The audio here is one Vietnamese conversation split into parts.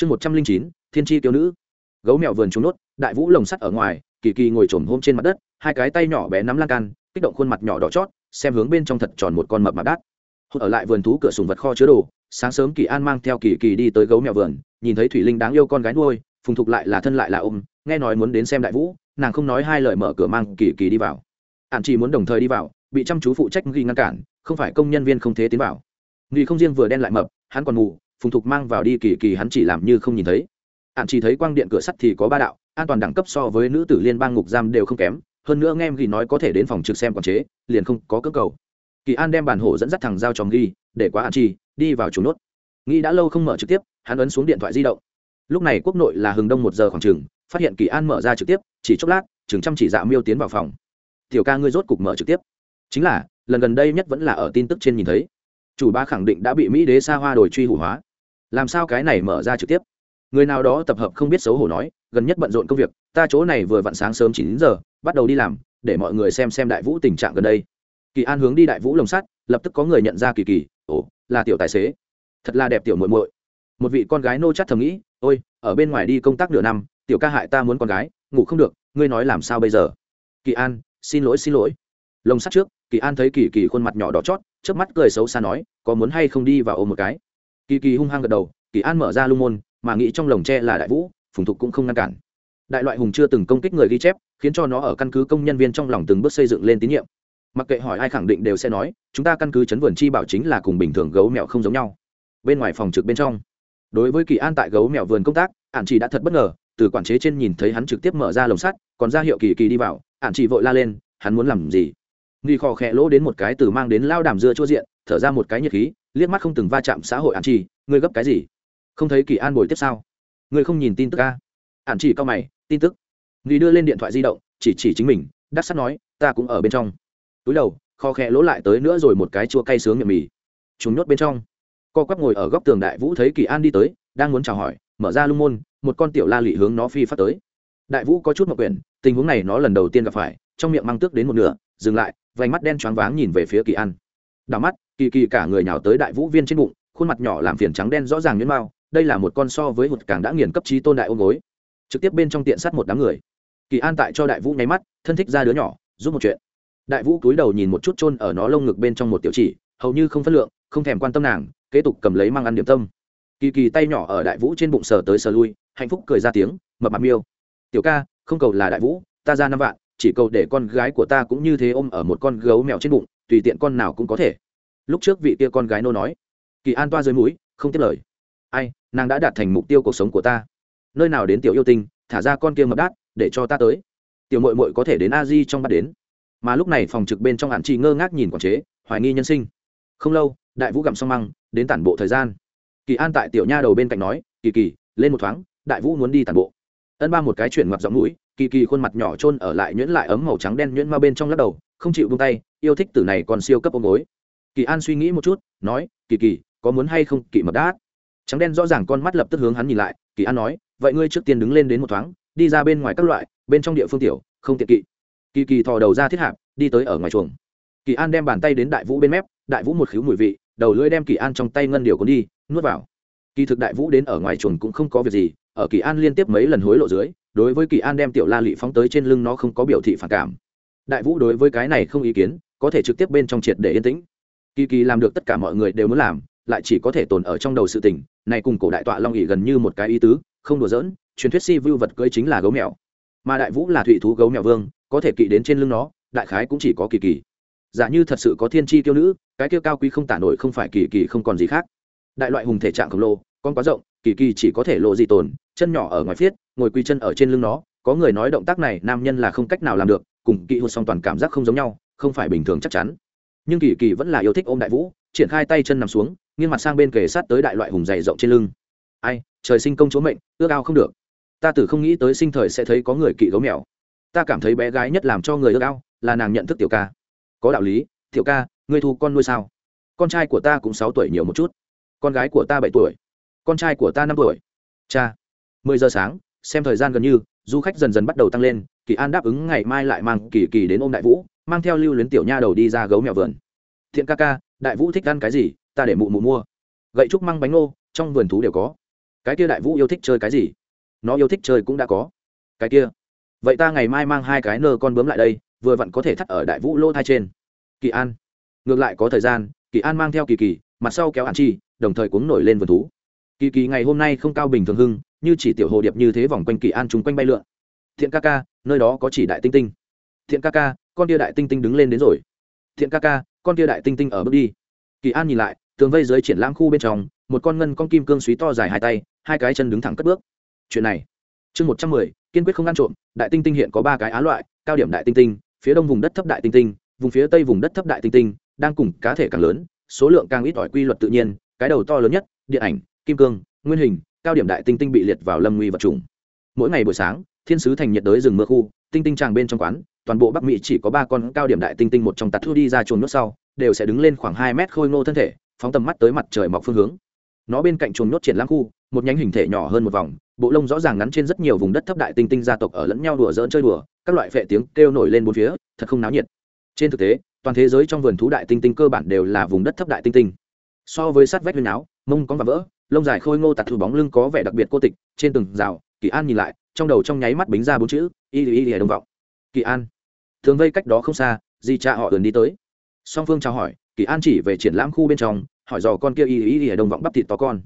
chương một trăm linh chín, thiên tri tiêu nữ. Gấu mèo vườn trúng nốt, đại vũ lồng sắt ở ngoài, kỳ kỳ ngồi trồm hôm trên mặt đất, hai cái tay nhỏ bé nắm lan can, kích động khuôn mặt nhỏ đỏ chót, xem hướng bên trong thật tròn một con mập mặt đát. Hụt ở lại vườn thú cửa sùng vật kho chứa đồ, sáng sớm kỳ an mang theo kỳ kỳ đi tới gấu mèo vườn, nhìn thấy thủy linh đáng yêu con gái nuôi, phùng thục lại là thân lại là ôm, nghe nói muốn đến xem đại vũ, nàng không nói hai lời mở cửa mang kỳ kỳ đi vào. Ạn chỉ muốn đồng thời đi vào, bị chăm chú phụ trách ghi ngăn cản, không phải công nhân viên không thế tiến vào. Nghi không riêng vừa đen lại mập, hắn còn ngủ phùng thục mang vào đi kỳ kỳ hắn chỉ làm như không nhìn thấy. Hạn chỉ thấy quang điện cửa sắt thì có ba đạo, an toàn đẳng cấp so với nữ tử liên bang ngục giam đều không kém, hơn nữa nghe ghi nói có thể đến phòng trực xem quản chế, liền không có cơ cầu. Kỳ an đem bàn hổ dẫn dắt thằng giao chồng ghi để quá hạn chỉ, đi vào chủ nốt. Nghĩ đã lâu không mở trực tiếp, hắn ấn xuống điện thoại di động. Lúc này quốc nội là hừng đông một giờ khoảng chừng, phát hiện kỳ an mở ra trực tiếp, chỉ chốc lát, chừng chăm chỉ dạ miêu tiến vào phòng. Tiểu ca ngươi rốt cục mở trực tiếp. Chính là, lần gần đây nhất vẫn là ở tin tức trên nhìn thấy. Chủ ba khẳng định đã bị mỹ đế xa hoa đổi truy hủ hóa làm sao cái này mở ra trực tiếp? Người nào đó tập hợp không biết xấu hổ nói, gần nhất bận rộn công việc, ta chỗ này vừa vặn sáng sớm chín giờ, bắt đầu đi làm, để mọi người xem xem đại vũ tình trạng gần đây. Kỳ an hướng đi đại vũ lồng sắt, lập tức có người nhận ra kỳ kỳ, ồ, là tiểu tài xế. Thật là đẹp tiểu muội muội. Một vị con gái nô chắt thầm nghĩ, ôi, ở bên ngoài đi công tác nửa năm, tiểu ca hại ta muốn con gái, ngủ không được, ngươi nói làm sao bây giờ? Kỳ an, xin lỗi xin lỗi. Lồng sắt trước, kỳ an thấy kỳ kỳ khuôn mặt nhỏ đỏ chót trước mắt cười xấu xa nói, có muốn hay không đi vào ôm một cái? Kỳ kỳ hung hăng gật đầu, kỳ an mở ra lung môn, mà nghĩ trong lồng tre là đại vũ, phùng thục cũng không ngăn cản. Đại loại hùng chưa từng công kích người ghi chép, khiến cho nó ở căn cứ công nhân viên trong lòng từng bước xây dựng lên tín nhiệm. Mặc kệ hỏi ai khẳng định đều sẽ nói, chúng ta căn cứ chấn vườn chi bảo chính là cùng bình thường gấu mèo không giống nhau. Bên ngoài phòng trực bên trong. Đối với kỳ an tại gấu mèo vườn công tác ạn chỉ đã thật bất ngờ, từ quản chế trên nhìn thấy hắn trực tiếp mở ra lồng sắt, còn ra hiệu kỳ kỳ đi vào ạn chỉ vội la lên, hắn muốn làm gì? Nghi khò khẽ lỗ đến một cái từ mang đến lao đàm dưa chua diện, thở ra một cái nhiệt khí, liếc mắt không từng va chạm xã hội ạn trì. ngươi gấp cái gì? Không thấy kỳ an bồi tiếp sao? Ngươi không nhìn tin tức ca ạn trì cao mày, tin tức? Nghi đưa lên điện thoại di động, chỉ chỉ chính mình, đắc sắt nói, ta cũng ở bên trong. Túi đầu, kho khẽ lỗ lại tới nữa rồi một cái chua cay sướng miệng mì. Chúng nhốt bên trong. Co quắp ngồi ở góc tường đại vũ thấy kỳ an đi tới, đang muốn chào hỏi, mở ra lung môn, một con tiểu la lị hướng nó phi phát tới. Đại vũ có chút mặc quyển, tình huống này nó lần đầu tiên gặp phải, trong miệng mang tước đến một nửa dừng lại, vành mắt đen choáng váng nhìn về phía kỳ an. Đảo mắt, kỳ kỳ cả người nhào tới đại vũ viên trên bụng, khuôn mặt nhỏ làm phiền trắng đen rõ ràng nhuyễn mao, đây là một con so với hụt càng đã nghiền cấp trí tôn đại ôm gối. Trực tiếp bên trong tiện sát một đám người. Kỳ an tại cho đại vũ nháy mắt, thân thích ra đứa nhỏ, giúp một chuyện. Đại vũ cúi đầu nhìn một chút chôn ở nó lông ngực bên trong một tiểu chỉ, hầu như không phất lượng, không thèm quan tâm nàng, kế tục cầm lấy mang ăn điểm tâm. Kỳ kỳ tay nhỏ ở đại vũ trên bụng sờ tới sờ lui, hạnh phúc cười ra tiếng, mập mặt miêu. Tiểu ca, không cầu là đại vũ, ta ra năm vạn chỉ cầu để con gái của ta cũng như thế ôm ở một con gấu mèo trên bụng, tùy tiện con nào cũng có thể. Lúc trước vị kia con gái nô nói, kỳ an toa dưới mũi, không tiếp lời. Ai, nàng đã đạt thành mục tiêu cuộc sống của ta. Nơi nào đến tiểu yêu tinh, thả ra con kia mập đát, để cho ta tới. Tiểu mội mội có thể đến a di trong bắt đến. Mà lúc này phòng trực bên trong hạn chị ngơ ngác nhìn quản chế, hoài nghi nhân sinh. Không lâu, đại vũ gặm xong măng, đến tản bộ thời gian. Kỳ an tại tiểu nha đầu bên cạnh nói, kỳ kỳ, lên một thoáng, đại vũ muốn đi tản bộ. Ân ba một cái chuyển mặt giọng mũi kỳ kỳ khuôn mặt nhỏ chôn ở lại nhuyễn lại ấm màu trắng đen nhuyễn ma bên trong lắc đầu, không chịu buông tay, yêu thích tử này còn siêu cấp ôm gối. Kỳ an suy nghĩ một chút, nói, kỳ kỳ, có muốn hay không kỳ mập đát? Trắng đen rõ ràng con mắt lập tức hướng hắn nhìn lại, kỳ an nói, vậy ngươi trước tiên đứng lên đến một thoáng, đi ra bên ngoài các loại, bên trong địa phương tiểu, không tiện kỵ. Kỳ kỳ thò đầu ra thiết hạp, đi tới ở ngoài chuồng. Kỳ an đem bàn tay đến đại vũ bên mép, đại vũ một khíu mùi vị, đầu lưỡi đem kỳ an trong tay ngân điều cuốn đi, nuốt vào. Kỳ thực đại vũ đến ở ngoài chuồng cũng không có việc gì ở kỳ an liên tiếp mấy lần hối lộ dưới, đối với kỳ an đem tiểu la lị phóng tới trên lưng nó không có biểu thị phản cảm. Đại vũ đối với cái này không ý kiến, có thể trực tiếp bên trong triệt để yên tĩnh. Kỳ kỳ làm được tất cả mọi người đều muốn làm, lại chỉ có thể tồn ở trong đầu sự tình, này cùng cổ đại tọa long ỉ gần như một cái ý tứ, không đùa giỡn, truyền thuyết si vưu vật cưới chính là gấu mèo. Mà đại vũ là thủy thú gấu mèo vương, có thể kỵ đến trên lưng nó, đại khái cũng chỉ có kỳ kỳ. Giả như thật sự có thiên tri tiêu nữ, cái kia cao quý không tả nổi không phải kỳ kỳ không còn gì khác. Đại loại hùng thể trạng khổng lồ con quá rộng, kỳ kỳ chỉ có thể lộ gì tồn, chân nhỏ ở ngoài phiết, ngồi quy chân ở trên lưng nó, có người nói động tác này nam nhân là không cách nào làm được, cùng kỳ hụt song toàn cảm giác không giống nhau, không phải bình thường chắc chắn. Nhưng kỳ kỳ vẫn là yêu thích ôm đại vũ, triển khai tay chân nằm xuống, nghiêng mặt sang bên kề sát tới đại loại hùng dày rộng trên lưng. Ai, trời sinh công chúa mệnh, ước ao không được. Ta tử không nghĩ tới sinh thời sẽ thấy có người kỵ gấu mèo. Ta cảm thấy bé gái nhất làm cho người ước ao, là nàng nhận thức tiểu ca. Có đạo lý, tiểu ca, ngươi thu con nuôi sao? Con trai của ta cũng sáu tuổi nhiều một chút. Con gái của ta bảy tuổi con trai của ta năm tuổi. Cha, mười giờ sáng, xem thời gian gần như, du khách dần dần bắt đầu tăng lên, kỳ an đáp ứng ngày mai lại mang kỳ kỳ đến ôm đại vũ, mang theo lưu luyến tiểu nha đầu đi ra gấu mèo vườn. Thiện ca ca, đại vũ thích ăn cái gì, ta để mụ mụ mua. Gậy trúc măng bánh nô trong vườn thú đều có. Cái kia đại vũ yêu thích chơi cái gì? Nó yêu thích chơi cũng đã có. Cái kia. Vậy ta ngày mai mang hai cái nơ con bướm lại đây, vừa vặn có thể thắt ở đại vũ lô thai trên. Kỳ an. Ngược lại có thời gian, kỳ an mang theo kỳ kỳ, mặt sau kéo an chi, đồng thời cuống nổi lên vườn thú kỳ kỳ ngày hôm nay không cao bình thường hưng, như chỉ tiểu hồ điệp như thế vòng quanh kỳ an chúng quanh bay lượn. Thiện ca ca, nơi đó có chỉ đại tinh tinh. Thiện ca ca, con tia đại tinh tinh đứng lên đến rồi. Thiện ca ca, con tia đại tinh tinh ở bước đi. Kỳ an nhìn lại, tường vây dưới triển lãm khu bên trong, một con ngân con kim cương suý to dài hai tay, hai cái chân đứng thẳng cất bước. Chuyện này, chương một trăm mười, kiên quyết không ăn trộm, đại tinh tinh hiện có ba cái á loại, cao điểm đại tinh tinh, phía đông vùng đất thấp đại tinh tinh, vùng phía tây vùng đất thấp đại tinh tinh, đang cùng cá thể càng lớn, số lượng càng ít ỏi quy luật tự nhiên, cái đầu to lớn nhất, điện ảnh kim cương, nguyên hình, cao điểm đại tinh tinh bị liệt vào lâm nguy vật trùng mỗi ngày buổi sáng, thiên sứ thành nhiệt đới rừng mưa khu, tinh tinh tràng bên trong quán, toàn bộ bắc mỹ chỉ có ba con cao điểm đại tinh tinh một trong tạt thu đi ra chuồng nước sau, đều sẽ đứng lên khoảng hai mét khôi ngô thân thể, phóng tầm mắt tới mặt trời mọc phương hướng. Nó bên cạnh chuồng nhốt triển lãm khu, một nhánh hình thể nhỏ hơn một vòng, bộ lông rõ ràng ngắn trên rất nhiều vùng đất thấp đại tinh tinh gia tộc ở lẫn nhau đùa dỡn chơi đùa, các loại vệ tiếng kêu nổi lên bốn phía, thật không náo nhiệt. Trên thực tế, toàn thế giới trong vườn thú đại tinh tinh cơ bản đều là vùng đất thấp đại tinh tinh. So với sát vách huyền áo, mông con và vỡ lông dài khôi ngô tạt thu bóng lưng có vẻ đặc biệt cô tịch, trên từng rào, kỳ an nhìn lại, trong đầu trong nháy mắt bính ra bốn chữ, y y y đồng vọng. Kỳ an. Thường vây cách đó không xa, di cha họ ườn đi tới. Song phương chào hỏi, kỳ an chỉ về triển lãm khu bên trong, hỏi dò con kia y y y đồng vọng bắp thịt to con.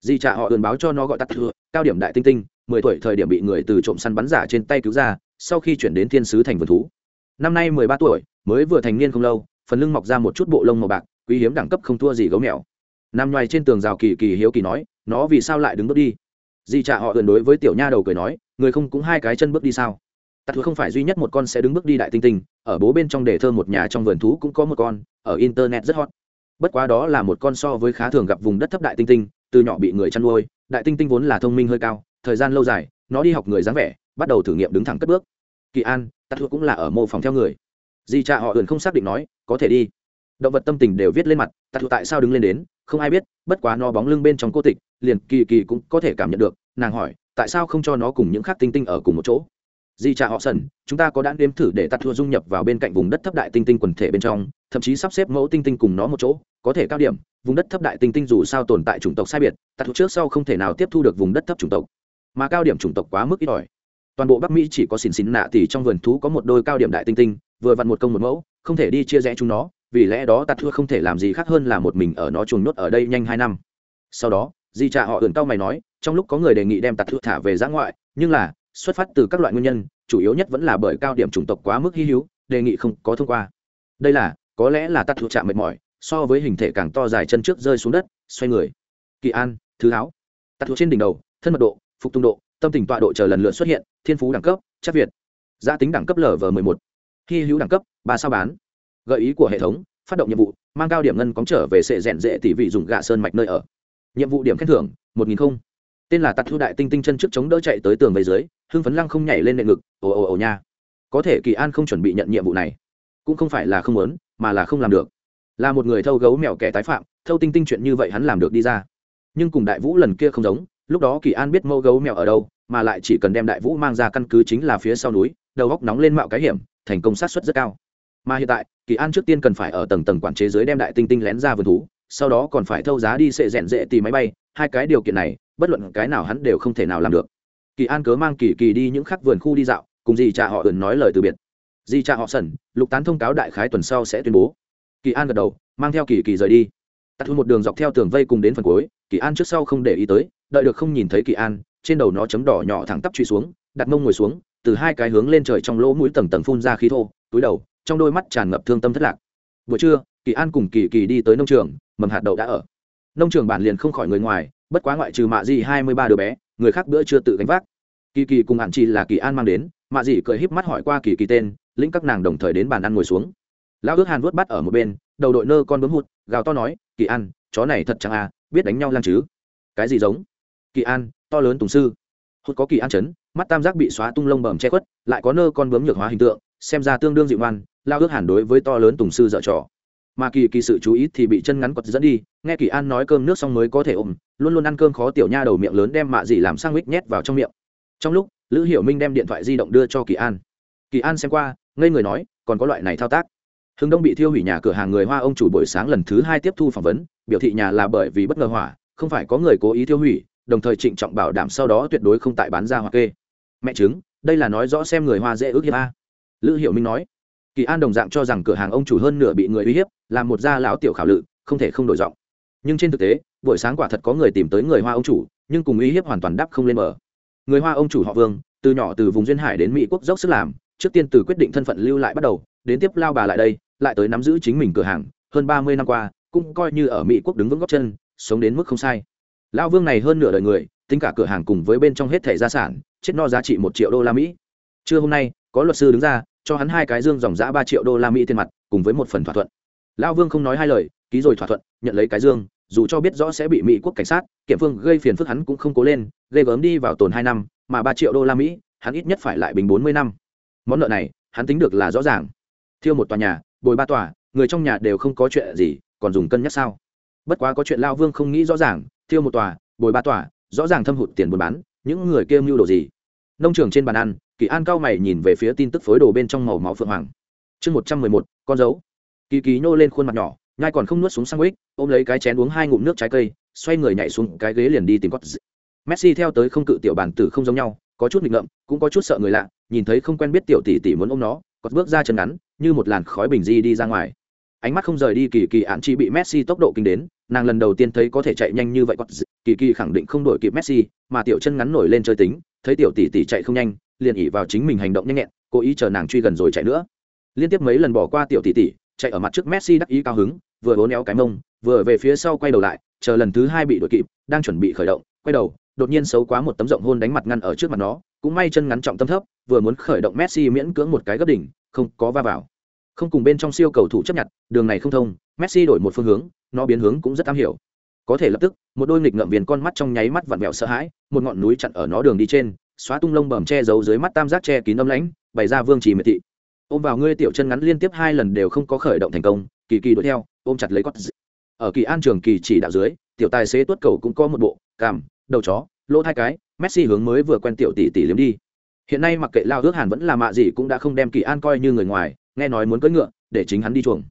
Di cha họ ườn báo cho nó gọi tắt thừa cao điểm đại tinh tinh, mười tuổi thời điểm bị người từ trộm săn bắn giả trên tay cứu ra, sau khi chuyển đến thiên sứ thành vườn thú. Năm nay mười ba tuổi, mới vừa thành niên không lâu, phần lưng mọc ra một chút bộ lông màu bạc, quý hiếm đẳng cấp không thua gì gấu mèo nằm ngoài trên tường rào kỳ kỳ hiếu kỳ nói, nó vì sao lại đứng bước đi? Di trả họ ườn đối với tiểu nha đầu cười nói, người không cũng hai cái chân bước đi sao? Tặc thú không phải duy nhất một con sẽ đứng bước đi đại tinh tinh, ở bố bên trong đề thơ một nhà trong vườn thú cũng có một con, ở internet rất hot. Bất quá đó là một con so với khá thường gặp vùng đất thấp đại tinh tinh, từ nhỏ bị người chăn nuôi, đại tinh tinh vốn là thông minh hơi cao, thời gian lâu dài, nó đi học người dáng vẻ, bắt đầu thử nghiệm đứng thẳng cất bước. Kỳ an tặc thú cũng là ở mô phòng theo người. Di trạ họ ườn không xác định nói, có thể đi. Động vật tâm tình đều viết lên mặt tặc thú tại sao đứng lên đến? Không ai biết, bất quá nó bóng lưng bên trong cô tịch, liền kỳ kỳ cũng có thể cảm nhận được, nàng hỏi, tại sao không cho nó cùng những khác tinh tinh ở cùng một chỗ? Di trà họ sần chúng ta có đã đếm thử để tạt thua dung nhập vào bên cạnh vùng đất thấp đại tinh tinh quần thể bên trong, thậm chí sắp xếp mẫu tinh tinh cùng nó một chỗ, có thể cao điểm, vùng đất thấp đại tinh tinh dù sao tồn tại chủng tộc sai biệt, tạt thua trước sau không thể nào tiếp thu được vùng đất thấp chủng tộc. Mà cao điểm chủng tộc quá mức ít ỏi. Toàn bộ bắc mỹ chỉ có xỉn xỉn nạ thì trong vườn thú có một đôi cao điểm đại tinh tinh, vừa vặn một công một mẫu, không thể đi chia rẽ chúng nó vì lẽ đó tạt thua không thể làm gì khác hơn là một mình ở nó chuồng nhốt ở đây nhanh hai năm. Sau đó, di trà họ ẩn cao mày nói, trong lúc có người đề nghị đem tạt thua thả về giã ngoại, nhưng là, xuất phát từ các loại nguyên nhân, chủ yếu nhất vẫn là bởi cao điểm chủng tộc quá mức hy hữu, đề nghị không có thông qua. Đây là, có lẽ là tạt thua chạm mệt mỏi, so với hình thể càng to dài chân trước rơi xuống đất, xoay người. Kỳ an, thứ áo tạt thua trên đỉnh đầu, thân mật độ, phục tung độ, tâm tình tọa độ chờ lần lượt xuất hiện, thiên phú đẳng cấp, chắc việt. Gia tính đẳng cấp lv m ộ hy hữu đẳng cấp, ba sao bán gợi ý của hệ thống, phát động nhiệm vụ, mang cao điểm ngân cóng trở về sệ rèn rệ tỷ vị dùng gạ sơn mạch nơi ở. Nhiệm vụ điểm khen thưởng, một nghìn không. Tên là tặc thu đại tinh tinh chân trước chống đỡ chạy tới tường về dưới, hưng phấn lăng không nhảy lên nệ ngực, ồ ồ ồ nha. Có thể kỳ an không chuẩn bị nhận nhiệm vụ này. Cũng không phải là không muốn, mà là không làm được. Là một người thâu gấu mèo kẻ tái phạm, thâu tinh tinh chuyện như vậy hắn làm được đi ra. Nhưng cùng đại vũ lần kia không giống, lúc đó kỳ an biết mẫu gấu mèo ở đâu, mà lại chỉ cần đem đại vũ mang ra căn cứ chính là phía sau núi, đầu góc nóng lên mạo cái hiểm, thành công sát xuất rất cao mà hiện tại, kỳ an trước tiên cần phải ở tầng tầng quản chế giới đem đại tinh tinh lén ra vườn thú, sau đó còn phải thâu giá đi sệ rèn rệ tìm máy bay. Hai cái điều kiện này, bất luận cái nào hắn đều không thể nào làm được. Kỳ an cớ mang kỳ kỳ đi những khắc vườn khu đi dạo, cùng dì cha họ ẩn nói lời từ biệt. Dì cha họ sẩn, lục tán thông cáo đại khái tuần sau sẽ tuyên bố. Kỳ an gật đầu, mang theo kỳ kỳ rời đi. Tắt thu một đường dọc theo tường vây cùng đến phần cuối, kỳ an trước sau không để ý tới, đợi được không nhìn thấy kỳ an, trên đầu nó chấm đỏ nhỏ thẳng tắp truy xuống, đặt mông ngồi xuống, từ hai cái hướng lên trời trong lỗ mũi tầng tầng phun ra khí thô, túi đầu trong đôi mắt tràn ngập thương tâm thất lạc. Buổi trưa, kỳ an cùng kỳ kỳ đi tới nông trường, mầm hạt đậu đã ở. Nông trường bản liền không khỏi người ngoài, bất quá ngoại trừ mạ dị hai mươi ba đứa bé, người khác bữa chưa tự gánh vác. Kỳ kỳ cùng hạn chỉ là kỳ an mang đến, mạ dị cười híp mắt hỏi qua kỳ kỳ tên, lĩnh các nàng đồng thời đến bàn ăn ngồi xuống. Lão ước hàn vuốt bắt ở một bên, đầu đội nơ con bướm hụt, gào to nói, kỳ an, chó này thật chẳng à biết đánh nhau lan chứ? Cái gì giống? Kỳ an, to lớn tùng sư. Hụt có kỳ an chấn, mắt tam giác bị xóa tung lông bầm che khuất, lại có nơ con bướm nhược hóa hình tượng xem ra tương đương dịu ngoan, lao ước hẳn đối với to lớn tùng sư dợ trò. Mà kỳ kỳ sự chú ý thì bị chân ngắn quật dẫn đi, nghe kỳ an nói cơm nước xong mới có thể ôm, luôn luôn ăn cơm khó tiểu nha đầu miệng lớn đem mạ gì làm sang mít nhét vào trong miệng. Trong lúc, lữ hiểu minh đem điện thoại di động đưa cho kỳ an. Kỳ an xem qua, ngây người nói, còn có loại này thao tác. Hưng đông bị thiêu hủy nhà cửa hàng người hoa ông chủ buổi sáng lần thứ hai tiếp thu phỏng vấn, biểu thị nhà là bởi vì bất ngờ hỏa, không phải có người cố ý thiêu hủy, đồng thời trịnh trọng bảo đảm sau đó tuyệt đối không tại bán ra hoặc kê. Mẹ chứng đây là nói rõ xem người hoa dễ ước hiếp a lữ hiểu minh nói, kỳ an đồng dạng cho rằng cửa hàng ông chủ hơn nửa bị người uy hiếp làm một gia lão tiểu khảo lự, không thể không đổi giọng. Nhưng trên thực tế, buổi sáng quả thật có người tìm tới người hoa ông chủ, nhưng cùng uy hiếp hoàn toàn đắp không lên mở. Người hoa ông chủ họ vương, từ nhỏ từ vùng duyên hải đến mỹ quốc dốc sức làm, trước tiên từ quyết định thân phận lưu lại bắt đầu, đến tiếp lao bà lại đây, lại tới nắm giữ chính mình cửa hàng, hơn ba mươi năm qua, cũng coi như ở mỹ quốc đứng vững góc chân, sống đến mức không sai. Lao vương này hơn nửa đời người, tính cả cửa hàng cùng với bên trong hết thẻ gia sản, chết no giá trị một triệu đô la mỹ. Trưa hôm nay, có luật sư đứng ra cho hắn hai cái dương dòng giã ba triệu đô la mỹ tiền mặt, cùng với một phần thỏa thuận. Lao vương không nói hai lời, ký rồi thỏa thuận, nhận lấy cái dương, dù cho biết rõ sẽ bị mỹ quốc cảnh sát, kiểm phương gây phiền phức hắn cũng không cố lên Lê gớm đi vào tồn hai năm, mà ba triệu đô la mỹ, hắn ít nhất phải lại bình bốn mươi năm. Món nợ này, hắn tính được là rõ ràng. Thiêu một tòa nhà, bồi ba tòa, người trong nhà đều không có chuyện gì, còn dùng cân nhắc sao? Bất quá có chuyện lao vương không nghĩ rõ ràng, thiêu một tòa, bồi ba tòa, rõ ràng thâm hụt tiền buôn bán, những người kia mưu đồ gì? Nông trường trên bàn ăn kỳ an cao mày nhìn về phía tin tức phối đồ bên trong màu máu phượng hoàng. Chương một trăm mười một, con dấu. Kỳ kỳ nhô lên khuôn mặt nhỏ, nhai còn không nuốt xuống sang ích ôm lấy cái chén uống hai ngụm nước trái cây, xoay người nhảy xuống cái ghế liền đi tìm cót messi theo tới không cự tiểu bản tử không giống nhau, có chút nghịch ngợm, cũng có chút sợ người lạ, nhìn thấy không quen biết tiểu tỷ tỷ muốn ôm nó cót bước ra chân ngắn, như một làn khói bình di đi ra ngoài. Ánh mắt không rời đi kỳ kỳ án chỉ bị messi tốc độ kinh đến, nàng lần đầu tiên thấy có thể chạy nhanh như vậy cót kỳ kỳ khẳng định không đổi kịp messi, mà tiểu chân ngắn nổi lên chơi tính, thấy tiểu tỷ tỷ chạy không nhanh liền ỉ vào chính mình hành động nhanh nhẹn, cố ý chờ nàng truy gần rồi chạy nữa. Liên tiếp mấy lần bỏ qua tiểu tỷ tỷ, chạy ở mặt trước messi đắc ý cao hứng, vừa hố néo cái mông, vừa về phía sau quay đầu lại, chờ lần thứ hai bị đuổi kịp, đang chuẩn bị khởi động, quay đầu, đột nhiên xấu quá một tấm rộng hôn đánh mặt ngăn ở trước mặt nó, cũng may chân ngắn trọng tâm thấp, vừa muốn khởi động messi miễn cưỡng một cái gấp đỉnh, không có va vào. Không cùng bên trong siêu cầu thủ chấp nhận, đường này không thông, messi đổi một phương hướng, nó biến hướng cũng rất am hiểu. Có thể lập tức, một đôi nghịch ngợm viền con mắt trong nháy mắt vặn vẹo sợ hãi, một ngọn núi chặn ở nó đường đi trên xóa tung lông bẩm che giấu dưới mắt tam giác che kín âm lãnh, bày ra vương trì miệt thị. Ôm vào ngươi tiểu chân ngắn liên tiếp hai lần đều không có khởi động thành công, kỳ kỳ đuổi theo, ôm chặt lấy quát ở kỳ an trường kỳ chỉ đạo dưới, tiểu tài xế tuất cầu cũng có một bộ, cằm, đầu chó, lỗ hai cái, messi hướng mới vừa quen tiểu tỷ tỷ liếm đi. Hiện nay mặc kệ lao ước hàn vẫn là mạ gì cũng đã không đem kỳ an coi như người ngoài, nghe nói muốn cưỡi ngựa, để chính hắn đi chuồng.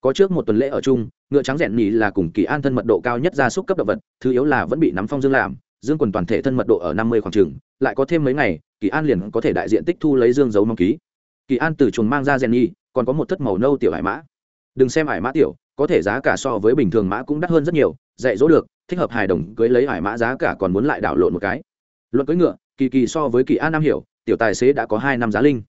Có trước một tuần lễ ở chung, ngựa trắng rèn nhì là cùng kỳ an thân mật độ cao nhất gia súc cấp động vật, thứ yếu là vẫn bị nắm phong dương làm dương quần toàn thể thân mật độ ở năm mươi khoảng trường, lại có thêm mấy ngày, kỳ an liền có thể đại diện tích thu lấy dương dấu mong ký. Kỳ an từ chuồng mang ra rèn nhi còn có một thất màu nâu tiểu hải mã. Đừng xem hải mã tiểu, có thể giá cả so với bình thường mã cũng đắt hơn rất nhiều, dạy dỗ được, thích hợp hài đồng cưới lấy hải mã giá cả còn muốn lại đảo lộn một cái. Luận cưỡi ngựa, kỳ kỳ so với kỳ an nam hiểu, tiểu tài xế đã có hai năm giá linh.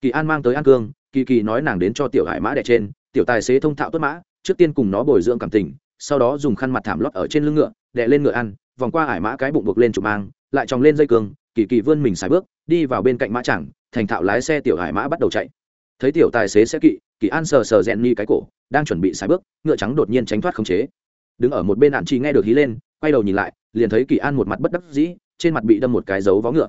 Kỳ an mang tới an cương, kỳ kỳ nói nàng đến cho tiểu hải mã đẻ trên, tiểu tài xế thông thạo tốt mã, trước tiên cùng nó bồi dưỡng cảm tình, sau đó dùng khăn mặt thảm lót ở trên lưng ngựa, đẻ lên ngựa ăn vòng qua ải mã cái bụng buộc lên chụp mang, lại tròng lên dây cương, kỳ kỳ vươn mình xài bước, đi vào bên cạnh mã chẳng thành thạo lái xe tiểu ải mã bắt đầu chạy. Thấy tiểu tài xế sẽ kỵ, kỳ an sờ sờ rèn ni cái cổ, đang chuẩn bị xài bước, ngựa trắng đột nhiên tránh thoát khống chế. Đứng ở một bên hạn chi nghe được hí lên, quay đầu nhìn lại, liền thấy kỳ an một mặt bất đắc dĩ, trên mặt bị đâm một cái dấu vó ngựa.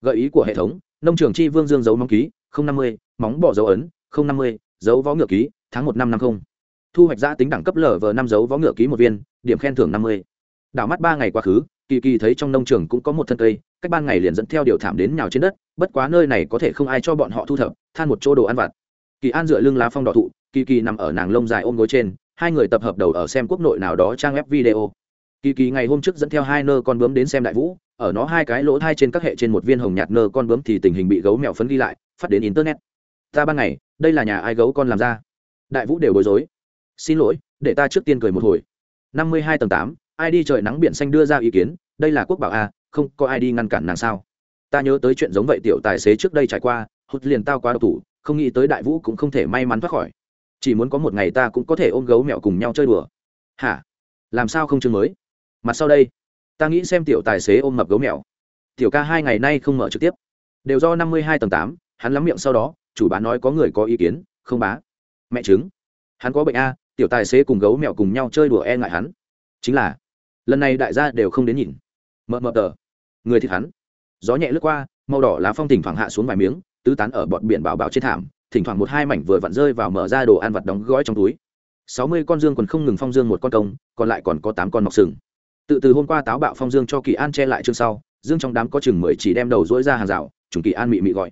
Gợi ý của hệ thống, nông trường chi vương dương dấu móng ký, không năm mươi, móng bỏ dấu ấn, không năm mươi, dấu vó ngựa ký, tháng một năm năm không. Thu hoạch giã tính đẳng cấp lở vờ năm dấu vó ngựa ký một viên, điểm khen thưởng năm mươi đảo mắt ba ngày quá khứ, kỳ kỳ thấy trong nông trường cũng có một thân cây, cách ban ngày liền dẫn theo điều thảm đến nhào trên đất, bất quá nơi này có thể không ai cho bọn họ thu thập, than một chỗ đồ ăn vặt. Kỳ an dựa lưng lá phong đỏ thụ, kỳ kỳ nằm ở nàng lông dài ôm gối trên, hai người tập hợp đầu ở xem quốc nội nào đó trang web video. Kỳ kỳ ngày hôm trước dẫn theo hai nơ con bướm đến xem đại vũ, ở nó hai cái lỗ thai trên các hệ trên một viên hồng nhạt nơ con bướm thì tình hình bị gấu mèo phấn ghi lại, phát đến internet. Ta ban ngày, đây là nhà ai gấu con làm ra? Đại vũ đều bối rối. Xin lỗi, để ta trước tiên cười một hồi. Năm mươi hai tầng tám ai đi trời nắng biển xanh đưa ra ý kiến, đây là quốc bảo a, không có ai đi ngăn cản nàng sao? Ta nhớ tới chuyện giống vậy tiểu tài xế trước đây trải qua, hụt liền tao quá độc thủ, không nghĩ tới đại vũ cũng không thể may mắn thoát khỏi. Chỉ muốn có một ngày ta cũng có thể ôm gấu mẹo cùng nhau chơi đùa. Hả? Làm sao không chương mới? Mặt sau đây, ta nghĩ xem tiểu tài xế ôm mập gấu mèo. Tiểu ca hai ngày nay không mở trực tiếp. Đều do năm mươi hai tầng tám, hắn lắm miệng sau đó, chủ bán nói có người có ý kiến, không bá. Mẹ chứng hắn có bệnh a, tiểu tài xế cùng gấu mèo cùng nhau chơi đùa e ngại hắn. Chính là lần này đại gia đều không đến nhìn. Mờ mờ tờ. Người thịt hắn gió nhẹ lướt qua, màu đỏ lá phong thỉnh thoảng hạ xuống vài miếng, tứ tán ở bọt biển bảo bảo trên thảm, thỉnh thoảng một hai mảnh vừa vặn rơi vào mở ra đồ ăn vặt đóng gói trong túi. Sáu mươi con dương còn không ngừng phong dương một con công, còn lại còn có tám con mọc sừng. Tự từ hôm qua táo bạo phong dương cho kỳ an che lại chương sau, dương trong đám có chừng mười chỉ đem đầu dỗi ra hàng rào chúng kỳ an mị mị gọi.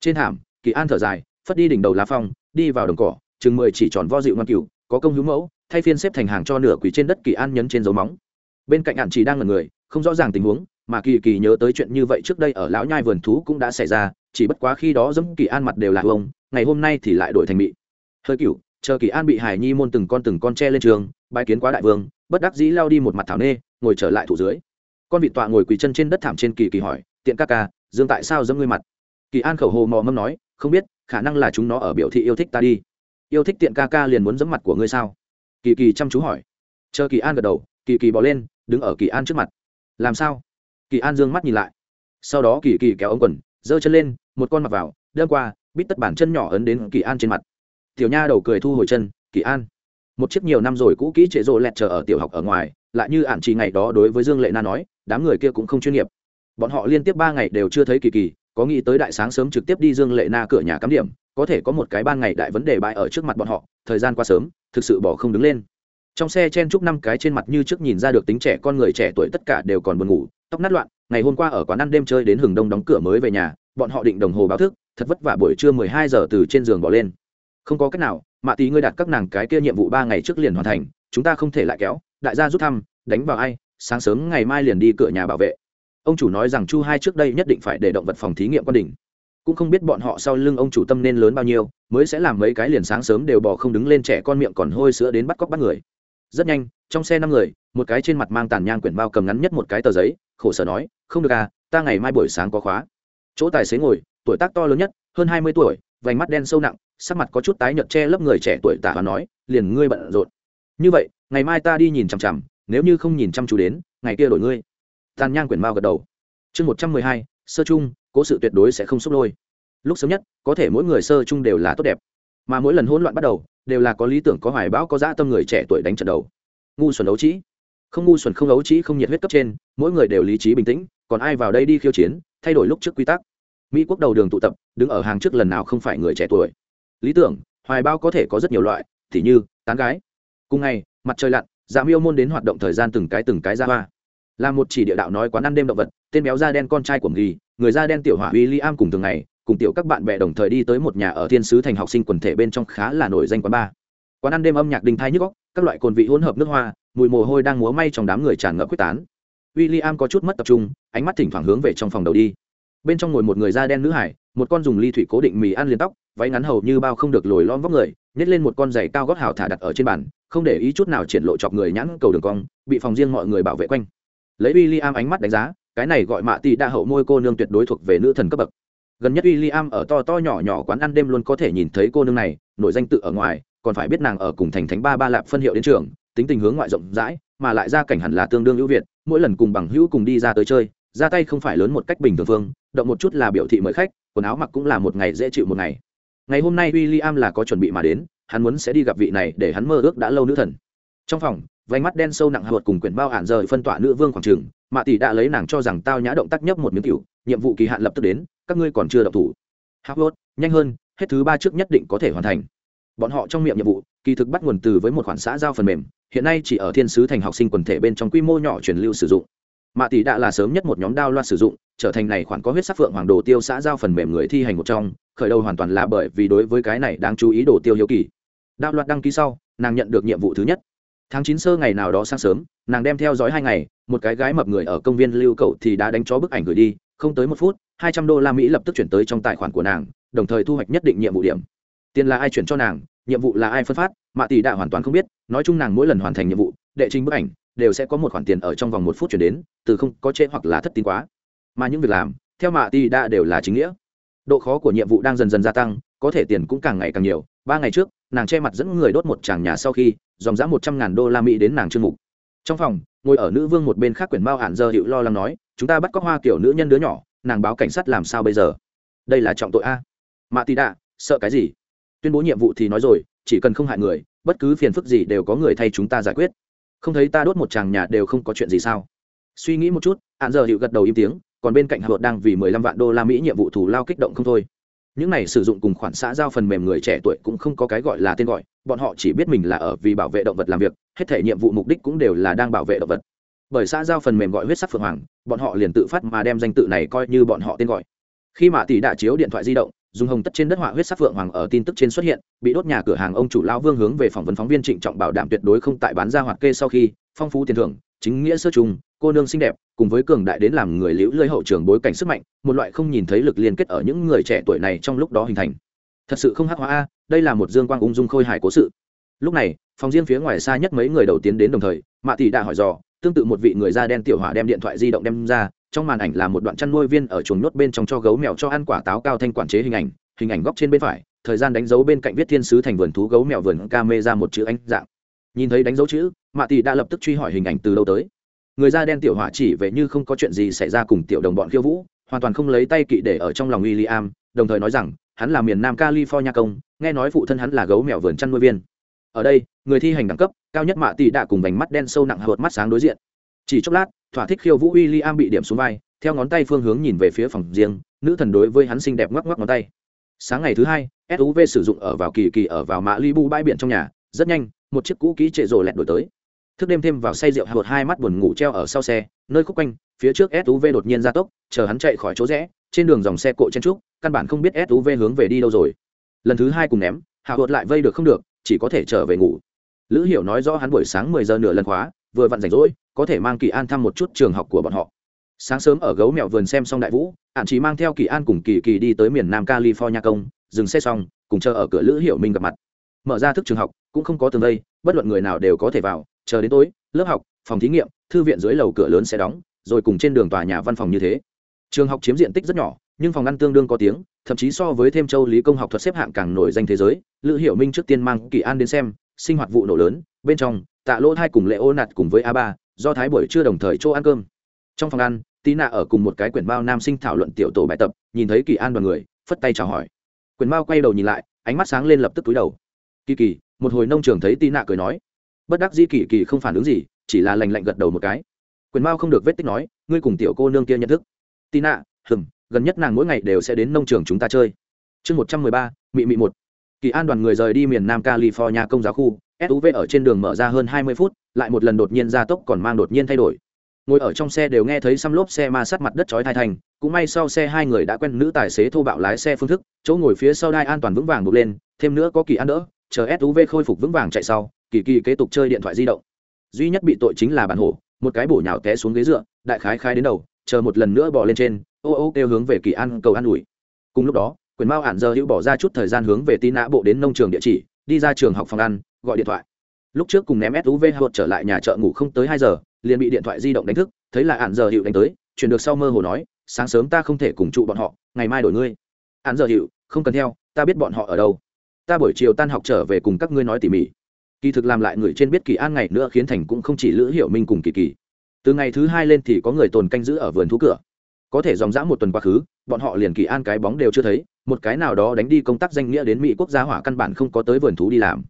Trên thảm, kỳ an thở dài, phất đi đỉnh đầu lá phong, đi vào đồng cỏ, chừng mười chỉ tròn vo dịu ngoan cựu có công hữu mẫu, thay phiên xếp thành hàng cho nửa quỷ trên đất kỳ an nhấn trên dấu móng bên cạnh hạn chỉ đang là người, không rõ ràng tình huống, mà kỳ kỳ nhớ tới chuyện như vậy trước đây ở lão nhai vườn thú cũng đã xảy ra, chỉ bất quá khi đó giống kỳ an mặt đều là ông ngày hôm nay thì lại đổi thành mị. Hơi cựu chờ kỳ an bị hải nhi môn từng con từng con tre lên trường bãi kiến quá đại vương, bất đắc dĩ lao đi một mặt thảo nê, ngồi trở lại thủ dưới. Con vị tọa ngồi quỳ chân trên đất thảm trên kỳ kỳ hỏi, tiện ca ca, dương tại sao dẫm ngươi mặt? Kỳ an khẩu hồ mò mâm nói, không biết, khả năng là chúng nó ở biểu thị yêu thích ta đi. Yêu thích tiện ca ca liền muốn dẫm mặt của ngươi sao? Kỳ kỳ chăm chú hỏi. Chờ kỳ an gật đầu, kỳ kỳ bỏ lên đứng ở kỳ an trước mặt. Làm sao? Kỳ an dương mắt nhìn lại. Sau đó kỳ kỳ kéo ống quần, giơ chân lên, một con mặc vào, đâm qua, bít tất bản chân nhỏ ấn đến kỳ an trên mặt. Tiểu nha đầu cười thu hồi chân, kỳ an, một chiếc nhiều năm rồi cũ kỹ trệ rộ lẹt chờ ở tiểu học ở ngoài, lại như ạn chỉ ngày đó đối với dương lệ na nói, đám người kia cũng không chuyên nghiệp. Bọn họ liên tiếp ba ngày đều chưa thấy kỳ kỳ, có nghĩ tới đại sáng sớm trực tiếp đi dương lệ na cửa nhà cắm điểm, có thể có một cái ban ngày đại vấn đề bại ở trước mặt bọn họ, thời gian qua sớm, thực sự bỏ không đứng lên trong xe chen chúc năm cái trên mặt như trước nhìn ra được tính trẻ con người trẻ tuổi tất cả đều còn buồn ngủ, tóc nát loạn, ngày hôm qua ở quán ăn đêm chơi đến hừng đông đóng cửa mới về nhà, bọn họ định đồng hồ báo thức, thật vất vả buổi trưa mười hai giờ từ trên giường bỏ lên. Không có cách nào, mạ tí ngươi đặt các nàng cái kia nhiệm vụ ba ngày trước liền hoàn thành, chúng ta không thể lại kéo, đại gia rút thăm, đánh vào ai, sáng sớm ngày mai liền đi cửa nhà bảo vệ. Ông chủ nói rằng chu hai trước đây nhất định phải để động vật phòng thí nghiệm quan đỉnh. Cũng không biết bọn họ sau lưng ông chủ tâm nên lớn bao nhiêu, mới sẽ làm mấy cái liền sáng sớm đều bỏ không đứng lên trẻ con miệng còn hôi sữa đến bắt cóc bắt người rất nhanh, trong xe năm người, một cái trên mặt mang tàn nhang quyển bao cầm ngắn nhất một cái tờ giấy, khổ sở nói, không được à ta ngày mai buổi sáng có khóa. Chỗ tài xế ngồi, tuổi tác to lớn nhất, hơn hai mươi tuổi, vành mắt đen sâu nặng, sắc mặt có chút tái nhợt che lấp người trẻ tuổi tả và nói, liền ngươi bận rộn. Như vậy, ngày mai ta đi nhìn chằm chằm, nếu như không nhìn chăm chú đến, ngày kia đổi ngươi. Tàn nhang quyển mao gật đầu. Chương một trăm mười hai, sơ chung, cố sự tuyệt đối sẽ không xúc lôi. Lúc sớm nhất, có thể mỗi người sơ chung đều là tốt đẹp mà mỗi lần hỗn loạn bắt đầu, đều là có lý tưởng, có hoài bão, có dã tâm người trẻ tuổi đánh trận đầu. Ngu xuẩn ấu trĩ không ngu xuẩn, không ấu trĩ không nhiệt huyết cấp trên, mỗi người đều lý trí bình tĩnh, còn ai vào đây đi khiêu chiến, thay đổi lúc trước quy tắc. Mỹ quốc đầu đường tụ tập, đứng ở hàng trước lần nào không phải người trẻ tuổi. Lý tưởng, hoài bão có thể có rất nhiều loại t h như, tán gái. Cùng ngày, mặt trời lặn dạ miêu môn đến hoạt động thời gian từng cái từng cái ra hoa. Là một chỉ địa đạo nói quán ăn đêm động vật, tên béo da đen con trai của nghỉ người da đen tiểu hỏa w i am cùng thường ngày cùng tiểu các bạn bè đồng thời đi tới một nhà ở thiên sứ thành học sinh quần thể bên trong khá là nổi danh quán bar. Quán ăn đêm âm nhạc đình thai nhức góc các loại cồn vị hỗn hợp nước hoa, mùi mồ hôi đang múa may trong đám người tràn ngập quyết tán. W i l l i am có chút mất tập trung, ánh mắt thỉnh thoảng hướng về trong phòng đầu đi. Bên trong ngồi một người da đen nữ hải, một con dùng ly thủy cố định mì ăn liền tóc, váy ngắn hầu như bao không được lồi lom vóc người, nhét lên một con giày cao gót hào thả đặt ở trên bàn, không để ý chút nào triển lộ chọc người nhãn cầu đường cong, bị phòng riêng mọi người bảo vệ quanh. Lấy w i l l i am ánh mắt đánh giá, cái này gọi mạ tị đa hậu môi cô nương tuyệt đối thuộc về nữ thần cấp bậc gần nhất w i l l i am ở to to nhỏ nhỏ quán ăn đêm luôn có thể nhìn thấy cô nương này nội danh tự ở ngoài, còn phải biết nàng ở cùng thành thánh ba ba lạp phân hiệu đến trường, tính tình hướng ngoại rộng rãi, mà lại ra cảnh hẳn là tương đương hữu việt, mỗi lần cùng bằng hữu cùng đi ra tới chơi, ra tay không phải lớn một cách bình thường phương, động một chút là biểu thị mời khách, quần áo mặc cũng là một ngày dễ chịu một ngày. Ngày hôm nay w i l l i am là có chuẩn bị mà đến, hắn muốn sẽ đi gặp vị này để hắn mơ ước đã lâu nữ thần. Trong phòng vánh mắt đen sâu nặng hợt cùng quyển bao ản rời phân tỏa nữ vương khoảng trường, mạ tỷ đã lấy nàng cho rằng tao nhã động tác nhấp một miếng cựu nhiệm vụ kỳ hạn lập tức đến các ngươi còn chưa động thủ. Hắc nhanh hơn, hết thứ ba trước nhất định có thể hoàn thành. Bọn họ trong miệng nhiệm vụ, kỳ thực bắt nguồn từ với một khoản xã giao phần mềm, hiện nay chỉ ở thiên sứ thành học sinh quần thể bên trong quy mô nhỏ truyền lưu sử dụng. Mạ tỷ đã là sớm nhất một nhóm đao loa sử dụng, trở thành này khoản có huyết sắc phượng hoàng đồ tiêu xã giao phần mềm người thi hành một trong, khởi đầu hoàn toàn là bởi vì đối với cái này đáng chú ý đồ tiêu hiếu kỳ. Đao loạt đăng ký sau, nàng nhận được nhiệm vụ thứ nhất. Tháng chín sơ ngày nào đó sáng sớm, nàng đem theo dõi hai ngày, một cái gái mập người ở công viên lưu cậu thì đã đánh chó bức ảnh gửi đi, không tới một phút hai trăm đô la mỹ lập tức chuyển tới trong tài khoản của nàng, đồng thời thu hoạch nhất định nhiệm vụ điểm. Tiền là ai chuyển cho nàng, nhiệm vụ là ai phân phát, mạ tỷ đã hoàn toàn không biết, nói chung nàng mỗi lần hoàn thành nhiệm vụ, đệ trình bức ảnh, đều sẽ có một khoản tiền ở trong vòng một phút chuyển đến, từ không có trễ hoặc là thất tín quá. Mà những việc làm, theo mạ tỷ đã đều là chính nghĩa. Độ khó của nhiệm vụ đang dần dần gia tăng, có thể tiền cũng càng ngày càng nhiều. Ba ngày trước, nàng che mặt dẫn người đốt một tràng nhà sau khi, dòng dã một trăm ngàn đô la mỹ đến nàng chương mục. Trong phòng, ngồi ở nữ vương một bên khác quyển bao hạn giờ hiệu lo lắng nói, chúng ta bắt cóc hoa kiểu nữ nhân đứa nhỏ nàng báo cảnh sát làm sao bây giờ? Đây là trọng tội a. Mạ tị đạ, sợ cái gì? Tuyên bố nhiệm vụ thì nói rồi, chỉ cần không hại người, bất cứ phiền phức gì đều có người thay chúng ta giải quyết. Không thấy ta đốt một tràng nhà đều không có chuyện gì sao? Suy nghĩ một chút hạn giờ hiệu gật đầu im tiếng, còn bên cạnh hạ vợt đang vì mười lăm vạn đô la mỹ nhiệm vụ thủ lao kích động không thôi. Những này sử dụng cùng khoản xã giao phần mềm người trẻ tuổi cũng không có cái gọi là tên gọi, bọn họ chỉ biết mình là ở vì bảo vệ động vật làm việc, hết thể nhiệm vụ mục đích cũng đều là đang bảo vệ động vật bởi xã giao phần mềm gọi huyết sắc phượng hoàng, bọn họ liền tự phát mà đem danh tự này coi như bọn họ tên gọi. Khi mạ tỷ đã chiếu điện thoại di động, dùng hồng tất trên đất họa huyết sắc phượng hoàng ở tin tức trên xuất hiện, bị đốt nhà cửa hàng ông chủ lão vương hướng về phỏng vấn phóng viên trịnh trọng bảo đảm tuyệt đối không tại bán ra hoạt kê sau khi, phong phú tiền thưởng, chính nghĩa sơ trùng, cô nương xinh đẹp, cùng với cường đại đến làm người liễu lơi hậu trường bối cảnh sức mạnh, một loại không nhìn thấy lực liên kết ở những người trẻ tuổi này trong lúc đó hình thành. Thật sự không hắc hóa a, đây là một dương quang ung dung khôi hài cố sự. Lúc này, phòng riêng phía ngoài xa nhất mấy người đầu tiến đến đồng thời mạ tỷ đã hỏi dò, tương tự một vị người da đen tiểu hỏa đem điện thoại di động đem ra, trong màn ảnh là một đoạn chăn nuôi viên ở chuồng nhốt bên trong cho gấu mèo cho ăn quả táo cao thanh quản chế hình ảnh hình ảnh góc trên bên phải, thời gian đánh dấu bên cạnh viết thiên sứ thành vườn thú gấu mèo vườn ca mê ra một chữ ánh dạng. Nhìn thấy đánh dấu chữ, mạ tỷ đã lập tức truy hỏi hình ảnh từ đâu tới. Người da đen tiểu hỏa chỉ về như không có chuyện gì xảy ra cùng tiểu đồng bọn khiêu vũ, hoàn toàn không lấy tay kỵ để ở trong lòng w i l l i am đồng thời nói rằng, hắn là miền nam california công, nghe nói phụ thân hắn là gấu mèo vườn chăn nuôi viên ở đây, người thi hành đẳng cấp, cao nhất mạ tỷ đã cùng vành mắt đen sâu nặng hợt mắt sáng đối diện. Chỉ chốc lát, thỏa thích khiêu vũ w i l l i am bị điểm xuống vai, theo ngón tay phương hướng nhìn về phía phòng riêng, nữ thần đối với hắn xinh đẹp ngoắc ngoắc ngón tay. Sáng ngày thứ hai suv sử dụng ở vào kỳ kỳ ở vào Ma Li Bu bãi biển trong nhà, rất nhanh, một chiếc cũ kỹ trệ rồ lẹt đổi tới. Thức đêm thêm vào say rượu hạ hai mắt buồn ngủ treo ở sau xe, nơi khúc quanh, phía trước suv đột nhiên ra tốc, chờ hắn chạy khỏi chỗ rẽ, trên đường dòng xe cộ chen trúc, căn bản không biết suv hướng về đi đâu rồi. Lần thứ hai cùng ném, hạ hột lại vây được không được chỉ có thể trở về ngủ. Lữ hiểu nói rõ hắn buổi sáng mười giờ nửa lần khóa, vừa vặn rảnh rỗi, có thể mang kỳ an thăm một chút trường học của bọn họ. Sáng sớm ở gấu mèo vườn xem xong đại vũ ạn chỉ mang theo kỳ an cùng kỳ kỳ đi tới miền nam california công, dừng xe xong, cùng chờ ở cửa lữ hiểu minh gặp mặt. Mở ra thức trường học, cũng không có tường đây bất luận người nào đều có thể vào, chờ đến tối, lớp học, phòng thí nghiệm, thư viện dưới lầu cửa lớn sẽ đóng, rồi cùng trên đường tòa nhà văn phòng như thế. Trường học chiếm diện tích rất nhỏ nhưng phòng ăn tương đương có tiếng, thậm chí so với thêm châu lý công học thuật xếp hạng càng nổi danh thế giới, lữ hiểu minh trước tiên mang kỳ an đến xem, sinh hoạt vụ nổ lớn, bên trong, tạ lỗ thai cùng lệ ô nạt cùng với a ba, do thái buổi chưa đồng thời chỗ ăn cơm. Trong phòng ăn tí nạ ở cùng một cái quyển bao nam sinh thảo luận tiểu tổ bài tập, nhìn thấy kỳ an đoàn người, phất tay chào hỏi. Quyển bao quay đầu nhìn lại, ánh mắt sáng lên lập tức túi đầu. Kỳ kỳ, một hồi nông trường thấy tí nạ cười nói. Bất đắc dĩ kỳ kỳ không phản ứng gì, chỉ là lành lạnh gật đầu một cái. Quyền mao không được vết tích nói, ngươi cùng tiểu cô nương kia nhận thức. Tì nạ, hừm gần nhất nàng mỗi ngày đều sẽ đến nông trường chúng ta chơi. Chương một trăm mười ba, mị mị một. Kỳ an đoàn người rời đi miền nam california công giáo khu suv ở trên đường mở ra hơn hai mươi phút, lại một lần đột nhiên gia tốc còn mang đột nhiên thay đổi. Ngồi ở trong xe đều nghe thấy xăm lốp xe ma sát mặt đất chói thai thành, cũng may sau xe hai người đã quen nữ tài xế thô bạo lái xe phương thức, chỗ ngồi phía sau đai an toàn vững vàng buộc lên, thêm nữa có kỳ an đỡ, chờ suv khôi phục vững vàng chạy sau, kỳ kỳ kế tục chơi điện thoại di động. Duy nhất bị tội chính là bản hổ, một cái bổ nhào té xuống ghế dựa, đại khái khai đến đầu chờ một lần nữa bỏ lên trên, ô ô kêu hướng về kỳ an cầu an ủi. Cùng lúc đó, quyền mao ản giờ hữu bỏ ra chút thời gian hướng về tin nã bộ đến nông trường địa chỉ, đi ra trường học phòng ăn, gọi điện thoại. Lúc trước cùng ném suv hột trở lại nhà chợ ngủ không tới hai giờ, liền bị điện thoại di động đánh thức, thấy là ản giờ hữu đánh tới, chuyển được sau mơ hồ nói, sáng sớm ta không thể cùng trụ bọn họ, ngày mai đổi ngươi. Ản giờ hữu, không cần theo, ta biết bọn họ ở đâu. Ta buổi chiều tan học trở về cùng các ngươi nói tỉ mỉ. Kỳ thực làm lại người trên biết kỳ an ngày nữa khiến thành cũng không chỉ lữ hiểu minh cùng kỳ kỳ từ ngày thứ hai lên thì có người tồn canh giữ ở vườn thú cửa. Có thể dòng dã một tuần quá khứ, bọn họ liền kỳ an cái bóng đều chưa thấy, một cái nào đó đánh đi công tác danh nghĩa đến mỹ quốc gia hỏa căn bản không có tới vườn thú đi làm.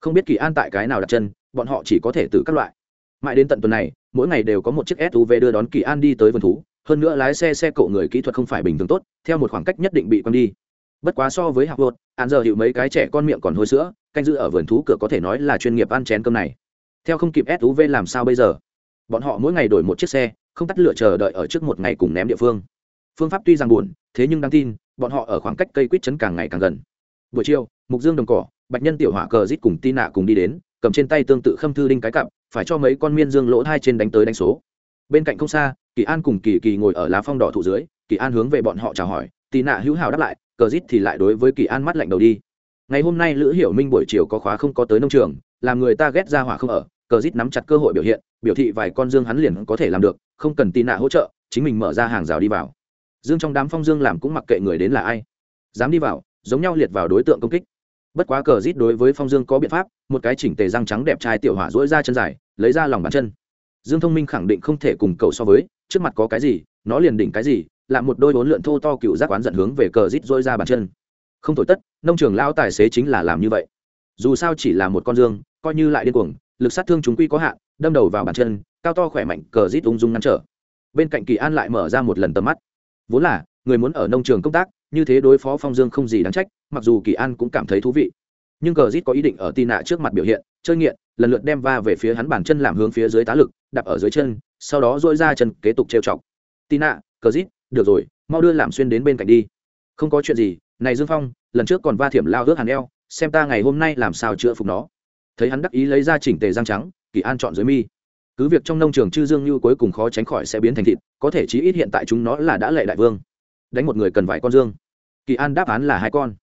Không biết kỳ an tại cái nào đặt chân, bọn họ chỉ có thể từ các loại. Mãi đến tận tuần này, mỗi ngày đều có một chiếc suv đưa đón kỳ an đi tới vườn thú, hơn nữa lái xe xe cộ người kỹ thuật không phải bình thường tốt, theo một khoảng cách nhất định bị quăng đi. Bất quá so với học vợt an giờ hiệu mấy cái trẻ con miệng còn hôi sữa, canh giữ ở vườn thú cửa có thể nói là chuyên nghiệp ăn chén cơm này. Theo không kịp suv làm sao bây giờ? Bọn họ mỗi ngày đổi một chiếc xe, không tắt lửa chờ đợi ở trước một ngày cùng ném địa phương. Phương pháp tuy rằng buồn, thế nhưng đáng tin, bọn họ ở khoảng cách cây quýt chấn càng ngày càng gần. Buổi chiều, mục dương đồng cỏ, bạch nhân tiểu hỏa cờ rít cùng tin nạ cùng đi đến, cầm trên tay tương tự khâm thư đinh cái cặp, phải cho mấy con miên dương lỗ hai trên đánh tới đánh số. Bên cạnh không xa, kỳ an cùng kỳ kỳ ngồi ở lá phong đỏ thụ dưới, kỳ an hướng về bọn họ chào hỏi tì nạ hữu hào đáp lại, cờ rít thì lại đối với kỳ an mắt lạnh đầu đi. Ngày hôm nay lữ hiểu minh buổi chiều có khóa không có tới nông trường, làm người ta ghét ra hỏa không ở cờ rít nắm chặt cơ hội biểu hiện, biểu thị vài con dương hắn liền có thể làm được, không cần tì nạ hỗ trợ, chính mình mở ra hàng rào đi vào. Dương trong đám phong dương làm cũng mặc kệ người đến là ai. Dám đi vào, giống nhau liệt vào đối tượng công kích. Bất quá cờ rít đối với phong dương có biện pháp, một cái chỉnh tề răng trắng đẹp trai tiểu hỏa dỗi ra chân dài, lấy ra lòng bàn chân. Dương thông minh khẳng định không thể cùng cầu so với, trước mặt có cái gì, nó liền đỉnh cái gì làm một đôi bốn lượn thô to cựu giác oán dẫn hướng về cờ rít dỗi ra bàn chân. Không thổi tất, nông trường lao tài xế chính là làm như vậy. Dù sao chỉ là một con dương, coi như lại điên cuồng lực sát thương chúng quy có hạn, đâm đầu vào bàn chân, cao to khỏe mạnh, cờ rít ung dung ngăn trở. Bên cạnh kỳ an lại mở ra một lần tầm mắt. Vốn là, người muốn ở nông trường công tác, như thế đối phó phong dương không gì đáng trách, mặc dù kỳ an cũng cảm thấy thú vị. Nhưng cờ rít có ý định ở tì nạ trước mặt biểu hiện, chơi nghiện, lần lượt đem va về phía hắn bàn chân làm hướng phía dưới tá lực, đạp ở dưới chân, sau đó dỗi ra chân kế tục trêu chọc. Tì nạ cờ rít, được rồi, mau đưa làm xuyên đến bên cạnh đi. Không có chuyện gì, này dương phong, lần trước còn va thiểm lao ước hàn eo, xem ta ngày hôm nay làm sao chữa phục nó thấy hắn đắc ý lấy ra chỉnh tề răng trắng, kỳ an chọn dưới mi. Cứ việc trong nông trường chư dương như cuối cùng khó tránh khỏi sẽ biến thành thịt, có thể chí ít hiện tại chúng nó là đã lệ đại vương. Đánh một người cần vài con dương. Kỳ an đáp án là hai con.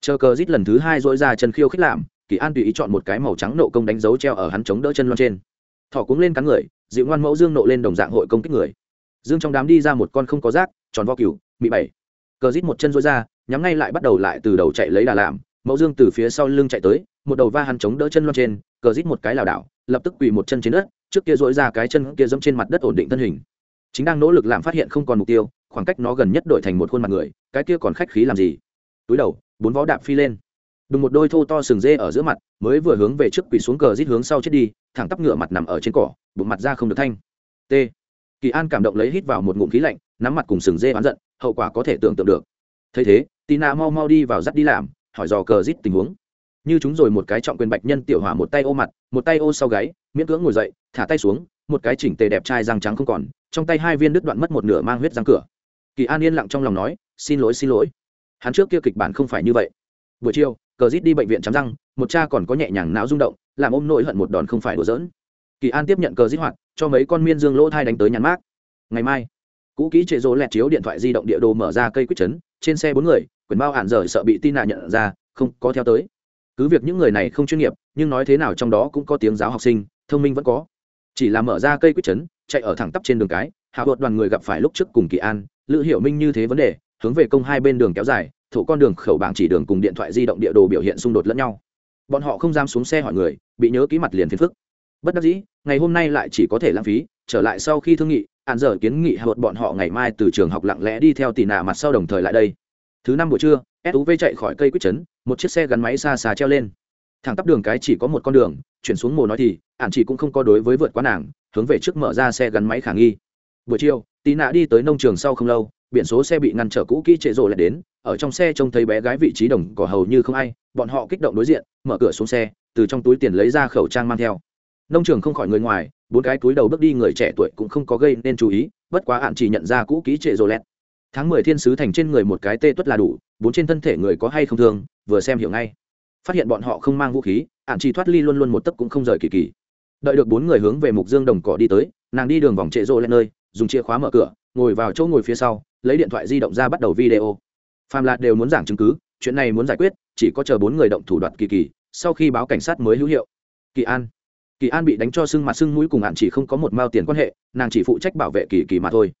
Chờ cờ rít lần thứ hai dỗi ra chân khiêu khích làm kỳ an tùy ý chọn một cái màu trắng nộ công đánh dấu treo ở hắn chống đỡ chân loan trên. Thỏ cuống lên cắn người, dịu ngoan mẫu dương nộ lên đồng dạng hội công kích người. Dương trong đám đi ra một con không có rác, tròn vo cừu, mị bảy. Cờ rít một chân dối ra, nhắm ngay lại bắt đầu lại từ đầu chạy lấy đà làm mẫu dương từ phía sau lưng chạy tới, một đầu va hắn chống đỡ chân loan trên, cờ rít một cái lảo đảo, lập tức quỳ một chân trên đất, trước kia dỗi ra cái chân kia dẫm trên mặt đất ổn định thân hình. Chính đang nỗ lực làm phát hiện không còn mục tiêu, khoảng cách nó gần nhất đổi thành một khuôn mặt người, cái kia còn khách khí làm gì? Túi đầu, bốn vó đạp phi lên. Đùng một đôi thô to sừng dê ở giữa mặt, mới vừa hướng về trước quỳ xuống cờ rít hướng sau chết đi, thẳng tắp ngựa mặt nằm ở trên cỏ, bụng mặt ra không được thanh. T. Kỳ an cảm động lấy hít vào một ngụm khí lạnh, nắm mặt cùng sừng dê oán giận, hậu quả có thể tưởng tượng được. Thấy thế, tina mau mau đi vào dắt đi làm hỏi dò cờ rít tình huống. Như chúng rồi một cái trọng quyền bạch nhân tiểu hỏa một tay ô mặt, một tay ô sau gáy, miễn cưỡng ngồi dậy, thả tay xuống, một cái chỉnh tề đẹp trai răng trắng không còn, trong tay hai viên đứt đoạn mất một nửa mang huyết răng cửa. Kỳ an yên lặng trong lòng nói, xin lỗi xin lỗi. Hắn trước kia kịch bản không phải như vậy. Buổi chiều, cờ rít đi bệnh viện chắm răng, một cha còn có nhẹ nhàng não rung động, làm ôm nỗi hận một đòn không phải đùa giỡn. Kỳ an tiếp nhận cờ rít hoạt, cho mấy con miên dương lỗ thai đánh tới nhắn mát ngày mai, cũ kỹ chế rỗ lẹt chiếu điện thoại di động địa đồ mở ra cây quýt chấn, trên xe bốn người quyển bao hạn rời sợ bị tin nạ nhận ra, không có theo tới. Cứ việc những người này không chuyên nghiệp, nhưng nói thế nào trong đó cũng có tiếng giáo học sinh, thông minh vẫn có. Chỉ là mở ra cây quyết chấn, chạy ở thẳng tắp trên đường cái, hạ vợt đoàn người gặp phải lúc trước cùng kỳ an, lữ hiểu minh như thế vấn đề, hướng về công hai bên đường kéo dài thủ con đường khẩu bảng chỉ đường cùng điện thoại di động địa đồ biểu hiện xung đột lẫn nhau. Bọn họ không dám xuống xe hỏi người, bị nhớ ký mặt liền phiền phức. Bất đắc dĩ, ngày hôm nay lại chỉ có thể lãng phí, trở lại sau khi thương nghị, hạn dở kiến nghị hạ vợt bọn họ ngày mai từ trường học lặng lẽ đi theo tì nạ mặt sau đồng thời lại đây thứ năm buổi trưa suv chạy khỏi cây quýt chấn một chiếc xe gắn máy xa xa treo lên. Thẳng tắp đường cái chỉ có một con đường, chuyển xuống mồ nói thì ạn chỉ cũng không có đối với vượt quá nàng, hướng về trước mở ra xe gắn máy khả nghi. Buổi chiều tí nạ đi tới nông trường sau không lâu, biển số xe bị ngăn trở cũ kỹ trệ rộ lại đến, ở trong xe trông thấy bé gái vị trí đồng cỏ hầu như không ai, bọn họ kích động đối diện, mở cửa xuống xe, từ trong túi tiền lấy ra khẩu trang mang theo. Nông trường không khỏi người ngoài, bốn cái túi đầu bước đi người trẻ tuổi cũng không có gây nên chú ý, bất quá ạn chỉ nhận ra cũ kỹ trệ rộ lẹt tháng mười thiên sứ thành trên người một cái tê tuất là đủ, bốn trên thân thể người có hay không thương, vừa xem hiểu ngay. Phát hiện bọn họ không mang vũ khí ạn chỉ thoát ly luôn luôn một tấc cũng không rời kỳ kỳ. Đợi được bốn người hướng về mục dương đồng cỏ đi tới, nàng đi đường vòng trệ rộ lên nơi, dùng chìa khóa mở cửa, ngồi vào chỗ ngồi phía sau, lấy điện thoại di động ra bắt đầu video. Phàm lạt đều muốn giảng chứng cứ, chuyện này muốn giải quyết, chỉ có chờ bốn người động thủ đoạn kỳ kỳ, sau khi báo cảnh sát mới hữu hiệu. Kỳ an. Kỳ an bị đánh cho sưng mặt sưng mũi cùng hạn chỉ không có một mao tiền quan hệ, nàng chỉ phụ trách bảo vệ kỳ kỳ mà thôi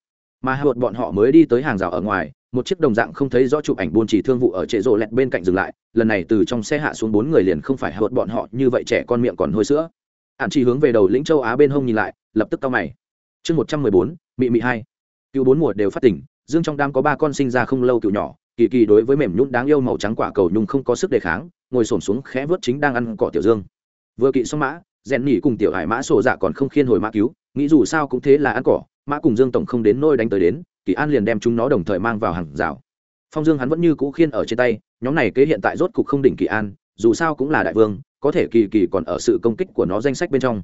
mà hạ bọn họ mới đi tới hàng rào ở ngoài, một chiếc đồng dạng không thấy rõ chụp ảnh buôn chỉ thương vụ ở trệ rộ lẹt bên cạnh dừng lại, lần này từ trong xe hạ xuống bốn người liền không phải hạ bọn họ, như vậy trẻ con miệng còn hôi sữa. Hạn chỉ hướng về đầu lĩnh châu á bên hông nhìn lại, lập tức cao mày. Chương một trăm mười bốn, mị mị hai. Cựu bốn mùa đều phát tỉnh dương trong đám có ba con sinh ra không lâu cựu nhỏ, kỳ kỳ đối với mềm nhún đáng yêu màu trắng quả cầu nhung không có sức đề kháng, ngồi xổm xuống khẽ vớt chính đang ăn cỏ tiểu dương. Vừa kỵ xong mã, rèn nỉ cùng tiểu hải mã sổ dạ còn không khiên hồi mã cứu nghĩ dù sao cũng thế là ăn cỏ, mã cùng dương tổng không đến nôi đánh tới đến, kỳ an liền đem chúng nó đồng thời mang vào hàng rào. Phong dương hắn vẫn như cũ khiên ở trên tay, nhóm này kế hiện tại rốt cục không đỉnh kỳ an, dù sao cũng là đại vương, có thể kỳ kỳ còn ở sự công kích của nó danh sách bên trong.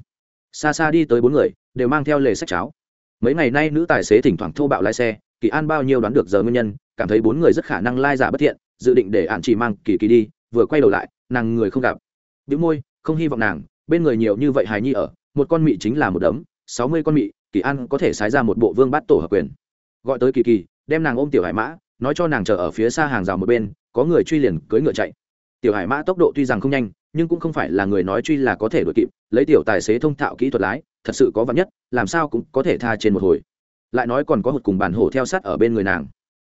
Xa xa đi tới bốn người, đều mang theo lề sách cháo. Mấy ngày nay nữ tài xế thỉnh thoảng thô bạo lái xe, kỳ an bao nhiêu đoán được giờ nguyên nhân, cảm thấy bốn người rất khả năng lai giả bất thiện, dự định để ạn chỉ mang kỳ kỳ đi, vừa quay đầu lại, nàng người không gặp. Đĩu môi, không hy vọng nàng, bên người nhiều như vậy hài nhi ở, một con mị chính là một đống sáu mươi con mị, kỳ an có thể sái ra một bộ vương bát tổ hợp quyền. Gọi tới kỳ kỳ, đem nàng ôm tiểu hải mã, nói cho nàng chờ ở phía xa hàng rào một bên, có người truy liền cưỡi ngựa chạy. Tiểu hải mã tốc độ tuy rằng không nhanh, nhưng cũng không phải là người nói truy là có thể đuổi kịp, lấy tiểu tài xế thông thạo kỹ thuật lái, thật sự có vật nhất, làm sao cũng có thể tha trên một hồi. Lại nói còn có một cùng bản hổ theo sát ở bên người nàng.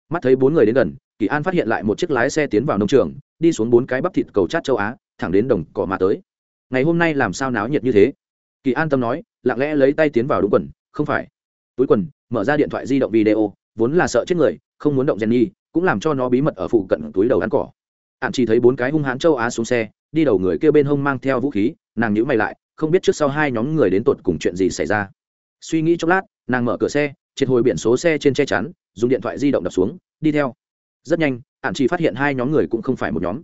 Mắt thấy bốn người đến gần, kỳ an phát hiện lại một chiếc lái xe tiến vào nông trường, đi xuống bốn cái bắp thịt cầu chát châu á, thẳng đến đồng cỏ mà tới. Ngày hôm nay làm sao náo nhiệt như thế? Kỳ an tâm nói, lặng lẽ lấy tay tiến vào đúng quần, không phải. Túi quần, mở ra điện thoại di động video, vốn là sợ chết người, không muốn động jenny, cũng làm cho nó bí mật ở phụ cận túi đầu ăn cỏ. Ạn chỉ thấy bốn cái hung hãn châu á xuống xe, đi đầu người kia bên hông mang theo vũ khí, nàng nhữ mày lại, không biết trước sau hai nhóm người đến tột cùng chuyện gì xảy ra. Suy nghĩ chốc lát, nàng mở cửa xe, triệt hồi biển số xe trên che chắn, dùng điện thoại di động đập xuống, đi theo. Rất nhanh ạn chỉ phát hiện hai nhóm người cũng không phải một nhóm.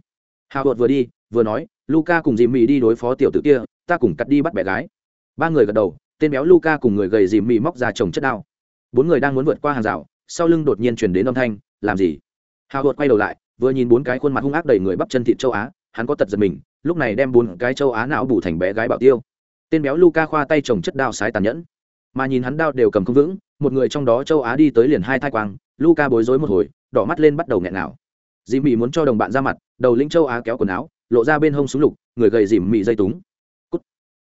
Hào hột vừa đi, vừa nói luca cùng Dì mì đi đối phó tiểu tử kia, ta cùng cắt đi bắt bé gái ba người gật đầu, tên béo luca cùng người gầy dìm mì móc ra trồng chất đao. Bốn người đang muốn vượt qua hàng rào, sau lưng đột nhiên chuyển đến âm thanh, làm gì? Hào hột quay đầu lại, vừa nhìn bốn cái khuôn mặt hung ác đầy người bắp chân thịt châu á, hắn có tật giật mình, lúc này đem bốn cái châu á não bù thành bé gái bảo tiêu. Tên béo luca khoa tay trồng chất đao sái tàn nhẫn. Mà nhìn hắn đao đều cầm không vững, một người trong đó châu á đi tới liền hai thai quang, luca bối rối một hồi, đỏ mắt lên bắt đầu nghẹn nào dìm mị muốn cho đồng bạn ra mặt, đầu lĩnh châu á kéo quần áo, lộ ra bên hông súng lục, người gầy dìm mị dây túng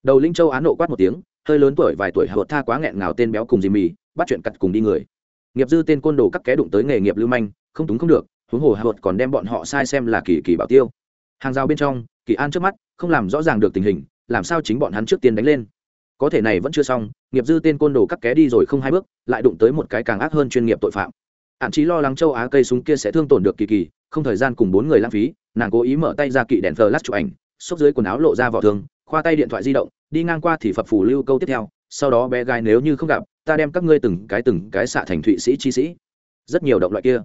đầu linh châu á nộ quát một tiếng, hơi lớn tuổi vài tuổi hợt tha quá nghẹn ngào tên béo cùng dì mì bắt chuyện cặt cùng đi người. Nghiệp dư tên côn đồ các ké đụng tới nghề nghiệp lưu manh, không túng không được, huống hồ hợt còn đem bọn họ sai xem là kỳ kỳ bảo tiêu. Hàng rào bên trong, kỳ an trước mắt, không làm rõ ràng được tình hình, làm sao chính bọn hắn trước tiên đánh lên? Có thể này vẫn chưa xong, nghiệp dư tên côn đồ cắt ké đi rồi không hai bước, lại đụng tới một cái càng ác hơn chuyên nghiệp tội phạm. Ạn chí lo lắng châu á cây súng kia sẽ thương tổn được kỳ kỳ, không thời gian cùng bốn người lãng phí, nàng cố ý mở tay ra kỵ đèn flash chụp ảnh, xốc dưới quần áo lộ ra vỏ thương khoa tay điện thoại di động, đi ngang qua thì phập phủ lưu câu tiếp theo, sau đó bé gái nếu như không gặp, ta đem các ngươi từng cái từng cái xạ thành thụy sĩ chi sĩ. Rất nhiều động loại kia.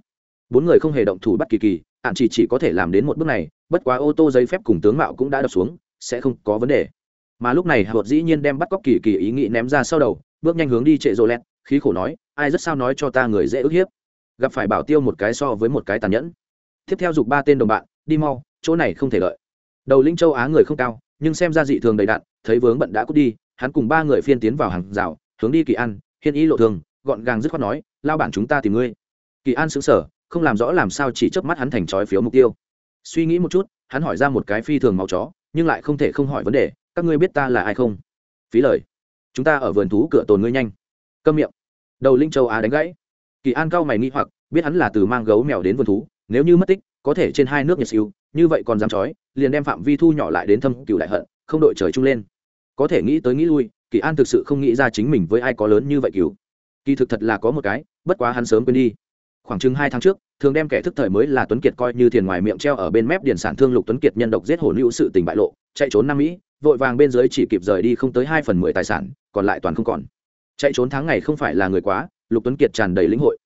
Bốn người không hề động thủ bắt kỳ kỳ ạn chỉ chỉ có thể làm đến một bước này, bất quá ô tô giấy phép cùng tướng mạo cũng đã đập xuống, sẽ không có vấn đề. Mà lúc này hạ dĩ nhiên đem bắt cóc kỳ kỳ ý nghĩ ném ra sau đầu, bước nhanh hướng đi trệ rô lẹt, khí khổ nói, ai rất sao nói cho ta người dễ ức hiếp? Gặp phải bảo tiêu một cái so với một cái tàn nhẫn. Tiếp theo giục ba tên đồng bạn, đi mau, chỗ này không thể lợi đầu linh châu á người không cao nhưng xem ra dị thường đầy đạn, thấy vướng bận đã cút đi, hắn cùng ba người phiên tiến vào hàng rào, hướng đi kỳ an, hiên ý lộ thường, gọn gàng dứt khoát nói, lao bản chúng ta tìm ngươi. Kỳ an xứng sở không làm rõ làm sao chỉ chớp mắt hắn thành trói phiếu mục tiêu. Suy nghĩ một chút, hắn hỏi ra một cái phi thường màu chó, nhưng lại không thể không hỏi vấn đề, các ngươi biết ta là ai không? Phí lời. Chúng ta ở vườn thú cửa tồn ngươi nhanh. Câm miệng. Đầu linh châu á đánh gãy. Kỳ an cao mày nghi hoặc, biết hắn là từ mang gấu mèo đến vườn thú nếu như mất tích, có thể trên hai nước nhật siêu như vậy còn dám chói liền đem phạm vi thu nhỏ lại đến thâm cựu đại hận, không đội trời chung lên. Có thể nghĩ tới nghĩ lui, kỳ an thực sự không nghĩ ra chính mình với ai có lớn như vậy cứu kỳ thực thật là có một cái, bất quá hắn sớm quên đi. Khoảng chừng hai tháng trước, thường đem kẻ thức thời mới là tuấn kiệt coi như tiền ngoài miệng treo ở bên mép điển sản thương lục tuấn kiệt nhân độc giết hồn lưu sự tình bại lộ, chạy trốn nam mỹ, vội vàng bên dưới chỉ kịp rời đi không tới hai phần mười tài sản, còn lại toàn không còn. Chạy trốn tháng ngày không phải là người quá, lục tuấn kiệt tràn đầy lĩnh hội.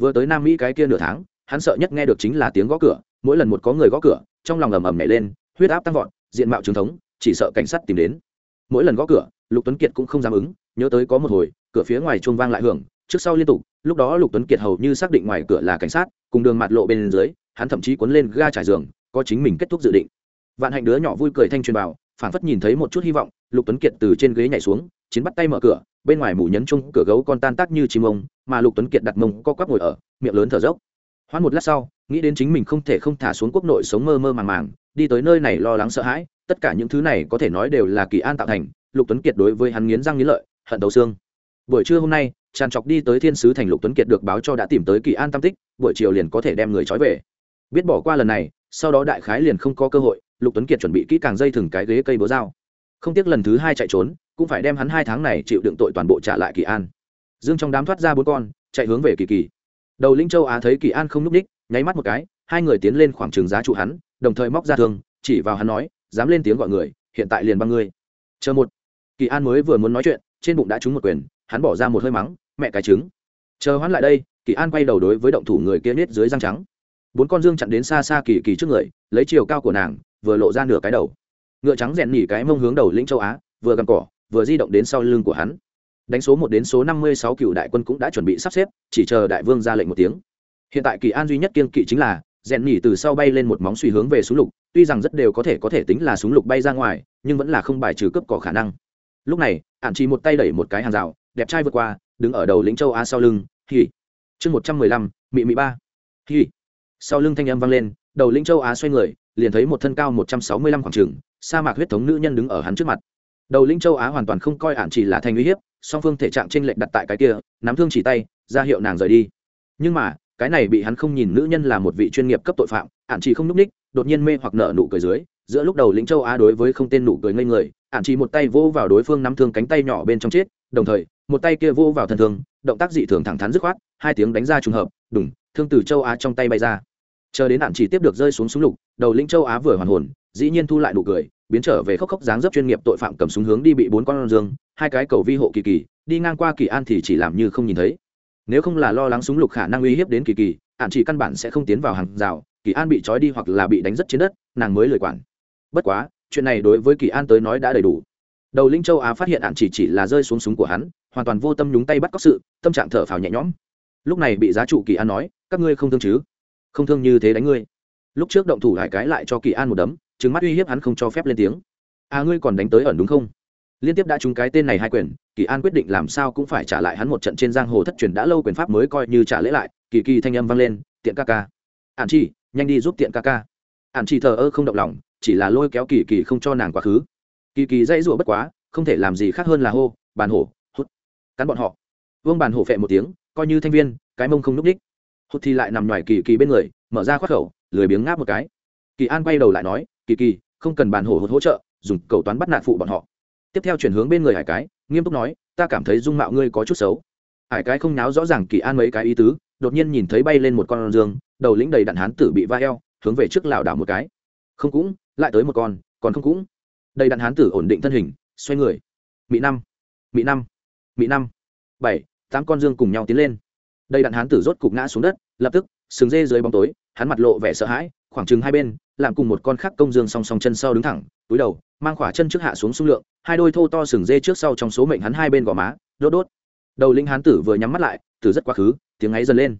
Vừa tới nam mỹ cái kia nửa tháng hắn sợ nhất nghe được chính là tiếng gõ cửa, mỗi lần một có người gõ cửa, trong lòng ầm ầm nhảy lên, huyết áp tăng vọt, diện mạo trường thống, chỉ sợ cảnh sát tìm đến. Mỗi lần gõ cửa, lục tuấn kiệt cũng không dám ứng, nhớ tới có một hồi, cửa phía ngoài chuông vang lại hưởng, trước sau liên tục, lúc đó lục tuấn kiệt hầu như xác định ngoài cửa là cảnh sát, cùng đường mặt lộ bên dưới, hắn thậm chí cuốn lên ga trải giường, có chính mình kết thúc dự định. Vạn hạnh đứa nhỏ vui cười thanh truyền vào phản phất nhìn thấy một chút hy vọng, lục tuấn kiệt từ trên ghế nhảy xuống, chiến bắt tay mở cửa, bên ngoài mủ nhấn chung cửa gấu con tan tác như chim ông, mà lục tuấn kiệt đặt mông co quắp ngồi ở, miệng lớn thở dốc hoãn một lát sau, nghĩ đến chính mình không thể không thả xuống quốc nội sống mơ mơ màng màng, đi tới nơi này lo lắng sợ hãi, tất cả những thứ này có thể nói đều là kỳ an tạo thành, lục tuấn kiệt đối với hắn nghiến răng nghiến lợi, hận đầu xương. Buổi trưa hôm nay, tràn trọc đi tới thiên sứ thành lục tuấn kiệt được báo cho đã tìm tới kỳ an tam tích, buổi chiều liền có thể đem người trói về. Biết bỏ qua lần này, sau đó đại khái liền không có cơ hội, lục tuấn kiệt chuẩn bị kỹ càng dây thừng cái ghế cây búa dao. Không tiếc lần thứ hai chạy trốn, cũng phải đem hắn hai tháng này chịu đựng tội toàn bộ trả lại kỳ an. Dương trong đám thoát ra bốn con, chạy hướng về kỳ kỳ đầu linh châu á thấy kỳ an không n ú c ních nháy mắt một cái, hai người tiến lên khoảng trường giá trụ hắn, đồng thời móc ra thương, chỉ vào hắn nói, dám lên tiếng gọi người, hiện tại liền băng ngươi. Chờ một. Kỳ an mới vừa muốn nói chuyện, trên bụng đã trúng một quyền, hắn bỏ ra một hơi mắng, mẹ cái trứng. Chờ hắn lại đây, kỳ an quay đầu đối với động thủ người kia nết dưới răng trắng. Bốn con dương chặn đến xa xa kỳ kỳ trước người, lấy chiều cao của nàng, vừa lộ ra nửa cái đầu. Ngựa trắng rèn nỉ cái mông hướng đầu lĩnh châu á, vừa gầm cỏ, vừa di động đến sau lưng của hắn đánh số một đến số năm mươi sáu cựu đại quân cũng đã chuẩn bị sắp xếp, chỉ chờ đại vương ra lệnh một tiếng. Hiện tại kỳ an duy nhất kiên kỵ chính là, rèn nhỉ từ sau bay lên một móng suy hướng về súng lục, tuy rằng rất đều có thể có thể tính là súng lục bay ra ngoài, nhưng vẫn là không bài trừ cấp có khả năng. Lúc này ạn chỉ một tay đẩy một cái hàng rào, đẹp trai vượt qua, đứng ở đầu lĩnh châu á sau lưng, hì. Chương một trăm mười lăm, mị mị ba. Hì. Sau lưng thanh âm vang lên, đầu lĩnh châu á xoay người, liền thấy một thân cao một trăm sáu mươi lăm khoảng trừng, sa mạc huyết thống nữ nhân đứng ở hắn trước mặt. Đầu lĩnh châu á hoàn toàn không coi ạn chỉ là thành uy hiếp song phương thể trạng t r ê n lệch đặt tại cái kia, nắm thương chỉ tay, ra hiệu nàng rời đi. Nhưng mà, cái này bị hắn không nhìn nữ nhân là một vị chuyên nghiệp cấp tội phạm ạn chỉ không n ú c ních, đột nhiên mê hoặc nở nụ cười dưới, giữa lúc đầu lĩnh châu á đối với không tên nụ cười ngây người ạn chỉ một tay vỗ vào đối phương nắm thương cánh tay nhỏ bên trong chết, đồng thời, một tay kia vỗ vào thân thương, động tác dị thường thẳng thắn dứt khoát, hai tiếng đánh ra trùng hợp, đùng, thương từ châu á trong tay bay ra. Chờ đến ạn chỉ tiếp được rơi xuống súng lục, đầu lĩnh châu á vừa hoàn hồn, dĩ nhiên thu lại nụ cười biến trở về khóc khóc dáng dấp chuyên nghiệp tội phạm cầm súng hướng đi bị bốn con dương, hai cái cầu vi hộ kỳ kỳ, đi ngang qua kỳ an thì chỉ làm như không nhìn thấy. Nếu không là lo lắng súng lục khả năng uy hiếp đến kỳ kỳ, ạn chỉ căn bản sẽ không tiến vào hàng rào, kỳ an bị trói đi hoặc là bị đánh rất trên đất, nàng mới lời quản. Bất quá, chuyện này đối với kỳ an tới nói đã đầy đủ. Đầu linh châu á phát hiện ạn chỉ chỉ là rơi xuống súng của hắn, hoàn toàn vô tâm nhúng tay bắt cóc sự, tâm trạng thở phào nhẹ nhõm. Lúc này bị giá trụ kỳ an nói, các ngươi không thương chứ? Không thương như thế đánh ngươi. Lúc trước động thủ hải cái lại cho kỳ an một đấm trừng mắt uy hiếp hắn không cho phép lên tiếng. À ngươi còn đánh tới ẩn đúng không? Liên tiếp đã trúng cái tên này hai quyền, kỳ an quyết định làm sao cũng phải trả lại hắn một trận trên giang hồ thất truyền đã lâu quyền pháp mới coi như trả lễ lại. Kỳ kỳ thanh âm vang lên, tiện ca ca. Ạn chi, nhanh đi giúp tiện ca ca. Ạn chi thờ ơ không động lòng, chỉ là lôi kéo kỳ kỳ không cho nàng quá khứ. Kỳ kỳ dãy rủa bất quá, không thể làm gì khác hơn là hô, bàn hổ, hút. Cắn bọn họ. Vương bàn hổ phệ một tiếng, coi như thanh viên, cái mông không núp đích. Hút thì lại nằm ngoài kỳ kỳ bên người, mở ra khoác khẩu, lười biếng ngáp một cái. Kỳ an quay đầu lại nói kỳ kỳ, không cần bàn hổ hỗ trợ, dùng cầu toán bắt nạt phụ bọn họ. Tiếp theo chuyển hướng bên người hải cái, nghiêm túc nói, ta cảm thấy dung mạo ngươi có chút xấu. Hải cái không náo rõ ràng kỳ an mấy cái ý tứ, đột nhiên nhìn thấy bay lên một con dương, đầu lĩnh đầy đạn hán tử bị va eo, hướng về trước lảo đảo một cái. Không cũng, lại tới một con, còn không cũng. Đầy đạn hán tử ổn định thân hình, xoay người. Mỹ năm mỹ năm mỹ năm. Bảy, tám con dương cùng nhau tiến lên. Đầy đạn hán tử rốt cục ngã xuống đất, lập tức, sừng dê dưới bóng tối, hắn mặt lộ vẻ sợ hãi khoảng chừng hai bên làm cùng một con khác công dương song song chân sau đứng thẳng, túi đầu, mang khỏa chân trước hạ xuống xung lượng, hai đôi thô to sừng dê trước sau trong số mệnh hắn hai bên gò má, đốt đốt. Đầu linh hán tử vừa nhắm mắt lại từ rất quá khứ, tiếng ấy dần lên.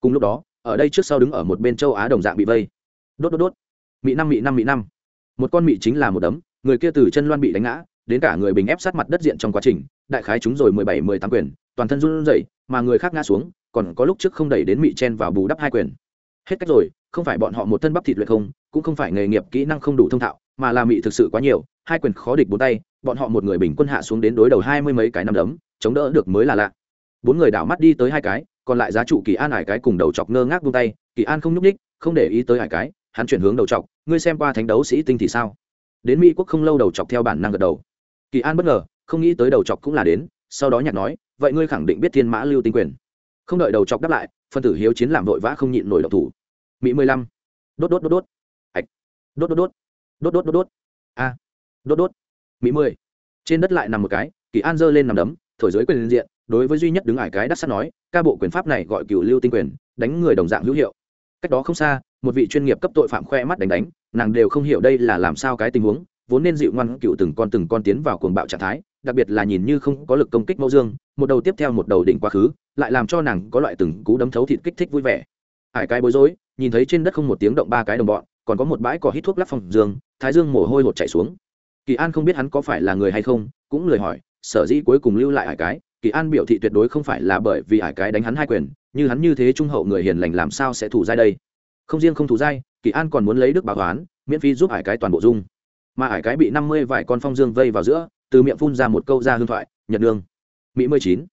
Cùng lúc đó, ở đây trước sau đứng ở một bên châu á đồng dạng bị vây. Đốt đốt đốt. Mỹ năm mỹ năm mỹ năm. Một con mỹ chính là một đấm, người kia từ chân loan bị đánh ngã, đến cả người bình ép sát mặt đất diện trong quá trình, đại khái chúng rồi mười bảy, mười tám quyền, toàn thân run rẩy, mà người khác ngã xuống, còn có lúc trước không đẩy đến mỹ chen vào bù đắp hai quyền. Hết cách rồi không phải bọn họ một thân bắp thịt luyện không, cũng không phải nghề nghiệp kỹ năng không đủ thông thạo, mà là mị thực sự quá nhiều, hai quyền khó địch bốn tay, bọn họ một người bình quân hạ xuống đến đối đầu hai mươi mấy cái năm đấm, chống đỡ được mới là lạ. Bốn người đảo mắt đi tới hai cái, còn lại giá trụ kỳ an hải cái cùng đầu chọc ngơ ngác buông tay, kỳ an không nhúc ních không để ý tới hải cái, hắn chuyển hướng đầu chọc, ngươi xem qua thánh đấu sĩ tinh thì sao? Đến mỹ quốc không lâu đầu chọc theo bản năng gật đầu. Kỳ an bất ngờ, không nghĩ tới đầu chọc cũng là đến, sau đó nhạc nói, vậy ngươi khẳng định biết thiên mã lưu tinh quyền. Không đợi đầu chọc đáp lại, phân tử hiếu chiến làm vội vã không nhịn nổi độc thủ mỹ mười lăm. Đốt đốt đốt đốt. Ạch đốt đốt đốt. Đốt đốt đốt đốt. A. Đốt đốt. Mỹ mười. Trên đất lại nằm một cái, kỳ an giơ lên nằm đấm, thổi dưới quyền diện, đối với duy nhất đứng ải cái đắc sắt nói, ca bộ quyền pháp này gọi cựu lưu tinh quyền, đánh người đồng dạng hữu hiệu. Cách đó không xa, một vị chuyên nghiệp cấp tội phạm khoe mắt đánh đánh, nàng đều không hiểu đây là làm sao cái tình huống, vốn nên dịu ngoan cựu từng con từng con tiến vào cuồng bạo trạng thái, đặc biệt là nhìn như không có lực công kích mẫu dương, một đầu tiếp theo một đầu đỉnh quá khứ, lại làm cho nàng có loại từng cú đấm thấu thịt kích thích vui vẻ. Hải cái bối rối nhìn thấy trên đất không một tiếng động ba cái đồng bọn, còn có một bãi cỏ hít thuốc lắc phòng dương, thái dương mồ hôi hột chảy xuống. Kỳ an không biết hắn có phải là người hay không, cũng lời hỏi, sở dĩ cuối cùng lưu lại hải cái. Kỳ an biểu thị tuyệt đối không phải là bởi vì hải cái đánh hắn hai quyền, như hắn như thế trung hậu người hiền lành làm sao sẽ thủ giai đây? Không riêng không thủ giai kỳ an còn muốn lấy đức báo toán miễn phí giúp hải cái toàn bộ dung. Mà hải cái bị năm mươi vài con phong dương vây vào giữa, từ miệng phun ra một câu ra hương thoại, nhật nương. Mỹ mười chín.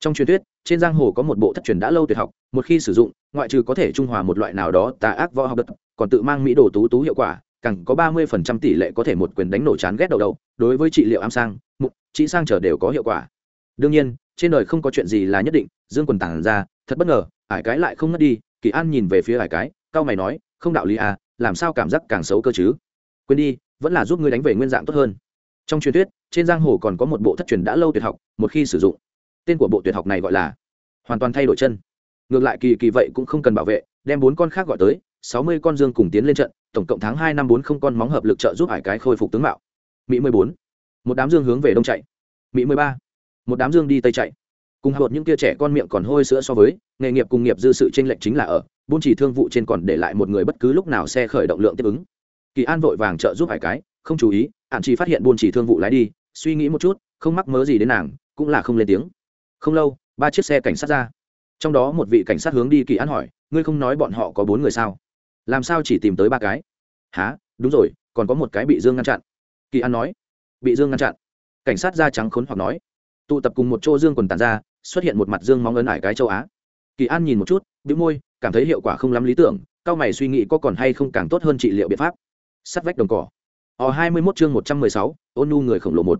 Trong truyền thuyết, trên giang hồ có một bộ thất truyền đã lâu tuyệt học, một khi sử dụng ngoại trừ có thể trung hòa một loại nào đó tà ác võ học đất còn tự mang mỹ đồ tú tú hiệu quả, càng có ba mươi phần trăm tỷ lệ có thể một quyền đánh nổ chán ghét đầu đầu, đối với trị liệu am sang mục trị sang trở đều có hiệu quả. Đương nhiên, trên đời không có chuyện gì là nhất định, dương quần tản ra, thật bất ngờ, ải cái lại không ngất đi, kỳ an nhìn về phía ải cái, cao mày nói, không đạo lý à làm sao cảm giác càng xấu cơ chứ? Quên đi, vẫn là giúp ngươi đánh về nguyên dạng tốt hơn. Trong truyền thuyết, trên giang hồ còn có một bộ thất truyền đã lâu tuyệt học, một khi sử dụng, tên của bộ tuyệt học này gọi là hoàn toàn thay đổi chân ngược lại kỳ kỳ vậy cũng không cần bảo vệ, đem bốn con khác gọi tới, sáu mươi con dương cùng tiến lên trận, tổng cộng tháng hai năm bốn không con móng hợp lực trợ giúp hải cái khôi phục tướng mạo. Mỹ mười bốn, một đám dương hướng về đông chạy. Mỹ mười ba, một đám dương đi tây chạy. Cùng hợp những kia trẻ con miệng còn hôi sữa so với, nghề nghiệp cùng nghiệp dư sự tranh lệch chính là ở, buôn chỉ thương vụ trên còn để lại một người bất cứ lúc nào xe khởi động lượng tiếp ứng. Kỳ an vội vàng trợ giúp hải cái, không chú ý, hạn chỉ phát hiện buôn chỉ thương vụ lái đi, suy nghĩ một chút, không mắc mớ gì đến nàng, cũng là không lên tiếng. Không lâu, ba chiếc xe cảnh sát ra trong đó một vị cảnh sát hướng đi kỳ an hỏi, ngươi không nói bọn họ có bốn người sao? Làm sao chỉ tìm tới ba cái? Há đúng rồi, còn có một cái bị dương ngăn chặn. Kỳ an nói. Bị dương ngăn chặn? Cảnh sát da trắng khốn hoặc nói. Tụ tập cùng một chỗ dương quần tàn ra, xuất hiện một mặt dương móng ấn ải cái châu á. Kỳ an nhìn một chút, bĩu môi, cảm thấy hiệu quả không lắm lý tưởng, cao mày suy nghĩ có còn hay không càng tốt hơn trị liệu biện pháp. Sắt vách đồng cỏ. Ò hai mươi mốt chương một trăm mười sáu, ôn nu người khổng lồ một.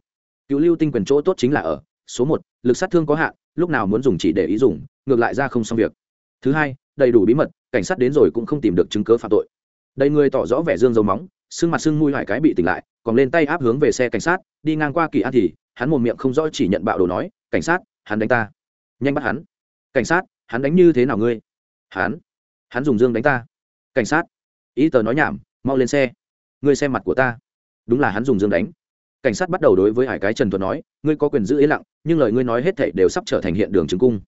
Cựu lưu tinh quyền chỗ tốt chính là ở, số một, lực sát thương có hạn, lúc nào muốn dùng chỉ để ý dùng ngược lại ra không xong việc. Thứ hai, đầy đủ bí mật, cảnh sát đến rồi cũng không tìm được chứng cớ phạm tội. Đầy người tỏ rõ vẻ dương dầu móng, xương mặt xương mùi hoài cái bị tỉnh lại, còn lên tay áp hướng về xe cảnh sát, đi ngang qua kỳ an thì, hắn một miệng không rõ chỉ nhận bạo đồ nói, cảnh sát, hắn đánh ta. Nhanh bắt hắn. Cảnh sát, hắn đánh như thế nào ngươi? Hắn hắn dùng dương đánh ta. Cảnh sát. Ý tờ nói nhảm, mau lên xe. Ngươi xem mặt của ta. Đúng là hắn dùng dương đánh. Cảnh sát bắt đầu đối với hải cái trần thuật nói, ngươi có quyền giữ ý lặng, nhưng lời ngươi nói hết thảy đều sắp trở thành hiện đường chứng cung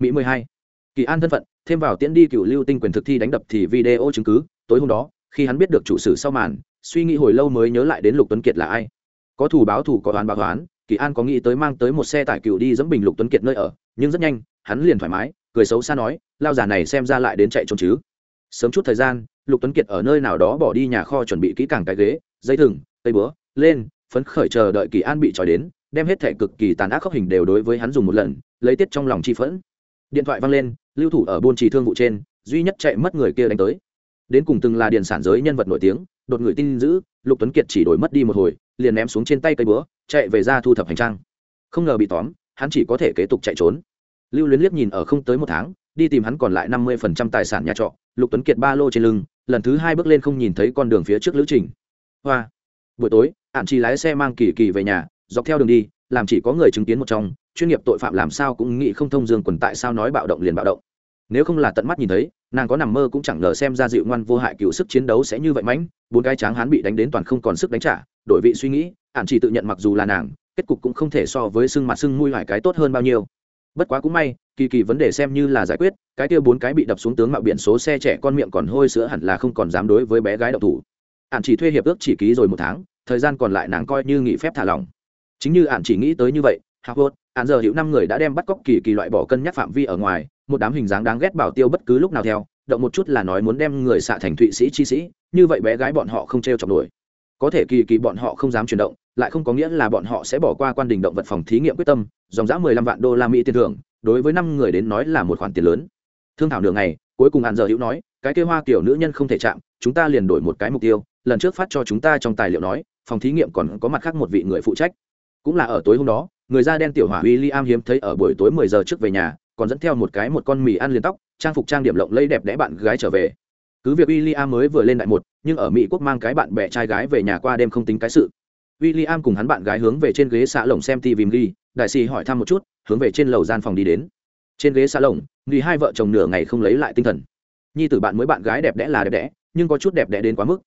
mỹ mười hai. Kỳ an thân phận thêm vào tiễn đi cựu lưu tinh quyền thực thi đánh đập thì video chứng cứ tối hôm đó khi hắn biết được chủ sử sau màn suy nghĩ hồi lâu mới nhớ lại đến lục tuấn kiệt là ai. Có thủ báo thủ có đoán báo đoán, kỳ an có nghĩ tới mang tới một xe tải cựu đi dẫm bình lục tuấn kiệt nơi ở nhưng rất nhanh hắn liền thoải mái cười xấu xa nói lao giả này xem ra lại đến chạy trốn chứ. Sớm chút thời gian lục tuấn kiệt ở nơi nào đó bỏ đi nhà kho chuẩn bị kỹ càng cái ghế dây thừng cây búa lên phấn khởi chờ đợi kỳ an bị trói đến đem hết thẻ cực kỳ tàn ác khốc hình đều đối với hắn dùng một lần lấy tiết trong lòng chi phẫn điện thoại văng lên, lưu thủ ở buôn trì thương vụ trên, duy nhất chạy mất người kia đánh tới. Đến cùng từng là điền sản giới nhân vật nổi tiếng, đột người tin giữ, lục tuấn kiệt chỉ đổi mất đi một hồi, liền ném xuống trên tay cây búa, chạy về ra thu thập hành trang. Không ngờ bị tóm, hắn chỉ có thể kế tục chạy trốn. Lưu luyến liếc nhìn ở không tới một tháng, đi tìm hắn còn lại năm mươi phần trăm tài sản nhà trọ, lục tuấn kiệt ba lô trên lưng, lần thứ hai bước lên không nhìn thấy con đường phía trước lữ trình. Hoa! Buổi tối ạn chỉ lái xe mang kỳ kỳ về nhà, dọc theo đường đi, làm chỉ có người chứng kiến một trong chuyên nghiệp tội phạm làm sao cũng nghĩ không thông dương quần tại sao nói bạo động liền bạo động. Nếu không là tận mắt nhìn thấy, nàng có nằm mơ cũng chẳng ngờ xem ra dịu ngoan vô hại cựu sức chiến đấu sẽ như vậy mãnh, bốn cái tráng hán bị đánh đến toàn không còn sức đánh trả, đổi vị suy nghĩ ạn chỉ tự nhận mặc dù là nàng, kết cục cũng không thể so với sưng mặt sưng mui hoài cái tốt hơn bao nhiêu. Bất quá cũng may, kỳ kỳ vấn đề xem như là giải quyết, cái kia bốn cái bị đập xuống tướng mạo biển số xe trẻ con miệng còn hôi sữa hẳn là không còn dám đối với bé gái độc thủ. Ạn chỉ thuê hiệp ước chỉ ký rồi một tháng, thời gian còn lại nàng coi như nghỉ phép thả lỏng. Chính như ạn chỉ nghĩ tới như vậy hạc án giờ hiểu năm người đã đem bắt cóc kỳ kỳ loại bỏ cân nhắc phạm vi ở ngoài, một đám hình dáng đáng ghét bảo tiêu bất cứ lúc nào theo, động một chút là nói muốn đem người xạ thành thụy sĩ chi sĩ, như vậy bé gái bọn họ không t r e o chọc nổi. Có thể kỳ kỳ bọn họ không dám chuyển động, lại không có nghĩa là bọn họ sẽ bỏ qua quan đình động vật phòng thí nghiệm quyết tâm, dòng giã mười lăm vạn đô la mỹ tiền thưởng, đối với năm người đến nói là một khoản tiền lớn. Thương thảo đường này cuối cùng hạn giờ hữu nói, cái kêu hoa kiểu nữ nhân không thể chạm, chúng ta liền đổi một cái mục tiêu, lần trước phát cho chúng ta trong tài liệu nói, phòng thí nghiệm còn có mặt khác một vị người phụ trách cũng là ở tối hôm đó, người da đen tiểu hỏa w i l l i am hiếm thấy ở buổi tối mười giờ trước về nhà, còn dẫn theo một cái một con mì ăn liền tóc, trang phục trang điểm lộng lẫy đẹp đẽ bạn gái trở về. Cứ việc w i l l i am mới vừa lên đại một, nhưng ở mỹ quốc mang cái bạn bè trai gái về nhà qua đêm không tính cái sự. W i l l i am cùng hắn bạn gái hướng về trên ghế xạ lồng xem tv ghi đại sĩ hỏi thăm một chút, hướng về trên lầu gian phòng đi đến. Trên ghế xạ lồng vì hai vợ chồng nửa ngày không lấy lại tinh thần. Nhi tử bạn mới bạn gái đẹp đẽ là đẹp đẽ, nhưng có chút đẹp đẽ đến quá mức.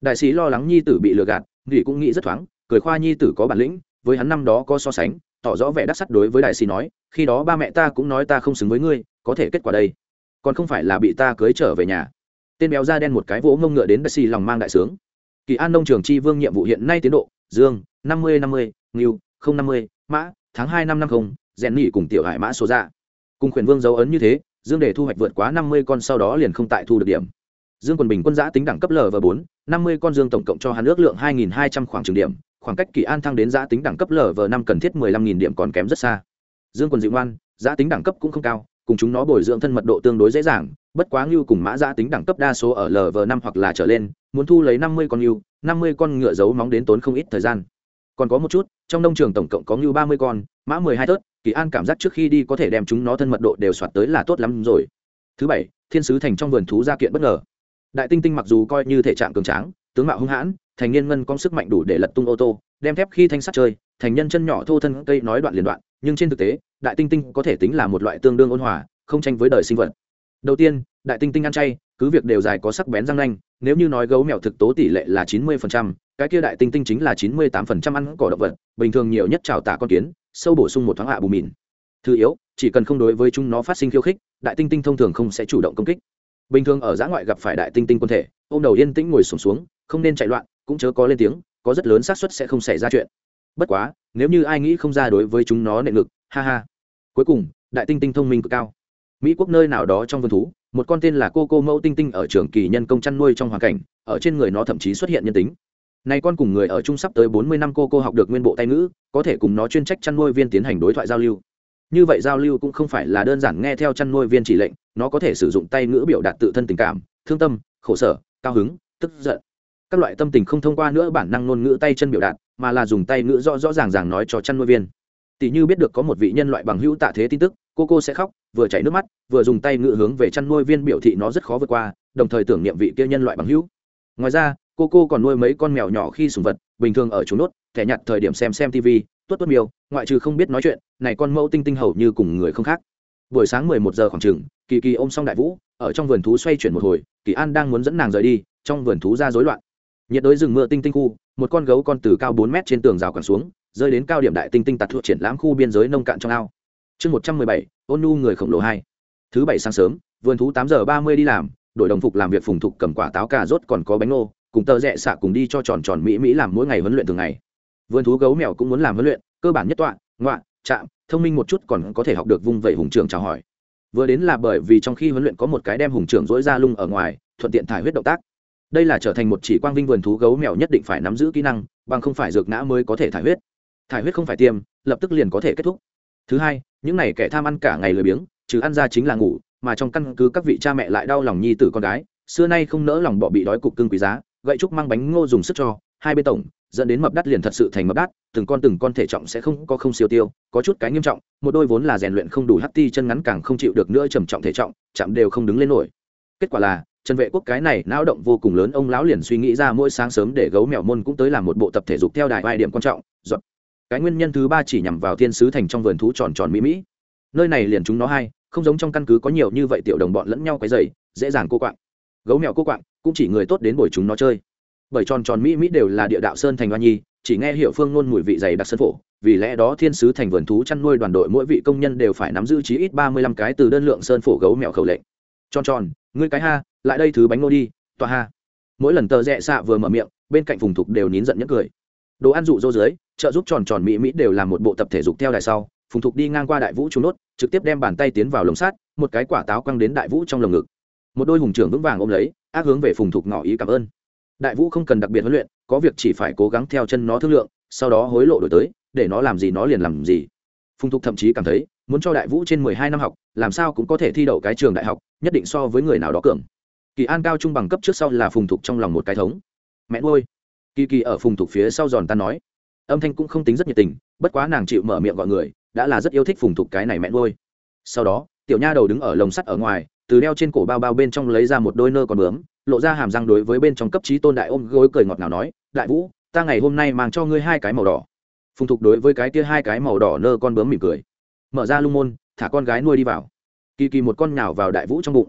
Đại sĩ lo lắng nhi tử bị lừa gạt vì cũng nghĩ rất thoáng, cười khoa nhi tử có bản lĩnh với hắn năm đó có so sánh, tỏ rõ vẻ đắc sắt đối với đại sĩ nói, khi đó ba mẹ ta cũng nói ta không xứng với ngươi, có thể kết quả đây. Còn không phải là bị ta cưới trở về nhà. Tên béo da đen một cái vỗ ngông ngựa đến đại sĩ lòng mang đại sướng. Kỳ an nông trường chi vương nhiệm vụ hiện nay tiến độ, dương, năm mươi năm mươi nghiêu không năm mươi, mã, tháng hai năm năm không, rèn nỉ cùng tiểu hải mã số ra. Cùng khuyển vương dấu ấn như thế, dương để thu hoạch vượt quá năm mươi con sau đó liền không tại thu được điểm. Dương quần bình quân giã tính đẳng cấp l và bốn, năm mươi con dương tổng cộng cho hắn ước lượng hai nghìn hai trăm khoảng trường điểm khoảng cách kỳ an thăng đến giã tính đẳng cấp lv năm cần thiết mười lăm nghìn điểm còn kém rất xa. Dương quần dịu ngoan giã tính đẳng cấp cũng không cao, cùng chúng nó bồi dưỡng thân mật độ tương đối dễ dàng, bất quá ngưu cùng mã giã tính đẳng cấp đa số ở lv năm hoặc là trở lên, muốn thu lấy năm mươi con ngưu, năm mươi con ngựa giấu móng đến tốn không ít thời gian. Còn có một chút, trong nông trường tổng cộng có ngưu ba mươi con, mã mười hai tớt, kỳ an cảm giác trước khi đi có thể đem chúng nó thân mật độ đều soạt tới là tốt lắm rồi. Thứ bảy, thiên sứ thành trong vườn thú gia kiện bất ngờ. Đại tinh tinh mặc dù coi như thể trạng cường tráng, tướng mạo hung hãn thành niên ngân con sức mạnh đủ để lật tung ô tô đem thép khi thanh sắt chơi thành nhân chân nhỏ thô thân cây nói đoạn liền đoạn nhưng trên thực tế đại tinh tinh có thể tính là một loại tương đương ôn hòa không tranh với đời sinh vật. Đầu tiên đại tinh tinh ăn chay cứ việc đều dài có sắc bén răng nanh nếu như nói gấu mèo thực tố tỷ lệ là chín mươi cái kia đại tinh tinh chính là chín mươi tám ăn cỏ động vật bình thường nhiều nhất trào tả con kiến sâu bổ sung một thoáng hạ bù mìn thứ yếu chỉ cần không đối với chúng nó phát sinh khiêu khích đại tinh tinh thông thường không sẽ chủ động công kích. Bình thường ở giã ngoại gặp phải đại tinh tinh quân thể ô m đầu yên tĩnh ngồi sùng xuống, xuống không nên chạy loạn cũng chớ có lên tiếng, có rất lớn xác suất sẽ không xảy ra chuyện. Bất quá, nếu như ai nghĩ không ra đối với chúng nó nệ ngực, ha ha. Cuối cùng, đại tinh tinh thông minh cực cao. Mỹ quốc nơi nào đó trong vườn thú, một con tên là cô cô mẫu tinh tinh ở trường kỳ nhân công chăn nuôi trong hoàn cảnh, ở trên người nó thậm chí xuất hiện nhân tính. Nay con cùng người ở chung sắp tới bốn mươi năm, cô cô học được nguyên bộ tay ngữ, có thể cùng nó chuyên trách chăn nuôi viên tiến hành đối thoại giao lưu. Như vậy giao lưu cũng không phải là đơn giản nghe theo chăn nuôi viên chỉ lệnh, nó có thể sử dụng tay ngữ biểu đạt tự thân tình cảm, thương tâm, khổ sở, cao hứng, tức giận các loại tâm tình không thông qua nữa bản năng ngôn ngữ tay chân biểu đạt, mà là dùng tay ngữ rõ rõ ràng ràng nói cho chăn nuôi viên. Tỷ như biết được có một vị nhân loại bằng hữu tạ thế tin tức, cô cô sẽ khóc, vừa chảy nước mắt, vừa dùng tay ngữ hướng về chăn nuôi viên biểu thị nó rất khó vượt qua, đồng thời tưởng niệm vị kia nhân loại bằng hữu. Ngoài ra, cô cô còn nuôi mấy con mèo nhỏ khi sùng vật, bình thường ở chú nốt, thẻ nhặt thời điểm xem xem tv tuất tuất miêu, ngoại trừ không biết nói chuyện, này con mẫu tinh tinh hầu như cùng người không khác. Buổi sáng mười một giờ khoảng chừng, kỳ kỳ ôm xong đại vũ, ở trong vườn thú xoay chuyển một hồi, kỳ an đang muốn dẫn nàng rời đi, trong vườn thú ra rối loạn nhiệt đới rừng mưa tinh tinh khu, một con gấu con từ cao bốn mét trên tường rào quẳng xuống, rơi đến cao điểm đại tinh tinh tạt thuộc triển lãm khu biên giới nông cạn trong ao. Chương một trăm mười bảy, ôn nu người khổng lồ hai. Thứ bảy sáng sớm, vườn thú tám giờ ba mươi đi làm, đội đồng phục làm việc phùng thục cầm quả táo cà rốt còn có bánh nô cùng tờ rẽ xạ cùng đi cho tròn tròn mỹ mỹ làm mỗi ngày huấn luyện thường ngày. Vườn thú gấu mèo cũng muốn làm huấn luyện, cơ bản nhất tọa, ngoạ, chạm, thông minh một chút còn có thể học được vung vẩy hùng trưởng chào hỏi. Vừa đến là bởi vì trong khi huấn luyện có một cái đem hùng trưởng dỗi ra lung ở ngoài, thuận tiện thải huyết động tác đây là trở thành một chỉ quang vinh vườn thú gấu mèo nhất định phải nắm giữ kỹ năng, bằng không phải dược nã mới có thể thải huyết. Thải huyết không phải tiêm, lập tức liền có thể kết thúc. Thứ hai, những này kẻ tham ăn cả ngày lười biếng chứ ăn ra chính là ngủ, mà trong căn cứ các vị cha mẹ lại đau lòng nhi tử con gái, xưa nay không nỡ lòng bỏ bị đói cục cưng quý giá, gậy trúc mang bánh ngô dùng sức cho, hai bên tổng, dẫn đến mập đắt liền thật sự thành mập đắt, từng con từng con thể trọng sẽ không có không siêu tiêu, có chút cái nghiêm trọng, một đôi vốn là rèn luyện không đủ hắt ti chân ngắn càng không chịu được nữa trầm trọng thể trọng, chạm đều không đứng lên nổi. Kết quả là trần vệ quốc cái này não động vô cùng lớn, ông lão liền suy nghĩ ra mỗi sáng sớm để gấu mèo môn cũng tới làm một bộ tập thể dục theo đài vai điểm quan trọng, dọn. Cái nguyên nhân thứ ba chỉ nhằm vào thiên sứ thành trong vườn thú tròn tròn mỹ mỹ. Nơi này liền chúng nó hay không giống trong căn cứ có nhiều như vậy tiểu đồng bọn lẫn nhau cái dày dễ dàng cô quạng. Gấu mèo cô quạng, cũng chỉ người tốt đến buổi chúng nó chơi. Bởi tròn tròn mỹ mỹ đều là địa đạo sơn thành hoa nhi, chỉ nghe hiệu phương ngôn mùi vị dày đặc sân phổ, vì lẽ đó thiên sứ thành vườn thú chăn nuôi đoàn đội mỗi vị công nhân đều phải nắm giữ chí ít ba mươi lăm cái từ đơn lượng sơn phổ gấu mèo khẩu lệnh. Tròn tròn, ngươi cái ha lại đây thứ bánh nô đi tòa ha. Mỗi lần tờ rẽ xạ vừa mở miệng, bên cạnh phùng thục đều nín giận nhất cười. Đồ ăn dụ dỗ dưới, trợ giúp tròn tròn mỹ mỹ đều làm một bộ tập thể dục theo đài sau, phùng thục đi ngang qua đại vũ trúng nốt, trực tiếp đem bàn tay tiến vào lồng sát một cái quả táo quăng đến đại vũ trong lồng ngực. Một đôi hùng trưởng vững vàng ôm lấy, ác hướng về phùng thục ngỏ ý cảm ơn. Đại vũ không cần đặc biệt huấn luyện, có việc chỉ phải cố gắng theo chân nó thương lượng, sau đó hối lộ đổi tới, để nó làm gì nó liền làm gì. Phùng thục thậm chí cảm thấy, muốn cho đại vũ trên mười hai năm học, làm sao cũng có thể thi đậu cái trường đại học, nhất định so với người nào đó cường kỳ an cao trung bằng cấp trước sau là phùng thục trong lòng một cái thống. Mẹ nuôi. Kỳ kỳ ở phùng thục phía sau giòn ta nói. Âm thanh cũng không tính rất nhiệt tình, bất quá nàng chịu mở miệng gọi người, đã là rất yêu thích phùng thục cái này mẹ nuôi. Sau đó, tiểu nha đầu đứng ở lồng sắt ở ngoài, từ đeo trên cổ bao bao bên trong lấy ra một đôi nơ còn bướm, lộ ra hàm răng đối với bên trong cấp trí tôn đại ôm gối cười ngọt ngào nói, đại vũ, ta ngày hôm nay mang cho ngươi hai cái màu đỏ. Phùng thục đối với cái kia hai cái màu đỏ nơ con bướm mỉm cười. Mở ra lung môn, thả con gái nuôi đi vào. Kỳ kỳ một con nhào vào đại vũ trong bụng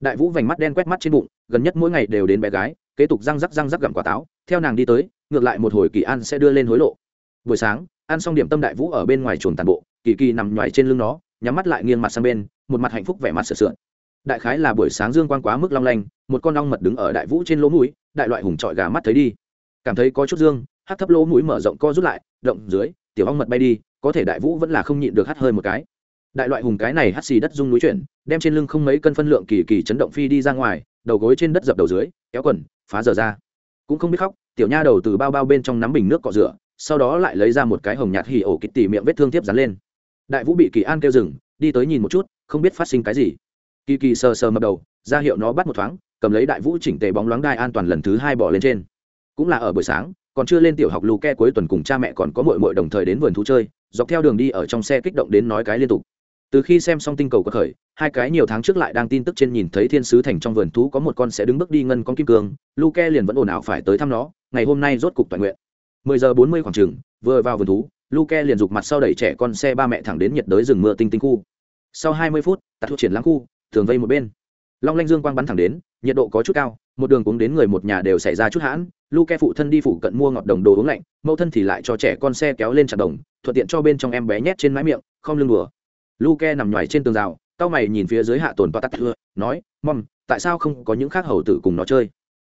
đại vũ vành mắt đen quét mắt trên bụng, gần nhất mỗi ngày đều đến bé gái, kế tục răng rắc răng rắc gặm quả táo, theo nàng đi tới, ngược lại một hồi kỳ an sẽ đưa lên hối lộ. Buổi sáng, ăn xong điểm tâm đại vũ ở bên ngoài chuồng tàn bộ, kỳ kỳ nằm nhoài trên lưng nó, nhắm mắt lại nghiêng mặt sang bên, một mặt hạnh phúc vẻ mặt sợ sượn đại khái là buổi sáng dương quang quá mức long lanh, một con ong mật đứng ở đại vũ trên lỗ mũi, đại loại hùng trọi gà mắt thấy đi. Cảm thấy có chút dương hát thấp lỗ mũi mở rộng co rút lại, động dưới, tiểu ong mật bay đi, có thể đại vũ vẫn là không nhịn được hắt hơi một cái đại loại hùng cái này hắt xì đất rung núi chuyển, đem trên lưng không mấy cân phân lượng kỳ kỳ chấn động phi đi ra ngoài, đầu gối trên đất dập đầu dưới, kéo quần, phá giờ ra. Cũng không biết khóc, tiểu nha đầu từ bao bao bên trong nắm bình nước cọ rửa, sau đó lại lấy ra một cái hồng nhạt hỉ ổ kịch tỉ miệng vết thương tiếp dán lên. Đại vũ bị kỳ an kêu dừng, đi tới nhìn một chút, không biết phát sinh cái gì. Kỳ kỳ sờ sờ mập đầu, ra hiệu nó bắt một thoáng, cầm lấy đại vũ chỉnh tề bóng loáng đai an toàn lần thứ hai bỏ lên trên. Cũng là ở buổi sáng, còn chưa lên tiểu học lù ke cuối tuần cùng cha mẹ còn có mội mội đồng thời đến vườn thú chơi, dọc theo đường đi ở trong xe kích động đến nói cái liên tục từ khi xem xong tinh cầu có khởi, hai cái nhiều tháng trước lại đang tin tức trên nhìn thấy thiên sứ thành trong vườn thú có một con sẽ đứng bước đi ngân con kim cương lu ke liền vẫn ồn ào phải tới thăm nó, ngày hôm nay rốt cục toàn nguyện. Mười giờ bốn mươi khoảng chừng vừa vào vườn thú lu ke liền rục mặt sau đẩy trẻ con xe ba mẹ thẳng đến nhiệt đới rừng mưa tinh tinh khu. Sau hai mươi phút tạt thuốc triển lãng khu thường vây một bên. Long lanh dương quang bắn thẳng đến, nhiệt độ có chút cao, một đường cuống đến người một nhà đều xảy ra chút hãn lu ke phụ thân đi phụ cận mua ngọt đồng đồ uống lạnh, mẫu thân thì lại cho trẻ con xe kéo lên chặt đồng, thuận tiện cho bên trong em bé nhét trên mái miệng, không lưng đùa lu ke nằm nhoài trên tường rào tao mày nhìn phía dưới hạ tồn toa tắt thưa, nói, mom, tại sao không có những khác hầu tử cùng nó chơi?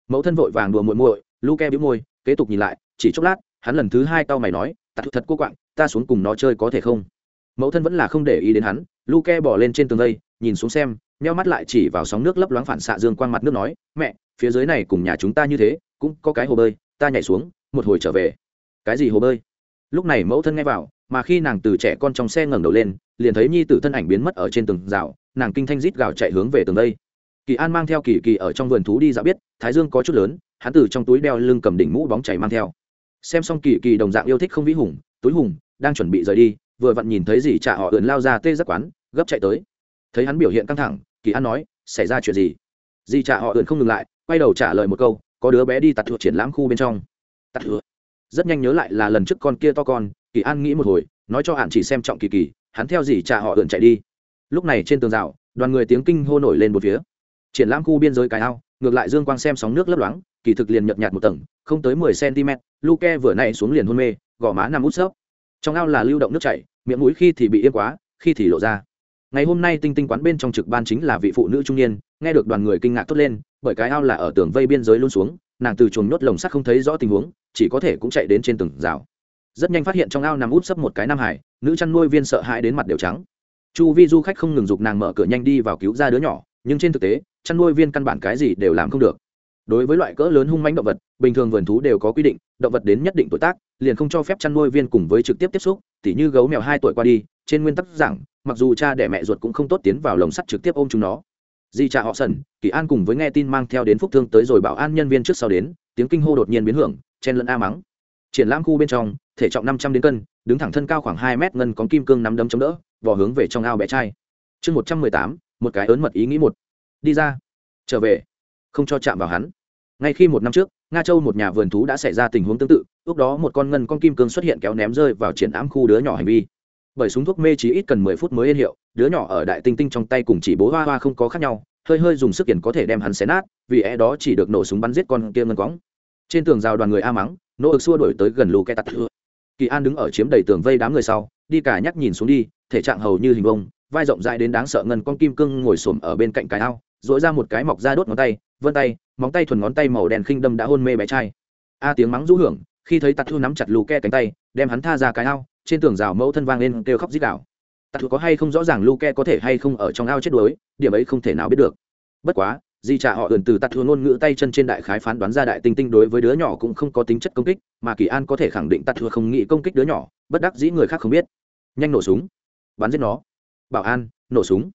Mẫu thân vội vàng đùa muội muội lu ke bĩu môi, kế tục nhìn lại, chỉ chốc lát, hắn lần thứ hai tao mày nói tắt thật cô quạng, ta xuống cùng nó chơi có thể không? Mẫu thân vẫn là không để ý đến hắn lu ke bỏ lên trên tường dây nhìn xuống xem, nheo mắt lại chỉ vào sóng nước lấp loáng phản xạ dương quang mặt nước nói, mẹ, phía dưới này cùng nhà chúng ta như thế, cũng có cái hồ bơi, ta nhảy xuống, một hồi trở về. Cái gì hồ bơi? Lúc này mẫu thân nghe vào mà khi nàng từ trẻ con trong xe ngẩng đầu lên, liền thấy nhi tử thân ảnh biến mất ở trên tường rào, nàng kinh thanh rít gào chạy hướng về tường đây. Kỳ an mang theo kỳ kỳ ở trong vườn thú đi dạo biết, thái dương có chút lớn, hắn từ trong túi đeo lưng cầm đỉnh mũ bóng chảy mang theo. Xem xong kỳ kỳ đồng dạng yêu thích không vĩ hùng, túi hùng, đang chuẩn bị rời đi, vừa vặn nhìn thấy gì trả họ ườn lao ra tê giác quán, gấp chạy tới. Thấy hắn biểu hiện căng thẳng, kỳ an nói, xảy ra chuyện gì? Dì trả họ ườn không ngừng lại, quay đầu trả lời một câu, có đứa bé đi tạt thuộc triển lãm khu bên trong. Tạt thuộc rất nhanh nhớ lại là lần trước con kia to con kỳ an nghĩ một hồi, nói cho hạn chỉ xem trọng kỳ kỳ, hắn theo gì trả họ ượn chạy đi. Lúc này trên tường rào, đoàn người tiếng kinh hô nổi lên một phía. Triển lãm khu biên giới cái ao, ngược lại dương quang xem sóng nước lấp loáng, kỳ thực liền nhợt nhạt một tầng, không tới mười cm luke vừa nãy xuống liền hôn mê, gò má nằm út sấp trong ao là lưu động nước chảy, miệng mũi khi thì bị yên quá, khi thì lộ ra. Ngày hôm nay tinh tinh quán bên trong trực ban chính là vị phụ nữ trung niên, nghe được đoàn người kinh ngạc tốt lên, bởi cái ao là ở tường vây biên giới luôn xuống, nàng từ chuồng nhốt lồng sắt không thấy rõ tình huống, chỉ có thể cũng chạy đến trên tường rào rất nhanh phát hiện trong ao nằm út sấp một cái nam hải, nữ chăn nuôi viên sợ hãi đến mặt đều trắng. Chu vi du khách không ngừng giục nàng mở cửa nhanh đi vào cứu ra đứa nhỏ, nhưng trên thực tế, chăn nuôi viên căn bản cái gì đều làm không được. Đối với loại cỡ lớn hung manh động vật, bình thường vườn thú đều có quy định, động vật đến nhất định tuổi tác, liền không cho phép chăn nuôi viên cùng với trực tiếp tiếp xúc, tỉ như gấu mèo hai tuổi qua đi, trên nguyên tắc rằng, mặc dù cha đẻ mẹ ruột cũng không tốt tiến vào lồng sắt trực tiếp ôm chúng nó. Di cha họ sần kỳ an cùng với nghe tin mang theo đến phúc thương tới rồi bảo an nhân viên trước sau đến, tiếng kinh hô đột nhiên biến hưởng, chen lẫn a mắng. Triển lãm khu bên trong thể trọng năm trăm đến cân, đứng thẳng thân cao khoảng hai mét ngân có kim cương nắm đấm chống đỡ, vò hướng về trong ao bé trai chương một trăm mười tám, một cái ớn mật ý nghĩ một. Đi ra. Trở về. Không cho chạm vào hắn. Ngay khi một năm trước, nga châu một nhà vườn thú đã xảy ra tình huống tương tự, lúc đó một con ngân con kim cương xuất hiện kéo ném rơi vào triển ám khu đứa nhỏ hành vi. Bởi súng thuốc mê chỉ ít cần mười phút mới yên hiệu, đứa nhỏ ở đại tinh tinh trong tay cùng chỉ bố hoa hoa không có khác nhau, hơi hơi dùng sức kiển có thể đem hắn xé nát, vì é đó chỉ được nổ súng bắn giết con kia ngân cóng trên tường rào đoàn người a mắng, nỗ lực xua đổi tới gần lù ke tắt thưa kỳ an đứng ở chiếm đầy tường vây đám người sau, đi cả nhắc nhìn xuống đi, thể trạng hầu như hình bông, vai rộng dài đến đáng sợ ngân con kim cương ngồi xổm ở bên cạnh cái ao dỗi ra một cái mọc ra đốt ngón tay, vân tay, móng tay thuần ngón tay màu đen khinh đâm đã hôn mê bé trai. A tiếng mắng rũ hưởng, khi thấy tạt thu nắm chặt lù ke cánh tay, đem hắn tha ra cái ao, trên tường rào mẫu thân vang lên kêu khóc dít đảo tạt thu có hay không rõ ràng lù ke có thể hay không ở trong ao chết đuối, điểm ấy không thể nào biết được. Bất quá di trả họ ườn từ tạt thừa ngôn ngữ tay chân trên đại khái phán đoán ra đại tinh tinh đối với đứa nhỏ cũng không có tính chất công kích, mà kỳ an có thể khẳng định tạt thừa không nghĩ công kích đứa nhỏ, bất đắc dĩ người khác không biết. Nhanh nổ súng. Bắn giết nó. Bảo an, nổ súng.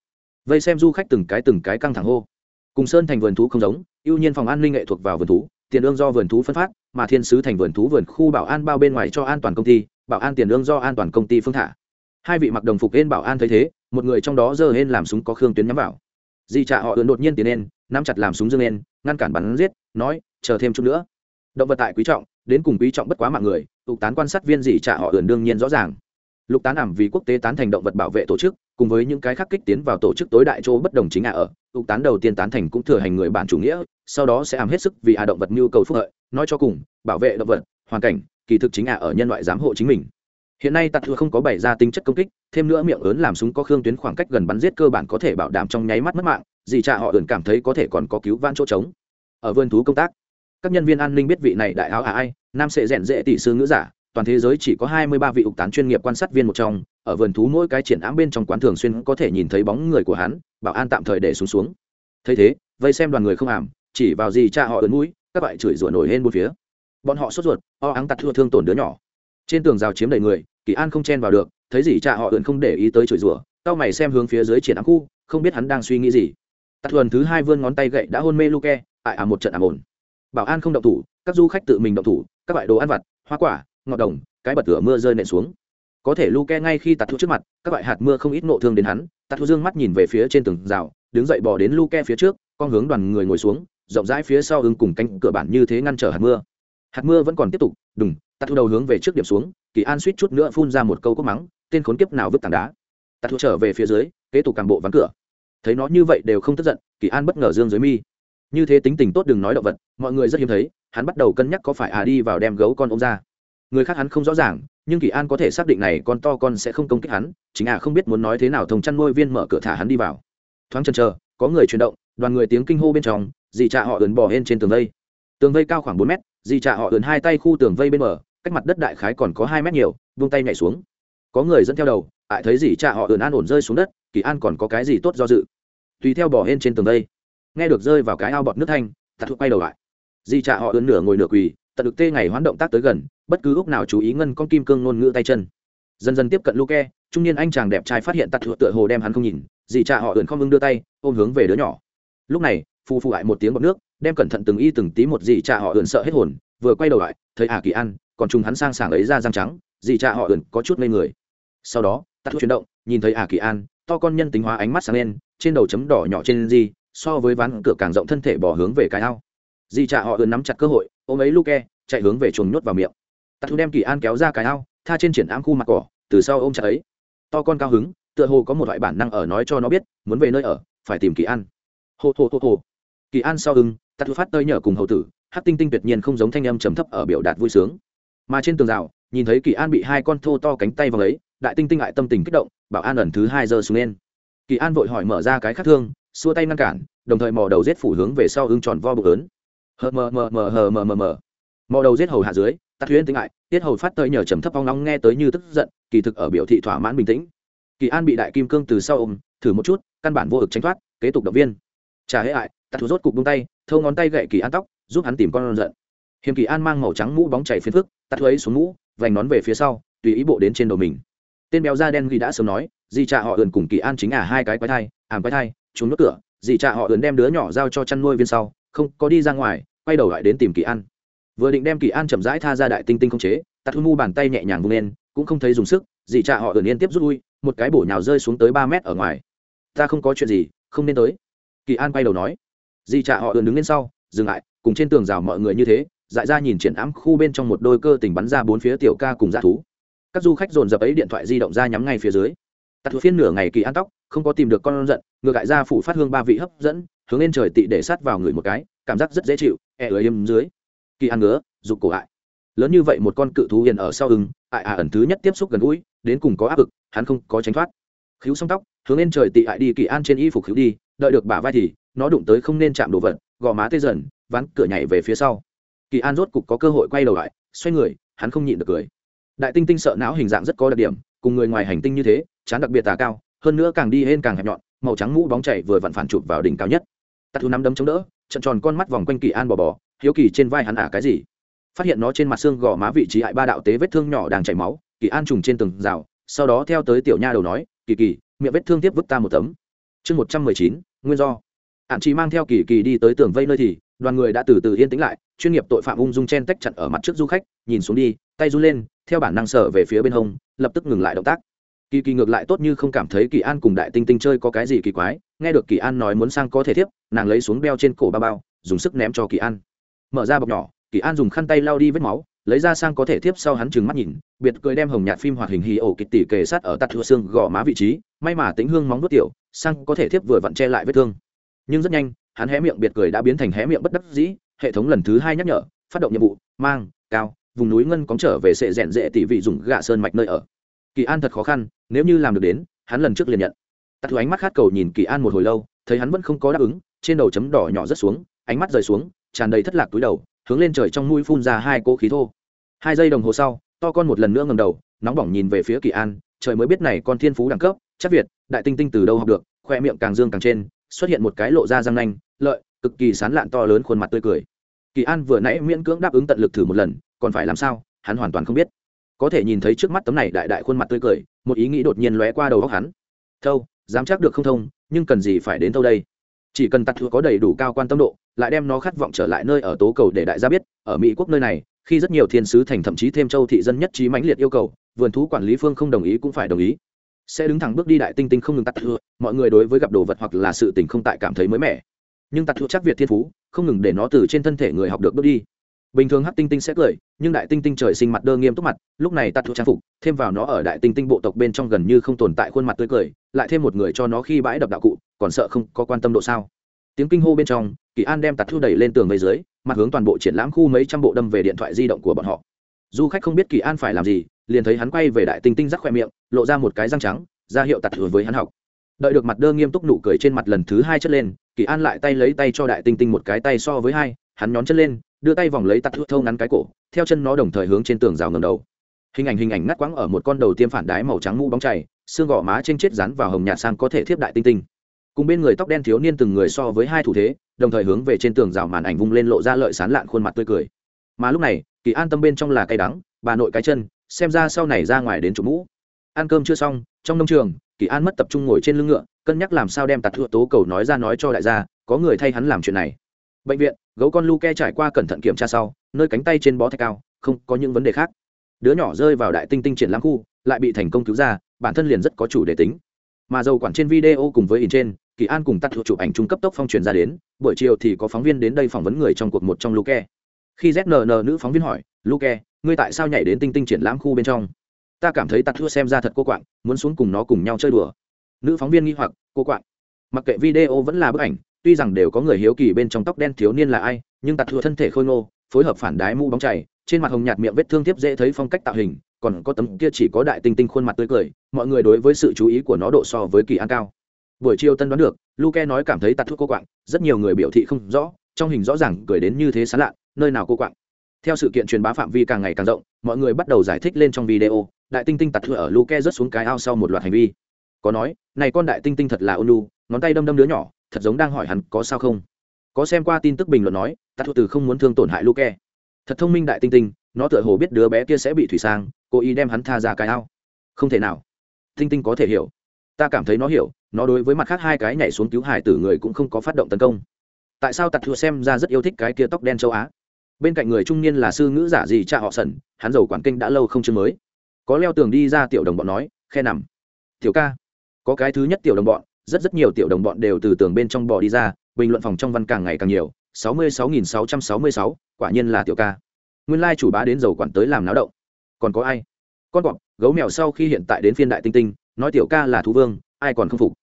Vây xem du khách từng cái từng cái căng thẳng hô. Cùng sơn thành vườn thú không giống, ưu nhiên phòng an ninh nghệ thuộc vào vườn thú, tiền lương do vườn thú phân phát, mà thiên sứ thành vườn thú vườn khu bảo an bao bên ngoài cho an toàn công ty, bảo an tiền lương do an toàn công ty phương thả. Hai vị mặc đồng phục hên bảo an thấy thế, một người trong đó giơ hên làm súng có khương tuyến nhắm vào. Di trạ họ ườn đột nhiên tiến lên nắm chặt làm súng dương lên, ngăn cản bắn giết, nói, chờ thêm chút nữa. Động vật tại quý trọng, đến cùng quý trọng bất quá mạng người tụ tán quan sát viên gì trả họ ườn đương nhiên rõ ràng. Lục tán ảm vì quốc tế tán thành động vật bảo vệ tổ chức, cùng với những cái khác kích tiến vào tổ chức tối đại chỗ bất đồng chính ạ ở, tục tán đầu tiên tán thành cũng thừa hành người bản chủ nghĩa, sau đó sẽ ảm hết sức vì ả động vật nhu cầu phúc lợi, nói cho cùng, bảo vệ động vật, hoàn cảnh, kỳ thực chính ạ ở nhân loại giám hộ chính mình. Hiện nay tạt thừa không có bày ra tính chất công kích, thêm nữa miệng ớn làm súng có khương tuyến khoảng cách gần bắn giết cơ bản có thể bảo đảm trong nháy mắt mất mạng dì cha họ ẩn cảm thấy có thể còn có cứu van chỗ trống. Ở vườn thú công tác, các nhân viên an ninh biết vị này đại áo à ai, nam sẽ rèn dễ tỷ sư ngữ giả, toàn thế giới chỉ có hai mươi ba vị ục tán chuyên nghiệp quan sát viên một trong, ở vườn thú mỗi cái triển ám bên trong quán thường xuyên có thể nhìn thấy bóng người của hắn, bảo an tạm thời để xuống xuống. Thấy thế, vây xem đoàn người không ảm chỉ vào gì cha họ ấn mũi, các bạn chửi rủa nổi lên một phía. Bọn họ sốt ruột o áng tặt thua thương tổn đứa nhỏ. Trên tường rào chiếm đầy người, kỳ an không chen vào được, thấy gì cha họ ấn không để ý tới chửi rủa tao mày xem hướng phía dưới triển ám khu, không biết hắn đang suy nghĩ gì tặt thuần thứ hai vươn ngón tay gậy đã hôn mê luke ại à một trận ảm ổn bảo an không động thủ, các du khách tự mình động thủ, các loại đồ ăn vặt, hoa quả, ngọt đồng, cái bật cửa mưa rơi nện xuống. Có thể luke ngay khi tạt thu trước mặt, các loại hạt mưa không ít nộ thương đến hắn, tạt thu dương mắt nhìn về phía trên tường rào, đứng dậy bỏ đến luke phía trước, con hướng đoàn người ngồi xuống, rộng rãi phía sau ưng cùng cánh cửa bản như thế ngăn trở hạt mưa. Hạt mưa vẫn còn tiếp tục, đùng, tạt thu đầu hướng về trước điểm xuống, kỳ an suýt chút nữa phun ra một câu cốc mắng, tên khốn kiếp nào vứt tảng đá. Tạt thu trở về phía dưới, kế tục càng bộ ván cửa thấy nó như vậy đều không tức giận, kỳ an bất ngờ dương dưới mi. Như thế tính tình tốt đừng nói động vật, mọi người rất hiếm thấy, hắn bắt đầu cân nhắc có phải à đi vào đem gấu con ôm ra. Người khác hắn không rõ ràng, nhưng kỳ an có thể xác định này con to con sẽ không công kích hắn, chính à không biết muốn nói thế nào thông chăn nuôi viên mở cửa thả hắn đi vào. Thoáng chân chờ, có người chuyển động, đoàn người tiếng kinh hô bên trong, dì trạ họ ườn bò hên trên tường vây. Tường vây cao khoảng bốn mét, dì trạ họ ườn hai tay khu tường vây bên mở cách mặt đất đại khái còn có hai mét nhiều, vung tay nhảy xuống có người dẫn theo đầu ại thấy gì cha họ ườn an ổn rơi xuống đất kỳ an còn có cái gì tốt do dự? Tùy theo bò hên trên tường đây, nghe được rơi vào cái ao bọt nước thanh tạt thuốc quay đầu lại. Di trạ họ ườn nửa ngồi nửa quỳ tận được tê ngày hoán động tác tới gần bất cứ lúc nào chú ý ngân con kim cương ngôn ngữ tay chân. Dần dần tiếp cận luke trung niên anh chàng đẹp trai phát hiện tặc thụa tựa hồ đem hắn không nhìn di cha họ ườn không ưng đưa tay ôm hướng về đứa nhỏ. Lúc này phù phụ lại một tiếng bọt nước đem cẩn thận từng y từng tí một di cha họ ườn sợ hết hồn vừa quay đầu lại thấy à kỳ ăn còn trùng hắn sang sảng ấy ra răng trắng di cha họ ườn có chút ngây người sau đó tạ thu chuyển động, nhìn thấy à kỳ an, to con nhân tính hóa ánh mắt sáng lên, trên đầu chấm đỏ nhỏ trên di, so với ván cửa càng rộng thân thể bỏ hướng về cái ao. Di trả họ ươn nắm chặt cơ hội, ôm ấy luke, chạy hướng về chuồng nhốt vào miệng. Tạ thu đem kỳ an kéo ra cái ao, tha trên triển ám khu mặt cỏ, từ sau ôm chặt ấy. To con cao hứng, tựa hồ có một loại bản năng ở nói cho nó biết, muốn về nơi ở, phải tìm kỳ an. Hô hô hô hô. Kỳ an sau hưng tạ thu phát tơi nhở cùng hầu tử hát tinh tinh tuyệt nhiên không giống thanh âm trầm thấp ở biểu đạt vui sướng. Mà trên tường rào nhìn thấy kỳ an bị hai con thô to cánh tay vào ấy, đại tinh tinh ngại tâm tình kích động, bảo an ẩn thứ hai giờ xuống lên. Kỳ an vội hỏi mở ra cái khắc thương, xua tay ngăn cản, đồng thời mò đầu rết phủ hướng về sau hưng tròn vo bụng lớn. Hờ mờ mờ mờ hờ mờ mờ mờ. Mò đầu rết hầu hạ dưới tạt thuyên tính lại, tiết hầu phát tới nhờ trầm thấp hoang nóng nghe tới như tức giận, kỳ thực ở biểu thị thỏa mãn bình tĩnh. Kỳ an bị đại kim cương từ sau ôm, thử một chút, căn bản vô ực tránh thoát, kế tục động viên. Trả hệ hại tạt thú rốt cục bông tay, thâu ngón tay gậy kỳ an tóc, giúp hắn tìm con giận. Hiềm kỳ an mang màu trắng mũ bóng chảy phiến phức tạt thú ấy xuống mũ vành nón về phía sau, tùy ý bộ đến trên đầu mình. Tên béo da đen ghi đã sớm nói, dì cha họ ườn cùng kỳ an chính là hai cái quái thai, ảm quái thai, chúng nước cửa, dì cha họ ườn đem đứa nhỏ giao cho chăn nuôi viên sau, không có đi ra ngoài, quay đầu lại đến tìm kỳ an. Vừa định đem kỳ an chậm rãi tha ra đại tinh tinh không chế, tạt thu mu bàn tay nhẹ nhàng vung lên, cũng không thấy dùng sức, dì cha họ ườn liên tiếp rút lui, một cái bổ nhào rơi xuống tới ba mét ở ngoài. Ta không có chuyện gì, không nên tới. Kỳ an quay đầu nói. Dì cha họ ườn đứng lên sau, dừng lại, cùng trên tường rào mọi người như thế dại ra nhìn triển ám khu bên trong một đôi cơ tình bắn ra bốn phía tiểu ca cùng dã thú. Các du khách dồn dập ấy điện thoại di động ra nhắm ngay phía dưới. Tạt thuộc phiên nửa ngày kỳ an tóc, không có tìm được con giận, ngược lại ra phủ phát hương ba vị hấp dẫn, hướng lên trời tị để sát vào người một cái, cảm giác rất dễ chịu e ơi im dưới. Kỳ an ngứa, dục cổ hại. Lớn như vậy một con cự thú hiền ở sau hưng ại à ẩn thứ nhất tiếp xúc gần gũi, đến cùng có áp lực, hắn không có tránh thoát. Khíu xong tóc, hướng lên trời tị hại đi kỳ an trên y phục khíu đi, đợi được bả vai thì, nó đụng tới không nên chạm đồ vật, gò má tê dần, ván cửa nhảy về phía sau kỳ an rốt cục có cơ hội quay đầu lại, xoay người, hắn không nhịn được cười. Đại tinh tinh sợ não hình dạng rất có đặc điểm, cùng người ngoài hành tinh như thế, chán đặc biệt tà cao, hơn nữa càng đi hên càng hẹp nhọn, màu trắng mũ bóng chảy vừa vặn phản chụp vào đỉnh cao nhất. Tạt thu nắm đấm chống đỡ, trận tròn con mắt vòng quanh kỳ an bò bò, hiếu kỳ trên vai hắn ả cái gì? Phát hiện nó trên mặt xương gò má vị trí hại ba đạo tế vết thương nhỏ đang chảy máu, kỳ an trùng trên từng rào, sau đó theo tới tiểu nha đầu nói, kỳ kỳ, miệng vết thương tiếp vứt ta một tấm. Chương một trăm mười chín, nguyên do. Ạn chỉ mang theo kỳ kỳ đi tới tường vây nơi thì đoàn người đã từ từ yên tĩnh lại, chuyên nghiệp tội phạm ung dung chen tách chặn ở mặt trước du khách, nhìn xuống đi, tay run lên, theo bản năng sở về phía bên hông, lập tức ngừng lại động tác. Kỳ kỳ ngược lại tốt như không cảm thấy kỳ an cùng đại tinh tinh chơi có cái gì kỳ quái, nghe được kỳ an nói muốn sang có thể thiếp, nàng lấy xuống beo trên cổ ba bao, dùng sức ném cho kỳ an. Mở ra bọc nhỏ, kỳ an dùng khăn tay lau đi vết máu, lấy ra sang có thể thiếp sau hắn trừng mắt nhìn, biệt cười đem hồng nhạt phim hoạt hình hì ổ kịch tỉ kề sát ở tắt thua xương gò má vị trí, may mà tính hương móng nuốt tiểu, sang có thể thiếp vừa vặn che lại vết thương. Nhưng rất nhanh hắn hé miệng biệt cười đã biến thành hé miệng bất đắc dĩ, hệ thống lần thứ hai nhắc nhở, phát động nhiệm vụ, mang, cao, vùng núi ngân cóng trở về sệ rèn rệ tỷ vị dùng gạ sơn mạch nơi ở. Kỳ an thật khó khăn, nếu như làm được đến, hắn lần trước liền nhận. Tắt thứ ánh mắt khát cầu nhìn kỳ an một hồi lâu, thấy hắn vẫn không có đáp ứng, trên đầu chấm đỏ nhỏ rất xuống, ánh mắt rời xuống, tràn đầy thất lạc túi đầu, hướng lên trời trong mũi phun ra hai cỗ khí thô. Hai giây đồng hồ sau, to con một lần nữa ngầm đầu, nóng bỏng nhìn về phía kỳ an, trời mới biết này con thiên phú đẳng cấp, chắc việt, đại tinh tinh từ đâu học được, khoe miệng càng dương càng trên, xuất hiện một cái lộ ra răng nanh lợi, cực kỳ sán lạn to lớn khuôn mặt tươi cười. Kỳ an vừa nãy miễn cưỡng đáp ứng tận lực thử một lần, còn phải làm sao, hắn hoàn toàn không biết. Có thể nhìn thấy trước mắt tấm này đại đại khuôn mặt tươi cười, một ý nghĩ đột nhiên lóe qua đầu óc hắn. Thâu, dám chắc được không thông, nhưng cần gì phải đến thâu đây? Chỉ cần tặc thừa có đầy đủ cao quan tâm độ, lại đem nó khát vọng trở lại nơi ở tố cầu để đại gia biết, ở mỹ quốc nơi này, khi rất nhiều thiên sứ thành thậm chí thêm châu thị dân nhất trí mãnh liệt yêu cầu, vườn thú quản lý phương không đồng ý cũng phải đồng ý. Sẽ đứng thẳng bước đi đại tinh tinh không ngừng tắt thừa mọi người đối với gặp đồ vật hoặc là sự tình không tại cảm thấy mới mẻ nhưng tặc thua chắc việt thiên phú, không ngừng để nó từ trên thân thể người học được bước đi. Bình thường hắc tinh tinh sẽ cười, nhưng đại tinh tinh trời sinh mặt đơ nghiêm túc mặt, lúc này tặc thua trang phục, thêm vào nó ở đại tinh tinh bộ tộc bên trong gần như không tồn tại khuôn mặt tươi cười, lại thêm một người cho nó khi bãi đập đạo cụ, còn sợ không có quan tâm độ sao. Tiếng kinh hô bên trong, kỳ an đem tặc thu đẩy lên tường bên dưới, mặt hướng toàn bộ triển lãm khu mấy trăm bộ đâm về điện thoại di động của bọn họ. Du khách không biết kỳ an phải làm gì, liền thấy hắn quay về đại tinh tinh rắc khoe miệng, lộ ra một cái răng trắng, ra hiệu tặc thừa với hắn học. Đợi được mặt đơ nghiêm túc nụ cười trên mặt lần thứ hai chất lên kỳ an lại tay lấy tay cho đại tinh tinh một cái tay so với hai, hắn nhón chân lên, đưa tay vòng lấy tạt thừa thâu ngắn cái cổ, theo chân nó đồng thời hướng trên tường rào ngầm đầu. Hình ảnh hình ảnh ngắt quãng ở một con đầu tiêm phản đái màu trắng mũ bóng chảy xương gò má trên chết rắn vào hồng nhạt sang có thể thiếp đại tinh tinh. Cùng bên người tóc đen thiếu niên từng người so với hai thủ thế, đồng thời hướng về trên tường rào màn ảnh vung lên lộ ra lợi sán lạn khuôn mặt tươi cười. Mà lúc này, kỳ an tâm bên trong là cay đắng, bà nội cái chân, xem ra sau này ra ngoài đến chỗ mũ. Ăn cơm chưa xong, trong nông trường kỳ an mất tập trung ngồi trên lưng ngựa, cân nhắc làm sao đem tạt thua tố cầu nói ra nói cho đại gia, có người thay hắn làm chuyện này. Bệnh viện, gấu con lu ke trải qua cẩn thận kiểm tra sau, nơi cánh tay trên bó thạch cao, không có những vấn đề khác. Đứa nhỏ rơi vào đại tinh tinh triển lãm khu, lại bị thành công cứu ra, bản thân liền rất có chủ đề tính. Mà dầu quản trên video cùng với in trên, kỳ an cùng tắt chụp ảnh trung cấp tốc phong truyền ra đến, buổi chiều thì có phóng viên đến đây phỏng vấn người trong cuộc một trong luke. Khi znn nữ phóng viên hỏi, luke, ngươi tại sao nhảy đến tinh tinh triển lãm khu bên trong? Ta cảm thấy tạt thua xem ra thật cô quạng, muốn xuống cùng nó cùng nhau chơi đùa. Nữ phóng viên nghi hoặc, cô quạng. Mặc kệ video vẫn là bức ảnh, tuy rằng đều có người hiếu kỳ bên trong tóc đen thiếu niên là ai, nhưng tạt thua thân thể khôi ngô, phối hợp phản đái mũ bóng chảy trên mặt hồng nhạt miệng vết thương tiếp dễ thấy phong cách tạo hình, còn có tấm kia chỉ có đại tinh tinh khuôn mặt tươi cười, mọi người đối với sự chú ý của nó độ so với kỳ an cao. Buổi chiều tân đoán được, luke nói cảm thấy tạt thuốc cô quạng, rất nhiều người biểu thị không rõ, trong hình rõ ràng cười đến như thế sán lạ, nơi nào cô quạng? Theo sự kiện truyền bá phạm vi càng ngày càng rộng, mọi người bắt đầu giải thích lên trong video đại tinh tinh tạt thua ở luke rớt xuống cái ao sau một loạt hành vi. Có nói, này con đại tinh tinh thật là ônu ngón tay đâm đâm đứa nhỏ, thật giống đang hỏi hắn có sao không? Có xem qua tin tức bình luận nói, tạt thua từ không muốn thương tổn hại luke. Thật thông minh đại tinh tinh, nó tựa hồ biết đứa bé kia sẽ bị thủy sang, cố ý đem hắn tha ra cái ao. Không thể nào. Tinh tinh có thể hiểu. Ta cảm thấy nó hiểu, nó đối với mặt khác hai cái nhảy xuống cứu hải tử người cũng không có phát động tấn công. Tại sao tạt thua xem ra rất yêu thích cái kia tóc đen châu á? Bên cạnh người trung niên là sư ngữ giả gì cha họ sẩn, hắn giàu quản kinh đã lâu không chương mới có leo tường đi ra tiểu đồng bọn nói, khe nằm. Tiểu ca. Có cái thứ nhất tiểu đồng bọn, rất rất nhiều tiểu đồng bọn đều từ tường bên trong bò đi ra, bình luận phòng trong văn càng ngày càng nhiều, sáu mươi sáu nghìn sáu trăm sáu mươi sáu, quả nhiên là tiểu ca. Nguyên lai chủ bá đến dầu quản tới làm náo động. Còn có ai? Con cọp gấu mèo sau khi hiện tại đến phiên đại tinh tinh, nói tiểu ca là thú vương, ai còn không phục?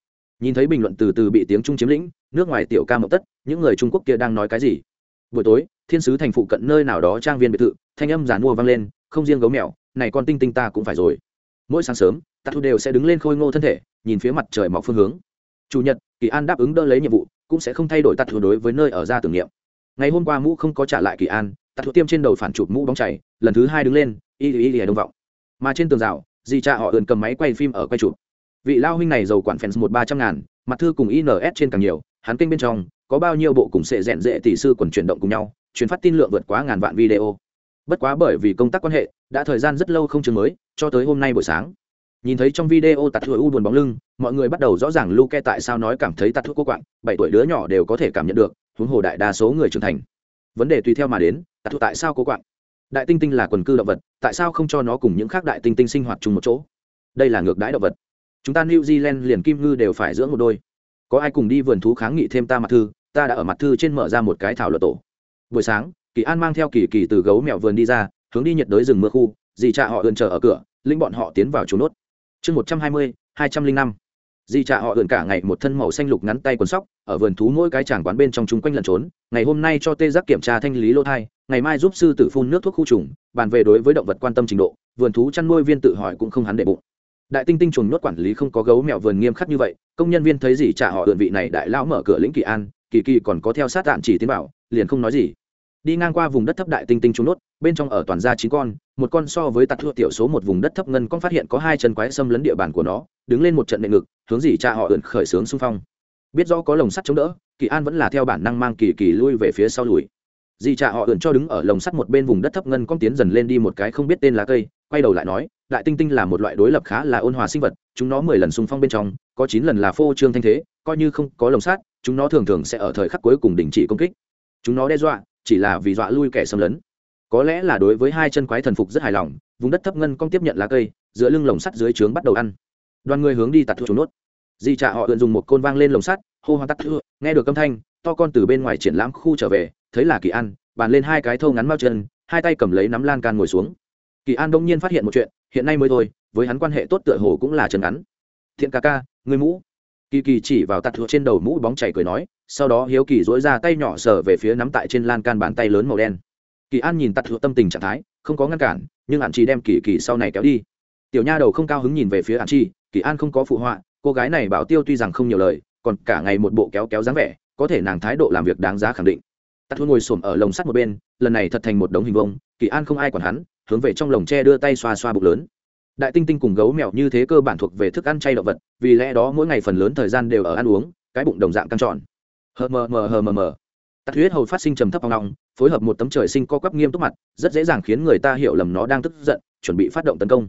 Nhìn thấy bình luận từ từ bị tiếng trung chiếm lĩnh, nước ngoài tiểu ca mộng tất, những người trung quốc kia đang nói cái gì? Buổi tối, thiên sứ thành phụ cận nơi nào đó trang viên biệt thự, thanh âm giàn mua vang lên, không riêng gấu mèo này con tinh tinh ta cũng phải rồi. Mỗi sáng sớm, tạ thu đều sẽ đứng lên khôi ngô thân thể, nhìn phía mặt trời mọc phương hướng. Chủ nhật, kỳ an đáp ứng đỡ lấy nhiệm vụ, cũng sẽ không thay đổi tạ thu đối với nơi ở ra tưởng niệm. Ngày hôm qua mũ không có trả lại kỳ an, tạ thu tiêm trên đầu phản chụp mũ bóng chảy, lần thứ hai đứng lên, y y y đông vọng. Mà trên tường rào di cha họ ườn cầm máy quay phim ở quay chụp. Vị lao huynh này giàu quản fans một ba trăm ngàn, mặt thư cùng ins trên càng nhiều, hắn kênh bên trong, có bao nhiêu bộ cùng sẽ rèn dễ tỷ sư quần chuyển động cùng nhau, truyền phát tin lượng vượt quá ngàn vạn video bất quá bởi vì công tác quan hệ, đã thời gian rất lâu không chừng mới, cho tới hôm nay buổi sáng. Nhìn thấy trong video tạt thuở u buồn bóng lưng, mọi người bắt đầu rõ ràng luke tại sao nói cảm thấy tạt thuở cô quạng, bảy tuổi đứa nhỏ đều có thể cảm nhận được, huống hồ đại đa số người trưởng thành. Vấn đề tùy theo mà đến, tạt thuở tại sao cô quạng? Đại tinh tinh là quần cư động vật, tại sao không cho nó cùng những khác đại tinh tinh sinh hoạt chung một chỗ? Đây là ngược đãi động vật. Chúng ta new zealand liền kim ngư đều phải dưỡng một đôi. Có ai cùng đi vườn thú kháng nghị thêm ta mặt thư, ta đã ở mặt thư trên mở ra một cái thảo luận tổ. Buổi sáng kỳ an mang theo kỳ kỳ từ gấu mèo vườn đi ra, hướng đi nhiệt đới rừng mưa khu, dì cha họ ươn chờ ở cửa linh bọn họ tiến vào trốn nốt. Chương một trăm hai mươi, hai trăm linh năm. Dì cha họ ươn cả ngày một thân màu xanh lục ngắn tay quần sóc, ở vườn thú mỗi cái tràng quán bên trong chung quanh lẩn trốn, ngày hôm nay cho tê giác kiểm tra thanh lý lô thai, ngày mai giúp sư tử phun nước thuốc khu trùng, bàn về đối với động vật quan tâm trình độ, vườn thú chăn nuôi viên tự hỏi cũng không hắn để bụng. Đại tinh tinh chuồng nhốt quản lý không có gấu mèo vườn nghiêm khắc như vậy, công nhân viên thấy gì trả họ ươn vị này đại lão mở cửa lĩnh kỳ an, kỳ kỳ còn có theo sát tạm chỉ tiến bảo, liền không nói gì đi ngang qua vùng đất thấp đại tinh tinh trúng nốt, bên trong ở toàn gia chín con, một con so với tạt thua tiểu số một vùng đất thấp ngân con phát hiện có hai chân quái xâm lấn địa bàn của nó, đứng lên một trận nệ ngực, hướng gì cha họ ượn khởi sướng xung phong. Biết rõ có lồng sắt chống đỡ, kỳ an vẫn là theo bản năng mang kỳ kỳ lui về phía sau lùi. Dì cha họ ượn cho đứng ở lồng sắt một bên vùng đất thấp ngân con tiến dần lên đi một cái không biết tên lá cây, quay đầu lại nói, đại tinh tinh là một loại đối lập khá là ôn hòa sinh vật, chúng nó mười lần xung phong bên trong, có chín lần là phô trương thanh thế, coi như không có lồng sắt, chúng nó thường thường sẽ ở thời khắc cuối cùng đình chỉ công kích. Chúng nó đe dọa chỉ là vì dọa lui kẻ xâm lấn. Có lẽ là đối với hai chân quái thần phục rất hài lòng, vùng đất thấp ngân cong tiếp nhận lá cây, giữa lưng lồng sắt dưới trướng bắt đầu ăn. Đoàn người hướng đi tạt thuốc trốn nốt. Di trả họ ượn dùng một côn vang lên lồng sắt, hô hoang tắt thưa nghe được âm thanh, to con từ bên ngoài triển lãm khu trở về, thấy là kỳ an, bàn lên hai cái thâu ngắn bao chân, hai tay cầm lấy nắm lan can ngồi xuống. Kỳ an đông nhiên phát hiện một chuyện, hiện nay mới thôi, với hắn quan hệ tốt tựa hồ cũng là chân ngắn. Thiện ca ca, người mũ kỳ kỳ chỉ vào tạt thuộc trên đầu mũ bóng chảy cười nói, sau đó hiếu kỳ dỗi ra tay nhỏ sờ về phía nắm tại trên lan can bàn tay lớn màu đen. Kỳ an nhìn tạt thuộc tâm tình trạng thái, không có ngăn cản, nhưng hạn chi đem kỳ kỳ sau này kéo đi. Tiểu nha đầu không cao hứng nhìn về phía hạn chi, kỳ an không có phụ họa, cô gái này bảo tiêu tuy rằng không nhiều lời, còn cả ngày một bộ kéo kéo dáng vẻ, có thể nàng thái độ làm việc đáng giá khẳng định. Tạt thuộc ngồi xổm ở lồng sắt một bên, lần này thật thành một đống hình vông kỳ an không ai còn hắn, hướng về trong lồng tre đưa tay xoa xoa bụng lớn đại tinh tinh cùng gấu mèo như thế cơ bản thuộc về thức ăn chay động vật, vì lẽ đó mỗi ngày phần lớn thời gian đều ở ăn uống, cái bụng đồng dạng căng tròn. Hờ mờ mờ hờ mờ mờ. Tắc huyết hầu phát sinh trầm thấp hoang long phối hợp một tấm trời sinh co quắp nghiêm túc mặt, rất dễ dàng khiến người ta hiểu lầm nó đang tức giận, chuẩn bị phát động tấn công.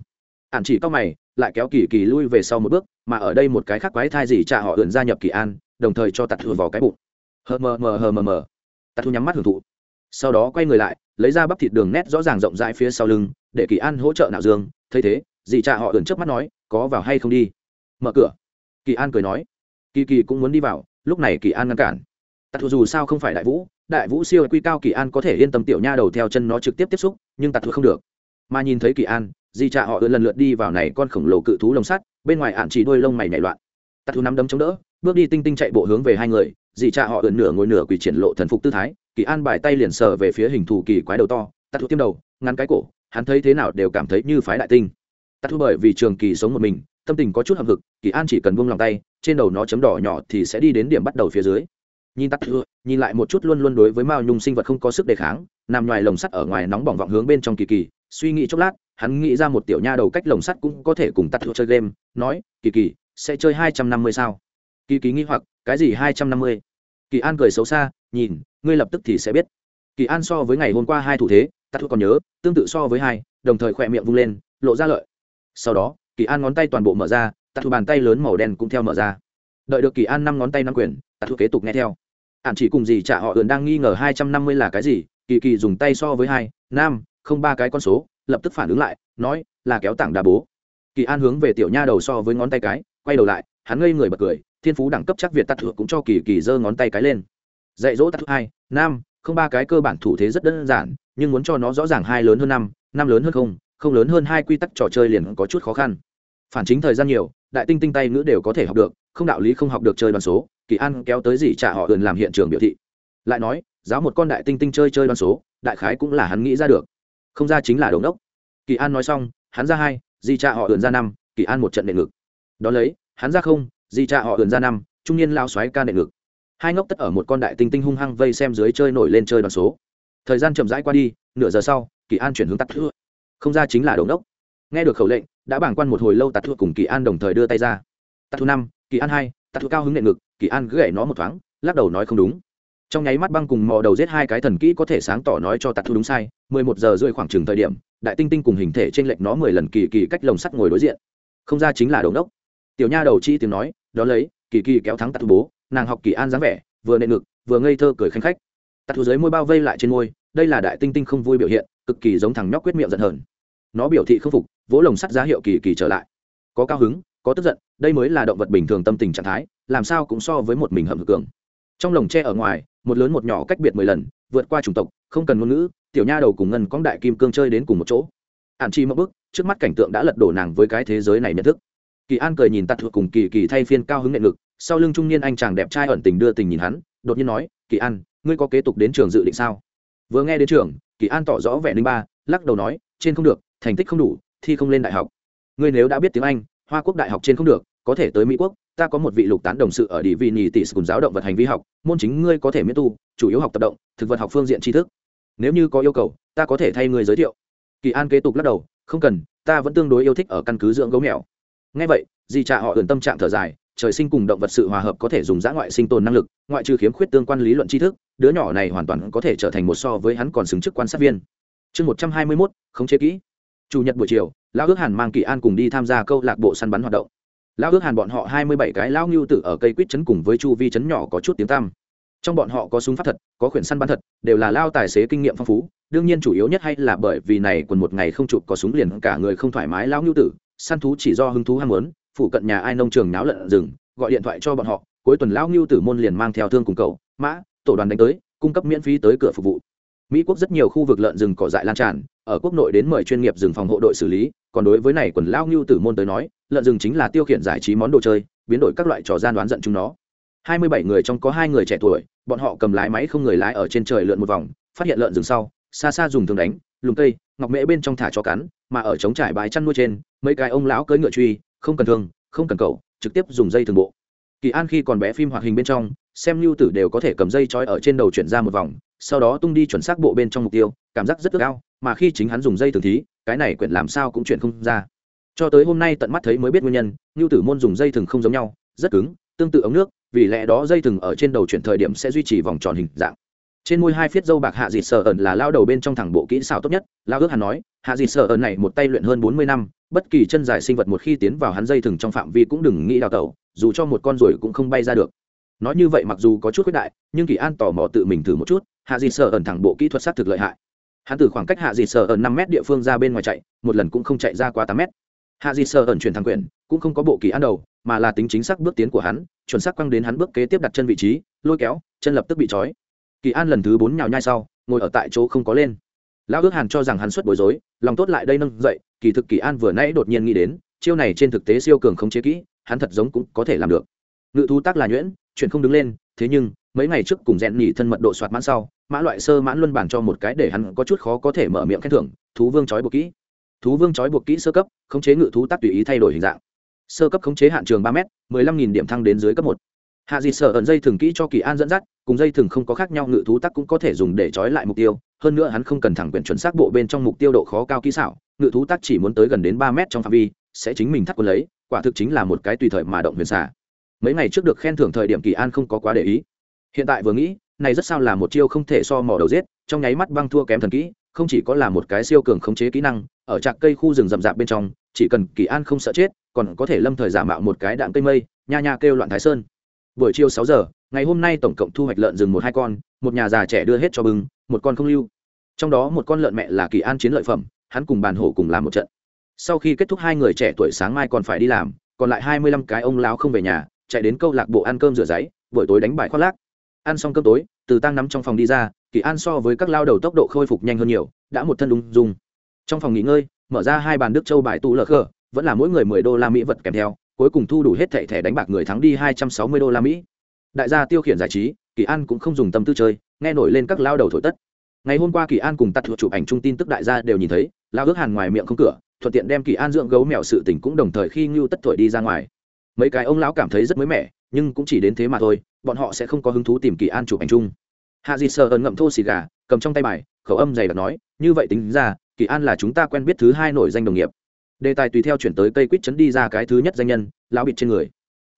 Ạn chỉ cao mày, lại kéo kỳ kỳ lui về sau một bước, mà ở đây một cái khác quái thai gì trả họ ượn gia nhập kỳ an, đồng thời cho tạt thừa vào cái bụng. Hờ mờ mờ hờ mờ mờ. Tạt thu nhắm mắt hưởng thụ. Sau đó quay người lại, lấy ra bắp thịt đường nét rõ ràng rộng rãi phía sau lưng, để kỳ an hỗ trợ nạo dương, thấy thế dì cha họ ẩn trước mắt nói, có vào hay không đi? Mở cửa. Kỳ an cười nói, kỳ kỳ cũng muốn đi vào, lúc này kỳ an ngăn cản. Tặc thù dù sao không phải đại vũ đại vũ siêu quy cao kỳ an có thể yên tâm tiểu nha đầu theo chân nó trực tiếp tiếp xúc, nhưng tặc thù không được. Mà nhìn thấy kỳ an, dì cha họ ẩn lần lượt đi vào này con khổng lồ cự thú lồng sắt, bên ngoài ạn chỉ đuôi lông mày nảy loạn. Tặc thù nắm đấm chống đỡ, bước đi tinh tinh chạy bộ hướng về hai người, dì cha họ ẩn nửa ngồi nửa quỳ triển lộ thần phục tư thái, kỳ an bài tay liền sờ về phía hình thù kỳ quái đầu to tặc thù tiêm đầu, ngắn cái cổ, hắn thấy thế nào đều cảm thấy như phái đại tinh tắt thu bởi vì trường kỳ sống một mình, tâm tình có chút hậm hực, kỳ an chỉ cần buông lòng tay, trên đầu nó chấm đỏ nhỏ thì sẽ đi đến điểm bắt đầu phía dưới. Nhìn tắt thưa nhìn lại một chút luôn luôn đối với mao nhung sinh vật không có sức đề kháng, nằm ngoài lồng sắt ở ngoài nóng bỏng vọng hướng bên trong kỳ kỳ, suy nghĩ chốc lát, hắn nghĩ ra một tiểu nha đầu cách lồng sắt cũng có thể cùng tắt thưa chơi game, nói, kỳ kỳ, sẽ chơi hai trăm năm mươi sao? Kỳ kỳ nghĩ hoặc, cái gì hai trăm năm mươi? Kỳ an cười xấu xa, nhìn, ngươi lập tức thì sẽ biết. Kỳ an so với ngày hôm qua hai thủ thế tắt thưa còn nhớ, tương tự so với hai, đồng thời khỏe miệng vung lên, lộ ra lợi sau đó, kỳ an ngón tay toàn bộ mở ra tạ thu bàn tay lớn màu đen cũng theo mở ra. Đợi được kỳ an năm ngón tay năm quyền tạ thu kế tục nghe theo. Ạn chỉ cùng gì trả họ ườn đang nghi ngờ hai trăm năm mươi là cái gì, kỳ kỳ dùng tay so với hai, nam, không ba cái con số, lập tức phản ứng lại, nói, là kéo tảng đà bố. Kỳ an hướng về tiểu nha đầu so với ngón tay cái, quay đầu lại, hắn ngây người bật cười, thiên phú đẳng cấp chắc việt tắt thượng cũng cho kỳ kỳ giơ ngón tay cái lên. Dạy dỗ tắt hai, nam, không ba cái cơ bản thủ thế rất đơn giản, nhưng muốn cho nó rõ ràng hai lớn hơn năm năm lớn hơn không không lớn hơn hai quy tắc trò chơi liền có chút khó khăn. Phản chính thời gian nhiều, đại tinh tinh tay ngữ đều có thể học được, không đạo lý không học được chơi đoàn số, kỳ an kéo tới gì trả họ ườn làm hiện trường biểu thị. Lại nói, giáo một con đại tinh tinh chơi chơi đoàn số, đại khái cũng là hắn nghĩ ra được. Không ra chính là đống đốc. Kỳ an nói xong, hắn ra hai di cha họ ườn ra năm, kỳ an một trận nệ ngực. Đón lấy, hắn ra không di cha họ ườn ra năm, trung niên lao xoáy ca nệ ngực. Hai ngốc tất ở một con đại tinh tinh hung hăng vây xem dưới chơi nổi lên chơi đoàn số. Thời gian chậm rãi qua đi, nửa giờ sau, kỳ an chuyển hướng tắt thưa không ra chính là đống đốc. Nghe được khẩu lệnh, đã bảng quan một hồi lâu tạt thua cùng kỳ an đồng thời đưa tay ra. Tạt thua năm, kỳ an hai, tạt thua cao hứng nệ ngực, kỳ an gãy nó một thoáng, lắc đầu nói không đúng. Trong nháy mắt băng cùng mò đầu giết hai cái thần kỹ có thể sáng tỏ nói cho tạt thu đúng sai, mười một giờ rơi khoảng chừng thời điểm, đại tinh tinh cùng hình thể trên lệnh nó mười lần kỳ kỳ cách lồng sắt ngồi đối diện. Không ra chính là đống đốc. Tiểu nha đầu chi tiếng nói, đó lấy, kỳ kỳ kéo thắng tạt thu bố, nàng học kỳ an dáng vẻ, vừa nệ ngực, vừa ngây thơ cười khanh khách. Tạt thu dưới môi bao vây lại trên môi, đây là đại tinh tinh không vui biểu hiện cực kỳ giống thằng nhóc quyết miệng giận hờn. Nó biểu thị không phục, vỗ lồng sắt giá hiệu kỳ kỳ trở lại. Có cao hứng, có tức giận, đây mới là động vật bình thường tâm tình trạng thái, làm sao cũng so với một mình hầm cường. Trong lồng tre ở ngoài, một lớn một nhỏ cách biệt mười lần, vượt qua chủng tộc, không cần ngôn ngữ, tiểu nha đầu cùng ngân cóng đại kim cương chơi đến cùng một chỗ. Hạn chi mất bức trước mắt cảnh tượng đã lật đổ nàng với cái thế giới này nhận thức. Kỳ an cười nhìn tạt thuộc cùng kỳ kỳ thay phiên cao hứng nghệ ngực, sau lưng trung niên anh chàng đẹp trai ẩn tình đưa tình nhìn hắn, đột nhiên nói, kỳ an, ngươi có kế tục đến trường dự định sao? Vừa nghe đến trường, kỳ an tỏ rõ vẻ linh ba, lắc đầu nói, trên không được, thành tích không đủ, thi không lên đại học. Ngươi nếu đã biết tiếng anh, hoa quốc đại học trên không được, có thể tới mỹ quốc, ta có một vị lục tán đồng sự ở địa vị nhì tỷ cùng giáo động vật hành vi học, môn chính ngươi có thể miễn tu, chủ yếu học tập động, thực vật học phương diện tri thức. Nếu như có yêu cầu, ta có thể thay ngươi giới thiệu. Kỳ an kế tục lắc đầu, không cần, ta vẫn tương đối yêu thích ở căn cứ dưỡng gấu mèo. Ngay vậy, di trạ họ ẩn tâm trạng thở dài trời sinh cùng động vật sự hòa hợp có thể dùng giã ngoại sinh tồn năng lực, ngoại trừ khiếm khuyết tương quan lý luận tri thức, đứa nhỏ này hoàn toàn có thể trở thành một so với hắn còn xứng chức quan sát viên. Chương một trăm hai mươi mốt không chế kỹ. Chủ nhật buổi chiều, lão ước hàn mang kỳ an cùng đi tham gia câu lạc bộ săn bắn hoạt động. Lão ước hàn bọn họ hai mươi bảy cái lão ngưu tử ở cây quýt chấn cùng với chu vi chấn nhỏ có chút tiếng tăm. Trong bọn họ có súng pháp thật, có khuyển săn bắn thật, đều là lao tài xế kinh nghiệm phong phú, đương nhiên chủ yếu nhất hay là bởi vì này quần một ngày không chụp có súng liền cả người không thoải mái lão ngưu tử, săn thú chỉ do hứng thú ham muốn phụ cận nhà ai nông trường náo lợn rừng, gọi điện thoại cho bọn họ, cuối tuần lão ngưu tử môn liền mang theo thương cùng cậu, mã, tổ đoàn đánh tới, cung cấp miễn phí tới cửa phục vụ. Mỹ quốc rất nhiều khu vực lợn rừng cỏ dại lan tràn, ở quốc nội đến mời chuyên nghiệp rừng phòng hộ đội xử lý, còn đối với này quần lao ngưu tử môn tới nói, lợn rừng chính là tiêu khiển giải trí món đồ chơi, biến đổi các loại trò gian đoán giận chúng nó. Hai mươi bảy người trong có hai người trẻ tuổi, bọn họ cầm lái máy không người lái ở trên trời lượn một vòng, phát hiện lợn rừng sau, xa xa dùng thường đánh, lùm cây, ngọc mễ bên trong thả cho cắn, mà ở trống trải bãi chăn nuôi trên, mấy cái ông lão cưỡi ngựa truy không cần thương không cần cậu, trực tiếp dùng dây thường bộ. Kỳ an khi còn bé phim hoạt hình bên trong xem lưu tử đều có thể cầm dây trói ở trên đầu chuyển ra một vòng sau đó tung đi chuẩn xác bộ bên trong mục tiêu cảm giác rất cao mà khi chính hắn dùng dây thường thí cái này quyển làm sao cũng chuyển không ra. Cho tới hôm nay tận mắt thấy mới biết nguyên nhân Lưu tử môn dùng dây thường không giống nhau rất cứng tương tự ống nước vì lẽ đó dây thừng ở trên đầu chuyển thời điểm sẽ duy trì vòng tròn hình dạng. Trên môi hai phiết dâu bạc hạ dịt sợ ẩn là lao đầu bên trong thẳng bộ kỹ xảo tốt nhất lao ước hắn nói hạ dịt sợ ẩn này một tay luyện hơn bốn mươi năm bất kỳ chân dài sinh vật một khi tiến vào hắn dây thừng trong phạm vi cũng đừng nghĩ đào tẩu, dù cho một con ruồi cũng không bay ra được. Nói như vậy mặc dù có chút khuyết đại, nhưng kỳ an tò mò tự mình thử một chút, hạ dịt sợ ẩn thẳng bộ kỹ thuật xác thực lợi hại. Hắn từ khoảng cách hạ dịt sợ ẩn năm mét địa phương ra bên ngoài chạy, một lần cũng không chạy ra quá tám mét. Hạ dịt sợ ẩn chuyển thẳng quyền, cũng không có bộ kỳ an đầu, mà là tính chính xác bước tiến của hắn, chuẩn xác quăng đến hắn bước kế tiếp đặt chân vị trí, lôi kéo, chân lập tức bị trói. Kỳ an lần thứ bốn nhào nhai sau, ngồi ở tại chỗ không có lên lão ước hàn cho rằng hắn xuất bối rối, lòng tốt lại đây nâng dậy, kỳ thực kỳ an vừa nãy đột nhiên nghĩ đến, chiêu này trên thực tế siêu cường không chế kỹ, hắn thật giống cũng có thể làm được. Ngự thú tác là nhuyễn, chuyện không đứng lên, thế nhưng, mấy ngày trước cùng rèn nhỉ thân mật độ soạt mãn sau, mã loại sơ mãn luân bản cho một cái để hắn có chút khó có thể mở miệng khen thưởng, thú vương trói buộc kỹ. Thú vương trói buộc kỹ sơ cấp, khống chế ngự thú tác tùy ý thay đổi hình dạng. Sơ cấp khống chế hạn trường ba m mười lăm nghìn điểm thăng đến dưới cấp một. Hạ dịt sở ẩn dây thừng kỹ cho kỳ an dẫn dắt, cùng dây thừng không có khác nhau, ngự thú tắc cũng có thể dùng để trói lại mục tiêu hơn nữa hắn không cần thẳng quyển chuẩn xác bộ bên trong mục tiêu độ khó cao kỹ xảo, ngự thú tác chỉ muốn tới gần đến ba mét trong phạm vi, sẽ chính mình thắt quân lấy, quả thực chính là một cái tùy thời mà động huyền xả mấy ngày trước được khen thưởng thời điểm kỳ an không có quá để ý. Hiện tại vừa nghĩ, này rất sao là một chiêu không thể so mỏ đầu giết, trong nháy mắt băng thua kém thần kỹ, không chỉ có là một cái siêu cường khống chế kỹ năng, ở trạc cây khu rừng rậm rạp bên trong, chỉ cần kỳ an không sợ chết, còn có thể lâm thời giả mạo một cái đạn cây mây, nha nha kêu loạn thái sơn. Buổi chiều sáu giờ, ngày hôm nay tổng cộng thu hoạch lợn rừng một hai con, một nhà già trẻ đưa hết cho bưng một con không lưu. Trong đó một con lợn mẹ là kỳ an chiến lợi phẩm hắn cùng bàn hổ cùng làm một trận. Sau khi kết thúc hai người trẻ tuổi sáng mai còn phải đi làm còn lại hai mươi lăm cái ông láo không về nhà chạy đến câu lạc bộ ăn cơm rửa giấy buổi tối đánh bài khoác lác. Ăn xong cơm tối từ tăng nắm trong phòng đi ra kỳ an so với các lao đầu tốc độ khôi phục nhanh hơn nhiều đã một thân đúng, dùng. trong phòng nghỉ ngơi mở ra hai bàn đức châu bài tu lờ khờ vẫn là mỗi người mười đô la mỹ vật kèm theo cuối cùng thu đủ hết thẻ thẻ đánh bạc người thắng đi hai trăm sáu mươi đô la mỹ đại gia tiêu khiển giải trí, kỳ an cũng không dùng tâm tư chơi, nghe nổi lên các lao đầu thổi tất. Ngày hôm qua kỳ an cùng tắt thuộc chụp ảnh trung tin tức đại gia đều nhìn thấy, lao ước hàn ngoài miệng không cửa, thuận tiện đem kỳ an dưỡng gấu mèo sự tỉnh cũng đồng thời khi ngưu tất thổi đi ra ngoài. Mấy cái ông lão cảm thấy rất mới mẻ, nhưng cũng chỉ đến thế mà thôi, bọn họ sẽ không có hứng thú tìm kỳ an chụp ảnh chung. Hạ dịt sờ ẩn ngậm thô xì gà, cầm trong tay bài, khẩu âm dày đặc nói, như vậy tính ra, kỳ an là chúng ta quen biết thứ hai nổi danh đồng nghiệp. Đề tài tùy theo chuyển tới cây quýt chấn đi ra cái thứ nhất danh nhân, lão bịt trên người.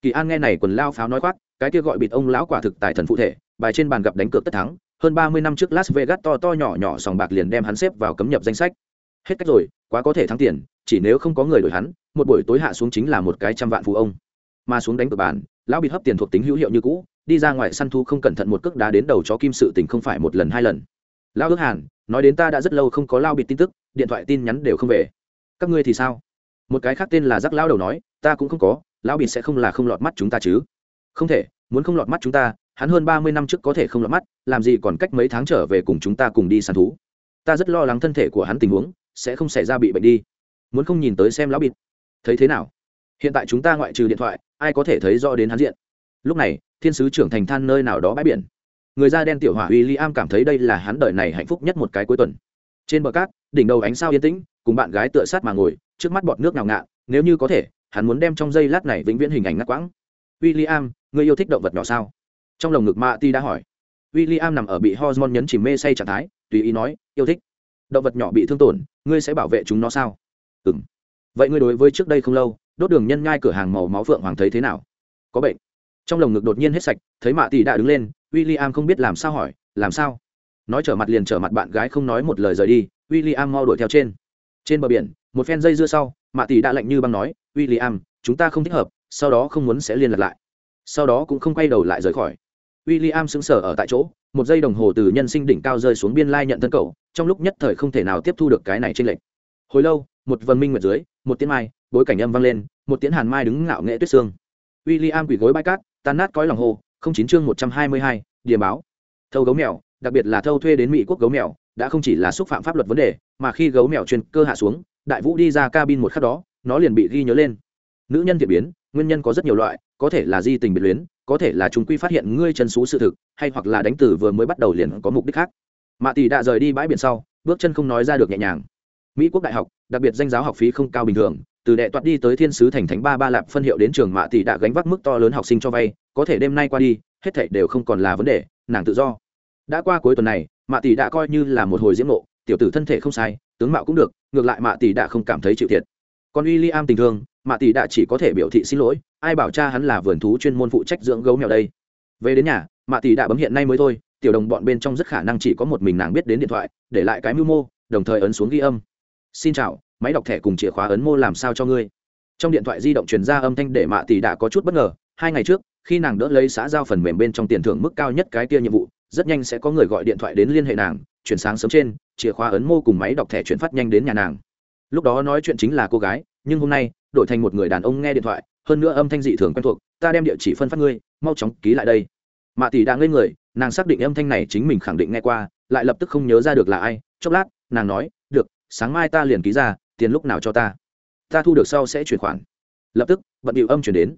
Kỳ an nghe này quần lao pháo nói khoác cái kia gọi bịt ông lão quả thực tài thần phụ thể, bài trên bàn gặp đánh cược tất thắng, hơn ba mươi năm trước las vegas to to nhỏ nhỏ sòng bạc liền đem hắn xếp vào cấm nhập danh sách. Hết cách rồi, quá có thể thắng tiền, chỉ nếu không có người đổi hắn, một buổi tối hạ xuống chính là một cái trăm vạn phụ ông. Mà xuống đánh cược bàn, lão bịt hấp tiền thuộc tính hữu hiệu như cũ, đi ra ngoài săn thu không cẩn thận một cước đá đến đầu chó kim sự tình không phải một lần hai lần. Lão ước hàn, nói đến ta đã rất lâu không có lao bịt tin tức, điện thoại tin nhắn đều không về. Các ngươi thì sao? Một cái khác tên là giác lao đầu nói, ta cũng không có, lão bịt sẽ không là không lọt mắt chúng ta chứ không thể, muốn không lọt mắt chúng ta, hắn hơn ba mươi năm trước có thể không lọt mắt, làm gì còn cách mấy tháng trở về cùng chúng ta cùng đi săn thú. Ta rất lo lắng thân thể của hắn tình huống, sẽ không xảy ra bị bệnh đi. Muốn không nhìn tới xem lão bịt. Thấy thế nào? Hiện tại chúng ta ngoại trừ điện thoại, ai có thể thấy rõ đến hắn diện? Lúc này, thiên sứ trưởng thành than nơi nào đó bãi biển. Người da đen tiểu hỏa uy liam cảm thấy đây là hắn đời này hạnh phúc nhất một cái cuối tuần. Trên bờ cát, đỉnh đầu ánh sao yên tĩnh, cùng bạn gái tựa sát mà ngồi, trước mắt bọt nước nào ngạ, nếu như có thể, hắn muốn đem trong giây lát này vĩnh viễn hình ảnh ngắt quãng. William, người yêu thích động vật nhỏ sao? Trong lồng ngực mạ ti đã hỏi. William nằm ở bị hormone nhấn chìm mê say trạng thái tùy ý nói yêu thích. Động vật nhỏ bị thương tổn ngươi sẽ bảo vệ chúng nó sao? Ừ m vậy ngươi đối với trước đây không lâu đốt đường nhân nhai cửa hàng màu máu phượng hoàng thấy thế nào? Có bệnh. Trong lồng ngực đột nhiên hết sạch thấy mạ Ti đã đứng lên William không biết làm sao hỏi làm sao? Nói trở mặt liền trở mặt bạn gái không nói một lời rời đi William mau đuổi theo trên. Trên bờ biển một phen dây dưa sau mạ tỷ đã lạnh như băng nói William, chúng ta không thích hợp sau đó không muốn sẽ liên lạc lại. Sau đó cũng không quay đầu lại rời khỏi. William sững sờ ở tại chỗ, một giây đồng hồ từ nhân sinh đỉnh cao rơi xuống biên lai nhận thân cầu, trong lúc nhất thời không thể nào tiếp thu được cái này trên lệnh hồi lâu, một vần minh nguyệt dưới, một tiếng mai, bối cảnh âm vang lên, một tiếng hàn mai đứng ngạo nghệ tuyết xương William quỳ gối bãi cát, tan nát cõi lòng hồ, không chín chương một trăm hai mươi hai, điểm báo. Thâu gấu mèo, đặc biệt là thâu thuê đến mỹ quốc gấu mèo, đã không chỉ là xúc phạm pháp luật vấn đề, mà khi gấu mèo truyền cơ hạ xuống, đại vũ đi ra cabin một khắc đó, nó liền bị ghi nhớ lên. Nữ nhân thiện biến nguyên nhân có rất nhiều loại, có thể là di tình biệt luyến, có thể là chúng quy phát hiện ngươi chân xú sự thực, hay hoặc là đánh tử vừa mới bắt đầu liền có mục đích khác. Mạ tỷ đã rời đi bãi biển sau, bước chân không nói ra được nhẹ nhàng. Mỹ quốc đại học, đặc biệt danh giáo học phí không cao bình thường, từ đệ toát đi tới thiên sứ thành thánh ba ba lạp phân hiệu đến trường mạ tỷ đã gánh vác mức to lớn học sinh cho vay, có thể đêm nay qua đi, hết thảy đều không còn là vấn đề, nàng tự do. Đã qua cuối tuần này, mạ tỷ đã coi như là một hồi diễm nộ tiểu tử thân thể không sai, tướng mạo cũng được, ngược lại mạ tỷ đã không cảm thấy chịu thiệt. Còn w i l l i am tình thương mạ tỷ đã chỉ có thể biểu thị xin lỗi, ai bảo cha hắn là vườn thú chuyên môn phụ trách dưỡng gấu mèo đây. Về đến nhà mạ tỷ đã bấm hiện nay mới thôi, tiểu đồng bọn bên trong rất khả năng chỉ có một mình nàng biết đến điện thoại, để lại cái mưu mô, đồng thời ấn xuống ghi âm. Xin chào, máy đọc thẻ cùng chìa khóa ấn mô làm sao cho ngươi? Trong điện thoại di động truyền ra âm thanh để mạ tỷ đã có chút bất ngờ, hai ngày trước, khi nàng đỡ lấy xã giao phần mềm bên trong tiền thưởng mức cao nhất cái kia nhiệm vụ, rất nhanh sẽ có người gọi điện thoại đến liên hệ nàng, chuyển sáng sớm trên, chìa khóa ấn mô cùng máy đọc thẻ chuyển phát nhanh đến nhà nàng. Lúc đó nói chuyện chính là cô gái nhưng hôm nay, đổi thành một người đàn ông nghe điện thoại, hơn nữa âm thanh dị thường quen thuộc, ta đem địa chỉ phân phát ngươi, mau chóng ký lại đây. Mạ tỷ đang lên người, nàng xác định âm thanh này chính mình khẳng định nghe qua, lại lập tức không nhớ ra được là ai. Chốc lát, nàng nói, được, sáng mai ta liền ký ra, tiền lúc nào cho ta? Ta thu được sau sẽ chuyển khoản. Lập tức vận điệu âm chuyển đến.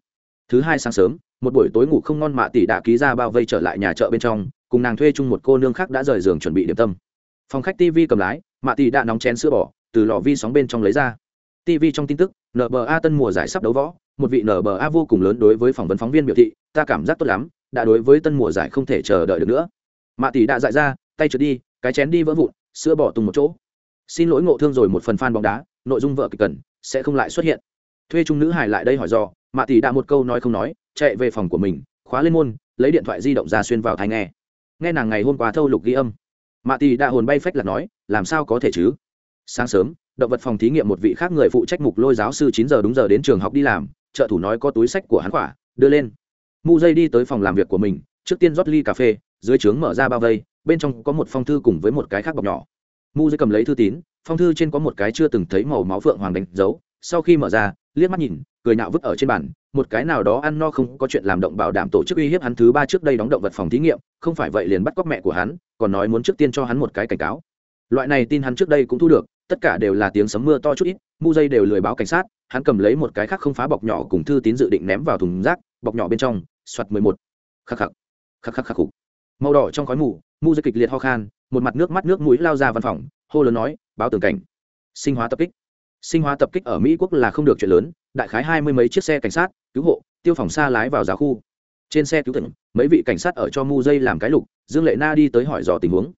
Thứ hai sáng sớm, một buổi tối ngủ không ngon mạ tỷ đã ký ra bao vây trở lại nhà chợ bên trong, cùng nàng thuê chung một cô nương khác đã rời giường chuẩn bị điểm tâm. Phòng khách tv cầm lái, mạ tỷ đã nóng chén sữa bỏ từ lò vi sóng bên trong lấy ra tv trong tin tức nba tân mùa giải sắp đấu võ một vị NBA vô cùng lớn đối với phỏng vấn phóng viên biểu thị ta cảm giác tốt lắm đã đối với tân mùa giải không thể chờ đợi được nữa. Mạ tỷ đã dại ra tay trượt đi cái chén đi vỡ vụn sữa bỏ tung một chỗ. Xin lỗi ngộ thương rồi một phần fan bóng đá nội dung vợ kịch cần sẽ không lại xuất hiện. Thuê trung nữ hải lại đây hỏi dò, mạ tỷ đã một câu nói không nói chạy về phòng của mình khóa lên môn lấy điện thoại di động ra xuyên vào tai nghe. Nghe nàng ngày hôm qua thâu lục ghi âm. Mạ tỷ đã hồn bay phách là nói làm sao có thể chứ? Sáng sớm động vật phòng thí nghiệm một vị khác người phụ trách mục lôi giáo sư chín giờ đúng giờ đến trường học đi làm, trợ thủ nói có túi sách của hắn quả, đưa lên. Mu dây đi tới phòng làm việc của mình, trước tiên rót ly cà phê, dưới trướng mở ra bao vây, bên trong có một phong thư cùng với một cái khác bọc nhỏ. Mu dây cầm lấy thư tín, phong thư trên có một cái chưa từng thấy màu máu phượng hoàng đánh dấu, sau khi mở ra, liếc mắt nhìn, cười nạo vứt ở trên bàn, một cái nào đó ăn no không có chuyện làm động bảo đảm tổ chức uy hiếp hắn thứ ba trước đây đóng động vật phòng thí nghiệm, không phải vậy liền bắt cóc mẹ của hắn, còn nói muốn trước tiên cho hắn một cái cảnh cáo. Loại này tin hắn trước đây cũng thu được tất cả đều là tiếng sấm mưa to chút ít, mu dây đều lười báo cảnh sát, hắn cầm lấy một cái khác không phá bọc nhỏ cùng thư tín dự định ném vào thùng rác, bọc nhỏ bên trong, soạt mười một. Khắc khắc khắc khắc khắc khục. Màu đỏ trong khói mù, mu dây kịch liệt ho khan, một mặt nước mắt nước mũi lao ra văn phòng, hô lớn nói, báo tường cảnh. Sinh hóa tập kích. Sinh hóa tập kích ở mỹ quốc là không được chuyện lớn, đại khái hai mươi mấy chiếc xe cảnh sát, cứu hộ, tiêu phòng xa lái vào giáo khu. Trên xe cứu tỉnh mấy vị cảnh sát ở cho mu dây làm cái lục, dương lệ na đi tới hỏi dò tình huống.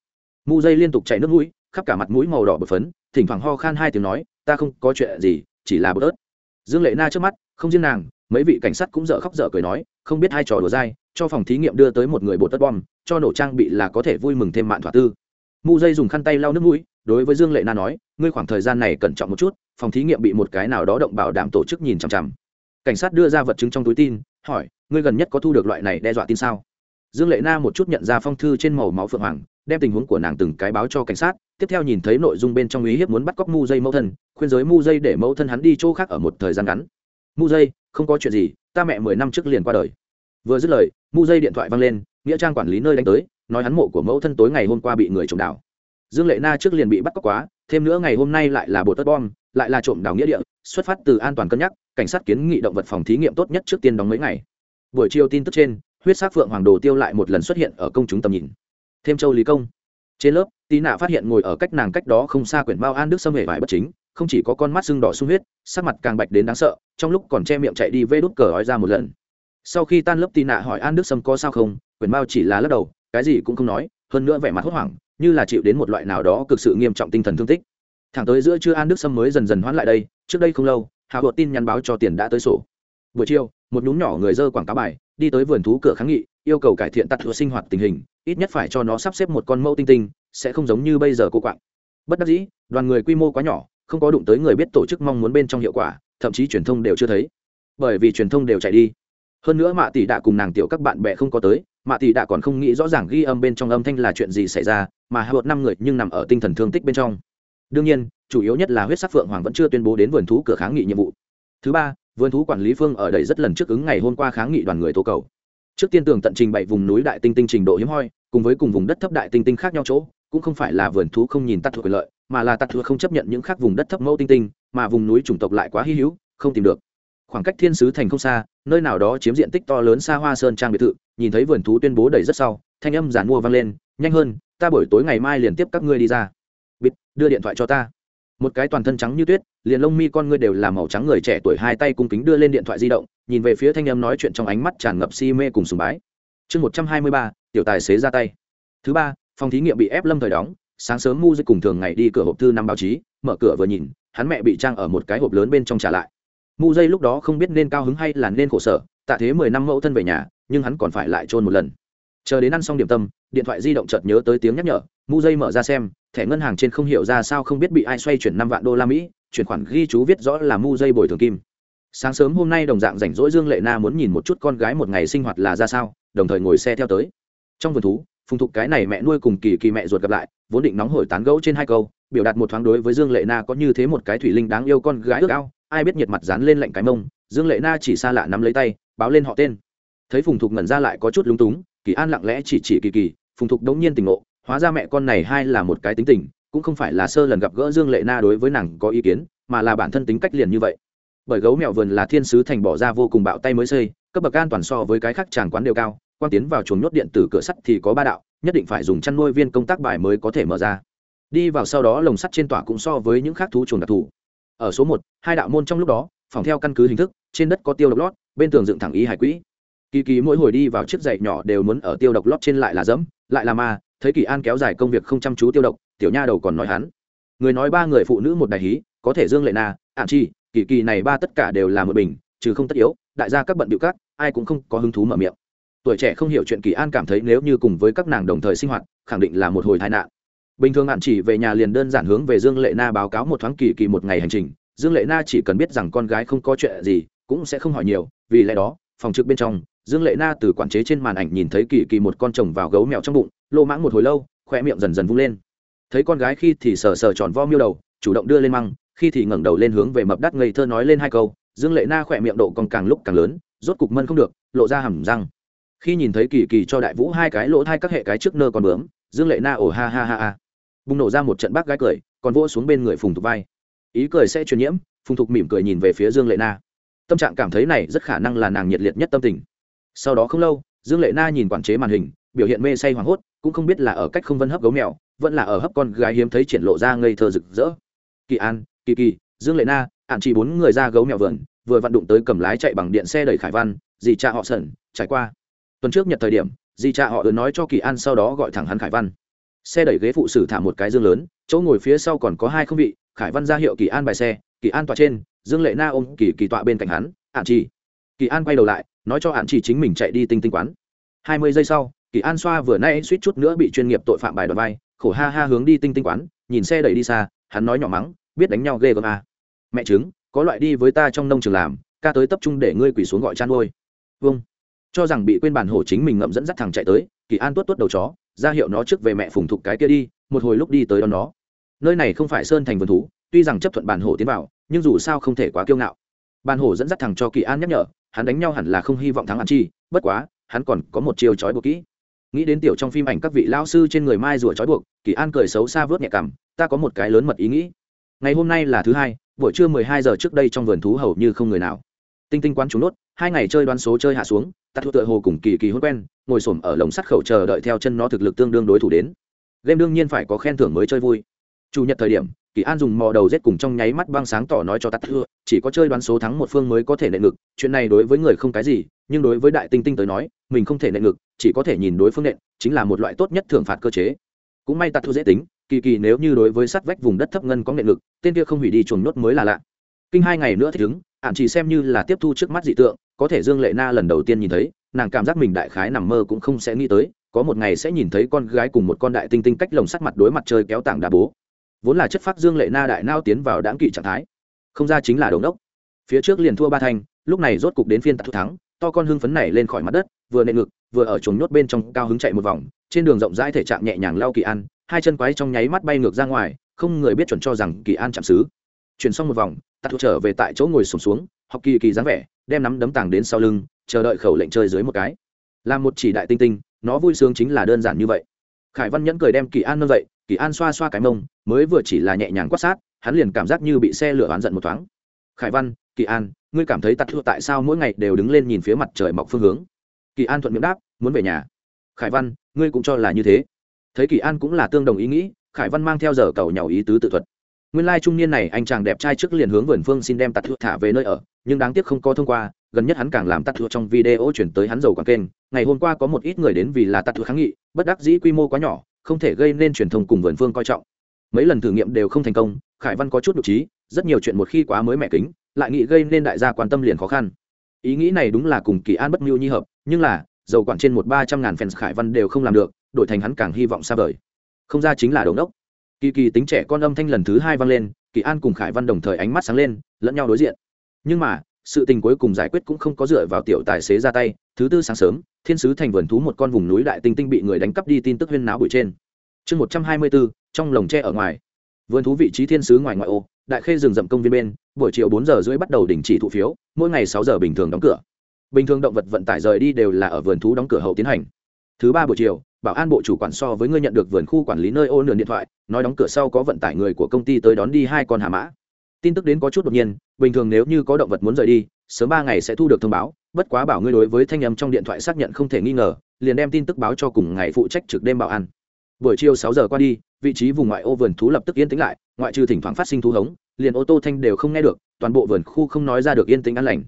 Mu dây liên tục chạy nước mũi, khắp cả mặt mũi màu đỏ bột phấn thỉnh thoảng ho khan hai tiếng nói, ta không có chuyện gì, chỉ là bớt ớt. Dương lệ na trước mắt, không riêng nàng, mấy vị cảnh sát cũng dở khóc dở cười nói, không biết hai trò đùa dai, cho phòng thí nghiệm đưa tới một người bột tất bom, cho nổ trang bị là có thể vui mừng thêm mạn thỏa tư. Mu dây dùng khăn tay lau nước mũi, đối với dương lệ na nói, ngươi khoảng thời gian này cẩn trọng một chút, phòng thí nghiệm bị một cái nào đó động bảo đảm tổ chức nhìn chằm chằm. Cảnh sát đưa ra vật chứng trong túi tin, hỏi, ngươi gần nhất có thu được loại này đe dọa tin sao? Dương lệ na một chút nhận ra phong thư trên màu máu phượng hoàng, đem tình huống của nàng từng cái báo cho cảnh sát tiếp theo nhìn thấy nội dung bên trong ý hiếp muốn bắt cóc mu dây mẫu thân, khuyên giới mu dây để mẫu thân hắn đi chỗ khác ở một thời gian ngắn. Mu dây, không có chuyện gì, ta mẹ mười năm trước liền qua đời. Vừa dứt lời, mu dây điện thoại văng lên, nghĩa trang quản lý nơi đánh tới, nói hắn mộ của mẫu thân tối ngày hôm qua bị người trộm đảo. Dương lệ na trước liền bị bắt cóc quá, thêm nữa ngày hôm nay lại là bộ tất bom, lại là trộm đảo nghĩa địa, xuất phát từ an toàn cân nhắc, cảnh sát kiến nghị động vật phòng thí nghiệm tốt nhất trước tiên đóng mấy ngày. Buổi chiều tin tức trên, huyết sắc phượng hoàng đồ tiêu lại một lần xuất hiện ở công chúng tầm nhìn. Thêm châu lý công. Trên lớp tí nạ phát hiện ngồi ở cách nàng cách đó không xa quyển bao an đức xâm hệ vải bất chính, không chỉ có con mắt sưng đỏ sung huyết, sắc mặt càng bạch đến đáng sợ, trong lúc còn che miệng chạy đi vê đốt cờ ói ra một lần. Sau khi tan lớp tí nạ hỏi an đức sâm có sao không, quyển bao chỉ là lắc đầu, cái gì cũng không nói, hơn nữa vẻ mặt hốt hoảng, như là chịu đến một loại nào đó cực sự nghiêm trọng tinh thần thương tích. Thẳng tới giữa trưa an đức sâm mới dần dần hoãn lại đây, trước đây không lâu hào hột tin nhắn báo cho tiền đã tới sổ. Buổi chiều, một nhúm nhỏ người dơ quảng cáo bài, đi tới vườn thú cửa kháng nghị, yêu cầu cải thiện tắt thừa sinh hoạt tình hình, ít nhất phải cho nó sắp xếp một con mẫu tinh tinh sẽ không giống như bây giờ cô quạng. Bất đắc dĩ, đoàn người quy mô quá nhỏ, không có đụng tới người biết tổ chức mong muốn bên trong hiệu quả, thậm chí truyền thông đều chưa thấy. Bởi vì truyền thông đều chạy đi. Hơn nữa mạ tỷ đã cùng nàng tiểu các bạn bè không có tới, mạ tỷ đã còn không nghĩ rõ ràng ghi âm bên trong âm thanh là chuyện gì xảy ra, mà hai một năm người nhưng nằm ở tinh thần thương tích bên trong. Đương nhiên, chủ yếu nhất là huyết sắc phượng hoàng vẫn chưa tuyên bố đến vườn thú cửa kháng nghị nhiệm vụ. Thứ ba, vườn thú quản lý phương ở đây rất lần trước ứng ngày hôm qua kháng nghị đoàn người tố cầu. Trước tiên tường tận trình bày vùng núi đại tinh tinh trình độ hiếm hoi, cùng với cùng vùng đất thấp đại tinh tinh khác nhau chỗ cũng không phải là vườn thú không nhìn tắt thuộc quyền lợi, mà là tắt thuộc không chấp nhận những khác vùng đất thấp mẫu tinh tinh, mà vùng núi chủng tộc lại quá hy hữu, không tìm được. Khoảng cách thiên sứ thành không xa, nơi nào đó chiếm diện tích to lớn xa hoa sơn trang biệt thự, nhìn thấy vườn thú tuyên bố đầy rất sau, thanh âm giản mua vang lên, nhanh hơn, ta buổi tối ngày mai liền tiếp các ngươi đi ra. Bịt, đưa điện thoại cho ta. Một cái toàn thân trắng như tuyết, liền lông mi con ngươi đều là màu trắng người trẻ tuổi hai tay cung kính đưa lên điện thoại di động, nhìn về phía thanh âm nói chuyện trong ánh mắt tràn ngập si mê cùng sùng bái. Chương một trăm hai mươi ba, tiểu tài xế ra tay. Thứ ba phòng thí nghiệm bị ép lâm thời đóng, sáng sớm mu dây cùng thường ngày đi cửa hộp thư năm báo chí, mở cửa vừa nhìn, hắn mẹ bị trang ở một cái hộp lớn bên trong trả lại. Mu dây lúc đó không biết nên cao hứng hay là nên khổ sở, tạ thế mười năm mẫu thân về nhà, nhưng hắn còn phải lại trôn một lần. Chờ đến ăn xong điểm tâm, điện thoại di động chợt nhớ tới tiếng nhắc nhở, mu dây mở ra xem, thẻ ngân hàng trên không hiểu ra sao không biết bị ai xoay chuyển năm vạn đô la mỹ, chuyển khoản ghi chú viết rõ là mu dây bồi thường kim. Sáng sớm hôm nay đồng dạng rảnh rỗi dương lệ na muốn nhìn một chút con gái một ngày sinh hoạt là ra sao, đồng thời ngồi xe theo tới. Trong vườn thú phùng thục cái này mẹ nuôi cùng kỳ kỳ mẹ ruột gặp lại, vốn định nóng hổi tán gẫu trên hai câu, biểu đạt một thoáng đối với dương lệ na có như thế một cái thủy linh đáng yêu con gái ước ao, ai biết nhiệt mặt dán lên lạnh cái mông, dương lệ na chỉ xa lạ nắm lấy tay, báo lên họ tên. Thấy phùng thục ngẩn ra lại có chút lúng túng, kỳ an lặng lẽ chỉ chỉ kỳ kỳ, phùng thục đống nhiên tình ngộ, hóa ra mẹ con này hai là một cái tính tình, cũng không phải là sơ lần gặp gỡ dương lệ na đối với nàng có ý kiến, mà là bản thân tính cách liền như vậy. Bởi gấu mèo vườn là thiên sứ thành bỏ ra vô cùng bạo tay mới xây, cấp bậc an toàn so với cái khác chàng quán đều cao quan tiến vào chuồng nhốt điện tử cửa sắt thì có ba đạo, nhất định phải dùng chăn nuôi viên công tác bài mới có thể mở ra. Đi vào sau đó lồng sắt trên tỏa cũng so với những khác thú chuồng đặc thù. Ở số một, hai đạo môn trong lúc đó, phòng theo căn cứ hình thức, trên đất có tiêu độc lót, bên tường dựng thẳng ý hải quỹ. Kỳ kỳ mỗi hồi đi vào chiếc dậy nhỏ đều muốn ở tiêu độc lót trên lại là dẫm, lại là ma, thấy kỳ an kéo dài công việc không chăm chú tiêu độc, tiểu nha đầu còn nói hắn. Người nói ba người phụ nữ một đại hí, có thể dương lệ na, ạn chi, kỳ kỳ này ba tất cả đều là một bình, trừ không tất yếu, đại gia các bận điệu các, ai cũng không có hứng thú mở miệng tuổi trẻ không hiểu chuyện kỳ an cảm thấy nếu như cùng với các nàng đồng thời sinh hoạt, khẳng định là một hồi tai nạn. Bình thường hạn chỉ về nhà liền đơn giản hướng về dương lệ na báo cáo một thoáng kỳ kỳ một ngày hành trình. Dương lệ na chỉ cần biết rằng con gái không có chuyện gì, cũng sẽ không hỏi nhiều, vì lẽ đó, phòng trực bên trong, dương lệ na từ quản chế trên màn ảnh nhìn thấy kỳ kỳ một con chồng vào gấu mèo trong bụng, lô mãng một hồi lâu khoe miệng dần dần vung lên. Thấy con gái khi thì sờ sờ tròn vo miêu đầu, chủ động đưa lên măng, khi thì ngẩng đầu lên hướng về mập đắt ngây thơ nói lên hai câu, dương lệ na khỏe miệng độ còn càng lúc càng lớn, rốt cục mân không được, lộ ra hầm răng khi nhìn thấy kỳ kỳ cho đại vũ hai cái lỗ thai các hệ cái trước nơ còn bướm, dương lệ na ổ ha ha ha ha. Bùng nổ ra một trận bác gái cười, còn vỗ xuống bên người phùng thục vai. Ý cười sẽ truyền nhiễm, phùng thục mỉm cười nhìn về phía dương lệ na. Tâm trạng cảm thấy này rất khả năng là nàng nhiệt liệt nhất tâm tình. Sau đó không lâu, dương lệ na nhìn quản chế màn hình, biểu hiện mê say hoảng hốt, cũng không biết là ở cách không vân hấp gấu mèo, vẫn là ở hấp con gái hiếm thấy triển lộ ra ngây thơ rực rỡ. Kỳ an, kỳ kỳ, dương lệ na, ạn chỉ bốn người ra gấu mèo vườn, vừa vặn đụng tới cầm lái chạy bằng điện xe đẩy khải văn, dì cha họ sẩn, trải qua tuần trước nhật thời điểm, di cha họ ớn nói cho kỳ an sau đó gọi thẳng hắn khải văn. Xe đẩy ghế phụ sử thả một cái dương lớn, chỗ ngồi phía sau còn có hai không vị, khải văn ra hiệu kỳ an bài xe, kỳ an tọa trên, dương lệ na ôm kỳ kỳ tọa bên cạnh hắn, ạn chi kỳ an quay đầu lại, nói cho ạn chi chính mình chạy đi tinh tinh quán. Hai mươi giây sau, kỳ an xoa vừa nay suýt chút nữa bị chuyên nghiệp tội phạm bài đoàn vai, khổ ha ha hướng đi tinh tinh quán, nhìn xe đẩy đi xa, hắn nói nhỏ mắng, biết đánh nhau ghê gớm à. mẹ chứng có loại đi với ta trong nông trường làm, ca tới tập trung để ngươi quỳ xuống gọi chăn ngôi vâng cho rằng bị quên bản hổ chính mình ngậm dẫn dắt thằng chạy tới, kỳ an tuốt tuốt đầu chó, ra hiệu nó trước về mẹ phùng thục cái kia đi, một hồi lúc đi tới đón nó. Nơi này không phải sơn thành vườn thú, tuy rằng chấp thuận bản hổ tiến vào, nhưng dù sao không thể quá kiêu ngạo. Bản hổ dẫn dắt thằng cho kỳ an nhắc nhở, hắn đánh nhau hẳn là không hy vọng thắng ăn chi, bất quá, hắn còn có một chiêu trói buộc kỹ. Nghĩ đến tiểu trong phim ảnh các vị lao sư trên người mai rùa trói buộc, kỳ an cười xấu xa vớt nhẹ cảm ta có một cái lớn mật ý nghĩ. Ngày hôm nay là thứ hai, buổi trưa mười hai giờ trước đây trong vườn thú hầu như không người nào. Tinh tinh quán trúng nốt hai ngày chơi đoán số chơi hạ xuống, tạ thu tựa hồ cùng kỳ kỳ hôn quen, ngồi s ở lồng sắt khẩu chờ đợi theo chân nó thực lực tương đương đối thủ đến. Game đương nhiên phải có khen thưởng mới chơi vui. Chủ nhật thời điểm, kỳ an dùng mò đầu rết cùng trong nháy mắt băng sáng tỏ nói cho tạ thưa chỉ có chơi đoán số thắng một phương mới có thể nệ ngực, chuyện này đối với người không cái gì, nhưng đối với đại tinh tinh tới nói, mình không thể nệ ngực, chỉ có thể nhìn đối phương nện, chính là một loại tốt nhất thưởng phạt cơ chế. Cũng may tạ thua dễ tính, kỳ kỳ nếu như đối với sắt vách vùng đất thấp ngân có nệ ngực, tên kia không hủy đi chuồng nhốt mới là lạ. Kinh hai ngày nữa thì đứng ạn chỉ xem như là tiếp thu trước mắt dị tượng có thể dương lệ na lần đầu tiên nhìn thấy nàng cảm giác mình đại khái nằm mơ cũng không sẽ nghĩ tới có một ngày sẽ nhìn thấy con gái cùng một con đại tinh tinh cách lồng sắt mặt đối mặt chơi kéo tảng đá bố. Vốn là chất phát dương lệ na đại nao tiến vào đáng kỵ trạng thái. Không ra chính là đống đốc. Phía trước liền thua ba thanh lúc này rốt cục đến phiên tạc thắng to con hưng phấn này lên khỏi mặt đất vừa nện ngực vừa ở chuồng nhốt bên trong cao hứng chạy một vòng trên đường rộng rãi thể trạng nhẹ nhàng lao kỳ an hai chân quái trong nháy mắt bay ngược ra ngoài không người biết chuẩn cho rằng kỳ an chạm xứ. Chuyển xong một vòng tạc thu trở về tại chỗ ngồi sùng xuống, xuống học kỳ kỳ dáng vẻ đem nắm đấm tàng đến sau lưng, chờ đợi khẩu lệnh chơi dưới một cái. Làm một chỉ đại tinh tinh, nó vui sướng chính là đơn giản như vậy. Khải văn nhẫn cười đem kỳ an nâng dậy, kỳ an xoa xoa cái mông, mới vừa chỉ là nhẹ nhàng quát sát, hắn liền cảm giác như bị xe lửa oán giận một thoáng. Khải văn, kỳ an, ngươi cảm thấy tặc thua tại sao mỗi ngày đều đứng lên nhìn phía mặt trời mọc phương hướng? Kỳ an thuận miệng đáp, muốn về nhà. Khải văn, ngươi cũng cho là như thế. Thấy kỳ an cũng là tương đồng ý nghĩ, khải văn mang theo giờ cầu nhàu ý tứ tự thuật nguyên lai trung niên này anh chàng đẹp trai trước liền hướng vườn phương xin đem tạt thua thả về nơi ở, nhưng đáng tiếc không có thông qua, gần nhất hắn càng làm tạt thua trong video chuyển tới hắn dầu quảng kênh. Ngày hôm qua có một ít người đến vì là tạt thua kháng nghị, bất đắc dĩ quy mô quá nhỏ, không thể gây nên truyền thông cùng vườn phương coi trọng. Mấy lần thử nghiệm đều không thành công, khải văn có chút nhục trí, rất nhiều chuyện một khi quá mới mẹ kính, lại nghĩ gây nên đại gia quan tâm liền khó khăn. Ý nghĩ này đúng là cùng kỳ an bất mưu nhi hợp, nhưng là, dầu quản trên một ba trăm ngàn fans khải văn đều không làm được, đổi thành hắn càng hy vọng xa vời. Không ra chính là đống đốc kỳ kỳ tính trẻ con âm thanh lần thứ hai vang lên, kỳ an cùng khải văn đồng thời ánh mắt sáng lên, lẫn nhau đối diện. Nhưng mà, sự tình cuối cùng giải quyết cũng không có dựa vào tiểu tài xế ra tay, thứ tư sáng sớm, thiên sứ thành vườn thú một con vùng núi đại tinh tinh bị người đánh cắp đi tin tức huyên náo bụi trên. Chương một trăm hai mươi bốn, trong lồng tre ở ngoài. Vườn thú vị trí thiên sứ ngoài ngoại ô, đại khê rừng rậm công viên bên, buổi chiều bốn giờ rưỡi bắt đầu đình chỉ thụ phiếu, mỗi ngày sáu giờ bình thường đóng cửa. Bình thường động vật vận tải rời đi đều là ở vườn thú đóng cửa hậu tiến hành. Thứ ba buổi chiều bảo an bộ chủ quản so với ngươi nhận được vườn khu quản lý nơi ô nườn điện thoại, nói đóng cửa sau có vận tải người của công ty tới đón đi hai con hà mã. Tin tức đến có chút đột nhiên, bình thường nếu như có động vật muốn rời đi, sớm ba ngày sẽ thu được thông báo, bất quá bảo ngươi đối với thanh âm trong điện thoại xác nhận không thể nghi ngờ, liền đem tin tức báo cho cùng ngày phụ trách trực đêm bảo an. Buổi chiều sáu giờ qua đi, vị trí vùng ngoại ô vườn thú lập tức yên tĩnh lại, ngoại trừ thỉnh thoảng phát sinh thú hống, liền ô tô thanh đều không nghe được, toàn bộ vườn khu không nói ra được yên tĩnh an lành.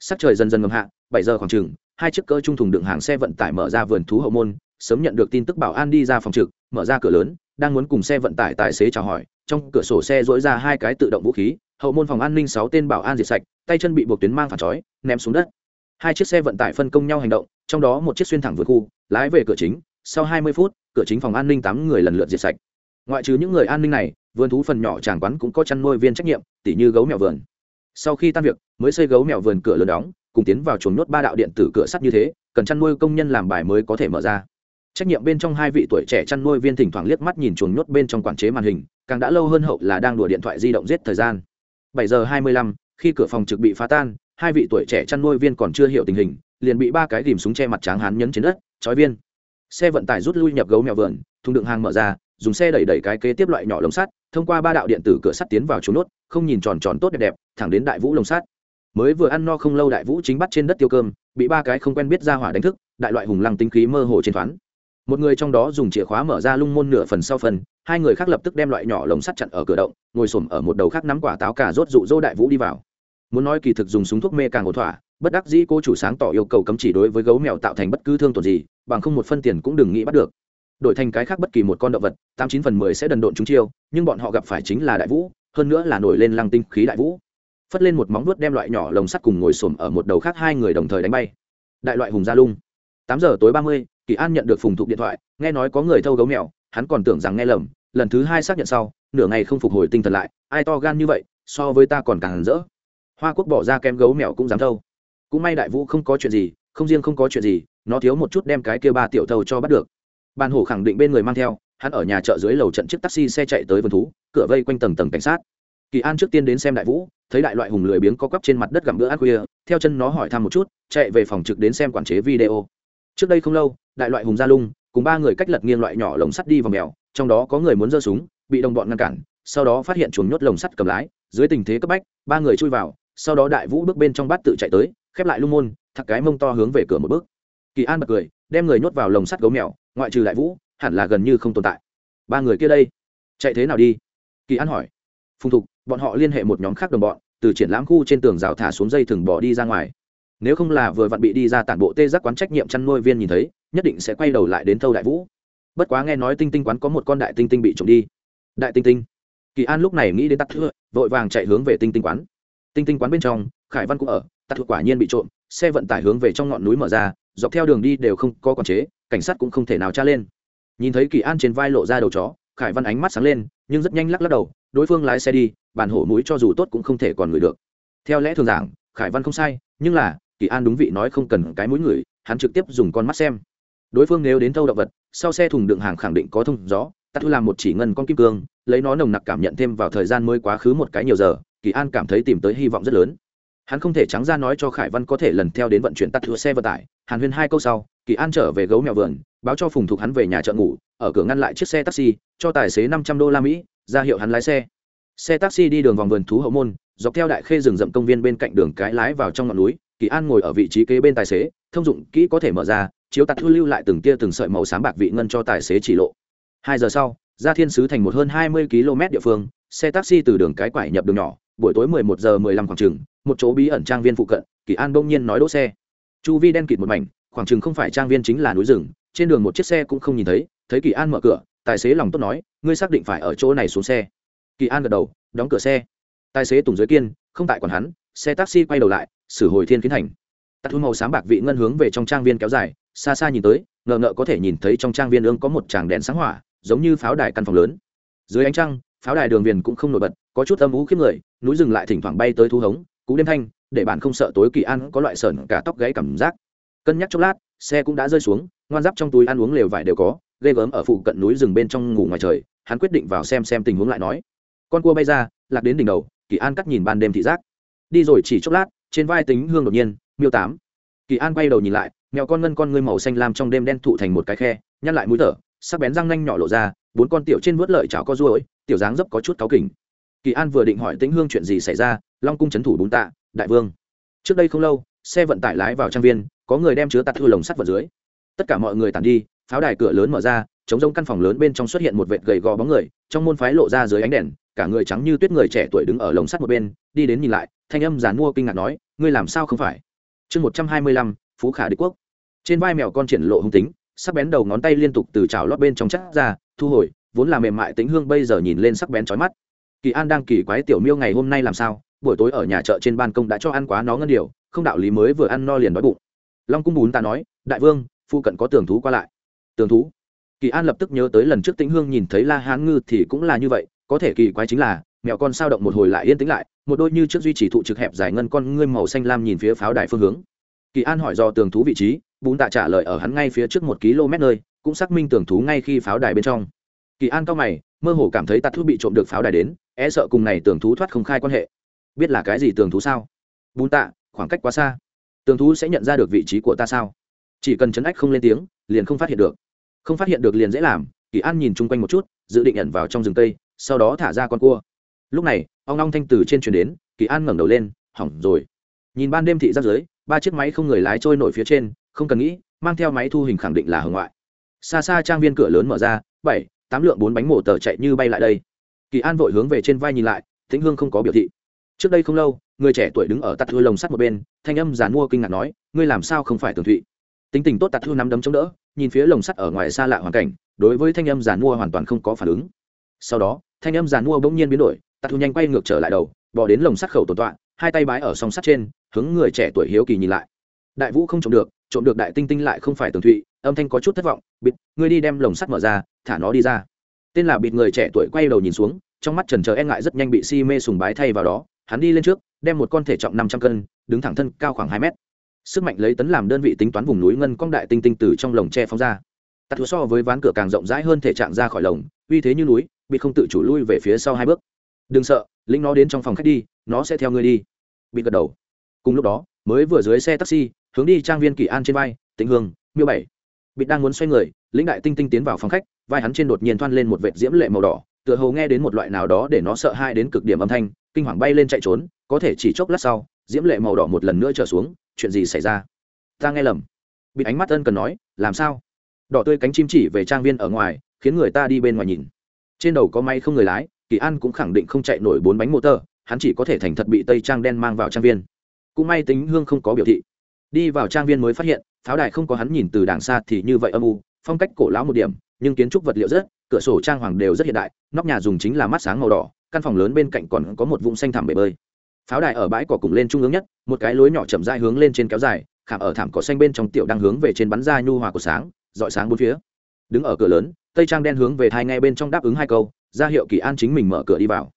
Sắc trời dần dần ngầm hạ, bảy giờ khoảng chừng, hai chiếc cỡ trung thùng đựng hàng xe vận tải mở ra vườn thú hậu môn sớm nhận được tin tức bảo an đi ra phòng trực, mở ra cửa lớn, đang muốn cùng xe vận tải tài xế chào hỏi. Trong cửa sổ xe dỗi ra hai cái tự động vũ khí, hậu môn phòng an ninh sáu tên bảo an diệt sạch, tay chân bị buộc tuyến mang phản chói, ném xuống đất. Hai chiếc xe vận tải phân công nhau hành động, trong đó một chiếc xuyên thẳng vượt khu, lái về cửa chính, sau hai mươi phút, cửa chính phòng an ninh tám người lần lượt diệt sạch. Ngoại trừ những người an ninh này, vườn thú phần nhỏ tràng quán cũng có chăn nuôi viên trách nhiệm, tỉ như gấu mèo vườn. Sau khi tan việc, mới xây gấu mèo vườn cửa lớn đóng, cùng tiến vào chuồng nhốt ba đạo điện tử cửa sắt như thế, cần chăn nuôi công nhân làm bài mới có thể mở ra trách nhiệm bên trong hai vị tuổi trẻ chăn nuôi viên thỉnh thoảng liếc mắt nhìn chuồng nhốt bên trong quản chế màn hình, càng đã lâu hơn hậu là đang đùa điện thoại di động giết thời gian. Bảy giờ hai mươi lăm, khi cửa phòng trực bị phá tan, hai vị tuổi trẻ chăn nuôi viên còn chưa hiểu tình hình, liền bị ba cái ghìm súng che mặt tráng hán nhấn trên đất, chói viên. Xe vận tải rút lui nhập gấu mèo vườn, thùng đựng hàng mở ra, dùng xe đẩy đẩy cái kế tiếp loại nhỏ lồng sắt, thông qua ba đạo điện tử cửa sắt tiến vào chuồng nốt không nhìn tròn tròn tốt đẹp đẹp, thẳng đến đại vũ lồng sắt. Mới vừa ăn no không lâu đại vũ chính bắt trên đất tiêu cơm, bị ba cái không quen biết ra hỏa đánh thức, đại loại hùng lăng tính khí mơ hồ trên thoáng một người trong đó dùng chìa khóa mở ra lung môn nửa phần sau phần, hai người khác lập tức đem loại nhỏ lồng sắt chặn ở cửa động, ngồi xổm ở một đầu khác nắm quả táo cả rốt rụ rỗ đại vũ đi vào. Muốn nói kỳ thực dùng súng thuốc mê càng ổn thỏa, bất đắc dĩ cô chủ sáng tỏ yêu cầu cấm chỉ đối với gấu mèo tạo thành bất cứ thương tổn gì, bằng không một phân tiền cũng đừng nghĩ bắt được. Đổi thành cái khác bất kỳ một con động vật, tám chín phần mười sẽ đần độn chúng chiêu, nhưng bọn họ gặp phải chính là đại vũ, hơn nữa là nổi lên lăng tinh khí đại vũ. Phất lên một móng vuốt đem loại nhỏ lồng sắt cùng ngồi xổm ở một đầu khác hai người đồng thời đánh bay. Đại loại hùng gia lung. Tám giờ tối ba mươi kỳ an nhận được phùng thục điện thoại, nghe nói có người thâu gấu mèo, hắn còn tưởng rằng nghe lầm, lần thứ hai xác nhận sau, nửa ngày không phục hồi tinh thần lại, ai to gan như vậy, so với ta còn càng rỡ. Hoa quốc bỏ ra kem gấu mèo cũng dám thâu. Cũng may đại vũ không có chuyện gì, không riêng không có chuyện gì, nó thiếu một chút đem cái kia ba tiểu thâu cho bắt được. Ban hổ khẳng định bên người mang theo, hắn ở nhà chợ dưới lầu trận chiếc taxi xe chạy tới vườn thú, cửa vây quanh tầng tầng cảnh sát. Kỳ an trước tiên đến xem đại vũ, thấy đại loại hùng lười biếng có quắp trên mặt đất gặm bữa ăn khuya, theo chân nó hỏi thăm một chút, chạy về phòng trực đến xem quản chế video trước đây không lâu, đại loại hùng gia lung, cùng ba người cách lật nghiêng loại nhỏ lồng sắt đi vào mèo, trong đó có người muốn giơ súng, bị đồng bọn ngăn cản, sau đó phát hiện chuồng nhốt lồng sắt cầm lái, dưới tình thế cấp bách, ba người chui vào, sau đó đại vũ bước bên trong bát tự chạy tới, khép lại lung môn, thặc cái mông to hướng về cửa một bước. Kỳ an bật cười, đem người nhốt vào lồng sắt gấu mèo, ngoại trừ đại vũ, hẳn là gần như không tồn tại. Ba người kia đây, chạy thế nào đi? Kỳ an hỏi. Phùng thục, bọn họ liên hệ một nhóm khác đồng bọn, từ triển lãm khu trên tường rào thả xuống dây thừng bỏ đi ra ngoài nếu không là vừa vặn bị đi ra tản bộ tê giác quán trách nhiệm chăn nuôi viên nhìn thấy, nhất định sẽ quay đầu lại đến thâu đại vũ. Bất quá nghe nói tinh tinh quán có một con đại tinh tinh bị trộm đi. Đại tinh tinh? Kỳ an lúc này nghĩ đến tắt thưa vội vàng chạy hướng về tinh tinh quán. Tinh tinh quán bên trong, khải văn cũng ở tắt thưa quả nhiên bị trộm, xe vận tải hướng về trong ngọn núi mở ra, dọc theo đường đi đều không có quản chế, cảnh sát cũng không thể nào tra lên. Nhìn thấy kỳ an trên vai lộ ra đầu chó, khải văn ánh mắt sáng lên, nhưng rất nhanh lắc lắc đầu, đối phương lái xe đi bàn hổ mũi cho dù tốt cũng không thể còn người được. Theo lẽ thường giảng, khải văn không sai, nhưng là kỳ an đúng vị nói không cần cái mũi người, hắn trực tiếp dùng con mắt xem. Đối phương nếu đến thâu động vật sau xe thùng đựng hàng khẳng định có thông gió tắt thu làm một chỉ ngân con kim cương lấy nó nồng nặc cảm nhận thêm vào thời gian mới quá khứ một cái nhiều giờ kỳ an cảm thấy tìm tới hy vọng rất lớn. Hắn không thể trắng ra nói cho khải văn có thể lần theo đến vận chuyển tắt thua xe vận tải hàn huyên hai câu sau kỳ an trở về gấu mèo vườn báo cho phùng thục hắn về nhà chợ ngủ ở cửa ngăn lại chiếc xe taxi cho tài xế năm trăm đô la mỹ ra hiệu hắn lái xe. Xe taxi đi đường vòng vườn thú hậu môn dọc theo đại khê rừng rậm công viên bên cạnh đường cái lái vào trong ngọn núi kỳ an ngồi ở vị trí kế bên tài xế, thông dụng kỹ có thể mở ra, chiếu tạt thu lưu lại từng tia từng sợi màu sáng bạc vị ngân cho tài xế chỉ lộ. Hai giờ sau ra thiên sứ thành một hơn hai mươi km địa phương, xe taxi từ đường cái quải nhập đường nhỏ, buổi tối mười một giờ mười lăm khoảng chừng, một chỗ bí ẩn trang viên phụ cận, kỳ an bỗng nhiên nói đỗ xe. Chu vi đen kịt một mảnh, khoảng chừng không phải trang viên chính là núi rừng, trên đường một chiếc xe cũng không nhìn thấy thấy kỳ an mở cửa, tài xế lòng tốt nói, ngươi xác định phải ở chỗ này xuống xe. Kỳ an gật đầu, đóng cửa xe. Tài xế tùng dưới kiên, không tại còn hắn xe taxi quay đầu lại, xử hồi thiên kiến thành. Tắt thu màu sáng bạc vị ngân hướng về trong trang viên kéo dài, xa xa nhìn tới, ngờ ngợ có thể nhìn thấy trong trang viên ương có một tràng đèn sáng hỏa, giống như pháo đài căn phòng lớn. Dưới ánh trăng, pháo đài đường viền cũng không nổi bật, có chút âm ú khiếp người, núi rừng lại thỉnh thoảng bay tới thu hống, cú đêm thanh, để bạn không sợ tối kỳ an có loại sởn cả tóc gáy cảm giác. Cân nhắc chốc lát, xe cũng đã rơi xuống, ngoan giáp trong túi ăn uống lều vải đều có, ghê gớm ở phụ cận núi rừng bên trong ngủ ngoài trời, hắn quyết định vào xem xem tình huống lại nói. Con cua bay ra, lạc đến đỉnh đầu, kỳ an cắt nhìn ban đêm thị giác đi rồi chỉ chốc lát, trên vai tính hương đột nhiên, miêu tám. Kỳ an quay đầu nhìn lại, mèo con ngân con ngươi màu xanh lam trong đêm đen thụ thành một cái khe, nhăn lại mũi thở, sắc bén răng nanh nhỏ lộ ra, bốn con tiểu trên vớt lợi chảo co ruỗi tiểu dáng dấp có chút cáu kỉnh. Kỳ an vừa định hỏi tĩnh hương chuyện gì xảy ra, long cung c thủ bún tạ, đại vương. Trước đây không lâu, xe vận tải lái vào trang viên, có người đem chứa tạt thư lồng sắt vào dưới. Tất cả mọi người tàn đi, pháo đài cửa lớn mở ra chống rông căn phòng lớn bên trong xuất hiện một vệt gầy gò bóng người, trong môn phái lộ ra dưới ánh đèn, cả người trắng như tuyết người trẻ tuổi đứng ở lồng sắt một bên, đi đến nhìn lại, thanh âm giàn mua kinh ngạc nói, ngươi làm sao không phải? Chương một trăm hai mươi lăm, phú khả đế quốc. Trên vai mèo con triển lộ hung tính, sắc bén đầu ngón tay liên tục từ trào lót bên trong chắc ra, thu hồi, vốn là mềm mại tính hương bây giờ nhìn lên sắc bén trói mắt. Kỳ an đang kỳ quái tiểu miêu ngày hôm nay làm sao, buổi tối ở nhà chợ trên ban công đã cho ăn quá nó ngân điều, không đạo lý mới vừa ăn no liền đói bụng. Long cung bún ta nói, đại vương, phu cận có tường thú qua lại. Tường thú? Kỳ an lập tức nhớ tới lần trước tĩnh hương nhìn thấy la hán ngư thì cũng là như vậy, có thể kỳ quái chính là, mẹo con sao động một hồi lại yên tĩnh lại, một đôi như trước duy trì thụ trực hẹp giải ngân con ngươi màu xanh lam nhìn phía pháo đài phương hướng. Kỳ an hỏi do tường thú vị trí, bún tạ trả lời ở hắn ngay phía trước một km nơi, cũng xác minh tường thú ngay khi pháo đài bên trong. Kỳ an cao mày, mơ hồ cảm thấy tạt thú bị trộm được pháo đài đến e sợ cùng này tường thú thoát không khai quan hệ. Biết là cái gì tường thú sao? Bún tạ, khoảng cách quá xa. Tường thú sẽ nhận ra được vị trí của ta sao? Chỉ cần chấn ách không lên tiếng, liền không phát hiện được không phát hiện được liền dễ làm, kỳ an nhìn chung quanh một chút, dự định ẩn vào trong rừng tây sau đó thả ra con cua. Lúc này ông long thanh từ trên chuyển đến, kỳ an ngẩng đầu lên, hỏng rồi. Nhìn ban đêm thị ra dưới, ba chiếc máy không người lái trôi nổi phía trên, không cần nghĩ, mang theo máy thu hình khẳng định là hưởng ngoại. Xa xa trang viên cửa lớn mở ra, bảy, tám lượng bốn bánh mổ tờ chạy như bay lại đây. Kỳ an vội hướng về trên vai nhìn lại thính hương không có biểu thị. Trước đây không lâu, người trẻ tuổi đứng ở tắt thưa lồng sắt một bên, thanh âm giàn mua kinh ngạc nói, ngươi làm sao không phải tường thụy? Tính tình tốt tạt thu nắm đấm chống đỡ, nhìn phía lồng sắt ở ngoài xa lạ hoàn cảnh, đối với thanh âm giàn mua hoàn toàn không có phản ứng. Sau đó, thanh âm giàn mua bỗng nhiên biến đổi, tạt thu nhanh quay ngược trở lại đầu, bỏ đến lồng sắt khẩu tồn tọa, hai tay bái ở song sắt trên, hướng người trẻ tuổi hiếu kỳ nhìn lại. Đại vũ không trộm được trộm được đại tinh tinh lại không phải tường thụy, âm thanh có chút thất vọng, bịt, ngươi đi đem lồng sắt mở ra, thả nó đi ra. Tên là bịt người trẻ tuổi quay đầu nhìn xuống, trong mắt trần trờ e ngại rất nhanh bị si mê sùng bái thay vào đó, hắn đi lên trước, đem một con thể trọng năm trăm cân, đứng thẳng thân cao khoảng hai mét sức mạnh lấy tấn làm đơn vị tính toán vùng núi ngân cong đại tinh tinh từ trong lồng tre phóng ra. Tạt thua so với ván cửa càng rộng rãi hơn thể trạng ra khỏi lồng, uy thế như núi, bị không tự chủ lui về phía sau hai bước. Đừng sợ linh nó đến trong phòng khách đi, nó sẽ theo ngươi đi. Bị gật đầu. Cùng lúc đó, mới vừa dưới xe taxi, hướng đi trang viên kỳ an trên vai tĩnh hương, miêu bảy. Bị đang muốn xoay người, lĩnh đại tinh tinh tiến vào phòng khách, vai hắn trên đột nhiên thoăn lên một vệt diễm lệ màu đỏ, tựa hồ nghe đến một loại nào đó để nó sợ hai đến cực điểm âm thanh, kinh hoàng bay lên chạy trốn, có thể chỉ chốc lát sau diễm lệ màu đỏ một lần nữa trở xuống, chuyện gì xảy ra? Ta nghe lầm. Bị ánh mắt ân cần nói, làm sao? Đỏ tươi cánh chim chỉ về trang viên ở ngoài, khiến người ta đi bên ngoài nhìn. Trên đầu có may không người lái, kỳ an cũng khẳng định không chạy nổi bốn bánh motor, hắn chỉ có thể thành thật bị tây trang đen mang vào trang viên. Cũng may tính hương không có biểu thị. Đi vào trang viên mới phát hiện, pháo đài không có hắn nhìn từ đàng xa thì như vậy âm u, phong cách cổ lão một điểm, nhưng kiến trúc vật liệu rất, cửa sổ trang hoàng đều rất hiện đại, nóc nhà dùng chính là mắt sáng màu đỏ, căn phòng lớn bên cạnh còn có một vùng xanh thảm bể bơi pháo đài ở bãi cỏ cùng lên trung ương nhất, một cái lối nhỏ chậm dai hướng lên trên kéo dài, khảm ở thảm cỏ xanh bên trong tiểu đang hướng về trên bắn ra nhu hòa của sáng, dọi sáng bốn phía. Đứng ở cửa lớn, tây trang đen hướng về thai ngay bên trong đáp ứng hai câu, ra hiệu kỳ an chính mình mở cửa đi vào.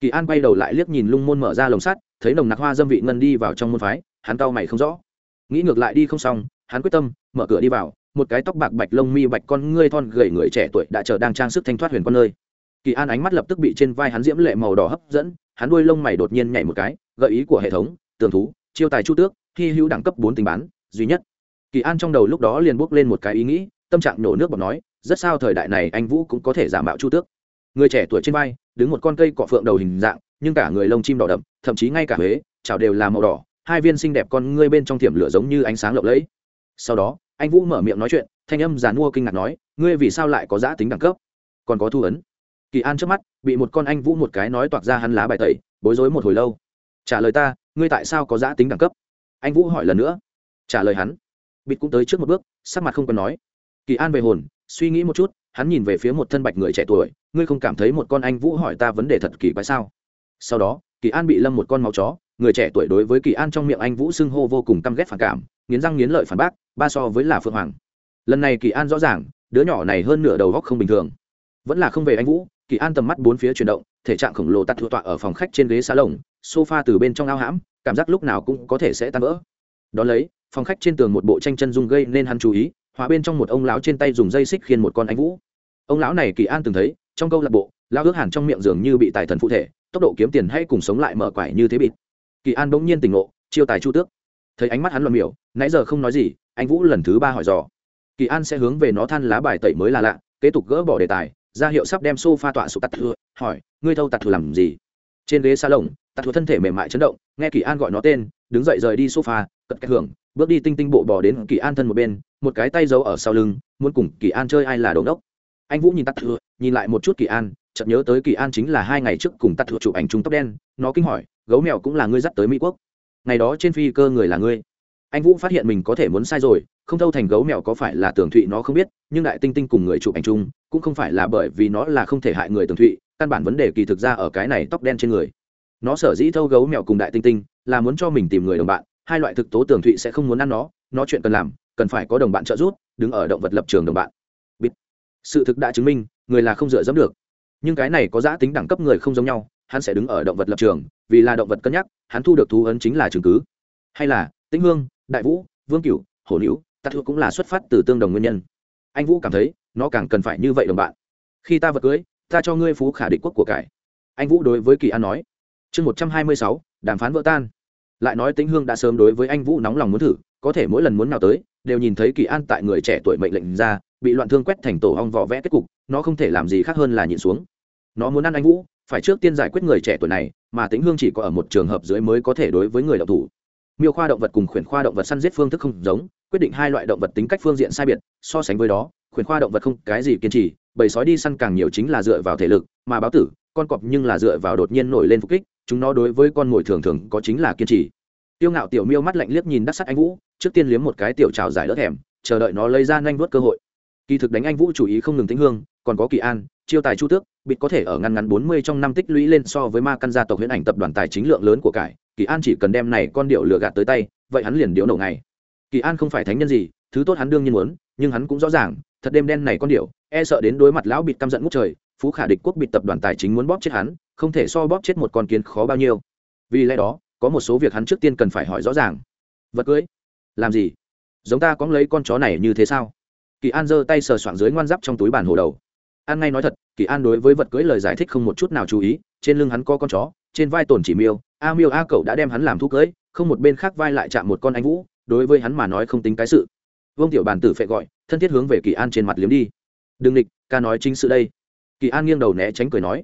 Kỳ an quay đầu lại liếc nhìn lung môn mở ra lồng sắt, thấy nồng nặc hoa dâm vị ngân đi vào trong môn phái, hắn cau mày không rõ. Nghĩ ngược lại đi không xong, hắn quyết tâm, mở cửa đi vào, một cái tóc bạc bạch lông mi bạch con ngươi thon gầy người trẻ tuổi đã chờ đang trang sức thanh thoát huyền con nơi. Kỳ an ánh mắt lập tức bị trên vai hắn diễm lệ màu đỏ hấp dẫn hắn đuôi lông mày đột nhiên nhảy một cái, gợi ý của hệ thống, tường thú, chiêu tài chu tước, hy hữu đẳng cấp bốn tình bán, duy nhất. Kỳ an trong đầu lúc đó liền bước lên một cái ý nghĩ, tâm trạng nổ nước bọc nói, rất sao thời đại này anh vũ cũng có thể giả mạo chu tước. Người trẻ tuổi trên vai, đứng một con cây cọ phượng đầu hình dạng, nhưng cả người lông chim đỏ đậm, thậm chí ngay cả huế, chảo đều là màu đỏ, hai viên xinh đẹp con ngươi bên trong thiểm lửa giống như ánh sáng lộng lẫy. Sau đó, anh vũ mở miệng nói chuyện, thanh âm giàn mua kinh ngạc nói, ngươi vì sao lại có giã tính đẳng cấp? Còn có thu ấn? Kỳ an trước mắt, bị một con anh vũ một cái nói toạc ra hắn lá bài tẩy, bối rối một hồi lâu. Trả lời ta, ngươi tại sao có giá tính đẳng cấp? Anh vũ hỏi lần nữa. Trả lời hắn. Bịt cũng tới trước một bước, sắc mặt không cần nói. Kỳ an về hồn, suy nghĩ một chút, hắn nhìn về phía một thân bạch người trẻ tuổi, ngươi không cảm thấy một con anh vũ hỏi ta vấn đề thật kỳ quái sao? Sau đó, kỳ an bị lâm một con máu chó, người trẻ tuổi đối với kỳ an trong miệng anh vũ xưng hô vô cùng căm ghét phản cảm, nghiến răng nghiến lợi phản bác, ba so với là phượng hoàng. Lần này kỳ an rõ ràng, đứa nhỏ này hơn nửa đầu góc không bình thường. Vẫn là không về anh vũ kỳ an tầm mắt bốn phía chuyển động, thể trạng khổng lồ tắt thua tọa ở phòng khách trên ghế xá lồng, sofa từ bên trong ao hãm, cảm giác lúc nào cũng có thể sẽ tan vỡ. Đón lấy, phòng khách trên tường một bộ tranh chân dung gây nên hắn chú ý, hòa bên trong một ông lão trên tay dùng dây xích khiên một con anh vũ. Ông lão này kỳ an từng thấy, trong câu lạc bộ, lão ước hẳn trong miệng dường như bị tài thần phụ thể, tốc độ kiếm tiền hay cùng sống lại mở quải như thế bịt kỳ an bỗng nhiên tỉnh ngộ, chiêu tài chu tước. Thấy ánh mắt hắn luận miểu, nãy giờ không nói gì anh vũ lần thứ ba hỏi dò. Kỳ an sẽ hướng về nó than lá bài tẩy mới là lạ, kế tục gỡ bỏ đề tài ra hiệu sắp đem sofa tọa sụp tạt thừa hỏi, ngươi thâu tạt thừa làm gì? Trên ghế xa lồng tạt thừa thân thể mềm mại chấn động, nghe kỳ an gọi nó tên, đứng dậy rời đi sofa cật cách hưởng, bước đi tinh tinh bộ bỏ đến kỳ an thân một bên, một cái tay giấu ở sau lưng, muốn cùng kỳ an chơi ai là đống đốc anh vũ nhìn tạt thừa nhìn lại một chút kỳ an, chợt nhớ tới kỳ an chính là hai ngày trước cùng tạt thừa chụp ảnh trung tóc đen, nó kinh hỏi, gấu mèo cũng là ngươi dắt tới mỹ quốc? Ngày đó trên phi cơ người là ngươi? Anh vũ phát hiện mình có thể muốn sai rồi không thâu thành gấu mèo có phải là tường thụy nó không biết, nhưng đại tinh tinh cùng người chụp ảnh chung, cũng không phải là bởi vì nó là không thể hại người tường thụy, căn bản vấn đề kỳ thực ra ở cái này tóc đen trên người. Nó sở dĩ thâu gấu mèo cùng đại tinh tinh, là muốn cho mình tìm người đồng bạn, hai loại thực tố tường thụy sẽ không muốn ăn nó nó chuyện cần làm, cần phải có đồng bạn trợ giúp, đứng ở động vật lập trường đồng bạn. Bịt. sự thực đã chứng minh, người là không dựa dẫm được. Nhưng cái này có giá tính đẳng cấp người không giống nhau, hắn sẽ đứng ở động vật lập trường, vì là động vật cân nhắc, hắn thu được thú ấn chính là chứng cứ. Hay là, tĩnh hương, đại vũ, vương cửu, hổ nữ tạ thuộc cũng là xuất phát từ tương đồng nguyên nhân. Anh vũ cảm thấy, nó càng cần phải như vậy đồng bạn. Khi ta vật cưới, ta cho ngươi phú khả địch quốc của cải. Anh vũ đối với kỳ an nói. Chương một trăm hai mươi sáu, đàm phán vỡ tan. Lại nói tĩnh hương đã sớm đối với anh vũ nóng lòng muốn thử, có thể mỗi lần muốn nào tới, đều nhìn thấy kỳ an tại người trẻ tuổi mệnh lệnh ra, bị loạn thương quét thành tổ hong vỏ vẽ kết cục, nó không thể làm gì khác hơn là nhịn xuống. Nó muốn ăn anh vũ, phải trước tiên giải quyết người trẻ tuổi này, mà tĩnh hương chỉ có ở một trường hợp dưới mới có thể đối với người đọc thủ miêu khoa động vật cùng khuyển khoa động vật săn giết phương thức không giống, quyết định hai loại động vật tính cách phương diện sai biệt, so sánh với đó, khuyển khoa động vật không cái gì kiên trì, bầy sói đi săn càng nhiều chính là dựa vào thể lực, mà báo tử, con cọp nhưng là dựa vào đột nhiên nổi lên phục kích, chúng nó đối với con mồi thường thường có chính là kiên trì. Tiêu ngạo tiểu miêu mắt lạnh liếc nhìn đắc sắt anh vũ, trước tiên liếm một cái tiểu trào giải đỡ thèm, chờ đợi nó lấy ra nhanh vớt cơ hội. Kỳ thực đánh anh vũ chủ ý không ngừng tính hương, còn có kỳ an chiêu tài chu tước, bịt có thể ở ngăn ngắn bốn mươi trong năm tích lũy lên so với ma căn gia tộc huyễn ảnh tập đoàn tài chính lượng lớn của cải, kỳ an chỉ cần đem này con điệu lừa gạt tới tay, vậy hắn liền điệu nổ ngày kỳ an không phải thánh nhân gì, thứ tốt hắn đương nhiên muốn, nhưng hắn cũng rõ ràng, thật đêm đen này con điệu e sợ đến đối mặt lão bịt căm giận ngút trời, phú khả địch quốc bịt tập đoàn tài chính muốn bóp chết hắn, không thể so bóp chết một con kiến khó bao nhiêu. Vì lẽ đó, có một số việc hắn trước tiên cần phải hỏi rõ ràng. Vật cưới? Làm gì? Giống ta có lấy con chó này như thế sao? Kỳ an giơ tay sờ soạng dưới ngoan giáp trong túi bàn hồ đầu an ngay nói thật, kỳ an đối với vật cưới lời giải thích không một chút nào chú ý, trên lưng hắn có con chó, trên vai tổn chỉ miêu, a miêu a cậu đã đem hắn làm thú cưới, không một bên khác vai lại chạm một con anh vũ, đối với hắn mà nói không tính cái sự. Vương tiểu bàn tử phệ gọi, thân thiết hướng về kỳ an trên mặt liếm đi. Đừng địch, ca nói chính sự đây. Kỳ an nghiêng đầu né tránh cười nói.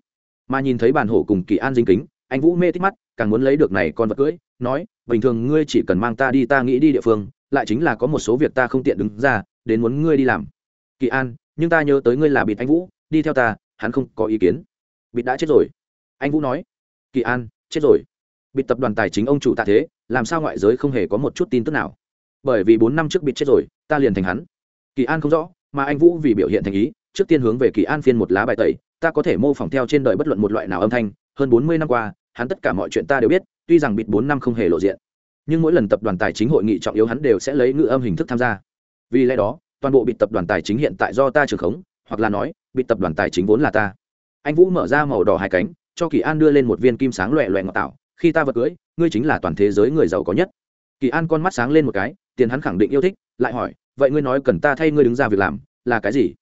Mà nhìn thấy bàn hổ cùng kỳ an dinh kính, anh vũ mê thích mắt, càng muốn lấy được này con vật cưỡi nói, bình thường ngươi chỉ cần mang ta đi ta nghĩ đi địa phương, lại chính là có một số việc ta không tiện đứng ra, đến muốn ngươi đi làm. Kỳ an nhưng ta nhớ tới ngươi là bịt anh vũ, đi theo ta, hắn không có ý kiến. Bịt đã chết rồi. Anh vũ nói. Kỳ an, chết rồi. Bịt tập đoàn tài chính ông chủ tạ thế, làm sao ngoại giới không hề có một chút tin tức nào? Bởi vì bốn năm trước bịt chết rồi, ta liền thành hắn. Kỳ an không rõ, mà anh vũ vì biểu hiện thành ý, trước tiên hướng về kỳ an phiên một lá bài tẩy, ta có thể mô phỏng theo trên đời bất luận một loại nào âm thanh, hơn bốn mươi năm qua, hắn tất cả mọi chuyện ta đều biết, tuy rằng bịt bốn năm không hề lộ diện. Nhưng mỗi lần tập đoàn tài chính hội nghị trọng yếu hắn đều sẽ lấy ngữ âm hình thức tham gia. Vì lẽ đó toàn bộ bị tập đoàn tài chính hiện tại do ta trưởng khống, hoặc là nói bị tập đoàn tài chính vốn là ta. Anh vũ mở ra màu đỏ hai cánh, cho kỳ an đưa lên một viên kim sáng loẹ loẹ ngọc tạo. Khi ta vật cưới, ngươi chính là toàn thế giới người giàu có nhất. Kỳ an con mắt sáng lên một cái, tiền hắn khẳng định yêu thích, lại hỏi, vậy ngươi nói cần ta thay ngươi đứng ra việc làm, là cái gì?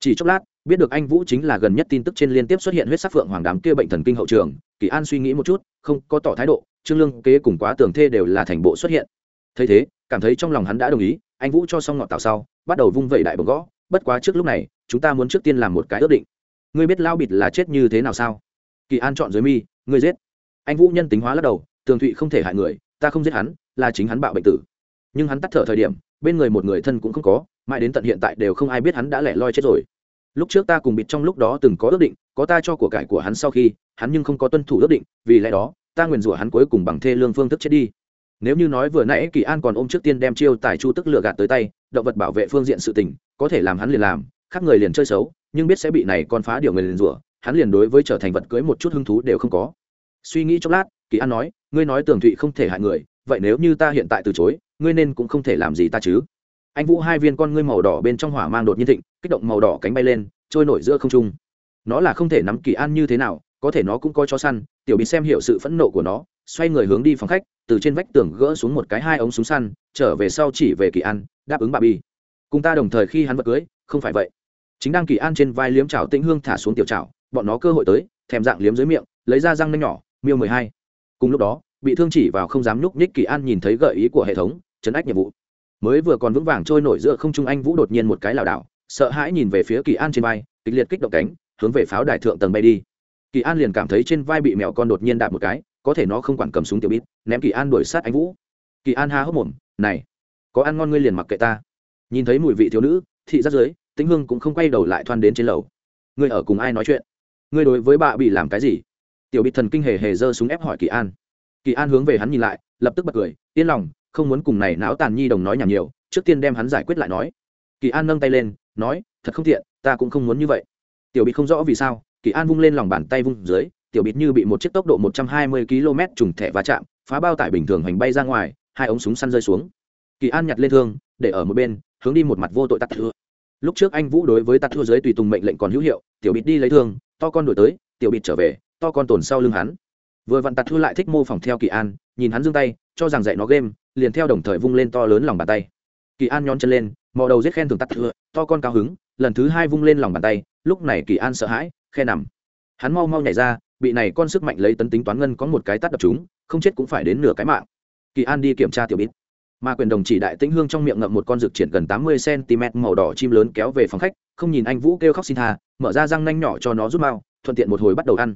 Chỉ chốc lát, biết được anh vũ chính là gần nhất tin tức trên liên tiếp xuất hiện huyết sắc phượng hoàng đám kia bệnh thần kinh hậu trường, kỳ an suy nghĩ một chút, không có tỏ thái độ, trương lương kế cùng quá tường thê đều là thành bộ xuất hiện. Thấy thế, cảm thấy trong lòng hắn đã đồng ý anh vũ cho xong ngọt tạo sau, bắt đầu vung vẩy đại bồng gõ. Bất quá trước lúc này, chúng ta muốn trước tiên làm một cái ước định. Ngươi biết lao bịt là chết như thế nào sao? Kỳ an chọn dưới mi, ngươi giết. Anh vũ nhân tính hóa lắc đầu, tường thụy không thể hại người, ta không giết hắn, là chính hắn bạo bệnh tử. Nhưng hắn tắt thở thời điểm, bên người một người thân cũng không có, mãi đến tận hiện tại đều không ai biết hắn đã lẻ loi chết rồi. Lúc trước ta cùng bịt trong lúc đó từng có ước định, có ta cho của cải của hắn sau khi, hắn nhưng không có tuân thủ ước định, vì lẽ đó, ta nguyền rủa hắn cuối cùng bằng thê lương phương thức chết đi nếu như nói vừa nãy kỳ an còn ôm trước tiên đem chiêu tài chu tức lựa gạt tới tay, động vật bảo vệ phương diện sự tình, có thể làm hắn liền làm, khác người liền chơi xấu, nhưng biết sẽ bị này còn phá điều người liền rủa, hắn liền đối với trở thành vật cưới một chút hứng thú đều không có. Suy nghĩ chốc lát, kỳ an nói, ngươi nói tường thụy không thể hại người, vậy nếu như ta hiện tại từ chối, ngươi nên cũng không thể làm gì ta chứ? Anh vũ hai viên con ngươi màu đỏ bên trong hỏa mang đột nhiên thịnh, kích động màu đỏ cánh bay lên, trôi nổi giữa không trung. Nó là không thể nắm kỳ an như thế nào, có thể nó cũng coi cho săn, tiểu bị xem hiểu sự phẫn nộ của nó, xoay người hướng đi phòng khách từ trên vách tường gỡ xuống một cái hai ống súng săn, trở về sau chỉ về kỳ an, đáp ứng bà bi. Cùng ta đồng thời khi hắn vật cưới, không phải vậy. Chính đang kỳ an trên vai liếm chảo tĩnh hương thả xuống tiểu chảo, bọn nó cơ hội tới, thèm dạng liếm dưới miệng, lấy ra răng nanh nhỏ, miêu mười hai. Cùng lúc đó, bị thương chỉ vào không dám nhúc nhích kỳ an nhìn thấy gợi ý của hệ thống chấn ách nhiệm vụ. Mới vừa còn vững vàng trôi nổi giữa không trung anh vũ đột nhiên một cái lảo đảo, sợ hãi nhìn về phía kỳ an trên vai, kịch liệt kích động cánh, hướng về pháo đài thượng tầng bay đi. Kỳ an liền cảm thấy trên vai bị mèo con đột nhiên đạp một cái có thể nó không quản cầm súng tiểu bít, ném kỳ an đuổi sát anh vũ. Kỳ an ha hốc mồm, này, có ăn ngon ngươi liền mặc kệ ta. Nhìn thấy mùi vị thiếu nữ, thị giác dưới, tĩnh hương cũng không quay đầu lại thoan đến trên lầu. Ngươi ở cùng ai nói chuyện? Ngươi đối với bà bị làm cái gì? Tiểu bít thần kinh hề hề giơ súng ép hỏi kỳ an. Kỳ an hướng về hắn nhìn lại, lập tức bật cười, yên lòng, không muốn cùng này não tàn nhi đồng nói nhảm nhiều, trước tiên đem hắn giải quyết lại nói. Kỳ an nâng tay lên, nói, thật không thiện ta cũng không muốn như vậy. Tiểu bị không rõ vì sao, kỳ an vung lên lòng bàn tay vung dưới tiểu bịt như bị một chiếc tốc độ 120 km trùng thẻ va chạm, phá bao tải bình thường hành bay ra ngoài, hai ống súng săn rơi xuống. Kỳ an nhặt lên thương, để ở một bên, hướng đi một mặt vô tội tắt thưa. Lúc trước anh vũ đối với tắt thưa dưới tùy tùng mệnh lệnh còn hữu hiệu, tiểu bịt đi lấy thương, to con đổi tới, tiểu bịt trở về, to con tồn sau lưng hắn. Vừa vặn tắt thưa lại thích mô phỏng theo kỳ an, nhìn hắn giương tay, cho rằng dạy nó game, liền theo đồng thời vung lên to lớn lòng bàn tay. Kỳ an nhón chân lên, mò đầu giết khen thường tắt thưa, to con cao hứng, lần thứ hai vung lên lòng bàn tay, lúc này kỳ an sợ hãi, khe nằm. Hắn mau mau nhảy ra bị này con sức mạnh lấy tấn tính toán ngân có một cái tát đập chúng, không chết cũng phải đến nửa cái mạng. Kỳ an đi kiểm tra tiểu bít mà quyền đồng chỉ đại tĩnh hương trong miệng ngậm một con rực triển gần tám mươi cm màu đỏ chim lớn kéo về phòng khách, không nhìn anh vũ kêu khóc xin tha, mở ra răng nanh nhỏ cho nó rút mau, thuận tiện một hồi bắt đầu ăn.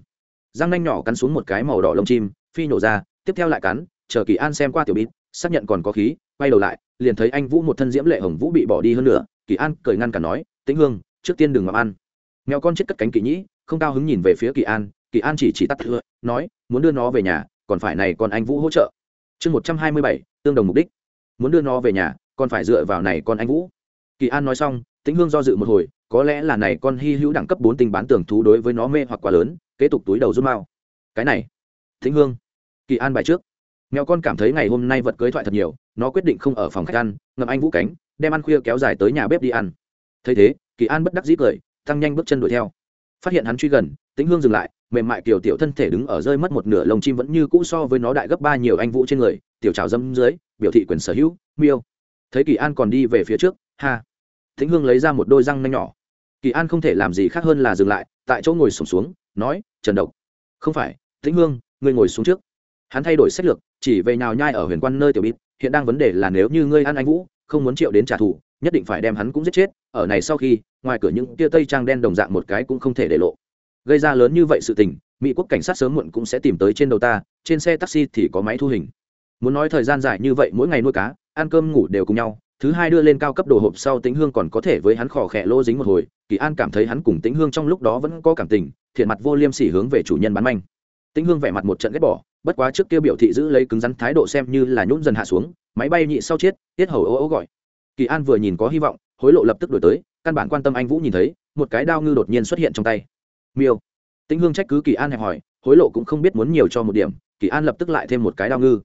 Răng nanh nhỏ cắn xuống một cái màu đỏ lông chim, phi nổ ra, tiếp theo lại cắn, chờ kỳ an xem qua tiểu bít xác nhận còn có khí, quay đầu lại, liền thấy anh vũ một thân diễm lệ hồng vũ bị bỏ đi hơn nữa kỳ an cười ngăn cả nói, tĩnh hương, trước tiên đừng ngậm ăn. Mèo con chết cất cánh kỳ nhĩ, không cao hứng nhìn về phía kỳ an kỳ an chỉ chỉ tắt thưa nói, muốn đưa nó về nhà, còn phải này còn anh vũ hỗ trợ. Chương một trăm hai mươi bảy, tương đồng mục đích. Muốn đưa nó về nhà, còn phải dựa vào này con anh vũ. Kỳ an nói xong, tĩnh hương do dự một hồi, có lẽ là này con hy hữu đẳng cấp bốn tình bán tưởng thú đối với nó mê hoặc quá lớn, kế tục túi đầu rút mao cái này, tĩnh hương. Kỳ an bài trước. Mèo con cảm thấy ngày hôm nay vật cưới thoại thật nhiều, nó quyết định không ở phòng khách ăn, ngậm anh vũ cánh, đem ăn khuya kéo dài tới nhà bếp đi ăn. Thấy thế, kỳ an bất đắc dĩ cười, tăng nhanh bước chân đuổi theo phát hiện hắn truy gần, tĩnh hương dừng lại, mềm mại kiểu tiểu thân thể đứng ở rơi mất một nửa lông chim vẫn như cũ so với nó đại gấp ba nhiều anh vũ trên người, tiểu trào dâm dưới, biểu thị quyền sở hữu, miêu. Thấy kỳ an còn đi về phía trước, ha. Tĩnh hương lấy ra một đôi răng nanh nhỏ. Kỳ an không thể làm gì khác hơn là dừng lại, tại chỗ ngồi sổm xuống, nói, trần độc. Không phải, tĩnh hương, ngươi ngồi xuống trước. Hắn thay đổi sách lược, chỉ về nào nhai ở huyền quan nơi tiểu bít hiện đang vấn đề là nếu như ngươi ăn anh vũ, không muốn triệu đến trả thù nhất định phải đem hắn cũng giết chết, ở này sau khi, ngoài cửa những tia tây trang đen đồng dạng một cái cũng không thể để lộ. Gây ra lớn như vậy sự tình, mỹ quốc cảnh sát sớm muộn cũng sẽ tìm tới trên đầu ta, trên xe taxi thì có máy thu hình. Muốn nói thời gian dài như vậy mỗi ngày nuôi cá, ăn cơm ngủ đều cùng nhau, thứ hai đưa lên cao cấp đồ hộp sau tính hương còn có thể với hắn khò khẽ lô dính một hồi, kỳ an cảm thấy hắn cùng tính hương trong lúc đó vẫn có cảm tình, thiện mặt vô liêm sỉ hướng về chủ nhân bán manh. Tính hương vẻ mặt một trận ghét bỏ, bất quá trước kia biểu thị giữ lấy cứng rắn thái độ xem như là nhún dần hạ xuống, máy bay nhị sau chết, tiết hầu ố ô gọi kỳ an vừa nhìn có hy vọng, hối lộ lập tức đổi tới, căn bản quan tâm anh vũ nhìn thấy, một cái đao ngư đột nhiên xuất hiện trong tay. Miêu. Tĩnh hương trách cứ kỳ an hẹp hỏi, hối lộ cũng không biết muốn nhiều cho một điểm, kỳ an lập tức lại thêm một cái đao ngư.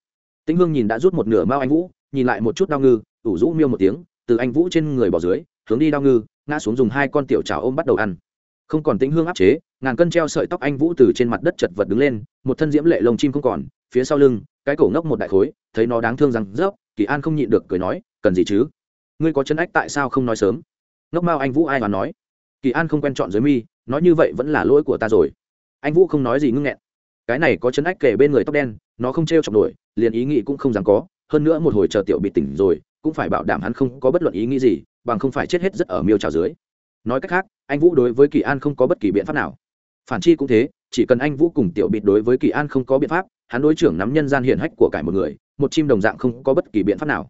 Tĩnh hương nhìn đã rút một nửa mao anh vũ, nhìn lại một chút đao ngư, ủ rũ miêu một tiếng, từ anh vũ trên người bỏ dưới, hướng đi đao ngư, ngã xuống dùng hai con tiểu trào ôm bắt đầu ăn. Không còn tĩnh hương áp chế, ngàn cân treo sợi tóc anh vũ từ trên mặt đất chật vật đứng lên, một thân diễm lệ lông chim không còn, phía sau lưng, cái cổ ngốc một đại khối, thấy nó đáng thương rằng rớp, kỳ an không nhịn được cười nói, cần gì chứ? Ngươi có chân ách tại sao không nói sớm? Ngốc mao anh vũ ai mà nói? Kỳ an không quen chọn giới mi, nói như vậy vẫn là lỗi của ta rồi. Anh vũ không nói gì ngưng nghẹn. Cái này có chân ách kể bên người tóc đen, nó không t r e o chọc nổi, liền ý nghĩ cũng không dám có. Hơn nữa một hồi chờ tiểu bị tỉnh rồi, cũng phải bảo đảm hắn không có bất luận ý nghĩ gì, bằng không phải chết hết rất ở miêu trào dưới. Nói cách khác, anh vũ đối với kỳ an không có bất kỳ biện pháp nào. Phản chi cũng thế, chỉ cần anh vũ cùng tiểu bịt đối với kỳ an không có biện pháp, hắn đối trưởng nắm nhân gian hiển hách của cải một người, một chim đồng dạng không có bất kỳ biện pháp nào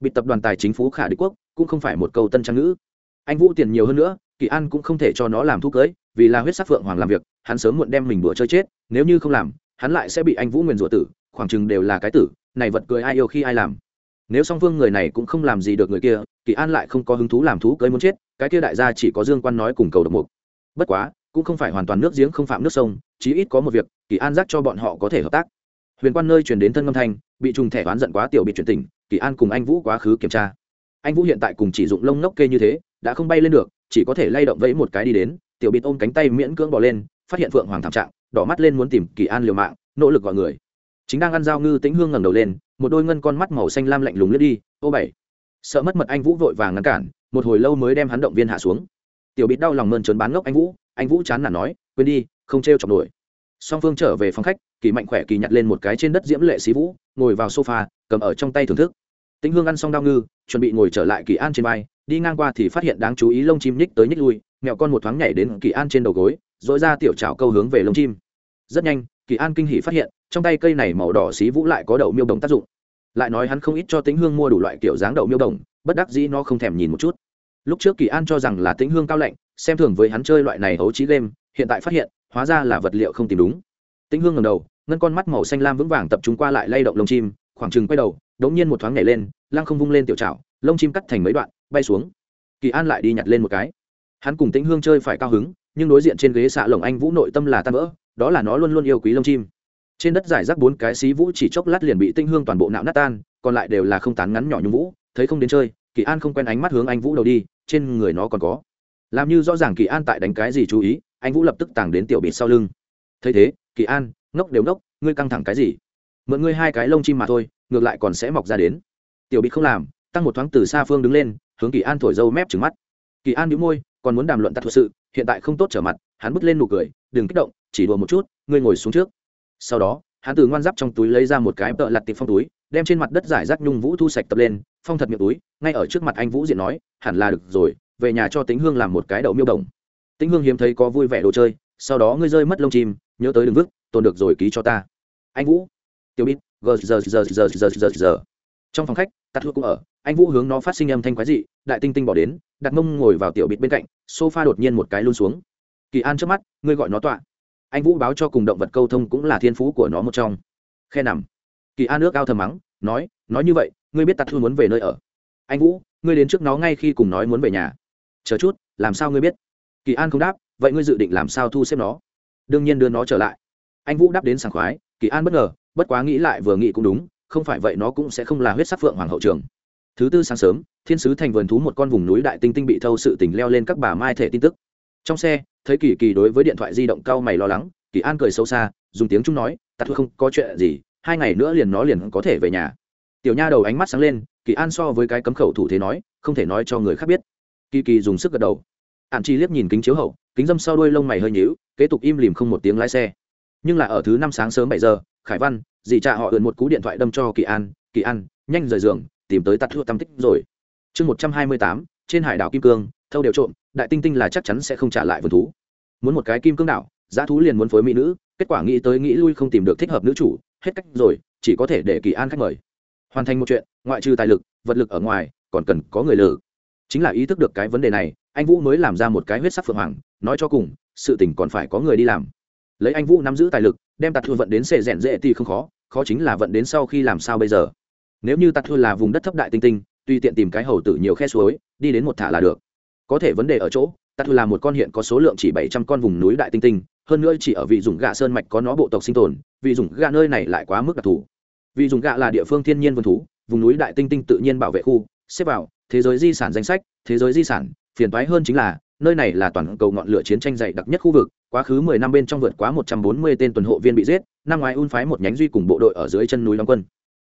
bị tập đoàn tài chính phú khả đế quốc, cũng không phải một câu tân trang ngữ. Anh vũ tiền nhiều hơn nữa, kỳ an cũng không thể cho nó làm thuốc cưới, vì là huyết sắc phượng hoàng làm việc, hắn sớm muộn đem mình đùa chơi chết, nếu như không làm, hắn lại sẽ bị anh vũ nguyền rủa tử, khoảng chừng đều là cái tử, này vật cười ai yêu khi ai làm. Nếu song phương người này cũng không làm gì được người kia, kỳ an lại không có hứng thú làm thú cưới muốn chết, cái kia đại gia chỉ có dương quan nói cùng cầu độc mục. Bất quá, cũng không phải hoàn toàn nước giếng không phạm nước sông, chí ít có một việc, kỳ an giác cho bọn họ có thể hợp tác. Huyền quan nơi truyền đến thân ngâm thanh, bị trùng thẻ oán giận quá tiểu bị chuyển tỉnh kỳ an cùng anh vũ quá khứ kiểm tra. Anh vũ hiện tại cùng chỉ dụng lông nốc kê như thế, đã không bay lên được, chỉ có thể lay động vẫy một cái đi đến, tiểu bịt ôm cánh tay miễn cưỡng bỏ lên, phát hiện phượng hoàng thảm trạng, đỏ mắt lên muốn tìm kỳ an liều mạng, nỗ lực gọi người. Chính đang ăn dao ngư tĩnh hương ngẩng đầu lên, một đôi ngân con mắt màu xanh lam lạnh lùng lướt đi, ô bảy. Sợ mất mật anh vũ vội vàng ngăn cản, một hồi lâu mới đem hắn động viên hạ xuống. Tiểu bịt đau lòng mơn trớn bán ngốc anh vũ anh vũ chán nản nói, quên đi, không trêu chọc nổi. Song phương trở về phòng khách, kỳ mạnh khỏe kỳ nhặt lên một cái trên đất diễm lệ xí vũ ngồi vào sofa, cầm ở trong tay thưởng thức. Tĩnh hương ăn xong đau ngư, chuẩn bị ngồi trở lại kỳ an trên vai, đi ngang qua thì phát hiện đáng chú ý lông chim nhích tới nhích lui, mẹo con một thoáng nhảy đến kỳ an trên đầu gối dội ra tiểu trào câu hướng về lông chim. Rất nhanh, kỳ an kinh hỉ phát hiện, trong tay cây này màu đỏ xí vũ lại có đậu miêu đồng tác dụng. Lại nói hắn không ít cho tĩnh hương mua đủ loại kiểu dáng đậu miêu đồng, bất đắc dĩ nó không thèm nhìn một chút. Lúc trước kỳ an cho rằng là tĩnh hương cao lạnh, xem thường với hắn chơi loại này hấu trí game, hiện tại phát hiện, hóa ra là vật liệu không tìm đúng. Tĩnh hương ngầm đầu ngân con mắt màu xanh lam vững vàng tập trung qua lại lay động lông chim, khoảng chừng quay đầu, đống nhiên một thoáng nhảy lên, lăng không vung lên tiểu trảo, lông chim cắt thành mấy đoạn, bay xuống. Kỳ an lại đi nhặt lên một cái. Hắn cùng tĩnh hương chơi phải cao hứng, nhưng đối diện trên ghế xạ lồng anh vũ nội tâm là tan vỡ, đó là nó luôn luôn yêu quý lông chim. Trên đất giải rác bốn cái xí vũ chỉ chốc lát liền bị tinh hương toàn bộ nạo nát tan, còn lại đều là không tán ngắn nhỏ nhung vũ, thấy không đến chơi, kỳ an không quen ánh mắt hướng anh vũ đầu đi, trên người nó còn có. Làm như rõ ràng kỳ an tại đánh cái gì chú ý, anh vũ lập tức tàng đến tiểu bịt sau lưng. Thấy thế, kỳ an ngốc đều ngốc, ngươi căng thẳng cái gì? Mượn ngươi hai cái lông chim mà thôi, ngược lại còn sẽ mọc ra đến. Tiểu bị không làm, tăng một thoáng từ xa phương đứng lên, hướng kỳ an thổi dâu mép trứng mắt. Kỳ an đĩu môi, còn muốn đàm luận tặc thật sự, hiện tại không tốt trở mặt, hắn bứt lên nụ cười, đừng kích động, chỉ đùa một chút, ngươi ngồi xuống trước. Sau đó, hắn từ ngoan giáp trong túi lấy ra một cái tợ lặt tịp phong túi, đem trên mặt đất giải rác nhung vũ thu sạch tập lên, phong thật miệng túi, ngay ở trước mặt anh vũ diện nói, hẳn là được rồi, về nhà cho tính hương làm một cái đậu miêu đồng. Tính hương hiếm thấy có vui vẻ đồ chơi, sau đó ngươi rơi mất lông chim, nhớ tới đừng vứt tồn được rồi ký cho ta. Anh vũ. Tiểu bít, gờ giờ giờ giờ giờ giờ giờ trong phòng khách tạt thua cũng ở. Anh vũ hướng nó phát sinh âm thanh quái dị, đại tinh tinh bỏ đến đặt mông ngồi vào tiểu bịt bên cạnh, sofa đột nhiên một cái luôn xuống. Kỳ an trước mắt, ngươi gọi nó tọa. Anh vũ báo cho cùng động vật câu thông cũng là thiên phú của nó một trong. Khe nằm. Kỳ an nước ao thầm mắng, nói nói như vậy, ngươi biết tạt thu muốn về nơi ở. Anh vũ, ngươi đến trước nó ngay khi cùng nói muốn về nhà. Chờ chút, làm sao ngươi biết? Kỳ an không đáp, vậy ngươi dự định làm sao thu xếp nó? Đương nhiên đưa nó trở lại anh vũ đáp đến sảng khoái, kỳ an bất ngờ, bất quá nghĩ lại vừa nghĩ cũng đúng, không phải vậy nó cũng sẽ không là huyết sắc phượng hoàng hậu trường. Thứ tư sáng sớm, thiên sứ thành vườn thú một con vùng núi đại tinh tinh bị thâu sự tình leo lên các bà mai thể tin tức. Trong xe, thấy kỳ kỳ đối với điện thoại di động cao mày lo lắng, kỳ an cười sâu xa, dùng tiếng trung nói tạ thua không có chuyện gì, hai ngày nữa liền nó liền có thể về nhà. Tiểu nha đầu ánh mắt sáng lên, kỳ an so với cái cấm khẩu thủ thế nói, không thể nói cho người khác biết. Kỳ kỳ dùng sức gật đầu. Ạn chi liếc nhìn kính chiếu hậu, kính dâm sau đuôi lông mày hơi nhíu, kế tục im lìm không một tiếng lái xe nhưng là ở thứ năm sáng sớm bảy giờ, khải văn, dì cha họ ượn một cú điện thoại đâm cho kỳ an kỳ an, nhanh rời giường, tìm tới tắt thua tam tích rồi. Chương một trăm hai mươi tám, trên hải đảo kim cương, thâu đều trộm, đại tinh tinh là chắc chắn sẽ không trả lại vườn thú. Muốn một cái kim cương đảo, giá thú liền muốn phối mỹ nữ, kết quả nghĩ tới nghĩ lui không tìm được thích hợp nữ chủ, hết cách rồi, chỉ có thể để kỳ an khách mời. Hoàn thành một chuyện, ngoại trừ tài lực, vật lực ở ngoài, còn cần có người lử chính là ý thức được cái vấn đề này, anh vũ mới làm ra một cái huyết sắc phượng hoàng, nói cho cùng, sự tình còn phải có người đi làm lấy anh vũ nắm giữ tài lực, đem tạt thua vận đến xệ rẽn dễ thì không khó khó chính là vận đến sau khi làm sao bây giờ. Nếu như tạt thua là vùng đất thấp đại tinh tinh tuy tiện tìm cái hầu tử nhiều khe suối, đi đến một thả là được. Có thể vấn đề ở chỗ, tạt thua là một con hiện có số lượng chỉ bảy trăm con vùng núi đại tinh tinh, hơn nữa chỉ ở vị dùng gạ sơn mạch có nó bộ tộc sinh tồn, vị dùng gạ nơi này lại quá mức đặc thù. Vị dùng gạ là địa phương thiên nhiên vườn thú, vùng núi đại tinh tinh tự nhiên bảo vệ khu, xếp vào, thế giới di sản danh sách, thế giới di sản, phiền toái hơn chính là nơi này là toàn cầu ngọn lửa chiến tranh dày đặc nhất khu vực, quá khứ mười năm bên trong vượt quá một trăm bốn mươi tên tuần hộ viên bị giết, năm ngoái un phái một nhánh duy cùng bộ đội ở dưới chân núi đóng quân.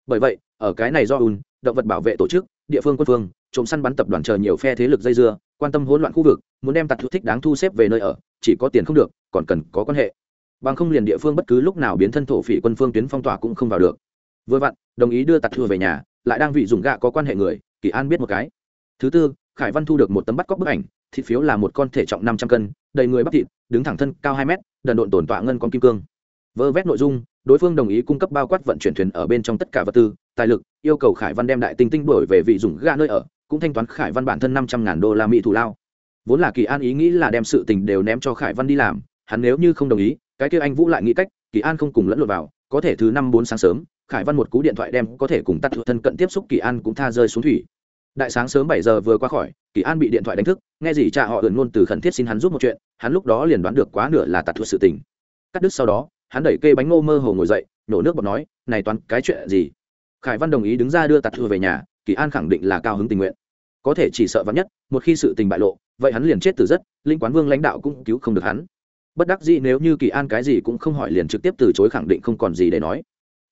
Bởi vậy, ở cái này do un, động vật bảo vệ tổ chức, địa phương quân phương, trộm săn bắn tập đoàn chờ nhiều phe thế lực dây dưa, quan tâm hỗn loạn khu vực, muốn đem tặc thích đáng thu xếp về nơi ở, chỉ có tiền không được, còn cần có quan hệ. Bằng không liền địa phương bất cứ lúc nào biến thân thổ phỉ quân phương tuyến phong tỏa cũng không vào được. Vừa vặn, đồng ý đưa tặc thua về nhà, lại đang vị dùng gạ có quan hệ người, kỳ an biết một cái. Thứ tư khải văn thu được một tấm bắt cóc bức ảnh, thịt phiếu là một con thể trọng năm trăm cân, đầy người bắp thịt, đứng thẳng thân cao hai mét, đần độn tổn tọa ngân con kim cương. Vơ vét nội dung, đối phương đồng ý cung cấp bao quát vận chuyển thuyền ở bên trong tất cả vật tư, tài lực, yêu cầu khải văn đem đại tinh tinh đổi về vị dùng ga nơi ở, cũng thanh toán khải văn bản thân năm trăm ngàn đô la mỹ thù lao. Vốn là kỳ an ý nghĩ là đem sự tình đều ném cho khải văn đi làm, hắn nếu như không đồng ý, cái kia anh vũ lại nghĩ cách, kỳ an không cùng lẫn lộn vào, có thể thứ năm bốn sáng sớm, khải văn một cú điện thoại đem có thể cùng tắt thân cận tiếp xúc kỳ an cũng tha rơi xuống thủy đại sáng sớm bảy giờ vừa qua khỏi, kỳ an bị điện thoại đánh thức, nghe gì cha họ ẩn ngôn từ khẩn thiết xin hắn giúp một chuyện, hắn lúc đó liền đoán được quá nửa là tạt thuật sự tình. Cắt đứt sau đó, hắn đẩy cây bánh ngô mơ hồ ngồi dậy, nhổ nước bọt nói, này toán, cái chuyện gì? Khải văn đồng ý đứng ra đưa tạt thừa về nhà, kỳ an khẳng định là cao hứng tình nguyện. Có thể chỉ sợ vắn nhất, một khi sự tình bại lộ, vậy hắn liền chết từ rất, linh quán vương lãnh đạo cũng cứu không được hắn. Bất đắc dĩ nếu như kỳ an cái gì cũng không hỏi liền trực tiếp từ chối khẳng định không còn gì để nói.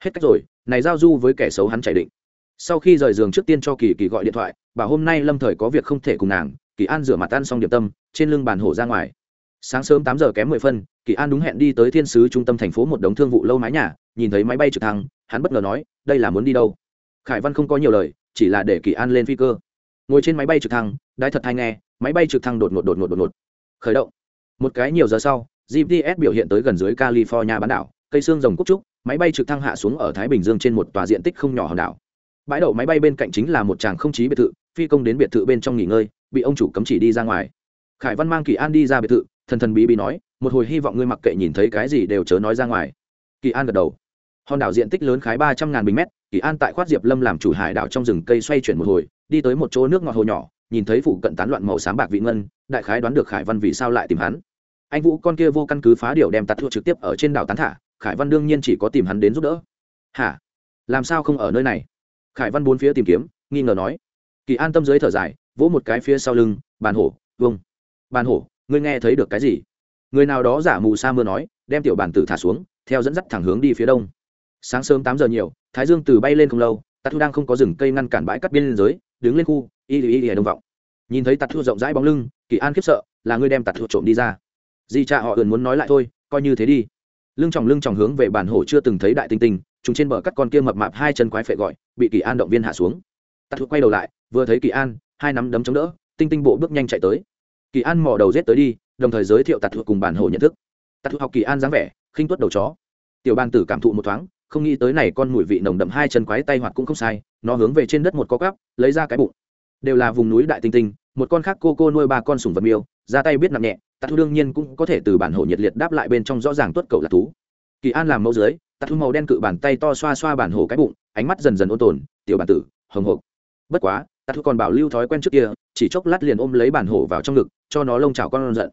Hết cách rồi, này giao du với kẻ xấu hắn chạy định sau khi rời giường trước tiên cho kỳ kỳ gọi điện thoại, bà, hôm nay lâm thời có việc không thể cùng nàng. Kỳ an rửa mặt ăn xong điểm tâm, trên lưng bàn hổ ra ngoài. Sáng sớm tám giờ kém mười phân, kỳ an đúng hẹn đi tới thiên sứ trung tâm thành phố một đống thương vụ lâu mái nhà, nhìn thấy máy bay trực thăng, hắn bất ngờ nói, đây là muốn đi đâu? Khải văn không có nhiều lời, chỉ là để kỳ an lên phi cơ. Ngồi trên máy bay trực thăng, đái thật hay nghe, máy bay trực thăng đột ngột đột ngột đột ngột. Khởi động. Một cái nhiều giờ sau gps biểu hiện tới gần dưới california bán đảo, cây xương rồng cúc trúc, máy bay trực thăng hạ xuống ở thái bình dương trên một tòa diện tích không nhỏ hòn đảo bãi đậu máy bay bên cạnh chính là một tràng không chí biệt thự, phi công đến biệt thự bên trong nghỉ ngơi, bị ông chủ cấm chỉ đi ra ngoài. Khải văn mang kỳ an đi ra biệt thự, thần thần bí bí nói, một hồi hy vọng ngươi mặc kệ nhìn thấy cái gì đều chớ nói ra ngoài. Kỳ an gật đầu. Hòn đảo diện tích lớn khái ba trăm ngàn bình mét, kỳ an tại khoát diệp lâm làm chủ hải đảo trong rừng cây xoay chuyển một hồi, đi tới một chỗ nước ngọt hồ nhỏ, nhìn thấy phụ cận tán loạn màu sáng bạc vị ngân, đại khái đoán được khải văn vì sao lại tìm hắn. Anh vũ con kia vô căn cứ phá điều đem tạt thua trực tiếp ở trên đảo tán thả, khải văn đương nhiên chỉ có tìm hắn đến giúp đỡ. Hả? Làm sao không ở nơi này? Khải văn bốn phía tìm kiếm nghi ngờ nói. Kỳ an tâm dưới thở dài vỗ một cái phía sau lưng bàn hổ vâng, bàn hổ ngươi nghe thấy được cái gì? Người nào đó giả mù sa mưa nói đem tiểu bản tử thả xuống theo dẫn dắt thẳng hướng đi phía đông. Sáng sớm tám giờ nhiều thái dương từ bay lên không lâu tạt thu đang không có rừng cây ngăn cản bãi cắt biên giới đứng lên khu y y y đông vọng. Nhìn thấy tạt thu rộng rãi bóng lưng kỳ an khiếp sợ là ngươi đem tạt thu trộm đi ra. Di cha họ ườn muốn nói lại thôi coi như thế đi. Lưng tròng lưng tròng hướng về bản hổ chưa từng thấy đại tinh tinh chúng trên bờ cắt con kia mập mạp hai chân quái phệ gọi, bị kỳ an động viên hạ xuống. Tạt thu quay đầu lại, vừa thấy kỳ an, hai nắm đấm chống đỡ, tinh tinh bộ bước nhanh chạy tới. Kỳ an mò đầu rết tới đi, đồng thời giới thiệu tạt thu cùng bản hồ nhận thức. Tạt thu học kỳ an dáng vẻ, khinh tuất đầu chó. Tiểu ban tử cảm thụ một thoáng, không nghĩ tới này con mùi vị nồng đậm hai chân quái tay hoạt cũng không sai, nó hướng về trên đất một có cắp lấy ra cái bụng. Đều là vùng núi đại tinh tinh, một con khác cô cô nuôi ba con sủng vật miêu, ra tay biết nặng nhẹ tạt thu đương nhiên cũng có thể từ bản hồ nhiệt liệt đáp lại bên trong rõ ràng tuất cầu là thú. Kỳ an làm mẫu dưới tạt thu màu đen cự bàn tay to xoa xoa bản hổ cái bụng, ánh mắt dần dần ôn tồn, tiểu bản tử, hồng hộc. Bất quá, tạt thu còn bảo lưu thói quen trước kia, chỉ chốc lát liền ôm lấy bản hổ vào trong ngực, cho nó lông chảo con giận.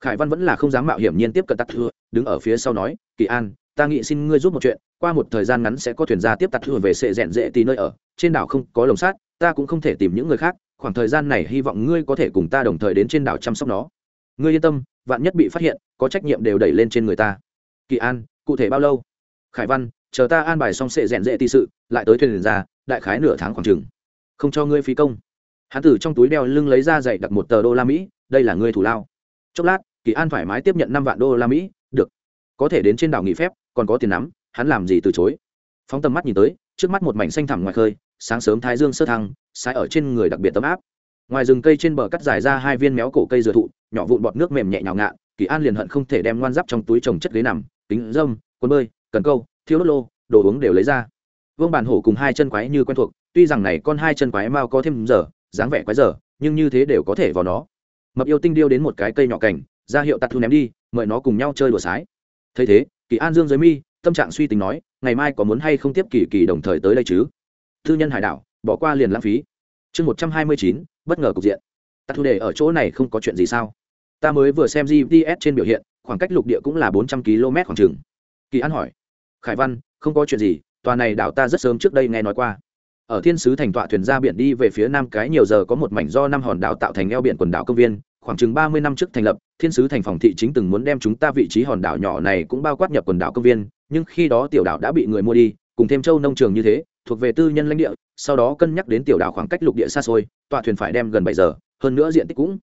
Khải văn vẫn là không dám mạo hiểm nhiên tiếp cận tạt thu đứng ở phía sau nói, kỳ an, ta nghĩ xin ngươi giúp một chuyện, qua một thời gian ngắn sẽ có thuyền ra tiếp tạt thu về sệ rẽn dễ tí nơi ở, trên đảo không có lồng sát, ta cũng không thể tìm những người khác, khoảng thời gian này hy vọng ngươi có thể cùng ta đồng thời đến trên đảo chăm sóc nó. Ngươi yên tâm, vạn nhất bị phát hiện, có trách nhiệm đều đẩy lên trên người ta. Kỳ an, cụ thể bao lâu? Khải văn, chờ ta an bài xong sệ rèn dễ tì sự, lại tới thuyền ra, đại khái nửa tháng khoảng chừng. Không cho ngươi phí công. Hán tử trong túi đeo lưng lấy ra dạy đặt một tờ đô la mỹ, đây là ngươi thủ lao. Chốc lát, kỳ an thoải mái tiếp nhận năm vạn đô la mỹ, được. Có thể đến trên đảo nghỉ phép, còn có tiền nắm, hắn làm gì từ chối. Phóng tầm mắt nhìn tới, trước mắt một mảnh xanh thẳm ngoài khơi, sáng sớm thái dương sơ thăng sai ở trên người đặc biệt tấm áp. Ngoài rừng cây trên bờ cắt dài ra hai viên méo cổ cây dừa thụ, nhỏ vụn bọt nước mềm nhẹ nhào ngạ, kỳ an liền hận không thể đem ngoan giáp trong túi trồng chất ghế nằm, kính dâm, quân bơi cần câu thiếu đốt lô, đồ uống đều lấy ra. Vương bàn hổ cùng hai chân quái như quen thuộc, tuy rằng này con hai chân quái mau có thêm giờ, dáng vẻ quái giờ, nhưng như thế đều có thể vào nó. Mập yêu tinh điêu đến một cái cây nhỏ cảnh ra hiệu tạt thu ném đi, mời nó cùng nhau chơi đùa sái. Thấy thế, kỳ an dương giới mi, tâm trạng suy tính nói, ngày mai có muốn hay không tiếp kỳ kỳ đồng thời tới đây chứ? Thư nhân hải đảo, bỏ qua liền lãng phí. Chương một trăm hai mươi chín, bất ngờ cục diện. Tạt thu để ở chỗ này không có chuyện gì sao? Ta mới vừa xem gps trên biểu hiện, khoảng cách lục địa cũng là bốn trăm km khoảng chừng. Kỳ an hỏi khải văn, không có chuyện gì, tòa này đảo ta rất sớm trước đây nghe nói qua. Ở thiên sứ thành tọa thuyền ra biển đi về phía nam cái nhiều giờ có một mảnh do năm hòn đảo tạo thành eo biển quần đảo công viên, khoảng chừng ba mươi năm trước thành lập, thiên sứ thành phòng thị chính từng muốn đem chúng ta vị trí hòn đảo nhỏ này cũng bao quát nhập quần đảo công viên, nhưng khi đó tiểu đảo đã bị người mua đi, cùng thêm châu nông trường như thế, thuộc về tư nhân lãnh địa, sau đó cân nhắc đến tiểu đảo khoảng cách lục địa xa xôi, tọa thuyền phải đem gần bảy giờ, hơn nữa diện tích cũng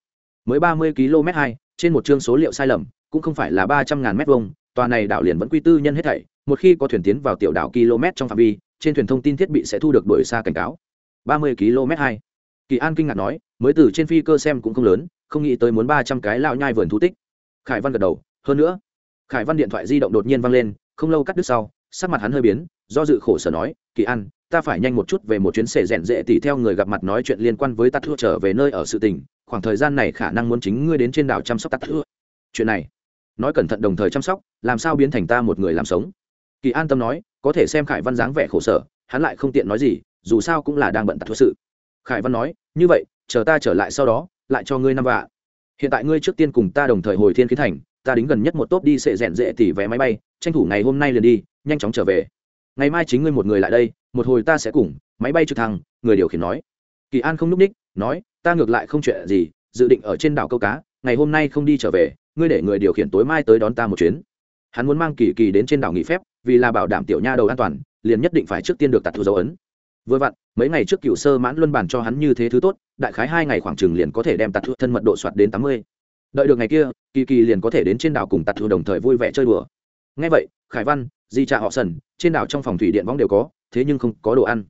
mới ba mươi km hai, trên một chương số liệu sai lầm, cũng không phải là ba trăm ngàn mét vuông, tòa này đảo liền vẫn quy tư nhân hết thảy một khi có thuyền tiến vào tiểu đảo km trong phạm vi, trên thuyền thông tin thiết bị sẽ thu được đổi xa cảnh cáo. ba mươi km hai. Kỳ an kinh ngạc nói, mới từ trên phi cơ xem cũng không lớn, không nghĩ tới muốn ba trăm cái lao nhai vườn thú tích. Khải văn gật đầu, hơn nữa, khải văn điện thoại di động đột nhiên vang lên, không lâu cắt đứt sau, sắc mặt hắn hơi biến, do dự khổ sở nói, kỳ an, ta phải nhanh một chút về một chuyến xẻ rèn dễ tỉ theo người gặp mặt nói chuyện liên quan với tắt thua trở về nơi ở sự tình, khoảng thời gian này khả năng muốn chính ngươi đến trên đảo chăm sóc tắt thua chuyện này, nói cẩn thận đồng thời chăm sóc, làm sao biến thành ta một người làm sống? Kỳ an tâm nói, có thể xem khải văn dáng vẻ khổ sở, hắn lại không tiện nói gì, dù sao cũng là đang bận tắt thua sự. Khải văn nói, như vậy, chờ ta trở lại sau đó, lại cho ngươi năm vạ hiện tại ngươi trước tiên cùng ta đồng thời hồi thiên kiến thành, ta đính gần nhất một tốp đi sẽ rèn dễ tỉ vé máy bay, tranh thủ ngày hôm nay liền đi, nhanh chóng trở về. Ngày mai chính ngươi một người lại đây, một hồi ta sẽ cùng, máy bay trực thăng, người điều khiển nói. Kỳ an không n ú c ních, nói, ta ngược lại không chuyện gì, dự định ở trên đảo câu cá, ngày hôm nay không đi trở về, ngươi để người điều khiển tối mai tới đón ta một chuyến. Hắn muốn mang kỳ kỳ đến trên đảo nghỉ phép vì là bảo đảm tiểu nha đầu an toàn, liền nhất định phải trước tiên được tạt thu dấu ấn. Vừa vặn, mấy ngày trước cựu sơ mãn luân bàn cho hắn như thế thứ tốt, đại khái hai ngày khoảng chừng liền có thể đem tạt thu thân mật độ soạt đến tám mươi. Đợi được ngày kia, kỳ kỳ liền có thể đến trên đảo cùng tạt thu đồng thời vui vẻ chơi đùa. Ngay vậy, khải văn, di trạ họ sần, trên đảo trong phòng thủy điện võng đều có, thế nhưng không có đồ ăn.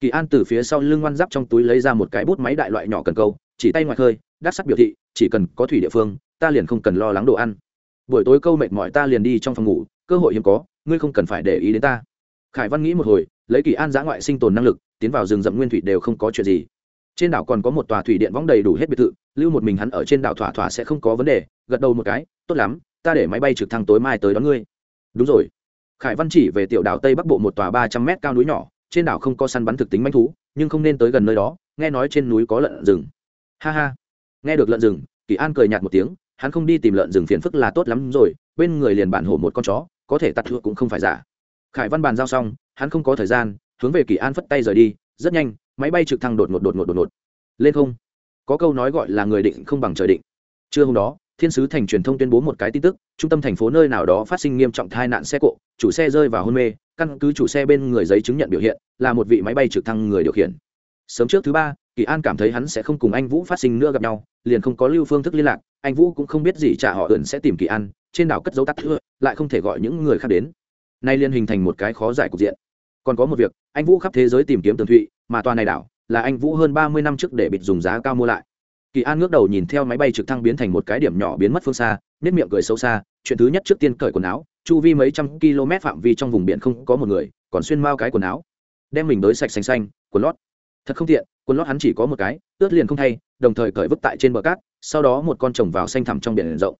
Kỳ an từ phía sau lưng ngoan giáp trong túi lấy ra một cái bút máy đại loại nhỏ cần câu, chỉ tay ngoài khơi đắc sắc biểu thị, chỉ cần có thủy địa phương, ta liền không cần lo lắng đồ ăn. Buổi tối câu mệt mỏi ta liền đi trong phòng ngủ, cơ hội hiếm có ngươi không cần phải để ý đến ta. Khải văn nghĩ một hồi, lấy kỳ an giã ngoại sinh tồn năng lực, tiến vào rừng rậm nguyên thủy đều không có chuyện gì. Trên đảo còn có một tòa thủy điện võng đầy đủ hết biệt thự, lưu một mình hắn ở trên đảo thỏa thỏa sẽ không có vấn đề, gật đầu một cái, tốt lắm, ta để máy bay trực thăng tối mai tới đón ngươi. Đúng rồi. Khải văn chỉ về tiểu đảo tây bắc bộ một tòa ba trăm mét cao núi nhỏ, trên đảo không có săn bắn thực tính manh thú, nhưng không nên tới gần nơi đó, nghe nói trên núi có lợn rừng. Ha ha. Nghe được lợn rừng, kỳ an cười nhạt một tiếng, hắn không đi tìm lợn rừng phiền phức là tốt lắm rồi, bên người liền bản hổ một con chó có thể tặt thua cũng không phải giả. Khải văn bàn giao xong, hắn không có thời gian, hướng về kỳ an phất tay rời đi, rất nhanh, máy bay trực thăng đột ngột đột ngột đột ngột. Lên không. Có câu nói gọi là người định không bằng trời định. Trưa hôm đó, thiên sứ thành truyền thông tuyên bố một cái tin tức, trung tâm thành phố nơi nào đó phát sinh nghiêm trọng tai nạn xe cộ, chủ xe rơi vào hôn mê, căn cứ chủ xe bên người giấy chứng nhận biểu hiện, là một vị máy bay trực thăng người điều khiển. Sớm trước thứ ba, kỳ an cảm thấy hắn sẽ không cùng anh vũ phát sinh nữa gặp nhau, liền không có lưu phương thức liên lạc, anh vũ cũng không biết gì trả họ ẩn sẽ tìm kỳ an trên đảo cất dấu tắt thưa, lại không thể gọi những người khác đến. Nay liên hình thành một cái khó giải cục diện. Còn có một việc, anh vũ khắp thế giới tìm kiếm tường thụy, mà tòa này đảo là anh vũ hơn ba mươi năm trước để bịt dùng giá cao mua lại. Kỳ an ngước đầu nhìn theo máy bay trực thăng biến thành một cái điểm nhỏ biến mất phương xa nếp miệng cười sâu xa, chuyện thứ nhất trước tiên cởi quần áo, chu vi mấy trăm km phạm vi trong vùng biển không có một người, còn xuyên mau cái quần áo. Đem mình đới sạch xanh xanh, quần lót. Thật không tiện, quần lót hắn chỉ có một cái, ướt liền không thay, đồng thời cởi vứt tại trên bờ cát, sau đó một con chồng vào xanh thẳm trong biển rộng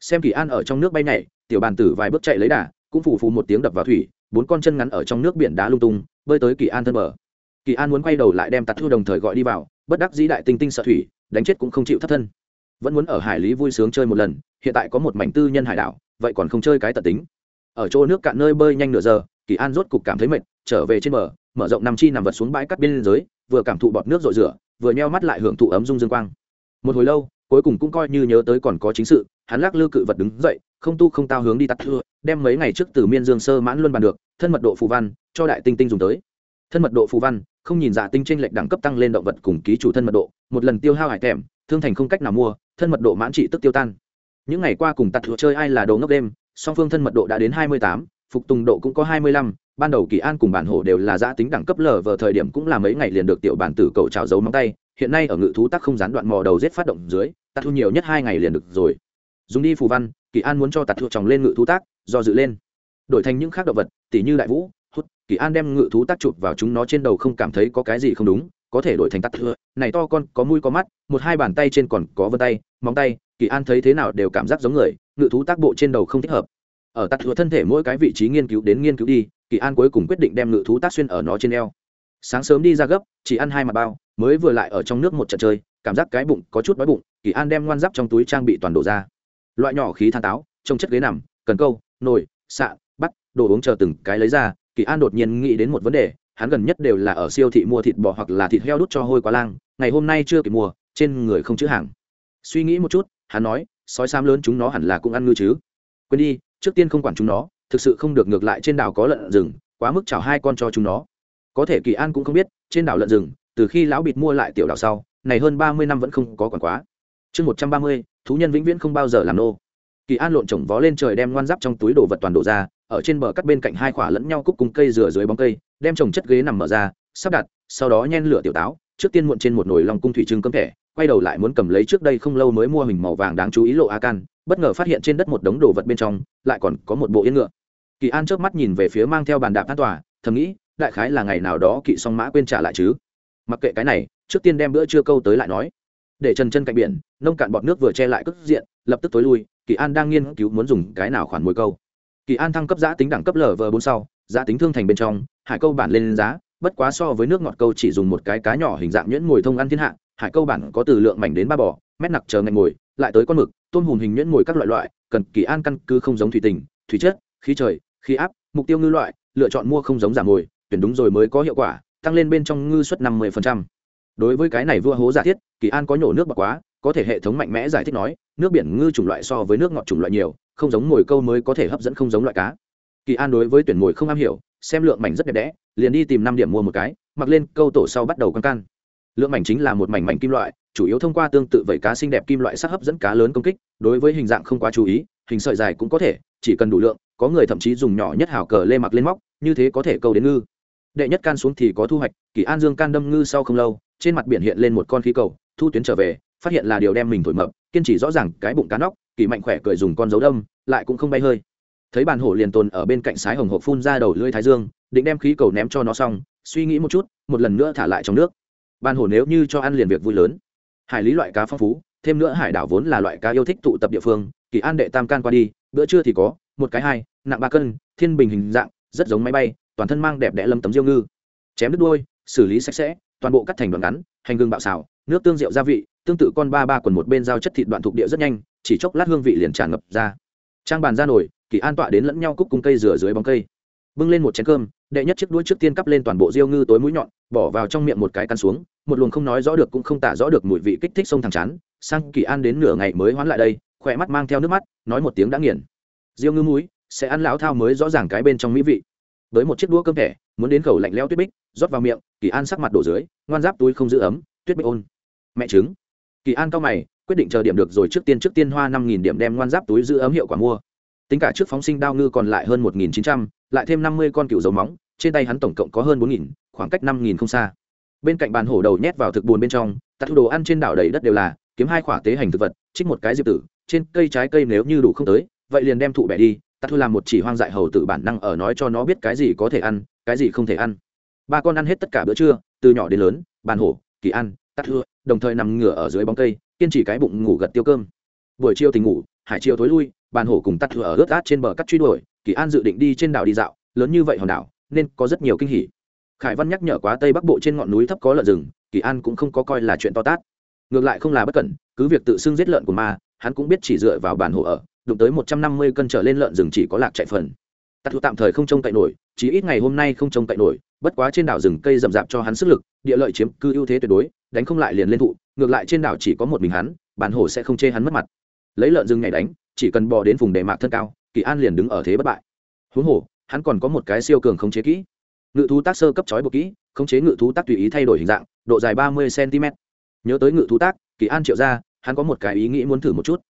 xem kỳ an ở trong nước bay nhảy, tiểu bàn tử vài bước chạy lấy đà, cũng phủ phù một tiếng đập vào thủy, bốn con chân ngắn ở trong nước biển đá lung tung, bơi tới kỳ an thân bờ. Kỳ an muốn quay đầu lại đem tạt thu đồng thời gọi đi vào, bất đắc dĩ đại tinh tinh sợ thủy, đánh chết cũng không chịu thất thân. Vẫn muốn ở hải lý vui sướng chơi một lần, hiện tại có một mảnh tư nhân hải đảo, vậy còn không chơi cái tật tính. Ở chỗ nước cạn nơi bơi nhanh nửa giờ, kỳ an rốt cục cảm thấy mệt, trở về trên bờ, mở rộng nằm chi nằm vật xuống bãi cắt biên giới, vừa cảm thụ bọt nước rội rửa, vừa nheo mắt lại hưởng thụ ấm dung dương quang. Một hồi lâu, cuối cùng cũng coi như nhớ tới còn có chính sự hắn lắc lư cự vật đứng dậy, không tu không tao hướng đi tắt thưa, đem mấy ngày trước từ miên dương sơ mãn luân bàn được, thân mật độ phù văn, cho đại tinh tinh dùng tới. Thân mật độ phù văn, không nhìn dạ tinh tranh lệch đẳng cấp tăng lên động vật cùng ký chủ thân mật độ, một lần tiêu hao hải tèm, thương thành không cách nào mua, thân mật độ mãn trị tức tiêu tan. Những ngày qua cùng tạt thừa chơi ai là đồ ngốc đêm, song phương thân mật độ đã đến hai mươi tám, phục tùng độ cũng có hai mươi lăm, ban đầu kỳ an cùng bản hổ đều là giã tính đẳng cấp lờ vờ thời điểm cũng là mấy ngày liền được tiểu bản tử cậu trào giấu móng tay, hiện nay ở ngự thú tác không gián đoạn mò đầu giết phát động dưới tạt thu nhiều nhất hai ngày liền được rồi dùng đi phù văn, kỳ an muốn cho tạt thuộc tròng lên ngự thú tác, do dự lên. Đổi thành những khác động vật tỉ như đại vũ, hút, kỳ an đem ngự thú tác chụp vào chúng nó trên đầu không cảm thấy có cái gì không đúng, có thể đổi thành tắt thưa này to con, có mũi, có mắt, một hai bàn tay trên còn có vân tay, móng tay, kỳ an thấy thế nào đều cảm giác giống người, ngự thú tác bộ trên đầu không thích hợp. Ở tắt thưa thân thể mỗi cái vị trí nghiên cứu đến nghiên cứu đi, kỳ an cuối cùng quyết định đem ngự thú tác xuyên ở nó trên eo. Sáng sớm đi ra gấp, chỉ ăn hai mặt bao, mới vừa lại ở trong nước một trận chơi, cảm giác cái bụng có chút đói bụng, kỳ an đem ngoan giáp trong túi trang bị toàn đồ ra loại nhỏ khí than táo trong chất ghế nằm, cần câu, nồi, xạ bắt đồ uống chờ từng cái lấy ra, kỳ an đột nhiên nghĩ đến một vấn đề, hắn gần nhất đều là ở siêu thị mua thịt bò hoặc là thịt heo đút cho hôi quá lang, ngày hôm nay chưa kịp mua, trên người không chữ hàng. Suy nghĩ một chút, hắn nói, sói xám lớn chúng nó hẳn là cũng ăn ngư chứ. Quên đi, trước tiên không quản chúng nó, thực sự không được ngược lại trên đảo có lợn rừng, quá mức chào hai con cho chúng nó. Có thể kỳ an cũng không biết, trên đảo lợn rừng, từ khi lão bịt mua lại tiểu đảo sau, này hơn ba mươi năm vẫn không có quản quá. Chương một trăm ba mươi thú nhân vĩnh viễn không bao giờ làm nô. Kỳ an lộn chồng vó lên trời đem ngoan giáp trong túi đồ vật toàn đổ ra, ở trên bờ cắt bên cạnh hai khỏa lẫn nhau cúc cùng cây rửa dưới bóng cây, đem trồng chất ghế nằm mở ra, sắp đặt, sau đó nhen lửa tiểu táo, trước tiên muộn trên một nồi lòng cung thủy trưng cấm thẻ, quay đầu lại muốn cầm lấy trước đây không lâu mới mua hình màu vàng đáng chú ý lộ a can, bất ngờ phát hiện trên đất một đống đồ vật bên trong, lại còn có một bộ yên ngựa. Kỳ an trước mắt nhìn về phía mang theo bàn đạp an tòa, thầm nghĩ, đại khái là ngày nào đó kỵ song mã quên trả lại chứ. Mặc kệ cái này, trước tiên đem bữa trưa câu tới lại nói để trần chân cạnh biển, nông cạn bọt nước vừa che lại cất diện, lập tức tối lui, kỳ an đang nghiên cứu muốn dùng cái nào khoản mồi câu. Kỳ an thăng cấp giã tính đẳng cấp lv bốn sau, giã tính thương thành bên trong, hải câu bản lên giá, bất quá so với nước ngọt câu chỉ dùng một cái cá nhỏ hình dạng nhuyễn mồi thông ăn thiên hạ, hải câu bản có từ lượng mảnh đến ba bò, mét nặc chờ ngành mồi, lại tới con mực, tôm hùm hình nhuyễn mồi các loại loại, cần kỳ an căn cứ không giống thủy tình, thủy chất, khí trời, khí áp, mục tiêu ngư loại, lựa chọn mua không giống giảm mồi, tuyển đúng rồi mới có hiệu quả, tăng lên bên trong ngư suất năm mươi đối với cái này vua hố giả thiết, kỳ an có nhổ nước bạc quá, có thể hệ thống mạnh mẽ giải thích nói, nước biển ngư chủng loại so với nước ngọt chủng loại nhiều, không giống mồi câu mới có thể hấp dẫn không giống loại cá. Kỳ an đối với tuyển mồi không am hiểu, xem lượng mảnh rất đẹp đẽ, liền đi tìm năm điểm mua một cái, mặc lên câu tổ sau bắt đầu căng can. Lượng mảnh chính là một mảnh mảnh kim loại, chủ yếu thông qua tương tự vẩy cá xinh đẹp kim loại sắc hấp dẫn cá lớn công kích, đối với hình dạng không quá chú ý, hình sợi dài cũng có thể, chỉ cần đủ lượng, có người thậm chí dùng nhỏ nhất hào cờ lê mặc lên móc, như thế có thể câu đến ngư. Đệ nhất can xuống thì có thu hoạch, kỳ an dương can đâm ngư sau không lâu trên mặt biển hiện lên một con khí cầu, thu tuyến trở về, phát hiện là điều đem mình thổi mập, kiên trì rõ ràng cái bụng cá nóc, kỳ mạnh khỏe cười dùng con dấu đâm, lại cũng không bay hơi. Thấy bàn hổ liền tồn ở bên cạnh sái hồng hộp phun ra đầu lưỡi thái dương, định đem khí cầu ném cho nó xong, suy nghĩ một chút, một lần nữa thả lại trong nước. Bàn hổ nếu như cho ăn liền việc vui lớn. Hải lý loại cá phong phú, thêm nữa hải đảo vốn là loại cá yêu thích tụ tập địa phương, kỳ an đệ tam can qua đi, bữa trưa thì có, một cái hai, nặng ba cân, thiên bình hình dạng, rất giống máy bay, toàn thân mang đẹp đẽ lâm tấm diêu ngư. Chém đứt đuôi, xử lý sạch sẽ toàn bộ cắt thành đoạn ngắn, hành gừng bạo xào, nước tương rượu gia vị, tương tự con ba ba quần một bên giao chất thịt đoạn thuộc địa rất nhanh, chỉ chốc lát hương vị liền tràn ngập ra. Trang bàn ra nổi kỳ an tọa đến lẫn nhau cúc cung cây rửa dưới bóng cây. Bưng lên một chén cơm, đệ nhất chiếc đuôi trước tiên cắp lên toàn bộ riêu ngư tối mũi nhọn, bỏ vào trong miệng một cái căn xuống, một luồng không nói rõ được cũng không tả rõ được mùi vị kích thích sông thẳng chán, sang kỳ an đến nửa ngày mới hoán lại đây, khỏe mắt mang theo nước mắt, nói một tiếng đã nghiền. Riêu ngư muối sẽ ăn lão thao mới rõ ràng cái bên trong mỹ vị với một chiếc đũa cơm thẻ, muốn đến khẩu lạnh leo tuyết bích, rót vào miệng, kỳ an sắc mặt đổ dưới, ngoan giáp túi không giữ ấm, tuyết bích ôn. Mẹ trứng. Kỳ an cao mày, quyết định chờ điểm được rồi trước tiên trước tiên hoa năm nghìn điểm đem ngoan giáp túi giữ ấm hiệu quả mua. Tính cả trước phóng sinh đao ngư còn lại hơn một nghìn chín trăm, lại thêm năm mươi con cựu dầu móng, trên tay hắn tổng cộng có hơn bốn nghìn, khoảng cách năm nghìn không xa. Bên cạnh bàn hổ đầu nhét vào thực buồn bên trong, tạt thu đồ ăn trên đảo đầy đất đều là, kiếm hai khỏa tế hành thực vật, trích một cái diệp tử, trên cây trái cây nếu như đủ không tới, vậy liền đem thụ bẻ đi ta thu làm một chỉ hoang dại hầu tử bản năng ở nói cho nó biết cái gì có thể ăn, cái gì không thể ăn. Ba con ăn hết tất cả bữa trưa, từ nhỏ đến lớn, bàn hổ, kỳ ăn tắt thưa, đồng thời nằm ngửa ở dưới bóng cây, kiên trì cái bụng ngủ gật tiêu cơm. Buổi chiều thì ngủ, hải chiều tối lui, bàn hổ cùng tắt thưa ở ướt át trên bờ cắt truy đuổi, kỳ an dự định đi trên đảo đi dạo, lớn như vậy hòn đảo, nên có rất nhiều kinh hỉ. Khải văn nhắc nhở quá tây bắc bộ trên ngọn núi thấp có lợn rừng, kỳ an cũng không có coi là chuyện to tát. Ngược lại không là bất cẩn, cứ việc tự xưng giết lợn của ma, hắn cũng biết chỉ dựa vào bản hộ ở đụng tới một trăm năm mươi cân trở lên lợn rừng chỉ có lạc chạy phần. Tạt thụ tạm thời không trông cậy nổi chỉ ít ngày hôm nay không trông cậy nổi, bất quá trên đảo rừng cây rậm rạp cho hắn sức lực, địa lợi chiếm cư ưu thế tuyệt đối, đánh không lại liền lên thụ, ngược lại trên đảo chỉ có một mình hắn, bản hổ sẽ không chê hắn mất mặt. Lấy lợn rừng ngày đánh, chỉ cần bò đến vùng đề mạc thân cao, kỳ an liền đứng ở thế bất bại. Huống hồ, hắn còn có một cái siêu cường khống chế kỹ. Ngự thú tác sơ cấp chói buộc kỹ, khống chế ngự thú tác tùy ý thay đổi hình dạng, độ dài ba mươi cm nhớ tới ngự thú tác, kỳ an triệu ra, hắn có một cái ý nghĩ muốn thử một chút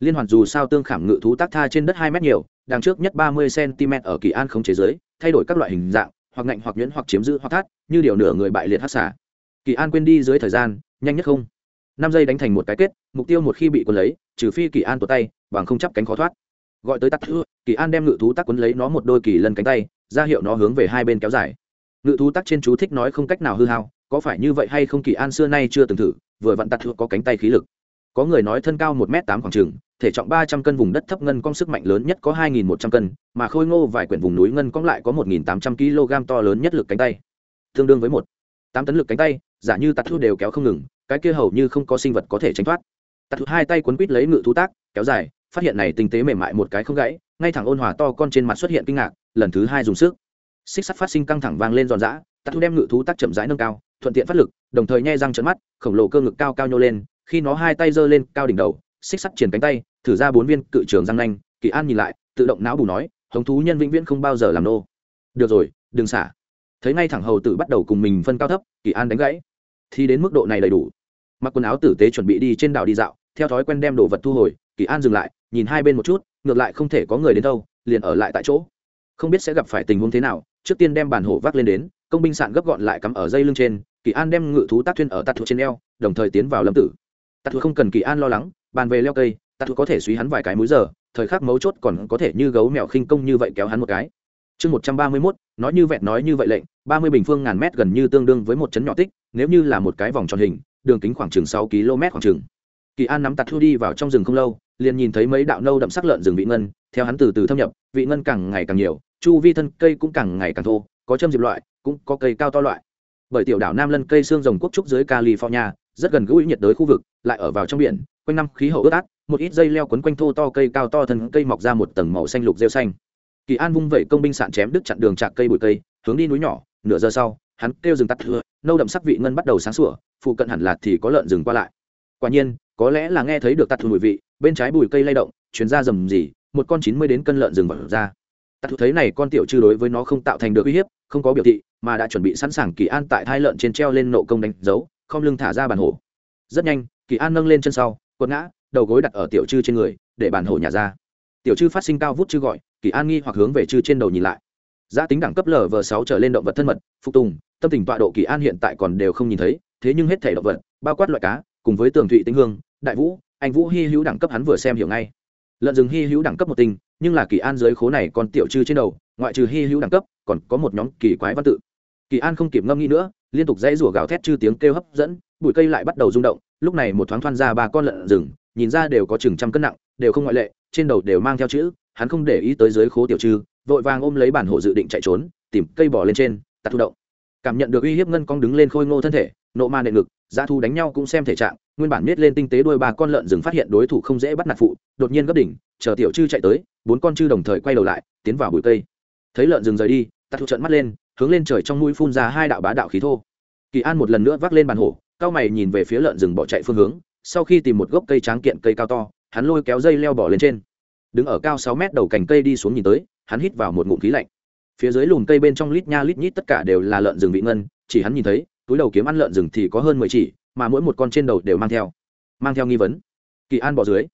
liên hoàn dù sao tương khảm ngự thú tác tha trên đất hai mét nhiều, đằng trước nhất ba mươi cm ở kỳ an không chế giới, thay đổi các loại hình dạng, hoặc ngạnh hoặc nhuyễn hoặc chiếm giữ hoặc thắt, như điều nửa người bại liệt hát xả kỳ an quên đi dưới thời gian, nhanh nhất không. Năm giây đánh thành một cái kết, mục tiêu một khi bị quân lấy, trừ phi kỳ an tuột tay, bằng không chấp cánh khó thoát. Gọi tới tắt thưa kỳ an đem ngự thú tắc quấn lấy nó một đôi kỳ lân cánh tay, ra hiệu nó hướng về hai bên kéo dài. Ngự thú tắc trên chú thích nói không cách nào hư hao, có phải như vậy hay không kỳ an xưa nay chưa từng thử, vừa vặn tắt thưa có cánh tay khí lực. Có người nói thân cao một m tám khoảng trừng thể trọng ba trăm cân vùng đất thấp ngân cong sức mạnh lớn nhất có hai nghìn một trăm cân, mà khôi ngô vài quyển vùng núi ngân cong lại có một nghìn tám trăm kg to lớn nhất lực cánh tay. Tương đương với một, tám tấn lực cánh tay, giả như tạt thu đều kéo không ngừng, cái kia hầu như không có sinh vật có thể tránh thoát. Tạt thu hai tay quấn quít lấy ngự thú tác, kéo dài, phát hiện này tinh tế mềm mại một cái không gãy, ngay thẳng ôn hòa to con trên mặt xuất hiện kinh ngạc, lần thứ hai dùng sức. Xích sắt phát sinh căng thẳng vang lên giòn giã, tạt thu đem ngự thú tác chậm rãi nâng cao, thuận tiện phát lực, đồng thời nhe răng trợn mắt, khổng lồ cơ ngực cao cao nhô lên, khi nó hai tay giơ lên cao đỉnh đầu xích sắt triển cánh tay, thử ra bốn viên cự trường răng nanh, kỳ an nhìn lại, tự động não bù nói hồng thú nhân vĩnh viễn không bao giờ làm nô. Được rồi, đừng xả. Thấy ngay thẳng hầu tử bắt đầu cùng mình phân cao thấp, kỳ an đánh gãy. Thì đến mức độ này đầy đủ. Mặc quần áo tử tế chuẩn bị đi trên đảo đi dạo, theo thói quen đem đồ vật thu hồi, kỳ an dừng lại, nhìn hai bên một chút, ngược lại không thể có người đến đâu, liền ở lại tại chỗ. Không biết sẽ gặp phải tình huống thế nào, trước tiên đem bản hổ vác lên đến, công binh sạn gấp gọn lại cắm ở dây lưng trên, kỳ an đem ngự thú tác thuyên ở tạt thuộc trên eo, đồng thời tiến vào lâm tử. Tạt thuộc không cần kỳ an lo lắng bàn về leo cây tạ thuộc có thể suy hắn vài cái múi giờ, thời khắc mấu chốt còn có thể như gấu mèo khinh công như vậy kéo hắn một cái. Chương một trăm ba mươi mốt, nói như vẹn nói như vậy lệnh, ba mươi bình phương ngàn mét gần như tương đương với một chấn nhỏ tích, nếu như là một cái vòng tròn hình, đường kính khoảng chừng sáu km khoảng chừng. Kỳ an nắm tạt thu đi vào trong rừng không lâu, liền nhìn thấy mấy đạo nâu đậm sắc lợn rừng vị ngân, theo hắn từ từ thâm nhập, vị ngân càng ngày càng nhiều, chu vi thân cây cũng càng ngày càng thô, có châm diệp loại, cũng có cây cao to loại. Bởi tiểu đảo nam lân cây xương rồng quốc trúc dưới california, rất gần gũi nhiệt đới khu vực, lại ở vào trong biển quanh năm khí hậu ướt át, một ít dây leo quấn quanh thô to cây cao to thân cây mọc ra một tầng màu xanh lục rêu xanh. Kỳ an vung vẩy công binh sạn chém đứt chặn đường trạc cây bụi cây, hướng đi núi nhỏ, nửa giờ sau, hắn kêu rừng tắt thưa nâu đậm sắc vị ngân bắt đầu sáng sủa, phụ cận hẳn là thì có lợn rừng qua lại. Quả nhiên, có lẽ là nghe thấy được tắt thưa mùi vị, bên trái bụi cây lay động chuyến ra rầm gì một con chín mươi đến cân lợn rừng vào ra. Tắt thưa thấy này con tiểu chư đối với nó không tạo thành được uy hiếp, không có biểu thị, mà đã chuẩn bị sẵn sàng kỳ an tại hai lợn trên treo lên nộ công đánh dấu, không lưng thả ra bàn hổ. Rất nhanh, kỳ an nâng lên chân sau quật ngã, đầu gối đặt ở tiểu chư trên người, để bàn hổ nhà ra. Tiểu chư phát sinh cao vút chư gọi, kỳ an nghi hoặc hướng về chư trên đầu nhìn lại. Giá tính đẳng cấp lv sáu trở lên động vật thân mật, phục tùng, tâm tình tọa độ kỳ an hiện tại còn đều không nhìn thấy, thế nhưng hết thể động vật, bao quát loại cá, cùng với tường thụy tinh hương, đại vũ, anh vũ hy hữu đẳng cấp hắn vừa xem hiểu ngay. Lợn rừng hy hữu đẳng cấp một tinh nhưng là kỳ an dưới khố này còn tiểu chư trên đầu, ngoại trừ hy hữu đẳng cấp, còn có một nhóm kỳ quái văn tự. Kỳ an không kịp ngâm nghĩ nữa, liên tục dãy rủa gào thét chư tiếng kêu hấp dẫn bụi cây lại bắt đầu rung động, lúc này một thoáng thoăn ra ba con lợn rừng, nhìn ra đều có chừng trăm cân nặng, đều không ngoại lệ, trên đầu đều mang theo chữ, hắn không để ý tới dưới khố tiểu trư, vội vàng ôm lấy bản hồ dự định chạy trốn, tìm cây bỏ lên trên tạt thu động. Cảm nhận được uy hiếp ngân cong đứng lên khôi ngô thân thể, nộ ma nệ ngực giá thu đánh nhau cũng xem thể trạng, nguyên bản miết lên tinh tế đuôi ba con lợn rừng phát hiện đối thủ không dễ bắt nạt phụ, đột nhiên gấp đỉnh, chờ tiểu chư chạy tới, bốn con chư đồng thời quay đầu lại, tiến vào bụi cây. Thấy lợn rừng rời đi tạt thu trận mắt lên, hướng lên trời trong mũi phun ra hai đạo bá đạo khí thô. Kỳ an một lần nữa vác lên bàn hổ cao mày nhìn về phía lợn rừng bỏ chạy phương hướng, sau khi tìm một gốc cây tráng kiện cây cao to, hắn lôi kéo dây leo bỏ lên trên. Đứng ở cao sáu mét đầu cành cây đi xuống nhìn tới, hắn hít vào một ngụm khí lạnh. Phía dưới lùm cây bên trong lít nha lít nhít tất cả đều là lợn rừng vị ngân, chỉ hắn nhìn thấy, túi đầu kiếm ăn lợn rừng thì có hơn mười chỉ, mà mỗi một con trên đầu đều mang theo. Mang theo nghi vấn. Kỳ an bỏ dưới.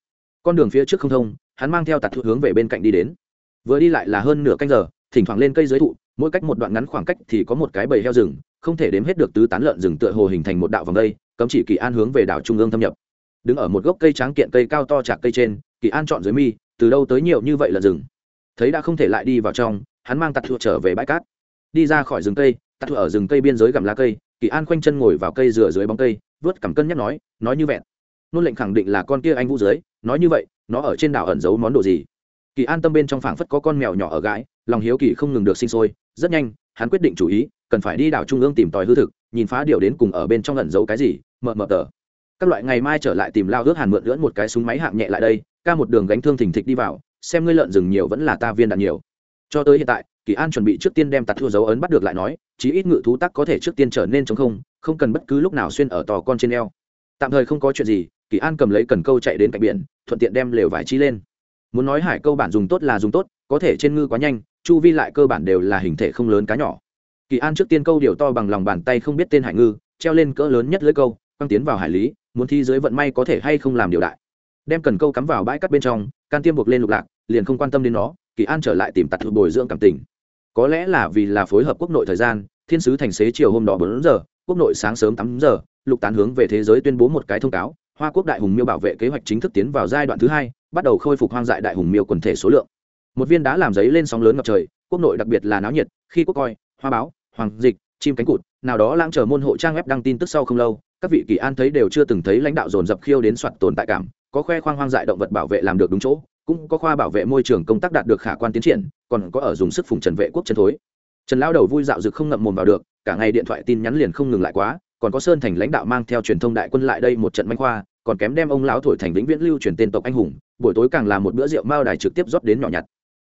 Con đường phía trước không thông, hắn mang theo tạt thụ hướng về bên cạnh đi đến. Vừa đi lại là hơn nửa canh giờ, thỉnh thoảng lên cây dưới thụ, mỗi cách một đoạn ngắn khoảng cách thì có một cái bầy heo rừng không thể đếm hết được tứ tán lợn rừng tựa hồ hình thành một đạo vòng đây, cấm chỉ kỳ an hướng về đảo trung ương thâm nhập. Đứng ở một gốc cây tráng kiện cây cao to chạc cây trên, kỳ an chọn dưới mi, từ đâu tới nhiều như vậy lợn rừng? Thấy đã không thể lại đi vào trong, hắn mang tạt thua trở về bãi cát. Đi ra khỏi rừng cây, tạt thua ở rừng cây biên giới gặm lá cây, kỳ an khoanh chân ngồi vào cây rửa dưới bóng cây, vớt cảm cân nhắc nói nói như vẹn. Nôn lệnh khẳng định là con kia anh vũ dưới, nói như vậy, nó ở trên đảo ẩn giấu món đồ gì? Kỳ an tâm bên trong phảng phất có con mèo nhỏ ở gái lòng hiếu kỳ không ngừng được sinh sôi, rất nhanh, hắn quyết định chủ ý cần phải đi đảo trung ương tìm tòi hư thực, nhìn phá điều đến cùng ở bên trong lẩn giấu cái gì, mờ mờ tờ. Các loại ngày mai trở lại tìm lao ước hàn mượn lưỡn một cái súng máy hạng nhẹ lại đây, ca một đường gánh thương thình thịch đi vào, xem ngươi lợn rừng nhiều vẫn là ta viên đạn nhiều. Cho tới hiện tại, kỳ an chuẩn bị trước tiên đem tạt thua dấu ấn bắt được lại nói, chí ít ngự thú tắc có thể trước tiên trở nên chống không không cần bất cứ lúc nào xuyên ở tò con trên eo. Tạm thời không có chuyện gì, kỳ an cầm lấy cần câu chạy đến cạnh biển, thuận tiện đem lều vải chi lên. Muốn nói hải câu bản dùng tốt là dùng tốt, có thể trên ngư quá nhanh, chu vi lại cơ bản đều là hình thể không lớn cá nhỏ kỳ an trước tiên câu điều to bằng lòng bàn tay không biết tên hải ngư, treo lên cỡ lớn nhất lưới câu, quăng tiến vào hải lý, muốn thi dưới vận may có thể hay không làm điều đại. Đem cần câu cắm vào bãi cắt bên trong, can tiêm buộc lên lục lạc, liền không quan tâm đến nó, kỳ an trở lại tìm tặt bồi dưỡng cảm tình. Có lẽ là vì là phối hợp quốc nội thời gian, thiên sứ thành xế chiều hôm đó bốn giờ, quốc nội sáng sớm tám giờ, lục tán hướng về thế giới tuyên bố một cái thông cáo, hoa quốc đại hùng miêu bảo vệ kế hoạch chính thức tiến vào giai đoạn thứ hai, bắt đầu khôi phục hoang dại đại hùng miêu quần thể số lượng. Một viên đá làm giấy lên sóng lớn ngập trời, quốc nội đặc biệt là náo nhiệt, khi quốc coi, hoa báo hoàng dịch, chim cánh cụt, nào đó lãng chờ môn hộ trang web đăng tin tức sau không lâu, các vị kỳ an thấy đều chưa từng thấy lãnh đạo dồn dập khiêu đến soạt tồn tại cảm, có khoe khoang hoang dại động vật bảo vệ làm được đúng chỗ, cũng có khoa bảo vệ môi trường công tác đạt được khả quan tiến triển, còn có ở dùng sức phùng trần vệ quốc chân thối. Trần lao đầu vui dạo dực không ngậm mồm vào được, cả ngày điện thoại tin nhắn liền không ngừng lại quá, còn có sơn thành lãnh đạo mang theo truyền thông đại quân lại đây một trận manh khoa, còn kém đem ông lão thổi thành vĩnh viễn lưu truyền tên tộc anh hùng, buổi tối càng là một bữa rượu mao đài trực tiếp rót đến nhỏ nhặt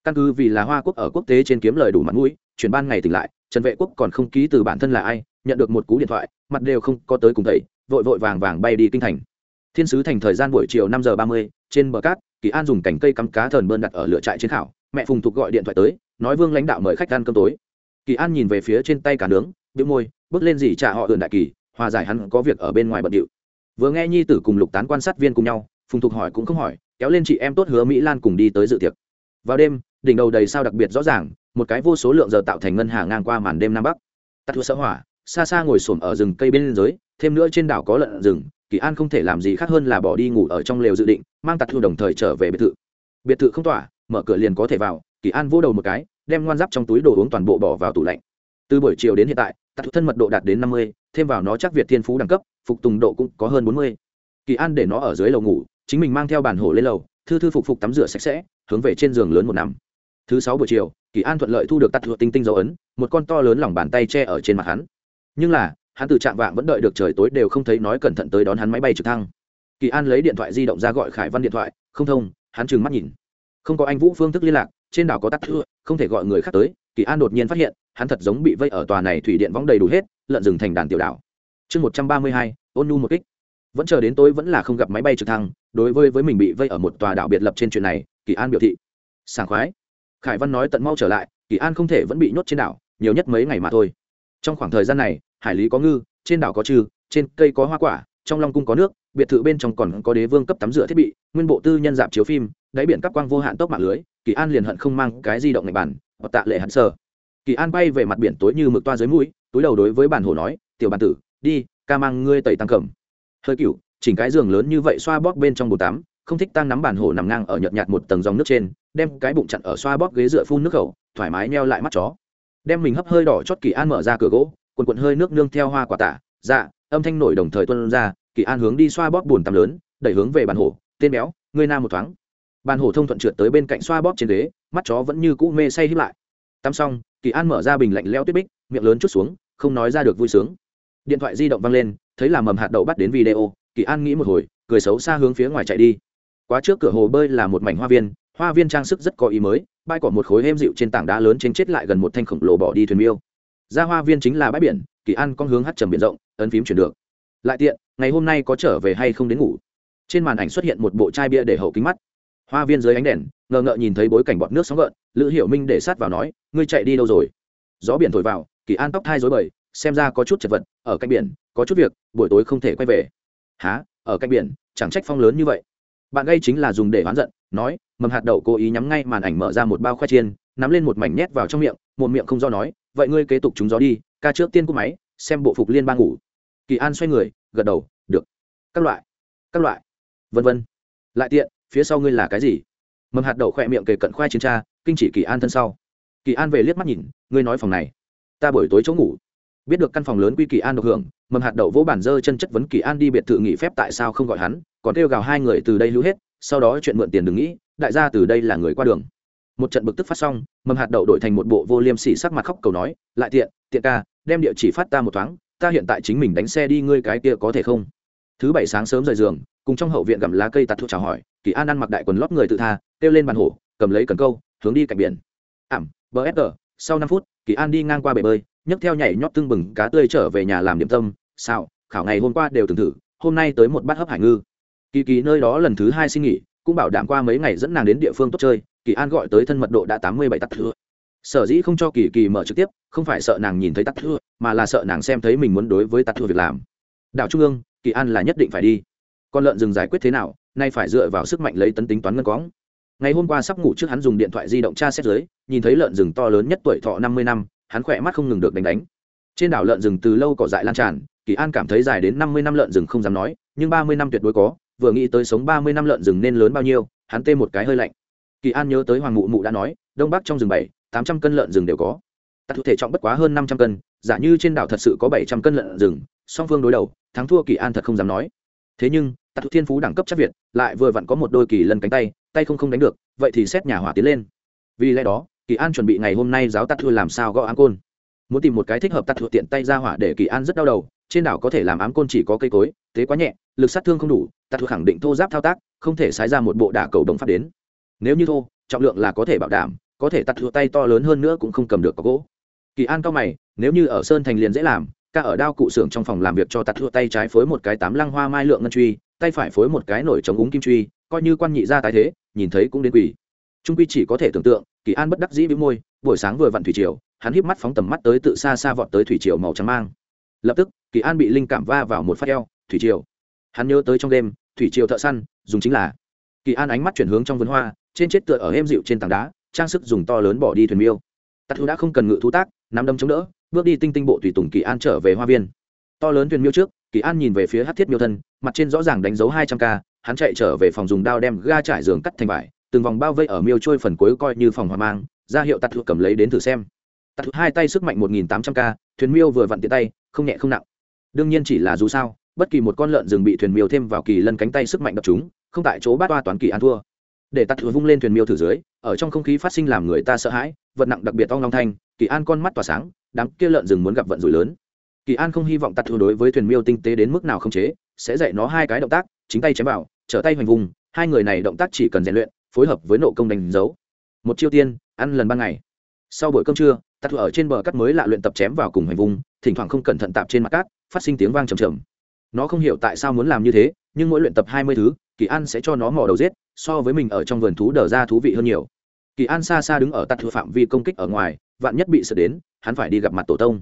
căn cứ vì là hoa quốc ở quốc tế trên kiếm lời đủ mặt mũi, chuyển ban ngày tỉnh lại, trần vệ quốc còn không ký từ bản thân là ai, nhận được một cú điện thoại, mặt đều không có tới cùng thầy, vội vội vàng vàng bay đi kinh thành. Thiên sứ thành thời gian buổi chiều năm giờ ba mươi, trên bờ cát, kỳ an dùng cành cây cắm cá thần bơn đặt ở lửa trại trên khảo, mẹ phùng thục gọi điện thoại tới, nói vương lãnh đạo mời khách ăn cơm tối. Kỳ an nhìn về phía trên tay cả nướng biếu môi, bước lên dì trả họ ượn đại kỳ, hòa giải hắn có việc ở bên ngoài bận điệu. Vừa nghe nhi tử cùng lục tán quan sát viên cùng nhau, phùng thục hỏi cũng không hỏi, kéo lên chị em tốt hứa mỹ lan cùng đi tới dự tiệc. Vào đêm đỉnh đầu đầy sao đặc biệt rõ ràng, một cái vô số lượng giờ tạo thành ngân hà ngang qua màn đêm nam bắc. Tắt thua sợ hỏa, xa xa ngồi xổm ở rừng cây bên dưới, thêm nữa trên đảo có lợn rừng, kỳ an không thể làm gì khác hơn là bỏ đi ngủ ở trong lều dự định, mang tạt thu đồng thời trở về biệt thự. Biệt thự không tỏa, mở cửa liền có thể vào, kỳ an vỗ đầu một cái, đem ngoan giáp trong túi đồ uống toàn bộ bỏ vào tủ lạnh. Từ buổi chiều đến hiện tại tạt thu thân mật độ đạt đến năm mươi, thêm vào nó chắc việt thiên phú đẳng cấp, phục tùng độ cũng có hơn bốn mươi. Kỳ an để nó ở dưới lầu ngủ, chính mình mang theo bàn hổ lên lầu, thư thư phục phục tắm rửa sạch sẽ, hướng về trên giường lớn một nằm thứ sáu buổi chiều, kỳ an thuận lợi thu được tắt thu tinh tinh dấu ấn, một con to lớn lòng bàn tay che ở trên mặt hắn. Nhưng là, hắn từ trạng vạng vẫn đợi được trời tối đều không thấy nói cẩn thận tới đón hắn máy bay trực thăng. Kỳ an lấy điện thoại di động ra gọi khải văn điện thoại, không thông. Hắn trừng mắt nhìn. Không có anh vũ phương thức liên lạc, trên đảo có tắt thưa không thể gọi người khác tới. Kỳ an đột nhiên phát hiện, hắn thật giống bị vây ở tòa này thủy điện võng đầy đủ hết, lợn rừng thành đàn tiểu đảo. Chương một trăm ba mươi hai, ôn nu một kích. Vẫn chờ đến tối vẫn là không gặp máy bay trực thăng, đối với với mình bị vây ở một tòa đảo biệt lập trên chuyện này, kỳ an biểu thị, sảng khoái khải văn nói tận mau trở lại, kỳ an không thể vẫn bị nhốt trên đảo, nhiều nhất mấy ngày mà thôi. Trong khoảng thời gian này, hải lý có ngư, trên đảo có trừ, trên cây có hoa quả, trong long cung có nước, biệt thự bên trong còn có đế vương cấp tắm rửa thiết bị, nguyên bộ tư nhân dạp chiếu phim, đáy biển cắp quang vô hạn tốc mạng lưới, kỳ an liền hận không mang cái di động ngạch bản hoặc tạ lệ hận sơ kỳ an bay về mặt biển tối như mực toa dưới mũi, túi đầu đối với bản hồ nói, tiểu bản tử, đi, ca mang ngươi tẩy tăng cầm hơi cựu chỉnh cái giường lớn như vậy xoa bóp bên trong bồn tắm, không thích tăng nắm bản hồ nằm ngang ở nhợt nhạt một tầng dòng nước trên đem cái bụng chặn ở xoa bóp ghế dựa phun nước khẩu, thoải mái neo lại mắt chó. Đem mình hấp hơi đỏ chót kỳ an mở ra cửa gỗ, quần quần hơi nước nương theo hoa quả tả dạ âm thanh nổi đồng thời tuân ra, kỳ an hướng đi xoa bóp bùn tắm lớn, đẩy hướng về bàn hổ, tên béo, ngươi nam một thoáng. Bàn hổ thông thuận trượt tới bên cạnh xoa bóp trên ghế, mắt chó vẫn như cũ mê say hiếp lại. Tắm xong, kỳ an mở ra bình lạnh leo tuyết bích, miệng lớn chút xuống, không nói ra được vui sướng. Điện thoại di động văng lên, thấy là mầm hạt đậu bắt đến video, kỳ an nghĩ một hồi, cười xấu xa hướng phía ngoài chạy đi. Quá trước cửa hồ bơi là một mảnh hoa viên hoa viên trang sức rất có ý mới, bãi cỏ một khối êm dịu trên tảng đá lớn trên chết lại gần một thanh khổng lồ bỏ đi thuyền miêu. Ra hoa viên chính là bãi biển, kỳ an con hướng hát trầm biển rộng, ấn phím chuyển được. Lại tiện, ngày hôm nay có trở về hay không đến ngủ. Trên màn ảnh xuất hiện một bộ chai bia để hậu kính mắt. Hoa viên dưới ánh đèn, ngờ ngợ nhìn thấy bối cảnh bọt nước sóng gợn, lữ hiểu minh để sát vào nói, ngươi chạy đi đâu rồi? Gió biển thổi vào, kỳ an tóc thai dối bời, xem ra có chút chật vật, ở cạnh biển, có chút việc, buổi tối không thể quay về. Há ở cạnh biển? Chẳng trách phong lớn như vậy. Bạn gây chính là dùng để oán giận nói, mầm hạt đậu cố ý nhắm ngay màn ảnh mở ra một bao khoai chiên, nắm lên một mảnh nhét vào trong miệng, một miệng không do nói, vậy ngươi kế tục chúng gió đi, ca trước tiên cúp máy, xem bộ phục liên bang ngủ. Kỳ an xoay người, gật đầu, được. Các loại các loại. Vân vân. Lại tiện, phía sau ngươi là cái gì? Mầm hạt đậu khỏe miệng kề cận khoai chiến tra kinh chỉ kỳ an thân sau. Kỳ an về liếc mắt nhìn, ngươi nói phòng này, ta buổi tối chỗ ngủ. Biết được căn phòng lớn quy kỳ an được hưởng, mầm hạt đậu vỗ bản dơ chân chất vấn kỳ an đi biệt thự nghỉ phép tại sao không gọi hắn, còn kêu gào hai người từ đây lưu hết sau đó chuyện mượn tiền đừng nghĩ, đại gia từ đây là người qua đường. Một trận bực tức phát xong, mầm hạt đậu đổi thành một bộ vô liêm sỉ sắc mặt khóc cầu nói, lại tiện tiện ca, đem địa chỉ phát ta một thoáng, ta hiện tại chính mình đánh xe đi, ngươi cái kia có thể không? Thứ bảy sáng sớm rời giường, cùng trong hậu viện gặm lá cây tạt thuốc chào hỏi, kỳ an ăn mặc đại quần lót người tự tha, kêu lên bàn hổ, cầm lấy cần câu, hướng đi cạnh biển. Ảm, bờ ép sau năm phút, kỳ an đi ngang qua bể bơi, nhấc theo nhảy nhót tưng bừng cá tươi trở về nhà làm điểm tâm. Sao khảo ngày hôm qua đều từng thử, hôm nay tới một bát hấp hải ngư kỳ kỳ nơi đó lần thứ hai xin nghỉ, cũng bảo đảm qua mấy ngày dẫn nàng đến địa phương tốt chơi, kỳ an gọi tới thân mật độ đã tám mươi bảy tắc thưa. Sở dĩ không cho kỳ kỳ mở trực tiếp, không phải sợ nàng nhìn thấy tắc thưa, mà là sợ nàng xem thấy mình muốn đối với tắc thưa việc làm. Đảo trung ương, kỳ an là nhất định phải đi. Con lợn rừng giải quyết thế nào, nay phải dựa vào sức mạnh lấy tấn tính toán ngân quáng ngày hôm qua sắp ngủ trước hắn dùng điện thoại di động tra xét giới nhìn thấy lợn rừng to lớn nhất tuổi thọ năm mươi năm, hắn khỏe mắt không ngừng được đánh đánh. Trên đảo lợn rừng từ lâu cỏ dại lan tràn, kỳ an cảm thấy dài đến năm mươi năm lợn rừng không dám nói, nhưng ba mươi năm tuyệt đối có vừa nghĩ tới sống ba mươi năm lợn rừng nên lớn bao nhiêu, hắn tê một cái hơi lạnh. Kỳ an nhớ tới hoàng mụ mụ đã nói, đông bắc trong rừng bảy, tám trăm cân lợn rừng đều có. Tặc thể trọng bất quá hơn năm trăm cân, giả như trên đảo thật sự có bảy trăm cân lợn rừng, song phương đối đầu, thắng thua kỳ an thật không dám nói. Thế nhưng tặc thiên phú đẳng cấp chắc việt, lại vừa vặn có một đôi kỳ lần cánh tay tay không không đánh được, vậy thì xét nhà hỏa tiến lên. Vì lẽ đó, kỳ an chuẩn bị ngày hôm nay giáo tặc thua làm sao gõ ám côn. Muốn tìm một cái thích hợp tặc thua tiện tay ra hỏa để kỳ an rất đau đầu, trên đảo có thể làm ám côn chỉ có cây cối tế quá nhẹ lực sát thương không đủ tạt thua khẳng định thô giáp thao tác, không thể xái ra một bộ đả cầu đồng pháp đến. Nếu như thô, trọng lượng là có thể bảo đảm, có thể tạt thua tay to lớn hơn nữa cũng không cầm được có gỗ. Kỳ an cao mày, nếu như ở sơn thành liền dễ làm, ca ở đao cụ xưởng trong phòng làm việc cho tạt thua tay trái phối một cái tám lăng hoa mai lượng ngân truy, tay phải phối một cái nổi chống úng kim truy, coi như quan nhị ra tái thế, nhìn thấy cũng đến quỷ. Trung quy chỉ có thể tưởng tượng, kỳ an bất đắc dĩ bĩu môi, buổi sáng vừa vặn thủy triều, hắn híp mắt phóng tầm mắt tới tự xa xa vọt tới thủy triều màu trắng mang. Lập tức, kỳ an bị linh cảm va vào một phát eo, thủy triều hắn nhớ tới trong đêm, thủy triều thợ săn, dùng chính là. Kỳ an ánh mắt chuyển hướng trong vườn hoa, trên chết tựa ở êm dịu trên tảng đá, trang sức dùng to lớn bỏ đi thuyền miêu. Tặc thú đã không cần ngự thú tác, nắm đâm chống đỡ, bước đi tinh tinh bộ tùy tùng kỳ an trở về hoa viên. To lớn thuyền miêu trước, kỳ an nhìn về phía hát thiết miêu thân, mặt trên rõ ràng đánh dấu hai trăm k hắn chạy trở về phòng dùng đao đem ga trải giường cắt thành vải, từng vòng bao vây ở miêu trôi phần cuối coi như phòng hoa mang, ra hiệu tạt thú cầm lấy đến thử xem. Tạt thú hai tay sức mạnh một nghìn tám trăm k thuyền miêu vừa vặn tiện tay, không nhẹ không nặng. Đương nhiên chỉ là dù sao bất kỳ một con lợn rừng bị thuyền miêu thêm vào kỳ lân cánh tay sức mạnh đập chúng, không tại chỗ bát toa toán kỳ an thua. Để tạt thừa vung lên thuyền miêu thử dưới, ở trong không khí phát sinh làm người ta sợ hãi, vật nặng đặc biệt ong long thanh, kỳ an con mắt tỏa sáng, đám kia lợn rừng muốn gặp vận rủi lớn. Kỳ an không hy vọng tạt thừa đối với thuyền miêu tinh tế đến mức nào không chế, sẽ dạy nó hai cái động tác, chính tay chém vào, trở tay hoành vùng, hai người này động tác chỉ cần rèn luyện, phối hợp với nộ công đánh dấu. Một chiêu tiên, ăn lần ban ngày. Sau buổi cơm trưa tạt thuộc ở trên bờ cắt mới lạ luyện tập chém vào cùng hành vùng, thỉnh thoảng không cẩn thận tạp trên mặt cát, phát sinh tiếng vang trầm trầm nó không hiểu tại sao muốn làm như thế, nhưng mỗi luyện tập hai mươi thứ, kỳ an sẽ cho nó mò đầu giết, so với mình ở trong vườn thú đờ ra thú vị hơn nhiều. Kỳ an xa xa đứng ở tạt thừa phạm vi công kích ở ngoài, vạn nhất bị sợ đến, hắn phải đi gặp mặt tổ tông.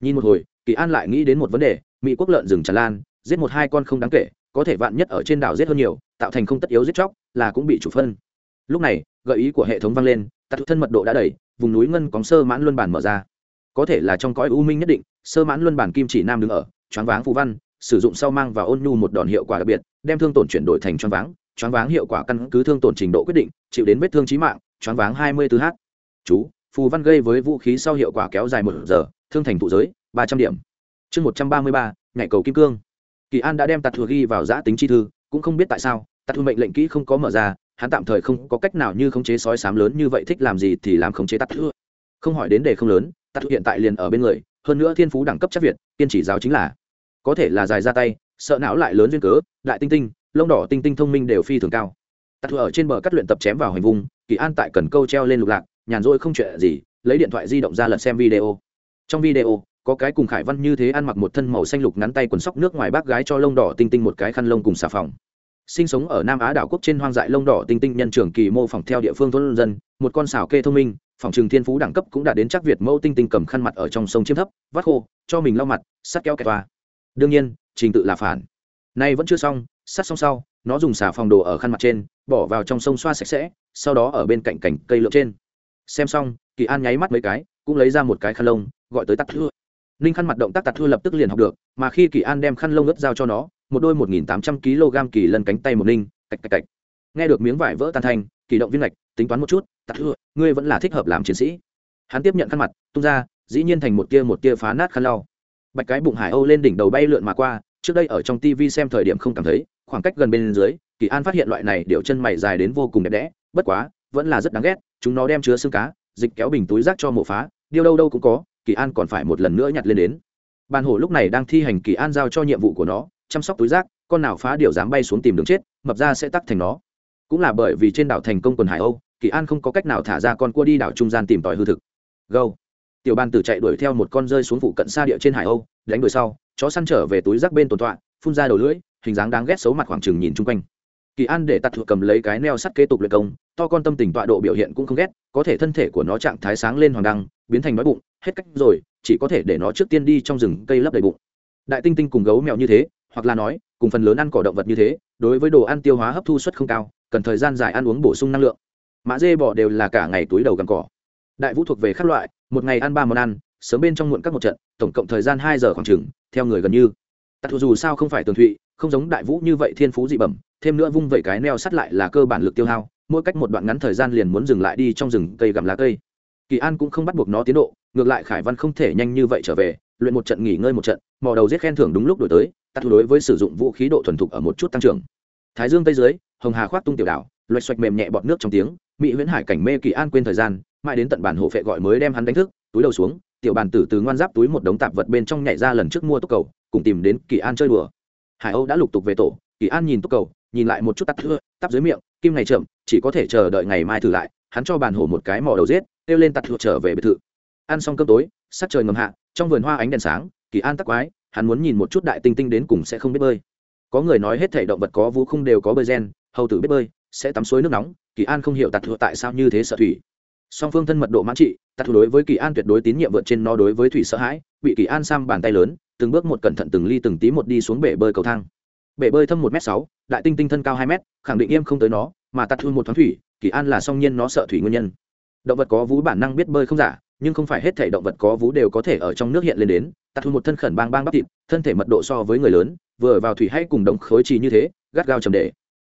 Nhìn một hồi, kỳ an lại nghĩ đến một vấn đề, mỹ quốc lợn rừng tràn lan, giết một hai con không đáng kể, có thể vạn nhất ở trên đảo giết hơn nhiều, tạo thành không tất yếu giết chóc, là cũng bị chủ phân. Lúc này, gợi ý của hệ thống vang lên, tạt thân mật độ đã đầy, vùng núi ngân có sơ mãn luân bản mở ra. Có thể là trong cõi u minh nhất định, sơ mãn luân bản kim chỉ nam đứng ở, choáng váng phù văn sử dụng sau mang và ôn nhu một đòn hiệu quả đặc biệt, đem thương tổn chuyển đổi thành choáng váng. Choáng váng hiệu quả căn cứ thương tổn trình độ quyết định, chịu đến vết thương chí mạng, choáng váng hai mươi 24 h chú, phù văn gây với vũ khí sau hiệu quả kéo dài một giờ, thương thành thụ giới, ba trăm điểm. Chương một trăm ba mươi ba ngày cầu kim cương. Kỳ an đã đem tạt thừa ghi vào giã tính chi thư, cũng không biết tại sao, tạt thừa mệnh lệnh kỹ không có mở ra, hắn tạm thời không có cách nào như khống chế sói sám lớn như vậy thích làm gì thì làm khống chế tạt thừa. Không hỏi đến đề không lớn tắt hiện tại liền ở bên người, hơn nữa thiên phú đẳng cấp chắc việt, kiên chỉ giáo chính là có thể là dài ra tay, sợ não lại lớn duyên cớ, đại tinh tinh, lông đỏ tinh tinh thông minh đều phi thường cao. Tạt thưa ở trên bờ cắt luyện tập chém vào hành vùng kỳ an tại cần câu treo lên lục lạc, nhàn rỗi không chuyện gì, lấy điện thoại di động ra lật xem video. Trong video, có cái cùng khải văn như thế ăn mặc một thân màu xanh lục ngắn tay quần sóc nước ngoài bác gái cho lông đỏ tinh tinh một cái khăn lông cùng xà phòng. Sinh sống ở nam á đảo quốc trên hoang dại lông đỏ tinh tinh nhân trưởng kỳ mô phỏng theo địa phương thôn dân, một con xào kê thông minh, phòng trường thiên phú đẳng cấp cũng đã đến chắc việt mẫu tinh tinh cầm khăn mặt ở trong sông chiếm thấp, vắt khô, cho mình lau mặt, sắt kéo kẹt toa đương nhiên, trình tự là phản. Nay vẫn chưa xong sát xong sau, nó dùng xà phòng đồ ở khăn mặt trên, bỏ vào trong sông xoa sạch sẽ, sau đó ở bên cạnh cành cây lượng trên. Xem xong, kỳ an nháy mắt mấy cái, cũng lấy ra một cái khăn lông, gọi tới tắt thưa. Ninh khăn mặt động tác tắt thưa lập tức liền học được, mà khi kỳ an đem khăn lông ướt giao cho nó, một đôi một nghìn tám trăm kg kỳ lần cánh tay một ninh, cạch cạch cạch. Nghe được miếng vải vỡ tan thành, kỳ động viên lạch tính toán một chút, tắt thưa, ngươi vẫn là thích hợp làm chiến sĩ. Hắn tiếp nhận khăn mặt, tung ra, dĩ nhiên thành một tia một tia phá nát khăn lau bạch cái bụng hải âu lên đỉnh đầu bay lượn mà qua, trước đây ở trong tv xem thời điểm không cảm thấy, khoảng cách gần bên dưới, kỳ an phát hiện loại này điệu chân mày dài đến vô cùng đẹp đẽ, bất quá, vẫn là rất đáng ghét, chúng nó đem chứa xương cá, dịch kéo bình túi rác cho mổ phá điêu đâu đâu cũng có, kỳ an còn phải một lần nữa nhặt lên đến. Bàn hổ lúc này đang thi hành kỳ an giao cho nhiệm vụ của nó, chăm sóc túi rác, con nào phá điều dám bay xuống tìm đường chết, mập ra sẽ tắt thành nó. Cũng là bởi vì trên đảo thành công quần hải âu, kỳ an không có cách nào thả ra con cua đi đảo trung gian tìm tòi hư thực. Gâu tiểu ban tử chạy đuổi theo một con rơi xuống phụ cận xa địa trên hải âu, đánh đuổi sau, chó săn trở về túi rác bên tồn tọa, phun ra đầu lưỡi, hình dáng đáng ghét xấu mặt khoảng chừng nhìn chung quanh. Kỳ an để tạt thuộc cầm lấy cái neo sắt kế tục luyện công, to con tâm tình tọa độ biểu hiện cũng không ghét, có thể thân thể của nó trạng thái sáng lên hoàng đăng, biến thành nói bụng, hết cách rồi, chỉ có thể để nó trước tiên đi trong rừng cây lấp đầy bụng. Đại tinh tinh cùng gấu mèo như thế, hoặc là nói, cùng phần lớn ăn cỏ động vật như thế, đối với đồ ăn tiêu hóa hấp thu suất không cao, cần thời gian dài ăn uống bổ sung năng lượng. Mã dê bò đều là cả ngày túi đầu cầm cỏ. Đại vũ thuộc về các loại một ngày ăn ba món ăn, sớm bên trong muộn các một trận, tổng cộng thời gian hai giờ khoảng chừng, theo người gần như. Tặc dù sao không phải tường thụy, không giống đại vũ như vậy thiên phú dị bẩm, thêm nữa vung vẩy cái neo sắt lại là cơ bản lực tiêu hao, mỗi cách một đoạn ngắn thời gian liền muốn dừng lại đi trong rừng cây gặm lá cây. Kỳ an cũng không bắt buộc nó tiến độ, ngược lại khải văn không thể nhanh như vậy trở về, luyện một trận nghỉ ngơi một trận, mò đầu giết khen thưởng đúng lúc đổi tới tắt đối với sử dụng vũ khí độ thuần thục ở một chút tăng trưởng. Thái dương tây dưới, hồng hà khoác tung tiểu đảo loạch xoạch mềm nhẹ bọt nước trong tiếng, mỹ huyễn hải cảnh mê kỳ an quên thời gian, mãi đến tận bản hộ phệ gọi mới đem hắn đánh thức, túi đầu xuống, tiểu bàn tử từ ngoan giáp túi một đống tạp vật bên trong nhảy ra lần trước mua túc cầu, cùng tìm đến kỳ an chơi đùa. Hải âu đã lục tục về tổ, kỳ an nhìn túc cầu, nhìn lại một chút tắt thưa, tắp dưới miệng, kim này chậm, chỉ có thể chờ đợi ngày mai thử lại. Hắn cho bàn hổ một cái mỏ đầu giết, kêu lên tắt thưa trở về biệt thự. Ăn xong cơm tối, sắc trời ngầm hạ, trong vườn hoa ánh đèn sáng, kỳ an tắc quái, hắn muốn nhìn một chút đại tinh tinh đến cùng sẽ không biết bơi. Có người nói hết thể động vật có vũ không đều có bơi gen, hầu tử biết bơi sẽ tắm suối nước nóng, kỳ an không hiểu tạt thừa tại sao như thế sợ thủy. Song phương thân mật độ mãn trị, tạt thừa đối với kỳ an tuyệt đối tín nhiệm vượt trên nó đối với thủy sợ hãi, bị kỳ an sam bàn tay lớn, từng bước một cẩn thận từng ly từng tí một đi xuống bể bơi cầu thang. Bể bơi thâm một m sáu, đại tinh tinh thân cao hai m khẳng định im không tới nó, mà tạt thừa một thoáng thủy, kỳ an là song nhiên nó sợ thủy nguyên nhân. Động vật có vú bản năng biết bơi không giả, nhưng không phải hết thể động vật có vú đều có thể ở trong nước hiện lên đến. Tạt thu một thân khẩn bang bang bắp thịt, thân thể mật độ so với người lớn, vừa vào thủy hay cùng đống khối trì như thế, gắt gao trầm để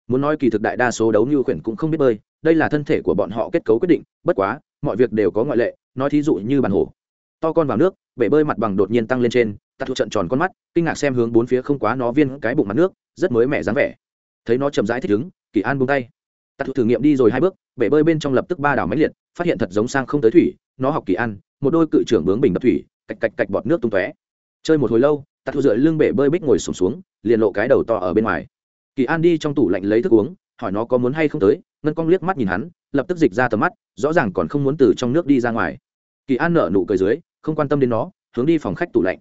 muốn nói kỳ thực đại đa số đấu như khuyển cũng không biết bơi đây là thân thể của bọn họ kết cấu quyết định bất quá mọi việc đều có ngoại lệ nói thí dụ như bàn hồ to con vào nước bể bơi mặt bằng đột nhiên tăng lên trên tạt thu trận tròn con mắt kinh ngạc xem hướng bốn phía không quá nó viên cái bụng mặt nước rất mới mẻ dáng vẻ. Thấy nó chậm rãi thích ứng kỳ an buông tay. Tạt thu thử nghiệm đi rồi hai bước bể bơi bên trong lập tức ba đảo máy liệt phát hiện thật giống sang không tới thủy nó học kỳ an một đôi cự trưởng bướng bình đập thủy cạch cạch cạch bọt nước tung tóe. Chơi một hồi lâu tạt thu rưỡi lưng bể bơi bích ngồi sùng xuống, xuống liền lộ cái đầu to ở bên ngoài kỳ an đi trong tủ lạnh lấy thức uống, hỏi nó có muốn hay không tới, ngân cong liếc mắt nhìn hắn, lập tức dịch ra tầm mắt, rõ ràng còn không muốn từ trong nước đi ra ngoài. Kỳ an nở nụ cười dưới, không quan tâm đến nó, hướng đi phòng khách tủ lạnh.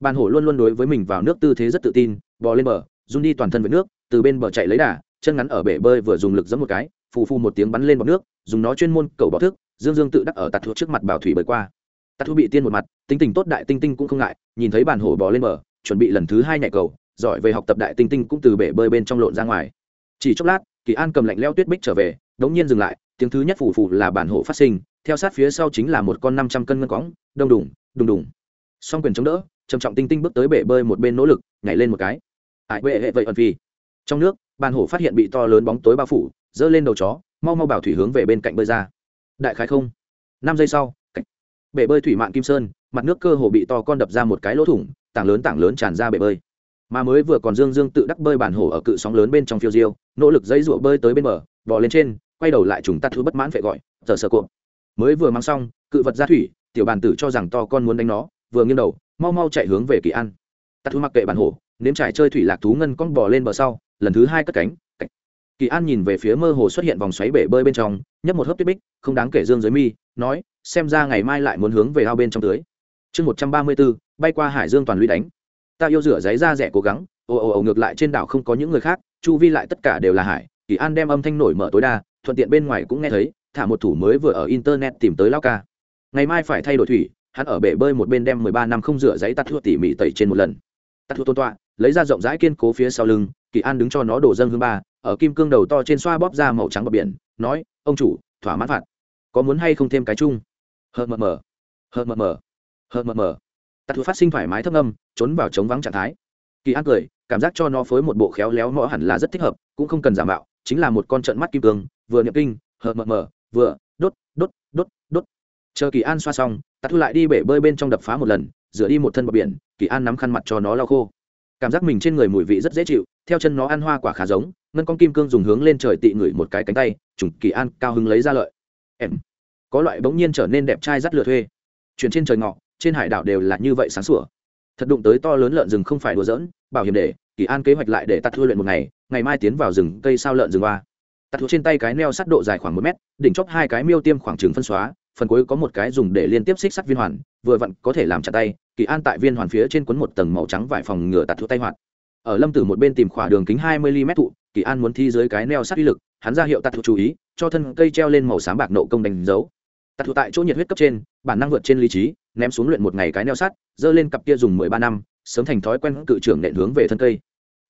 Bàn hổ luôn luôn đối với mình vào nước tư thế rất tự tin, bò lên bờ, run đi toàn thân với nước, từ bên bờ chạy lấy đà, chân ngắn ở bể bơi vừa dùng lực giẫm một cái, phù phù một tiếng bắn lên bọt nước, dùng nó chuyên môn cầu bỏ thức, dương dương tự đắc ở tạt thuốc trước mặt bảo thủy bơi qua. Tạt thuốc bị tiên một mặt, tính tình tốt đại tinh tinh cũng không ngại, nhìn thấy bàn hổ bò lên bờ, chuẩn bị lần thứ hai nhảy cầu giỏi về học tập đại tinh tinh cũng từ bể bơi bên trong lộn ra ngoài. Chỉ chốc lát, kỳ an cầm lạnh leo tuyết bích trở về, đống nhiên dừng lại, tiếng thứ nhất phù phù là bản hộ phát sinh, theo sát phía sau chính là một con năm trăm cân ngân cõng, đông đùng đùng đùng. Song quyền chống đỡ, trầm trọng tinh tinh bước tới bể bơi một bên nỗ lực, nhảy lên một cái. Ải bệ, hệ, vậy, ẩn phi. Trong nước, bản hộ phát hiện bị to lớn bóng tối bao phủ, giơ lên đầu chó, mau mau bảo thủy hướng về bên cạnh bơi ra. Đại khái không, năm giây sau cạnh. bể bơi thủy mạng kim sơn, mặt nước cơ hồ bị to con đập ra một cái lỗ thủng, tảng lớn tảng lớn tràn ra bể bơi mà mới vừa còn dương dương tự đắc bơi bản hổ ở cự sóng lớn bên trong phiêu diêu, nỗ lực dây rụa bơi tới bên bờ bò lên trên, quay đầu lại trùng ta thứ bất mãn phải gọi thở sơ cuộn. mới vừa mang xong, cự vật ra thủy, tiểu bàn tử cho rằng to con muốn đánh nó, vừa nghiêng đầu, mau mau chạy hướng về kỳ an. Tắt thứ mặc kệ bản hổ nếm trải chơi thủy lạc thú ngân con bò lên bờ sau, lần thứ hai cất cánh kỳ an nhìn về phía mơ hồ xuất hiện vòng xoáy bể bơi bên trong, nhấp một hớp tuyết bích, không đáng kể dương dưới mi, nói, xem ra ngày mai lại muốn hướng về ao bên trong tưới. Chương một trăm ba mươi bốn bay qua hải dương toàn lũy đánh ta yêu rửa giấy ra rẻ cố gắng, ồ ồ ồ, ngược lại trên đảo không có những người khác, chu vi lại tất cả đều là hải, kỳ an đem âm thanh nổi mở tối đa, thuận tiện bên ngoài cũng nghe thấy, thả một thủ mới vừa ở internet tìm tới lao ca. Ngày mai phải thay đổi thủy, hắn ở bể bơi một bên đem mười ba năm không rửa giấy tắt thua tỉ mỉ tẩy trên một lần. Tắt thua tôn tọa, lấy ra rộng rãi kiên cố phía sau lưng, kỳ an đứng cho nó đổ dâng hương ba, ở kim cương đầu to trên xoa bóp ra màu trắng bờ biển, nói, ông chủ, thỏa mãn phạt. Có muốn hay không thêm cái chung? Hờ mờ mờ. Hờ mờ mờ. Hờ mờ mờ tạt thú phát sinh thoải mái thấp âm trốn vào trống vắng trạng thái. Kỳ an cười, cảm giác cho nó phối một bộ khéo léo mõ hẳn là rất thích hợp, cũng không cần giả mạo, chính là một con trận mắt kim cương, vừa niệm kinh, hờ mờ mờ, vừa, đốt đốt đốt đốt. Chờ kỳ an xoa xong tạt thu lại đi bể bơi bên trong đập phá một lần, rửa đi một thân bờ biển, kỳ an nắm khăn mặt cho nó lau khô. Cảm giác mình trên người mùi vị rất dễ chịu, theo chân nó ăn hoa quả khá giống, ngân con kim cương dùng hướng lên trời tị ngửi một cái cánh tay trùng kỳ an cao hứng lấy ra lợi. Em, có loại bỗng nhiên trở nên đẹp trai dắt lừa thuê. Chuyển trên trời ngọ trên hải đảo đều là như vậy sáng sủa. Thật đụng tới to lớn lợn rừng không phải đùa giỡn, bảo hiểm để, kỳ an kế hoạch lại để tắt thua luyện một ngày ngày mai tiến vào rừng cây sao lợn rừng ba tắt thua trên tay cái neo sắt độ dài khoảng một mét, đỉnh chóp hai cái miêu tiêm khoảng trừng phân xóa, phần cuối có một cái dùng để liên tiếp xích sắt viên hoàn, vừa vặn có thể làm chặt tay, kỳ an tại viên hoàn phía trên quấn một tầng màu trắng vải phòng ngừa tạt thua tay hoạt. Ở lâm tử một bên tìm khỏa đường kính hai mươi mm thụ, kỳ an muốn thi dưới cái neo sắt uy lực, hắn ra hiệu tạt thua chú ý, cho thân cây treo lên màu sáng bạc nộ công đánh dấu. Tạt thua tại chỗ nhiệt huyết cấp trên, bản năng vượt trên lý trí ném xuống luyện một ngày cái neo sắt giơ lên cặp kia dùng mười ba năm, sớm thành thói quen cự trưởng nện hướng về thân cây.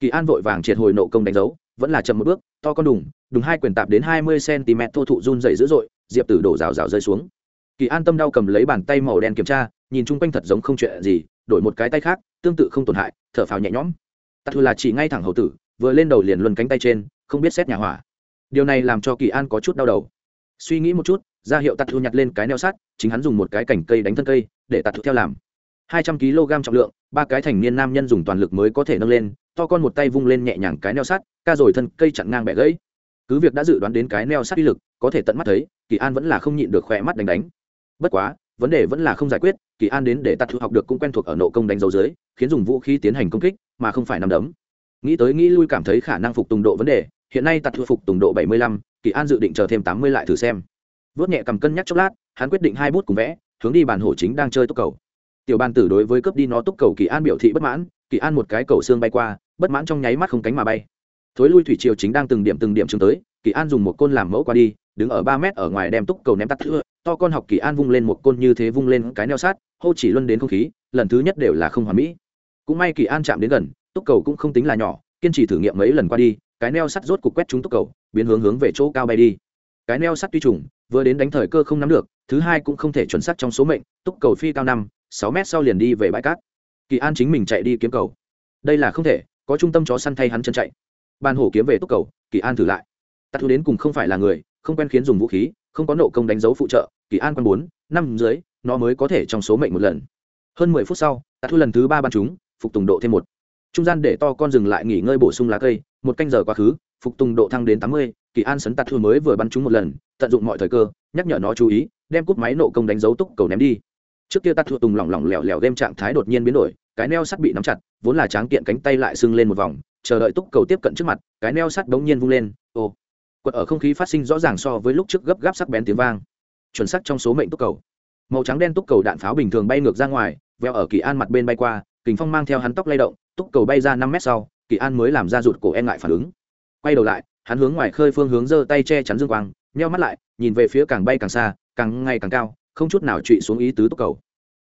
Kỳ an vội vàng triệt hồi nộ công đánh dấu, vẫn là chậm một bước, to con đùng đùng hai quyền tạp đến hai mươi cm thô thụ run dày dữ dội, diệp tử đổ rào rào rơi xuống. Kỳ an tâm đau cầm lấy bàn tay màu đen kiểm tra, nhìn chung quanh thật giống không chuyện gì, đổi một cái tay khác, tương tự không tổn hại, thở phào nhẹ nhõm. Tặc thư là chỉ ngay thẳng hầu tử, vừa lên đầu liền luân cánh tay trên, không biết xét nhà hỏa. Điều này làm cho kỳ an có chút đau đầu. Suy nghĩ một chút ra hiệu tạt thu nhặt lên cái neo sắt, chính hắn dùng một cái cành cây đánh thân cây, để tạt thu theo làm. Hai trăm kg trọng lượng, ba cái thành niên nam nhân dùng toàn lực mới có thể nâng lên, to con một tay vung lên nhẹ nhàng cái neo sắt, ca rồi thân cây chặn ngang bẻ gãy. Cứ việc đã dự đoán đến cái neo sắt uy lực, có thể tận mắt thấy, kỳ an vẫn là không nhịn được khỏe mắt đánh đánh. Bất quá, vấn đề vẫn là không giải quyết, kỳ an đến để tạt thu học được cũng quen thuộc ở nộ công đánh dấu dưới, khiến dùng vũ khí tiến hành công kích, mà không phải nằm đấm. Nghĩ tới nghĩ lui cảm thấy khả năng phục tùng độ vấn đề, hiện nay tạt thu phục tùng độ bảy mươi lăm, kỳ an dự định chờ thêm tám mươi lại thử xem vớt nhẹ cầm cân nhắc chốc lát, hắn quyết định hai bút cùng vẽ, hướng đi bàn hổ chính đang chơi túc cầu. Tiểu ban tử đối với cướp đi nó túc cầu kỳ an biểu thị bất mãn, kỳ an một cái cầu xương bay qua, bất mãn trong nháy mắt không cánh mà bay. Thối lui thủy triều chính đang từng điểm từng điểm chứng tới, kỳ an dùng một côn làm mẫu qua đi, đứng ở ba mét ở ngoài đem túc cầu ném tắt thưa to con học kỳ an vung lên một côn như thế vung lên cái neo sát, hô chỉ luân đến không khí, lần thứ nhất đều là không hoàn mỹ. Cũng may kỳ an chạm đến gần, túc cầu cũng không tính là nhỏ, kiên trì thử nghiệm mấy lần qua đi, cái neo sắt rốt cục quét trúng túc cầu, biến hướng hướng về chỗ cao bay đi. Cái neo sắt tuy trùng vừa đến đánh thời cơ không nắm được, thứ hai cũng không thể chuẩn xác trong số mệnh, túc cầu phi cao năm, sáu mét sau liền đi về bãi cát. Kỳ an chính mình chạy đi kiếm cầu. Đây là không thể, có trung tâm chó săn thay hắn chân chạy. Ban hổ kiếm về túc cầu, kỳ an thử lại. Tắt thu đến cùng không phải là người, không quen khiến dùng vũ khí, không có nộ công đánh dấu phụ trợ, kỳ an quân bốn, năm dưới, nó mới có thể trong số mệnh một lần. Hơn mười phút sau, tạ thu lần thứ ba bắn chúng, phục tùng độ thêm một. Trung gian để to con dừng lại nghỉ ngơi bổ sung lá cây, một canh giờ quá khứ, phục tùng độ thăng đến tám mươi kỳ an sấn tạt thu mới vừa bắn chúng một lần, tận dụng mọi thời cơ, nhắc nhở nó chú ý, đem cúp máy nộ công đánh dấu túc cầu ném đi. Trước kia tạt thu tùng lỏng lỏng lẻo lẻo đem trạng thái đột nhiên biến đổi, cái neo sắt bị nắm chặt, vốn là tráng kiện cánh tay lại sưng lên một vòng, chờ đợi túc cầu tiếp cận trước mặt, cái neo sắt bỗng nhiên vung lên ô quật ở không khí phát sinh rõ ràng so với lúc trước gấp gáp sắc bén tiếng vang. Chuẩn sắc trong số mệnh túc cầu. Màu trắng đen túc cầu đạn pháo bình thường bay ngược ra ngoài, veo ở kỳ an mặt bên bay qua kính phong mang theo hắn tóc lay động, túc cầu bay ra năm mét sau, kỳ an mới làm ra rụt cổ e ngại phản ứng. Quay đầu lại hắn hướng ngoài khơi phương hướng giơ tay che chắn dương quang, nheo mắt lại, nhìn về phía càng bay càng xa, càng ngày càng cao, không chút nào trụy xuống ý tứ túc cầu.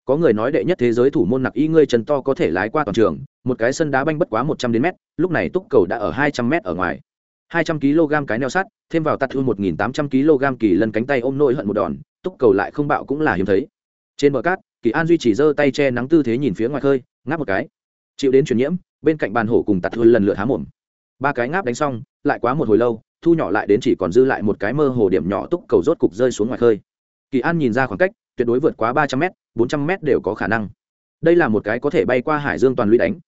Có người nói đệ nhất thế giới thủ môn nặc y ngươi chân to có thể lái qua toàn trường, một cái sân đá banh bất quá một trăm đến mét, lúc này túc cầu đã ở hai trăm mét ở ngoài. Hai trăm kg cái neo sắt, thêm vào tạt thu một nghìn tám trăm kg kỳ lân cánh tay ôm nội hận một đòn túc cầu lại không bạo cũng là hiếm thấy. Trên bờ cát, kỳ an duy chỉ giơ tay che nắng tư thế nhìn phía ngoài khơi, ngáp một cái. Chịu đến truyền nhiễm, bên cạnh bàn hổ cùng tạt thu lần lượt há mồm. Ba cái ngáp đánh xong lại quá một hồi lâu, thu nhỏ lại đến chỉ còn dư lại một cái mơ hồ điểm nhỏ túc cầu rốt cục rơi xuống ngoài khơi. Kỳ an nhìn ra khoảng cách, tuyệt đối vượt quá ba trăm m bốn trăm m đều có khả năng. Đây là một cái có thể bay qua hải dương toàn lũy đánh.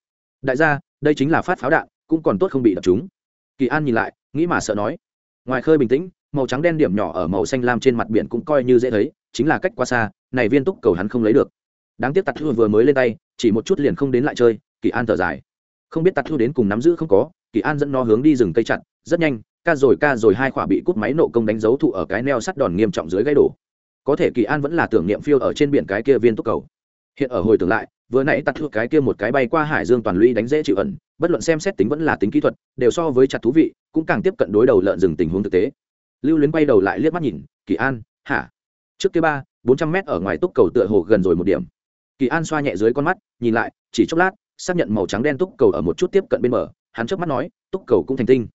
Đại gia, đây chính là phát pháo đạn, cũng còn tốt không bị đập chúng. Kỳ an nhìn lại, nghĩ mà sợ nói. Ngoài khơi bình tĩnh, màu trắng đen điểm nhỏ ở màu xanh lam trên mặt biển cũng coi như dễ thấy, chính là cách quá xa, này viên túc cầu hắn không lấy được. Đáng tiếc tạt thu vừa mới lên tay, chỉ một chút liền không đến lại chơi, kỳ an thở dài. Không biết tạt thu đến cùng nắm giữ không có kỳ an dẫn nó hướng đi rừng cây chặt, rất nhanh, ca rồi ca rồi hai khỏa bị cút máy nộ công đánh dấu thụ ở cái neo sắt đòn nghiêm trọng dưới gãy đổ. Có thể kỳ an vẫn là tưởng niệm phiêu ở trên biển cái kia viên túc cầu. Hiện ở hồi tưởng lại, vừa nãy tặc thuộc cái kia một cái bay qua hải dương toàn lũy đánh dễ chịu ẩn, bất luận xem xét tính vẫn là tính kỹ thuật, đều so với chặt thú vị, cũng càng tiếp cận đối đầu lợn rừng tình huống thực tế. Lưu luyến bay đầu lại liếc mắt nhìn, kỳ an, hả? Trước kia ba, bốn trăm mét ở ngoài túc cầu tựa hồ gần rồi một điểm. Kỳ an xoa nhẹ dưới con mắt, nhìn lại, chỉ chốc lát, xác nhận màu trắng đen túc cầu ở một chút tiếp cận bên mở hắn chớp mắt nói, túc cầu cũng thành tinh.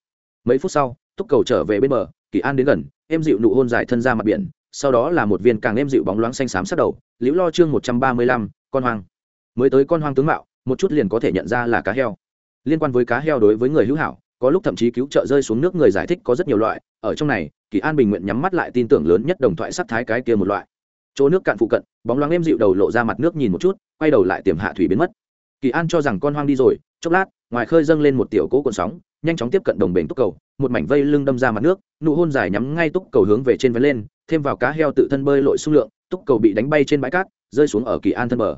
Mấy phút sau, túc cầu trở về bên bờ, kỳ an đến gần em dịu nụ hôn dài thân ra mặt biển, sau đó là một viên càng em dịu bóng loáng xanh xám sát đầu, liễu lo chương một trăm ba mươi lăm, con hoang. Mới tới con hoang tướng mạo, một chút liền có thể nhận ra là cá heo. Liên quan với cá heo đối với người hữu hảo, có lúc thậm chí cứu trợ rơi xuống nước người giải thích có rất nhiều loại, ở trong này, kỳ an bình nguyện nhắm mắt lại tin tưởng lớn nhất đồng thoại sắc thái cái kia một loại. Chỗ nước cạn phụ cận, bóng loáng êm dịu đầu lộ ra mặt nước nhìn một chút, quay đầu lại tiềm hạ thủy biến mất kỳ an cho rằng con hoang đi rồi, chốc lát, ngoài khơi dâng lên một tiểu cỗ cuộn sóng, nhanh chóng tiếp cận đồng bể túc cầu, một mảnh vây lưng đâm ra mặt nước, nụ hôn dài nhắm ngay túc cầu hướng về trên vén lên, thêm vào cá heo tự thân bơi lội xung lượng, túc cầu bị đánh bay trên bãi cát, rơi xuống ở kỳ an thân bờ.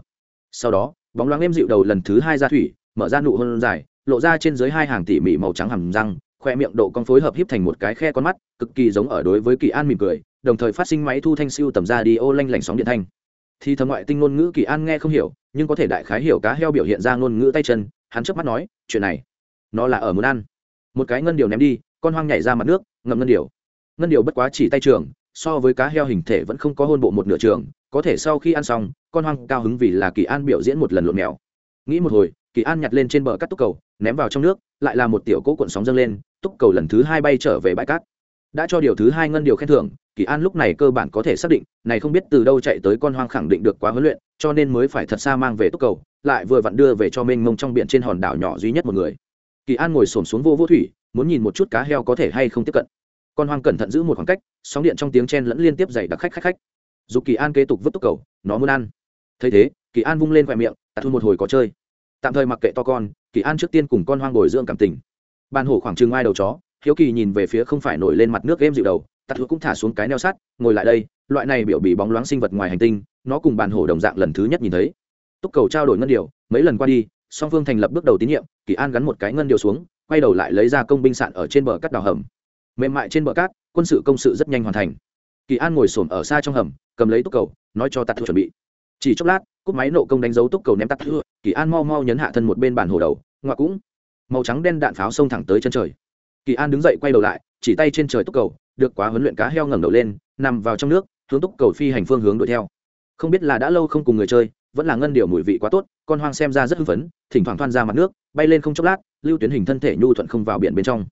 Sau đó, bóng loáng êm dịu đầu lần thứ hai ra thủy, mở ra nụ hôn dài, lộ ra trên dưới hai hàng tỉ mỉ màu trắng hầm răng, khoe miệng độ con phối hợp híp thành một cái khe con mắt, cực kỳ giống ở đối với kỳ an mỉm cười, đồng thời phát sinh máy thu thanh siêu tầm ra đi ô lanh lảnh sóng điện thanh thì thầm ngoại tinh ngôn ngữ kỳ an nghe không hiểu, nhưng có thể đại khái hiểu cá heo biểu hiện ra ngôn ngữ tay chân, hắn chớp mắt nói, chuyện này, nó là ở muốn ăn. Một cái ngân điều ném đi, con hoang nhảy ra mặt nước, ngậm ngân điều. Ngân điều bất quá chỉ tay trường, so với cá heo hình thể vẫn không có hôn bộ một nửa trường, có thể sau khi ăn xong, con hoang cao hứng vì là kỳ an biểu diễn một lần lộn mèo. Nghĩ một hồi, kỳ an nhặt lên trên bờ cắt túc cầu, ném vào trong nước, lại là một tiểu cỗ cuộn sóng dâng lên, túc cầu lần thứ hai bay trở về bãi cát. Đã cho điều thứ hai ngân điều khen thưởng kỳ an lúc này cơ bản có thể xác định, này không biết từ đâu chạy tới con hoang khẳng định được quá huấn luyện, cho nên mới phải thật xa mang về túc cầu, lại vừa vặn đưa về cho mênh mông trong biển trên hòn đảo nhỏ duy nhất một người. Kỳ an ngồi xổm xuống vô vô thủy, muốn nhìn một chút cá heo có thể hay không tiếp cận. Con hoang cẩn thận giữ một khoảng cách, sóng điện trong tiếng chen lẫn liên tiếp dày đặc khách khách khách. Dù kỳ an kế tục vứt túc cầu, nó muốn ăn. Thấy thế, kỳ an vung lên khoe miệng tạt thu một hồi có chơi. Tạm thời mặc kệ to con, kỳ an trước tiên cùng con hoang bồi dưỡng cảm tình. Ban hổ khoảng trừng ai đầu chó, hiếu kỳ nhìn về phía không phải nổi lên mặt nước game dịu đầu tạt thu cũng thả xuống cái neo sắt, ngồi lại đây, loại này biểu bị bóng loáng sinh vật ngoài hành tinh, nó cùng bàn hổ đồng dạng lần thứ nhất nhìn thấy. Túc cầu trao đổi ngân điều, mấy lần qua đi, song phương thành lập bước đầu tín nhiệm, kỳ an gắn một cái ngân điều xuống, quay đầu lại lấy ra công binh sạn ở trên bờ cắt đào hầm. Mềm mại trên bờ cát, quân sự công sự rất nhanh hoàn thành. Kỳ an ngồi xổm ở xa trong hầm, cầm lấy túc cầu, nói cho tạt thu chuẩn bị. Chỉ chốc lát, cúp máy nộ công đánh dấu túc cầu ném tắt thưa kỳ an mau mau nhấn hạ thân một bên bản hồ đầu ngoại cũng. Màu trắng đen đạn pháo xông thẳng tới chân trời. Kỳ an đứng dậy quay đầu lại, chỉ tay trên trời túc cầu được quá huấn luyện cá heo ngẩng đầu lên, nằm vào trong nước, hướng túc cầu phi hành phương hướng đuổi theo. Không biết là đã lâu không cùng người chơi, vẫn là ngân điều mùi vị quá tốt, con hoang xem ra rất hưng phấn, thỉnh thoảng thoăn ra mặt nước, bay lên không chốc lát, lưu tuyến hình thân thể nhu thuận không vào biển bên trong.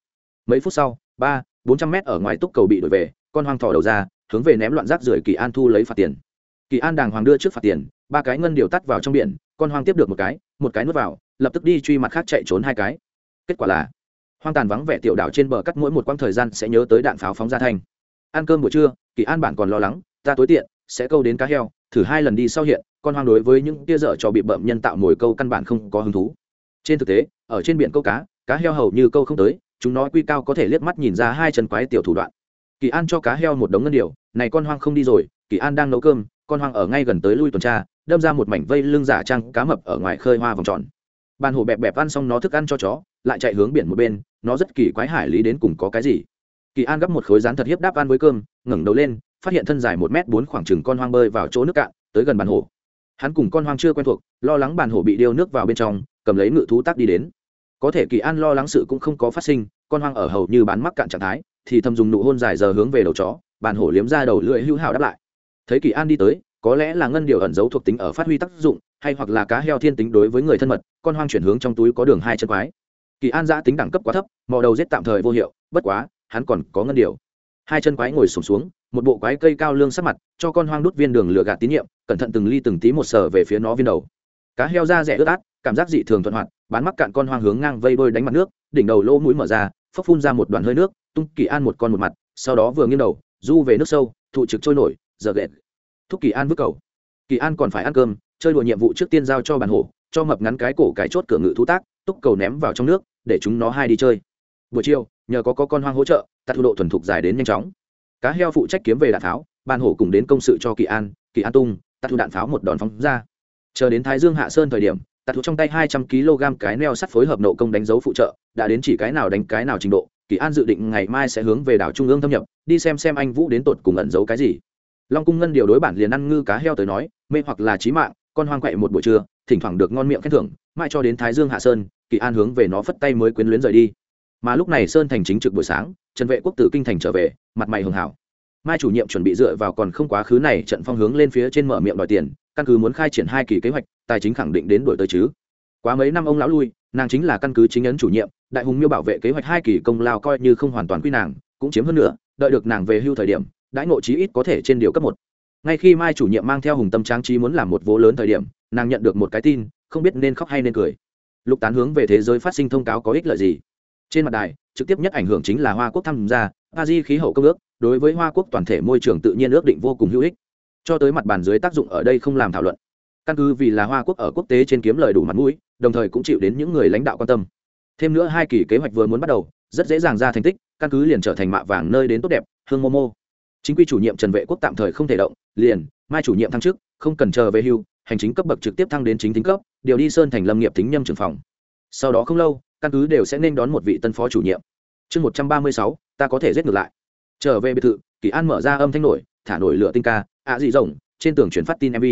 Mấy phút sau, ba, bốn trăm mét ở ngoài túc cầu bị đổi về, con hoang thò đầu ra, hướng về ném loạn rác rưởi kỳ an thu lấy phạt tiền. Kỳ an đàng hoàng đưa trước phạt tiền, ba cái ngân điều tắt vào trong biển, con hoang tiếp được một cái một cái nuốt vào, lập tức đi truy mặt khác chạy trốn hai cái. Kết quả là hoang tàn vắng vẻ tiểu đảo trên bờ cắt mỗi một quãng thời gian sẽ nhớ tới đạn pháo phóng ra thanh. Ăn cơm buổi trưa, kỳ an bản còn lo lắng, ta tối tiện, sẽ câu đến cá heo, thử hai lần đi sau hiện, con hoang đối với những tia dở cho bị bậm nhân tạo mồi câu căn bản không có hứng thú. Trên thực tế, ở trên biển câu cá cá heo hầu như câu không tới, chúng nó quy cao có thể liếc mắt nhìn ra hai chân quái tiểu thủ đoạn. Kỳ an cho cá heo một đống ngân điều, này con hoang không đi rồi, kỳ an đang nấu cơm, con hoang ở ngay gần tới lui tuần tra, đâm ra một mảnh vây lưng giả trăng cá mập ở ngoài khơi hoa vòng tròn bàn hổ bẹp bẹp ăn xong nó thức ăn cho chó, lại chạy hướng biển một bên, nó rất kỳ quái hải lý đến cùng có cái gì. Kỳ an gấp một khối rán thật hiếp đáp ăn với cơm, ngẩng đầu lên, phát hiện thân dài một m bốn khoảng chừng con hoang bơi vào chỗ nước cạn, tới gần bàn hổ. Hắn cùng con hoang chưa quen thuộc, lo lắng bàn hổ bị điêu nước vào bên trong, cầm lấy ngự thú tác đi đến. Có thể kỳ an lo lắng sự cũng không có phát sinh, con hoang ở hầu như bán mắc cạn trạng thái, thì thầm dùng nụ hôn dài giờ hướng về đầu chó, bàn hổ liếm ra đầu lưỡi hữu hảo đáp lại. Thấy kỳ an đi tới, có lẽ là ngân điều ẩn dấu thuộc tính ở phát huy tác dụng hay hoặc là cá heo thiên tính đối với người thân mật con hoang chuyển hướng trong túi có đường hai chân quái. Kỳ an giã tính đẳng cấp quá thấp mò đầu giết tạm thời vô hiệu bất quá hắn còn có ngân điều. Hai chân quái ngồi sùng xuống, xuống một bộ quái cây cao lương sắc mặt cho con hoang đút viên đường lửa gạt tín nhiệm cẩn thận từng ly từng tí một sở về phía nó viên đầu. Cá heo da rẻ ướt át cảm giác dị thường thuận hoạt bán mắc cạn con hoang hướng ngang vây bơi đánh mặt nước đỉnh đầu lỗ mũi mở ra phấp phun ra một đoàn hơi nước tung kỳ an một con một mặt sau đó vừa nghiêng đầu du về nước sâu thụ trực trôi nổi giờ ghẹt thúc kỳ an vứt cầu. Kỳ an còn phải ăn cơm chơi đùa nhiệm vụ trước tiên giao cho bàn hổ cho mập ngắn cái cổ cái chốt cửa ngự thú tác túc cầu ném vào trong nước để chúng nó hai đi chơi. Buổi chiều nhờ có, có con hoang hỗ trợ tạt thủ độ thuần thục dài đến nhanh chóng. Cá heo phụ trách kiếm về đạn pháo bàn hổ cùng đến công sự cho kỳ an kỳ an tung tạt thủ đạn pháo một đòn phóng ra. Chờ đến thái dương hạ sơn thời điểm tạt thủ trong tay hai trăm kg cái neo sắt phối hợp nộ công đánh dấu phụ trợ đã đến chỉ cái nào đánh cái nào trình độ kỳ an dự định ngày mai sẽ hướng về đảo trung ương thâm nhập đi xem xem anh vũ đến tột cùng ẩn giấu cái gì. Long cung ngân điều đối bản liền ăn ngư cá heo tới nói mê hoặc là trí mạng con hoang quậy một buổi trưa, thỉnh thoảng được ngon miệng khen thưởng, mãi cho đến thái dương hạ sơn, kỳ an hướng về nó phất tay mới quyến luyến rời đi. Mà lúc này sơn thành chính trực buổi sáng, trần vệ quốc tử kinh thành trở về, mặt mày hường hảo. Mai chủ nhiệm chuẩn bị dựa vào còn không quá khứ này trận phong hướng lên phía trên mở miệng đòi tiền, căn cứ muốn khai triển hai kỳ kế hoạch, tài chính khẳng định đến đổi tới chứ. Quá mấy năm ông lão lui, nàng chính là căn cứ chính ấn chủ nhiệm, đại hùng miêu bảo vệ kế hoạch hai kỳ công lao coi như không hoàn toàn quy nàng, cũng chiếm hơn nữa đợi được nàng về hưu thời điểm, đãi ngộ chí ít có thể trên điều cấp một ngay khi mai chủ nhiệm mang theo hùng tâm trang trí muốn làm một vố lớn thời điểm, nàng nhận được một cái tin, không biết nên khóc hay nên cười. Lục tán hướng về thế giới phát sinh thông cáo có ích lợi gì. Trên mặt đài, trực tiếp nhất ảnh hưởng chính là hoa quốc tham gia, a di khí hậu công ước, đối với hoa quốc toàn thể môi trường tự nhiên ước định vô cùng hữu ích. Cho tới mặt bàn dưới tác dụng ở đây không làm thảo luận. Căn cứ vì là hoa quốc ở quốc tế trên kiếm lời đủ mặt mũi, đồng thời cũng chịu đến những người lãnh đạo quan tâm. Thêm nữa hai kỳ kế hoạch vừa muốn bắt đầu, rất dễ dàng ra thành tích, căn cứ liền trở thành mạ vàng nơi đến tốt đẹp, hương momo chính quy chủ nhiệm trần vệ quốc tạm thời không thể động liền, mai chủ nhiệm thăng chức, không cần chờ về hưu, hành chính cấp bậc trực tiếp thăng đến chính tính cấp, điều đi sơn thành lâm nghiệp tính nhâm trưởng phòng. Sau đó không lâu, căn cứ đều sẽ nên đón một vị tân phó chủ nhiệm. Chương một trăm ba mươi sáu, ta có thể giết ngược lại. Trở về biệt thự, kỳ an mở ra âm thanh nổi, thả nổi lửa tinh ca, ạ dị rộng, trên tường chuyển phát tin mv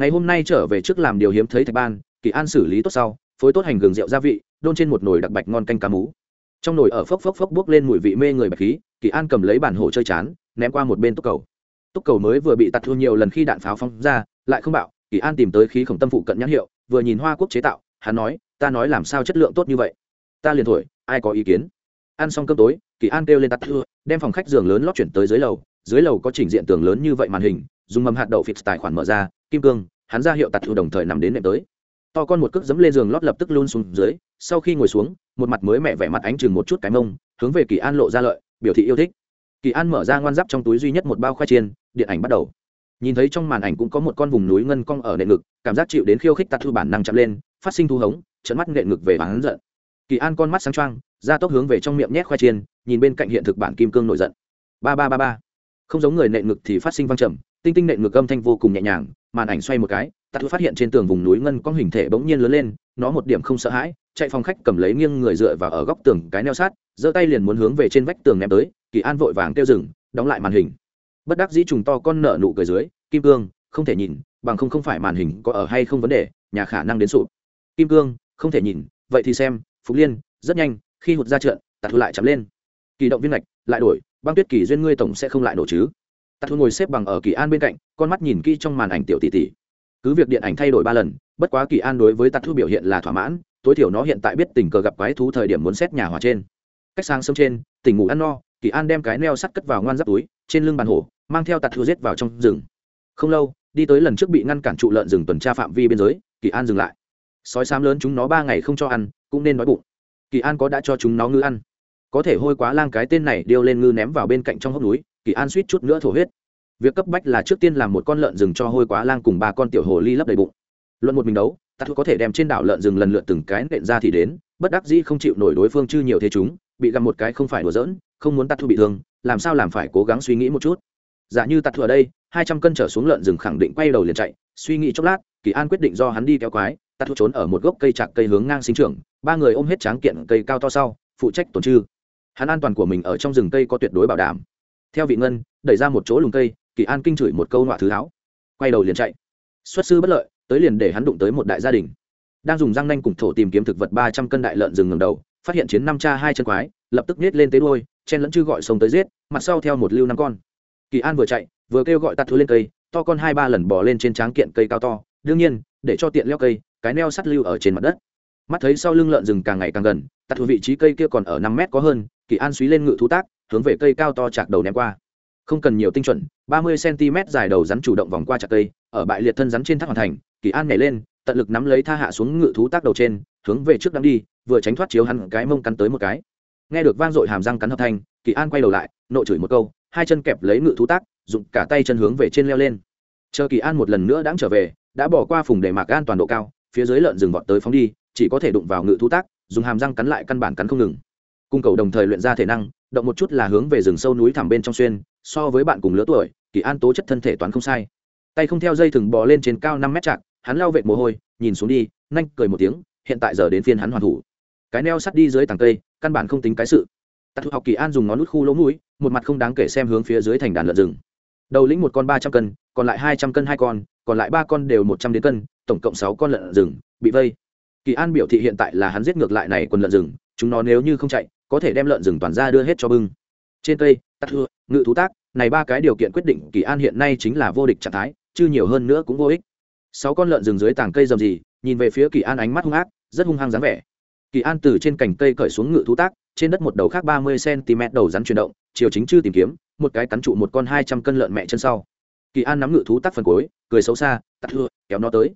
ngày hôm nay trở về trước làm điều hiếm thấy thạch ban, kỳ an xử lý tốt sau, phối tốt hành gừng rượu gia vị, đôn trên một nồi đặc bạch ngon canh cá mú. Trong nồi ở phốc phốc phốc buốc lên mùi vị mê người bạch khí, kỳ an cầm lấy bản hồ chơi chán, ném qua một bên túc cầu túc cầu mới vừa bị tạt thua nhiều lần khi đạn pháo phóng ra, lại không bạo, kỳ an tìm tới khí khổng tâm phụ cận nhãn hiệu, vừa nhìn hoa quốc chế tạo, hắn nói, ta nói làm sao chất lượng tốt như vậy? Ta liền thổi, ai có ý kiến? Ăn xong cơm tối, kỳ an kêu lên tạt thua đem phòng khách giường lớn lót chuyển tới dưới lầu. Dưới lầu có chỉnh diện tường lớn như vậy màn hình, dùng mầm hạt đậu phịt tài khoản mở ra, kim cương, hắn ra hiệu tạt thua đồng thời nằm đến nệm tới. To con một cước dẫm lên giường lót lập tức luôn xuống dưới, sau khi ngồi xuống, một mặt mới mẹ vẻ mặt ánh chừng một chút cái mông, hướng về kỳ an lộ ra lợi, biểu thị yêu thích kỳ an mở ra ngoan giáp trong túi duy nhất một bao khoai chiên, điện ảnh bắt đầu. Nhìn thấy trong màn ảnh cũng có một con vùng núi ngân cong ở nệ ngực, cảm giác chịu đến khiêu khích tạt thu bản năng chậm lên, phát sinh thu hống trận mắt nệ ngực về hắn giận. Kỳ an con mắt sáng trăng ra tốc hướng về trong miệng nhét khoai chiên, nhìn bên cạnh hiện thực bản kim cương nổi giận. Ba ba ba ba. Không giống người nệ ngực thì phát sinh văng trầm, tinh tinh nệ ngực âm thanh vô cùng nhẹ nhàng, màn ảnh xoay một cái tạt thu phát hiện trên tường vùng núi ngân có hình thể bỗng nhiên lớn lên, nó một điểm không sợ hãi, chạy phòng khách cầm lấy nghiêng người dựa vào ở góc tường cái neo sát, giơ tay liền muốn hướng về trên vách tường ném tới, kỳ an vội vàng kêu dừng, đóng lại màn hình. Bất đắc dĩ trùng to con nợ nụ cười dưới, kim cương, không thể nhìn, bằng không không phải màn hình có ở hay không vấn đề, nhà khả năng đến sụp. Kim cương, không thể nhìn, vậy thì xem, phục liên, rất nhanh, khi hụt ra trận, tạt thu lại chắm lên. Kỳ động viên lạch lại đổi, băng tuyết kỳ duyên ngươi tổng sẽ không lại nổ chứ. Tạt thu ngồi xếp bằng ở kỳ an bên cạnh, con mắt nhìn kỹ trong màn ảnh tiểu tỷ tỷ cứ việc điện ảnh thay đổi ba lần, bất quá kỳ an đối với tạt thu biểu hiện là thỏa mãn, tối thiểu nó hiện tại biết tình cờ gặp quái thú thời điểm muốn xét nhà hòa trên. Cách sáng sớm trên, tỉnh ngủ ăn no, kỳ an đem cái neo sắt cất vào ngoan giáp túi, trên lưng bàn hổ, mang theo tạt thu giết vào trong rừng. Không lâu, đi tới lần trước bị ngăn cản trụ lợn rừng tuần tra phạm vi biên giới, kỳ an dừng lại. Sói xám lớn chúng nó ba ngày không cho ăn, cũng nên nói bụng. Kỳ an có đã cho chúng nó ngư ăn. Có thể hôi quá lang cái tên này điêu lên ngư ném vào bên cạnh trong hốc núi, kỳ an suýt chút nữa thổ huyết việc cấp bách là trước tiên làm một con lợn rừng cho hôi quá lang cùng ba con tiểu hồ ly lấp đầy bụng. Luận một mình đấu tạt thu có thể đem trên đảo lợn rừng lần lượt từng cái nện ra thì đến, bất đắc dĩ không chịu nổi đối phương chư nhiều thế chúng, bị gặm một cái không phải đùa giỡn, không muốn tạt thu bị thương, làm sao làm phải cố gắng suy nghĩ một chút. Giả như tạt thu ở đây, hai trăm cân trở xuống lợn rừng khẳng định quay đầu liền chạy, suy nghĩ chốc lát, kỳ an quyết định do hắn đi kéo quái, tạt thu trốn ở một gốc cây chạc cây hướng ngang sinh trưởng, ba người ôm hết tráng kiện cây cao to sau, phụ trách tổn trư. Hắn an toàn của mình ở trong rừng cây có tuyệt đối bảo đảm. Theo vị ngân, đẩy ra một chỗ lùng cây kỳ an kinh chửi một câu nọa thứ áo. Quay đầu liền chạy. Xuất sư bất lợi, tới liền để hắn đụng tới một đại gia đình. Đang dùng răng nanh cùng thổ tìm kiếm thực vật ba trăm cân đại lợn rừng ngầm đầu, phát hiện chiến năm cha hai chân quái, lập tức nết lên tới đôi chen lẫn chư gọi sông tới giết, mặt sau theo một lưu năm con. Kỳ an vừa chạy, vừa kêu gọi tạt thứ lên cây, to con hai ba lần bỏ lên trên tráng kiện cây cao to, đương nhiên, để cho tiện leo cây, cái neo sắt lưu ở trên mặt đất. Mắt thấy sau lưng lợn rừng càng ngày càng gần, tạt thứ vị trí cây kia còn ở năm mét có hơn, kỳ an suý lên ngự thú tác, hướng về cây cao to chạc đầu ném qua không cần nhiều tinh chuẩn, ba mươi cm dài đầu rắn chủ động vòng qua chạc cây, ở bại liệt thân rắn trên thác hoàn thành, kỳ an nhảy lên, tận lực nắm lấy tha hạ xuống ngự thú tác đầu trên, hướng về trước đang đi, vừa tránh thoát chiếu hắn cái mông cắn tới một cái. Nghe được vang dội hàm răng cắn hợp thành, kỳ an quay đầu lại nộ chửi một câu, hai chân kẹp lấy ngự thú tác, dùng cả tay chân hướng về trên leo lên. Chờ kỳ an một lần nữa đã trở về, đã bỏ qua phùng để mạc an toàn độ cao, phía dưới lợn rừng vọt tới phóng đi, chỉ có thể đụng vào ngự thú tác, dùng hàm răng cắn lại căn bản cắn không ngừng. Cung cầu đồng thời luyện ra thể năng, động một chút là hướng về rừng sâu núi thẳm bên trong xuyên so với bạn cùng lứa tuổi, kỳ an tố chất thân thể toán không sai. Tay không theo dây thừng bò lên trên cao năm mét chạc, hắn lao vệt mồ hôi, nhìn xuống đi nhanh cười một tiếng, hiện tại giờ đến phiên hắn hoàn thủ. Cái neo sắt đi dưới tàng cây, căn bản không tính cái sự. Tạc thuộc học kỳ an dùng ngón nút khu lỗ mũi, một mặt không đáng kể xem hướng phía dưới thành đàn lợn rừng. Đầu lĩnh một con ba trăm cân, còn lại hai trăm cân hai con, còn lại ba con đều một trăm đến cân, tổng cộng sáu con lợn rừng, bị vây. Kỳ an biểu thị hiện tại là hắn giết ngược lại này quần lợn rừng, chúng nó nếu như không chạy, có thể đem lợn rừng toàn ra đưa hết cho bưng. Trên cây tạc thưa ngự thú tác này ba cái điều kiện quyết định kỳ an hiện nay chính là vô địch trạng thái chứ nhiều hơn nữa cũng vô ích. Sáu con lợn rừng dưới tàng cây rầm rì, nhìn về phía kỳ an ánh mắt hung ác rất hung hăng dáng vẻ. Kỳ an từ trên cành cây cởi xuống ngự thú tác trên đất một đầu khác ba mươi cm đầu rắn chuyển động chiều chính chưa tìm kiếm một cái cắn trụ một con hai trăm cân lợn mẹ chân sau. Kỳ an nắm ngự thú tác phần cuối cười xấu xa tắt thưa kéo nó tới.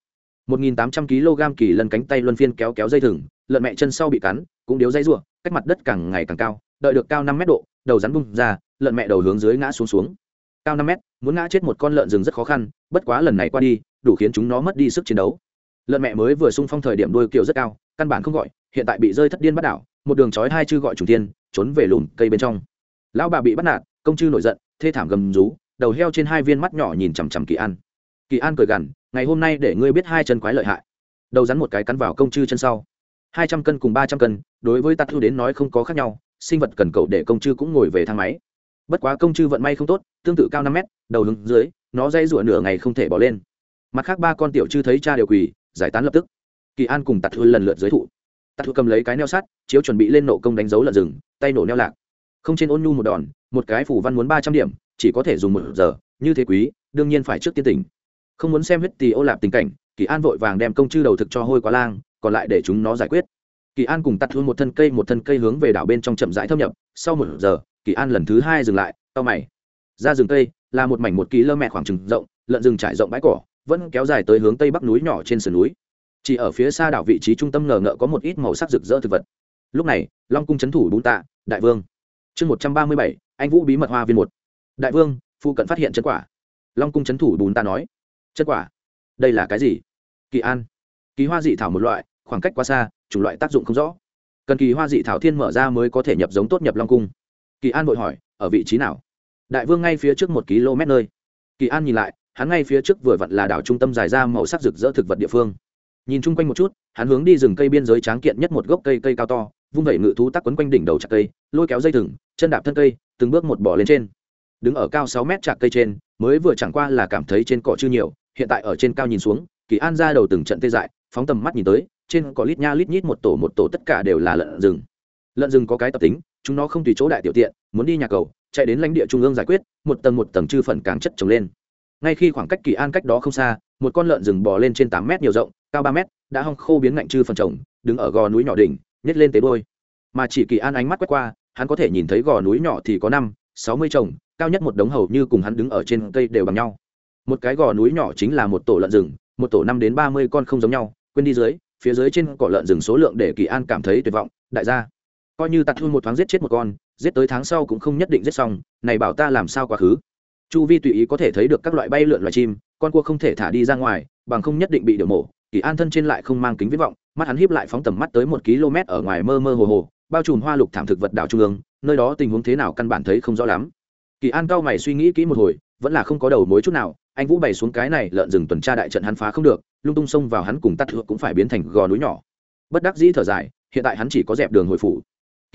một nghìn tám trăm kg kỳ lần cánh tay luân phiên kéo kéo dây thừng lợn mẹ chân sau bị cắn cũng điếu dây r cách mặt đất càng ngày càng cao đợi được cao năm mét độ đầu rắn bung ra lợn mẹ đầu hướng dưới ngã xuống xuống. Cao năm mét, muốn ngã chết một con lợn rừng rất khó khăn, bất quá lần này qua đi, đủ khiến chúng nó mất đi sức chiến đấu. Lợn mẹ mới vừa sung phong thời điểm đuôi kiều rất cao, căn bản không gọi, hiện tại bị rơi thất điên bắt đảo, một đường chói hai chư gọi trùng tiên, trốn về lùm cây bên trong. Lão bà bị bắt nạt, công chư nổi giận, thê thảm gầm rú, đầu heo trên hai viên mắt nhỏ nhìn chằm chằm kỳ an. Kỳ an cười gằn, ngày hôm nay để ngươi biết hai chân quái lợi hại. Đầu rắn một cái cắn vào công chư chân sau. Hai trăm cân cùng ba trăm cân, đối với tạt thu đến nói không có khác nhau, sinh vật cần cầu để công chư cũng ngồi về thang máy bất quá công chư vận may không tốt, tương tự cao năm mét, đầu hướng dưới, nó dây rụa nửa ngày không thể bỏ lên. Mặt khác ba con tiểu chư thấy cha đều quỳ, giải tán lập tức. Kỳ an cùng tạt thư lần lượt giới thụ. Tạt thư cầm lấy cái neo sắt, chiếu chuẩn bị lên nổ công đánh dấu lợn rừng, tay nổ neo lạc. Không trên ôn nhu một đòn, một cái phủ văn muốn ba trăm điểm, chỉ có thể dùng một giờ, như thế quý, đương nhiên phải trước tiên tỉnh. Không muốn xem huyết tì ô lạp tình cảnh, kỳ an vội vàng đem công chư đầu thực cho hôi quá lang, còn lại để chúng nó giải quyết. Kỳ an cùng tạt thương một thân cây một thân cây hướng về đảo bên trong chậm rãi thâm nhập, sau một giờ kỳ an lần thứ hai dừng lại tao mày. Ra rừng tây là một mảnh một ký lơ mẹ khoảng trừng rộng, lợn rừng trải rộng bãi cỏ, vẫn kéo dài tới hướng tây bắc núi nhỏ trên sườn núi. Chỉ ở phía xa đảo vị trí trung tâm ngờ ngợ có một ít màu sắc rực rỡ thực vật. Lúc này, long cung c thủ bún tạ, đại vương. Chương một trăm ba mươi bảy, anh vũ bí mật hoa viên một. Đại vương phụ cận phát hiện chân quả. Long cung c thủ bún tạ nói, chân quả? Đây là cái gì? Kỳ an. Kỳ hoa dị thảo một loại, khoảng cách quá xa, chủng loại tác dụng không rõ. Cần kỳ hoa dị thảo thiên mở ra mới có thể nhập giống tốt nhập long cung kỳ an vội hỏi, ở vị trí nào? Đại vương ngay phía trước một km nơi. Kỳ an nhìn lại, hắn ngay phía trước vừa vặn là đảo trung tâm dài ra màu sắc rực rỡ thực vật địa phương. Nhìn chung quanh một chút, hắn hướng đi rừng cây biên giới tráng kiện nhất một gốc cây cây cao to, vung vẩy ngự thú tắc quấn quanh đỉnh đầu chặt cây, lôi kéo dây thừng, chân đạp thân cây, từng bước một bỏ lên trên. Đứng ở cao sáu mét chạc cây trên, mới vừa chẳng qua là cảm thấy trên cỏ chưa nhiều, hiện tại ở trên cao nhìn xuống, kỳ an ra đầu từng trận tê dại, phóng tầm mắt nhìn tới, trên cỏ lít nha lít nhít một tổ một tổ tất cả đều là lợn rừng. Lợn rừng có cái tập tính chúng nó không tùy chỗ đại tiểu tiện, muốn đi nhà cầu, chạy đến lãnh địa trung ương giải quyết, một tầng một tầng chư phần càng chất trồng lên. Ngay khi khoảng cách kỳ an cách đó không xa, một con lợn rừng bò lên trên tám mét nhiều rộng, cao ba mét, đã hong khô biến ngạnh chư phần trồng đứng ở gò núi nhỏ đỉnh, nhét lên tế đôi mà chỉ kỳ an ánh mắt quét qua, hắn có thể nhìn thấy gò núi nhỏ thì có năm, sáu mươi trồng cao nhất một đống hầu như cùng hắn đứng ở trên cây đều bằng nhau. Một cái gò núi nhỏ chính là một tổ lợn rừng, một tổ năm đến ba mươi con không giống nhau, quên đi dưới, phía dưới trên cỏ lợn rừng số lượng để kỳ an cảm thấy tuyệt vọng, đại gia coi như tạt thun một thoáng giết chết một con, giết tới tháng sau cũng không nhất định giết xong, này bảo ta làm sao quá khứ? Chu vi tùy ý có thể thấy được các loại bay lượn loài chim, con cua không thể thả đi ra ngoài, bằng không nhất định bị điều mổ. Kỳ an thân trên lại không mang kính viết vọng, mắt hắn hiếp lại phóng tầm mắt tới một km ở ngoài mơ mơ hồ hồ, bao trùm hoa lục thảm thực vật đảo trung ương, nơi đó tình huống thế nào căn bản thấy không rõ lắm. Kỳ an cao mày suy nghĩ kỹ một hồi, vẫn là không có đầu mối chút nào, anh vũ bày xuống cái này lợn rừng tuần tra đại trận hắn phá không được, lung tung xông vào hắn cùng tắt thượng cũng phải biến thành gò núi nhỏ. Bất đắc dĩ thở dài, hiện tại hắn chỉ có dẹp đường hồi phủ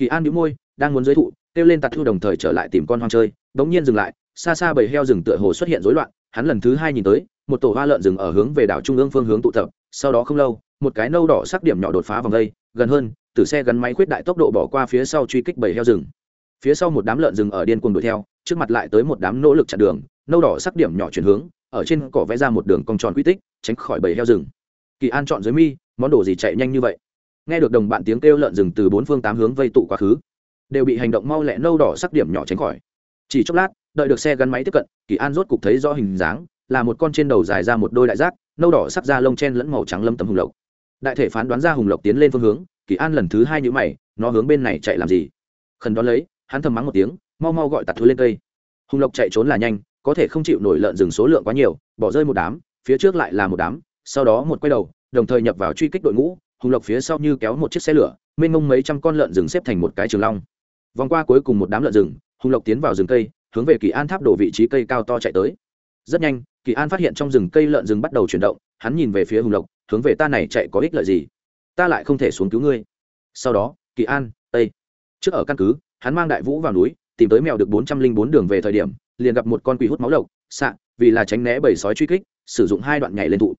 kỳ an đĩu môi, đang muốn giới thụ, kêu lên tạt thu đồng thời trở lại tìm con hoang chơi, đống nhiên dừng lại, xa xa bầy heo rừng tựa hồ xuất hiện rối loạn, hắn lần thứ hai nhìn tới, một tổ hoa lợn rừng ở hướng về đảo trung ương phương hướng tụ tập, sau đó không lâu, một cái nâu đỏ sắc điểm nhỏ đột phá vòng đây, gần hơn từ xe gắn máy khuyết đại tốc độ bỏ qua phía sau truy kích bầy heo rừng. Phía sau một đám lợn rừng ở điên cuồng đuổi theo, trước mặt lại tới một đám nỗ lực chặn đường, nâu đỏ sắc điểm nhỏ chuyển hướng, ở trên cỏ vẽ ra một đường cong tròn quy tích, tránh khỏi bầy heo rừng. Kỳ an chọn dưới mi, món đồ gì chạy nhanh như vậy? Nghe được đồng bạn tiếng kêu lợn rừng từ bốn phương tám hướng vây tụ quá khứ, đều bị hành động mau lẹ nâu đỏ sắc điểm nhỏ tránh khỏi. Chỉ chốc lát, đợi được xe gắn máy tiếp cận, kỳ an rốt cục thấy rõ hình dáng, là một con trên đầu dài ra một đôi đại giác, nâu đỏ sắc da lông chen lẫn màu trắng lâm tầm hùng lộc. Đại thể phán đoán ra hùng lộc tiến lên phương hướng, kỳ an lần thứ hai nhữ mày, nó hướng bên này chạy làm gì? Khẩn đón lấy, hắn thầm mắng một tiếng, mau mau gọi tạt thứ lên cây. Hùng lộc chạy trốn là nhanh, có thể không chịu nổi lợn rừng số lượng quá nhiều, bỏ rơi một đám, phía trước lại là một đám, sau đó một quay đầu, đồng thời nhập vào truy kích đội ngũ hùng lộc phía sau như kéo một chiếc xe lửa, mênh mông mấy trăm con lợn rừng xếp thành một cái trường long. Vòng qua cuối cùng một đám lợn rừng, hùng lộc tiến vào rừng cây, hướng về kỳ an tháp đổ vị trí cây cao to chạy tới. Rất nhanh, kỳ an phát hiện trong rừng cây lợn rừng bắt đầu chuyển động, hắn nhìn về phía hùng lộc, hướng về ta này chạy có ích lợi gì? Ta lại không thể xuống cứu ngươi. Sau đó, kỳ an tây trước ở căn cứ, hắn mang đại vũ vào núi, tìm tới mèo được bốn trăm linh bốn đường về thời điểm, liền gặp một con quỷ hút máu lộc sạ vì là tránh né bầy sói truy kích, sử dụng hai đoạn nhảy lên thụ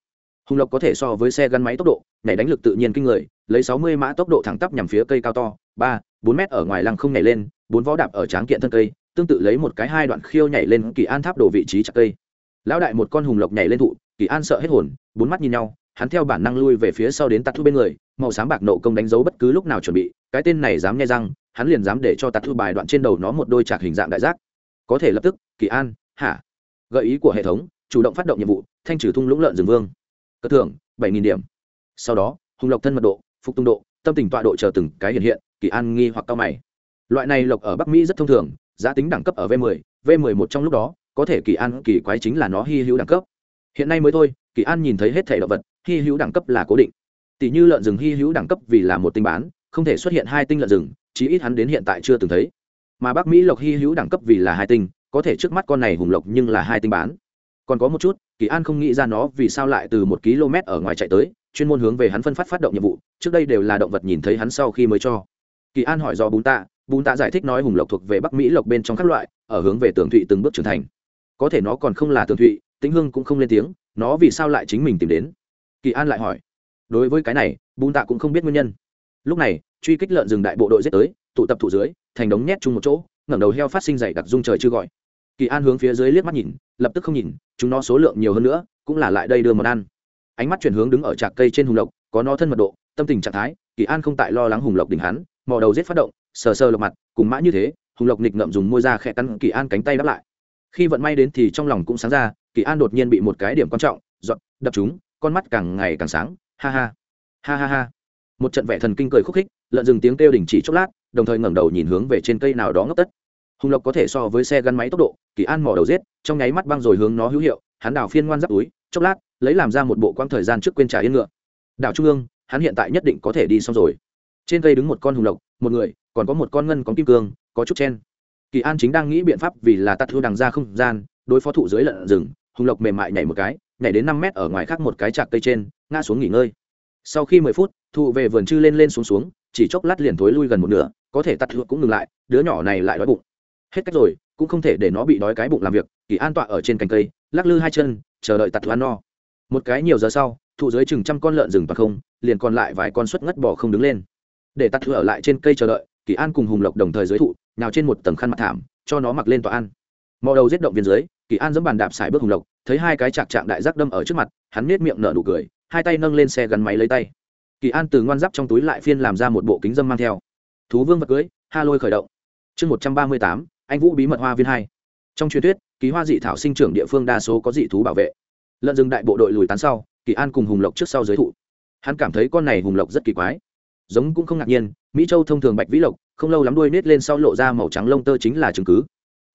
hùng lộc có thể so với xe gắn máy tốc độ nhảy đánh lực tự nhiên kinh người, lấy sáu mươi mã tốc độ thẳng tắp nhằm phía cây cao to, ba, bốn mét ở ngoài lăng không nhảy lên, bốn vó đạp ở tráng kiện thân cây, tương tự lấy một cái hai đoạn khiêu nhảy lên kỳ an tháp đổ vị trí chặt cây. Lão đại một con hùng lộc nhảy lên thụ, kỳ an sợ hết hồn, bốn mắt nhìn nhau, hắn theo bản năng lui về phía sau đến tạt thu bên người, màu sáng bạc nộ công đánh dấu bất cứ lúc nào chuẩn bị, cái tên này dám nghe răng, hắn liền dám để cho tạt thu bài đoạn trên đầu nó một đôi chạc hình dạng đại giác. Có thể lập tức, kỳ an, hả? Gợi ý của hệ thống, chủ động phát động nhiệm vụ, thanh trừ thung lũng lợn rừng vương. Cất thưởng, bảy nghìn điểm sau đó, hùng lộc thân mật độ, phục tung độ, tâm tình tọa độ chờ từng cái hiện hiện, kỳ an nghi hoặc cao mày. Loại này lộc ở bắc mỹ rất thông thường, giá tính đẳng cấp ở v 10 v 11 trong lúc đó, có thể kỳ an kỳ quái chính là nó hy hữu đẳng cấp. Hiện nay mới thôi, kỳ an nhìn thấy hết thể động vật, hy hữu đẳng cấp là cố định. Tỷ như lợn rừng hy hữu đẳng cấp vì là một tinh bán, không thể xuất hiện hai tinh lợn rừng, chí ít hắn đến hiện tại chưa từng thấy. Mà bắc mỹ lộc hy hữu đẳng cấp vì là hai tinh, có thể trước mắt con này hùng lộc nhưng là hai tinh bán. Còn có một chút, kỳ an không nghĩ ra nó vì sao lại từ một km ở ngoài chạy tới chuyên môn hướng về hắn phân phát phát động nhiệm vụ, trước đây đều là động vật nhìn thấy hắn sau khi mới cho. Kỳ an hỏi do bún tạ bún tạ giải thích nói hùng lộc thuộc về bắc mỹ lộc bên trong các loại, ở hướng về tường thụy từng bước trưởng thành. Có thể nó còn không là tường thụy, tĩnh hương cũng không lên tiếng, nó vì sao lại chính mình tìm đến? Kỳ an lại hỏi. Đối với cái này, bún tạ cũng không biết nguyên nhân. Lúc này, truy kích lợn rừng đại bộ đội giết tới, tụ tập thủ dưới, thành đống nhét chung một chỗ, ngẩng đầu heo phát sinh dày đặc dung trời chưa gọi. Kỳ an hướng phía dưới liếc mắt nhìn, lập tức không nhìn, chúng nó số lượng nhiều hơn nữa, cũng là lại đây đưa món ăn ánh mắt chuyển hướng đứng ở trạc cây trên hùng lộc, có nó thân mật độ, tâm tình trạng thái, kỳ an không tại lo lắng hùng lộc đỉnh hắn, mò đầu giết phát động, sờ sờ lộc mặt, cùng mã như thế, hùng lộc nịch ngậm dùng môi ra khẽ cắn kỳ an cánh tay đáp lại. Khi vận may đến thì trong lòng cũng sáng ra, kỳ an đột nhiên bị một cái điểm quan trọng dọn đập chúng con mắt càng ngày càng sáng, ha ha ha ha ha. Một trận vẻ thần kinh cười khúc khích, lợn dừng tiếng kêu đình chỉ chốc lát, đồng thời ngẩng đầu nhìn hướng về trên cây nào đó ngấp tất. Hùng lộc có thể so với xe gắn máy tốc độ, kỳ an mỏ đầu giết, trong nháy mắt băng rồi hướng nó hữu hiệu, hắn đào phiên ngoan giáp túi chốc lát, lấy làm ra một bộ quãng thời gian trước quên trả yên ngựa. Đảo trung ương, hắn hiện tại nhất định có thể đi xong rồi. Trên cây đứng một con hùng lộc, một người, còn có một con ngân có kim cương, có chút chen. Kỳ an chính đang nghĩ biện pháp vì là tắt thu đằng ra không gian, đối phó thụ dưới lợn rừng, hùng lộc mềm mại nhảy một cái, nhảy đến năm mét ở ngoài khác một cái chạc cây trên, ngã xuống nghỉ ngơi. Sau khi mười phút, thụ về vườn chư lên lên xuống xuống, chỉ chốc lát liền thối lui gần một nửa, có thể tắt thu cũng ngừng lại, đứa nhỏ này lại đói bụng. Hết cách rồi, cũng không thể để nó bị đói cái bụng làm việc, kỳ an tọa ở trên cành cây, lắc lư hai chân chờ đợi tạt thu ăn no một cái nhiều giờ sau, thụ dưới chừng trăm con lợn rừng và không, liền còn lại vài con suất ngất bỏ không đứng lên. Để tạt thu ở lại trên cây chờ đợi, kỳ an cùng hùng lộc đồng thời dưới thụ nào trên một tầng khăn mặt thảm, cho nó mặc lên tòa ăn. Mò đầu giết động viên dưới, kỳ an dẫm bàn đạp xài bước hùng lộc, thấy hai cái chạc chạm đại giác đâm ở trước mặt, hắn nết miệng nở nụ cười, hai tay nâng lên xe gắn máy lấy tay. Kỳ an từ ngoan giáp trong túi lại phiên làm ra một bộ kính dâm mang theo. Thú vương vật cưới, ha lôi khởi động. Chương một trăm ba mươi tám, anh vũ bí mật hoa viên hai. Trong truyền thuyết kỳ hoa dị thảo sinh trưởng địa phương đa số có dị thú bảo vệ. Lợn rừng đại bộ đội lùi tán sau, kỳ an cùng hùng lộc trước sau giới thụ. Hắn cảm thấy con này hùng lộc rất kỳ quái. Giống cũng không ngạc nhiên, mỹ châu thông thường bạch vĩ lộc, không lâu lắm đuôi nết lên sau lộ ra màu trắng lông tơ chính là chứng cứ.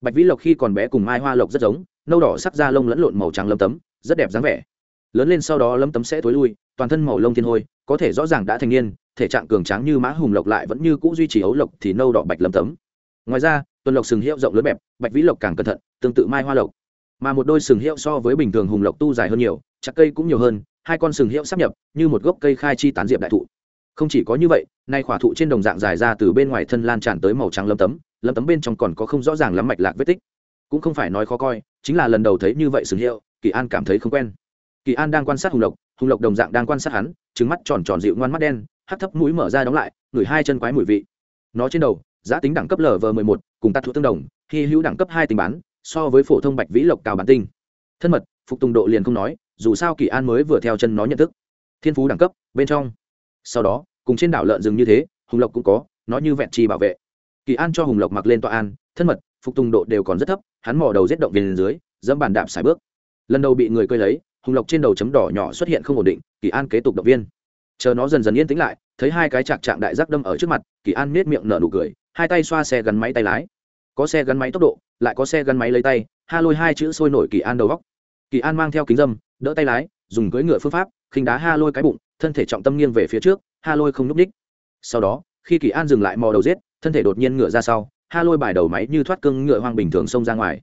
Bạch vĩ lộc khi còn bé cùng mai hoa lộc rất giống, nâu đỏ sắc da lông lẫn lộn màu trắng lâm tấm, rất đẹp dáng vẻ. Lớn lên sau đó lâm tấm sẽ t ố i lui, toàn thân màu lông thiên hôi, có thể rõ ràng đã thành niên, thể trạng cường tráng như mã hùng lộc lại vẫn như c ũ duy trì ấu lộc thì nâu đỏ bạch lâm tấm. Ngoài ra tuần lộc sừng hiệu rộng lớn bẹp, bạch vĩ lộc càng cẩn thận, tương tự mai hoa lộc. Mà một đôi sừng hiệu so với bình thường hùng lộc tu dài hơn nhiều, chặt cây cũng nhiều hơn, hai con sừng hiệu sắp nhập, như một gốc cây khai chi tán diệp đại thụ. Không chỉ có như vậy, nay khỏa thụ trên đồng dạng dài ra từ bên ngoài thân lan tràn tới màu trắng lâm tấm lâm tấm bên trong còn có không rõ ràng lắm mạch lạc vết tích. Cũng không phải nói khó coi, chính là lần đầu thấy như vậy sừng hiệu, kỳ an cảm thấy không quen. Kỳ an đang quan sát hùng lộc hùng lộc đồng dạng đang quan sát hắn trứng mắt tròn tròn dịu ngoan mắt đen hắt thấp mũi mở ra đóng lại, ngửi hai chân quái mùi vị. Nó trên đầu giá tính đẳng cấp lv m một, cùng tạt thuộc tương đồng, hy hữu đẳng cấp hai tình bán, so với phổ thông bạch vĩ lộc cao bản tinh. Thân mật, phục tùng độ liền không nói, dù sao kỳ an mới vừa theo chân nó nhận thức. Thiên phú đẳng cấp, bên trong. Sau đó, cùng trên đảo lợn rừng như thế, hùng lộc cũng có, nó như vẹn trì bảo vệ. Kỳ an cho hùng lộc mặc lên tọa an, thân mật, phục tùng độ đều còn rất thấp, hắn mò đầu giết động viên dưới, dẫm bàn đạp xài bước. Lần đầu bị người cơi lấy, hùng lộc trên đầu chấm đỏ nhỏ xuất hiện không ổn định, kỳ an kế tục động viên. Chờ nó dần dần yên tĩnh lại, thấy hai cái chạc trạng đại giác đâm ở trước mặt, kỳ an nết miệng nở nụ cười hai tay xoa xe gắn máy tay lái. Có xe gắn máy tốc độ, lại có xe gắn máy lấy tay, ha lôi hai chữ sôi nổi kỳ an đầu góc. Kỳ an mang theo kính dâm, đỡ tay lái, dùng cưỡi ngựa phương pháp, khinh đá ha lôi cái bụng, thân thể trọng tâm nghiêng về phía trước, ha lôi không núp ních sau đó, khi kỳ an dừng lại mò đầu giết, thân thể đột nhiên ngựa ra sau, ha lôi bài đầu máy như thoát cương ngựa hoang bình thường xông ra ngoài.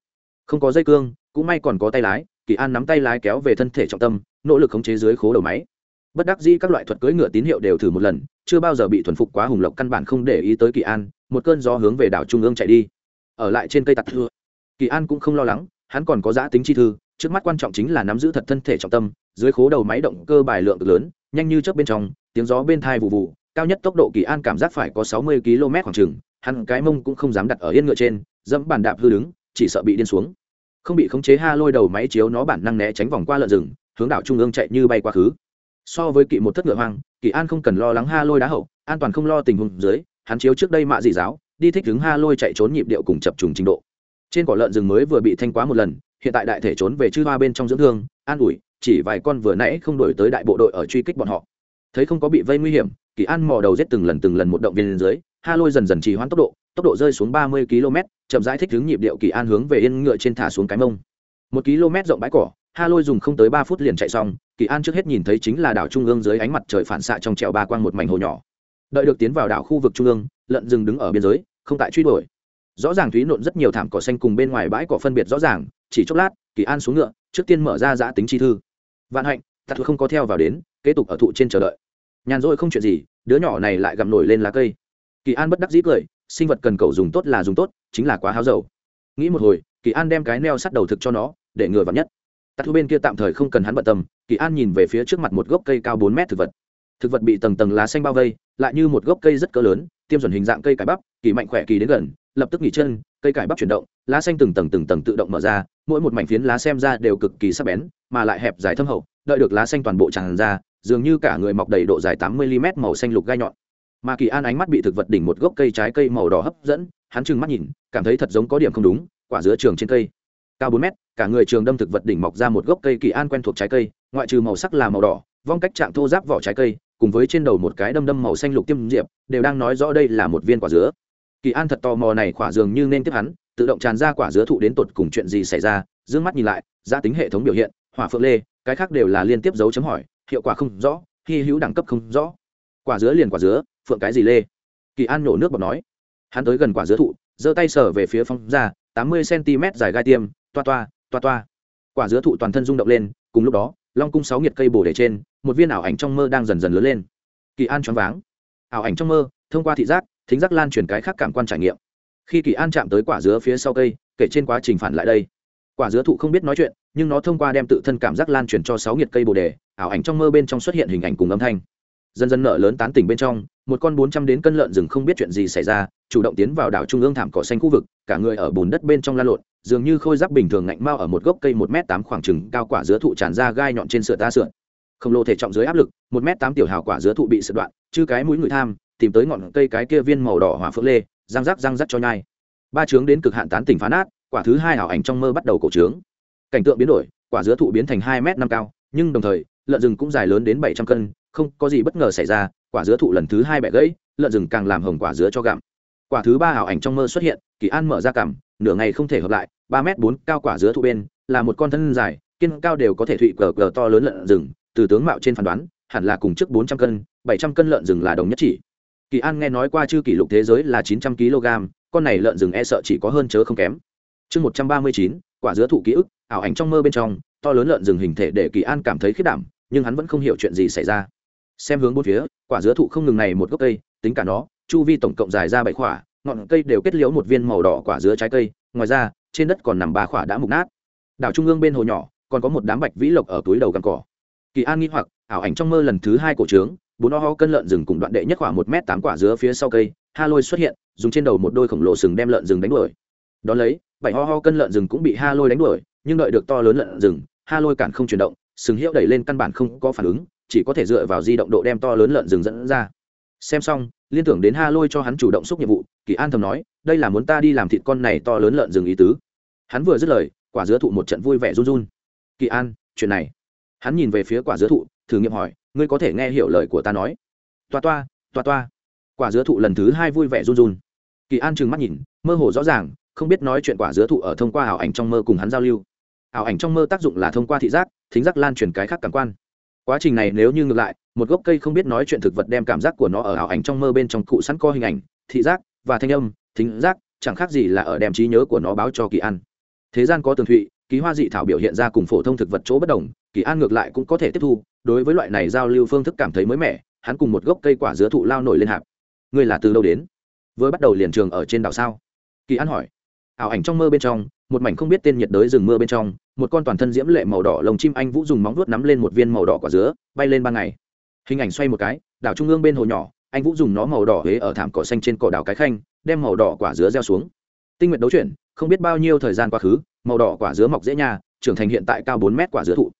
Không có dây cương, cũng may còn có tay lái, kỳ an nắm tay lái kéo về thân thể trọng tâm, nỗ lực khống chế dưới khố đầu máy bất đắc dĩ các loại thuật cưỡi ngựa tín hiệu đều thử một lần, chưa bao giờ bị thuần phục quá hùng lộc căn bản không để ý tới kỳ an, một cơn gió hướng về đảo trung ương chạy đi. Ở lại trên cây tặc thưa. Kỳ an cũng không lo lắng, hắn còn có giã tính chi thư, trước mắt quan trọng chính là nắm giữ thật thân thể trọng tâm, dưới khố đầu máy động cơ bài lượng cực lớn, nhanh như chớp bên trong, tiếng gió bên thai vụ vụ, cao nhất tốc độ kỳ an cảm giác phải có sáu mươi km khoảng chừng, hắn cái mông cũng không dám đặt ở yên ngựa trên, dẫm bàn đạp hư đứng, chỉ sợ bị điên xuống. Không bị khống chế ha lôi đầu máy chiếu nó bản năng né tránh vòng qua lợn rừng, hướng đảo trung ương chạy như bay quá khứ so với kỵ một thất ngựa hoang kỳ an không cần lo lắng ha lôi đá hậu, an toàn không lo tình huống dưới, hắn chiếu trước đây mạ dị giáo, đi thích đứng ha lôi chạy trốn nhịp điệu cùng chập trùng trình độ. Trên cỏ lợn rừng mới vừa bị thanh quá một lần, hiện tại đại thể trốn về chư hoa bên trong dưỡng thương, an ủi, chỉ vài con vừa nãy không đổi tới đại bộ đội ở truy kích bọn họ. Thấy không có bị vây nguy hiểm kỳ an mò đầu rết từng lần từng lần một động viên dưới, ha lôi dần dần trì hoãn tốc độ tốc độ rơi xuống ba mươi km chậm rãi thích hướng nhịp điệu kỳ an hướng về yên ngựa trên thả xuống cái mông. Một km rộng bãi cỏ ha lôi dùng không tới ba phút liền chạy xong, kỳ an trước hết nhìn thấy chính là đảo trung ương dưới ánh mặt trời phản xạ trong trèo ba quang một mảnh hồ nhỏ. Đợi được tiến vào đảo khu vực trung ương, lợn rừng đứng ở biên giới, không tại truy đuổi. Rõ ràng thúy nộn rất nhiều thảm cỏ xanh cùng bên ngoài bãi cỏ phân biệt rõ ràng, chỉ chốc lát, kỳ an xuống ngựa, trước tiên mở ra giã tính chi thư. Vạn hạnh tạt không có theo vào đến, kế tục ở thụ trên chờ đợi. Nhàn rỗi không chuyện gì, đứa nhỏ này lại gặm nổi lên lá cây. Kỳ an bất đắc dĩ cười, sinh vật cần cầu dùng tốt là dùng tốt, chính là quá háo dầu. Nghĩ một hồi, kỳ an đem cái neo sắt đầu thực cho nó, để ngừa vặn nhất tạt thu bên kia tạm thời không cần hắn bận tâm, kỳ an nhìn về phía trước mặt một gốc cây cao bốn mét thực vật. Thực vật bị tầng tầng lá xanh bao vây, lại như một gốc cây rất cỡ lớn, tiêm chuẩn hình dạng cây cải bắp, kỳ mạnh khỏe kỳ đến gần, lập tức nghỉ chân, cây cải bắp chuyển động, lá xanh từng tầng từng tầng tự động mở ra, mỗi một mảnh phiến lá xem ra đều cực kỳ sắc bén, mà lại hẹp dài thâm hậu, đợi được lá xanh toàn bộ tràn ra, dường như cả người mọc đầy độ dài tám mươi mm màu xanh lục gai nhọn. Mà kỳ an ánh mắt bị thực vật đỉnh một gốc cây trái cây màu đỏ hấp dẫn, hắn trừng mắt nhìn, cảm thấy thật giống có điểm không đúng, quả giữa trường trên cây cao bốn mét, cả người trường đâm thực vật đỉnh mọc ra một gốc cây kỳ an quen thuộc trái cây, ngoại trừ màu sắc là màu đỏ, vong cách trạng thô giáp vỏ trái cây, cùng với trên đầu một cái đâm đâm màu xanh lục tiêm diệp, đều đang nói rõ đây là một viên quả dứa. Kỳ an thật tò mò này quả dường như nên tiếp hắn, tự động tràn ra quả dứa thụ đến tột cùng chuyện gì xảy ra d mắt nhìn lại gia tính hệ thống biểu hiện, hỏa phượng lê, cái khác đều là liên tiếp dấu chấm hỏi, hiệu quả không rõ, hy hữu đẳng cấp không rõ. Quả dứa liền quả dứa, phượng cái gì lê? Kỳ an nổ nước bọt nói. Hắn tới gần quả dứa thụ, giơ tay sờ về phía phong ra, tám mươi cm dài gai tiêm toa toa toa toa. Quả dứa thụ toàn thân rung động lên, cùng lúc đó, long cung sáu nghiệt cây bổ để trên, một viên ảo ảnh trong mơ đang dần dần lớn lên. Kỳ an choáng váng. Ảo ảnh trong mơ, thông qua thị giác, thính giác lan truyền cái khác cảm quan trải nghiệm. Khi kỳ an chạm tới quả dứa phía sau cây, kể trên quá trình phản lại đây. Quả dứa thụ không biết nói chuyện, nhưng nó thông qua đem tự thân cảm giác lan truyền cho sáu nghiệt cây bồ đề, ảo ảnh trong mơ bên trong xuất hiện hình ảnh cùng âm thanh. Dần dần nợ lớn tán tỉnh bên trong, một con bốn trăm đến cân lợn rừng không biết chuyện gì xảy ra, chủ động tiến vào đảo trung ương thảm cỏ xanh khu vực, cả người ở bùn đất bên trong lan lộn dường như khôi giáp bình thường ngạnh mao ở một gốc cây một m tám khoảng trừng cao quả dứa thụ tràn ra gai nhọn trên sườn ta sườn. Khổng lồ thể trọng dưới áp lực, một m tám tiểu hào quả dứa thụ bị sượt đoạn chứ cái mũi người tham, tìm tới ngọn cây cái kia viên màu đỏ hỏa phượng lê, răng rắc răng rắc cho nhai. Ba trướng đến cực hạn tán tỉnh phá nát, quả thứ hai ảo ảnh trong mơ bắt đầu cổ trướng cảnh tượng biến đổi, quả dứa thụ biến thành hai m năm cao, nhưng đồng thời, lợn rừng cũng dài lớn đến bảy trăm cân, không có gì bất ngờ xảy ra, quả dứa thụ lần thứ hai bẻ gãy, lợn rừng càng làm hồng quả dứa cho gặm. Quả thứ ba ảo ảnh trong mơ xuất hiện, kỳ an mở ra cằm nửa ngày không thể hợp lại ba m bốn cao quả dứa thụ bên, là một con thân dài, kiên cao đều có thể thụy cờ cờ to lớn lợn rừng, từ tướng mạo trên phán đoán, hẳn là cùng trước bốn trăm cân, bảy trăm cân lợn rừng là đồng nhất chỉ. Kỳ an nghe nói qua chư kỷ lục thế giới là chín trăm kg, con này lợn rừng e sợ chỉ có hơn chớ không kém. Chương một trăm ba mươi chín, quả dứa thụ ký ức, ảo ảnh trong mơ bên trong, to lớn lợn rừng hình thể để kỳ an cảm thấy khiết đảm, nhưng hắn vẫn không hiểu chuyện gì xảy ra. Xem hướng bốn phía, quả dứa thụ không ngừng này một gốc cây, tính cả nó, chu vi tổng cộng dài ra bảy khỏa ngọn cây đều kết liễu một viên màu đỏ quả dứa trái cây, ngoài ra trên đất còn nằm ba khỏa đã mục nát. Đảo trung ương bên hồ nhỏ, còn có một đám bạch vĩ lộc ở túi đầu cằm cỏ. Kỳ an nghi hoặc, ảo ảnh trong mơ lần thứ hai cổ trướng, bốn ho cân lợn rừng cùng đoạn đệ nhất khoảng một m tám quả dứa phía sau cây, ha lôi xuất hiện, dùng trên đầu một đôi khổng lồ sừng đem lợn rừng đánh đuổi. Đón lấy, bảy ho ho cân lợn rừng cũng bị ha lôi đánh đuổi, nhưng đợi được to lớn lợn rừng, ha lôi cản không chuyển động, sừng hiệu đẩy lên căn bản không có phản ứng, chỉ có thể dựa vào di động độ đem to lớn lợn rừng dẫn ra. Xem xong, liên tưởng đến ha lôi cho hắn chủ động xúc nhiệm vụ kỳ an thầm nói, đây là muốn ta đi làm thịt con này to lớn lợn rừng ý tứ. Hắn vừa dứt lời, quả dứa thụ một trận vui vẻ run run. Kỳ an, chuyện này. Hắn nhìn về phía quả dứa thụ, thử nghiệm hỏi, ngươi có thể nghe hiểu lời của ta nói? Toa toa toa toa. Quả dứa thụ lần thứ hai vui vẻ run run. Kỳ an trừng mắt nhìn, mơ hồ rõ ràng, không biết nói chuyện quả dứa thụ ở thông qua ảo ảnh trong mơ cùng hắn giao lưu. Ảo ảnh trong mơ tác dụng là thông qua thị giác, thính giác lan truyền cái khác cảm quan. Quá trình này nếu như ngược lại, một gốc cây không biết nói chuyện thực vật đem cảm giác của nó ở ảo ảnh trong mơ bên trong cụ sẵn co hình ảnh, thị giác và thanh âm, thính giác, chẳng khác gì là ở đem trí nhớ của nó báo cho kỳ an. Thế gian có tường thụy ký hoa dị thảo biểu hiện ra cùng phổ thông thực vật chỗ bất đồng, kỳ an ngược lại cũng có thể tiếp thu, đối với loại này giao lưu phương thức cảm thấy mới mẻ, hắn cùng một gốc cây quả dứa thụ lao nổi lên hạp. Ngươi là từ đâu đến? Vừa bắt đầu liền trường ở trên đảo sao? Kỳ an hỏi. Ảo ảnh trong mơ bên trong, một mảnh không biết tên nhiệt đới rừng mưa bên trong, một con toàn thân diễm lệ màu đỏ lồng chim anh vũ dùng móng vuốt nắm lên một viên màu đỏ quả dứa, bay lên ban ngày. Hình ảnh xoay một cái, đảo trung ương bên hồ nhỏ anh vũ dùng nó màu đỏ huế ở thảm cỏ xanh trên cỏ đào cái khanh, đem màu đỏ quả dứa gieo xuống. Tinh nguyện đấu chuyển, không biết bao nhiêu thời gian quá khứ, màu đỏ quả dứa mọc dễ nhà, trưởng thành hiện tại cao bốn mét quả dứa thụ.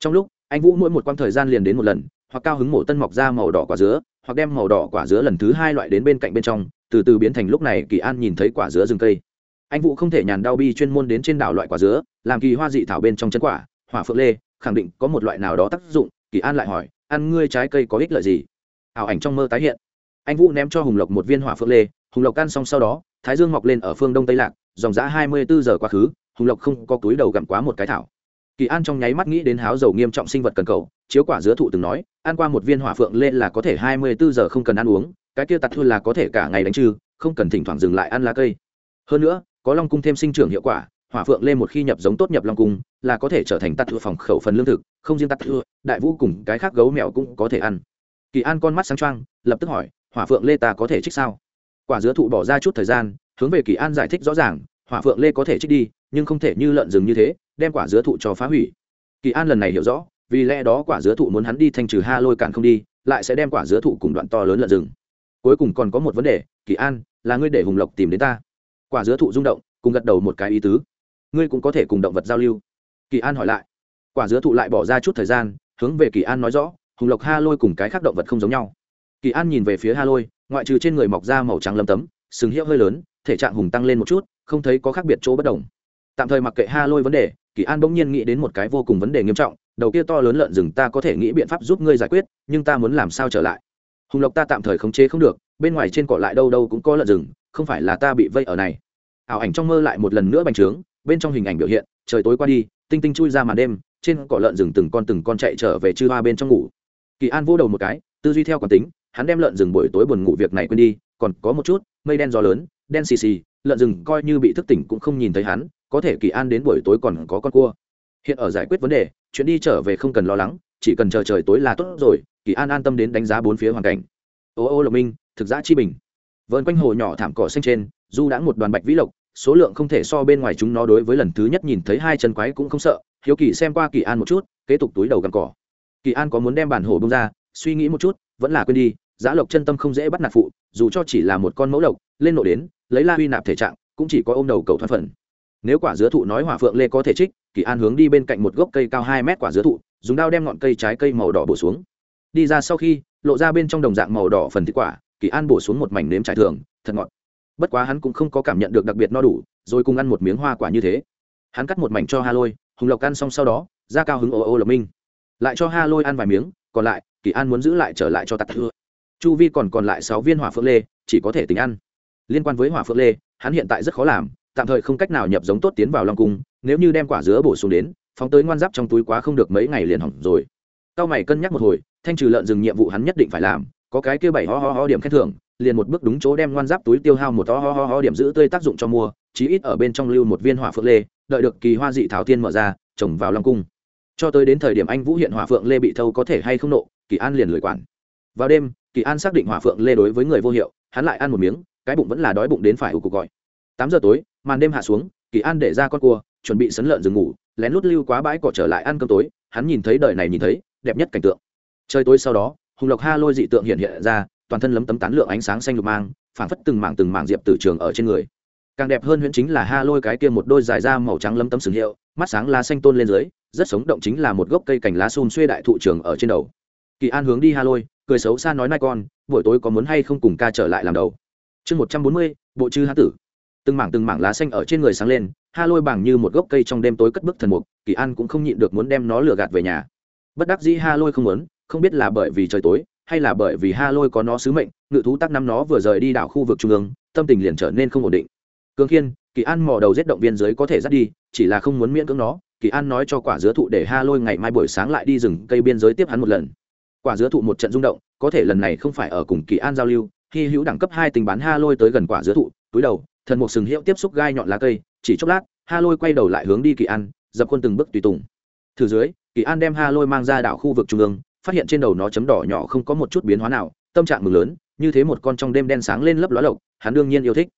Trong lúc, anh vũ mỗi một quãng thời gian liền đến một lần, hoặc cao hứng mổ tân mọc ra màu đỏ quả dứa, hoặc đem màu đỏ quả dứa lần thứ hai loại đến bên cạnh bên trong, từ từ biến thành lúc này kỳ an nhìn thấy quả dứa rừng cây. Anh vũ không thể nhàn đau bi chuyên môn đến trên đảo loại quả dứa, làm kỳ hoa dị thảo bên trong chân quả, hỏa phượng lê, khẳng định có một loại nào đó tác dụng, kỳ an lại hỏi, ăn ngươi trái cây có ích lợi gì? Ảo ảnh trong mơ tái hiện. Anh vũ ném cho hùng lộc một viên hỏa phượng lê, hùng lộc ăn xong sau đó, thái dương mọc lên ở phương đông tây lạc, dòng giã hai mươi bốn giờ quá khứ, hùng lộc không có túi đầu gặm quá một cái thảo. Kỳ an trong nháy mắt nghĩ đến háo dầu nghiêm trọng sinh vật cần cầu, chiếu quả dứa thụ từng nói, ăn qua một viên hỏa phượng lê là có thể hai mươi bốn giờ không cần ăn uống, cái kia tặt thua là có thể cả ngày đánh trừ, không cần thỉnh thoảng dừng lại ăn lá cây. Hơn nữa, có long cung thêm sinh trưởng hiệu quả, hỏa phượng lê một khi nhập giống tốt nhập long cung, là có thể trở thành tắt thua phòng khẩu phần lương thực, không riêng tắt thua, đại vũ cùng cái khác gấu mèo cũng có thể ăn kỳ an con mắt sáng trăng lập tức hỏi, hỏa phượng lê ta có thể trích sao? Quả dứa thụ bỏ ra chút thời gian, hướng về kỳ an giải thích rõ ràng, hỏa phượng lê có thể trích đi, nhưng không thể như lợn rừng như thế, đem quả dứa thụ cho phá hủy. Kỳ an lần này hiểu rõ, vì lẽ đó quả dứa thụ muốn hắn đi thanh trừ ha lôi cản không đi, lại sẽ đem quả dứa thụ cùng đoạn to lớn lợn rừng. Cuối cùng còn có một vấn đề, kỳ an, là ngươi để hùng lộc tìm đến ta? Quả dứa thụ rung động, cùng gật đầu một cái ý tứ. Ngươi cũng có thể cùng động vật giao lưu. Kỳ an hỏi lại. Quả dứa thụ lại bỏ ra chút thời gian, hướng về kỳ an nói rõ hùng lộc ha lôi cùng cái khác động vật không giống nhau. Kỳ an nhìn về phía ha lôi, ngoại trừ trên người mọc da màu trắng lấm tấm, sừng hiệu hơi lớn, thể trạng hùng tăng lên một chút, không thấy có khác biệt chỗ bất đồng. Tạm thời mặc kệ ha lôi vấn đề, kỳ an bỗng nhiên nghĩ đến một cái vô cùng vấn đề nghiêm trọng, đầu kia to lớn lợn rừng ta có thể nghĩ biện pháp giúp ngươi giải quyết, nhưng ta muốn làm sao trở lại? Hùng lộc ta tạm thời khống chế không được, bên ngoài trên cỏ lại đâu đâu cũng có lợn rừng, không phải là ta bị vây ở này. Ảo ảnh trong mơ lại một lần nữa bành trướng, bên trong hình ảnh biểu hiện, trời tối qua đi, tinh tinh chui ra màn đêm, trên cỏ lợn rừng từng con từng con chạy trở về chư hoa bên trong ngủ kỳ an vô đầu một cái, tư duy theo quán tính, hắn đem lợn rừng buổi tối buồn ngủ việc này quên đi, còn có một chút, mây đen gió lớn, đen xì xì, lợn rừng coi như bị thức tỉnh cũng không nhìn thấy hắn, có thể kỳ an đến buổi tối còn có con cua. Hiện ở giải quyết vấn đề, chuyện đi trở về không cần lo lắng, chỉ cần chờ trời tối là tốt rồi, kỳ an an tâm đến đánh giá bốn phía hoàn cảnh. Ô ô lộc minh, thực ra chi bình. Vợn quanh hồ nhỏ thảm cỏ xanh trên, du đã một đoàn bạch vĩ lộc, số lượng không thể so bên ngoài chúng nó đối với lần thứ nhất nhìn thấy hai chân quái cũng không sợ, hiếu kỳ xem qua kỳ an một chút, kế tục túi đầu gặm cỏ kỳ an có muốn đem bản hồ bông ra, suy nghĩ một chút, vẫn là quên đi giá lộc chân tâm không dễ bắt nạt phụ, dù cho chỉ là một con mẫu lộc, lên nổ đến, lấy la huy nạp thể trạng, cũng chỉ có ôm đầu cầu thoát phần. Nếu quả dứa thụ nói hỏa phượng lê có thể trích, kỳ an hướng đi bên cạnh một gốc cây cao hai mét quả dứa thụ, dùng đao đem ngọn cây trái cây màu đỏ bổ xuống. Đi ra sau khi, lộ ra bên trong đồng dạng màu đỏ phần thịt quả, kỳ an bổ xuống một mảnh nếm trải thường, thật ngọt. Bất quá hắn cũng không có cảm nhận được đặc biệt no đủ, rồi cùng ăn một miếng hoa quả như thế. Hắn cắt một mảnh cho ha lôi, hùng lộc ăn xong sau đó, ra cao hứng ô ô lộc minh lại cho ha lôi ăn vài miếng, còn lại, kỳ an muốn giữ lại trở lại cho tặc thưa chu vi còn còn lại sáu viên hỏa phượng lê, chỉ có thể tính ăn. Liên quan với hỏa phượng lê, hắn hiện tại rất khó làm, tạm thời không cách nào nhập giống tốt tiến vào long cung, nếu như đem quả dứa bổ xuống đến, phóng tới ngoan giáp trong túi quá không được mấy ngày liền hỏng rồi. Cao mày cân nhắc một hồi, thanh trừ lợn rừng nhiệm vụ hắn nhất định phải làm, có cái kia bảy ho ho ho điểm khen thưởng, liền một bước đúng chỗ đem ngoan giáp túi tiêu hao một ho ho ho ho điểm giữ tươi tác dụng cho mua, chí ít ở bên trong lưu một viên hỏa phượng lê, đợi được kỳ hoa dị thảo tiên mở ra, trồng vào long cung cho tới đến thời điểm anh vũ hiện hỏa phượng lê bị thâu có thể hay không nộ, kỳ an liền lười quản. Vào đêm, kỳ an xác định hỏa phượng lê đối với người vô hiệu, hắn lại ăn một miếng, cái bụng vẫn là đói bụng đến phải ủ cục gọi. Tám giờ tối, màn đêm hạ xuống, kỳ an để ra con cua, chuẩn bị sấn lợn rừng ngủ, lén lút lưu quá bãi cỏ trở lại ăn cơm tối, hắn nhìn thấy đời này nhìn thấy, đẹp nhất cảnh tượng. Trời tối sau đó, hùng lộc ha lôi dị tượng hiện hiện ra, toàn thân lấm tấm tán lượng ánh sáng xanh lục mang, phảng phất từng mảng từng mảng diệp tử trường ở trên người. Càng đẹp hơn huyễn chính là ha lôi cái kia một đôi dài da màu trắng lấm tấm sừng hiệu, mắt sáng lá xanh tôn lên dưới rất sống động chính là một gốc cây cành lá xun xuê đại thụ trường ở trên đầu. Kỳ an hướng đi ha lôi, cười xấu xa nói nai con, buổi tối có muốn hay không cùng ca trở lại làm đầu? Chương một trăm bốn mươi, bộ chư hán tử. Từng mảng từng mảng lá xanh ở trên người sáng lên, ha lôi bằng như một gốc cây trong đêm tối cất bức thần mục, kỳ an cũng không nhịn được muốn đem nó lừa gạt về nhà. Bất đắc dĩ ha lôi không muốn, không biết là bởi vì trời tối, hay là bởi vì ha lôi có nó sứ mệnh, ngự thú tắc năm nó vừa rời đi đảo khu vực trung ương, tâm tình liền trở nên không ổn định. Cường khiên kỳ an mò đầu giết động viên dưới có thể dắt đi, chỉ là không muốn miễn cưỡng nó. Kỳ an nói cho quả dứa thụ để ha lôi ngày mai buổi sáng lại đi rừng cây biên giới tiếp hắn một lần. Quả dứa thụ một trận rung động, có thể lần này không phải ở cùng kỳ an giao lưu khi hữu đẳng cấp hai tình bán ha lôi tới gần quả dứa thụ, túi đầu, thần một sừng hiệu tiếp xúc gai nhọn lá cây, chỉ chốc lát, ha lôi quay đầu lại hướng đi kỳ an, dập khuôn từng bước tùy tùng. Thử dưới, kỳ an đem ha lôi mang ra đảo khu vực trung ương, phát hiện trên đầu nó chấm đỏ nhỏ không có một chút biến hóa nào, tâm trạng mừng lớn, như thế một con trong đêm đen sáng lên lấp lóa lộc, hắn đương nhiên yêu thích.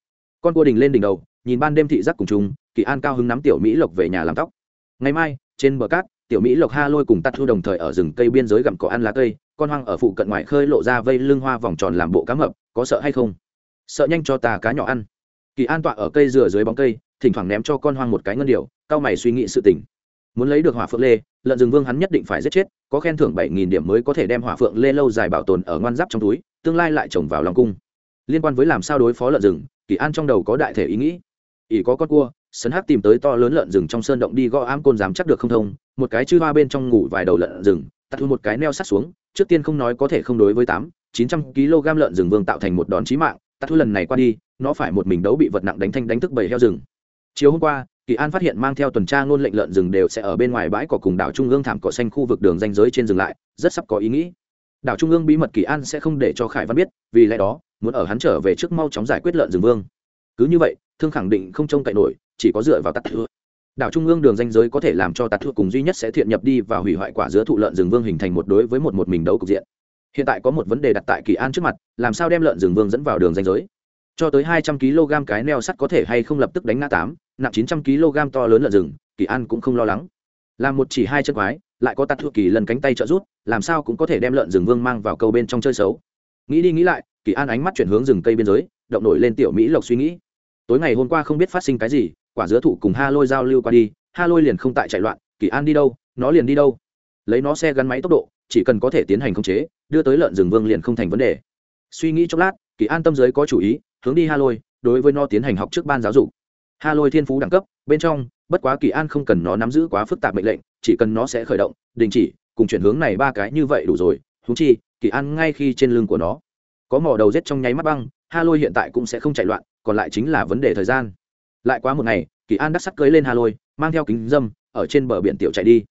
Con cua đình lên đỉnh đầu nhìn ban đêm thị giác cùng chúng kỳ an cao hứng nắm tiểu mỹ lộc về nhà làm tóc. Ngày mai, trên bờ cát, tiểu mỹ lộc ha lôi cùng tắt thu đồng thời ở rừng cây biên giới gặm cỏ ăn lá cây, con hoang ở phụ cận ngoài khơi lộ ra vây lưng hoa vòng tròn làm bộ cá mập, có sợ hay không? Sợ nhanh cho ta cá nhỏ ăn. Kỳ an tọa ở cây dừa dưới bóng cây, thỉnh thoảng ném cho con hoang một cái ngân điều cao mày suy nghĩ sự tình. Muốn lấy được hỏa phượng lê, lợn rừng vương hắn nhất định phải giết chết, có khen thưởng bảy nghìn điểm mới có thể đem hỏa phượng lê lâu dài bảo tồn ở ngoan giáp trong túi, tương lai lại trồng vào lòng cung. Liên quan với làm sao đối phó lợn rừng, kỳ an trong đầu có đại thể ý nghĩ ỷ có con cua, sấn hát tìm tới to lớn lợn rừng trong sơn động đi gõ ám côn dám chắc được không thông, một cái chư hoa bên trong ngủ vài đầu lợn rừng, tắt thu một cái neo sát xuống, trước tiên không nói có thể không đối với tám, chín trăm kg lợn rừng vương tạo thành một đòn chí mạng, tắt thu lần này qua đi, nó phải một mình đấu bị vật nặng đánh thanh đánh thức bầy heo rừng. Chiều hôm qua, kỳ an phát hiện mang theo tuần tra ngôn lệnh lợn rừng đều sẽ ở bên ngoài bãi cỏ cùng đảo trung ương thảm cỏ xanh khu vực đường danh giới trên rừng lại, rất sắp có ý nghĩ. Đảo trung ương bí mật kỳ an sẽ không để cho khải văn biết, vì lẽ đó, muốn ở hắn trở về trước mau chóng giải quyết lợn rừng vương. Cứ như vậy thương khẳng định không trông cậy nổi, chỉ có dựa vào tạt thưa. Đảo trung ương đường danh giới có thể làm cho tạt thua cùng duy nhất sẽ thiện nhập đi và hủy hoại quả giữa thụ lợn rừng vương hình thành một đối với một một mình đấu cục diện. Hiện tại có một vấn đề đặt tại kỳ an trước mặt, làm sao đem lợn rừng vương dẫn vào đường danh giới? Cho tới hai trăm kg cái neo sắt có thể hay không lập tức đánh ngã tám, nặng chín trăm kg to lớn lợn rừng, kỳ an cũng không lo lắng. Làm một chỉ hai chân quái, lại có tạt thua kỳ lần cánh tay trợ rút làm sao cũng có thể đem lợn rừng vương mang vào câu bên trong chơi xấu. Nghĩ đi nghĩ lại, kỳ an ánh mắt chuyển hướng rừng cây biên giới, động nổi lên tiểu mỹ lộc suy nghĩ tối ngày hôm qua không biết phát sinh cái gì, quả dứa thụ cùng ha lôi giao lưu qua đi, ha lôi liền không tại chạy loạn, kỳ an đi đâu, nó liền đi đâu. Lấy nó xe gắn máy tốc độ, chỉ cần có thể tiến hành khống chế, đưa tới lợn rừng vương liền không thành vấn đề. Suy nghĩ chốc lát, kỳ an tâm giới có chủ ý, hướng đi ha lôi, đối với nó tiến hành học trước ban giáo dục. Ha lôi thiên phú đẳng cấp, bên trong, bất quá kỳ an không cần nó nắm giữ quá phức tạp mệnh lệnh, chỉ cần nó sẽ khởi động, đình chỉ, cùng chuyển hướng này ba cái như vậy đủ rồi. Húng chi, kỳ an ngay khi trên lưng của nó, có mỏ đầu rết trong nháy mắt băng, ha lôi hiện tại cũng sẽ không chạy loạn còn lại chính là vấn đề thời gian. Lại quá một ngày, kỳ an đắc sắc cưới lên hà lôi mang theo kính dâm, ở trên bờ biển tiểu chạy đi.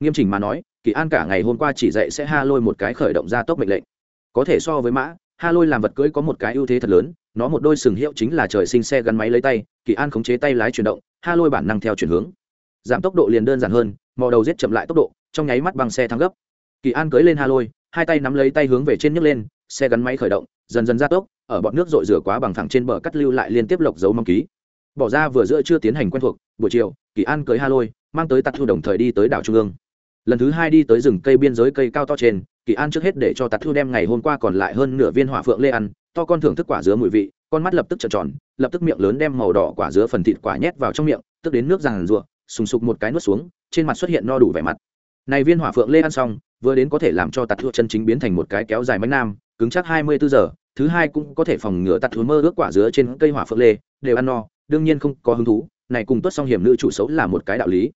Nghiêm chỉnh mà nói, kỳ an cả ngày hôm qua chỉ dạy sẽ ha lôi một cái khởi động ra tốc mệnh lệnh. Có thể so với mã ha lôi làm vật cưới có một cái ưu thế thật lớn, nó một đôi sừng hiệu chính là trời sinh xe gắn máy lấy tay, kỳ an khống chế tay lái chuyển động ha lôi bản năng theo chuyển hướng. Giảm tốc độ liền đơn giản hơn, mò đầu giết chậm lại tốc độ, trong nháy mắt bằng xe thắng gấp. Kỳ an cưới lên ha lôi hai tay nắm lấy tay hướng về trên nhấc lên, xe gắn máy khởi động, dần dần ra tốc ở bọn nước rội rửa quá bằng thẳng trên bờ cắt lưu lại liên tiếp lộc dấu mong ký. Bỏ ra vừa giữa chưa tiến hành quen thuộc, buổi chiều, kỳ an cưới ha lôi mang tới tạt thu đồng thời đi tới đảo trung ương. Lần thứ hai đi tới rừng cây biên giới cây cao to trên, kỳ an trước hết để cho tạt thu đem ngày hôm qua còn lại hơn nửa viên hỏa phượng lê ăn, to con thưởng thức quả dứa mùi vị, con mắt lập tức trợn tròn, lập tức miệng lớn đem màu đỏ quả dứa phần thịt quả nhét vào trong miệng, tức đến nước ràng rụa sùng sục một cái nuốt xuống, trên mặt xuất hiện no đủ vẻ mặt. Này viên hỏa phượng lê ăn xong, vừa đến có thể làm cho tạt thu chân chính biến thành một cái kéo dài mánh nam, cứng chắc hai mươi bốn giờ thứ hai cũng có thể phòng ngừa tạt thú mơ ước quả dứa trên cây hỏa phượng lê, đều ăn no, đương nhiên không có hứng thú, này cùng tuất song hiểm nữ chủ xấu là một cái đạo lý.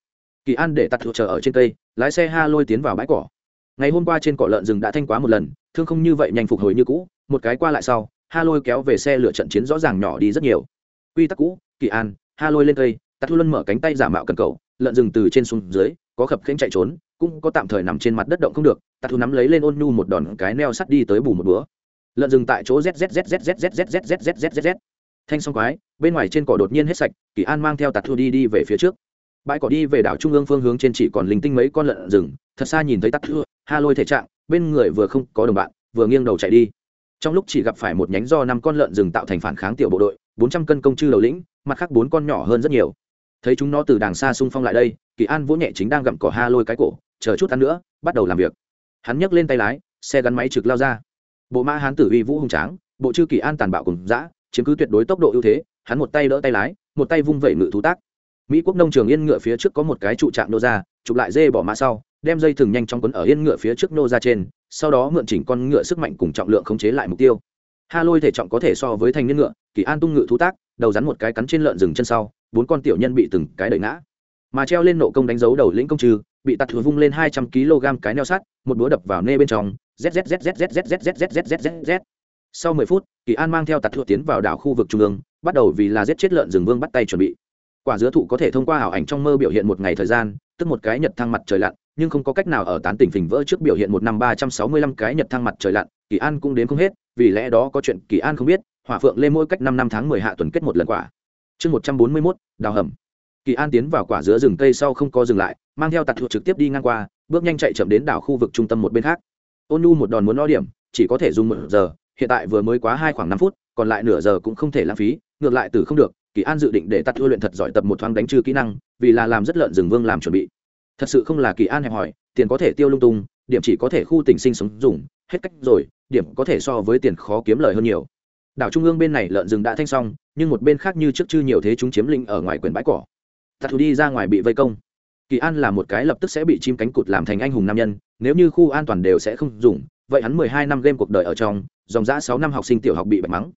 Kỳ an để tạt thụ chờ ở trên cây, lái xe ha lôi tiến vào bãi cỏ. Ngày hôm qua trên cỏ lợn rừng đã thanh quá một lần, thương không như vậy nhanh phục hồi như cũ, một cái qua lại sau, ha lôi kéo về xe lửa trận chiến rõ ràng nhỏ đi rất nhiều. Quy tắc cũ, kỳ an, ha lôi lên cây tạt thu luân mở cánh tay giả mạo cần cầu, lợn rừng từ trên xuống dưới, có khập khênh chạy trốn, cũng có tạm thời nằm trên mặt đất động không được tạt thu nắm lấy lên ôn nhu một đòn cái neo sắt đi tới bù một búa lợn rừng tại chỗ zzzzzzzzzzzzzzz thanh song quái bên ngoài trên cỏ đột nhiên hết sạch kỳ an mang theo tạt đi đi về phía trước bãi cỏ đi về đảo trung ương phương hướng trên chỉ còn linh tinh mấy con lợn rừng thật xa nhìn thấy ha lôi thể trạng bên người vừa không có đồng bạn vừa nghiêng đầu chạy đi trong lúc chỉ gặp phải một nhánh do năm con lợn rừng tạo thành phản kháng tiểu bộ đội bốn trăm cân công chư đầu lĩnh mặt khác bốn con nhỏ hơn rất nhiều thấy chúng nó từ đàng xa xung phong lại đây kỳ an vỗ nhẹ chính đang gặm cỏ ha lôi cái cổ chờ chút ăn nữa bắt đầu làm việc hắn nhấc lên tay lái xe gắn máy trực lao ra bộ mã hán tử uy vũ hùng tráng, bộ chư kỳ an tàn bạo cùng dã, chiếm cứ tuyệt đối tốc độ ưu thế, hắn một tay đỡ tay lái, một tay vung vẩy ngự thú tác. Mỹ quốc nông trường yên ngựa phía trước có một cái trụ trạm nô ra, chụp lại dê bỏ mã sau, đem dây thừng nhanh trong quấn ở yên ngựa phía trước nô ra trên, sau đó mượn chỉnh con ngựa sức mạnh cùng trọng lượng khống chế lại mục tiêu. Ha lôi thể trọng có thể so với thành niên ngựa kỳ an tung ngự thú tác, đầu rắn một cái cắn trên lợn rừng chân sau, bốn con tiểu nhân bị từng cái đẩy ngã. Mà treo lên nộ công đánh dấu đầu lĩnh công trừ, bị tạt thừa vung lên hai trăm kg cái neo sắt, một búa đập vào nê bên trong zzzzzzzzzzzzzzz sau mười phút kỳ an mang theo tạt thua tiến vào đảo khu vực trung ương bắt đầu vì là giết chết lợn rừng vương bắt tay chuẩn bị quả dứa thụ có thể thông qua ảo ảnh trong mơ biểu hiện một ngày thời gian tức một cái nhật thăng mặt trời lặn nhưng không có cách nào ở tán tỉnh phình vỡ trước biểu hiện một năm ba trăm sáu mươi lăm cái nhật thăng mặt trời lặn kỳ an cũng đến không hết vì lẽ đó có chuyện kỳ an không biết hỏa phượng lên mỗi cách năm năm tháng mười hạ tuần kết một lần quả chương một trăm bốn mươi mốt đào hầm kỳ an tiến vào quả giữa rừng cây sau không có dừng lại mang theo tạt thuộc trực tiếp đi ngang qua bước nhanh chạy chậm đến đảo khu vực trung tâm một bên khác ôn nhu một đòn muốn no điểm, chỉ có thể dùng một giờ, hiện tại vừa mới quá hai khoảng năm phút, còn lại nửa giờ cũng không thể lãng phí, ngược lại từ không được, kỳ an dự định để tắt thua luyện thật giỏi tập một thoáng đánh trừ kỹ năng, vì là làm rất lợn rừng vương làm chuẩn bị. Thật sự không là kỳ an hẹp hỏi, tiền có thể tiêu lung tung, điểm chỉ có thể khu tỉnh sinh sống dùng, hết cách rồi, điểm có thể so với tiền khó kiếm lời hơn nhiều. Đảo trung ương bên này lợn rừng đã thanh xong, nhưng một bên khác như trước chư nhiều thế chúng chiếm lĩnh ở ngoài quyền bãi cỏ. Tạt thù đi ra ngoài bị vây công. Kỳ an là một cái lập tức sẽ bị chim cánh cụt làm thành anh hùng nam nhân nếu như khu an toàn đều sẽ không dùng, vậy hắn mười hai năm game cuộc đời ở trong, dòng giã sáu năm học sinh tiểu học bị bạch mắng.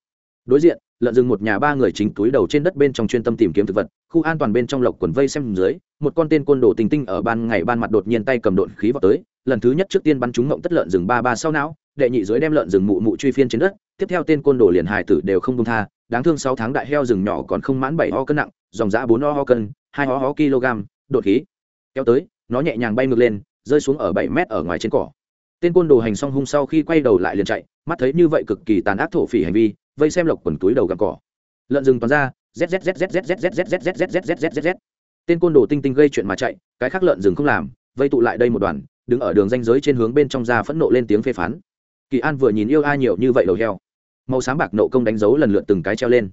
Đối diện, lợn rừng một nhà ba người chính túi đầu trên đất bên trong chuyên tâm tìm kiếm thực vật, khu an toàn bên trong lộc quần vây xem dưới, một con tên côn đồ tình tinh ở ban ngày ban mặt đột nhiên tay cầm đột khí vào tới, lần thứ nhất trước tiên bắn trúng mộng tất lợn rừng ba ba sau não, đệ nhị dưới đem lợn rừng mụ mụ truy phiên trên đất, tiếp theo tên côn đồ liền hài tử đều không công tha, đáng thương sáu tháng đại heo rừng nhỏ còn không mãn bảy ho cân nặng, dòng giã bốn ho ho cân, hai ho ho kg đột khí. Kéo tới, nó nhẹ nhàng bay ngược lên rơi xuống ở bảy mét ở ngoài trên cỏ tên côn đồ hành xong hung sau khi quay đầu lại liền chạy mắt thấy như vậy cực kỳ tàn ác thổ phỉ hành vi vây xem lộc quần túi đầu gặm cỏ lợn rừng toàn ra tên côn đồ tinh tinh gây chuyện mà chạy cái khác lợn rừng không làm vây tụ lại đây một đoàn đứng ở đường danh giới trên hướng bên trong ra phẫn nộ lên tiếng phê phán kỳ an vừa nhìn yêu ai nhiều như vậy đầu heo màu sáng bạc nộ công đánh dấu lần lượt từng cái treo lên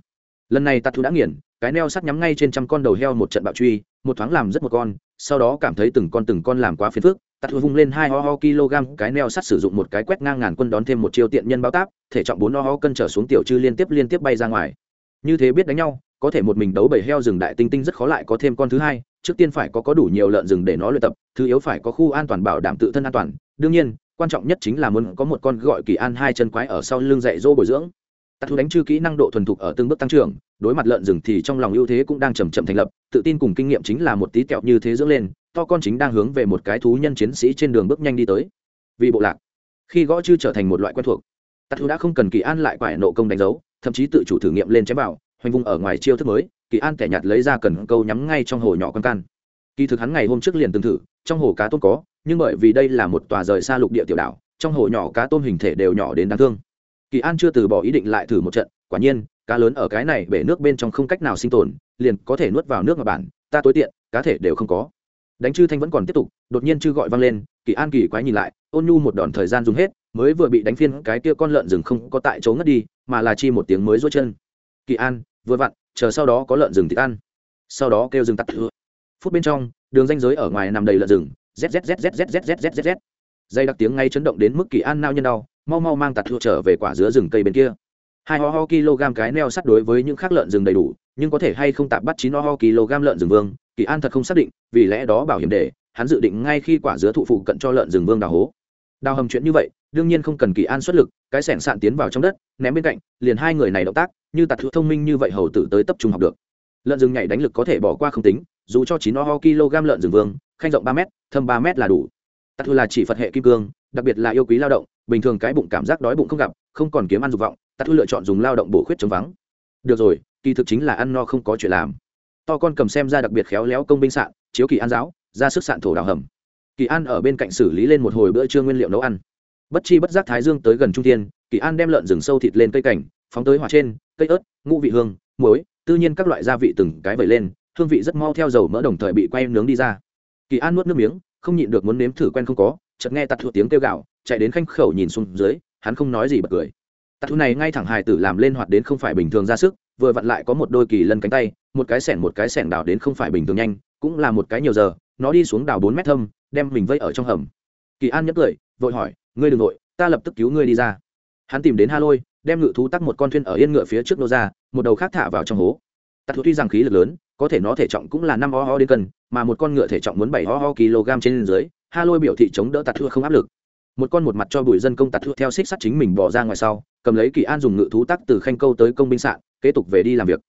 lần này tạt thu đã nghiền cái neo sắt nhắm ngay trên trăm con đầu heo một trận bạo truy một thoáng làm rất một con sau đó cảm thấy từng con từng con làm quá phiền phức tạt thu vung lên hai ho ho kg cái neo sắt sử dụng một cái quét ngang ngàn quân đón thêm một chiêu tiện nhân báo táp, thể trọng bốn ho ho cân trở xuống tiểu chư liên tiếp liên tiếp bay ra ngoài. Như thế biết đánh nhau, có thể một mình đấu bầy heo rừng đại tinh tinh rất khó lại có thêm con thứ hai, trước tiên phải có có đủ nhiều lợn rừng để nó luyện tập, thứ yếu phải có khu an toàn bảo đảm tự thân an toàn. Đương nhiên, quan trọng nhất chính là muốn có một con gọi kỳ an hai chân quái ở sau lưng dạy dỗ bồi dưỡng. Tạc thu đánh chư kỹ năng độ thuần thục ở từng bước tăng trưởng đối mặt lợn rừng thì trong lòng ưu thế cũng đang chầm chậm thành lập, tự tin cùng kinh nghiệm chính là một tí kẹo như thế dưỡng lên, to con chính đang hướng về một cái thú nhân chiến sĩ trên đường bước nhanh đi tới. Vì bộ lạc, khi gõ chư trở thành một loại quen thuộc tạc thu đã không cần kỳ an lại quải nộ công đánh dấu, thậm chí tự chủ thử nghiệm lên chém vào, hoành vùng ở ngoài chiêu thức mới, kỳ an kẻ nhạt lấy ra cần câu nhắm ngay trong hồ nhỏ con can. Kỳ thực hắn ngày hôm trước liền từng thử, trong hồ cá tôm có, nhưng bởi vì đây là một tòa rời xa lục địa tiểu đảo, trong hồ nhỏ cá tôm hình thể đều nhỏ đến đáng thương. Kỳ an chưa từ bỏ ý định lại thử một trận, quả nhiên cá lớn ở cái này bể nước bên trong không cách nào sinh tồn, liền có thể nuốt vào nước mà bản, ta tối tiện, cá thể đều không có. Đánh chư thanh vẫn còn tiếp tục, đột nhiên chư gọi vang lên, kỳ an kỳ quái nhìn lại, ôn nhu một đòn thời gian dùng hết, mới vừa bị đánh phiên cái kia con lợn rừng không có tại chỗ ngất đi, mà là chi một tiếng mới rối chân. Kỳ an, vừa vặn, chờ sau đó có lợn rừng thịt ăn. Sau đó kêu rừng tắt. Thưa phút bên trong, đường danh giới ở ngoài nằm đầy lợn rừng zzzzzzzzzzzzz dây đặc tiếng ngay chấn động đến mức kỳ an nao nhân đau, mau mau mang tạt thua trở về quả giữa rừng cây bên kia hai ho ho kg cái neo sắt đối với những khác lợn rừng đầy đủ, nhưng có thể hay không tạp bắt chín ho ho kg lợn rừng vương, kỳ an thật không xác định, vì lẽ đó bảo hiểm để, hắn dự định ngay khi quả dứa thụ phụ cận cho lợn rừng vương đào hố. Đào hầm chuyện như vậy, đương nhiên không cần kỳ an xuất lực, cái sẻng sạn tiến vào trong đất, ném bên cạnh, liền hai người này động tác, như tạt thua thông minh như vậy hầu tử tới tập trung học được. Lợn rừng nhảy đánh lực có thể bỏ qua không tính, dù cho chín ho kg lợn rừng vương, khanh rộng ba m thâm ba m là đủ. Tạt thua là chỉ phật hệ kim cương, đặc biệt là yêu quý lao động, bình thường cái bụng cảm giác đói bụng không gặp, không còn kiếm ăn dục vọng tạt Thu lựa chọn dùng lao động bổ khuyết chống vắng. Được rồi, kỳ thực chính là ăn no không có chuyện làm. To con cầm xem ra đặc biệt khéo léo công binh sạn, chiếu kỳ an giáo, ra sức sạn thổ đào hầm. Kỳ an ở bên cạnh xử lý lên một hồi bữa trưa nguyên liệu nấu ăn. Bất chi bất giác thái dương tới gần trung thiên, kỳ an đem lợn rừng sâu thịt lên cây cảnh, phóng tới hỏa trên, cây ớt, ngũ vị hương, muối, tự nhiên các loại gia vị từng cái vẩy lên, hương vị rất mau theo dầu mỡ đồng thời bị quay nướng đi ra. Kỳ an nuốt nước miếng, không nhịn được muốn nếm thử quen không có, chợt nghe tạt thuộc tiếng kêu gạo chạy đến khanh khẩu nhìn xuống dưới, hắn không nói gì bật cười tạ thú này ngay thẳng hài tử làm lên hoạt đến không phải bình thường ra sức, vừa vặn lại có một đôi kỳ lân cánh tay, một cái sẻn một cái sẻn đào đến không phải bình thường nhanh, cũng là một cái nhiều giờ, nó đi xuống đào bốn mét thâm, đem mình vây ở trong hầm. Kỳ an nhấc cười, vội hỏi, ngươi đừng vội, ta lập tức cứu ngươi đi ra. Hắn tìm đến ha lôi, đem ngự thú tắc một con thuyên ở yên ngựa phía trước nô ra, một đầu khác thả vào trong hố. Tặc tuy rằng khí lực lớn, có thể nó thể trọng cũng là năm ho ho đến cân, mà một con ngựa thể trọng muốn bảy ho ho kg trên dưới, ha lôi biểu thị chống đỡ tạt thua không áp lực một con một mặt cho bùi dân công tạt thua theo xích sắt chính mình bỏ ra ngoài sau, cầm lấy kỳ an dùng ngự thú tắc từ khanh câu tới công binh sạn, kế tục về đi làm việc.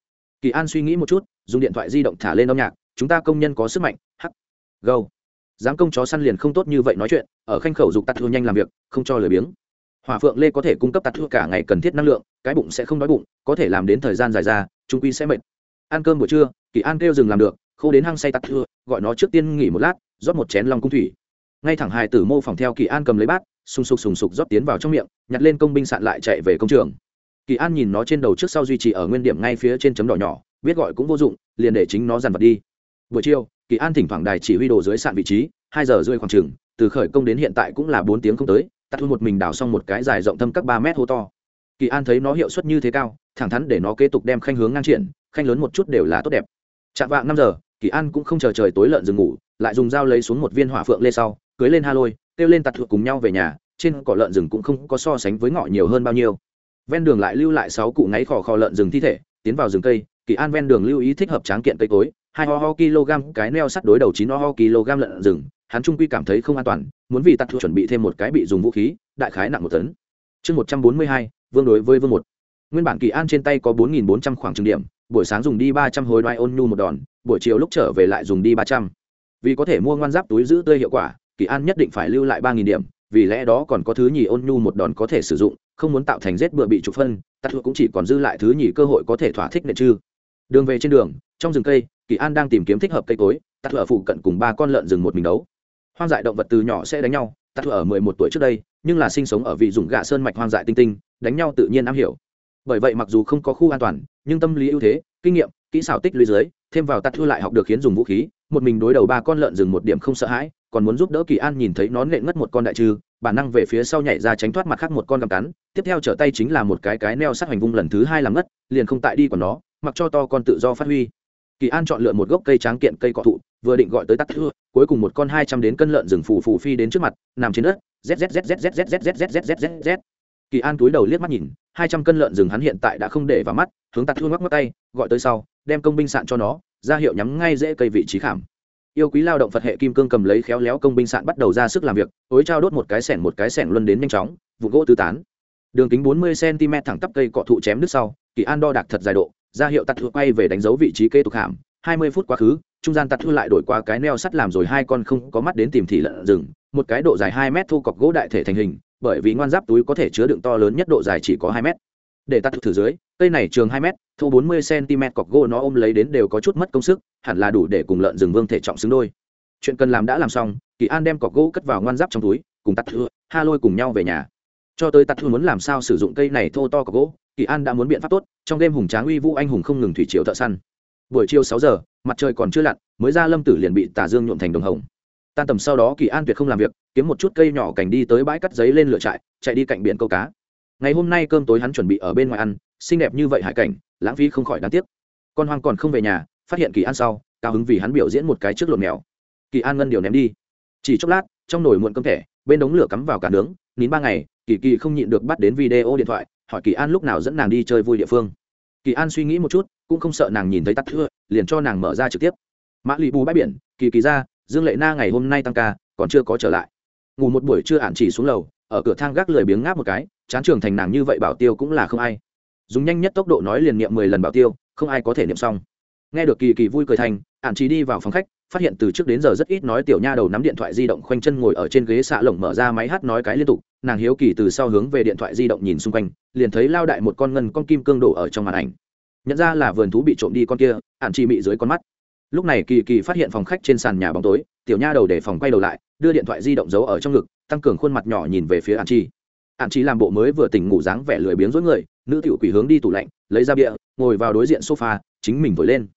Kỳ an suy nghĩ một chút, dùng điện thoại di động thả lên âm nhạc, chúng ta công nhân có sức mạnh, hắc gâu dám công chó săn liền không tốt như vậy nói chuyện, ở khanh khẩu dục tạt thua nhanh làm việc, không cho lười biếng. Hỏa phượng lê có thể cung cấp tạt thua cả ngày cần thiết năng lượng, cái bụng sẽ không đói bụng, có thể làm đến thời gian dài ra, trung quy sẽ mệt. Ăn cơm buổi trưa, kỳ an kêu dừng làm được khâu đến hang say tạt thua gọi nó trước tiên nghỉ một lát, rót một chén long cung thủy ngay thẳng hài tử mô phỏng theo kỳ an cầm lấy bát, sùng sục sùng sục rót tiến vào trong miệng, nhặt lên công binh sạn lại chạy về công trường. Kỳ an nhìn nó trên đầu trước sau duy trì ở nguyên điểm ngay phía trên chấm đỏ nhỏ, biết gọi cũng vô dụng, liền để chính nó dàn vật đi. Buổi chiều, kỳ an thỉnh thoảng đài chỉ huy đồ dưới sạn vị trí, hai giờ rơi khoảng trừng từ khởi công đến hiện tại cũng là bốn tiếng không tới, tắt thu một mình đào xong một cái dài rộng thâm các ba mét hô to. Kỳ an thấy nó hiệu suất như thế cao, thẳng thắn để nó kế tục đem khanh hướng ngang triển, khanh lớn một chút đều là tốt đẹp. Chạm vạng năm giờ, kỳ an cũng không chờ trời tối lợn dừng ngủ, lại dùng dao lấy xuống một viên hỏa phượng lê sau cưới lên ha lôi, kêu lên tạt thuộc cùng nhau về nhà, trên cỏ lợn rừng cũng không có so sánh với ngọ nhiều hơn bao nhiêu. Ven đường lại lưu lại sáu cụ ngáy khò khò lợn rừng thi thể, tiến vào rừng cây, kỳ an ven đường lưu ý thích hợp tráng kiện cây cối, hai ho ho kg cái neo sắt đối đầu chín ho ho kg lợn rừng, hắn trung quy cảm thấy không an toàn, muốn vì tặc chuẩn bị thêm một cái bị dùng vũ khí, đại khái nặng một tấn. Chương một trăm bốn mươi hai, vương đối với vương một. Nguyên bản kỳ an trên tay có bốn nghìn bốn trăm khoảng trừng điểm, buổi sáng dùng đi ba trăm hồi đoai ôn nhu một đòn, buổi chiều lúc trở về lại dùng đi ba trăm. Vì có thể mua ngoan giáp túi giữ tươi hiệu quả kỳ an nhất định phải lưu lại ba nghìn điểm, vì lẽ đó còn có thứ nhì ôn nhu một đòn có thể sử dụng, không muốn tạo thành rết bựa bị trục phân tặc cũng chỉ còn dư lại thứ nhì cơ hội có thể thỏa thích nện chư. Đường về trên đường, trong rừng cây, kỳ an đang tìm kiếm thích hợp cây cối tặc ở phụ cận cùng ba con lợn rừng một mình đấu. Hoang dại động vật từ nhỏ sẽ đánh nhau tặc ở mười một tuổi trước đây, nhưng là sinh sống ở vị dùng gạ sơn mạch hoang dại tinh tinh, đánh nhau tự nhiên am hiểu. Bởi vậy mặc dù không có khu an toàn, nhưng tâm lý ưu thế, kinh nghiệm, kỹ xảo tích lũy dưới, thêm vào tặc thua lại học được khiến dùng vũ khí, một mình đối đầu ba con lợn rừng một điểm không sợ hãi còn muốn giúp đỡ kỳ an nhìn thấy nó nện ngất một con đại trư bản năng về phía sau nhảy ra tránh thoát mặt khác một con cầm cắn tiếp theo trở tay chính là một cái cái neo sát hành vung lần thứ hai làm ngất liền không tại đi của nó mặc cho to con tự do phát huy kỳ an chọn lựa một gốc cây tráng kiện cây cọ thụ vừa định gọi tới tắt thưa cuối cùng một con hai trăm đến cân lợn rừng phù phù phi đến trước mặt nằm trên đất zzzzzzzzzzzzzzz kỳ an túi đầu liếc mắt nhìn hai trăm cân lợn rừng hắn hiện tại đã không để vào mắt hướng tắt thưa ngoắc ngoắc tay gọi tới sau đem công binh sạn cho nó ra hiệu nhắm ngay dễ cây vị trí khảm yêu quý lao động phật hệ kim cương cầm lấy khéo léo công binh sạn bắt đầu ra sức làm việc, tối trao đốt một cái sẻn một cái sẻn luân đến nhanh chóng, vụ gỗ tứ tán. Đường kính bốn mươi cm thẳng tắp cây cọ thụ chém đứt sau, kỳ an đo đạc thật dài độ, ra hiệu tắt thua quay về đánh dấu vị trí kê tục hàm, hai mươi phút quá khứ, trung gian tắt thua lại đổi qua cái neo sắt làm rồi hai con không có mắt đến tìm thị lợn rừng, một cái độ dài hai mét thu cọc gỗ đại thể thành hình, bởi vì ngoan giáp túi có thể chứa đựng to lớn nhất độ dài chỉ có hai mét để ta thử dưới, cây này trường hai mét thu bốn mươi cm cọc gỗ nó ôm lấy đến đều có chút mất công sức, hẳn là đủ để cùng lợn rừng vương thể trọng xứng đôi. Chuyện cần làm đã làm xong, kỳ an đem cọc gỗ cất vào ngoan giáp trong túi, cùng tắt thưa ha lôi cùng nhau về nhà. Cho tới tắt thưa muốn làm sao sử dụng cây này thô to cọc gỗ, kỳ an đã muốn biện pháp tốt, trong đêm hùng tráng uy vũ anh hùng không ngừng thủy chiều thợ săn. Buổi chiều sáu giờ, mặt trời còn chưa lặn, mới ra lâm tử liền bị tà dương nhuộm thành đồng hồng. Tan tầm sau đó kỳ an tuyệt không làm việc, kiếm một chút cây nhỏ cảnh đi tới bãi cắt giấy lên lửa trại, chạy đi cạnh biển câu cá ngày hôm nay cơm tối hắn chuẩn bị ở bên ngoài ăn, xinh đẹp như vậy hải cảnh, lãng phí không khỏi đáng tiếc. Con hoang còn không về nhà, phát hiện kỳ an sau, cao hứng vì hắn biểu diễn một cái trước lộn mèo. Kỳ an ngân điều ném đi. Chỉ chốc lát, trong nồi muộn cơm thẻ, bên đống lửa cắm vào cả nướng, nín ba ngày, kỳ kỳ không nhịn được bắt đến video điện thoại, hỏi kỳ an lúc nào dẫn nàng đi chơi vui địa phương. Kỳ an suy nghĩ một chút, cũng không sợ nàng nhìn thấy tắt thưa, liền cho nàng mở ra trực tiếp. Mã lì bù bãi biển, kỳ kỳ ra, dương lệ na ngày hôm nay tăng ca, còn chưa có trở lại. Ngủ một buổi chưa ạn chỉ xuống lầu, ở cửa thang gác lười biếng ngáp một cái chán trường thành nàng như vậy bảo tiêu cũng là không ai. Dùng nhanh nhất tốc độ nói liền niệm mười lần bảo tiêu, không ai có thể niệm xong. Nghe được kỳ kỳ vui cười thành ạn chỉ đi vào phòng khách, phát hiện từ trước đến giờ rất ít nói tiểu nha đầu nắm điện thoại di động khoanh chân ngồi ở trên ghế xạ lồng mở ra máy hát nói cái liên tục, nàng hiếu kỳ từ sau hướng về điện thoại di động nhìn xung quanh, liền thấy lao đại một con ngân con kim cương đổ ở trong màn ảnh. Nhận ra là vườn thú bị trộm đi con kia ạn chỉ bị dưới con mắt. Lúc này kỳ kỳ phát hiện phòng khách trên sàn nhà bóng tối, tiểu nha đầu để phòng quay đầu lại, đưa điện thoại di động giấu ở trong ngực, tăng cường khuôn mặt nhỏ nhìn về phía ạn chi ạn chỉ làm bộ mới vừa tỉnh ngủ dáng vẻ lười biếng rối người, nữ tiểu quỷ hướng đi tủ lạnh, lấy ra bia ngồi vào đối diện sofa, chính mình vội lên.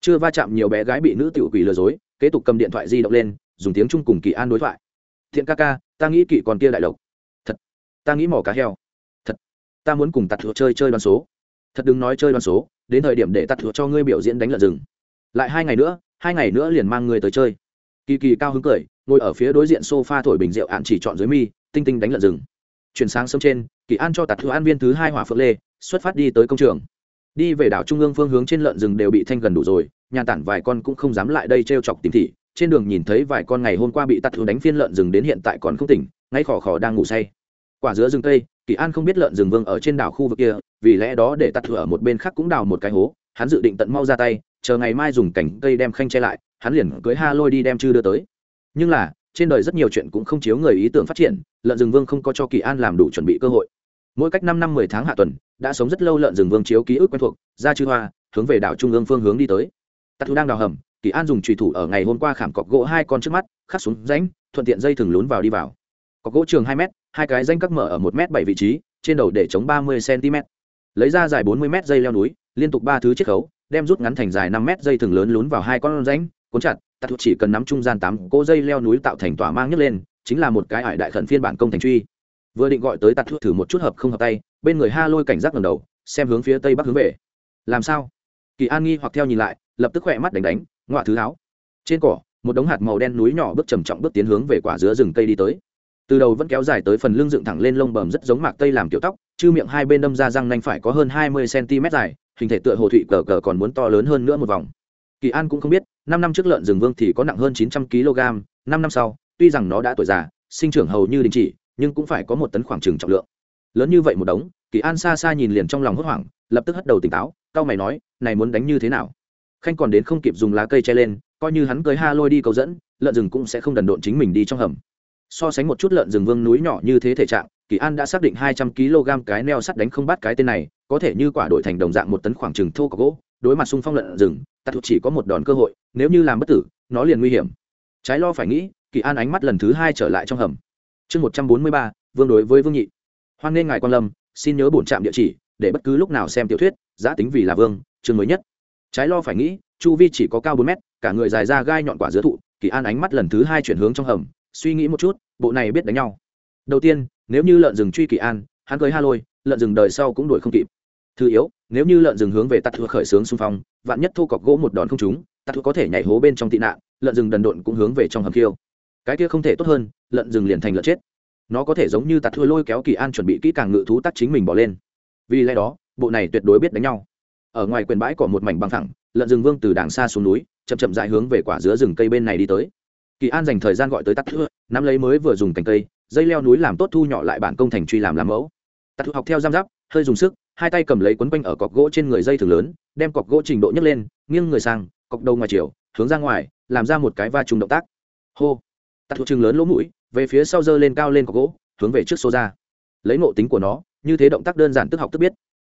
Chưa va chạm nhiều bé gái bị nữ tiểu quỷ lừa dối, kế tục cầm điện thoại di động lên, dùng tiếng trung cùng kỳ an đối thoại. Thiện ca ca, ta nghĩ kỵ còn kia đại lộc. Thật, ta nghĩ mỏ cá heo. Thật, ta muốn cùng tạt thừa chơi chơi đoán số. Thật đừng nói chơi đoán số, đến thời điểm để tạt thừa cho ngươi biểu diễn đánh lợn rừng. Lại hai ngày nữa, hai ngày nữa liền mang ngươi tới chơi. Kỳ kỳ cao hứng cười, ngồi ở phía đối diện sofa thổi bình rượu ạn chỉ chọn dưới mi, tinh tinh đánh lợn rừng chuyển sáng sớm trên, kỳ an cho tạt thư an viên thứ hai hỏa phượng lê, xuất phát đi tới công trường. Đi về đảo trung ương phương hướng trên lợn rừng đều bị thanh gần đủ rồi, nhà tản vài con cũng không dám lại đây t r e o chọc tìm thị. Trên đường nhìn thấy vài con ngày hôm qua bị tạt thư đánh phiên lợn rừng đến hiện tại còn không tỉnh, ngay khỏ khỏ đang ngủ say. Quả giữa rừng cây kỳ an không biết lợn rừng vương ở trên đảo khu vực kia, vì lẽ đó để tạt thư ở một bên khác cũng đào một cái hố, hắn dự định tận mau ra tay, chờ ngày mai dùng cảnh cây đem khanh che lại, hắn liền cưới ha lôi đi đem chư đưa tới. Nhưng là trên đời rất nhiều chuyện cũng không chiếu người ý tưởng phát triển, lợn rừng vương không có cho kỳ an làm đủ chuẩn bị cơ hội. Mỗi cách năm năm mười tháng hạ tuần, đã sống rất lâu lợn rừng vương chiếu ký ức quen thuộc, ra chư hoa, hướng về đảo trung ương phương hướng đi tới. Tạc thú đang đào hầm, kỳ an dùng trùy thủ ở ngày hôm qua khảm cọc gỗ hai con trước mắt, khắc xuống rãnh, thuận tiện dây thừng lún vào đi vào. Cọc gỗ trường hai m hai cái danh cắt mở ở một m bảy vị trí, trên đầu để chống ba mươi cm lấy ra dài bốn mươi m dây leo núi, liên tục ba thứ chiết khấu, đem rút ngắn thành dài năm mét dây thừng lớn lún vào hai con rãnh cuốn chặt tạt thuật chỉ cần nắm trung gian tám cỗ dây leo núi tạo thành tỏa mang nhấc lên, chính là một cái ải đại khẩn phiên bản công thành truy. Vừa định gọi tới tạt thuật thử một chút hợp không hợp tay, bên người ha lôi cảnh giác ngầm đầu, xem hướng phía tây bắc hướng về. Làm sao? Kỳ an nghi hoặc theo nhìn lại, lập tức khỏe mắt đánh đánh ngoạ thứ áo. Trên cỏ, một đống hạt màu đen núi nhỏ bước trầm trọng bước tiến hướng về quả giữa rừng cây đi tới. Từ đầu vẫn kéo dài tới phần lưng dựng thẳng lên lông bầm rất giống mạc tây làm kiểu tóc chư miệng hai bên đâm ra răng nanh phải có hơn hai mươi cm dài, hình thể tựa hồ thụy cờ cờ còn muốn to lớn hơn nữa một vòng kỳ an cũng không biết, năm năm trước lợn rừng vương thì có nặng hơn chín trăm kg, năm năm sau, tuy rằng nó đã tuổi già, sinh trưởng hầu như đình chỉ, nhưng cũng phải có một tấn khoảng trừng trọng lượng. Lớn như vậy một đống, kỳ an xa xa nhìn liền trong lòng hốt hoảng, lập tức hất đầu tỉnh táo cao mày nói, này muốn đánh như thế nào? Khanh còn đến không kịp dùng lá cây che lên, coi như hắn cưới ha lôi đi cầu dẫn, lợn rừng cũng sẽ không đần độn chính mình đi trong hầm. So sánh một chút lợn rừng vương núi nhỏ như thế thể trạng, kỳ an đã xác định hai trăm kg cái neo sắt đánh không bắt cái tên này, có thể như quả đổi thành đồng dạng một tấn khoảng trừng thô có gỗ, đối mặt xung phong lợn rừng tạ thụ chỉ có một đòn cơ hội, nếu như làm bất tử, nó liền nguy hiểm. Trái lo phải nghĩ, kỳ an ánh mắt lần thứ hai trở lại trong hầm. Chương một trăm bốn mươi ba, vương đối với vương nhị. Hoan nghênh ngài quan lâm, xin nhớ bổn trạm địa chỉ, để bất cứ lúc nào xem tiểu thuyết giã tính vì là vương, chương mới nhất. Trái lo phải nghĩ, chu vi chỉ có cao bốn mét, cả người dài ra gai nhọn quả giữa thụ, kỳ an ánh mắt lần thứ hai chuyển hướng trong hầm, suy nghĩ một chút, bộ này biết đánh nhau. Đầu tiên, nếu như lợn rừng truy kỳ an, hắn cưới ha lôi, lợn rừng đời sau cũng đuổi không kịp thứ yếu, nếu như lợn rừng hướng về tạt thua khởi xướng xung phong, vạn nhất thu cọc gỗ một đòn không trúng tạt thua có thể nhảy hố bên trong tị nạn, lợn rừng đần độn cũng hướng về trong hầm khiêu. Cái kia không thể tốt hơn, lợn rừng liền thành lợn chết. Nó có thể giống như tạt thua lôi kéo kỳ an chuẩn bị kỹ càng ngự thú tắt chính mình bỏ lên. Vì lẽ đó, bộ này tuyệt đối biết đánh nhau. Ở ngoài quyền bãi cỏ một mảnh băng thẳng lợn rừng vương từ đàng xa xuống núi, chậm chậm dại hướng về quả giữa rừng cây bên này đi tới. Kỳ an dành thời gian gọi tới tắt thưa nắm lấy mới vừa dùng cành cây, dây leo núi làm tốt thu nhỏ lại bản công thành truy làm làm mẫu. Tắt thưa học theo giam giáp hơi dùng sức, hai tay cầm lấy quấn quanh ở cọc gỗ trên người dây thường lớn, đem cọc gỗ trình độ nhấc lên, nghiêng người sang, cọc đầu ngoài chiều, hướng ra ngoài, làm ra một cái va trùng động tác. Hô! Tắt thuộc chừng lớn lỗ mũi, về phía sau dơ lên cao lên cọc gỗ, hướng về trước xô ra. Lấy ngộ tính của nó, như thế động tác đơn giản tức học tức biết.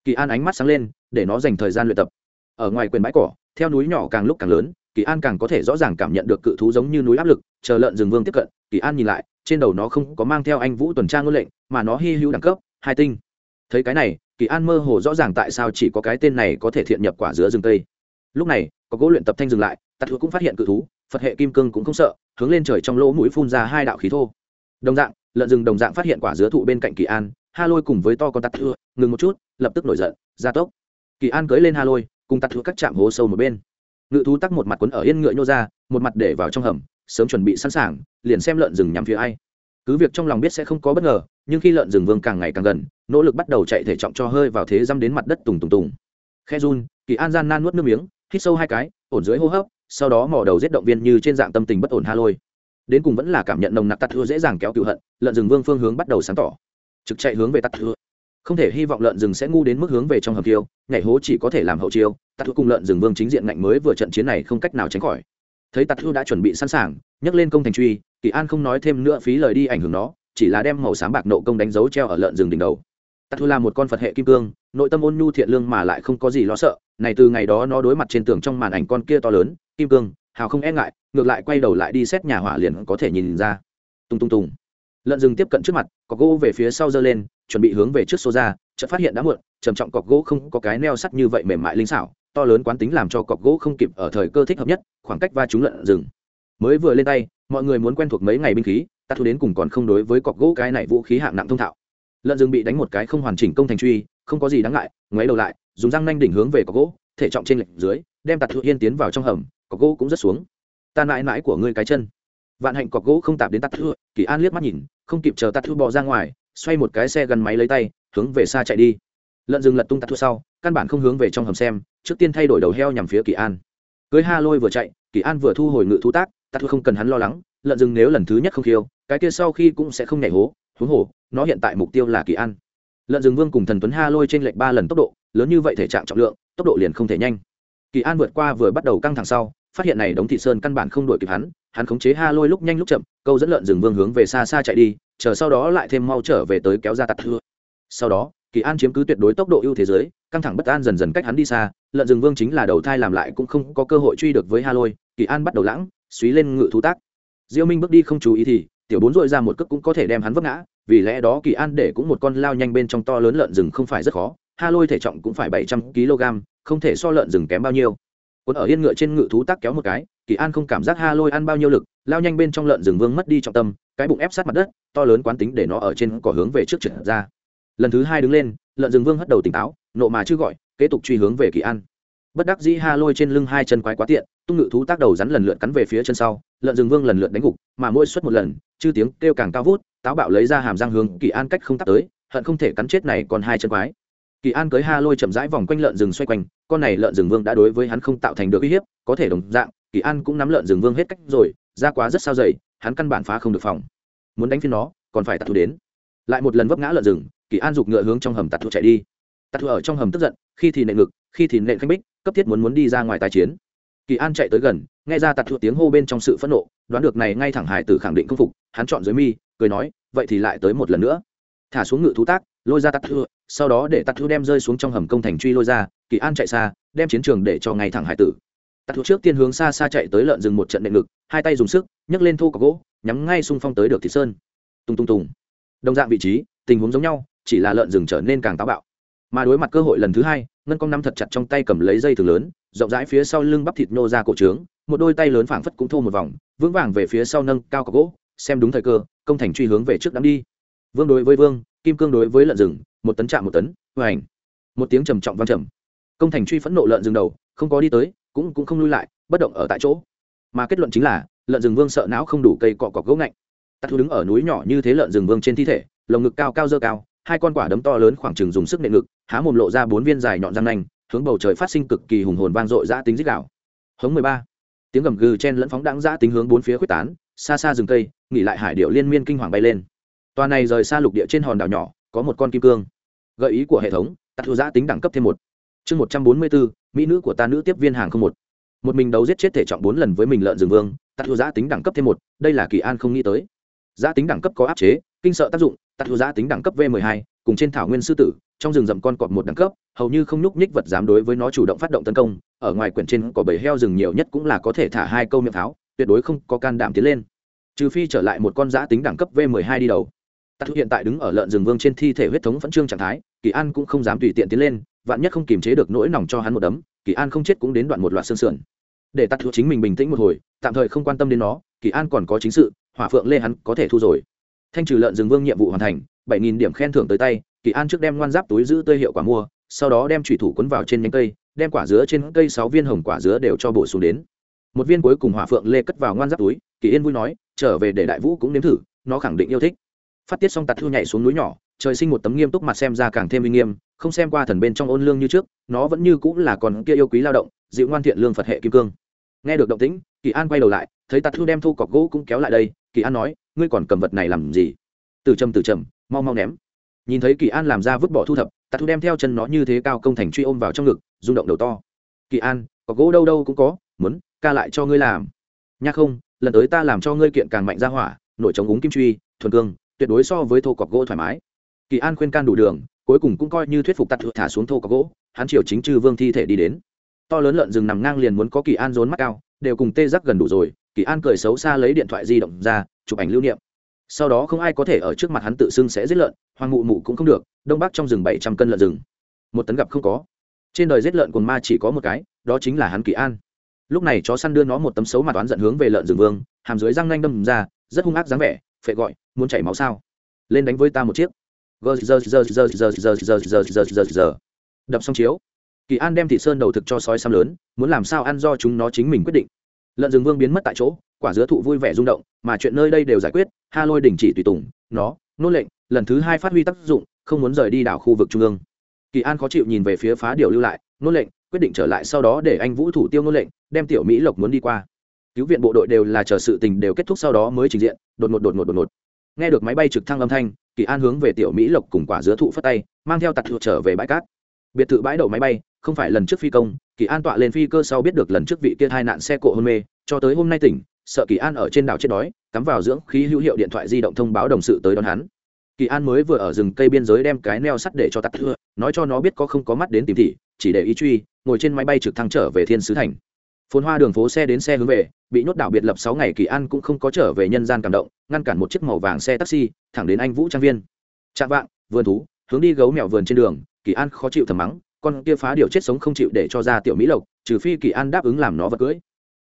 Kỳ an ánh mắt sáng lên, để nó dành thời gian luyện tập. Ở ngoài quyền bãi cỏ, theo núi nhỏ càng lúc càng lớn, kỳ an càng có thể rõ ràng cảm nhận được cự thú giống như núi áp lực, chờ lợn rừng vương tiếp cận, kỳ an nhìn lại, trên đầu nó không có mang theo anh vũ tuần tra ngôn lệnh, mà nó hy hữu đẳng cấp, hai tinh thấy cái này, kỳ an mơ hồ rõ ràng tại sao chỉ có cái tên này có thể thiện nhập quả giữa rừng tây lúc này, có gỗ luyện tập thanh dừng lại tạt hữu cũng phát hiện cự thú, phật hệ kim cương cũng không sợ, hướng lên trời trong lỗ mũi phun ra hai đạo khí thô. Đồng dạng, lợn rừng đồng dạng phát hiện quả dứa thụ bên cạnh kỳ an, ha lôi cùng với to con tạt thua ngừng một chút, lập tức nổi giận gia tốc. Kỳ an cưới lên ha lôi, cùng tạt thua các chạm hố sâu một bên. Ngự thú tắc một mặt quấn ở yên ngựa nhô ra, một mặt để vào trong hầm, sớm chuẩn bị sẵn sàng, liền xem lợn rừng nhắm phía ai. Cứ việc trong lòng biết sẽ không có bất ngờ nhưng khi lợn rừng vương càng ngày càng gần, nỗ lực bắt đầu chạy thể trọng cho hơi vào thế dăm đến mặt đất tùng tùng tùng. Khe run, kỳ an gian nan nuốt nước miếng, hít sâu hai cái, ổn dưới hô hấp, sau đó mò đầu giết động viên như trên dạng tâm tình bất ổn ha lôi. Đến cùng vẫn là cảm nhận nồng nặc tắt thưa dễ dàng kéo cựu hận, lợn rừng vương phương hướng bắt đầu sáng tỏ. Trực chạy hướng về tắt thưa không thể hy vọng lợn rừng sẽ ngu đến mức hướng về trong hầm tiêu nhảy hố chỉ có thể làm hậu chiêu tắt thưa cùng lợn rừng vương chính diện ngạnh mới vừa trận chiến này không cách nào tránh khỏi. Thấy tắt thua đã chuẩn bị sẵn sàng, nhấc lên công thành truy, kỳ an không nói thêm nữa phí lời đi ảnh hưởng nó chỉ là đem màu sáng bạc nộ công đánh dấu treo ở lợn rừng đỉnh đầu. Tắt thua là một con phật hệ kim cương, nội tâm ôn nhu thiện lương mà lại không có gì lo sợ, này từ ngày đó nó đối mặt trên tường trong màn ảnh con kia to lớn, kim cương, hào không e ngại, ngược lại quay đầu lại đi xét nhà hỏa liền có thể nhìn ra. Tung tung tung. Lợn rừng tiếp cận trước mặt, cọc gỗ về phía sau giơ lên, chuẩn bị hướng về trước xô ra, chợt phát hiện đã muộn, trầm trọng cọc gỗ không có cái neo sắt như vậy mềm mại linh xảo, to lớn quán tính làm cho cọc gỗ không kịp ở thời cơ thích hợp nhất, khoảng cách va trúng lợn rừng. Mới vừa lên tay, mọi người muốn quen thuộc mấy ngày binh khí ta thu đến cùng còn không đối với cọc gỗ cái này vũ khí hạng nặng thông thạo. Lợn rừng bị đánh một cái không hoàn chỉnh công thành truy, không có gì đáng ngại, ngoáy đầu lại, dùng răng nanh đỉnh hướng về cọc gỗ, thể trọng trên lệch dưới, đem tạt thụ yên tiến vào trong hầm, cọc gỗ cũng rất xuống. Ta mãi mãi của ngươi cái chân. Vạn hạnh cọc gỗ không tạp đến tạt thụ kỳ an liếc mắt nhìn, không kịp chờ tạt thụ bò ra ngoài, xoay một cái xe gắn máy lấy tay, hướng về xa chạy đi. Lợn rừng lật tung tạt thụ sau, căn bản không hướng về trong hầm xem, trước tiên thay đổi đầu heo nhằm phía kỳ an. Cưới ha lôi vừa chạy, kỳ an vừa thu hồi ngự thú tác tạt thụ không cần hắn lo lắng, lợn rừng nếu lần thứ nhất không khiêu cái kia sau khi cũng sẽ không nhảy hố, huống hồ, nó hiện tại mục tiêu là kỳ an. Lợn rừng vương cùng thần tuấn ha lôi trên lệch ba lần tốc độ, lớn như vậy thể trạng trọng lượng, tốc độ liền không thể nhanh. Kỳ an vượt qua vừa bắt đầu căng thẳng sau, phát hiện này đống thị sơn căn bản không đuổi kịp hắn hắn khống chế ha lôi lúc nhanh lúc chậm, câu dẫn lợn rừng vương hướng về xa xa chạy đi, chờ sau đó lại thêm mau trở về tới kéo ra tạt thưa. Sau đó, kỳ an chiếm cứ tuyệt đối tốc độ ưu thế giới căng thẳng bất an dần dần cách hắn đi xa, lợn rừng vương chính là đầu thai làm lại cũng không có cơ hội truy được với ha lôi, kỳ an bắt đầu lãng, suý lên ngự thú tác. Diêu minh bước đi không chú ý thì tiểu bốn dội ra một cước cũng có thể đem hắn vấp ngã, vì lẽ đó kỳ an để cũng một con lao nhanh bên trong to lớn lợn rừng không phải rất khó, ha lôi thể trọng cũng phải bảy trăm kg, không thể so lợn rừng kém bao nhiêu. Quân ở yên ngựa trên ngự thú tác kéo một cái, kỳ an không cảm giác ha lôi ăn bao nhiêu lực, lao nhanh bên trong lợn rừng vương mất đi trọng tâm, cái bụng ép sát mặt đất, to lớn quán tính để nó ở trên cỏ hướng về trước trượt ra. Lần thứ hai đứng lên, lợn rừng vương hất đầu tỉnh táo, nộ mà chưa gọi, kế tục truy hướng về kỳ an. Bất đắc dĩ ha lôi trên lưng hai chân quái quá tiện, tung ngự thú tác đầu rắn lần lượt cắn về phía chân sau, lợn rừng vương lần lượt đánh gục, mà mỗi suất một lần chư tiếng kêu càng cao vút, táo bạo lấy ra hàm răng hướng kỳ an cách không tắt tới, hận không thể cắn chết này còn hai chân quái. Kỳ an cưới ha lôi chậm rãi vòng quanh lợn rừng xoay quanh, con này lợn rừng vương đã đối với hắn không tạo thành được uy hiếp, có thể đồng dạng, kỳ an cũng nắm lợn rừng vương hết cách rồi, ra quá rất sao dày, hắn căn bản phá không được phòng. Muốn đánh phiên nó, còn phải tạt thu đến. Lại một lần vấp ngã lợn rừng, kỳ an giục ngựa hướng trong hầm tạt thu chạy đi. Tạt thu ở trong hầm tức giận, khi thì nện ngực, khi thì nện khanh bích, cấp thiết muốn muốn đi ra ngoài tài chiến. Kỳ an chạy tới gần nghe ra tạt thu tiếng hô bên trong sự phẫn nộ, đoán được này ngay thẳng hải tử khẳng định công phục, hắn chọn dưới mi, cười nói, vậy thì lại tới một lần nữa. Thả xuống ngựa thú tác, lôi ra tạt thu sau đó để tạt thu đem rơi xuống trong hầm công thành truy lôi ra, kỳ an chạy xa, đem chiến trường để cho ngay thẳng hải tử. Tạt thu trước tiên hướng xa xa chạy tới lợn rừng một trận đệ ngực, hai tay dùng sức, nhấc lên thô có gỗ, nhắm ngay xung phong tới được thị sơn. Tung tung tùng đồng dạng vị trí, tình huống giống nhau, chỉ là lợn rừng trở nên càng táo bạo. Mà đối mặt cơ hội lần thứ hai ngân công nắm thật chặt trong tay cầm lấy dây thừng lớn, rộng rãi phía sau lưng bắp thịt nô ra cổ trướng, một đôi tay lớn phảng phất cũng thô một vòng, vững vàng về phía sau nâng cao cọc gỗ, xem đúng thời cơ, công thành truy hướng về trước đắm đi. Vương đối với vương, kim cương đối với lợn rừng, một tấn chạm một tấn, hoành. Một tiếng trầm trọng vang trầm. Công thành truy phẫn nộ lợn rừng đầu, không có đi tới, cũng cũng không lui lại, bất động ở tại chỗ. Mà kết luận chính là, lợn rừng vương sợ não không đủ cây cọ cọc gỗ ngạnh. Tắt thu đứng ở núi nhỏ như thế lợn rừng vương trên thi thể, lồng ngực cao cao dơ cao hai con quả đấm to lớn khoảng chừng dùng sức nện ngực, há mồm lộ ra bốn viên dài nhọn răng nanh, hướng bầu trời phát sinh cực kỳ hùng hồn vang dội giã tính dích đạo hống mười ba. Tiếng gầm gừ chen lẫn phóng đãng giã tính hướng bốn phía quyết tán, xa xa rừng cây, nghỉ lại hải điệu liên miên kinh hoàng bay lên. Tòa này rời xa lục địa trên hòn đảo nhỏ, có một con kim cương. Gợi ý của hệ thống tặc thu giã tính đẳng cấp thêm một. Chương một trăm bốn mươi bốn, mỹ nữ của ta nữ tiếp viên hàng không một. Một mình đấu giết chết thể trọng bốn lần với mình lợn rừng vương tặc thu giã tính đẳng cấp thêm một, đây là kỳ an không nghĩ tới. Giã tính đẳng cấp có áp chế, kinh sợ tác dụng tắt thu giã tính đẳng cấp v m ộ ư ơ i hai cùng trên thảo nguyên sư tử trong rừng rậm con cọp một đẳng cấp hầu như không nhúc nhích vật dám đối với nó chủ động phát động tấn công ở ngoài quyển trên có bầy heo rừng nhiều nhất cũng là có thể thả hai câu miệng tháo, tuyệt đối không có can đảm tiến lên. Trừ phi trở lại một con giã tính đẳng cấp v m ộ ư ơ i hai đi đầu. Tắt hiện tại đứng ở lợn rừng vương trên thi thể huyết thống vẫn trương trạng thái kỳ an cũng không dám tùy tiện tiến lên vạn nhất không kiềm chế được nỗi nòng cho hắn một đấm kỳ an không chết cũng đến đoạn một loạt xương sườn. Để tắt thuộc chính mình bình tĩnh một hồi tạm thời không quan tâm đến nó kỳ an còn có chính sự hỏa phượng lê hắn có thể thu rồi thanh trừ lợn rừng vương nhiệm vụ hoàn thành, bảy nghìn điểm khen thưởng tới tay, kỳ an trước đem ngoan giáp túi giữ tươi hiệu quả mua, sau đó đem thủy thủ quấn vào trên nhánh cây, đem quả dứa trên cây sáu viên hồng quả dứa đều cho bổ xuống đến. Một viên cuối cùng hỏa phượng lê cất vào ngoan giáp túi, kỳ yên vui nói, trở về để đại vũ cũng nếm thử, nó khẳng định yêu thích. Phát tiết xong tạt thu nhảy xuống núi nhỏ, trời sinh một tấm nghiêm túc mặt xem ra càng thêm uy nghiêm, không xem qua thần bên trong ôn lương như trước, nó vẫn như cũng là còn kia yêu quý lao động, dịu ngoan thiện lương phật hệ kim cương. Nghe được động tĩnh, kỳ an quay đầu lại, thấy tạt thu đem thu cọc gỗ cũng kéo lại đây, kỳ an nói ngươi còn cầm vật này làm gì? Từ trầm từ trầm, mau mau ném. Nhìn thấy kỳ an làm ra vứt bỏ thu thập, tạ thu đem theo chân nó như thế cao công thành truy ôm vào trong ngực, rung động đầu to. Kỳ an, có gỗ đâu đâu cũng có, muốn, ca lại cho ngươi làm. Nha không, lần tới ta làm cho ngươi kiện càng mạnh ra hỏa nổi chống úng kim truy, thuần cương, tuyệt đối so với thô cọc gỗ thoải mái. Kỳ an khuyên can đủ đường, cuối cùng cũng coi như thuyết phục tạt thu thả xuống thô cọc gỗ, hắn chiều chính trừ vương thi thể đi đến. To lớn lợn rừng nằm ngang liền muốn có kỳ an rốn mắt cao, đều cùng tê giác gần đủ rồi, kỳ an cười xấu xa lấy điện thoại di động ra chụp ảnh lưu niệm sau đó không ai có thể ở trước mặt hắn tự xưng sẽ giết lợn hoàng mụ mụ cũng không được đông bắc trong rừng bảy trăm cân lợn rừng một tấn gặp không có trên đời giết lợn cồn ma chỉ có một cái đó chính là hắn kỳ an lúc này chó săn đưa nó một tấm xấu mà toán dẫn hướng về lợn rừng vương hàm dưới răng nanh đâm ra rất hung ác dáng vẻ phệ gọi muốn chảy máu sao lên đánh với ta một chiếc đập xong chiếu kỳ an đem thị sơn đầu thực cho sói xăm lớn muốn làm sao ăn do chúng nó chính mình quyết định lợn rừng vương biến mất tại chỗ, quả dứa thụ vui vẻ rung động, mà chuyện nơi đây đều giải quyết, ha lôi đình chỉ tùy tùng, nó nôn lệnh, lần thứ hai phát huy tác dụng, không muốn rời đi đảo khu vực trung ương. Kỳ an khó chịu nhìn về phía phá điều lưu lại nôn lệnh, quyết định trở lại sau đó để anh vũ thủ tiêu nôn lệnh, đem tiểu mỹ lộc muốn đi qua. Cứu viện bộ đội đều là chờ sự tình đều kết thúc sau đó mới trình diện, đột ngột đột ngột đột ngột. Nghe được máy bay trực thăng âm thanh, kỳ an hướng về tiểu mỹ lộc cùng quả dứa thụ phất tay, mang theo tặc thụ trở về bãi cát. Biệt thự bãi đậu máy bay không phải lần trước phi công, kỳ an tọa lên phi cơ sau biết được lần trước vị kia hai nạn xe cộ hôn mê, cho tới hôm nay tỉnh, sợ kỳ an ở trên đảo chết đói, cắm vào dưỡng khí hữu hiệu điện thoại di động thông báo đồng sự tới đón hắn. Kỳ an mới vừa ở rừng cây biên giới đem cái neo sắt để cho tắt thưa, nói cho nó biết có không có mắt đến tìm thị, chỉ để ý truy, ngồi trên máy bay trực thăng trở về thiên sứ thành. Phồn hoa đường phố xe đến xe hướng về, bị nhốt đảo biệt lập sáu ngày kỳ an cũng không có trở về nhân gian cảm động, ngăn cản một chiếc màu vàng xe taxi, thẳng đến anh vũ trang viên. Trạm vạng, vườn thú, hướng đi gấu mèo vườn trên đường, kỳ an khó chịu thầm mắng con kia phá điều chết sống không chịu để cho ra tiểu mỹ lộc trừ phi kỳ an đáp ứng làm nó vật cưới.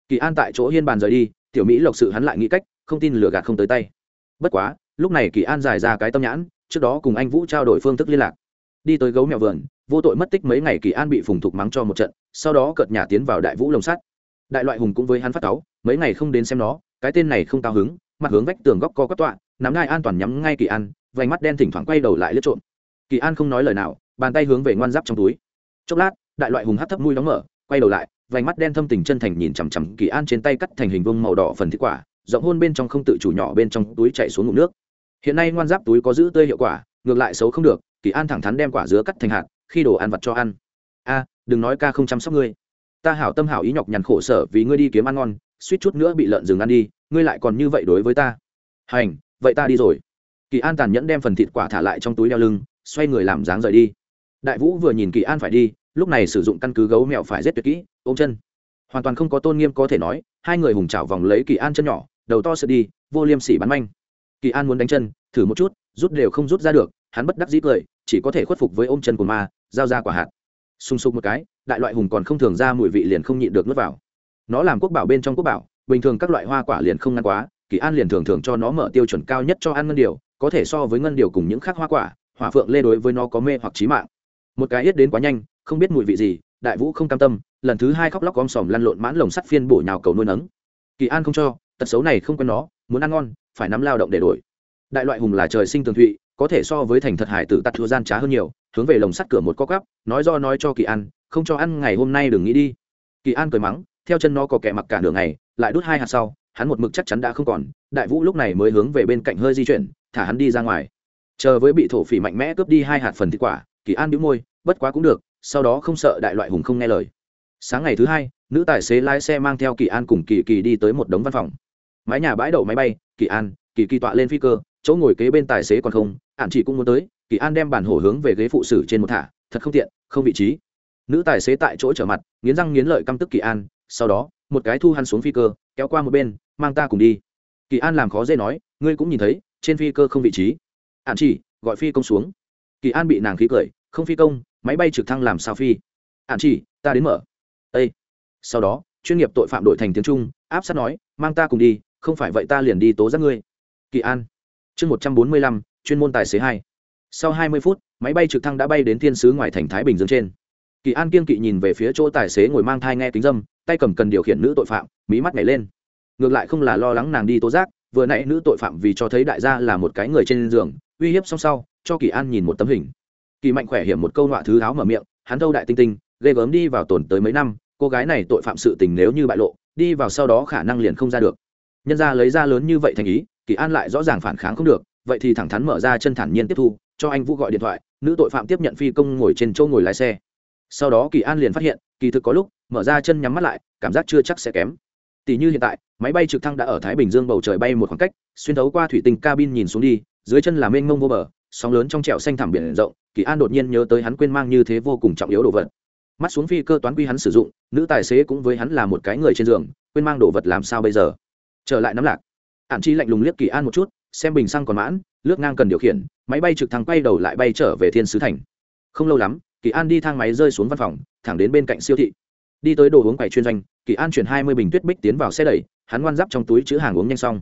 Kỳ an tại chỗ hiên bàn rời đi tiểu mỹ lộc sự hắn lại nghĩ cách không tin lừa gạt không tới tay. Bất quá lúc này kỳ an dài ra cái tâm nhãn trước đó cùng anh vũ trao đổi phương thức liên lạc. Đi tới gấu mèo vườn vô tội mất tích mấy ngày kỳ an bị phùng thục mắng cho một trận sau đó cợt nhà tiến vào đại vũ lồng sắt. Đại loại hùng cũng với hắn phát táo, mấy ngày không đến xem nó cái tên này không cao hứng mặt hướng vách tường góc co các tọa nắm ngai an toàn nhắm ngay kỳ an vành mắt đen thỉnh thoảng quay đầu lại lướt trộm. Kỳ an không nói lời nào bàn tay hướng về ngoan giáp trong túi chốc lát, đại loại hùng hát thấp mũi đóng mở, quay đầu lại vành mắt đen thâm tình chân thành nhìn chằm chằm kỳ an trên tay cắt thành hình vương màu đỏ phần thiết quả, rộng hôn bên trong không tự chủ nhỏ bên trong túi chạy xuống ngụm nước. Hiện nay ngoan giáp túi có giữ tươi hiệu quả, ngược lại xấu không được, kỳ an thẳng thắn đem quả dứa cắt thành hạt, khi đồ ăn vặt cho ăn. A, đừng nói ca không chăm sóc ngươi. Ta hảo tâm hảo ý nhọc nhằn khổ sở vì ngươi đi kiếm ăn ngon, suýt chút nữa bị lợn rừng ăn đi, ngươi lại còn như vậy đối với ta. Hành, vậy ta đi rồi. Kỳ an tàn nhẫn đem phần thịt quả thả lại trong túi đeo lưng, xoay người làm dáng rời đi đại vũ vừa nhìn kỳ an phải đi, lúc này sử dụng căn cứ gấu mẹo phải rét tuyệt kỹ, ôm chân. Hoàn toàn không có tôn nghiêm có thể nói, hai người hùng chảo vòng lấy kỳ an chân nhỏ, đầu to sợ đi, vô liêm sỉ bắn manh. Kỳ an muốn đánh chân, thử một chút, rút đều không rút ra được, hắn bất đắc dĩ cười, chỉ có thể khuất phục với ôm chân của ma, giao ra quả hạt. Sung sục một cái, đại loại hùng còn không thường ra mùi vị liền không nhịn được nuốt vào. Nó làm quốc bảo bên trong quốc bảo, bình thường các loại hoa quả liền không ngăn quá, kỳ an liền thường thường cho nó mở tiêu chuẩn cao nhất cho ăn ngân điều, có thể so với ngân điều cùng những khác hoa quả, hỏa phượng lê đối với nó có mê hoặc trí mạng một cái yết đến quá nhanh, không biết mùi vị gì, đại vũ không cam tâm, lần thứ hai khóc lóc om sòm lăn lộn mãn lồng sắt phiên bổ nhào cầu nuôi nấng. Kỳ an không cho, tật xấu này không quen nó, muốn ăn ngon, phải nắm lao động để đổi. Đại loại hùng là trời sinh tường thụy, có thể so với thành thật hải tử tặc thua gian trá hơn nhiều, hướng về lồng sắt cửa một co cắp nói do nói cho kỳ an, không cho ăn ngày hôm nay đừng nghĩ đi. Kỳ an cười mắng, theo chân nó có kẻ mặc cả nửa ngày, lại đút hai hạt sau, hắn một mực chắc chắn đã không còn, đại vũ lúc này mới hướng về bên cạnh hơi di chuyển, thả hắn đi ra ngoài. Chờ với bị thổ phỉ mạnh mẽ cướp đi hai hạt phần thịt quả kỳ an đĩu môi, bất quá cũng được, sau đó không sợ đại loại hùng không nghe lời. Sáng ngày thứ hai, nữ tài xế lái xe mang theo kỳ an cùng kỳ kỳ đi tới một đống văn phòng. Mái nhà bãi đậu máy bay, kỳ an, kỳ kỳ tọa lên phi cơ, chỗ ngồi kế bên tài xế còn không ạn chỉ cũng muốn tới, kỳ an đem bản hổ hướng về ghế phụ xử trên một thả, thật không tiện, không vị trí. Nữ tài xế tại chỗ trở mặt, nghiến răng nghiến lợi căm tức kỳ an, sau đó, một cái thu hắn xuống phi cơ, kéo qua một bên, mang ta cùng đi. Kỳ an làm khó dễ nói, ngươi cũng nhìn thấy, trên phi cơ không vị trí. Ạn chỉ, gọi phi công xuống kỳ an bị nàng khí cười, không phi công, máy bay trực thăng làm sao phi? Hạn chỉ, ta đến mở. Â sau đó, chuyên nghiệp tội phạm đội thành tiếng trung, áp sát nói, mang ta cùng đi, không phải vậy ta liền đi tố giác ngươi. Kỳ an. Chương một trăm bốn mươi lăm, chuyên môn tài xế hai. Sau hai mươi phút, máy bay trực thăng đã bay đến thiên sứ ngoài thành thái bình dương trên. Kỳ an kiên kỵ nhìn về phía chỗ tài xế ngồi mang thai nghe kính dâm, tay cầm cần điều khiển nữ tội phạm, mí mắt nhảy lên. Ngược lại không là lo lắng nàng đi tố giác, vừa nãy nữ tội phạm vì cho thấy đại gia là một cái người trên giường uy hiếp xong sau, cho kỳ an nhìn một tấm hình. Kỳ mạnh khỏe hiểm một câu nọa thứ áo mở miệng, hắn thâu đại tinh tinh, ghê gớm đi vào tồn tới mấy năm, cô gái này tội phạm sự tình nếu như bại lộ, đi vào sau đó khả năng liền không ra được. Nhân ra lấy ra lớn như vậy thành ý, kỳ an lại rõ ràng phản kháng không được, vậy thì thẳng thắn mở ra chân thản nhiên tiếp thu, cho anh vũ gọi điện thoại, nữ tội phạm tiếp nhận phi công ngồi trên chỗ ngồi lái xe. Sau đó kỳ an liền phát hiện, kỳ thực có lúc, mở ra chân nhắm mắt lại, cảm giác chưa chắc sẽ kém. Tỷ như hiện tại, máy bay trực thăng đã ở thái bình dương bầu trời bay một khoảng cách, xuyên thấu qua thủy tinh cabin nhìn xuống đi dưới chân là mênh mông vô bờ, sóng lớn trong trẹo xanh thẳm biển rộng, kỳ an đột nhiên nhớ tới hắn quên mang như thế vô cùng trọng yếu đồ vật. Mắt xuống phi cơ toán quy hắn sử dụng, nữ tài xế cũng với hắn là một cái người trên giường, quên mang đồ vật làm sao bây giờ? Trở lại nắm lạc. Ạn chi lạnh lùng liếc kỳ an một chút, xem bình xăng còn mãn, lướt ngang cần điều khiển, máy bay trực thăng quay đầu lại bay trở về thiên sứ thành. Không lâu lắm, kỳ an đi thang máy rơi xuống văn phòng, thẳng đến bên cạnh siêu thị. Đi tới đồ uống quầy chuyên doanh, kỳ an chuyển hai mươi bình tuyết bích tiến vào xe đẩy, hắn ngoan giáp trong túi chữ hàng uống nhanh xong.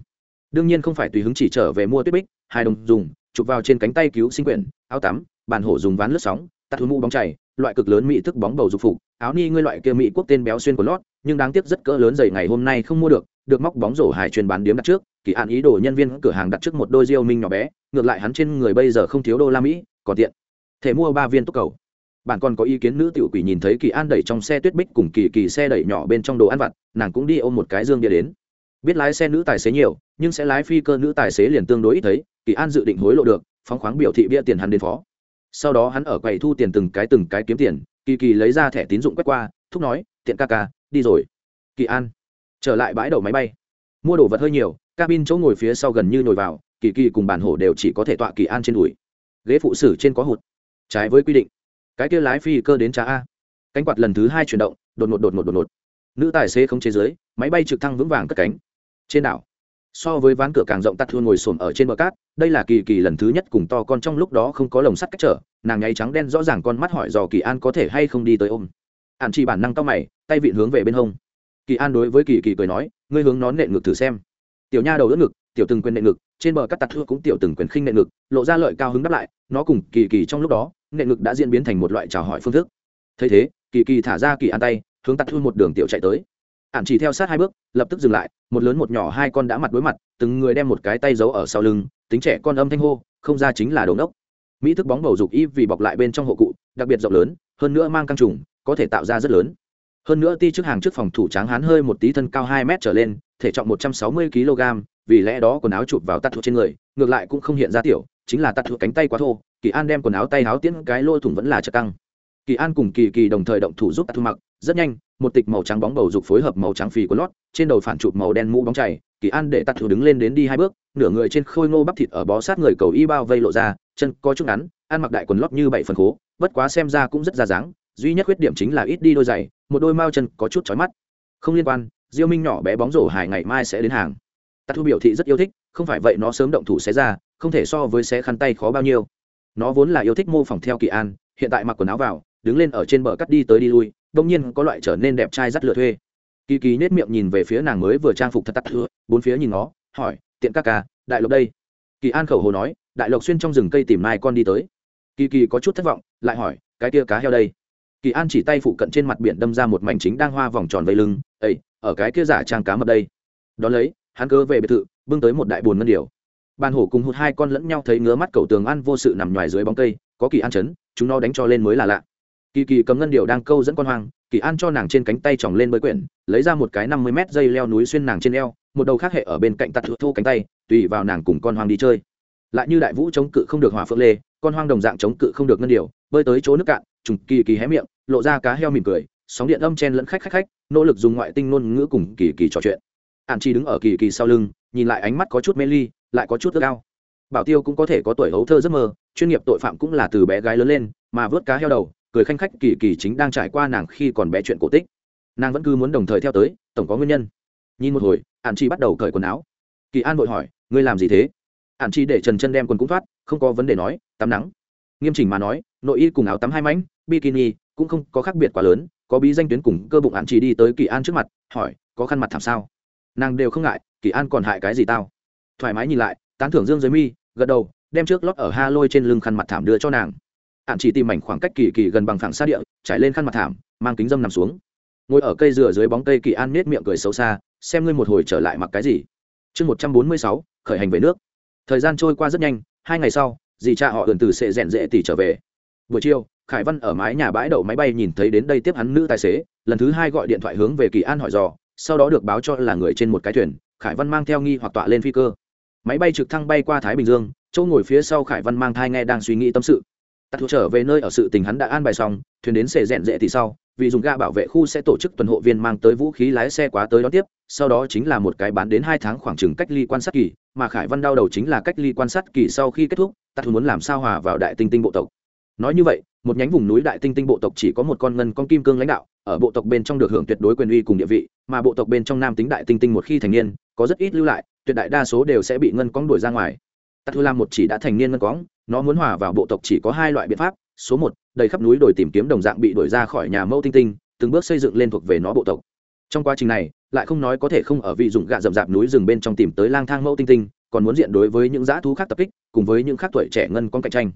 Đương nhiên không phải tùy hứng chỉ trở về mua tuyết bích hai đồng dùng, chụp vào trên cánh tay cứu sinh quyển, áo tắm, bàn hổ dùng ván lướt sóng, tắt thú mũ bóng chảy loại cực lớn mỹ thức bóng bầu dục phục, áo ni ngươi loại kia mỹ quốc tên béo xuyên của lót, nhưng đáng tiếc rất cỡ lớn dày ngày hôm nay không mua được được móc bóng rổ hải truyền bán điếm đặt trước, kỳ an ý đồ nhân viên cửa hàng đặt trước một đôi diêu minh nhỏ bé, ngược lại hắn trên người bây giờ không thiếu đô la mỹ, còn tiện. Thể mua ba viên túc cầu. Bạn còn có ý kiến nữ tiểu quỷ nhìn thấy kỳ an đẩy trong xe tuyết bích cùng kỳ kỳ xe đẩy nhỏ bên trong đồ ăn vặt, nàng cũng đi ôm một cái dương bia đến biết lái xe nữ tài xế nhiều, nhưng sẽ lái phi cơ nữ tài xế liền tương đối ít thấy, kỳ an dự định hối lộ được, phóng khoáng biểu thị bia tiền hắn đến phó. Sau đó hắn ở quầy thu tiền từng cái từng cái kiếm tiền, kỳ kỳ lấy ra thẻ tín dụng quét qua, thúc nói, tiện ca ca, đi rồi. Kỳ an trở lại bãi đậu máy bay. Mua đồ vật hơi nhiều, cabin chỗ ngồi phía sau gần như nhồi vào, kỳ kỳ cùng bản hổ đều chỉ có thể tọa kỳ an trên đùi. Ghế phụ sử trên có hụt. Trái với quy định, cái kia lái phi cơ đến trá a. Cánh quạt lần thứ hai chuyển động, đột ngột đột ngột đột ngột. Nữ tài xế không chế giới máy bay trực thăng vững vàng cất cánh trên đảo. So với ván cửa càng rộng tắt thua ngồi xổm ở trên bờ cát, đây là kỳ kỳ lần thứ nhất cùng to con trong lúc đó không có lồng sắt cách trở, nàng nháy trắng đen rõ ràng con mắt hỏi dò kỳ an có thể hay không đi tới ôm. Ạn chỉ bản năng to mày, tay vịn hướng về bên hông. Kỳ an đối với kỳ kỳ cười nói, ngươi hướng nón nện ngực thử xem. Tiểu nha đầu đỡ ngực, tiểu từng quyền nện ngực, trên bờ cát tạt thua cũng tiểu từng quyền khinh nện ngực, lộ ra lợi cao hứng đáp lại, nó cùng kỳ kỳ trong lúc đó, nện ngực đã diễn biến thành một loại chào hỏi phương thức. Thấy thế, kỳ kỳ thả ra kỳ an tay, hướng tạt thua một đường tiểu chạy tới. Ạn chỉ theo sát hai bước, lập tức dừng lại một lớn một nhỏ hai con đã mặt đối mặt, từng người đem một cái tay giấu ở sau lưng, tính trẻ con âm thanh hô, không ra chính là đống đốc mỹ thức bóng bầu dục y vì bọc lại bên trong hộ cụ, đặc biệt rộng lớn, hơn nữa mang căng trùng, có thể tạo ra rất lớn. Hơn nữa ti trước hàng trước phòng thủ tráng hán hơi một tí thân cao hai mét trở lên, thể trọng một trăm sáu mươi kg vì lẽ đó quần áo chụp vào tắt thuộc trên người, ngược lại cũng không hiện ra tiểu, chính là tắt thuộc cánh tay quá thô, kỳ an đem quần áo tay áo tiễn cái lôi thủng vẫn là chật căng. Kỳ an cùng kỳ kỳ đồng thời động thủ giúp tắt thuộc mặc, rất nhanh một tịch màu trắng bóng bầu dục phối hợp màu trắng phì của lót, trên đầu phản chụp màu đen mũ bóng chảy kỳ an để tắt thủ đứng lên đến đi hai bước, nửa người trên khôi ngô bắp thịt ở bó sát người cầu y bao vây lộ ra, chân có chút ngắn, ăn mặc đại quần lót như bảy phần khố, bất quá xem ra cũng rất ra dáng, duy nhất khuyết điểm chính là ít đi đôi giày, một đôi mao chân có chút chói mắt. Không liên quan, diêu minh nhỏ bé bóng rổ hải ngày mai sẽ đến hàng. Tắt thu biểu thị rất yêu thích, không phải vậy nó sớm động thủ xé ra, không thể so với xé khăn tay khó bao nhiêu. Nó vốn là yêu thích mô phỏng theo kỳ an, hiện tại mặc quần áo vào, đứng lên ở trên bờ cắt đi tới đi lui đông nhiên có loại trở nên đẹp trai rất lựa thuê. Kỳ kỳ nết miệng nhìn về phía nàng mới vừa trang phục thật tắt thưa bốn phía nhìn nó, hỏi, tiện các ca, đại lộc đây? Kỳ an khẩu hồ nói, đại lộc xuyên trong rừng cây tìm mai con đi tới. Kỳ kỳ có chút thất vọng, lại hỏi, cái kia cá heo đây? Kỳ an chỉ tay phụ cận trên mặt biển đâm ra một mảnh chính đang hoa vòng tròn vây lưng ấy ở cái kia giả trang cá mập đây. Đón lấy, hắn cơ về biệt thự, bưng tới một đại bồn ngân điều bàn hổ cùng hụt hai con lẫn nhau thấy ngứa mắt cầu tường ăn vô sự nằm ngoài dưới bóng cây, có kỳ an chấn, chúng nó đánh cho lên mới là lạ kỳ kỳ cầm ngân điều đang câu dẫn con hoang, kỳ an cho nàng trên cánh tay tròng lên bơi quyển, lấy ra một cái năm mươi mét dây leo núi xuyên nàng trên eo, một đầu khác hệ ở bên cạnh tạt thô cánh tay, tùy vào nàng cùng con hoang đi chơi. Lại như đại vũ chống cự không được hỏa phượng lê, con hoang đồng dạng chống cự không được ngân điều, bơi tới chỗ nước cạn, trùng kỳ kỳ hé miệng, lộ ra cá heo mỉm cười, sóng điện âm chen lẫn khách khách khách, nỗ lực dùng ngoại tinh ngôn ngữ cùng kỳ kỳ trò chuyện. Ạn chi đứng ở kỳ kỳ sau lưng, nhìn lại ánh mắt có chút mê ly, lại có chút ước ao. Bảo tiêu cũng có thể có tuổi hấu thơ giấc mơ, chuyên nghiệp tội phạm cũng là từ bé gái lớn lên, mà vớt cá heo đầu cười khanh khách kỳ kỳ chính đang trải qua nàng khi còn bé chuyện cổ tích. Nàng vẫn cứ muốn đồng thời theo tới, tổng có nguyên nhân. Nhìn một hồi ạn chi bắt đầu cởi quần áo. Kỳ an vội hỏi, ngươi làm gì thế? Ạn chi để trần chân đem quần cũng thoát, không có vấn đề nói, tắm nắng. Nghiêm chỉnh mà nói, nội y cùng áo tắm hai mảnh, bikini cũng không có khác biệt quá lớn, có bí danh tuyến cùng cơ bụng ạn chi đi tới kỳ an trước mặt, hỏi, có khăn mặt thảm sao? Nàng đều không ngại, kỳ an còn hại cái gì tao? Thoải mái nhìn lại, tán thưởng dương dưới mi, gật đầu, đem trước lót ở ha lôi trên lưng khăn mặt thảm đưa cho nàng ạn chỉ tìm mảnh khoảng cách kỳ kỳ gần bằng phẳng xa địa, trải lên khăn mặt thảm, mang kính dâm nằm xuống. Ngồi ở cây dừa dưới bóng cây kỳ an nết miệng cười xấu xa, xem ngươi một hồi trở lại mặc cái gì. Chương một trăm bốn mươi sáu, khởi hành về nước. Thời gian trôi qua rất nhanh, hai ngày sau, dì cha họ ườn từ sệ rèn rệ tỉ trở về. Buổi chiều, khải văn ở mái nhà bãi đậu máy bay nhìn thấy đến đây tiếp hắn nữ tài xế, lần thứ hai gọi điện thoại hướng về kỳ an hỏi dò, sau đó được báo cho là người trên một cái thuyền, khải văn mang theo nghi hoặc tọa lên phi cơ. Máy bay trực thăng bay qua thái bình dương châu ngồi phía sau khải văn mang thai nghe đang suy nghĩ tâm sự tắt thuộc trở về nơi ở sự tình hắn đã an bài xong, thuyền đến xề rẽn rệ thì sau, vì dùng ga bảo vệ khu sẽ tổ chức tuần hộ viên mang tới vũ khí lái xe quá tới đó tiếp, sau đó chính là một cái bán đến hai tháng khoảng chừng cách ly quan sát kỳ, mà khải văn đau đầu chính là cách ly quan sát kỳ sau khi kết thúc tắt muốn làm sao hòa vào đại tinh tinh bộ tộc. Nói như vậy, một nhánh vùng núi đại tinh tinh bộ tộc chỉ có một con ngân con kim cương lãnh đạo, ở bộ tộc bên trong được hưởng tuyệt đối quyền uy cùng địa vị, mà bộ tộc bên trong nam tính đại tinh tinh một khi thành niên, có rất ít lưu lại, tuyệt đại đa số đều sẽ bị ngân con đuổi ra ngoài. Tắt làm một chỉ đã thành niên ngân cóng nó muốn hòa vào bộ tộc chỉ có hai loại biện pháp. Số một, đầy khắp núi đồi tìm kiếm đồng dạng bị đuổi ra khỏi nhà mẫu tinh tinh, từng bước xây dựng lên thuộc về nó bộ tộc. Trong quá trình này, lại không nói có thể không ở vị dụng gạ rậm rạp núi rừng bên trong tìm tới lang thang mẫu tinh tinh, còn muốn diện đối với những dã thú khác tập kích, cùng với những khác tuổi trẻ ngân con cạnh tranh.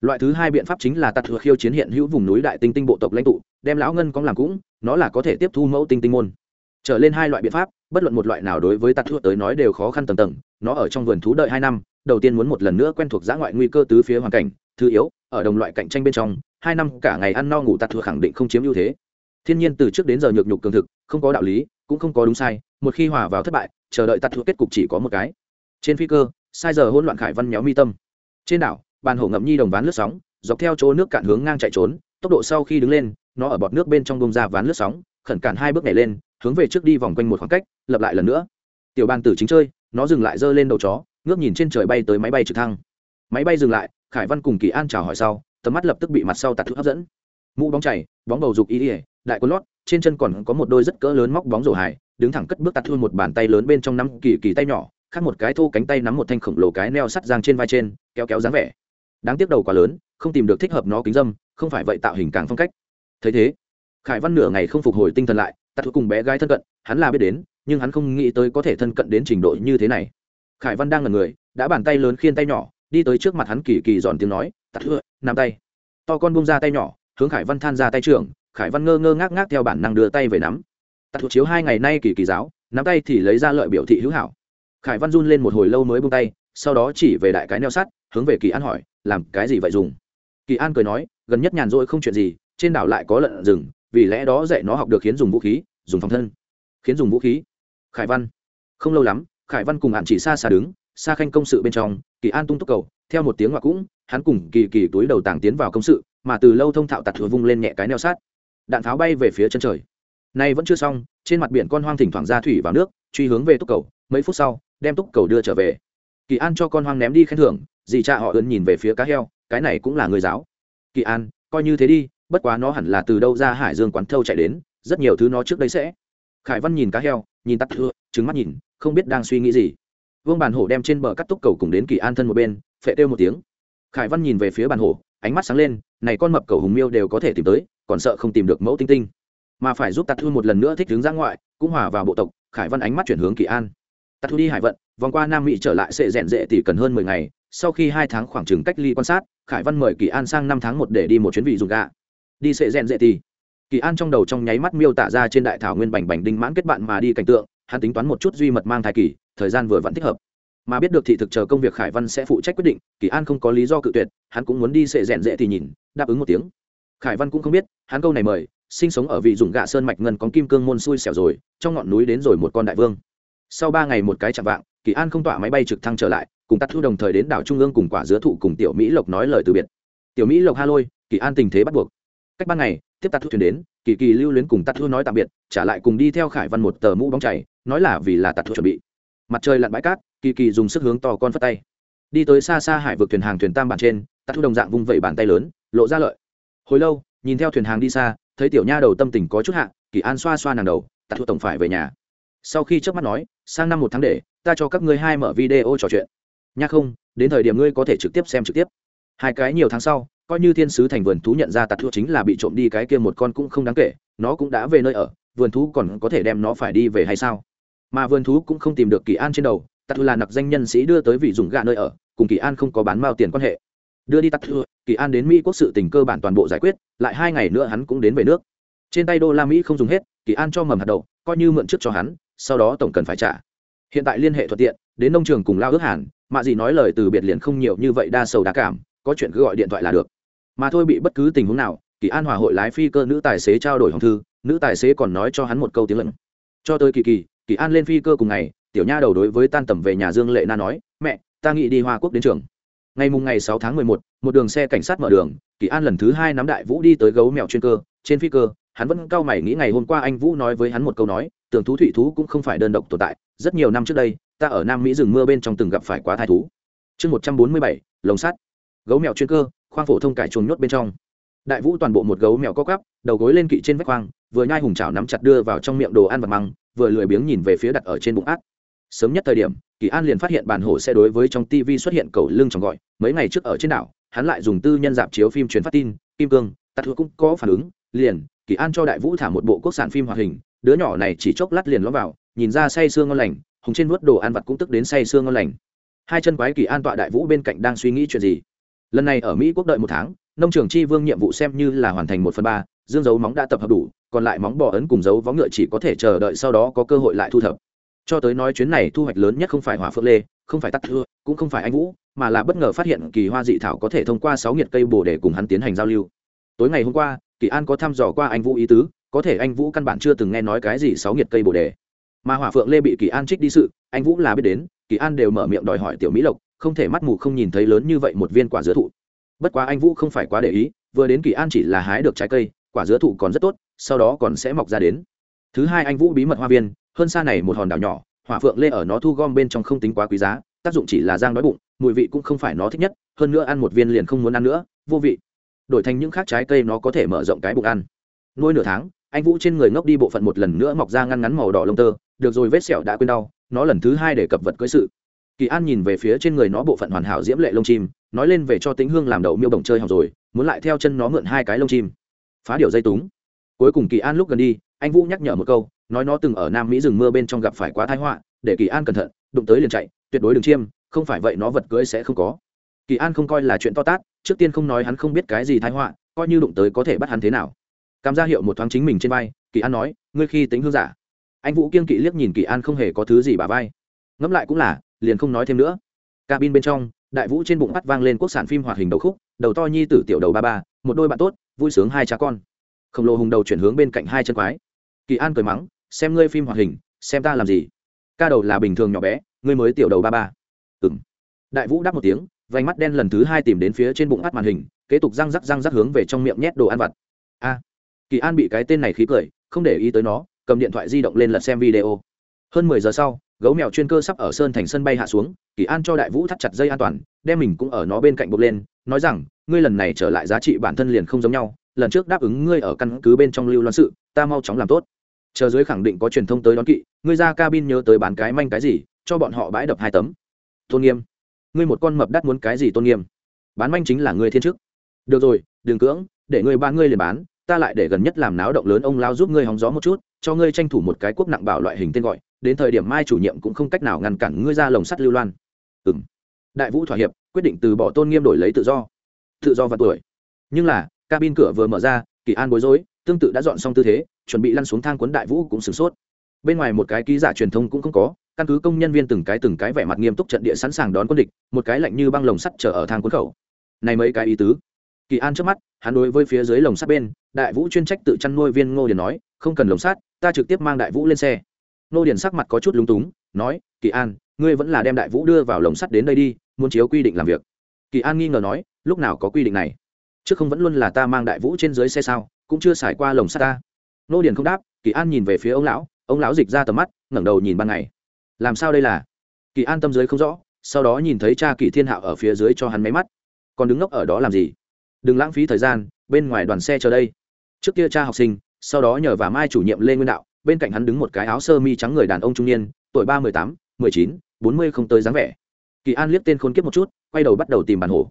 Loại thứ hai biện pháp chính là tạt thừa khiêu chiến hiện hữu vùng núi đại tinh tinh bộ tộc lãnh tụ, đem lão ngân con làm cũng, nó là có thể tiếp thu mẫu tinh tinh môn. Trở lên hai loại biện pháp bất luận một loại nào đối với tạt thừa tới nói đều khó khăn tầng tầng, nó ở trong vườn thú đợi hai năm, đầu tiên muốn một lần nữa quen thuộc giã ngoại nguy cơ tứ phía hoàn cảnh, thứ yếu, ở đồng loại cạnh tranh bên trong, hai năm cả ngày ăn no ngủ tạt thừa khẳng định không chiếm ưu thế. Thiên nhiên từ trước đến giờ nhược nhục cường thực, không có đạo lý, cũng không có đúng sai, một khi hòa vào thất bại, chờ đợi tạt thừa kết cục chỉ có một cái. Trên phi cơ, sai giờ hỗn loạn khải văn méo mi tâm. Trên đảo, bàn hổ ngậm nhi đồng ván lướt sóng, dọc theo chỗ nước cạn hướng ngang chạy trốn, tốc độ sau khi đứng lên, nó ở bọt nước bên trong bông ra ván lướt sóng, khẩn cản hai bước nhảy lên hướng về trước đi vòng quanh một khoảng cách, lập lại lần nữa. Tiểu bàn tử chính chơi, nó dừng lại giơ lên đầu chó, ngước nhìn trên trời bay tới máy bay trực thăng. Máy bay dừng lại, khải văn cùng kỳ an chào hỏi sau, tầm mắt lập tức bị mặt sau tạt thức hấp dẫn. Mũ bóng chảy, bóng bầu dục ý ỉa đại quân lót, trên chân còn có một đôi rất cỡ lớn móc bóng rổ hải đứng thẳng cất bước tạt thui một bàn tay lớn bên trong năm kỳ kỳ tay nhỏ, khác một cái thô cánh tay nắm một thanh khổng lồ cái neo sắt giang trên vai trên, kéo kéo dáng vẻ. Đáng tiếc đầu quá lớn, không tìm được thích hợp nó kính dâm, không phải vậy tạo hình càng phong cách. Thấy thế, khải văn nửa ngày không phục hồi tinh thần lại tạ thuộc cùng bé gái thân cận, hắn là biết đến, nhưng hắn không nghĩ tới có thể thân cận đến trình độ như thế này. Khải văn đang là người, đã bàn tay lớn khiên tay nhỏ, đi tới trước mặt hắn kỳ kỳ giòn tiếng nói tạ thưa nắm tay. To con buông ra tay nhỏ, hướng khải văn than ra tay trưởng, khải văn ngơ ngơ ngác ngác theo bản năng đưa tay về nắm. Tạ thuộc chiếu hai ngày nay kỳ kỳ giáo, nắm tay thì lấy ra lợi biểu thị hữu hảo. Khải văn run lên một hồi lâu mới buông tay, sau đó chỉ về đại cái neo sắt, hướng về kỳ an hỏi, làm cái gì vậy dùng? Kỳ an cười nói, gần nhất nhàn rỗi không chuyện gì, trên đảo lại có lợn rừng vì lẽ đó dạy nó học được khiến dùng vũ khí, dùng phòng thân. Khiến dùng vũ khí. Khải văn. Không lâu lắm, khải văn cùng hạn chỉ xa xa đứng xa khanh công sự bên trong, kỳ an tung túc cầu, theo một tiếng ngoặc cũng, hắn cùng kỳ kỳ túi đầu tàng tiến vào công sự, mà từ lâu thông thạo tạt thừa vung lên nhẹ cái neo sát. Đạn pháo bay về phía chân trời. Nay vẫn chưa xong, trên mặt biển con hoang thỉnh thoảng ra thủy vào nước, truy hướng về túc cầu, mấy phút sau, đem túc cầu đưa trở về. Kỳ an cho con hoang ném đi khen thưởng, dì cha họ ơn nhìn về phía cá heo, cái này cũng là người giáo. Kỳ an, coi như thế đi bất quá nó hẳn là từ đâu ra hải dương quán thâu chạy đến, rất nhiều thứ nó trước đây sẽ. Khải văn nhìn cá heo, nhìn tắt thưa trứng mắt nhìn, không biết đang suy nghĩ gì. Vương bàn hổ đem trên bờ cắt túc cầu cùng đến kỳ an thân một bên, phệ kêu một tiếng. Khải văn nhìn về phía bàn hổ, ánh mắt sáng lên, này con mập cầu hùng miêu đều có thể tìm tới, còn sợ không tìm được mẫu tinh tinh. Mà phải giúp tạt thu một lần nữa thích hướng ra ngoại, cũng hòa vào bộ tộc, khải văn ánh mắt chuyển hướng kỳ an. Tạt thu đi hải vận, vòng qua nam mỹ trở lại sẽ rèn rệ tỷ cần hơn mười ngày, sau khi hai tháng khoảng trừng cách ly quan sát, khải văn mời kỳ an sang năm tháng một để đi một chuyến vị dùng gạ đi sẽ rèn dễ thì, kỳ an trong đầu trong nháy mắt miêu tả ra trên đại thảo nguyên bành bành đinh mãn kết bạn mà đi cảnh tượng hắn tính toán một chút duy mật mang thai kỳ thời gian vừa vẫn thích hợp. Mà biết được thị thực chờ công việc khải văn sẽ phụ trách quyết định kỳ an không có lý do cự tuyệt hắn cũng muốn đi sệ rèn dễ thì nhìn đáp ứng một tiếng. Khải văn cũng không biết hắn câu này mời sinh sống ở vị dùng gạ sơn mạch ngân có kim cương môn xui xẻo rồi trong ngọn núi đến rồi một con đại vương. Sau ba ngày một cái chạm vạng kỳ an không tỏa máy bay trực thăng trở lại cùng tắt thu đồng thời đến đảo trung ương cùng quả dứa thụ cùng tiểu mỹ lộc nói lời từ biệt. Tiểu mỹ lộc ha lôi kỳ an tình thế bắt buộc cách ban ngày, tiếp tắt thu thuyền đến, kỳ kỳ lưu luyến cùng tạt thu nói tạm biệt, trả lại cùng đi theo khải văn một tờ mũ bóng chảy nói là vì là tạt thu chuẩn bị. Mặt trời lặn bãi cát, kỳ kỳ dùng sức hướng to con phất tay. Đi tới xa xa hải vực thuyền hàng thuyền tam bản trên, tạt thu đồng dạng vung vẩy bàn tay lớn, lộ ra lợi. Hồi lâu, nhìn theo thuyền hàng đi xa, thấy tiểu nha đầu tâm tình có chút hạ, kỳ an xoa xoa nàng đầu, tạt thu tổng phải về nhà. Sau khi trước mắt nói, sang năm một tháng để, ta cho các ngươi hai mở video trò chuyện. Nha không, đến thời điểm ngươi có thể trực tiếp xem trực tiếp. Hai cái nhiều tháng sau coi như thiên sứ thành vườn thú nhận ra tạt thua chính là bị trộm đi cái kia một con cũng không đáng kể, nó cũng đã về nơi ở, vườn thú còn có thể đem nó phải đi về hay sao? Mà vườn thú cũng không tìm được kỳ an trên đầu tạt thua là nặc danh nhân sĩ đưa tới vị dùng gạ nơi ở, cùng kỳ an không có bán mao tiền quan hệ. Đưa đi tạt thua, kỳ an đến mỹ quốc sự tình cơ bản toàn bộ giải quyết, lại hai ngày nữa hắn cũng đến về nước. Trên tay đô la mỹ không dùng hết, kỳ an cho mầm hạt đậu, coi như mượn trước cho hắn, sau đó tổng cần phải trả. Hiện tại liên hệ thuận tiện, đến nông trường cùng lao ước hàn mạ gì nói lời từ biệt liền không nhiều như vậy đa sầu đa cảm, có chuyện cứ gọi điện thoại là được mà thôi bị bất cứ tình huống nào, kỳ an hòa hội lái phi cơ nữ tài xế trao đổi hồng thư, nữ tài xế còn nói cho hắn một câu tiếng lận. Cho tới kỳ kỳ kỳ an lên phi cơ cùng ngày, tiểu nha đầu đối với tan tầm về nhà dương lệ na nói, mẹ, ta nghĩ đi hoa quốc đến trường. Ngày mùng ngày sáu tháng mười một một đường xe cảnh sát mở đường, kỳ an lần thứ hai nắm đại vũ đi tới gấu mèo chuyên cơ, trên phi cơ, hắn vẫn cau mày nghĩ ngày hôm qua anh vũ nói với hắn một câu nói, tưởng thú thụy thú cũng không phải đơn độc tồn tại, rất nhiều năm trước đây, ta ở nam mỹ rừng mưa bên trong từng gặp phải quá thai thú. Chương một trăm bốn mươi bảy, lồng sắt. Gấu mèo chuyên cơ khoang phổ thông cải chuồng nhốt bên trong. Đại vũ toàn bộ một gấu mèo co cắp đầu gối lên kỵ trên vách khoang, vừa nhai hùng chảo nắm chặt đưa vào trong miệng đồ ăn vật măng, vừa lười biếng nhìn về phía đặt ở trên bụng ác. Sớm nhất thời điểm, kỳ an liền phát hiện bản hổ xe đối với trong tv xuất hiện cầu lưng trong gọi, mấy ngày trước ở trên đảo, hắn lại dùng tư nhân dạp chiếu phim truyền phát tin, kim cương tạt thừa cũng có phản ứng, liền, kỳ an cho đại vũ thả một bộ quốc sản phim hoạt hình, đứa nhỏ này chỉ chốc lát liền ló vào, nhìn ra say sương ngon lành, hùng trên vớt đồ ăn vặt cũng tức đến say sương ngon lành. Hai chân quái kỳ an tọa đại vũ bên cạnh đang suy nghĩ chuyện gì lần này ở mỹ quốc đợi một tháng, nông trường chi vương nhiệm vụ xem như là hoàn thành một phần ba, dương dấu móng đã tập hợp đủ, còn lại móng bò ấn cùng dấu vó ngựa chỉ có thể chờ đợi sau đó có cơ hội lại thu thập. Cho tới nói chuyến này thu hoạch lớn nhất không phải hỏa phượng lê, không phải tắc thưa, cũng không phải anh vũ, mà là bất ngờ phát hiện kỳ hoa dị thảo có thể thông qua sáu nghiệt cây bồ để cùng hắn tiến hành giao lưu. Tối ngày hôm qua, kỳ an có thăm dò qua anh vũ ý tứ, có thể anh vũ căn bản chưa từng nghe nói cái gì sáu nghiệt cây bồ đề. Mà hỏa phượng lê bị kỳ an trích đi sự, anh vũ là biết đến, kỳ an đều mở miệng đòi hỏi tiểu mỹ lộc không thể mắt mù không nhìn thấy lớn như vậy một viên quả dứa thụ. Bất quá anh vũ không phải quá để ý, vừa đến kỳ an chỉ là hái được trái cây, quả dứa thụ còn rất tốt, sau đó còn sẽ mọc ra đến. Thứ hai anh vũ bí mật hoa viên, hơn xa này một hòn đảo nhỏ, hỏa phượng lê ở nó thu gom bên trong không tính quá quý giá, tác dụng chỉ là giang đói bụng, mùi vị cũng không phải nó thích nhất, hơn nữa ăn một viên liền không muốn ăn nữa, vô vị. Đổi thành những khác trái cây nó có thể mở rộng cái bụng ăn. Nuôi nửa tháng, anh vũ trên người ngốc đi bộ phận một lần nữa mọc ra ngăn ngắn màu đỏ lông tơ, được rồi vết sẹo đã quên đau, nó lần thứ hai để cập vật cưới sự kỳ an nhìn về phía trên người nó bộ phận hoàn hảo diễm lệ lông chim, nói lên về cho tính hương làm đậu miêu bồng chơi học rồi, muốn lại theo chân nó mượn hai cái lông chim. Phá điều dây túng. Cuối cùng kỳ an lúc gần đi, anh vũ nhắc nhở một câu, nói nó từng ở nam mỹ rừng mưa bên trong gặp phải quá thái họa, để kỳ an cẩn thận, đụng tới liền chạy, tuyệt đối đừng chiêm, không phải vậy nó vật cưỡi sẽ không có. Kỳ an không coi là chuyện to tát, trước tiên không nói hắn không biết cái gì thái họa, coi như đụng tới có thể bắt hắn thế nào. Cảm ra hiệu một thoáng chính mình trên vai, kỳ an nói, ngươi khi tính hương giả. Anh vũ kiên kỵ liếc nhìn kỳ an không hề có thứ gì bà vai. Ngẫm lại cũng là liền không nói thêm nữa. Cabin bên trong, đại vũ trên bụng bắt vang lên quốc sản phim hoạt hình đầu khúc, đầu to nhi tử tiểu đầu ba ba, một đôi bạn tốt, vui sướng hai cha con. Khổng lồ hùng đầu chuyển hướng bên cạnh hai chân quái. Kỳ an cười mắng, xem ngươi phim hoạt hình, xem ta làm gì? Ca đầu là bình thường nhỏ bé, ngươi mới tiểu đầu ba ba. Ừng đại vũ đáp một tiếng, vành mắt đen lần thứ hai tìm đến phía trên bụng bắt màn hình, kế tục răng rắc răng rắc hướng về trong miệng nhét đồ ăn vặt. A. À. Kỳ an bị cái tên này khí cười, không để ý tới nó, cầm điện thoại di động lên lật xem video. Hơn mười giờ sau gấu mèo chuyên cơ sắp ở sơn thành sân bay hạ xuống, kỳ an cho đại vũ thắt chặt dây an toàn, đem mình cũng ở nó bên cạnh bốc lên, nói rằng, ngươi lần này trở lại giá trị bản thân liền không giống nhau, lần trước đáp ứng ngươi ở căn cứ bên trong lưu loan sự, ta mau chóng làm tốt. Chờ dưới khẳng định có truyền thông tới đón kỵ, ngươi ra cabin nhớ tới bán cái manh cái gì, cho bọn họ bãi đập hai tấm. Tôn nghiêm, ngươi một con mập đắt muốn cái gì tôn nghiêm? Bán manh chính là ngươi thiên chức. Được rồi, đừng cưỡng, để ngươi ba ngươi liền bán, ta lại để gần nhất làm náo động lớn ông lao giúp ngươi hóng gió một chút cho ngươi tranh thủ một cái quốc nặng bảo loại hình tên gọi, đến thời điểm mai chủ nhiệm cũng không cách nào ngăn cản ngươi ra lồng sắt lưu loan. Ừ m đại vũ thỏa hiệp, quyết định từ bỏ tôn nghiêm đổi lấy tự do. Tự do và tuổi. Nhưng là, cabin cửa vừa mở ra, kỳ an bối rối, tương tự đã dọn xong tư thế, chuẩn bị lăn xuống thang cuốn đại vũ cũng sửng sốt. Bên ngoài một cái ký giả truyền thông cũng không có, căn cứ công nhân viên từng cái từng cái vẻ mặt nghiêm túc trận địa sẵn sàng đón quân địch, một cái lạnh như băng lồng sắt chờ ở thang cuốn khẩu. Này mấy cái ý tứ. Kỳ an trước mắt, hắn đối với phía dưới lồng sắt bên, đại vũ chuyên trách tự chăn nuôi viên ngô điền nói không cần lồng sắt ta trực tiếp mang đại vũ lên xe. Nô điền sắc mặt có chút lúng túng, nói, kỳ an, ngươi vẫn là đem đại vũ đưa vào lồng sắt đến đây đi, muốn chiếu quy định làm việc. Kỳ an nghi ngờ nói, lúc nào có quy định này? Trước không vẫn luôn là ta mang đại vũ trên dưới xe sao, cũng chưa xài qua lồng sắt ta. Nô điền không đáp, kỳ an nhìn về phía ông lão ông lão dịch ra tầm mắt, ngẩng đầu nhìn ban ngày. Làm sao đây là? Kỳ an tâm dưới không rõ, sau đó nhìn thấy cha kỳ thiên hạo ở phía dưới cho hắn máy mắt. Còn đứng ngốc ở đó làm gì? Đừng lãng phí thời gian, bên ngoài đoàn xe chờ đây. Trước kia cha học sinh sau đó nhờ và mai chủ nhiệm lê nguyên đạo, bên cạnh hắn đứng một cái áo sơ mi trắng người đàn ông trung niên, tuổi ba mười tám, mười chín, bốn mươi không tới dáng vẻ. Kỳ an liếc tên khôn kiếp một chút, quay đầu bắt đầu tìm bàn hổ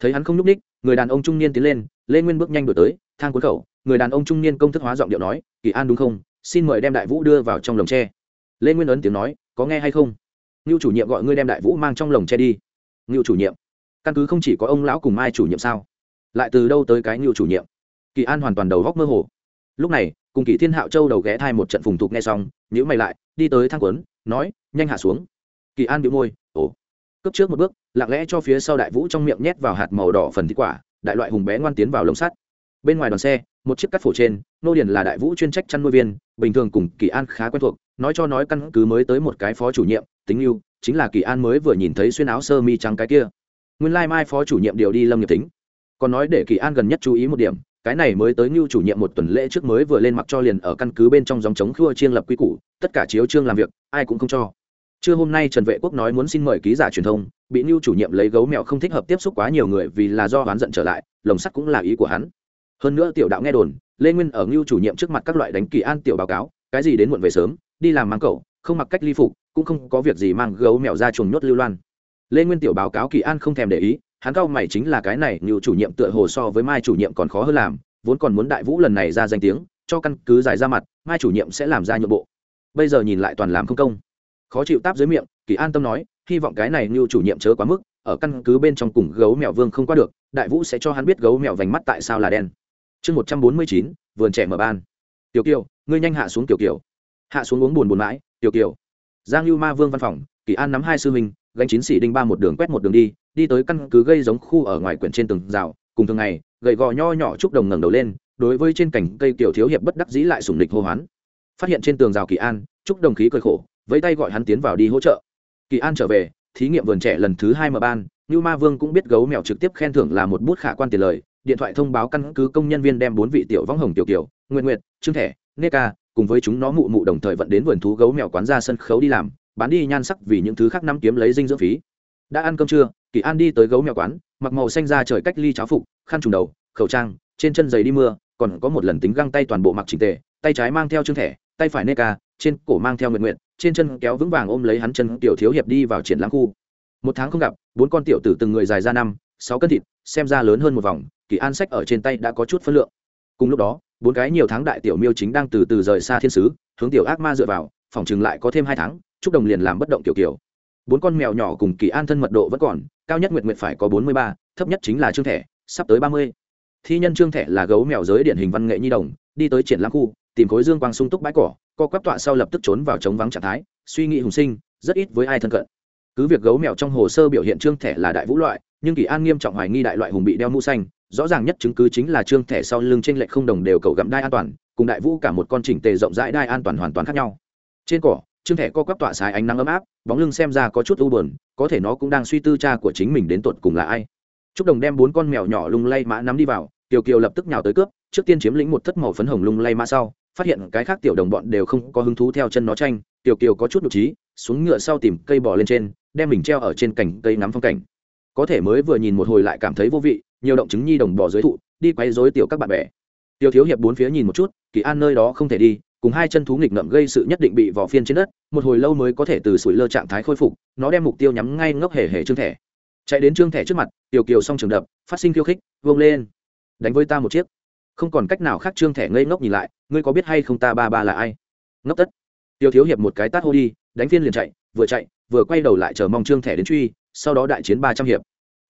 thấy hắn không nhúc ních người đàn ông trung niên tiến lên, lê nguyên bước nhanh đổi tới, thang cuốn khẩu, người đàn ông trung niên công thức hóa giọng điệu nói, kỳ an đúng không? Xin mời đem đại vũ đưa vào trong lồng tre. Lê nguyên ấn tiếng nói, có nghe hay không? Ngưu chủ nhiệm gọi ngươi đem đại vũ mang trong lồng tre đi. Ngưu chủ nhiệm. Căn cứ không chỉ có ông lão cùng mai chủ nhiệm sao? Lại từ đâu tới cái ngưu chủ nhiệm? Kỳ an hoàn toàn đầu góc mơ hồ lúc này, cùng kỳ thiên hạo châu đầu ghé thai một trận phùng thục nghe xong nhữ mày lại, đi tới thang quấn nói, nhanh hạ xuống. Kỳ an bị môi, ồ. Cướp trước một bước, lặng lẽ cho phía sau đại vũ trong miệng nhét vào hạt màu đỏ phần thịt quả, đại loại hùng bé ngoan tiến vào lồng sắt. Bên ngoài đoàn xe, một chiếc cắt phổ trên, nô điền là đại vũ chuyên trách chăn nuôi viên, bình thường cùng kỳ an khá quen thuộc, nói cho nói căn cứ mới tới một cái phó chủ nhiệm, tính yêu chính là kỳ an mới vừa nhìn thấy xuyên áo sơ mi trắng cái kia. Nguyên lai mai phó chủ nhiệm điều đi lâm nghiệp tính còn nói để kỳ an gần nhất chú ý một điểm cái này mới tới như chủ nhiệm một tuần lễ trước mới vừa lên mặc cho liền ở căn cứ bên trong dòng chống khua chiên lập quy củ, tất cả chiếu trương làm việc, ai cũng không cho. Trưa hôm nay trần vệ quốc nói muốn xin mời ký giả truyền thông, bị như chủ nhiệm lấy gấu mèo không thích hợp tiếp xúc quá nhiều người vì là do hắn giận trở lại, lồng sắt cũng là ý của hắn. Hơn nữa tiểu đạo nghe đồn, lê nguyên ở ngưu chủ nhiệm trước mặt các loại đánh kỳ an tiểu báo cáo, cái gì đến muộn về sớm, đi làm mang cậu, không mặc cách ly phục, cũng không có việc gì mang gấu mèo ra chuồng nhốt lưu loan. Lê nguyên tiểu báo cáo kỳ an không thèm để ý hắn cao mày chính là cái này ngưu chủ nhiệm tựa hồ so với mai chủ nhiệm còn khó hơn làm, vốn còn muốn đại vũ lần này ra danh tiếng, cho căn cứ giải ra mặt, mai chủ nhiệm sẽ làm ra nhượng bộ. Bây giờ nhìn lại toàn làm không công. Khó chịu táp dưới miệng, kỳ an tâm nói, hy vọng cái này ngưu chủ nhiệm chớ quá mức, ở căn cứ bên trong cùng gấu mèo vương không qua được, đại vũ sẽ cho hắn biết gấu mèo vành mắt tại sao là đen. Chương một trăm bốn mươi chín, vườn trẻ mở ban. Tiểu kiều, ngươi nhanh hạ xuống tiểu kiều. Hạ xuống uống buồn buồn mãi, tiểu kiều. Giang lưu ma vương văn phòng, kỳ an nắm hai sư minh gánh chín xỉ đinh ba một đường quét một đường đi đi tới căn cứ gây giống khu ở ngoài quyển trên tường rào cùng thường ngày gậy gò nho nhỏ chúc đồng ngẩng đầu lên đối với trên cảnh cây tiểu thiếu hiệp bất đắc dĩ lại sủng địch hô hoán. Phát hiện trên tường rào kỳ an chúc đồng khí cười khổ vẫy tay gọi hắn tiến vào đi hỗ trợ. Kỳ an trở về thí nghiệm vườn trẻ lần thứ hai mở ban như ma vương cũng biết gấu mèo trực tiếp khen thưởng là một bút khả quan tiền lời điện thoại thông báo căn cứ công nhân viên đem bốn vị tiểu võng hồng tiểu kiều nguyện Nguyệt, trương thẻ nê ca cùng với chúng nó mụ mụ đồng thời vận đến vườn thú gấu mèo quán ra sân khấu đi làm bán đi nhan sắc vì những thứ khác năm kiếm lấy dinh dưỡng phí. Đã ăn cơm trưa, kỳ an đi tới gấu mèo quán, mặc màu xanh ra trời cách ly cháo phục, khăn trùng đầu, khẩu trang, trên chân giày đi mưa, còn có một lần tính găng tay toàn bộ mặc trình tề, tay trái mang theo chương thẻ, tay phải nê ca, trên cổ mang theo nguyện nguyện, trên chân kéo vững vàng ôm lấy hắn chân tiểu thiếu hiệp đi vào triển lãng khu. Một tháng không gặp, bốn con tiểu tử từng người dài ra năm, sáu cân thịt, xem ra lớn hơn một vòng, kỳ an sách ở trên tay đã có chút phân lượng. Cùng lúc đó, bốn cái nhiều tháng đại tiểu miêu chính đang từ từ rời xa thiên sứ, hướng tiểu ác ma dựa vào, phòng chừng lại có thêm hai tháng chúc đồng liền làm bất động kiểu kiểu bốn con mèo nhỏ cùng kỳ an thân mật độ vẫn còn, cao nhất nguyệt nguyệt phải có bốn mươi ba, thấp nhất chính là trương thẻ, sắp tới ba mươi. Thi nhân trương thẻ là gấu mèo giới điển hình văn nghệ nhi đồng, đi tới triển lãm khu, tìm khối dương quang sung túc bãi cỏ, co quắp tọa sau lập tức trốn vào trống vắng trạng thái, suy nghĩ hùng sinh, rất ít với ai thân cận. Cứ việc gấu mèo trong hồ sơ biểu hiện trương thẻ là đại vũ loại, nhưng kỳ an nghiêm trọng hoài nghi đại loại hùng bị đeo mũ xanh, rõ ràng nhất chứng cứ chính là trương thẻ sau lưng trên lệch không đồng đều cầu gặm đai an toàn, cùng đại vũ cả một con chỉnh tề rộng rãi đai an toàn hoàn toàn khác nhau. Trên cỏ trương thẻ co quắp tọa xài ánh nắng ấm áp bóng lưng xem ra có chút u buồn có thể nó cũng đang suy tư cha của chính mình đến tột cùng là ai Trúc Đồng đem bốn con mèo nhỏ lung lay mã nắm đi vào, Tiểu Kiều lập tức nhào tới cướp, trước tiên chiếm lĩnh một thất màu phấn hồng lung lay mã sau, phát hiện cái khác tiểu đồng bọn đều không có hứng thú theo chân nó tranh, Tiểu Kiều có chút nhục trí, xuống ngựa sau tìm cây bò lên trên, đem mình treo ở trên cành cây ngắm phong cảnh. Có thể mới vừa nhìn một hồi lại cảm thấy vô vị, nhiều động chứng nhi đồng bò dưới thụ, đi quấy rối tiểu các bạn bè. Tiểu Thiếu hiệp bốn phía nhìn một chút, Kỳ An nơi đó không thể đi, cùng hai chân thú nghịch ngợm gây sự nhất định bị vỏ phiên trên đất, một hồi lâu mới có thể từ sủi lơ trạng thái khôi phục, nó đem mục tiêu nhắm ngay ngốc hề hề trương thẻ. Chạy đến trương thẻ trước mặt tiểu kiều xong trường đập phát sinh khiêu khích vông lên. Đánh với ta một chiếc. Không còn cách nào khác trương thẻ ngây ngốc nhìn lại ngươi có biết hay không ta ba ba là ai? Ngốc tất. Tiêu thiếu hiệp một cái tát hô đi đánh phiên liền chạy vừa chạy vừa quay đầu lại chờ mong trương thẻ đến truy sau đó đại chiến ba trăm hiệp.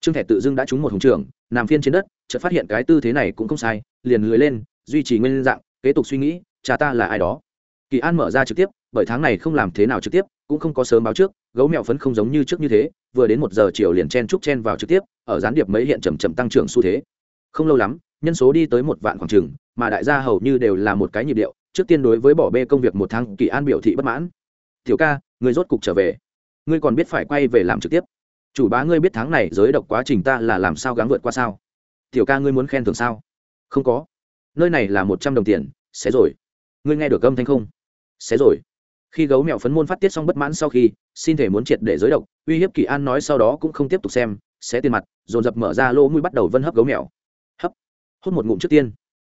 Trương thẻ tự dưng đã trúng một hùng trưởng nằm phiên trên đất chợt phát hiện cái tư thế này cũng không sai liền lưới lên duy trì nguyên dạng kế tục suy nghĩ cha ta là ai đó. Kỳ an mở ra trực tiếp, bởi tháng này không làm thế nào trực tiếp, cũng không có sớm báo trước, gấu mèo phấn không giống như trước như thế, vừa đến một giờ chiều liền chen trúc chen vào trực tiếp, ở gián điệp mấy hiện chầm chậm tăng trưởng xu thế. Không lâu lắm, nhân số đi tới một vạn khoảng trừng mà đại gia hầu như đều là một cái nhịp điệu, trước tiên đối với bỏ bê công việc một tháng, kỳ an biểu thị bất mãn. Tiểu ca người rốt cục trở về. Ngươi còn biết phải quay về làm trực tiếp. Chủ bá ngươi biết tháng này giới độc quá trình ta là làm sao gắng vượt qua sao? Tiểu ca ngươi muốn khen thưởng sao? Không có. Nơi này là một trăm đồng tiền xé rồi ngươi nghe được âm thanh không? Xé rồi. Khi gấu mèo phấn môn phát tiết xong bất mãn sau khi, xin thể muốn triệt để giới độc, uy hiếp kỳ an nói sau đó cũng không tiếp tục xem, xé tiền mặt, dồn dập mở ra lỗ mũi bắt đầu vân hấp gấu mèo. Hấp. Hút một ngụm trước tiên.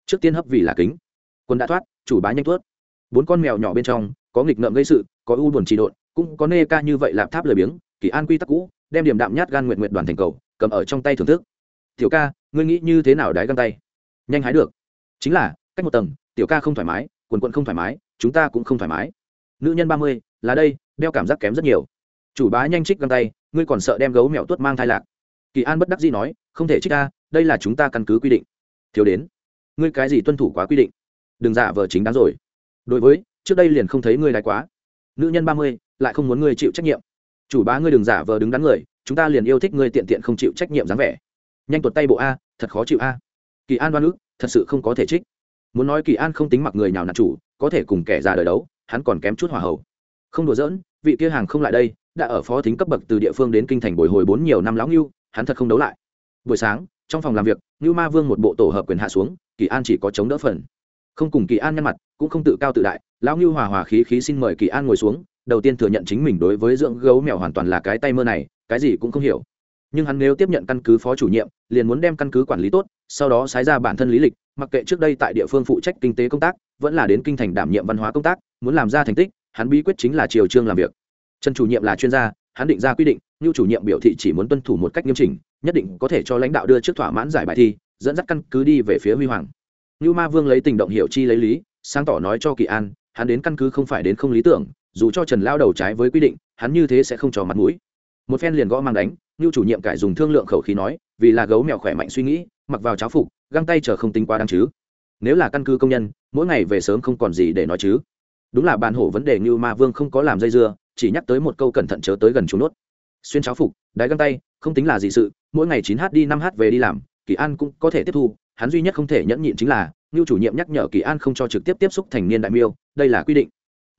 Trước tiên hấp vì là kính. Quân đã thoát, chủ bá nhanh tuốt. Bốn con mèo nhỏ bên trong, có nghịch ngợm gây sự, có u buồn trì độn, cũng có nê ca như vậy lạp tháp lười biếng, kỳ an quy tắc cũ, đem điểm đạm nhát gan nguyện nguyện đoàn thành cầu, cầm ở trong tay thưởng thức. Tiểu ca, ngươi nghĩ như thế nào đái găng tay? Nhanh hái được. Chính là, cách một tầng, tiểu ca không thoải mái quần quận không thoải mái chúng ta cũng không thoải mái. Nữ nhân ba mươi là đây đeo cảm giác kém rất nhiều. Chủ bá nhanh trích găng tay ngươi còn sợ đem gấu mèo tuốt mang thai lạc. Kỳ an bất đắc dĩ nói không thể trích a, đây là chúng ta căn cứ quy định. Thiếu đến ngươi cái gì tuân thủ quá quy định? Đừng giả vờ chính đáng rồi. Đối với trước đây liền không thấy ngươi đái quá. Nữ nhân ba mươi lại không muốn ngươi chịu trách nhiệm. Chủ bá ngươi đừng giả vờ đứng đắn người chúng ta liền yêu thích ngươi tiện tiện không chịu trách nhiệm dáng vẻ. Nhanh tuột tay bộ a thật khó chịu a. Kỳ an đoan ức thật sự không có thể trích muốn nói kỳ an không tính mặc người nào nạt chủ, có thể cùng kẻ già đời đấu, hắn còn kém chút hòa hậu không đùa giỡn, vị kia hàng không lại đây, đã ở phó thính cấp bậc từ địa phương đến kinh thành bồi hồi bốn nhiều năm lão ngưu, hắn thật không đấu lại. Buổi sáng, trong phòng làm việc, ngưu ma vương một bộ tổ hợp quyền hạ xuống, kỳ an chỉ có chống đỡ phần. Không cùng kỳ an nhăn mặt, cũng không tự cao tự đại, lão ngưu hòa hòa khí khí xin mời kỳ an ngồi xuống, đầu tiên thừa nhận chính mình đối với dưỡng gấu mèo hoàn toàn là cái tay mơ này, cái gì cũng không hiểu. Nhưng hắn nếu tiếp nhận căn cứ phó chủ nhiệm, liền muốn đem căn cứ quản lý tốt, sau đó sái ra bản thân lý lịch mặc kệ trước đây tại địa phương phụ trách kinh tế công tác, vẫn là đến kinh thành đảm nhiệm văn hóa công tác, muốn làm ra thành tích, hắn bí quyết chính là chiều trương làm việc. Trần chủ nhiệm là chuyên gia, hắn định ra quy định, như chủ nhiệm biểu thị chỉ muốn tuân thủ một cách nghiêm chỉnh, nhất định có thể cho lãnh đạo đưa trước thỏa mãn giải bài thi, dẫn dắt căn cứ đi về phía huy hoàng. Như ma vương lấy tình động hiểu chi lấy lý, sáng tỏ nói cho kỳ an, hắn đến căn cứ không phải đến không lý tưởng, dù cho trần lao đầu trái với quy định, hắn như thế sẽ không cho mặt mũi. Một phen liền gõ mang đánh, như chủ nhiệm cải dùng thương lượng khẩu khí nói, vì là gấu mèo khỏe mạnh suy nghĩ, mặc vào cháo phục găng tay chờ không tính quá đáng chứ. Nếu là căn cứ công nhân, mỗi ngày về sớm không còn gì để nói chứ. Đúng là bàn hổ vấn đề như ma vương không có làm dây dưa, chỉ nhắc tới một câu cẩn thận chớ tới gần chúng nốt. Xuyên cháo phục đáy găng tay, không tính là gì sự, mỗi ngày chín h đi năm h về đi làm, kỳ an cũng có thể tiếp thu, hắn duy nhất không thể nhẫn nhịn chính là như chủ nhiệm nhắc nhở kỳ an không cho trực tiếp tiếp xúc thành niên đại miêu, đây là quy định.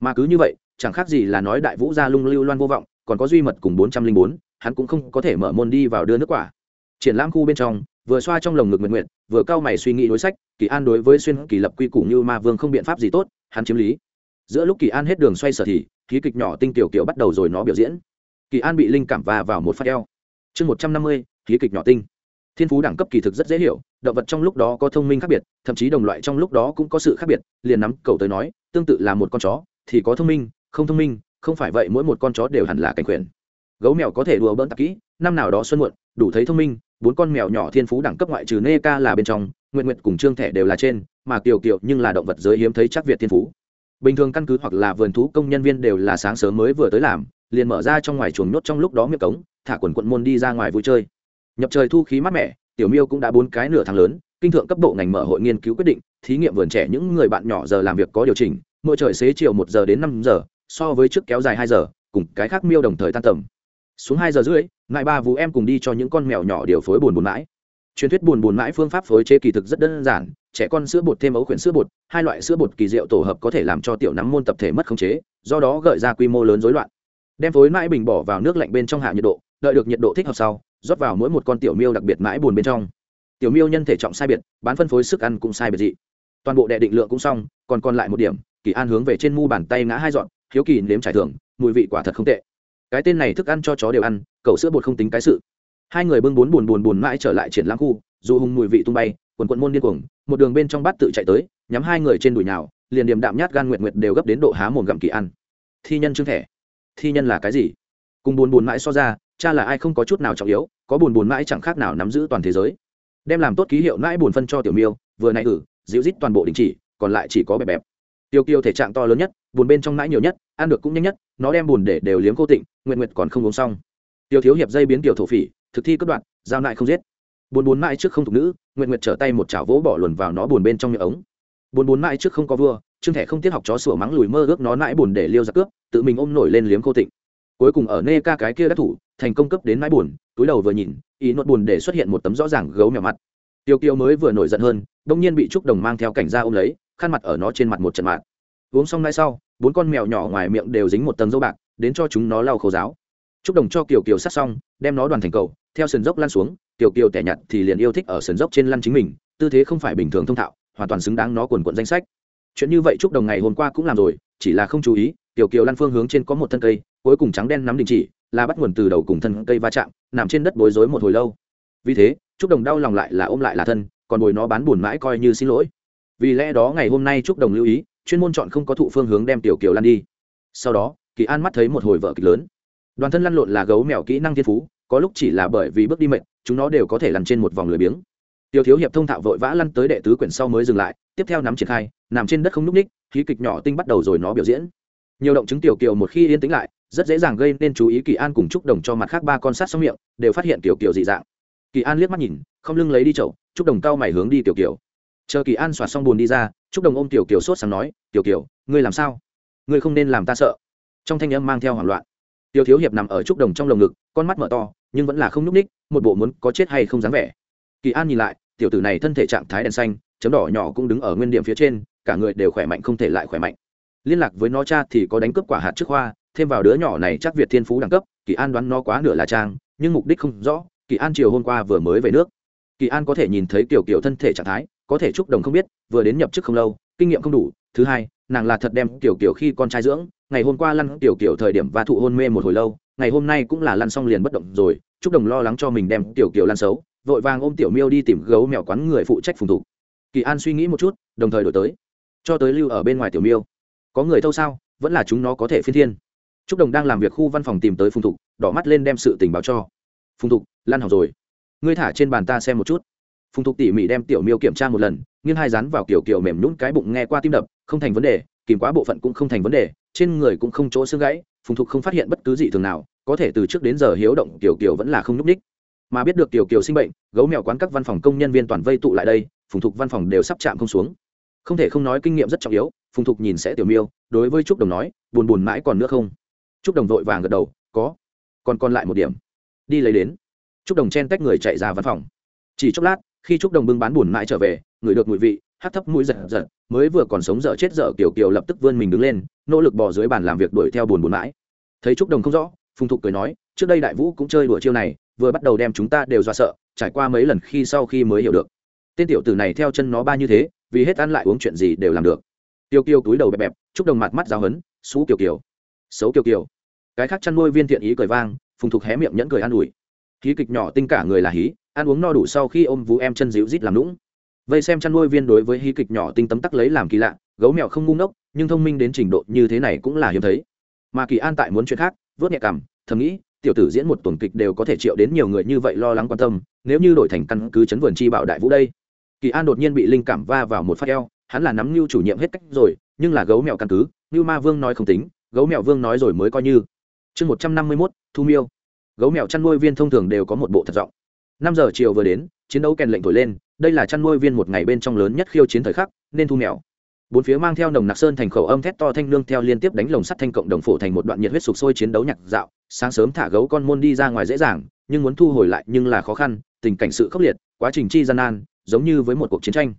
Mà cứ như vậy, chẳng khác gì là nói đại vũ gia lung lưu loan vô vọng, còn có duy mật cùng bốn trăm linh bốn, hắn cũng không có thể mở môn đi vào đưa nước quả. Triển lãm khu bên trong vừa xoa trong lồng ngực nguyện nguyện vừa cao mày suy nghĩ đối sách, kỳ an đối với xuyên kỳ lập quy củ như ma vương không biện pháp gì tốt, hắn chiếm lý. Giữa lúc kỳ an hết đường xoay sở thì, khí kịch nhỏ tinh tiểu kiểu bắt đầu rồi nó biểu diễn. Kỳ an bị linh cảm và vào một phát eo. Chương một trăm năm mươi, khí kịch nhỏ tinh. Thiên phú đẳng cấp kỳ thực rất dễ hiểu, động vật trong lúc đó có thông minh khác biệt, thậm chí đồng loại trong lúc đó cũng có sự khác biệt, liền nắm cầu tới nói, tương tự là một con chó, thì có thông minh, không thông minh, không phải vậy mỗi một con chó đều hẳn là cảnh quyền. Gấu mèo có thể đùa bỡn tạp kỹ, năm nào đó xuân muộn, đủ thấy thông minh bốn con mèo nhỏ thiên phú đẳng cấp ngoại trừ nê ca là bên trong nguyện nguyện cùng trương thẻ đều là trên, mà kiều kiều nhưng là động vật giới hiếm thấy chắc việt thiên phú. Bình thường căn cứ hoặc là vườn thú công nhân viên đều là sáng sớm mới vừa tới làm, liền mở ra trong ngoài chuồng nhốt trong lúc đó miệng cống, thả quần quận môn đi ra ngoài vui chơi. Nhập trời thu khí mát mẻ, tiểu miêu cũng đã bốn cái nửa tháng lớn, kinh thượng cấp bộ ngành mở hội nghiên cứu quyết định, thí nghiệm vườn trẻ những người bạn nhỏ giờ làm việc có điều chỉnh, mỗi trời xế chiều một giờ đến năm giờ, so với trước kéo dài hai giờ, cùng cái khác miêu đồng thời tan tầm xuống hai giờ rưỡi ngại ba vũ em cùng đi cho những con mèo nhỏ điều phối buồn buồn mãi. Truyền thuyết buồn buồn mãi phương pháp phối chế kỳ thực rất đơn giản, trẻ con sữa bột thêm ấu khuyển sữa bột, hai loại sữa bột kỳ diệu tổ hợp có thể làm cho tiểu nắm môn tập thể mất khống chế, do đó gợi ra quy mô lớn rối loạn. Đem phối mãi bình bỏ vào nước lạnh bên trong hạ nhiệt độ, đợi được nhiệt độ thích hợp sau, rót vào mỗi một con tiểu miêu đặc biệt mãi buồn bên trong. Tiểu miêu nhân thể trọng sai biệt, bán phân phối sức ăn cũng sai biệt dị. Toàn bộ đệ định lượng cũng xong, còn còn lại một điểm, kỳ an hướng về trên mu bàn tay ngã hai dọn, hiếu kỳ nếm trải thưởng, mùi vị quả thật không tệ cái tên này thức ăn cho chó đều ăn cậu sữa bột không tính cái sự. Hai người bưng bốn buồn buồn buồn mãi trở lại triển lãm khu, dù hùng mùi vị tung bay, quần quận môn điên cuồng, một đường bên trong bát tự chạy tới, nhắm hai người trên đùi nhào, liền điểm đạm nhát gan nguyệt nguyệt đều gấp đến độ há mồm gặm kỳ ăn. Thi nhân chương thẻ. Thi nhân là cái gì? Cùng buồn buồn mãi so ra, cha là ai không có chút nào trọng yếu, có buồn buồn mãi chẳng khác nào nắm giữ toàn thế giới. Đem làm tốt ký hiệu mãi buồn phân cho tiểu miêu, vừa nay ử, dịu rít toàn bộ đình chỉ, còn lại chỉ có bẹp bẹp. Tiêu kiêu thể trạng to lớn nhất buồn bên trong mãi nhiều nhất, ăn được cũng nhanh nhất, nó đem buồn để đều liếm cô tịnh nguyện nguyệt còn không uống xong. Tiêu thiếu hiệp dây biến tiểu thổ phỉ, thực thi cất đoạn, giao lại không giết. Buồn buồn mãi trước không thục nữ nguyện nguyệt trở tay một chảo vỗ bỏ luồn vào nó buồn bên trong miệng ống. Buồn buồn mãi trước không có vua, trương thẻ không tiết học chó sủa mắng lùi mơ ước nó mãi buồn để liêu giặc cướp, tự mình ôm nổi lên liếm cô tịnh. Cuối cùng ở nê ca cái kia đã thủ, thành công cấp đến mãi buồn túi đầu vừa nhìn, ý nuốt buồn để xuất hiện một tấm rõ ràng gấu mèo mặt. Tiêu kiêu mới vừa nổi giận hơn đông nhiên bị trúc đồng mang theo cảnh ra ôm lấy, khăn mặt ở nó trên mặt một trận mạng uống xong ngay sau bốn con mèo nhỏ ngoài miệng đều dính một tầng dâu bạc, đến cho chúng nó lau khô giáo trúc đồng cho kiều kiều sát xong, đem nó đoàn thành cầu, theo sườn dốc lăn xuống, kiều kiều tẻ nhặt thì liền yêu thích ở sườn dốc trên lăn chính mình, tư thế không phải bình thường thông thạo, hoàn toàn xứng đáng nó quần quận danh sách. Chuyện như vậy trúc đồng ngày hôm qua cũng làm rồi, chỉ là không chú ý, kiều kiều lăn phương hướng trên có một thân cây, cuối cùng trắng đen nắm đình chỉ, là bắt nguồn từ đầu cùng thân cây va chạm, nằm trên đất bối rối một hồi lâu. Vì thế trúc đồng đau lòng lại là ôm lại là thân, còn bồi nó bán buồn mãi coi như xin lỗi. Vì lẽ đó ngày hôm nay trúc đồng lưu ý chuyên môn chọn không có thụ phương hướng đem tiểu kiều lan đi. Sau đó, kỳ an mắt thấy một hồi vợ kịch lớn. Đoàn thân lăn lộn là gấu mèo kỹ năng thiên phú, có lúc chỉ là bởi vì bước đi mệt, chúng nó đều có thể lăn trên một vòng lười biếng. Tiểu thiếu hiệp thông thạo vội vã lăn tới đệ tứ quyển sau mới dừng lại, tiếp theo nắm triển khai, nằm trên đất không núp ních, khí kịch nhỏ tinh bắt đầu rồi nó biểu diễn. Nhiều động chứng tiểu kiều một khi yên tĩnh lại, rất dễ dàng gây nên chú ý kỳ an cùng chúc đồng cho mặt khác ba con sát xong miệng, đều phát hiện tiểu kiều dị dạng. Kỳ an liếc mắt nhìn, không lưng lấy đi chậu chúc đồng cao mày hướng đi tiểu kiều chờ kỳ an soạt xong bùn đi ra chúc đồng ôm tiểu kiều sốt sáng nói, tiểu kiều, ngươi làm sao? Ngươi không nên làm ta sợ. Trong thanh âm mang theo hoảng loạn. Tiểu thiếu hiệp nằm ở trúc đồng trong lồng ngực, con mắt mở to, nhưng vẫn là không n ú c ních một bộ muốn có chết hay không dám vẻ. Kỳ an nhìn lại, tiểu tử này thân thể trạng thái đèn xanh, chấm đỏ nhỏ cũng đứng ở nguyên điểm phía trên, cả người đều khỏe mạnh không thể lại khỏe mạnh. Liên lạc với nó cha thì có đánh cướp quả hạt trước hoa thêm vào đứa nhỏ này chắc việt thiên phú đẳng cấp, kỳ an đoán nó quá nửa là trang, nhưng mục đích không rõ, kỳ an chiều hôm qua vừa mới về nước. Kỳ an có thể nhìn thấy kiểu kiểu thân thể trạng thái có thể trúc đồng không biết, vừa đến nhập chức không lâu, kinh nghiệm không đủ, thứ hai, nàng là thật đem tiểu kiểu khi con trai dưỡng, ngày hôm qua lăn tiểu kiểu thời điểm và thụ hôn mê một hồi lâu, ngày hôm nay cũng là lăn xong liền bất động rồi chúc đồng lo lắng cho mình đem tiểu kiểu lăn xấu, vội vàng ôm tiểu miêu đi tìm gấu mèo quán người phụ trách phùng thủ. Kỳ an suy nghĩ một chút, đồng thời đổi tới. Cho tới lưu ở bên ngoài tiểu miêu. Có người thâu sao, vẫn là chúng nó có thể phiên thiên. Trúc đồng đang làm việc khu văn phòng tìm tới phùng thục đỏ mắt lên đem sự tình báo cho. Phùng thục lan học rồi. Ngươi thả trên bàn ta xem một chút phùng thục tỉ mỉ đem tiểu miêu kiểm tra một lần, nghiêng hai rán vào kiểu kiểu mềm nhún cái bụng nghe qua tim đập, không thành vấn đề, kìm quá bộ phận cũng không thành vấn đề, trên người cũng không chỗ xương gãy, phùng thục không phát hiện bất cứ gì thường nào, có thể từ trước đến giờ hiếu động tiểu kiểu vẫn là không nhúc ních mà biết được tiểu kiều sinh bệnh, gấu mèo quán các văn phòng công nhân viên toàn vây tụ lại đây, phùng thục văn phòng đều sắp chạm không xuống. Không thể không nói kinh nghiệm rất trọng yếu, phùng thục nhìn sẽ tiểu miêu, đối với trúc đồng nói, buồn buồn mãi còn nữa không? Trúc đồng vội vàng gật đầu, có, còn còn lại một điểm. Đi lấy đến. Trúc đồng chen tách người chạy ra văn phòng. Chỉ chốc lát khi trúc đồng bưng bán buồn mãi trở về, người được mùi vị, hát thấp mũi giật giật, mới vừa còn sống dở chết dở kiểu kiểu lập tức vươn mình đứng lên, nỗ lực bỏ dưới bàn làm việc đuổi theo buồn buồn mãi. Thấy trúc đồng không rõ, phùng thục cười nói, trước đây đại vũ cũng chơi đùa chiêu này, vừa bắt đầu đem chúng ta đều do sợ, trải qua mấy lần khi sau khi mới hiểu được. Tên tiểu tử này theo chân nó ba như thế, vì hết ăn lại uống chuyện gì đều làm được. Tiêu kiêu túi đầu bẹp bẹp, trúc đồng mặt mắt giáo hấn, xú kiều kiều xấu kiều kiều cái khác chăn nuôi viên thiện ý cười vang, phùng thục hé miệng nhẫn cười an ủi. Hí kịch nhỏ tinh cả người là hí ăn uống no đủ sau khi ôm vú em chân dịu rít làm lũng vây xem chăn nuôi viên đối với hí kịch nhỏ tinh tấm tắc lấy làm kỳ lạ, gấu mèo không ngu ngốc, nhưng thông minh đến trình độ như thế này cũng là hiếm thấy. Mà kỳ an tại muốn chuyện khác, vớt nhẹ cảm, thầm nghĩ, tiểu tử diễn một tuần kịch đều có thể triệu đến nhiều người như vậy lo lắng quan tâm, nếu như đổi thành căn cứ chấn vườn chi bảo đại vũ đây. Kỳ an đột nhiên bị linh cảm va vào một phát eo, hắn là nắm như chủ nhiệm hết cách rồi, nhưng là gấu mèo căn cứ như ma vương nói không tính, gấu mèo vương nói rồi mới coi như. Chương một trăm năm mươi mốt, thu miêu. Gấu mèo chăn nuôi viên thông thường đều có một bộ thật giọng năm giờ chiều vừa đến, chiến đấu kèn lệnh thổi lên, đây là chăn nuôi viên một ngày bên trong lớn nhất khiêu chiến thời khắc, nên thu mèo. Bốn phía mang theo nồng nặc sơn thành khẩu âm thét to thanh lương theo liên tiếp đánh lồng sắt thanh cộng đồng phổ thành một đoạn nhiệt huyết sục sôi chiến đấu nhạc dạo, sáng sớm thả gấu con môn đi ra ngoài dễ dàng, nhưng muốn thu hồi lại nhưng là khó khăn, tình cảnh sự khốc liệt, quá trình chi gian nan, giống như với một cuộc chiến tranh.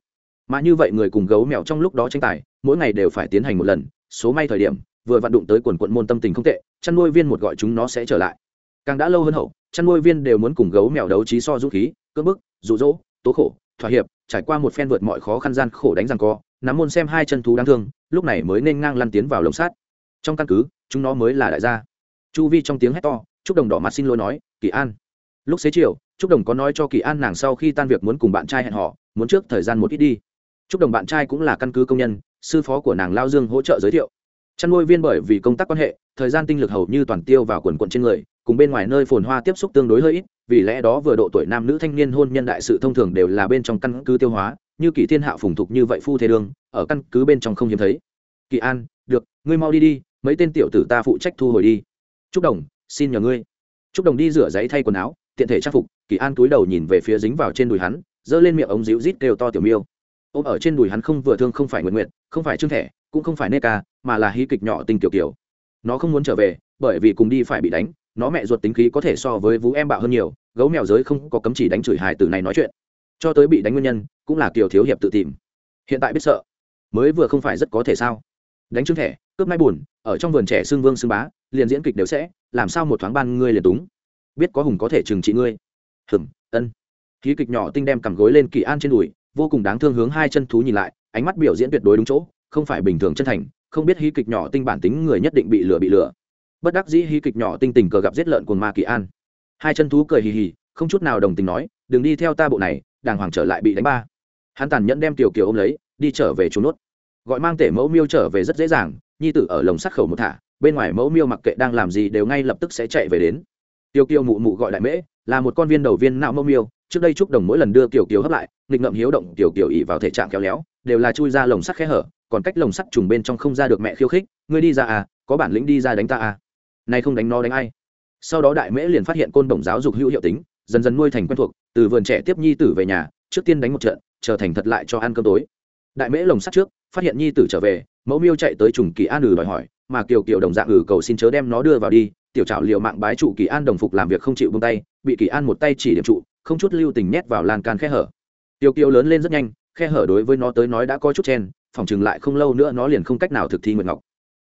Mà như vậy người cùng gấu mèo trong lúc đó tranh tài, mỗi ngày đều phải tiến hành một lần, số may thời điểm, vừa vặn đụng tới quần quận môn tâm tình không tệ, chăn nuôi viên một gọi chúng nó sẽ trở lại. Càng đã lâu hơn hậu chăn nuôi viên đều muốn cùng gấu mèo đấu trí so dũng khí, cưỡng bức, rụ rỗ, tố khổ, thỏa hiệp, trải qua một phen vượt mọi khó khăn gian khổ đánh răng co, nắm môn xem hai chân thú đáng thương, lúc này mới nên ngang lăn tiến vào lồng sát trong căn cứ, chúng nó mới là đại gia. Chu vi trong tiếng hét to chúc đồng đỏ mặt xin lỗi nói, kỳ an. Lúc xế chiều chúc đồng có nói cho kỳ an nàng sau khi tan việc muốn cùng bạn trai hẹn họ muốn trước thời gian một ít đi. Chúc đồng bạn trai cũng là căn cứ công nhân, sư phó của nàng lao dương hỗ trợ giới thiệu chăn nuôi viên bởi vì công tác quan hệ, thời gian tinh lực hầu như toàn tiêu vào quần quận trên người, cùng bên ngoài nơi phồn hoa tiếp xúc tương đối hơi ít, vì lẽ đó vừa độ tuổi nam nữ thanh niên hôn nhân đại sự thông thường đều là bên trong căn cứ tiêu hóa, như kỳ thiên hạ phùng thục như vậy phu thế đường, ở căn cứ bên trong không hiếm thấy. Kỳ an, được, ngươi mau đi đi, mấy tên tiểu tử ta phụ trách thu hồi đi. Trúc đồng, xin nhờ ngươi. Trúc đồng đi rửa giấy thay quần áo, tiện thể trang phục, kỳ an túi đầu nhìn về phía dính vào trên đùi hắn, giơ lên miệng ống dịu rít kêu to tiểu miêu. Ôm ở trên đùi hắn không vừa thương không phải nguyện nguyện không phải trương thẻ cũng không phải nê ca, mà là hí kịch nhỏ tình kiểu kiểu. Nó không muốn trở về, bởi vì cùng đi phải bị đánh, nó mẹ ruột tính khí có thể so với vú em bạo hơn nhiều, gấu mèo giới không có cấm chỉ đánh chửi hài từ này nói chuyện. Cho tới bị đánh nguyên nhân, cũng là kiều thiếu hiệp tự tìm. Hiện tại biết sợ, mới vừa không phải rất có thể sao? Đánh trương thẻ, cướp mai buồn, ở trong vườn trẻ xương vương xương bá, liền diễn kịch đều sẽ, làm sao một thoáng ban ngươi liền túng? Biết có hùng có thể trừng trị ngươi. Hừm, ân. Khí kịch nhỏ tinh đem cầm gối lên kỳ an trên đùi, vô cùng đáng thương hướng hai chân thú nhìn lại, ánh mắt biểu diễn tuyệt đối đúng chỗ không phải bình thường chân thành, không biết hí kịch nhỏ tinh bản tính người nhất định bị lừa bị lừa. Bất đắc dĩ hí kịch nhỏ tinh tình cờ gặp giết lợn cùng ma kỳ an. Hai chân thú cười hì hì, không chút nào đồng tình nói, đừng đi theo ta bộ này, đàng hoàng trở lại bị đánh ba. Hắn tàn nhẫn đem tiểu kiều ôm lấy, đi trở về trốn nốt. Gọi mang tể mẫu miêu trở về rất dễ dàng, nhi tử ở lồng sắt khẩu một thả, bên ngoài mẫu miêu mặc kệ đang làm gì đều ngay lập tức sẽ chạy về đến. Tiêu kiều mụ mụ gọi đại mễ, là một con viên đầu viên não mẫu miêu, trước đây chúc đồng mỗi lần đưa tiểu kiều hấp lại, nghịch ngậm hiếu động tiểu kiều ỉ vào thể trạng kéo léo, đều là chui ra lồng sắt khe hở còn cách lồng sắt trùng bên trong không ra được mẹ khiêu khích, ngươi đi ra à có bản lĩnh đi ra đánh ta à. Nay không đánh nó đánh ai. Sau đó đại mễ liền phát hiện côn đồng giáo dục hữu hiệu tính, dần dần nuôi thành quen thuộc, từ vườn trẻ tiếp nhi tử về nhà, trước tiên đánh một trận, trở thành thật lại cho ăn cơm tối. Đại mễ lồng sắt trước, phát hiện nhi tử trở về, mẫu miêu chạy tới trùng kỳ an ử đòi hỏi, mà kiều kiều đồng dạng ử cầu xin chớ đem nó đưa vào đi, tiểu trảo liệu mạng bái trụ kỳ an đồng phục làm việc không chịu bông tay, bị kỳ an một tay chỉ điểm trụ, không chút lưu tình nhét vào lan can khe hở. Tiểu kiều lớn lên rất nhanh, khe hở đối với nó tới nói đã có chút chen phòng chừng lại không lâu nữa nó liền không cách nào thực thi nguyện ngọc.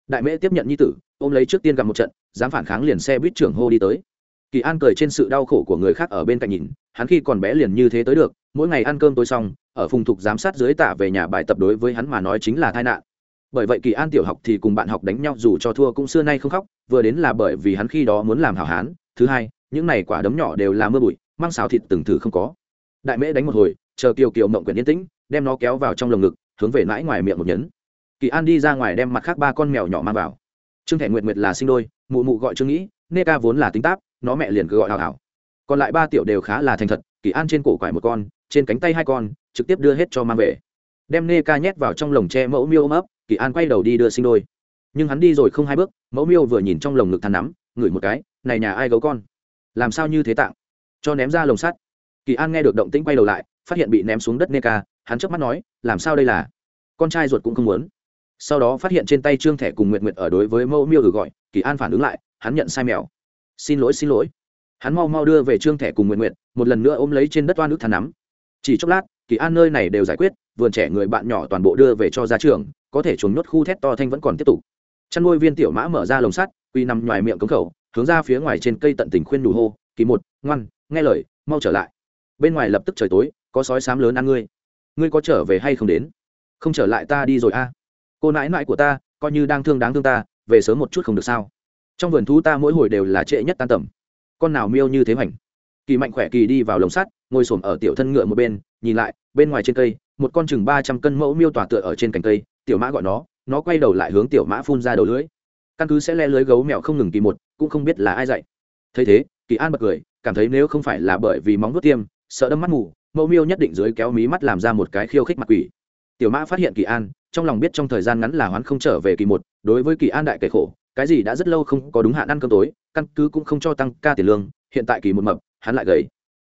Đại mễ tiếp nhận nhi tử, ôm lấy trước tiên gặp một trận, dám phản kháng liền xe buýt trưởng hô đi tới. Kỳ an cười trên sự đau khổ của người khác ở bên cạnh nhìn, hắn khi còn bé liền như thế tới được, mỗi ngày ăn cơm tối xong, ở phùng thục giám sát dưới tả về nhà bài tập đối với hắn mà nói chính là tai nạn. Bởi vậy kỳ an tiểu học thì cùng bạn học đánh nhau dù cho thua cũng xưa nay không khóc, vừa đến là bởi vì hắn khi đó muốn làm hảo hán. Thứ hai, những này quả đấm nhỏ đều là mưa bụi, mang xào thịt từng thử không có. Đại mễ đánh một hồi, chờ kiều kiều mộng quyển yên tĩnh, đem nó kéo vào trong lồng ngực hướng về mãi ngoài miệng một nhấn. Kỳ an đi ra ngoài đem mặt khác ba con mèo nhỏ mang vào. Trương thẻ nguyệt nguyệt là sinh đôi, mụ mụ gọi trương nghĩ, nê ca vốn là tính táp, nó mẹ liền cứ gọi hào hào. Còn lại ba tiểu đều khá là thành thật, kỳ an trên cổ quải một con, trên cánh tay hai con, trực tiếp đưa hết cho mang về. Đem nê ca nhét vào trong lồng tre mẫu miêu ôm ấp, kỳ an quay đầu đi đưa sinh đôi. Nhưng hắn đi rồi không hai bước, mẫu miêu vừa nhìn trong lồng ngực than nắm, ngửi một cái, này nhà ai gấu con? Làm sao như thế tạng? Cho ném ra lồng sắt. Kỳ an nghe được động tĩnh quay đầu lại, phát hiện bị ném xuống đất nê ca hắn trước mắt nói, làm sao đây là? Con trai ruột cũng không muốn. Sau đó phát hiện trên tay trương thẻ cùng nguyện nguyện ở đối với mẫu miêu gửi gọi, kỳ an phản ứng lại, hắn nhận sai mèo. Xin lỗi xin lỗi. Hắn mau mau đưa về trương thẻ cùng nguyện nguyện một lần nữa ôm lấy trên đất oan nước than nắm. Chỉ chốc lát, kỳ an nơi này đều giải quyết, vườn trẻ người bạn nhỏ toàn bộ đưa về cho gia trường có thể chuồn nhốt khu thét to thanh vẫn còn tiếp tục. Chăn nuôi viên tiểu mã mở ra lồng sắt, quy nằm ngoài miệng cống khẩu, hướng ra phía ngoài trên cây tận tình khuyên đủ hô, kỳ một, ngoan, nghe lời, mau trở lại. Bên ngoài lập tức trời tối, có sói sám lớn ăn ngươi ngươi có trở về hay không đến? Không trở lại ta đi rồi a. Cô nãi nãi của ta, coi như đang thương đáng thương ta, về sớm một chút không được sao? Trong vườn thú ta mỗi hồi đều là trễ nhất tan tầm. Con nào miêu như thế hoành? Kỳ mạnh khỏe kỳ đi vào lồng sắt, ngồi xổm ở tiểu thân ngựa một bên, nhìn lại, bên ngoài trên cây, một con chừng ba trăm cân mẫu miêu tỏa tựa ở trên cành cây, tiểu mã gọi nó nó quay đầu lại hướng tiểu mã phun ra đầu lưới căn cứ sẽ le lưới gấu mèo không ngừng kỳ một, cũng không biết là ai dạy. Thấy thế, kỳ an bật cười, cảm thấy nếu không phải là bởi vì móng vuốt tiêm, sợ đâm mắt mù mẫu miêu nhất định dưới kéo mí mắt làm ra một cái khiêu khích mặt quỷ. Tiểu mã phát hiện kỳ an, trong lòng biết trong thời gian ngắn là hoán không trở về kỳ một, đối với kỳ an đại kể khổ, cái gì đã rất lâu không có đúng hạn ăn cơm tối, căn cứ cũng không cho tăng ca tiền lương, hiện tại kỳ một mập, hắn lại gầy.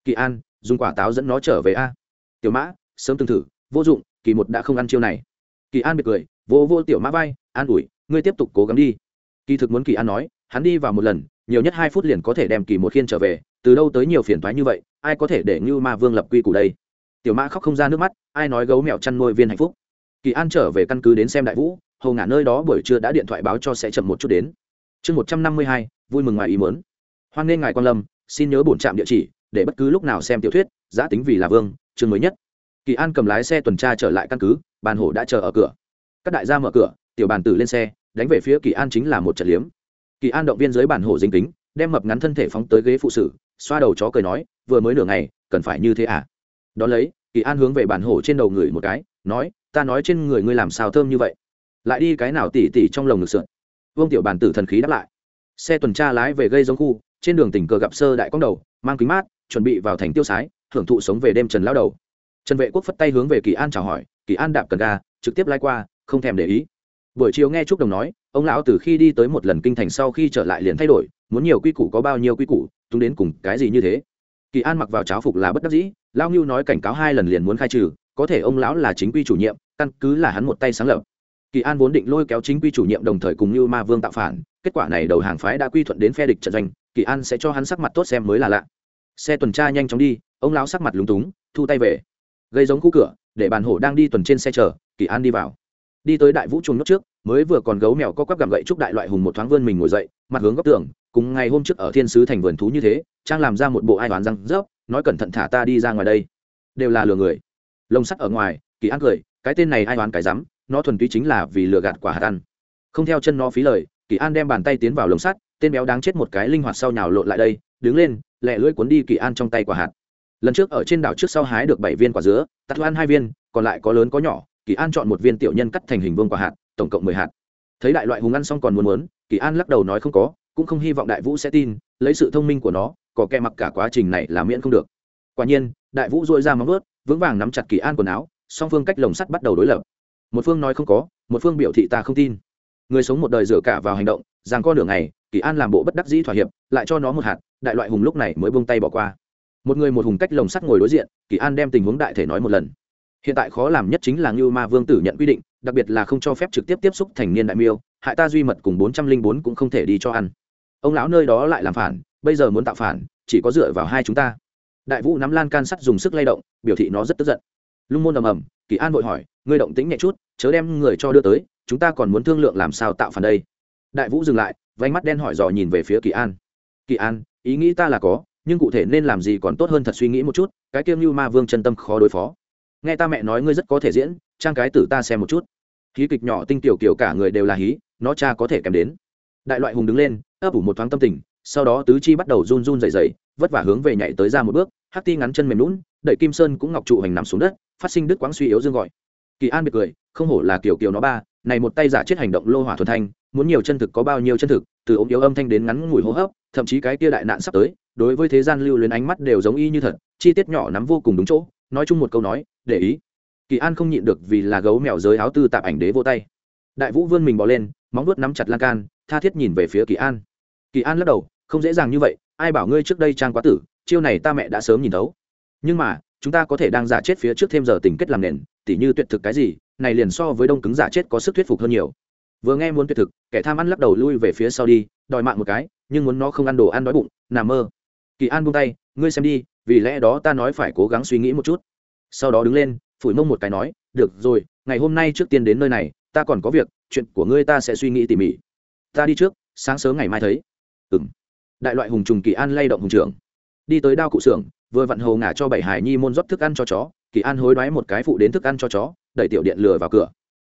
Kỳ an, dùng quả táo dẫn nó trở về a. Tiểu mã, sớm từng thử, vô dụng, kỳ một đã không ăn chiêu này. Kỳ an bật cười, vô vô tiểu mã vai, an ủi, ngươi tiếp tục cố gắng đi. Kỳ thực muốn kỳ an nói, hắn đi vào một lần, nhiều nhất hai phút liền có thể đem kỳ một khiên trở về từ đâu tới nhiều phiền toái như vậy, ai có thể để như ma vương lập quy củ đây? Tiểu mã khóc không ra nước mắt, ai nói gấu mèo chăn nuôi viên hạnh phúc? Kỳ an trở về căn cứ đến xem đại vũ, hầu ngả nơi đó buổi trưa đã điện thoại báo cho sẽ chậm một chút đến. Chương một trăm năm mươi hai, vui mừng ngoài ý mớn hoan nghênh ngài quan lâm, xin nhớ bổn trạm địa chỉ, để bất cứ lúc nào xem tiểu thuyết giã tính vì là vương, chương mới nhất. Kỳ an cầm lái xe tuần tra trở lại căn cứ, bàn hổ đã chờ ở cửa. Các đại gia mở cửa, tiểu bàn tử lên xe, đánh về phía kỳ an chính là một trận liếm. Kỳ an động viên dưới bàn hổ dính kính, đem mập ngắn thân thể phóng tới ghế phụ sử xoa đầu chó cười nói, vừa mới nửa ngày, cần phải như thế à? Đ ó lấy, kỳ an hướng về bàn hổ trên đầu người một cái, nói, ta nói trên người ngươi làm sao thơm như vậy? Lại đi cái nào tỉ tỉ trong lồng ngực sượn vương tiểu bàn tử thần khí đáp lại. Xe tuần tra lái về gây giống khu, trên đường tình cờ gặp sơ đại quang đầu, mang kính mát, chuẩn bị vào thành tiêu sái hưởng thụ sống về đêm trần lao đầu. Trần vệ quốc phất tay hướng về kỳ an chào hỏi, kỳ an đạp cần ga, trực tiếp lai qua, không thèm để ý. Buổi chiều nghe trúc đồng nói ông lão từ khi đi tới một lần kinh thành sau khi trở lại liền thay đổi, muốn nhiều quy củ có bao nhiêu quy củ, chúng đến cùng cái gì như thế? Kỳ an mặc vào cháo phục là bất đắc dĩ lao ngưu nói cảnh cáo hai lần liền muốn khai trừ, có thể ông lão là chính quy chủ nhiệm, căn cứ là hắn một tay sáng lập. Kỳ an vốn định lôi kéo chính quy chủ nhiệm đồng thời cùng như ma vương tạo phản, kết quả này đầu hàng phái đã quy thuận đến phe địch trận doanh, kỳ an sẽ cho hắn sắc mặt tốt xem mới là lạ. Xe tuần tra nhanh chóng đi, ông lão sắc mặt lúng túng, thu tay về. Gây giống khu cửa, để bàn hổ đang đi tuần trên xe chờ, kỳ an đi vào. Đi tới đại vũ chuồng nước trước mới vừa còn gấu mèo có quắp gặm gậy chúc đại loại hùng một thoáng vươn mình ngồi dậy, mặt hướng góc tường, cùng ngày hôm trước ở thiên sứ thành vườn thú như thế, trang làm ra một bộ ai toán răng rớp, nói cẩn thận thả ta đi ra ngoài đây. Đều là lừa người. Lồng sắt ở ngoài, kỳ an cười, cái tên này ai toán cái rắm, nó thuần túy chính là vì lừa gạt quả hạt ăn. Không theo chân nó phí lời, kỳ an đem bàn tay tiến vào lồng sắt, tên béo đáng chết một cái linh hoạt sau nhào lộn lại đây, đứng lên, lẹ lưỡi cuốn đi kỳ an trong tay quả hạt. Lần trước ở trên đảo trước sau hái được bảy viên quả dứa tắt ăn hai viên, còn lại có lớn có nhỏ, kỳ an chọn một viên tiểu nhân cắt thành hình vương quả hạt tổng cộng mười hạt. Thấy đại loại hùng ăn xong còn muốn muốn, kỳ an lắc đầu nói không có, cũng không hy vọng đại vũ sẽ tin, lấy sự thông minh của nó, có kẻ mặc cả quá trình này là miễn không được. Quả nhiên, đại vũ dội ra móng vớt vững vàng nắm chặt kỳ an quần áo, song phương cách lồng sắt bắt đầu đối lập. Một phương nói không có, một phương biểu thị ta không tin. Người sống một đời dựa cả vào hành động rằng con đường này kỳ an làm bộ bất đắc dĩ thỏa hiệp, lại cho nó một hạt, đại loại hùng lúc này mới buông tay bỏ qua. Một người một hùng cách lồng sắt ngồi đối diện, kỳ an đem tình huống đại thể nói một lần. Hiện tại khó làm nhất chính là ngưu ma vương tử nhận quy định đặc biệt là không cho phép trực tiếp tiếp xúc thành niên đại miêu, hại ta duy mật cùng bốn trăm linh bốn cũng không thể đi cho ăn. Ông lão nơi đó lại làm phản, bây giờ muốn tạo phản, chỉ có dựa vào hai chúng ta. Đại vũ nắm lan can sắt dùng sức lay động, biểu thị nó rất tức giận. Lung môn ầm ầm, kỳ an vội hỏi, ngươi động tính nhẹ chút, chớ đem người cho đưa tới, chúng ta còn muốn thương lượng làm sao tạo phản đây? Đại vũ dừng lại vánh mắt đen hỏi dò nhìn về phía kỳ an. Kỳ an, ý nghĩ ta là có, nhưng cụ thể nên làm gì còn tốt hơn thật suy nghĩ một chút, cái kiêng như ma vương chân tâm khó đối phó. Nghe ta mẹ nói ngươi rất có thể diễn trang cái tử ta xem một chút. Hí kịch nhỏ tinh tiểu kiểu cả người đều là hí, nó cha có thể kèm đến. Đại loại hùng đứng lên, ấp ủ một thoáng tâm tình, sau đó tứ chi bắt đầu run run dày dày vất vả hướng về nhảy tới ra một bước, hắc ti ngắn chân mềm lún đẩy kim sơn cũng ngọc trụ hành nằm xuống đất, phát sinh đứt quãng suy yếu dương gọi. Kỳ an biệt cười, không hổ là kiểu kiểu nó ba, này một tay giả chết hành động lô hỏa thuần thanh, muốn nhiều chân thực có bao nhiêu chân thực, từ ống yếu âm thanh đến ngắn ngủi hô hấp, thậm chí cái kia đại nạn sắp tới, đối với thế gian lưu luyến ánh mắt đều giống y như thật, chi tiết nhỏ nắm vô cùng đúng chỗ, nói chung một câu nói, để ý kỳ an không nhịn được vì là gấu mèo giới áo tư tạp ảnh đế vô tay. Đại vũ vươn mình bỏ lên, móng vuốt nắm chặt lan can, tha thiết nhìn về phía kỳ an. Kỳ an lắc đầu, không dễ dàng như vậy, ai bảo ngươi trước đây trang quá tử, chiêu này ta mẹ đã sớm nhìn thấu. Nhưng mà, chúng ta có thể đang giả chết phía trước thêm giờ tình kết làm nền, tỉ như tuyệt thực cái gì, này liền so với đông cứng giả chết có sức thuyết phục hơn nhiều. Vừa nghe muốn tuyệt thực, kẻ tham ăn lắc đầu lui về phía sau đi, đòi mạng một cái, nhưng muốn nó không ăn đồ ăn đói bụng, nằm mơ. Kỳ an buông tay, ngươi xem đi, vì lẽ đó ta nói phải cố gắng suy nghĩ một chút. Sau đó đứng lên phủi mông một cái nói, được rồi, ngày hôm nay trước tiên đến nơi này, ta còn có việc, chuyện của ngươi ta sẽ suy nghĩ tỉ mỉ. Ta đi trước, sáng sớm ngày mai thấy. Ừng đại loại hùng trùng kỳ an lay động hùng trưởng. Đi tới đao cụ xưởng, vừa vặn hầu ngả cho bảy hải nhi môn rót thức ăn cho chó, kỳ an hối đoái một cái phụ đến thức ăn cho chó, đẩy tiểu điện lừa vào cửa.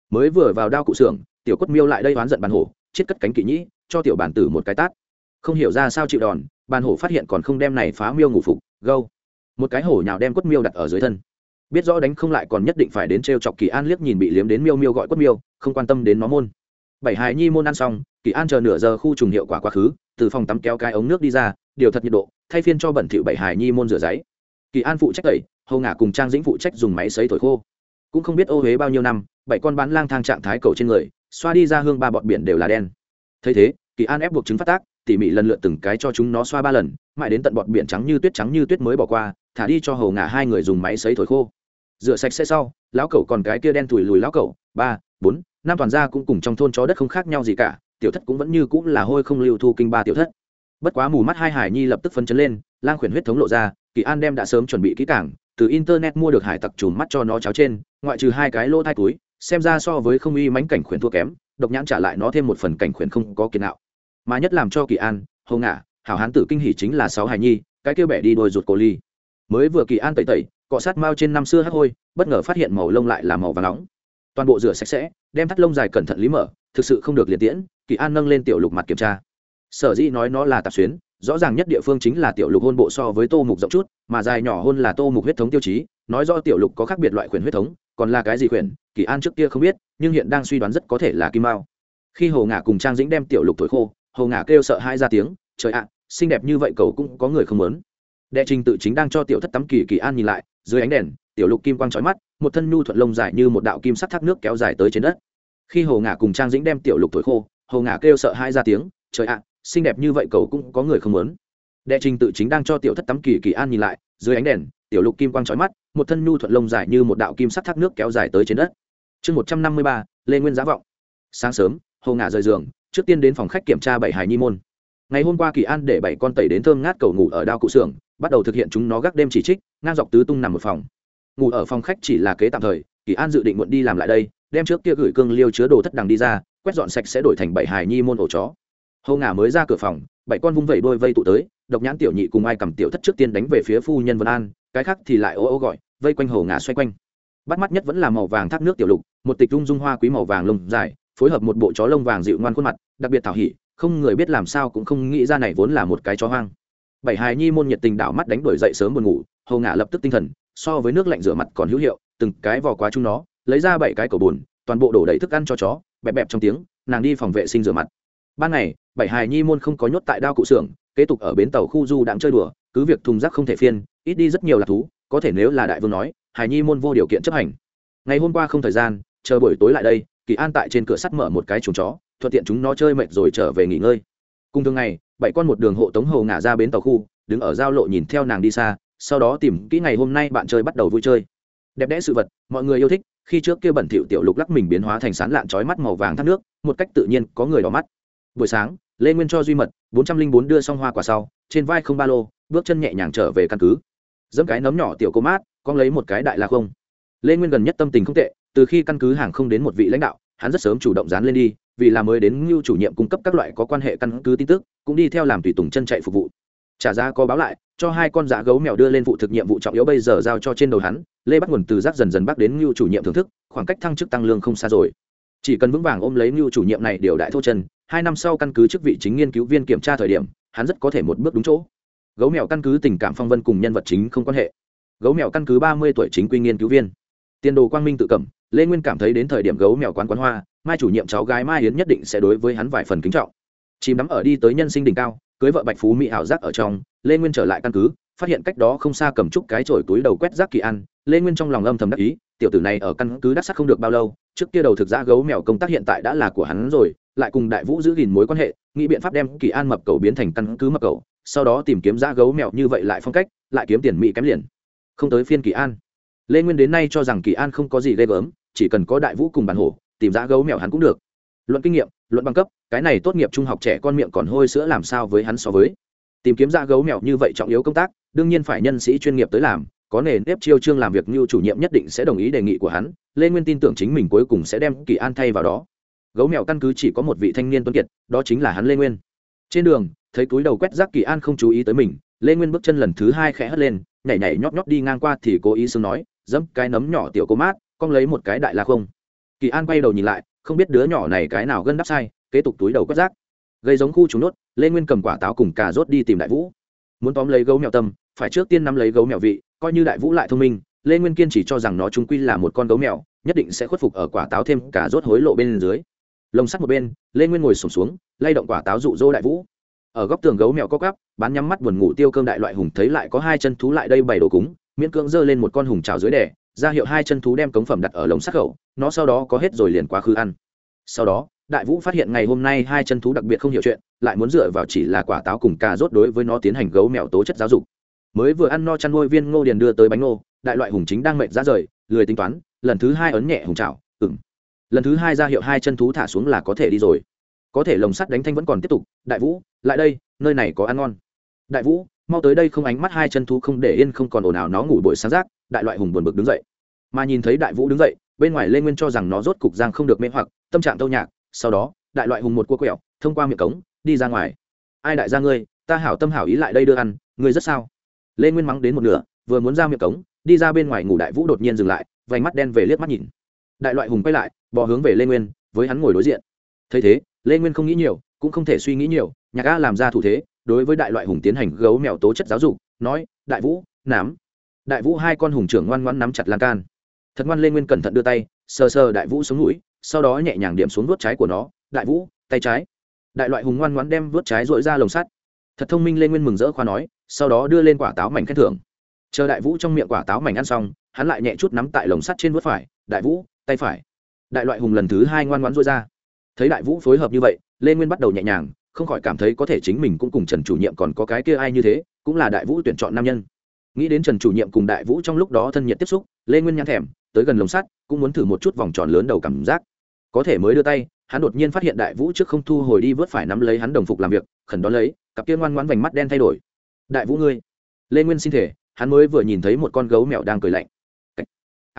Mới vừa vào đao cụ xưởng, tiểu quất miêu lại đây oán giận bàn hổ, chết cất cánh kỵ nhĩ, cho tiểu bản tử một cái tát. Không hiểu ra sao chịu đòn, bàn hổ phát hiện còn không đem này phá miêu ngủ phục, gâu. Một cái hổ nhào đem quất miêu đặt ở dưới thân biết rõ đánh không lại còn nhất định phải đến t r e o chọc kỳ an liếc nhìn bị liếm đến miêu miêu gọi quất miêu, không quan tâm đến nó môn. Bảy hài nhi môn ăn xong, kỳ an chờ nửa giờ khu trùng hiệu quả quá khứ, từ phòng tắm kéo cái ống nước đi ra, điều thật nhiệt độ, thay phiên cho bẩn thỉu bảy hài nhi môn rửa giấy. Kỳ an phụ trách tẩy hầu ngả cùng trang dĩnh phụ trách dùng máy sấy thổi khô. Cũng không biết ô huế bao nhiêu năm, bảy con bán lang thang trạng thái cầu trên người, xoa đi ra hương ba bọt biển đều là đen. Thấy thế, kỳ an ép buộc chứng phát tác, tỉ mỉ lần lượt từng cái cho chúng nó xoa ba lần, mãi đến tận bọt biển trắng như tuyết trắng như tuyết mới bỏ qua, thả đi cho hầu ngả hai người dùng máy sấy thổi khô rửa sạch sẽ sau, lão cẩu còn cái kia đen thùi lùi lão cẩu, ba, bốn, năm toàn gia cũng cùng trong thôn chó đất không khác nhau gì cả, tiểu thất cũng vẫn như cũng là hôi không lưu thu kinh ba tiểu thất. Bất quá mù mắt hai hải nhi lập tức phấn chấn lên, lang khuyển huyết thống lộ ra, kỳ an đem đã sớm chuẩn bị kỹ cảng từ internet mua được hải tặc trùm mắt cho nó cháo trên, ngoại trừ hai cái lỗ thai túi, xem ra so với không y mánh cảnh khuyển thua kém, độc nhãn trả lại nó thêm một phần cảnh khuyển không có kiến nào mà nhất làm cho kỳ an, hầu ngả, hảo hán tử kinh hỉ chính là sáu hải nhi, cái kia bẻ đi đôi ruột cô ly mới vừa kỳ an tẩy tẩy, cọ sát mao trên năm xưa hắc hôi, bất ngờ phát hiện màu lông lại là màu vàng nóng. Toàn bộ rửa sạch sẽ, đem thắt lông dài cẩn thận lý mở, thực sự không được liền tiễn, kỳ an nâng lên tiểu lục mặt kiểm tra. Sở dĩ nói nó là tạp xuyến, rõ ràng nhất địa phương chính là tiểu lục hôn bộ so với tô mục rộng chút, mà dài nhỏ hơn là tô mục huyết thống tiêu chí, nói do tiểu lục có khác biệt loại khuyển huyết thống, còn là cái gì khuyển, kỳ an trước kia không biết, nhưng hiện đang suy đoán rất có thể là kim mao. Khi hồ ngả cùng trang dĩnh đem tiểu lục thổi khô, hồ ngả kêu sợ hai ra tiếng, trời ạ, xinh đẹp như vậy cậu cũng có người không muốn đệ trình tự chính đang cho tiểu thất tắm kỳ kỳ an nhìn lại, dưới ánh đèn, tiểu lục kim quang trói mắt, một thân nhu thuận lông dài như một đạo kim sắt thác nước kéo dài tới trên đất. Khi hồ ngả cùng trang dĩnh đem tiểu lục thổi khô, hồ ngả kêu sợ hai ra tiếng, trời ạ, xinh đẹp như vậy cậu cũng có người không muốn. Đệ trình tự chính đang cho tiểu thất tắm kỳ kỳ an nhìn lại, dưới ánh đèn, tiểu lục kim quang trói mắt, một thân nhu thuận lông dài như một đạo kim sắt thác nước kéo dài tới trên đất. Chương một trăm năm mươi ba, lê nguyên giá vọng. Sáng sớm, hồ ngả rời giường, trước tiên đến phòng khách kiểm tra bảy hài nhi môn. Ngày hôm qua kỳ an để bảy con tẩy đến thơm ngát cầu ngủ ở đao cụ xưởng bắt đầu thực hiện chúng nó gác đêm chỉ trích, ngang dọc tứ tung nằm một phòng. Ngủ ở phòng khách chỉ là kế tạm thời, kỳ an dự định muộn đi làm lại đây, đem trước kia gửi cương liêu chứa đồ thất đằng đi ra, quét dọn sạch sẽ đổi thành bảy hài nhi môn ổ chó. Hầu ngả mới ra cửa phòng, bảy con vung vẩy đôi vây tụ tới, độc nhãn tiểu nhị cùng ai cầm tiểu thất trước tiên đánh về phía phu nhân vân an, cái khác thì lại ô ô gọi, vây quanh hầu ngả xoay quanh. Bắt mắt nhất vẫn là màu vàng thác nước tiểu lục, một tịch rung dung hoa quý màu vàng lông dài, phối hợp một bộ chó lông vàng dịu ngoan khuôn mặt, đặc biệt thảo hỉ, không người biết làm sao cũng không nghĩ ra này vốn là một cái chó hoang bảy hài nhi môn nhiệt tình đảo mắt đánh đuổi dậy sớm buồn ngủ hầu ngả lập tức tinh thần, so với nước lạnh rửa mặt còn hữu hiệu, từng cái vò quá chúng nó, lấy ra bảy cái cầu bùn, toàn bộ đổ đầy thức ăn cho chó, bẹp bẹp trong tiếng, nàng đi phòng vệ sinh rửa mặt. Ban ngày, bảy hài nhi môn không có nhốt tại đao cụ xưởng, kế tục ở bến tàu khu du đang chơi đùa, cứ việc thùng rác không thể phiên, ít đi rất nhiều là thú, có thể nếu là đại vương nói, hài nhi môn vô điều kiện chấp hành. Ngày hôm qua không thời gian, chờ buổi tối lại đây, kỳ an tại trên cửa sắt mở một cái chuồng chó, thuận tiện chúng nó chơi mệt rồi trở về nghỉ ngơi cùng thường ngày, bảy con một đường hộ tống hầu ngả ra bến tàu khu, đứng ở giao lộ nhìn theo nàng đi xa, sau đó tìm kỹ ngày hôm nay bạn chơi bắt đầu vui chơi. Đẹp đẽ sự vật, mọi người yêu thích, khi trước kia bẩn thỉu tiểu lục lắc mình biến hóa thành sán lạn trói mắt màu vàng thác nước, một cách tự nhiên, có người đỏ mắt. Buổi sáng, lê nguyên cho duy mật, bốn trăm linh bốn đưa xong hoa quả sau, trên vai không ba lô, bước chân nhẹ nhàng trở về căn cứ. Dẫm cái nấm nhỏ tiểu cô mát, con lấy một cái đại la không. Lê nguyên gần nhất tâm tình không tệ, từ khi căn cứ hàng không đến một vị lãnh đạo hắn rất sớm chủ động dán lên đi, vì là mới đến ngưu chủ nhiệm cung cấp các loại có quan hệ căn cứ tin tức, cũng đi theo làm tùy tùng chân chạy phục vụ. Trả ra có báo lại, cho hai con dạ gấu mèo đưa lên vụ thực nhiệm vụ trọng yếu bây giờ giao cho trên đầu hắn, lê bắt nguồn từ rác dần dần bắt đến ngưu chủ nhiệm thưởng thức, khoảng cách thăng chức tăng lương không xa rồi. Chỉ cần vững vàng ôm lấy ngưu chủ nhiệm này điều đại thô chân, hai năm sau căn cứ chức vị chính nghiên cứu viên kiểm tra thời điểm, hắn rất có thể một bước đúng chỗ. Gấu mèo căn cứ tình cảm phong vân cùng nhân vật chính không quan hệ. Gấu mèo căn cứ ba mươi tuổi chính quy nghiên cứu viên. Tiền đồ quang minh tự cẩm lê nguyên cảm thấy đến thời điểm gấu mèo quán quán hoa, mai chủ nhiệm cháu gái mai yến nhất định sẽ đối với hắn vài phần kính trọng. Chìm đắm ở đi tới nhân sinh đỉnh cao, cưới vợ bạch phú mỹ ảo giác ở trong, lê nguyên trở lại căn cứ, phát hiện cách đó không xa cầm trúc cái chổi túi đầu quét rác kỳ ăn. Lê nguyên trong lòng âm thầm đắc ý, tiểu tử này ở căn cứ đắc sắc không được bao lâu, trước kia đầu thực ra gấu mèo công tác hiện tại đã là của hắn rồi, lại cùng đại vũ giữ gìn mối quan hệ, nghĩ biện pháp đem kỳ an mập cầu biến thành căn cứ mập cầu, sau đó tìm kiếm ra gấu mèo như vậy lại phong cách, lại kiếm tiền mỹ kém liền. Không tới phiên kỳ an lê nguyên đến nay cho rằng kỳ an không có gì ghê gớm chỉ cần có đại vũ cùng bản hổ, tìm ra gấu mèo hắn cũng được. Luận kinh nghiệm, luận bằng cấp, cái này tốt nghiệp trung học trẻ con miệng còn hôi sữa làm sao với hắn so với. Tìm kiếm ra gấu mèo như vậy trọng yếu công tác, đương nhiên phải nhân sĩ chuyên nghiệp tới làm, có nền nếp chiêu trương làm việc như chủ nhiệm nhất định sẽ đồng ý đề nghị của hắn, lê nguyên tin tưởng chính mình cuối cùng sẽ đem kỳ an thay vào đó. Gấu mèo căn cứ chỉ có một vị thanh niên tuân kiệt, đó chính là hắn lê nguyên. Trên đường, thấy túi đầu quét rác kỳ an không chú ý tới mình, lê nguyên bước chân lần thứ hai khẽ hất lên, nhảy nhảy nhóp nhóp đi ngang qua thì cố ý xương nói, dẫm cái nấm nhỏ tiểu cô mát con lấy một cái đại la không. Kỳ an quay đầu nhìn lại, không biết đứa nhỏ này cái nào gân đắp sai, kế tục túi đầu quất rác. Gây giống khu trúng nốt, lê nguyên cầm quả táo cùng cà rốt đi tìm đại vũ. Muốn tóm lấy gấu mèo tâm, phải trước tiên nắm lấy gấu mèo vị, coi như đại vũ lại thông minh, lê nguyên kiên chỉ cho rằng nó trung quy là một con gấu mèo, nhất định sẽ khuất phục ở quả táo thêm cả rốt hối lộ bên dưới. Lồng sắt một bên, lê nguyên ngồi sổm xuống, lay động quả táo rụ rỗ đại vũ. Ở góc tường gấu mèo có cắp bán nhắm mắt buồn ngủ tiêu cơm đại loại hùng thấy lại có hai chân thú lại đây bày đồ cúng, miễn cưỡng giơ lên một con hùng trào dưới đẻ ra hiệu hai chân thú đem cống phẩm đặt ở lồng sắt khẩu, nó sau đó có hết rồi liền quá khứ ăn. Sau đó, đại vũ phát hiện ngày hôm nay hai chân thú đặc biệt không hiểu chuyện, lại muốn dựa vào chỉ là quả táo cùng cà rốt đối với nó tiến hành gấu mèo tố chất giáo dục. Mới vừa ăn no chăn nuôi viên ngô điền đưa tới bánh ngô, đại loại hùng chính đang mệt ra rời, lười tính toán, lần thứ hai ấn nhẹ hùng trào ừng lần thứ hai ra hiệu hai chân thú thả xuống là có thể đi rồi. Có thể lồng sắt đánh thanh vẫn còn tiếp tục, đại vũ, lại đây, nơi này có ăn ngon. Đại vũ mau tới đây không ánh mắt hai chân thú không để yên không còn ồn ào nó ngủ buổi sáng rác đại loại hùng buồn bực đứng dậy. Mà nhìn thấy đại vũ đứng dậy, bên ngoài lê nguyên cho rằng nó rốt cục giang không được mê hoặc, tâm trạng tâu nhạc, sau đó, đại loại hùng một cua quẹo, thông qua miệng cống, đi ra ngoài. Ai đại gia ngươi, ta hảo tâm hảo ý lại đây đưa ăn, ngươi rất sao? Lê nguyên mắng đến một nửa, vừa muốn ra miệng cống, đi ra bên ngoài ngủ đại vũ đột nhiên dừng lại, vành mắt đen về liếc mắt nhìn. Đại loại hùng quay lại, bò hướng về lê nguyên, với hắn ngồi đối diện. Thấy thế, lê nguyên không nghĩ nhiều, cũng không thể suy nghĩ nhiều, nhạc a làm ra thủ thế đối với đại loại hùng tiến hành gấu mèo tố chất giáo dục, nói, đại vũ, nám. Đại vũ hai con hùng trưởng ngoan ngoãn nắm chặt lan can. Thật ngoan lê nguyên cẩn thận đưa tay, sờ sờ đại vũ xuống mũi, sau đó nhẹ nhàng điểm xuống vuốt trái của nó, đại vũ, tay trái. Đại loại hùng ngoan ngoãn đem vuốt trái dội ra lồng sắt. Thật thông minh lê nguyên mừng rỡ khoa nói, sau đó đưa lên quả táo mảnh khen thưởng. Chờ đại vũ trong miệng quả táo mảnh ăn xong, hắn lại nhẹ chút nắm tại lồng sắt trên vuốt phải, đại vũ, tay phải. Đại loại hùng lần thứ hai ngoan ngoãn dội ra. Thấy đại vũ phối hợp như vậy, lê nguyên bắt đầu nhẹ nhàng không khỏi cảm thấy có thể chính mình cũng cùng trần chủ nhiệm còn có cái kia ai như thế, cũng là đại vũ tuyển chọn nam nhân. Nghĩ đến trần chủ nhiệm cùng đại vũ trong lúc đó thân nhiệt tiếp xúc, lê nguyên nhãn thèm, tới gần lồng sắt, cũng muốn thử một chút vòng tròn lớn đầu cảm giác. Có thể mới đưa tay, hắn đột nhiên phát hiện đại vũ trước không thu hồi đi vớt phải nắm lấy hắn đồng phục làm việc, khẩn đón lấy, cặp kia ngoan ngoãn vành mắt đen thay đổi. Đại vũ ngươi. Lê nguyên xin thể hắn mới vừa nhìn thấy một con gấu mèo đang cười lạnh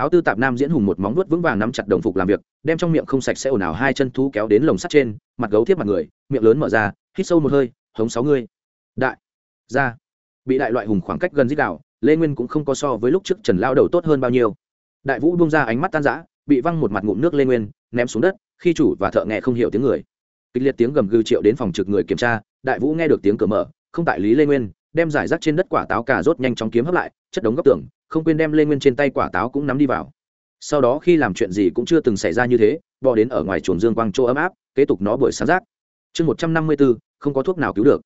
áo tư tạp nam diễn hùng một móng vuốt vững vàng nắm chặt đồng phục làm việc, đem trong miệng không sạch sẽ ồn ào hai chân thú kéo đến lồng sắt trên, mặt gấu tiếp mặt người, miệng lớn mở ra, hít sâu một hơi, hống sáu ngươi. Đại, ra. Bị đại loại hùng khoảng cách gần dít đảo, lê nguyên cũng không có so với lúc trước trần lao đầu tốt hơn bao nhiêu. Đại vũ bung ra ánh mắt tan rã, bị văng một mặt ngụm nước lê nguyên, ném xuống đất, khi chủ và thợ nghe không hiểu tiếng người. Kịch liệt tiếng gầm gừ triệu đến phòng trực người kiểm tra, đại vũ nghe được tiếng cửa mở, không tại lý lê nguyên đem giải rác trên đất quả táo cà rốt nhanh chóng kiếm hấp lại, chất đống góc tường, không quên đem lê nguyên trên tay quả táo cũng nắm đi vào. Sau đó khi làm chuyện gì cũng chưa từng xảy ra như thế, bò đến ở ngoài chuồng dương quang chỗ ấm áp, kế tục nó buổi sáng rác. Chương một trăm năm mươi bốn, không có thuốc nào cứu được.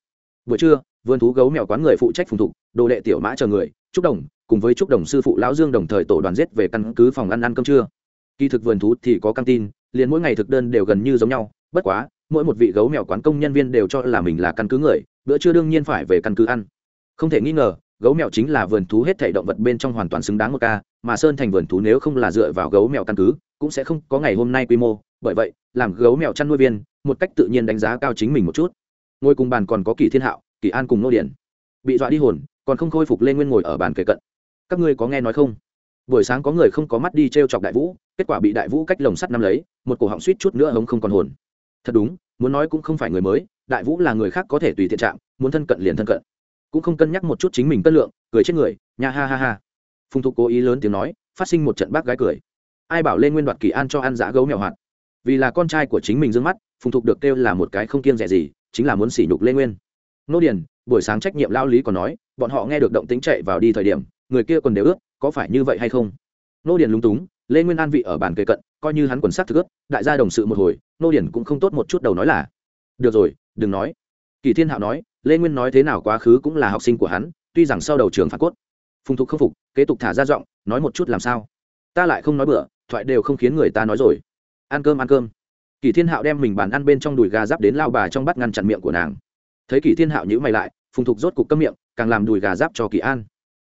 Buổi trưa, vườn thú gấu mèo quán người phụ trách phùng thục đồ đệ tiểu mã chờ người, trúc đồng, cùng với trúc đồng sư phụ lão dương đồng thời tổ đoàn giết về căn cứ phòng ăn ăn cơm trưa. Kỳ thực vườn thú thì có căng tin, liền mỗi ngày thực đơn đều gần như giống nhau, bất quá, mỗi một vị gấu mèo quán công nhân viên đều cho là mình là căn cứ người, bữa trưa đương nhiên phải về căn cứ ăn không thể nghi ngờ, gấu mèo chính là vườn thú hết thể động vật bên trong hoàn toàn xứng đáng một ca, mà sơn thành vườn thú nếu không là dựa vào gấu mèo căn cứ, cũng sẽ không có ngày hôm nay quy mô. Bởi vậy, làm gấu mèo chăn nuôi viên, một cách tự nhiên đánh giá cao chính mình một chút. Ngồi cùng bàn còn có kỳ thiên hạo, kỳ an cùng nô điển. Bị dọa đi hồn, còn không khôi phục lên nguyên ngồi ở bàn kề cận. Các ngươi có nghe nói không? Buổi sáng có người không có mắt đi t r e o chọc đại vũ, kết quả bị đại vũ cách lồng sắt năm lấy, một cổ họng suýt chút nữa hống không còn hồn. Thật đúng, muốn nói cũng không phải người mới, đại vũ là người khác có thể tùy tiện trạng muốn thân cận liền thân cận cũng không cân nhắc một chút chính mình cân lượng, cười chết người, nha ha ha ha. Phùng thục cố ý lớn tiếng nói, phát sinh một trận bác gái cười. Ai bảo lên nguyên đoạt kỳ an cho ăn dã gấu mèo hoạt. Vì là con trai của chính mình d ư ơ n g mắt, phùng thục được kêu là một cái không kiêng rẻ gì, chính là muốn sỉ nhục lê nguyên. Nô điền, buổi sáng trách nhiệm lao lý còn nói, bọn họ nghe được động tính chạy vào đi thời điểm, người kia còn đều ướt có phải như vậy hay không? Nô điền lúng túng, lê nguyên an vị ở bàn kề cận, coi như hắn quần sắc thực ướt đại gia đồng sự một hồi, nô điền cũng không tốt một chút đầu nói là. Được rồi, đừng nói. Kỳ thiên hạo nói lê nguyên nói thế nào quá khứ cũng là học sinh của hắn, tuy rằng sau đầu trường phản cốt. Phùng thục không phục, kế tục thả ra giọng, nói một chút làm sao? Ta lại không nói bữa thoại đều không khiến người ta nói rồi. Ăn cơm ăn cơm. Kỳ thiên hạo đem mình bàn ăn bên trong đùi gà giáp đến lao bà trong bắt ngăn chặn miệng của nàng. Thấy kỳ thiên hạo nhữ mày lại, phùng thục rốt cục cấm miệng, càng làm đùi gà giáp cho kỳ an.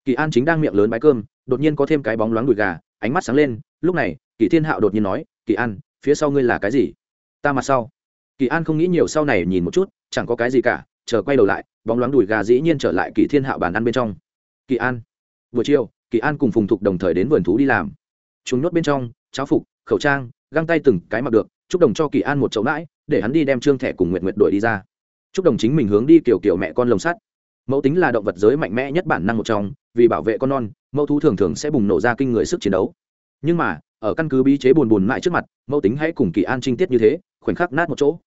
Kỳ an chính đang miệng lớn bái cơm, đột nhiên có thêm cái bóng loáng đùi gà, ánh mắt sáng lên, lúc này kỳ thiên hạo đột nhiên nói kỳ an, phía sau ngươi là cái gì? Ta mặt sau. Kỳ an không nghĩ nhiều sau này nhìn một chút, chẳng có cái gì cả chờ quay đầu lại, bóng loáng đùi gà dĩ nhiên trở lại kỳ thiên hạo bàn ăn bên trong. Kỳ an, buổi chiều, kỳ an cùng phùng thục đồng thời đến vườn thú đi làm. Chúng nhốt bên trong, cháo phục, khẩu trang, găng tay từng cái mặc được, chúc đồng cho kỳ an một chậu mãi để hắn đi đem trương thẻ cùng nguyện nguyện đuổi đi ra. Chúc đồng chính mình hướng đi kiểu kiểu mẹ con lồng sắt. Mẫu tính là động vật giới mạnh mẽ nhất bản năng một trong, vì bảo vệ con non, mẫu thú thường thường sẽ bùng nổ ra kinh người sức chiến đấu. Nhưng mà, ở căn cứ bí chế buồn buồn mãi trước mặt, mẫu tính hãy cùng kỳ an trinh tiết như thế, khoảnh khắc nát một chỗ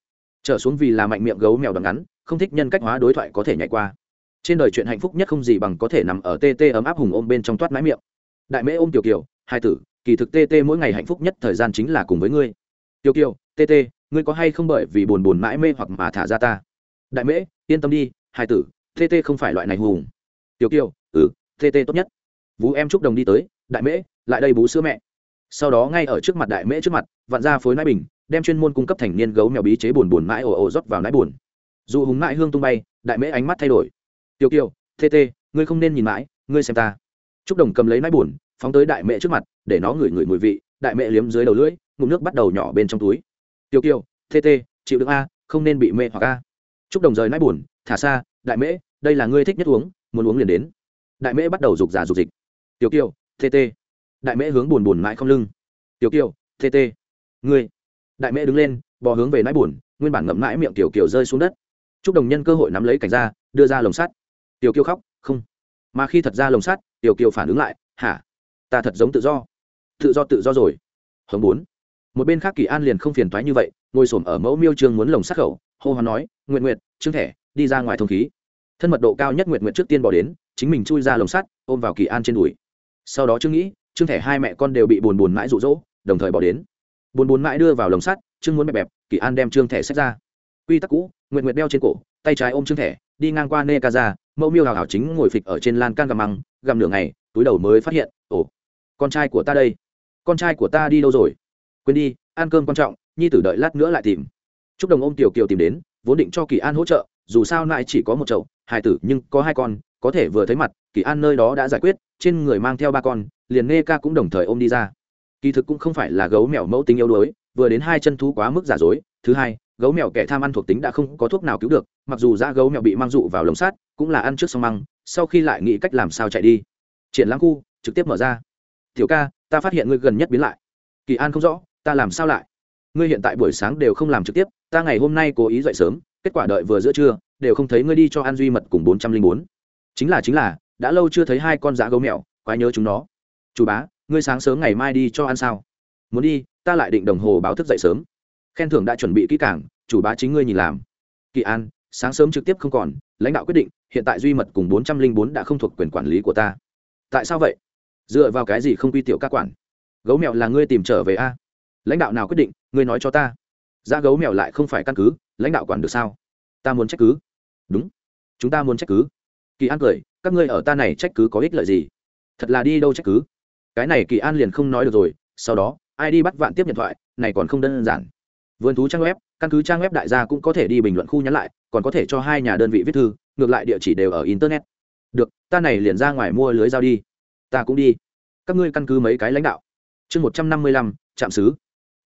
trở xuống vì là mạnh miệng gấu mèo đằng ngắn, không thích nhân cách hóa đối thoại có thể nhảy qua. Trên đời chuyện hạnh phúc nhất không gì bằng có thể nằm ở tê tê ấm áp hùng ôm bên trong toát mái miệng. Đại mễ ôm tiểu kiều, hai tử, kỳ thực tê tê mỗi ngày hạnh phúc nhất thời gian chính là cùng với ngươi. Tiểu kiều, tê tê, ngươi có hay không bởi vì buồn buồn mãi mê hoặc mà thả ra ta? Đại mễ, yên tâm đi, hai tử tt không phải loại này hùng. Tiểu kiều ừ tt tốt nhất. Vũ em chúc đồng đi tới, đại mễ, lại đây bú sữa mẹ. Sau đó ngay ở trước mặt đại mễ trước mặt, vặn ra phối nai bình đem chuyên môn cung cấp thành niên gấu mèo bí chế buồn buồn mãi ồ ồ rót vào nãi buồn. Dù hùng mãi hương tung bay, đại mễ ánh mắt thay đổi. Tiểu kiều tt ngươi không nên nhìn mãi, ngươi xem ta. Trúc đồng cầm lấy nãi buồn, phóng tới đại mễ trước mặt, để nó ngửi ngửi mùi vị, đại mễ liếm dưới đầu lưỡi, ngụm nước bắt đầu nhỏ bên trong túi. Tiểu kiều tt chịu đựng a, không nên bị mê hoặc a. Trúc đồng rời nãi buồn, thả xa, đại mễ, đây là ngươi thích nhất uống, muốn uống liền đến. Đại mễ bắt đầu rục giả rục dịch. Tiểu kiều tt đại mễ hướng buồn buồn mãi không lưng. Tiểu kiều tt ngươi đại mễ đứng lên, bò hướng về nãi buồn, nguyên bản ngậm mãi miệng tiểu kiều rơi xuống đất. Chúc đồng nhân cơ hội nắm lấy cảnh ra, đưa ra lồng sắt. Tiểu kiều khóc, không. Mà khi thật ra lồng sắt, tiểu kiều phản ứng lại, hả? Ta thật giống tự do. Tự do tự do rồi. Hồng bốn. Một bên khác kỳ an liền không phiền toái như vậy, ngồi xổm ở mẫu miêu trương muốn lồng sắt khẩu, hô hoán nói nguyện nguyện trương thẻ, đi ra ngoài thông khí. Thân mật độ cao nhất nguyện nguyện trước tiên bỏ đến, chính mình chui ra lồng sắt, ôm vào kỳ an trên đùi. Sau đó trương nghĩ, trương thẻ hai mẹ con đều bị buồn buồn mãi rụ rỗ, đồng thời bỏ đến buồn buồn mãi đưa vào lồng sắt, trương muốn bẹp bẹp, kỳ an đem trương thẻ xách ra. Quy tắc cũ nguyện nguyện đeo trên cổ, tay trái ôm trương thẻ, đi ngang qua nê ca ra mẫu miêu hào hào chính ngồi phịch ở trên lan can gầm măng gầm nửa ngày, túi đầu mới phát hiện, ồ, con trai của ta đây. Con trai của ta đi đâu rồi? Quên đi, ăn cơm quan trọng, nhi tử đợi lát nữa lại tìm. Chúc đồng ôm tiểu kiều tìm đến, vốn định cho kỳ an hỗ trợ, dù sao lại chỉ có một chậu, hai tử nhưng có hai con, có thể vừa thấy mặt, kỳ an nơi đó đã giải quyết, trên người mang theo ba con, liền nghe ca cũng đồng thời ôm đi ra kỳ thực cũng không phải là gấu mèo mẫu tính yếu đuối, vừa đến hai chân thú quá mức giả dối, thứ hai, gấu mèo kẻ tham ăn thuộc tính đã không có thuốc nào cứu được, mặc dù da gấu mèo bị mang dụ vào lồng sắt cũng là ăn trước xong măng, sau khi lại nghĩ cách làm sao chạy đi. Triển lãng khu, trực tiếp mở ra. Tiểu ca, ta phát hiện ngươi gần nhất biến lại. Kỳ an không rõ, ta làm sao lại? Ngươi hiện tại buổi sáng đều không làm trực tiếp, ta ngày hôm nay cố ý dậy sớm, kết quả đợi vừa giữa trưa, đều không thấy ngươi đi cho an duy mật cùng bốn trăm linh bốn. Chính là chính là, đã lâu chưa thấy hai con dã gấu mèo quái nhớ chúng nó. Chủ bá ngươi sáng sớm ngày mai đi cho ăn sao? Muốn đi, ta lại định đồng hồ báo thức dậy sớm. Khen thưởng đã chuẩn bị kỹ cảng chủ bá chính ngươi nhìn làm. Kỳ an, sáng sớm trực tiếp không còn, lãnh đạo quyết định, hiện tại duy mật cùng bốn trăm linh bốn đã không thuộc quyền quản lý của ta. Tại sao vậy? Dựa vào cái gì không quy tiểu các quản? Gấu mèo là ngươi tìm trở về a? Lãnh đạo nào quyết định, ngươi nói cho ta. Ra gấu mèo lại không phải căn cứ, lãnh đạo quản được sao? Ta muốn trách cứ. Đúng. Chúng ta muốn trách cứ. Kỳ an cười, các ngươi ở ta này trách cứ có ích lợi gì? Thật là đi đâu trách cứ? Cái này kỳ an liền không nói được rồi, sau đó, ai đi bắt vạn tiếp điện thoại, này còn không đơn giản. Vườn thú trang web, căn cứ trang web đại gia cũng có thể đi bình luận khu nhắn lại, còn có thể cho hai nhà đơn vị viết thư, ngược lại địa chỉ đều ở internet. Được, ta này liền ra ngoài mua lưới giao đi. Ta cũng đi. Các ngươi căn cứ mấy cái lãnh đạo? Chương một trăm năm mươi lăm, trạm xứ.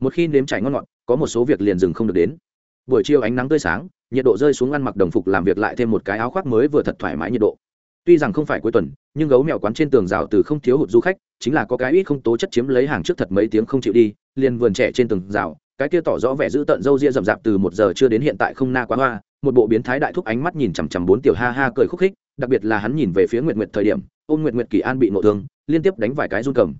Một khi nếm chảy ngon ngọt, có một số việc liền dừng không được đến. Buổi chiều ánh nắng tươi sáng, nhiệt độ rơi xuống ăn mặc đồng phục làm việc lại thêm một cái áo khoác mới vừa thật thoải mái nhiệt độ tuy rằng không phải cuối tuần, nhưng gấu mèo quán trên tường rào từ không thiếu hụt du khách, chính là có cái ít không tố chất chiếm lấy hàng trước thật mấy tiếng không chịu đi, liền vườn trẻ trên tường rào, cái kia tỏ rõ vẻ giữ tận râu ria rậm rạp từ một giờ chưa đến hiện tại không na quá hoa, một bộ biến thái đại thúc ánh mắt nhìn chằm chằm bốn tiểu ha ha cười khúc khích, đặc biệt là hắn nhìn về phía nguyệt nguyệt thời điểm ôn nguyệt nguyệt kỳ an bị nộ thương, liên tiếp đánh vài cái run cầm.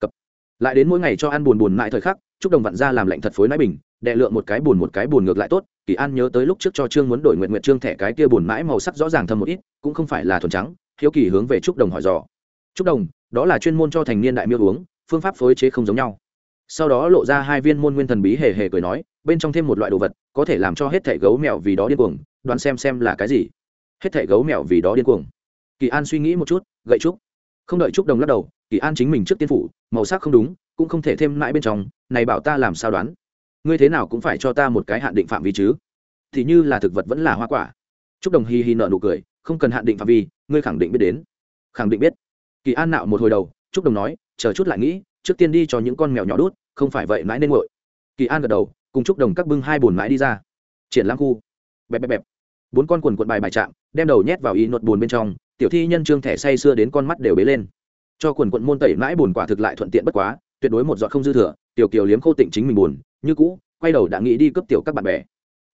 Cập. Lại đến mỗi ngày cho ăn buồn buồn mãi thời khắc, chúc đồng vặn ra làm lạnh thật phối nãi bình đệ lượng một cái buồn một cái buồn ngược lại tốt, kỳ an nhớ tới lúc trước cho trương muốn đổi nguyện nguyện trương thẻ cái kia buồn mãi màu sắc rõ ràng thâm một ít, cũng không phải là thuần trắng, hiếu kỳ hướng về trúc đồng hỏi dò. Trúc đồng, đó là chuyên môn cho thành niên đại miêu uống, phương pháp phối chế không giống nhau. Sau đó lộ ra hai viên môn nguyên thần bí hề hề cười nói, bên trong thêm một loại đồ vật, có thể làm cho hết thẻ gấu mèo vì đó điên cuồng, đoán xem xem là cái gì. Hết thẻ gấu mèo vì đó điên cuồng. Kỳ an suy nghĩ một chút, gậy trúc. Không đợi trúc đồng lắc đầu, kỳ an chính mình trước tiên phủ, màu sắc không đúng, cũng không thể thêm mãi bên trong, này bảo ta làm sao đoán? Ngươi thế nào cũng phải cho ta một cái hạn định phạm vi chứ? Thì như là thực vật vẫn là hoa quả. Trúc đồng hi hi nợ nụ cười, không cần hạn định phạm vi, ngươi khẳng định biết đến. Khẳng định biết. Kỳ an nạo một hồi đầu, trúc đồng nói, chờ chút lại nghĩ, trước tiên đi cho những con mèo nhỏ đút, không phải vậy mãi nên ngội kỳ an gật đầu, cùng trúc đồng các bưng hai bồn mãi đi ra. Triển lãng khu. Bẹp bẹp bẹp. Bốn con quần quận bài bài chạm, đem đầu nhét vào y nột bồn bên trong, tiểu thi nhân trương thẻ say sưa đến con mắt đều bế lên. Cho quần quận môn tẩy mãi bồn quả thực lại thuận tiện bất quá, tuyệt đối một giọt không dư thừa tiểu kiều liếm khô tịnh chính mình buồn, như cũ, quay đầu đã nghĩ đi cướp tiểu các bạn bè.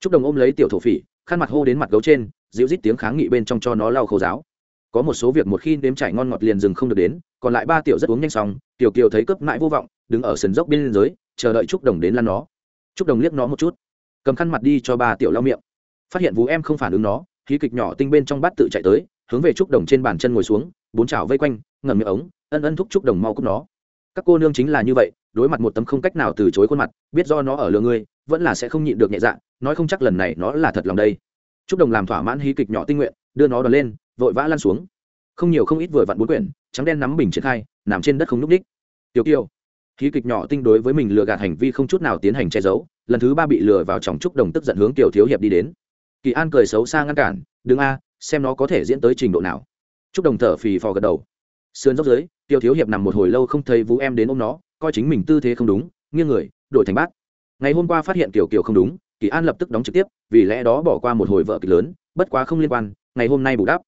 Trúc đồng ôm lấy tiểu thổ phỉ, khăn mặt hô đến mặt gấu trên, dịu rít tiếng kháng nghị bên trong cho nó lau khâu giáo. Có một số việc một khi nếm trải ngon ngọt liền dừng không được đến, còn lại ba tiểu rất uống nhanh xong, tiểu kiều thấy cướp mãi vô vọng, đứng ở sườn dốc bên dưới chờ đợi trúc đồng đến lăn nó. Trúc đồng liếc nó một chút, cầm khăn mặt đi cho ba tiểu lau miệng. Phát hiện vũ em không phản ứng nó khí kịch nhỏ tinh bên trong bát tự chạy tới, hướng về trúc đồng trên bàn chân ngồi xuống, bốn chảo vây quanh ngầm miệng ống, ân ân thúc trúc đồng mau cúc nó. Các cô nương chính là như vậy đối mặt một tấm không cách nào từ chối khuôn mặt, biết do nó ở lừa ngươi, vẫn là sẽ không nhịn được nhẹ dạ nói không chắc lần này nó là thật lòng đây. Chúc đồng làm thỏa mãn hí kịch nhỏ tinh nguyện, đưa nó đón lên, vội vã lăn xuống. Không nhiều không ít vừa vặn bốn quyển, trắng đen nắm bình triển khai, nằm trên đất không núp đích tiểu kiều, hí kịch nhỏ tinh đối với mình lừa gạt hành vi không chút nào tiến hành che giấu, lần thứ ba bị lừa vào trong trúc đồng tức giận hướng tiểu thiếu hiệp đi đến. Kỳ an cười xấu xa ngăn cản đứng a, xem nó có thể diễn tới trình độ nào. Trúc đồng thở phì phò gật đầu. Sườn dốc dưới tiểu thiếu hiệp nằm một hồi lâu không thấy vũ em đến ôm nó coi chính mình tư thế không đúng, nghiêng người, đổi thành bát. Ngày hôm qua phát hiện kiểu kiểu không đúng, kỳ an lập tức đóng trực tiếp, vì lẽ đó bỏ qua một hồi vợ kịch lớn, bất quá không liên quan, ngày hôm nay bù đắp.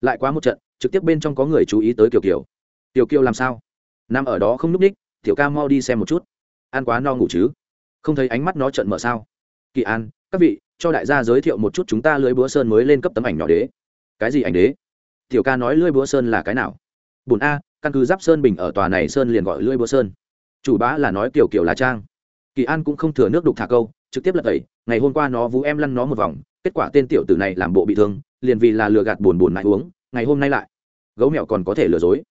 Lại quá một trận, trực tiếp bên trong có người chú ý tới kiểu kiểu tiểu kiều làm sao? Nằm ở đó không núp ních, tiểu ca mau đi xem một chút. Ăn quá no ngủ chứ? Không thấy ánh mắt nó trận mở sao? Kỳ an, các vị, cho đại gia giới thiệu một chút chúng ta lưới búa sơn mới lên cấp tấm ảnh nhỏ đế. Cái gì ảnh đế? Tiểu ca nói lưới búa sơn là cái nào? Bùn a, căn cứ giáp sơn bình ở tòa này sơn liền gọi lưới búa sơn chủ bá là nói kiểu kiểu là trang. Kỳ an cũng không thừa nước đục thả câu, trực tiếp lật tẩy, ngày hôm qua nó vú em lăn nó một vòng, kết quả tên tiểu tử này làm bộ bị thương, liền vì là lừa gạt buồn buồn lại uống, ngày hôm nay lại. Gấu mèo còn có thể lừa dối.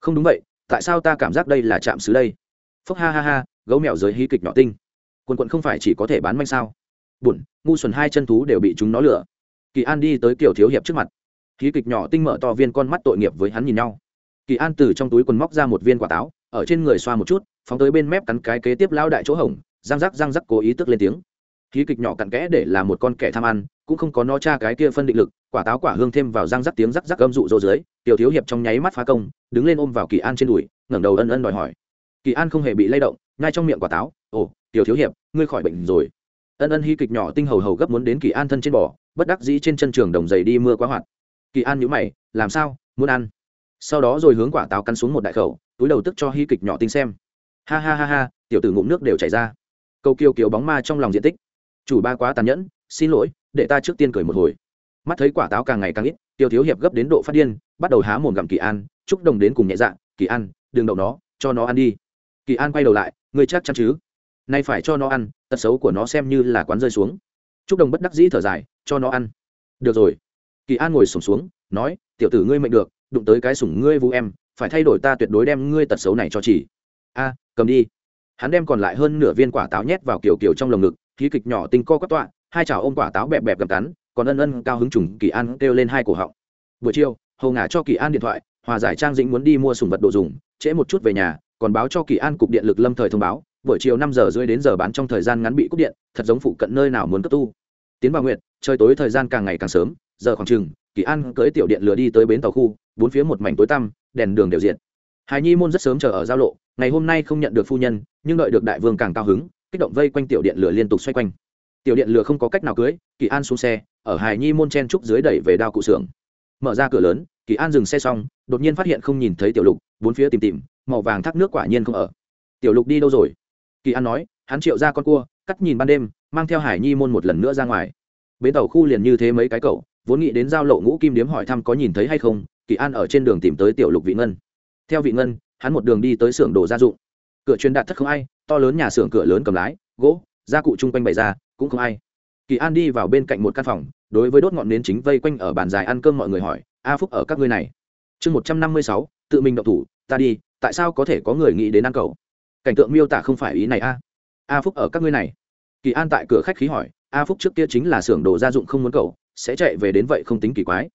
Không đúng vậy, tại sao ta cảm giác đây là chạm xứ đây? Phúc ha ha ha, gấu mèo giới hí kịch nhỏ tinh. Quần quận không phải chỉ có thể bán manh sao? Bùn ngu xuẩn hai chân thú đều bị chúng nó lừa. Kỳ an đi tới kiểu thiếu hiệp trước mặt. Hí kịch nhỏ tinh mở to viên con mắt tội nghiệp với hắn nhìn nhau. Kỳ an từ trong túi quần móc ra một viên quả táo, ở trên người xoa một chút phóng tới bên mép cắn cái kế tiếp lao đại chỗ hổng, răng rắc răng rắc cố ý tức lên tiếng. Hí kịch nhỏ cặn kẽ để là một con kẻ tham ăn, cũng không có nó cha cái kia phân định lực, quả táo quả hương thêm vào răng rắc tiếng rắc rắc âm dụ dỗ dưới, tiểu thiếu hiệp trong nháy mắt phá công, đứng lên ôm vào kỳ an trên đùi, ngẩng đầu ân ân đòi hỏi. Kỳ an không hề bị lay động, ngay trong miệng quả táo, ồ, tiểu thiếu hiệp, ngươi khỏi bệnh rồi. Ân ân hy kịch nhỏ tinh hầu hầu gấp muốn đến kỳ an thân trên bò, bất đắc dĩ trên chân trường đồng dày đi mưa quá hoạt kỳ an nhữ mày, làm sao? Muốn ăn? Sau đó rồi hướng quả táo cắn xuống một đại khẩu, túi đầu tức cho hy kịch nhỏ tinh xem ha ha ha ha tiểu tử ngụm nước đều chảy ra. Câu kiêu kiều bóng ma trong lòng diện tích. Chủ ba quá tàn nhẫn xin lỗi để ta trước tiên cười một hồi. Mắt thấy quả táo càng ngày càng ít tiêu thiếu hiệp gấp đến độ phát điên bắt đầu há mồm gặm kỳ an chúc đồng đến cùng nhẹ dạ kỳ an đừng đậu nó cho nó ăn đi. Kỳ an quay đầu lại ngươi chắc chắn chứ? Nay phải cho nó ăn tật xấu của nó xem như là quán rơi xuống. Chúc đồng bất đắc dĩ thở dài cho nó ăn. Được rồi. Kỳ an ngồi sùng xuống, xuống nói tiểu tử ngươi mệnh được đụng tới cái sủng ngươi vu em phải thay đổi ta tuyệt đối đem ngươi tật xấu này cho chỉ. A cầm đi. Hắn đem còn lại hơn nửa viên quả táo nhét vào kiểu kiểu trong lồng ngực, khí kịch nhỏ tinh co quắp tọa, hai chảo ôm quả táo bẹp bẹp gầm cắn, còn ân ân cao hứng trùng kỳ an kêu lên hai cổ họng. Buổi chiều hầu ngả cho kỳ an điện thoại, hòa giải trang dĩnh muốn đi mua sùng vật đồ dùng, trễ một chút về nhà, còn báo cho kỳ an cục điện lực lâm thời thông báo, buổi chiều năm giờ rưỡi đến giờ bán trong thời gian ngắn bị cúp điện, thật giống phụ cận nơi nào muốn cấp tu. Tiến vào nguyện trời tối thời gian càng ngày càng sớm, giờ khoảng chừng, kỳ an cưới tiểu điện lửa đi tới bến tàu khu, bốn phía một mảnh tối tăm, đèn đường đều diện hài nhi môn rất sớm chờ ở giao lộ, ngày hôm nay không nhận được phu nhân, nhưng đợi được đại vương càng cao hứng, kích động vây quanh tiểu điện lửa liên tục xoay quanh. Tiểu điện lửa không có cách nào cưới, kỳ an xuống xe, ở hài nhi môn chen trúc dưới đẩy về đao cụ xưởng. Mở ra cửa lớn, kỳ an dừng xe xong, đột nhiên phát hiện không nhìn thấy tiểu lục, bốn phía tìm tìm, màu vàng thác nước quả nhiên không ở. Tiểu lục đi đâu rồi? Kỳ an nói, hắn triệu ra con cua, cắt nhìn ban đêm, mang theo hải nhi môn một lần nữa ra ngoài. Bến tàu khu liền như thế mấy cái cậu, vốn nghĩ đến giao lộ ngũ kim điếm hỏi thăm có nhìn thấy hay không, kỳ an ở trên đường tìm tới tiểu lục vị ngân theo vị ngân, hắn một đường đi tới xưởng đồ gia dụng. Cửa truyền đạt thất không ai, to lớn nhà xưởng cửa lớn cầm lái, gỗ, gia cụ chung quanh bày ra, cũng không ai. Kỳ an đi vào bên cạnh một căn phòng, đối với đốt ngọn nến chính vây quanh ở bàn dài ăn cơm mọi người hỏi, a phúc ở các ngươi này? Chương một trăm năm mươi sáu, tự mình động thủ, ta đi, tại sao có thể có người nghĩ đến ăn cầu? Cảnh tượng miêu tả không phải ý này a. A phúc ở các ngươi này? Kỳ an tại cửa khách khí hỏi, a phúc trước kia chính là xưởng đồ gia dụng không muốn cầu, sẽ chạy về đến vậy không tính kỳ quái.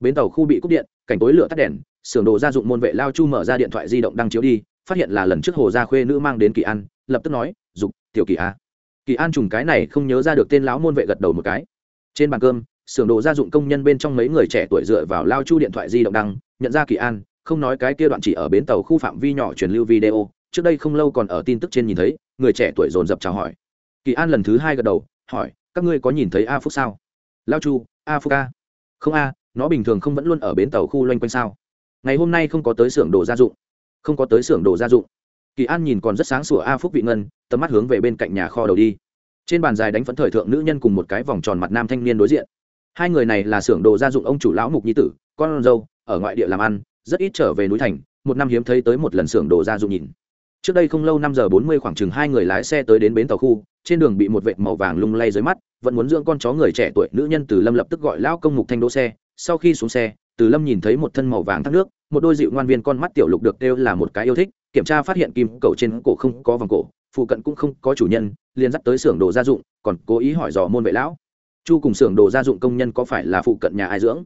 Bến tàu khu bị cúp điện, cảnh tối lửa tắt đèn xưởng đồ gia dụng môn vệ lao chu mở ra điện thoại di động đăng chiếu đi, phát hiện là lần trước hồ gia khuê nữ mang đến kỳ an, lập tức nói, dục, tiểu kỳ a. Kỳ an trùng cái này không nhớ ra được tên lão môn vệ gật đầu một cái. Trên bàn cơm, xưởng đồ gia dụng công nhân bên trong mấy người trẻ tuổi dựa vào lao chu điện thoại di động đăng, nhận ra kỳ an, không nói cái kia đoạn chỉ ở bến tàu khu phạm vi nhỏ truyền lưu video, trước đây không lâu còn ở tin tức trên nhìn thấy, người trẻ tuổi dồn dập chào hỏi. Kỳ an lần thứ hai gật đầu, hỏi, các ngươi có nhìn thấy a phúc sao? Lao chu, a phúc a. Không a, nó bình thường không vẫn luôn ở bến tàu khu loanh quanh sao? Ngày hôm nay không có tới xưởng đồ gia dụng. Không có tới xưởng đồ gia dụng. Kỳ an nhìn còn rất sáng sủa a phúc vị ngân, tầm mắt hướng về bên cạnh nhà kho đầu đi. Trên bàn dài đánh phấn thời thượng nữ nhân cùng một cái vòng tròn mặt nam thanh niên đối diện. Hai người này là xưởng đồ gia dụng ông chủ lão mục nhi tử, con dâu, ở ngoại địa làm ăn, rất ít trở về núi thành, một năm hiếm thấy tới một lần xưởng đồ gia dụng nhìn. Trước đây không lâu năm giờ bốn mươi khoảng chừng hai người lái xe tới đến bến tàu khu, trên đường bị một vệt màu vàng lung lay dưới mắt, vẫn muốn dưỡng con chó người trẻ tuổi, nữ nhân từ lâm lập tức gọi lão công mục thanh đỗ xe, sau khi xuống xe từ lâm nhìn thấy một thân màu vàng thác nước, một đôi dịu ngoan viên con mắt tiểu lục được kêu là một cái yêu thích, kiểm tra phát hiện kim cầu trên cổ không có vòng cổ, phụ cận cũng không có chủ nhân, liền dắt tới xưởng đồ gia dụng, còn cố ý hỏi dò môn vệ lão. Chu cùng xưởng đồ gia dụng công nhân có phải là phụ cận nhà ai dưỡng?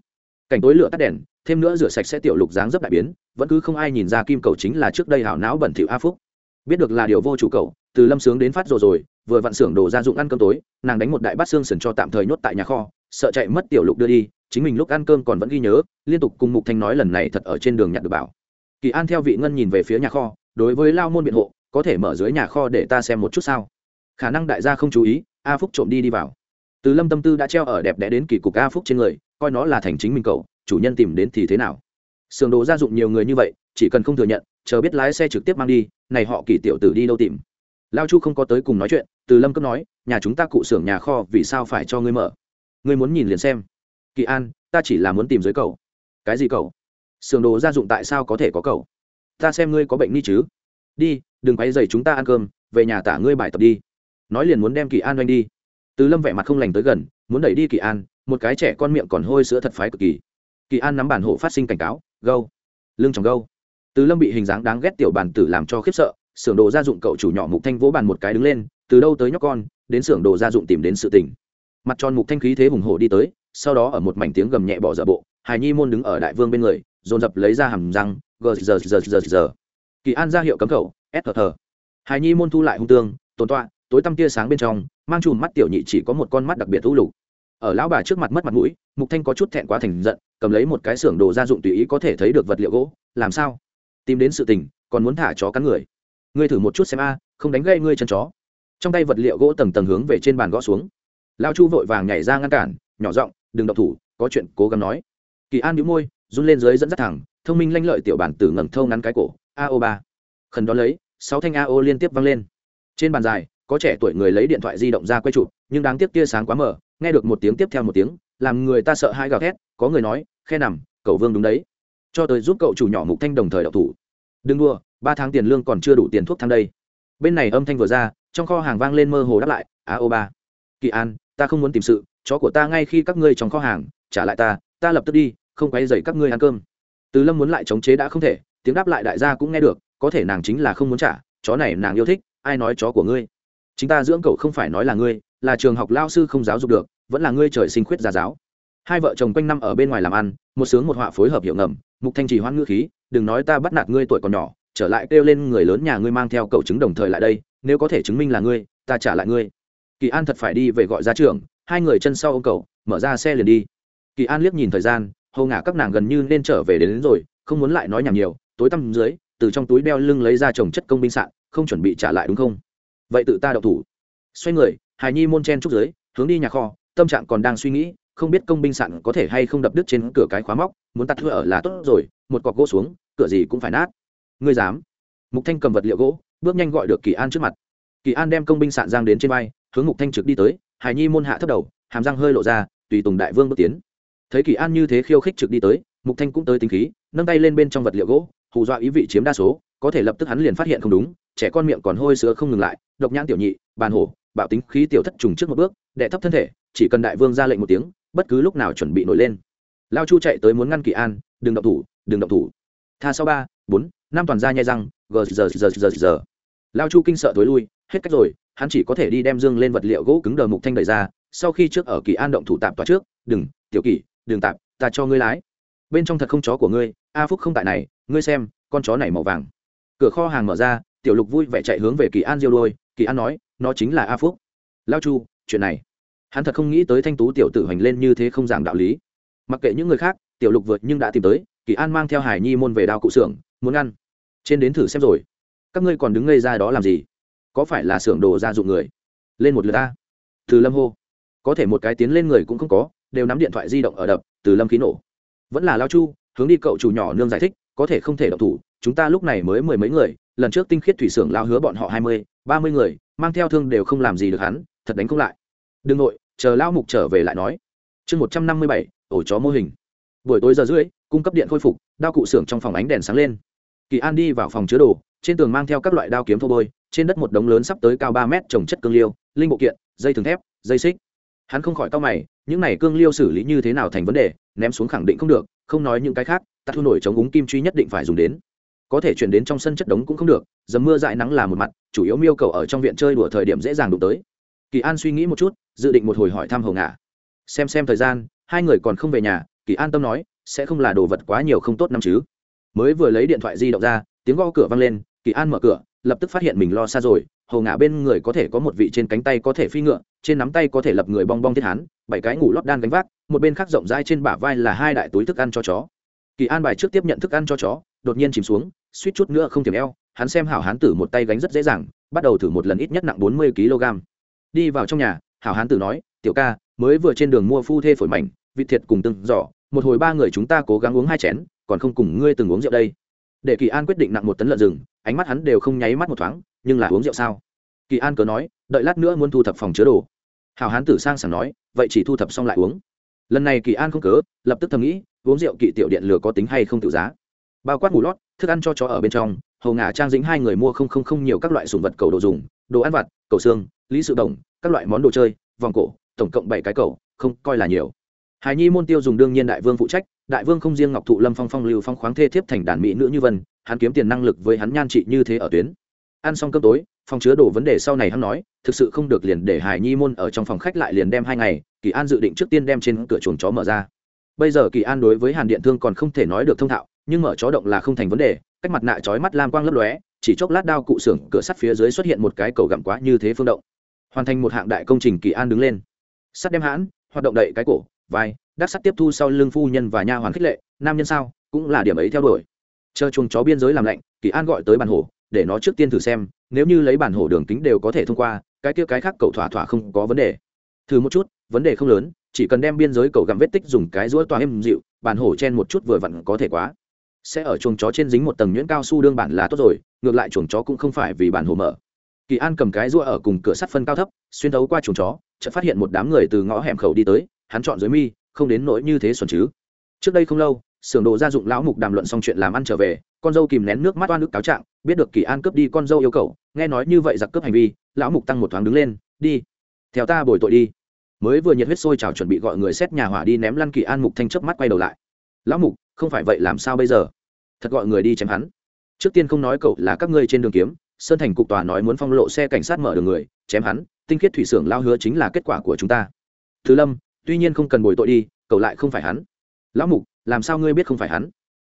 Cảnh tối lửa tắt đèn, thêm nữa rửa sạch sẽ tiểu lục dáng dấp đại biến, vẫn cứ không ai nhìn ra kim cầu chính là trước đây hảo não bẩn thỉu a phúc. Biết được là điều vô chủ cầu từ lâm sướng đến phát rồi rồi, vừa vặn xưởng đồ gia dụng ăn cơm tối, nàng đánh một đại bát xương sườn cho tạm thời nhốt tại nhà kho, sợ chạy mất tiểu lục đưa đi chính mình lúc ăn cơm còn vẫn ghi nhớ, liên tục cùng mục thanh nói lần này thật ở trên đường nhặt được bảo. Kỳ an theo vị ngân nhìn về phía nhà kho, đối với lao môn biện hộ, có thể mở dưới nhà kho để ta xem một chút sao? Khả năng đại gia không chú ý, a phúc trộm đi đi vào. Từ lâm tâm tư đã treo ở đẹp đẽ đến kỳ cục a phúc trên người, coi nó là thành chính mình cậu, chủ nhân tìm đến thì thế nào? Sườn đồ gia dụng nhiều người như vậy, chỉ cần không thừa nhận, chờ biết lái xe trực tiếp mang đi, này họ kỳ tiểu tử đi đâu tìm? Lao chu không có tới cùng nói chuyện, từ lâm cấp nói, nhà chúng ta cụ xưởng nhà kho vì sao phải cho ngươi mở? Ngươi muốn nhìn liền xem kỳ an, ta chỉ là muốn tìm dưới cầu. Cái gì cầu? Sườn đồ gia dụng tại sao có thể có cầu? Ta xem ngươi có bệnh ni chứ. Đi, đừng quay dày chúng ta ăn cơm, về nhà tả ngươi bài tập đi. Nói liền muốn đem kỳ an oanh đi. Từ lâm vẻ mặt không lành tới gần, muốn đẩy đi kỳ an, một cái trẻ con miệng còn hôi sữa thật phái cực kỳ. Kỳ an nắm bản hộ phát sinh cảnh cáo, gâu. Lưng chồng gâu. Từ lâm bị hình dáng đáng ghét tiểu bản tử làm cho khiếp sợ xưởng đồ gia dụng cậu chủ nhỏ mục thanh vỗ bàn một cái đứng lên, từ đâu tới nhóc con, đến xưởng đồ gia dụng tìm đến sự tình. Mặt tròn mục thanh khí thế hùng hổ đi tới sau đó ở một mảnh tiếng gầm nhẹ bỏ dở bộ hài nhi môn đứng ở đại vương bên người, dồn dập lấy ra hàm răng, gờ giờ giờ giờ giờ kỳ an ra hiệu cấm khẩu, s thờ thờ hài nhi môn thu lại hung tương tồn tọa, tối tăm tia sáng bên trong, mang chùm mắt tiểu nhị chỉ có một con mắt đặc biệt u lục. Ở lão bà trước mặt mất mặt mũi, mục thanh có chút thẹn quá thành giận, cầm lấy một cái xưởng đồ gia dụng tùy ý có thể thấy được vật liệu gỗ, làm sao? Tìm đến sự tình, còn muốn thả chó cắn người. Ngươi thử một chút xem a, không đánh gây ngươi chân chó. Trong tay vật liệu gỗ tầng tầng hướng về trên bàn gõ xuống. Lao chu vội vàng nhảy ra ngăn cản, nhỏ giọng đừng độc thủ, có chuyện cố gắng nói. Kỳ an đĩu môi, run lên dưới dẫn dắt thẳng, thông minh lanh lợi tiểu bản tử ngẩng thâu ngắn cái cổ, a o ba. Khẩn đó lấy, sáu thanh a o liên tiếp vang lên. Trên bàn dài, có trẻ tuổi người lấy điện thoại di động ra quay chụp, nhưng đáng tiếc tia sáng quá mờ, nghe được một tiếng tiếp theo một tiếng, làm người ta sợ hai gào thét, có người nói, khe nằm, cậu vương đúng đấy. Cho tới giúp cậu chủ nhỏ mục thanh đồng thời đậu thủ. Đừng đua ba tháng tiền lương còn chưa đủ tiền thuốc thang đây. Bên này âm thanh vừa ra, trong kho hàng vang lên mơ hồ đáp lại, a o ba. Kỳ an ta không muốn tìm sự, chó của ta ngay khi các ngươi trong kho hàng, trả lại ta ta lập tức đi, không quay dậy các ngươi ăn cơm. Từ lâm muốn lại chống chế đã không thể, tiếng đáp lại đại gia cũng nghe được, có thể nàng chính là không muốn trả, chó này nàng yêu thích, ai nói chó của ngươi? Chính ta dưỡng cậu không phải nói là ngươi, là trường học lao sư không giáo dục được, vẫn là ngươi trời sinh khuyết gia giáo. Hai vợ chồng quanh năm ở bên ngoài làm ăn, một sướng một họa phối hợp hiệu ngầm, mục thanh trì hoan ngữ khí, đừng nói ta bắt nạt ngươi tuổi còn nhỏ, trở lại kêu lên người lớn nhà ngươi mang theo cậu chứng đồng thời lại đây, nếu có thể chứng minh là ngươi, ta trả lại ngươi kỳ an thật phải đi về gọi ra trường hai người chân sau ô cậu mở ra xe liền đi. Kỳ an liếc nhìn thời gian hầu ngả các nàng gần như nên trở về đến, đến rồi không muốn lại nói nhảm nhiều tối tăm dưới từ trong túi đeo lưng lấy ra chồng chất công binh sạn không chuẩn bị trả lại đúng không? Vậy tự ta đậu thủ. Xoay người hài nhi môn chen trúc dưới hướng đi nhà kho tâm trạng còn đang suy nghĩ không biết công binh sạn có thể hay không đập đứt trên cửa cái khóa móc muốn tắt thưa ở là tốt rồi một cọc gỗ xuống cửa gì cũng phải nát. Ngươi dám. Mục thanh cầm vật liệu gỗ bước nhanh gọi được kỳ an trước mặt. Kỳ an đem công binh sạn giang đến trên vai hướng mục thanh trực đi tới hải nhi môn hạ thấp đầu, hàm răng hơi lộ ra, tùy tùng đại vương bước tiến. Thấy kỳ an như thế khiêu khích trực đi tới, mục thanh cũng tới tính khí, nâng tay lên bên trong vật liệu gỗ, hù dọa ý vị chiếm đa số, có thể lập tức hắn liền phát hiện không đúng, trẻ con miệng còn hôi sữa không ngừng lại, độc nhãn tiểu nhị, bàn hổ, bạo tính khí tiểu thất trùng trước một bước đệ thấp thân thể, chỉ cần đại vương ra lệnh một tiếng, bất cứ lúc nào chuẩn bị nổi lên. Lao chu chạy tới muốn ngăn kỳ an, đừng động thủ, đừng động thủ. Tha sau ba, bốn, năm toàn ra nhai răng, gờ giờ giờ giờ giờ lao chu kinh sợ thối lui, hết cách rồi hắn chỉ có thể đi đem dương lên vật liệu gỗ cứng đờ mục thanh đẩy ra, sau khi trước ở kỳ an động thủ tạm tòa trước, đừng, tiểu kỳ, đừng tạm ta cho ngươi lái. Bên trong thật không chó của ngươi, a phúc không tại này, ngươi xem, con chó này màu vàng. Cửa kho hàng mở ra, tiểu lục vui vẻ chạy hướng về kỳ an diêu đôi kỳ an nói, nó chính là a phúc. Lao chu, chuyện này. Hắn thật không nghĩ tới thanh tú tiểu tử hoành lên như thế không giảng đạo lý. Mặc kệ những người khác, tiểu lục vượt nhưng đã tìm tới, kỳ an mang theo hải nhi môn về đao cụ xưởng, muốn ăn. Trên đến thử xem rồi. Các ngươi còn đứng ngây ra đó làm gì? Có phải là xưởng đồ gia dụng người? Lên một lượt ta. Từ lâm hô. Có thể một cái tiến lên người cũng không có, đều nắm điện thoại di động ở đập, từ lâm khí nổ. Vẫn là lao chu, hướng đi cậu chủ nhỏ nương giải thích, có thể không thể động thủ, chúng ta lúc này mới mười mấy người, lần trước tinh khiết thủy xưởng lao hứa bọn họ hai mươi, ba mươi người, mang theo thương đều không làm gì được hắn, thật đánh không lại. Đừng nội, chờ lao mục trở về lại nói. Chương một trăm năm mươi bảy, ổ chó mô hình. Buổi tối giờ rưỡi, cung cấp điện khôi phục, đao cụ xưởng trong phòng ánh đèn sáng lên kỳ an đi vào phòng chứa đồ, trên tường mang theo các loại đao kiếm thô bôi, trên đất một đống lớn sắp tới cao ba mét trồng chất cương liêu, linh bộ kiện, dây thừng thép, dây xích. Hắn không khỏi cau mày, những này cương liêu xử lý như thế nào thành vấn đề, ném xuống khẳng định không được, không nói những cái khác, ta thu nổi chống úng kim truy nhất định phải dùng đến. Có thể chuyển đến trong sân chất đống cũng không được dầm mưa dại nắng là một mặt, chủ yếu miêu cầu ở trong viện chơi đùa thời điểm dễ dàng đụng tới. Kỳ an suy nghĩ một chút, dự định một hồi hỏi thăm hầu ngả xem xem thời gian, hai người còn không về nhà, kỳ an tâm nói, sẽ không là đồ vật quá nhiều không tốt năm chứ mới vừa lấy điện thoại di động ra, tiếng gõ cửa vang lên, kỳ an mở cửa, lập tức phát hiện mình lo xa rồi, hầu ngã bên người có thể có một vị trên cánh tay có thể phi ngựa, trên nắm tay có thể lập người bong bong thiết hán, bảy cái ngủ lót đan gánh vác, một bên khác rộng rãi trên bả vai là hai đại túi thức ăn cho chó. Kỳ an bài trước tiếp nhận thức ăn cho chó, đột nhiên chìm xuống, suýt chút nữa không tiềm eo, hắn xem hảo hán tử một tay gánh rất dễ dàng, bắt đầu thử một lần ít nhất nặng bốn mươi kg. Đi vào trong nhà, hảo hán tử nói, tiểu ca, mới vừa trên đường mua phu thê phổi mảnh vịt thiệt cùng từng giỏ, một hồi ba người chúng ta cố gắng uống hai chén còn không cùng ngươi từng uống rượu đây. Để kỳ an quyết định nặng một tấn lợn rừng, ánh mắt hắn đều không nháy mắt một thoáng, nhưng là uống rượu sao? Kỳ an cớ nói, đợi lát nữa muốn thu thập phòng chứa đồ. Hào hán tử sang sảng nói, vậy chỉ thu thập xong lại uống. Lần này kỳ an không cớ, lập tức thầm nghĩ, uống rượu kỵ tiểu điện lừa có tính hay không tự giá? Bao quát ngủ lót, thức ăn cho chó ở bên trong hầu ngả trang dính hai người mua không không không nhiều các loại sùng vật cầu đồ dùng, đồ ăn vặt, cầu xương, lý sự đồng, các loại món đồ chơi, vòng cổ, tổng cộng bảy cái cầu, không coi là nhiều hài nhi môn tiêu dùng đương nhiên đại vương phụ trách, đại vương không riêng ngọc thụ lâm phong phong lưu phong khoáng thê thiếp thành đàn mỹ nữ như vân, hắn kiếm tiền năng lực với hắn nhan trị như thế ở tuyến. Ăn xong cơm tối, phòng chứa đồ vấn đề sau này hắn nói, thực sự không được liền để hải nhi môn ở trong phòng khách lại liền đem hai ngày, kỳ an dự định trước tiên đem trên cửa chuồng chó mở ra. Bây giờ kỳ an đối với hàn điện thương còn không thể nói được thông thạo, nhưng mở chó động là không thành vấn đề, cách mặt nạ chói mắt lam quang lấp lóe, chỉ chốc lát đao cụ xưởng cửa sắt phía dưới xuất hiện một cái cầu gặm quá như thế phương động. Hoàn thành một hạng đại công trình, kỳ an đứng lên. Sắt đem hãn, hoạt động đậy cái cổ vai, đắc sắt tiếp thu sau lưng phu nhân và nha hoàn khích lệ, nam nhân sao, cũng là điểm ấy theo đuổi. Chờ chuồng chó biên giới làm lạnh, kỳ an gọi tới bàn hổ, để nó trước tiên thử xem, nếu như lấy bản hổ đường kính đều có thể thông qua, cái kia cái khác cầu thỏa thỏa không có vấn đề. Thử một chút, vấn đề không lớn, chỉ cần đem biên giới cầu gặm vết tích dùng cái rũa toa êm dịu, bản hổ chen một chút vừa vặn có thể quá. Sẽ ở chuồng chó trên dính một tầng nhuyễn cao su đương bản là tốt rồi, ngược lại chuồng chó cũng không phải vì bản hổ mở. Kỳ an cầm cái rũa ở cùng cửa sắt phân cao thấp, xuyên thấu qua chuồng chó, chợt phát hiện một đám người từ ngõ hẻm khẩu đi tới hắn chọn dưới mi, không đến nỗi như thế xuẩn chứ. Trước đây không lâu, xưởng đồ gia dụng lão mục đàm luận xong chuyện làm ăn trở về, con dâu kìm nén nước mắt oan nước cáo trạng, biết được kỳ an cướp đi con dâu yêu cầu, nghe nói như vậy giặc cướp hành vi, lão mục tăng một thoáng đứng lên, đi, theo ta bồi tội đi. Mới vừa nhiệt huyết sôi trào chuẩn bị gọi người xét nhà hỏa đi ném lăn kỳ an mục thanh chớp mắt quay đầu lại. Lão mục, không phải vậy làm sao bây giờ? Thật gọi người đi chém hắn. Trước tiên không nói cậu là các ngươi trên đường kiếm, sơn thành cục tòa nói muốn phong lộ xe cảnh sát mở đường người, chém hắn, tinh khiết thủy xưởng lao hứa chính là kết quả của chúng ta. Thứ lâm tuy nhiên không cần bồi tội đi, cậu lại không phải hắn. Lão mục, làm sao ngươi biết không phải hắn?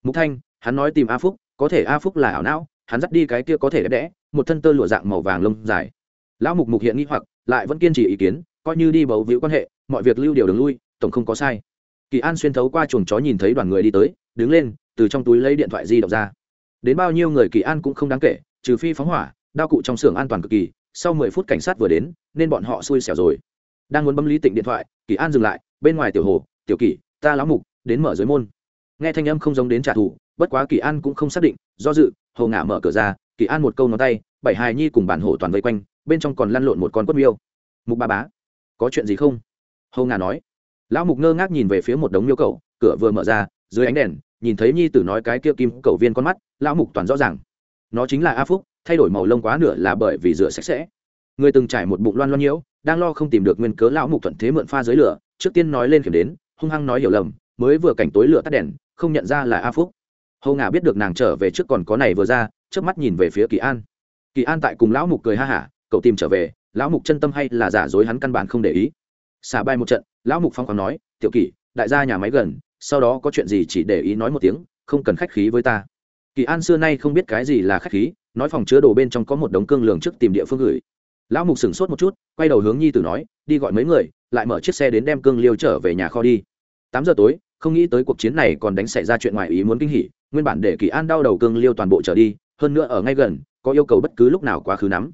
Mục thanh, hắn nói tìm a phúc, có thể a phúc là ảo não, hắn dắt đi cái kia có thể đẹp đẽ, một thân tơ lụa dạng màu vàng lông dài. Lão mục mục hiện nghi hoặc, lại vẫn kiên trì ý kiến, coi như đi bầu víu quan hệ, mọi việc lưu điều đường lui, tổng không có sai. Kỳ an xuyên thấu qua chuồng chó nhìn thấy đoàn người đi tới, đứng lên, từ trong túi lấy điện thoại di động ra. Đến bao nhiêu người kỳ an cũng không đáng kể, trừ phi phóng hỏa, đao cụ trong xưởng an toàn cực kỳ, sau mười phút cảnh sát vừa đến, nên bọn họ xui xẻo rồi đang muốn bấm lý tịnh điện thoại, kỳ an dừng lại, bên ngoài tiểu hồ, tiểu kỳ, ta lão mục, đến mở dưới môn. Nghe thanh âm không giống đến trả thù, bất quá kỳ an cũng không xác định, do dự, Hồ ngả mở cửa ra, kỳ an một câu nói tay, bảy hài nhi cùng bản hổ toàn vây quanh, bên trong còn lăn lộn một con quất miêu. Mục ba bá, có chuyện gì không? Hồ ngả nói. Lão mục ngơ ngác nhìn về phía một đống miêu cầu cửa vừa mở ra, dưới ánh đèn, nhìn thấy nhi tử nói cái kia kim cầu viên con mắt, lão mục toàn rõ ràng. Nó chính là a phúc, thay đổi màu lông quá nửa là bởi vì rửa sạch sẽ người từng trải một bụng loan loan nhiễu, đang lo không tìm được nguyên cớ lão mục thuận thế mượn pha dưới lửa, trước tiên nói lên kiểm đến, hung hăng nói hiểu lầm, mới vừa cảnh tối lửa tắt đèn, không nhận ra là a phúc. Hầu ngà biết được nàng trở về trước còn có này vừa ra trước mắt nhìn về phía kỳ an. Kỳ an tại cùng lão mục cười ha hả, cậu tìm trở về, lão mục chân tâm hay là giả dối hắn căn bản không để ý. Xả bay một trận, lão mục phong còn nói, tiểu kỷ đại gia nhà máy gần, sau đó có chuyện gì chỉ để ý nói một tiếng, không cần khách khí với ta. Kỳ an xưa nay không biết cái gì là khách khí, nói phòng chứa đồ bên trong có một đống cương lường trước tìm địa phương gửi lão mục sửng sốt một chút, quay đầu hướng nhi tử nói, đi gọi mấy người, lại mở chiếc xe đến đem cương liêu trở về nhà kho đi. Tám giờ tối, không nghĩ tới cuộc chiến này còn đánh xảy ra chuyện ngoài ý muốn kinh hỉ, nguyên bản để kỳ an đau đầu cương liêu toàn bộ trở đi, hơn nữa ở ngay gần, có yêu cầu bất cứ lúc nào quá khứ nắm.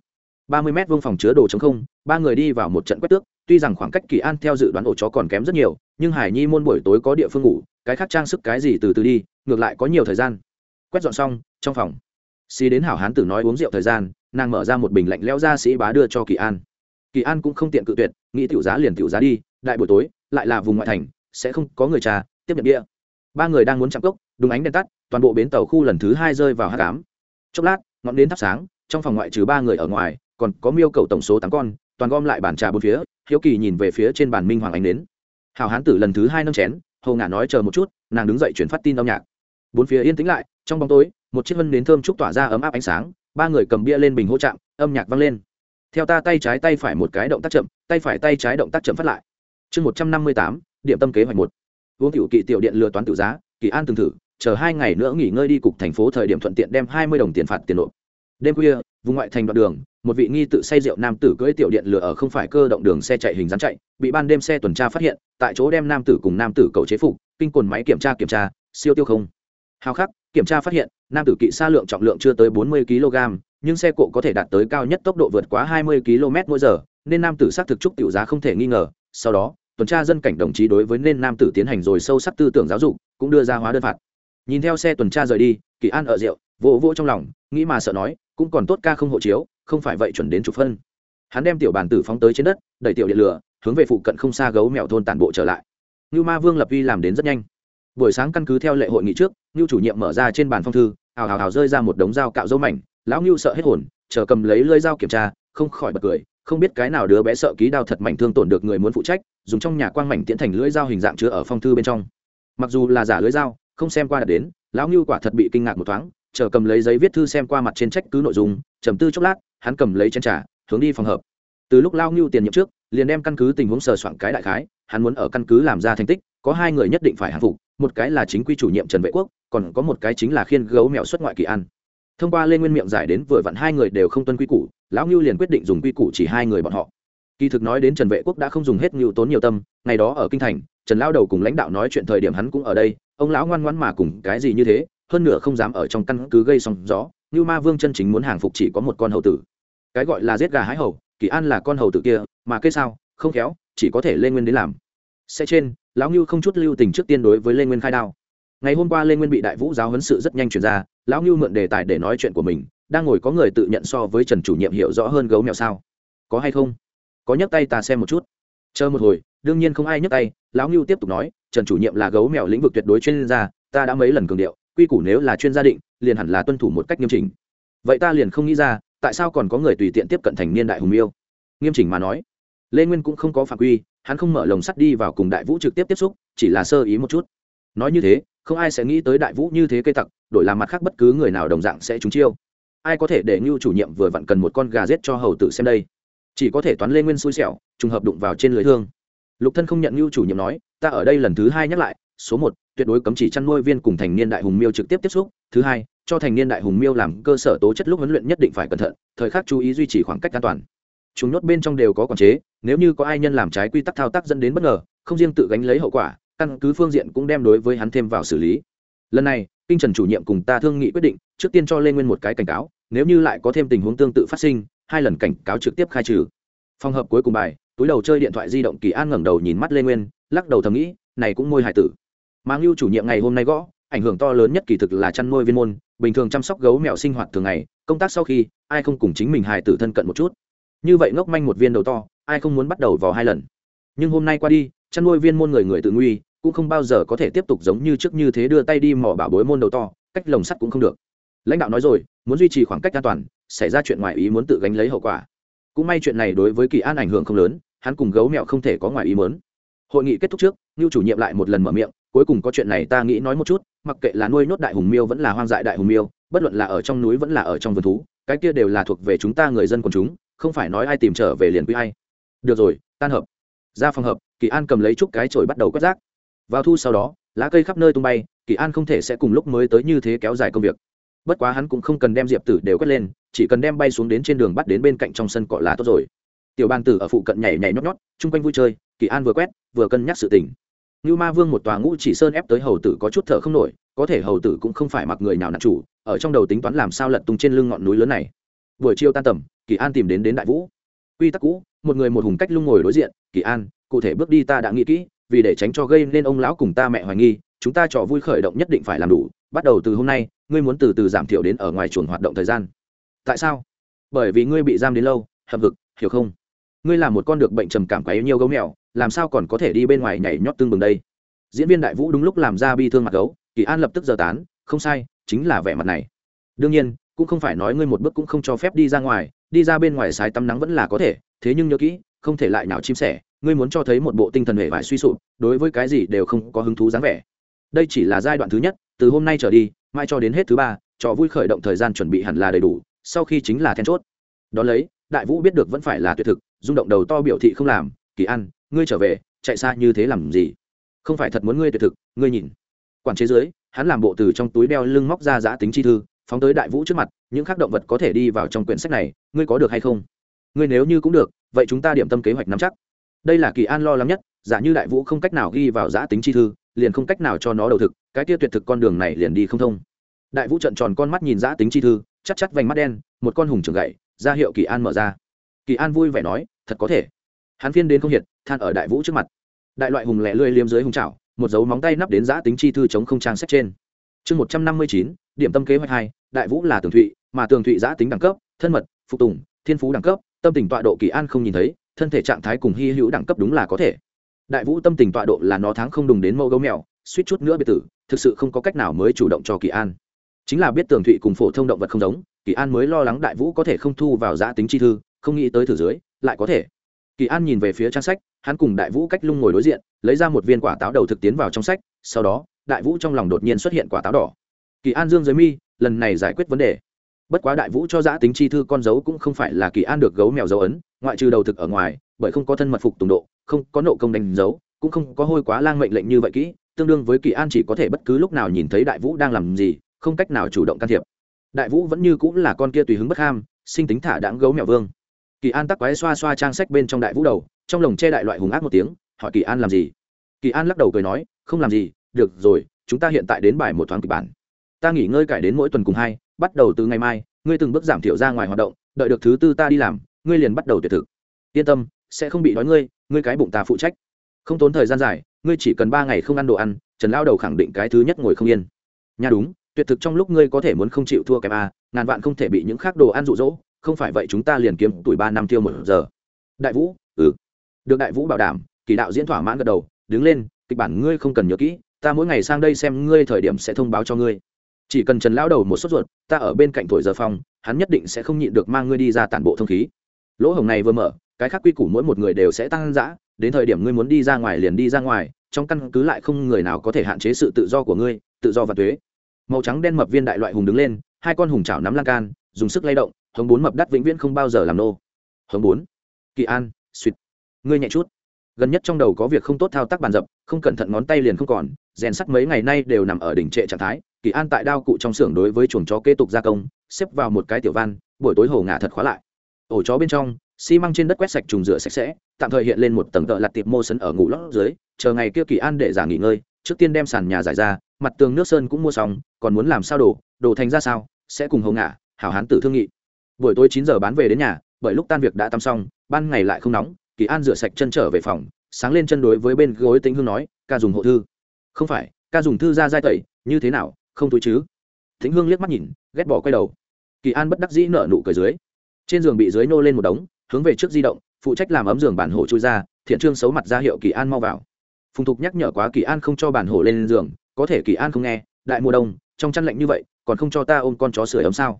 Ba mươi mét vuông phòng chứa đồ chống không, ba người đi vào một trận quét tước, tuy rằng khoảng cách kỳ an theo dự đoán ổ chó còn kém rất nhiều, nhưng hải nhi môn buổi tối có địa phương ngủ, cái khác trang sức cái gì từ từ đi, ngược lại có nhiều thời gian. Quét dọn xong, trong phòng xì đến hảo hán tử nói uống rượu thời gian, nàng mở ra một bình lạnh lẽo ra sĩ bá đưa cho kỳ an. Kỳ an cũng không tiện cự tuyệt, nghĩ tiểu giá liền tiểu giá đi, đại buổi tối, lại là vùng ngoại thành, sẽ không có người trà, tiếp nhận bia. Ba người đang muốn chạm cốc, đúng ánh đèn tắt, toàn bộ bến tàu khu lần thứ hai rơi vào hát cám. Chốc lát, ngọn đến thắp sáng, trong phòng ngoại trừ ba người ở ngoài, còn có miêu cầu tổng số tám con, toàn gom lại bàn trà bốn phía, hiếu kỳ nhìn về phía trên bàn minh hoàng ánh đến hào hán tử lần thứ hai nâng chén hầu ngả nói chờ một chút, nàng đứng dậy chuyển phát tin âm nhạc. Bốn phía yên tĩnh lại, trong bóng tối một chiếc vân nến thơm trúc tỏa ra ấm áp ánh sáng, ba người cầm bia lên bình hỗ trạm, âm nhạc vang lên. Theo ta tay trái tay phải một cái động tác chậm, tay phải tay trái động tác chậm phát lại. Chương một trăm năm mươi tám, điểm tâm kế hoạch một. Uống tiểu kỵ tiểu điện lừa toán tự giá, kỳ an từng thử, chờ hai ngày nữa nghỉ ngơi đi cục thành phố thời điểm thuận tiện đem hai mươi đồng tiền phạt tiền nộp. Đêm khuya, vùng ngoại thành đoạn đường, một vị nghi tự say rượu nam tử cưỡi tiểu điện lừa ở không phải cơ động đường xe chạy hình dáng chạy, bị ban đêm xe tuần tra phát hiện, tại chỗ đem nam tử cùng nam tử cầu chế phục, kinh quần máy kiểm tra kiểm tra, siêu tiêu không. Hào khắc kiểm tra phát hiện, nam tử kỵ xa lượng trọng lượng chưa tới bốn mươi kg, nhưng xe cộ có thể đạt tới cao nhất tốc độ vượt quá hai mươi km mỗi giờ, nên nam tử xác thực trúc tiểu giá không thể nghi ngờ. Sau đó, tuần tra dân cảnh đồng chí đối với nên nam tử tiến hành rồi sâu sắc tư tưởng giáo dục, cũng đưa ra hóa đơn phạt. Nhìn theo xe tuần tra rời đi kỳ an ở rượu, vỗ vỗ trong lòng, nghĩ mà sợ nói, cũng còn tốt ca không hộ chiếu, không phải vậy chuẩn đến chục phân. Hắn đem tiểu bàn tử phóng tới trên đất, đẩy tiểu điện lửa, hướng về phụ cận không xa gấu mèo thôn tản bộ trở lại. Như ma vương lập vi làm đến rất nhanh buổi sáng căn cứ theo lệ hội nghị trước ngưu chủ nhiệm mở ra trên bàn phong thư, hào hào hào rơi ra một đống dao cạo dấu mảnh. Lão ngưu sợ hết hồn, chờ cầm lấy lơi dao kiểm tra, không khỏi bật cười, không biết cái nào đứa bé sợ ký đao thật mảnh thương tổn được người muốn phụ trách, dùng trong nhà quang mảnh tiễn thành lưỡi dao hình dạng chứa ở phong thư bên trong. Mặc dù là giả lưỡi dao, không xem qua đã đến, lão ngưu quả thật bị kinh ngạc một thoáng, chờ cầm lấy giấy viết thư xem qua mặt trên trách cứ nội dung, trầm tư chốc lát, hắn cầm lấy chén trà, hướng đi phòng hợp từ lúc lao ngưu tiền nhiệm trước, liền đem căn cứ tình huống sờ soạn cái đại khái, hắn muốn ở căn cứ làm ra thành tích, có hai người nhất định phải hàng phục một cái là chính quy chủ nhiệm trần vệ quốc, còn có một cái chính là khiên gấu mèo xuất ngoại kỳ ăn thông qua lên nguyên miệng giải đến vừa vặn hai người đều không tuân quy củ, lão ngưu liền quyết định dùng quy củ chỉ hai người bọn họ. Kỳ thực nói đến trần vệ quốc đã không dùng hết ngưu tốn nhiều tâm, ngày đó ở kinh thành, trần lao đầu cùng lãnh đạo nói chuyện thời điểm hắn cũng ở đây, ông lão ngoan ngoan mà cùng cái gì như thế, hơn nửa không dám ở trong căn cứ gây sóng gió như ma vương chân chính muốn hàng phục chỉ có một con hầu tử. Cái gọi là giết gà hái hầu, kỳ an là con hầu tử kia, mà cây sao, không khéo, chỉ có thể lên nguyên đến làm. Sẽ trên lão ngưu không chút lưu tình trước tiên đối với lê nguyên khai đao. ngày hôm qua lê nguyên bị đại vũ giáo huấn sự rất nhanh chuyển ra, lão ngưu mượn đề tài để nói chuyện của mình, đang ngồi có người tự nhận so với trần chủ nhiệm hiểu rõ hơn gấu mèo sao? có hay không? có nhấc tay ta xem một chút. chờ một hồi, đương nhiên không ai nhấc tay, lão ngưu tiếp tục nói, trần chủ nhiệm là gấu mèo lĩnh vực tuyệt đối chuyên gia, ta đã mấy lần cường điệu, quy củ nếu là chuyên gia định, liền hẳn là tuân thủ một cách nghiêm chỉnh. vậy ta liền không nghĩ ra, tại sao còn có người tùy tiện tiếp cận thành niên đại hùng yêu? nghiêm chỉnh mà nói, lê nguyên cũng không có phạm quy hắn không mở lồng sắt đi vào cùng đại vũ trực tiếp tiếp xúc, chỉ là sơ ý một chút. Nói như thế, không ai sẽ nghĩ tới đại vũ như thế cây tặc, đổi làm mặt khác bất cứ người nào đồng dạng sẽ trúng chiêu. Ai có thể để ngưu chủ nhiệm vừa vặn cần một con gà rết cho hầu tử xem đây? Chỉ có thể toán lên nguyên xui xẻo, trùng hợp đụng vào trên lưới thương. Lục thân không nhận ngưu chủ nhiệm nói, ta ở đây lần thứ hai nhắc lại, số một, tuyệt đối cấm chỉ chăn nuôi viên cùng thành niên đại hùng miêu trực tiếp tiếp xúc, thứ hai, cho thành niên đại hùng miêu làm cơ sở tố chất lúc huấn luyện nhất định phải cẩn thận, thời khắc chú ý duy trì khoảng cách an toàn. Chúng nhốt bên trong đều có quản chế nếu như có ai nhân làm trái quy tắc thao tác dẫn đến bất ngờ, không riêng tự gánh lấy hậu quả, căn cứ phương diện cũng đem đối với hắn thêm vào xử lý. Lần này, kinh trần chủ nhiệm cùng ta thương nghị quyết định, trước tiên cho lê nguyên một cái cảnh cáo, nếu như lại có thêm tình huống tương tự phát sinh, hai lần cảnh cáo trực tiếp khai trừ. Phòng hợp cuối cùng bài, túi đầu chơi điện thoại di động kỳ an ngẩng đầu nhìn mắt lê nguyên, lắc đầu thầm nghĩ, này cũng môi hải tử. Mà ngưu chủ nhiệm ngày hôm nay gõ, ảnh hưởng to lớn nhất kỳ thực là chăn nuôi viên môn, bình thường chăm sóc gấu mèo sinh hoạt thường ngày, công tác sau khi, ai không cùng chính mình hài tử thân cận một chút. Như vậy ngốc manh một viên đầu to ai không muốn bắt đầu vào hai lần. Nhưng hôm nay qua đi, chăn nuôi viên môn người người tự nguy, cũng không bao giờ có thể tiếp tục giống như trước như thế đưa tay đi mò bảo bối môn đầu to, cách lồng sắt cũng không được. Lãnh đạo nói rồi, muốn duy trì khoảng cách an toàn, xảy ra chuyện ngoài ý muốn tự gánh lấy hậu quả. Cũng may chuyện này đối với kỳ an ảnh hưởng không lớn, hắn cùng gấu mẹo không thể có ngoài ý muốn. hội nghị kết thúc trước ngưu chủ nhiệm lại một lần mở miệng, cuối cùng có chuyện này ta nghĩ nói một chút, mặc kệ là nuôi nhốt đại hùng miêu vẫn là hoang dại đại hùng miêu, bất luận là ở trong núi vẫn là ở trong vườn thú, cái kia đều là thuộc về chúng ta người dân quần chúng, không phải nói ai tìm trở về liền quy hay được rồi, tan hợp. Ra phòng hợp, kỳ an cầm lấy chút cái chổi bắt đầu quét rác. Vào thu sau đó, lá cây khắp nơi tung bay, kỳ an không thể sẽ cùng lúc mới tới như thế kéo dài công việc. Bất quá hắn cũng không cần đem diệp tử đều quét lên, chỉ cần đem bay xuống đến trên đường bắt đến bên cạnh trong sân cọ là tốt rồi. Tiểu bàn tử ở phụ cận nhảy nhảy nhót nhót, chung quanh vui chơi, kỳ an vừa quét, vừa cân nhắc sự tình. Như ma vương một tòa ngũ chỉ sơn ép tới hầu tử có chút thở không nổi, có thể hầu tử cũng không phải mặc người nào nặng chủ, ở trong đầu tính toán làm sao lật tung trên lưng ngọn núi lớn này. Buổi chiều tan tầm, kỳ an tìm đến đến đại vũ. Quy tắc cũ một người một hùng cách lung ngồi đối diện, kỳ an, cụ thể bước đi ta đã nghĩ kỹ, vì để tránh cho gây nên ông lão cùng ta mẹ hoài nghi, chúng ta trò vui khởi động nhất định phải làm đủ, bắt đầu từ hôm nay, ngươi muốn từ từ giảm thiểu đến ở ngoài chuồng hoạt động thời gian. Tại sao? Bởi vì ngươi bị giam đến lâu, hậm hực, hiểu không? Ngươi là một con được bệnh trầm cảm quá yêu nhiều gấu mèo, làm sao còn có thể đi bên ngoài nhảy nhót tương bừng đây? Diễn viên đại vũ đúng lúc làm ra bi thương mặt gấu, kỳ an lập tức giờ tán, không sai, chính là vẻ mặt này. Đương nhiên, cũng không phải nói ngươi một bước cũng không cho phép đi ra ngoài, đi ra bên ngoài sái tắm nắng vẫn là có thể thế nhưng nhớ kỹ, không thể lại nào chim sẻ, ngươi muốn cho thấy một bộ tinh thần hề vải suy sụp, đối với cái gì đều không có hứng thú dáng vẻ. Đây chỉ là giai đoạn thứ nhất, từ hôm nay trở đi mai cho đến hết thứ ba, trò vui khởi động thời gian chuẩn bị hẳn là đầy đủ, sau khi chính là then chốt. Đón lấy, đại vũ biết được vẫn phải là tuyệt thực, rung động đầu to biểu thị không làm, kỳ ăn ngươi trở về, chạy xa như thế làm gì? Không phải thật muốn ngươi tuyệt thực, ngươi nhìn. Quản chế dưới, hắn làm bộ từ trong túi đeo lưng móc ra giã tính chi thư, phóng tới đại vũ trước mặt, những khác động vật có thể đi vào trong quyển sách này, ngươi có được hay không? Ngươi nếu như cũng được, vậy chúng ta điểm tâm kế hoạch nắm chắc. Đây là kỳ an lo lắng nhất, giả như đại vũ không cách nào ghi vào giã tính chi thư, liền không cách nào cho nó đầu thực, cái kia tuyệt thực con đường này liền đi không thông. Đại vũ trận tròn con mắt nhìn giã tính chi thư chắc chắc vành mắt đen, một con hùng trường gậy, ra hiệu kỳ an mở ra. Kỳ an vui vẻ nói, thật có thể. Hắn phiên đến không hiệt, than ở đại vũ trước mặt. Đại loại hùng lẻ lươi liếm dưới hùng trảo một dấu móng tay nắp đến giã tính chi thư chống không trang sách trên. Chương một trăm năm mươi chín, điểm tâm kế hoạch hai, đại vũ là tường thụy, mà tường thụy giã tính đẳng cấp, thân mật, phục tùng, thiên phú đẳng cấp tâm tình tọa độ kỳ an không nhìn thấy, thân thể trạng thái cùng hy hữu đẳng cấp đúng là có thể. Đại vũ tâm tình tọa độ là nó tháng không đùng đến mẫu gấu mèo, suýt chút nữa biệt tử, thực sự không có cách nào mới chủ động cho kỳ an. Chính là biết tường thụy cùng phổ thông động vật không giống, kỳ an mới lo lắng đại vũ có thể không thu vào giã tính chi thư, không nghĩ tới thử dưới, lại có thể. Kỳ an nhìn về phía trang sách, hắn cùng đại vũ cách lung ngồi đối diện, lấy ra một viên quả táo đầu thực tiến vào trong sách, sau đó, đại vũ trong lòng đột nhiên xuất hiện quả táo đỏ. Kỳ an dương dưới mi, lần này giải quyết vấn đề bất quá đại vũ cho giã tính chi thư con dấu cũng không phải là kỳ an được gấu mèo dấu ấn, ngoại trừ đầu thực ở ngoài, bởi không có thân mật phục tùng độ, không có nộ công đánh dấu, cũng không có hôi quá lang mệnh lệnh như vậy kỹ, tương đương với kỳ an chỉ có thể bất cứ lúc nào nhìn thấy đại vũ đang làm gì, không cách nào chủ động can thiệp. Đại vũ vẫn như cũng là con kia tùy hứng bất ham, sinh tính thả đãng gấu mèo vương. Kỳ an tắc quái xoa xoa trang sách bên trong đại vũ đầu, trong lồng che đại loại hùng ác một tiếng, hỏi kỳ an làm gì? Kỳ an lắc đầu cười nói, không làm gì, được rồi, chúng ta hiện tại đến bài một thoáng kịch bản. Ta nghỉ ngơi cải đến mỗi tuần cùng hai bắt đầu từ ngày mai, ngươi từng bước giảm thiểu ra ngoài hoạt động, đợi được thứ tư ta đi làm, ngươi liền bắt đầu tuyệt thực. Yên tâm, sẽ không bị đói ngươi ngươi cái bụng ta phụ trách. Không tốn thời gian dài, ngươi chỉ cần ba ngày không ăn đồ ăn, trần lao đầu khẳng định cái thứ nhất ngồi không yên. Nhà đúng, tuyệt thực trong lúc ngươi có thể muốn không chịu thua kém a, ngàn vạn không thể bị những khác đồ ăn rụ rỗ không phải vậy chúng ta liền kiếm tuổi ba năm tiêu một giờ. Đại vũ ừ. Được đại vũ bảo đảm, kỳ đạo diễn thỏa mãn gật đầu, đứng lên, kịch bản ngươi không cần nhớ kỹ, ta mỗi ngày sang đây xem ngươi thời điểm sẽ thông báo cho ngươi chỉ cần trần lão đầu một sốt ruột, ta ở bên cạnh tuổi giờ phong hắn nhất định sẽ không nhịn được mang ngươi đi ra tản bộ thông khí. Lỗ hổng này vừa mở, cái khác quy củ mỗi một người đều sẽ tăng dã, đến thời điểm ngươi muốn đi ra ngoài liền đi ra ngoài, trong căn cứ lại không người nào có thể hạn chế sự tự do của ngươi, tự do và thuế. Màu trắng đen mập viên đại loại hùng đứng lên, hai con hùng chảo nắm lan can, dùng sức lay động hồng bốn mập đắt vĩnh viễn không bao giờ làm nô. Hồng bốn. Kỳ an, suýt. Ngươi nhẹ chút. Gần nhất trong đầu có việc không tốt thao tác bàn dập, không cẩn thận ngón tay liền không còn, rèn sắt mấy ngày nay đều nằm ở đỉnh trệ trạng thái kỳ an tại đao cụ trong xưởng đối với chuồng chó kế tục gia công, xếp vào một cái tiểu van, buổi tối hồ ngả thật khóa lại. Ổ chó bên trong, xi măng trên đất quét sạch trùng rửa sạch sẽ, tạm thời hiện lên một tầng tợ lặt tiệp mô sấn ở ngủ lót dưới, chờ ngày kia kỳ an để giả nghỉ ngơi, trước tiên đem sàn nhà giải ra, mặt tường nước sơn cũng mua xong, còn muốn làm sao đổ đổ thành ra sao, sẽ cùng hầu ngả, hảo hán tử thương nghị. Buổi tối chín giờ bán về đến nhà, bởi lúc tan việc đã tắm xong, ban ngày lại không nóng, kỳ an rửa sạch chân trở về phòng, sáng lên chân đối với bên gối tĩnh hương nói, ca dùng hộ thư. Không phải, ca dùng thư ra dai tẩy, như thế nào? Không túi chứ? Thính hương liếc mắt nhìn, ghét bỏ quay đầu. Kỳ an bất đắc dĩ nở nụ cười dưới. Trên giường bị dưới nô lên một đống, hướng về trước di động, phụ trách làm ấm giường bản hổ chui ra, thiện trương xấu mặt ra hiệu kỳ an mau vào. Phùng thục nhắc nhở quá kỳ an không cho bản hổ lên giường, có thể kỳ an không nghe, đại mùa đông, trong chăn lạnh như vậy, còn không cho ta ôm con chó sửa ấm sao?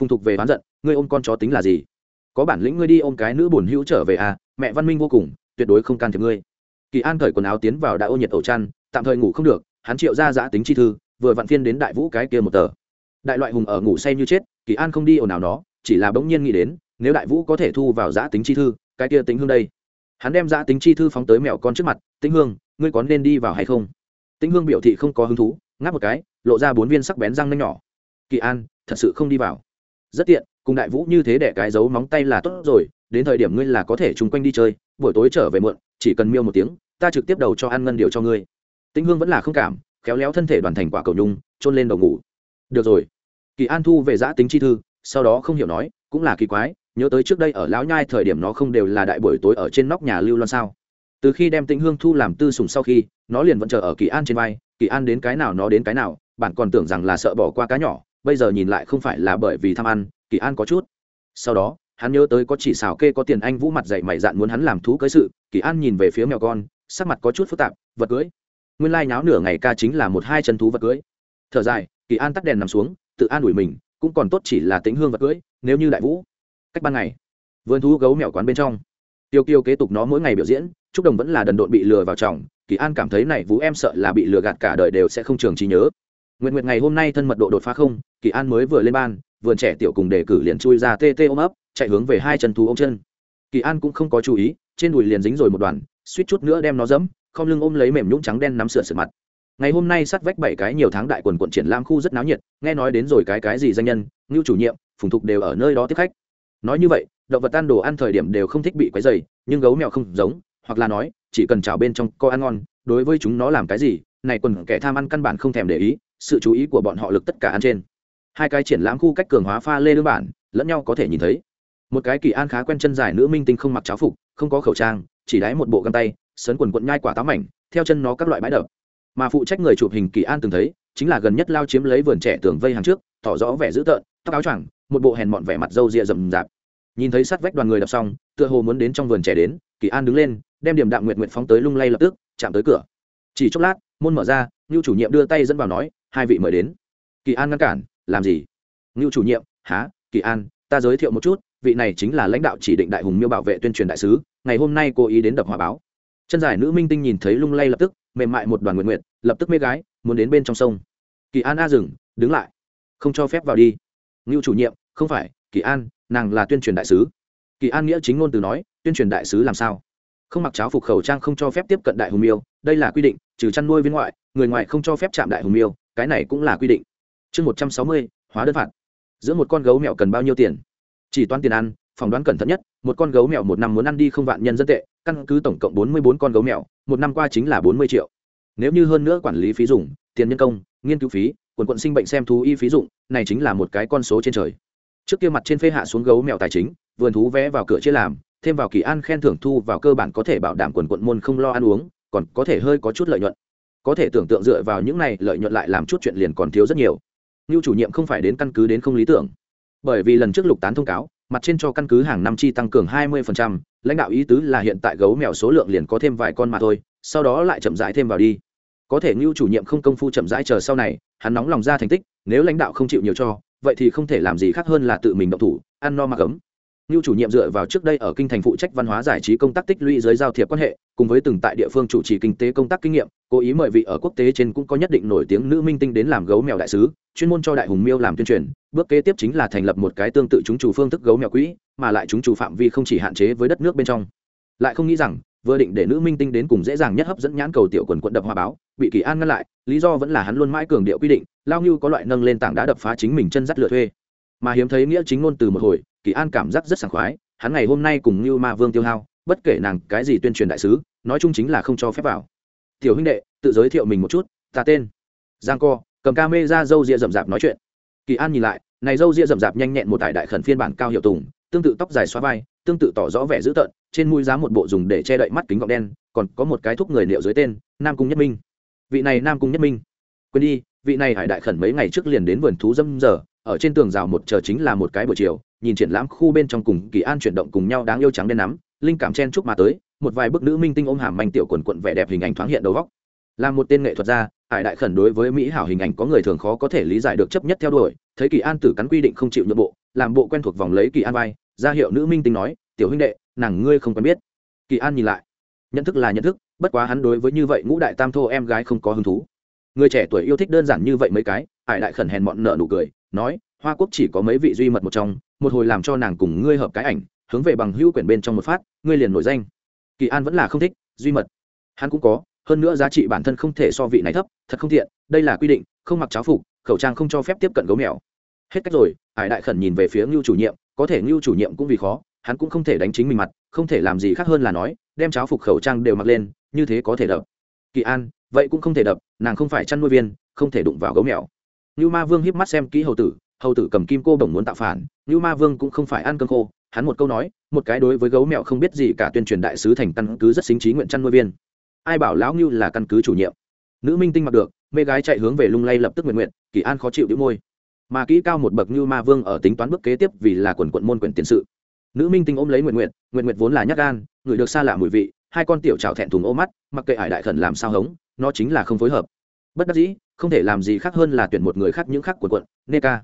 Phùng thục về oán giận, ngươi ôm con chó tính là gì? Có bản lĩnh ngươi đi ôm cái nữ bổn hữu trở về à mẹ văn minh vô cùng, tuyệt đối không can thiệp ngươi. Kỳ an cởi quần áo tiến vào đã ô nhiệt ổ chăn, tạm thời ngủ không được, hắn triệu ra giã tính chi thư vừa vặn phiên đến đại vũ cái kia một tờ. Đại loại hùng ở ngủ say như chết, kỳ an không đi ồn ào nó, chỉ là bỗng nhiên nghĩ đến, nếu đại vũ có thể thu vào giã tính chi thư, cái kia tính hương đây. Hắn đem giã tính chi thư phóng tới mẹo con trước mặt tĩnh hương, ngươi có nên đi vào hay không? Tĩnh hương biểu thị không có hứng thú, ngáp một cái, lộ ra bốn viên sắc bén răng nanh nhỏ. Kỳ an, thật sự không đi vào. Rất tiện, cùng đại vũ như thế để cái dấu móng tay là tốt rồi, đến thời điểm ngươi là có thể chung quanh đi chơi, buổi tối trở về muộn, chỉ cần miêu một tiếng, ta trực tiếp đầu cho ăn ngân điều cho ngươi. Tĩnh hương vẫn là không cảm khéo léo thân thể đoàn thành quả cầu nhung trôn lên đầu ngủ. Được rồi. Kỳ an thu về giã tính chi thư, sau đó không hiểu nói, cũng là kỳ quái, nhớ tới trước đây ở lão nhai thời điểm nó không đều là đại buổi tối ở trên nóc nhà lưu loan sao. Từ khi đem tĩnh hương thu làm tư sùng sau khi, nó liền vẫn chờ ở kỳ an trên vai, kỳ an đến cái nào nó đến cái nào, bạn còn tưởng rằng là sợ bỏ qua cá nhỏ, bây giờ nhìn lại không phải là bởi vì tham ăn, kỳ an có chút. Sau đó, hắn nhớ tới có chỉ xào kê có tiền anh vũ mặt dậy mày dạn muốn hắn làm thú cưới sự, kỳ an nhìn về phía mèo con, sắc mặt có chút phức tạp, vật cưới nguyên lai nháo nửa ngày ca chính là một hai chân thú vật cưới. Thở dài, kỳ an tắt đèn nằm xuống, tự an ủi mình, cũng còn tốt chỉ là tính hương vật cưới, nếu như đại vũ. Cách ban ngày, vườn thú gấu mèo quán bên trong. Tiêu kiêu kế tục nó mỗi ngày biểu diễn, chúc đồng vẫn là đần độn bị lừa vào chồng, kỳ an cảm thấy này vũ em sợ là bị lừa gạt cả đời đều sẽ không trường trí nhớ. Nguyện nguyện ngày hôm nay thân mật độ đột phá không, kỳ an mới vừa lên ban, vườn trẻ tiểu cùng đề cử liền chui ra tê tê ôm ấp, chạy hướng về hai chân thú ôm chân. Kỳ an cũng không có chú ý, trên đùi liền dính rồi một đoàn, suýt chút nữa đem nó dẫm không lưng ôm lấy mềm nhũng trắng đen nắm sửa sửa mặt. Ngày hôm nay sắt vách bảy cái nhiều tháng đại quần quận triển lãm khu rất náo nhiệt, nghe nói đến rồi cái cái gì danh nhân, ngưu chủ nhiệm, phùng thục đều ở nơi đó tiếp khách. Nói như vậy, động vật ăn đồ ăn thời điểm đều không thích bị quấy dày nhưng gấu mèo không giống, hoặc là nói, chỉ cần chảo bên trong co ăn ngon, đối với chúng nó làm cái gì, này quần kẻ tham ăn căn bản không thèm để ý, sự chú ý của bọn họ lực tất cả ăn trên. Hai cái triển lãm khu cách cường hóa pha lê đơn bản, lẫn nhau có thể nhìn thấy. Một cái kỳ an khá quen chân dài nữ minh tinh không mặc cháo phục, không có khẩu trang, chỉ đáy một bộ găng tay sấn quần quận nhai quả táo mảnh, theo chân nó các loại bãi đập. Mà phụ trách người chụp hình kỳ an từng thấy, chính là gần nhất lao chiếm lấy vườn trẻ tường vây hàng trước, tỏ rõ vẻ dữ tợn, tóc áo choàng, một bộ hèn mọn vẻ mặt râu rịa rậm rạp. Nhìn thấy sát vách đoàn người đập xong, tựa hồ muốn đến trong vườn trẻ đến, kỳ an đứng lên, đem điểm đạm nguyện nguyện phóng tới lung lay lập tức, chạm tới cửa. Chỉ chốc lát, môn mở ra, ngưu chủ nhiệm đưa tay dẫn vào nói, hai vị mời đến. Kỳ an ngăn cản, làm gì? Ngưu chủ nhiệm há kỳ an, ta giới thiệu một chút, vị này chính là lãnh đạo chỉ định đại hùng miêu bảo vệ tuyên truyền đại sứ, ngày hôm nay cố ý đến đập hòa báo chân dài nữ minh tinh nhìn thấy lung lay lập tức, mềm mại một đoàn nguyện nguyện lập tức mê gái, muốn đến bên trong sông. Kỳ an a dừng, đứng lại. Không cho phép vào đi. Ngưu chủ nhiệm, không phải, kỳ an, nàng là tuyên truyền đại sứ. Kỳ an nghĩa chính ngôn từ nói, tuyên truyền đại sứ làm sao? Không mặc cháo phục khẩu trang không cho phép tiếp cận đại hùng miêu, đây là quy định, trừ chăn nuôi viên ngoại, người ngoại không cho phép chạm đại hùng miêu, cái này cũng là quy định. Chương một trăm sáu mươi, hóa đơn phạt. Giữa một con gấu mẹo cần bao nhiêu tiền? Chỉ toán tiền ăn, phỏng đoán cẩn thận nhất, một con gấu mẹo một năm muốn ăn đi không vạn nhân dân tệ căn cứ tổng cộng bốn mươi bốn con gấu mèo, một năm qua chính là bốn mươi triệu. Nếu như hơn nữa quản lý phí dụng tiền nhân công, nghiên cứu phí, quần quận sinh bệnh xem thú y phí dụng, này chính là một cái con số trên trời. Trước kia mặt trên phê hạ xuống gấu mèo tài chính, vườn thú vé vào cửa chia làm, thêm vào kỳ an khen thưởng thu vào cơ bản có thể bảo đảm quần quận môn không lo ăn uống, còn có thể hơi có chút lợi nhuận. Có thể tưởng tượng dựa vào những này lợi nhuận lại làm chút chuyện liền còn thiếu rất nhiều. Như chủ nhiệm không phải đến căn cứ đến không lý tưởng. Bởi vì lần trước lục tán thông cáo mặt trên cho căn cứ hàng năm chi tăng cường 20%, lãnh đạo ý tứ là hiện tại gấu mèo số lượng liền có thêm vài con mà thôi sau đó lại chậm rãi thêm vào đi. Có thể Nưu chủ nhiệm không công phu chậm rãi chờ sau này hắn nóng lòng ra thành tích nếu lãnh đạo không chịu nhiều cho vậy thì không thể làm gì khác hơn là tự mình động thủ ăn no mặc ấm Nưu chủ nhiệm dựa vào trước đây ở kinh thành phụ trách văn hóa giải trí công tác tích lũy dưới giao thiệp quan hệ, cùng với từng tại địa phương chủ trì kinh tế công tác kinh nghiệm, cố ý mời vị ở quốc tế trên cũng có nhất định nổi tiếng nữ minh tinh đến làm gấu mèo đại sứ, chuyên môn cho đại hùng miêu làm tuyên truyền. Bước kế tiếp chính là thành lập một cái tương tự chúng chủ phương thức gấu mèo quỹ, mà lại chúng chủ phạm vi không chỉ hạn chế với đất nước bên trong. Lại không nghĩ rằng, vừa định để nữ minh tinh đến cùng dễ dàng nhất hấp dẫn nhãn cầu tiểu quần quận đập hoa báo, bị kỳ an ngăn lại, lý do vẫn là hắn luôn mãi cường điệu quy định, lao Nưu có loại nâng lên tảng đá đập phá chính mình chân dắt lựa thuê. Mà hiếm thấy nghĩa chính ngôn từ một hồi kỳ an cảm giác rất sảng khoái, hắn ngày hôm nay cùng như ma vương tiêu hao, bất kể nàng cái gì tuyên truyền đại sứ, nói chung chính là không cho phép vào. Tiểu huynh đệ, tự giới thiệu mình một chút, ta tên giang co, cầm ca mê ra dâu ria rậm rạp nói chuyện. Kỳ an nhìn lại, này dâu ria rậm rạp nhanh nhẹn một tải đại khẩn phiên bản cao hiệu tùng, tương tự tóc dài xóa vai, tương tự tỏ rõ vẻ dữ tợn, trên mũi giá một bộ dùng để che đậy mắt kính gọng đen, còn có một cái thuốc người liệu dưới tên, nam cung nhất minh. Vị này nam cung nhất minh. Quên đi, vị này hải đại khẩn mấy ngày trước liền đến vườn thú dâm giờ ở trên tường rào một chờ chính là một cái buổi chiều, nhìn triển lãm khu bên trong cùng kỳ an chuyển động cùng nhau đáng yêu trắng đen nắm, linh cảm chen chúc mà tới, một vài bức nữ minh tinh ôm hàm manh tiểu quần quận vẻ đẹp hình ảnh thoáng hiện đầu góc. Là một tên nghệ thuật gia, hải đại khẩn đối với mỹ hảo hình ảnh có người thường khó có thể lý giải được chấp nhất theo đuổi, thấy kỳ an tử cắn quy định không chịu nhượng bộ, làm bộ quen thuộc vòng lấy kỳ an vai, ra hiệu nữ minh tinh nói, tiểu huynh đệ, nàng ngươi không quen biết. Kỳ an nhìn lại, nhận thức là nhận thức, bất quá hắn đối với như vậy ngũ đại tam thô em gái không có hứng thú. Người trẻ tuổi yêu thích đơn giản như vậy mấy cái, hải đại khẩn hèn mọn nợ nụ cười nói, hoa quốc chỉ có mấy vị duy mật một trong, một hồi làm cho nàng cùng ngươi hợp cái ảnh, hướng về bằng hữu quyển bên trong một phát, ngươi liền nổi danh. Kỳ an vẫn là không thích, duy mật. Hắn cũng có, hơn nữa giá trị bản thân không thể so vị này thấp, thật không thiện đây là quy định, không mặc cháo phục, khẩu trang không cho phép tiếp cận gấu mèo. Hết cách rồi, hải đại khẩn nhìn về phía ngưu chủ nhiệm, có thể ngưu chủ nhiệm cũng vì khó, hắn cũng không thể đánh chính mình mặt, không thể làm gì khác hơn là nói, đem cháo phục khẩu trang đều mặc lên, như thế có thể đập. Kỳ an, vậy cũng không thể đập, nàng không phải chăn nuôi viên, không thể đụng vào gấu mèo như ma vương híp mắt xem kỹ hầu tử hầu tử cầm kim cô bổng muốn tạo phản như ma vương cũng không phải ăn cơm khô, hắn một câu nói, một cái đối với gấu mèo không biết gì cả tuyên truyền đại sứ thành căn cứ rất xính trí nguyện chăn nuôi viên. Ai bảo lão như là căn cứ chủ nhiệm? Nữ minh tinh mặc được, mê gái chạy hướng về lung lay lập tức nguyện nguyện, kỳ an khó chịu đĩu môi. Mà kỹ cao một bậc như ma vương ở tính toán bước kế tiếp vì là quần quận môn quyển tiền sự. Nữ minh tinh ôm lấy nguyện nguyện nguyện nguyện vốn là nhát gan, người được xa lạ mùi vị, hai con tiểu trào thẹn thùng ô mắt, mặc kệ hải đại khẩn làm sao hống, nó chính là không phối hợp. Bất đắc dĩ không thể làm gì khác hơn là tuyển một người khác những khác của quận. Nê ca.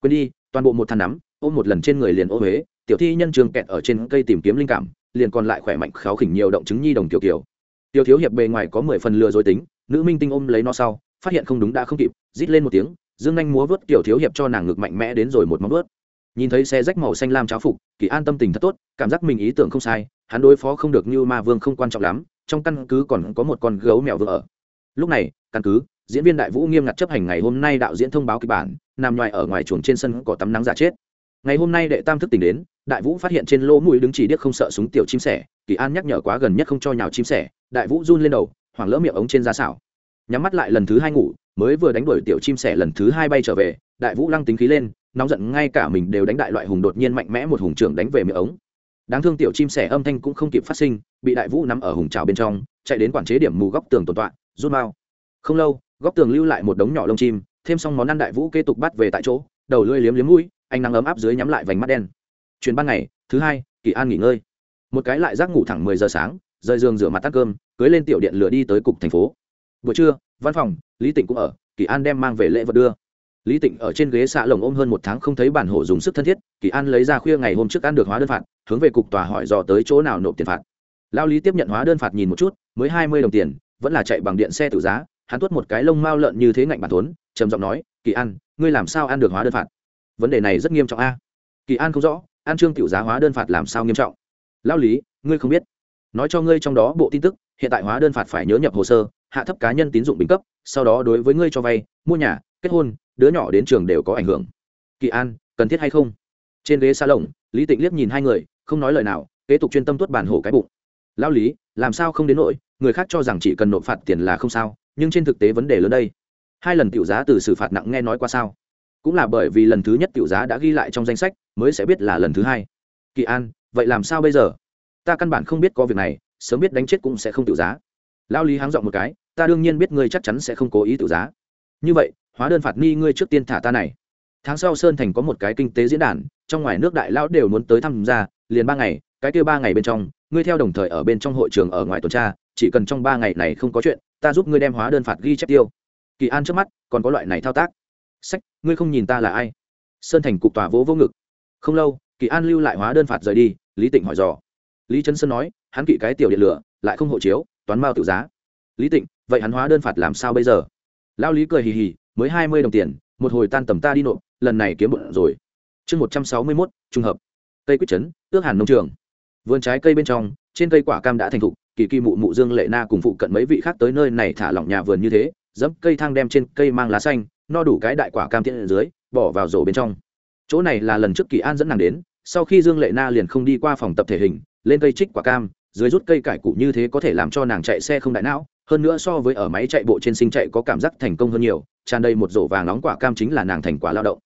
Quên đi, toàn bộ một thằng nắm, ôm một lần trên người liền ô huế, tiểu thi nhân trường kẹt ở trên cây tìm kiếm linh cảm, liền còn lại khỏe mạnh kháo khỉnh nhiều động chứng nhi đồng tiểu kiều tiểu thiếu hiệp bề ngoài có mười phần lừa dối tính, nữ minh tinh ôm lấy nó sau, phát hiện không đúng đã không kịp, rít lên một tiếng, dương anh múa vớt tiểu thiếu hiệp cho nàng ngực mạnh mẽ đến rồi một móng vớt nhìn thấy xe rách màu xanh lam cháo phục, kỳ an tâm tình thật tốt, cảm giác mình ý tưởng không sai, hắn đối phó không được như ma vương không quan trọng lắm, trong căn cứ còn có một con gấu mèo vừa ở. Lúc này, căn cứ diễn viên đại vũ nghiêm ngặt chấp hành ngày hôm nay đạo diễn thông báo kịch bản, nằm ngoài ở ngoài chuồng trên sân có tắm nắng giả chết. Ngày hôm nay đệ tam thức tỉnh đến, đại vũ phát hiện trên lỗ mũi đứng chỉ điếc không sợ súng tiểu chim sẻ, kỳ an nhắc nhở quá gần nhất không cho nhào chim sẻ, đại vũ run lên đầu, hoảng lỡ miệng ống trên da xảo. Nhắm mắt lại lần thứ hai ngủ, mới vừa đánh đuổi tiểu chim sẻ lần thứ hai bay trở về, đại vũ lăng tính khí lên, nóng giận ngay cả mình đều đánh đại loại hùng đột nhiên mạnh mẽ một hùng trưởng đánh về miệng ống. Đáng thương tiểu chim sẻ âm thanh cũng không kịp phát sinh, bị đại vũ nắm ở hùng trào bên trong, chạy đến quản chế điểm mù góc tường tồn tọa rút mau. Không lâu góc tường lưu lại một đống nhỏ lông chim, thêm xong món ăn đại vũ kế tục bắt về tại chỗ, đầu lưỡi liếm liếm mũi, ánh nắng ấm áp dưới nhắm lại vành mắt đen. Chuyến ban ngày, thứ hai, kỳ an nghỉ ngơi. Một cái lại giấc ngủ thẳng mười giờ sáng, rời giường rửa mặt tắt cơm, cưới lên tiểu điện lửa đi tới cục thành phố. Buổi trưa, văn phòng, lý tịnh cũng ở, kỳ an đem mang về lễ vật đưa. Lý tịnh ở trên ghế xạ lồng ôm hơn một tháng không thấy bản hộ dùng sức thân thiết, kỳ an lấy ra khuya ngày hôm trước ăn được hóa đơn phạt, hướng về cục tòa hỏi dò tới chỗ nào nộp tiền phạt. Lao lý tiếp nhận hóa đơn phạt nhìn một chút, mới hai mươi đồng tiền, vẫn là chạy bằng điện xe tự giá hắn tuốt một cái lông mao lợn như thế ngạnh bản thốn, trầm giọng nói, kỳ an, ngươi làm sao ăn được hóa đơn phạt? Vấn đề này rất nghiêm trọng a. Kỳ an không rõ, an trương tiểu giá hóa đơn phạt làm sao nghiêm trọng? Lao lý, ngươi không biết. Nói cho ngươi trong đó bộ tin tức, hiện tại hóa đơn phạt phải nhớ nhập hồ sơ, hạ thấp cá nhân tín dụng bình cấp, sau đó đối với ngươi cho vay, mua nhà, kết hôn, đứa nhỏ đến trường đều có ảnh hưởng. Kỳ an, cần thiết hay không? Trên ghế xa lồng lý tịnh liếc nhìn hai người, không nói lời nào, kế tục chuyên tâm tuốt bản hổ cái bụng. Lao lý, làm sao không đến nỗi, người khác cho rằng chỉ cần nộp phạt tiền là không sao nhưng trên thực tế vấn đề lớn đây. Hai lần tiểu giá từ xử phạt nặng nghe nói qua sao? Cũng là bởi vì lần thứ nhất tiểu giá đã ghi lại trong danh sách, mới sẽ biết là lần thứ hai. Kỳ an, vậy làm sao bây giờ? Ta căn bản không biết có việc này, sớm biết đánh chết cũng sẽ không tiểu giá. Lao lý háng dọn một cái, ta đương nhiên biết ngươi chắc chắn sẽ không cố ý tiểu giá. Như vậy, hóa đơn phạt ni ngươi trước tiên thả ta này. Tháng sau sơn thành có một cái kinh tế diễn đàn, trong ngoài nước đại lão đều muốn tới tham gia, liền ba ngày, cái kia ba ngày bên trong, ngươi theo đồng thời ở bên trong hội trường ở ngoài tuần tra chỉ cần trong ba ngày này không có chuyện, ta giúp ngươi đem hóa đơn phạt ghi chép tiêu. Kỳ an trước mắt còn có loại này thao tác. Sách, ngươi không nhìn ta là ai? Sơn thành cục tòa vỗ vô ngực. Không lâu, kỳ an lưu lại hóa đơn phạt rời đi, lý tịnh hỏi dò. Lý trấn sơn nói, hắn kỵ cái tiểu điện lửa, lại không hộ chiếu, toán mao tự giá. Lý tịnh, vậy hắn hóa đơn phạt làm sao bây giờ? Lao lý cười hì hì, mới hai mươi đồng tiền, một hồi tan tầm ta đi nộp, lần này kiếm bụng rồi. Chương một trăm sáu mươi mốt, trùng hợp. Cây quyết chấn ước hàn nông trường. Vườn trái cây bên trong, trên cây quả cam đã thành thục kỳ kỳ mụ mụ dương lệ na cùng phụ cận mấy vị khác tới nơi này thả lỏng nhà vườn như thế, dẫm cây thang đem trên cây mang lá xanh, no đủ cái đại quả cam tiện dưới, bỏ vào rổ bên trong. Chỗ này là lần trước kỳ an dẫn nàng đến, sau khi dương lệ na liền không đi qua phòng tập thể hình, lên cây trích quả cam, dưới rút cây cải cụ như thế có thể làm cho nàng chạy xe không đại não, hơn nữa so với ở máy chạy bộ trên sinh chạy có cảm giác thành công hơn nhiều, tràn đầy một rổ vàng nóng quả cam chính là nàng thành quả lao động.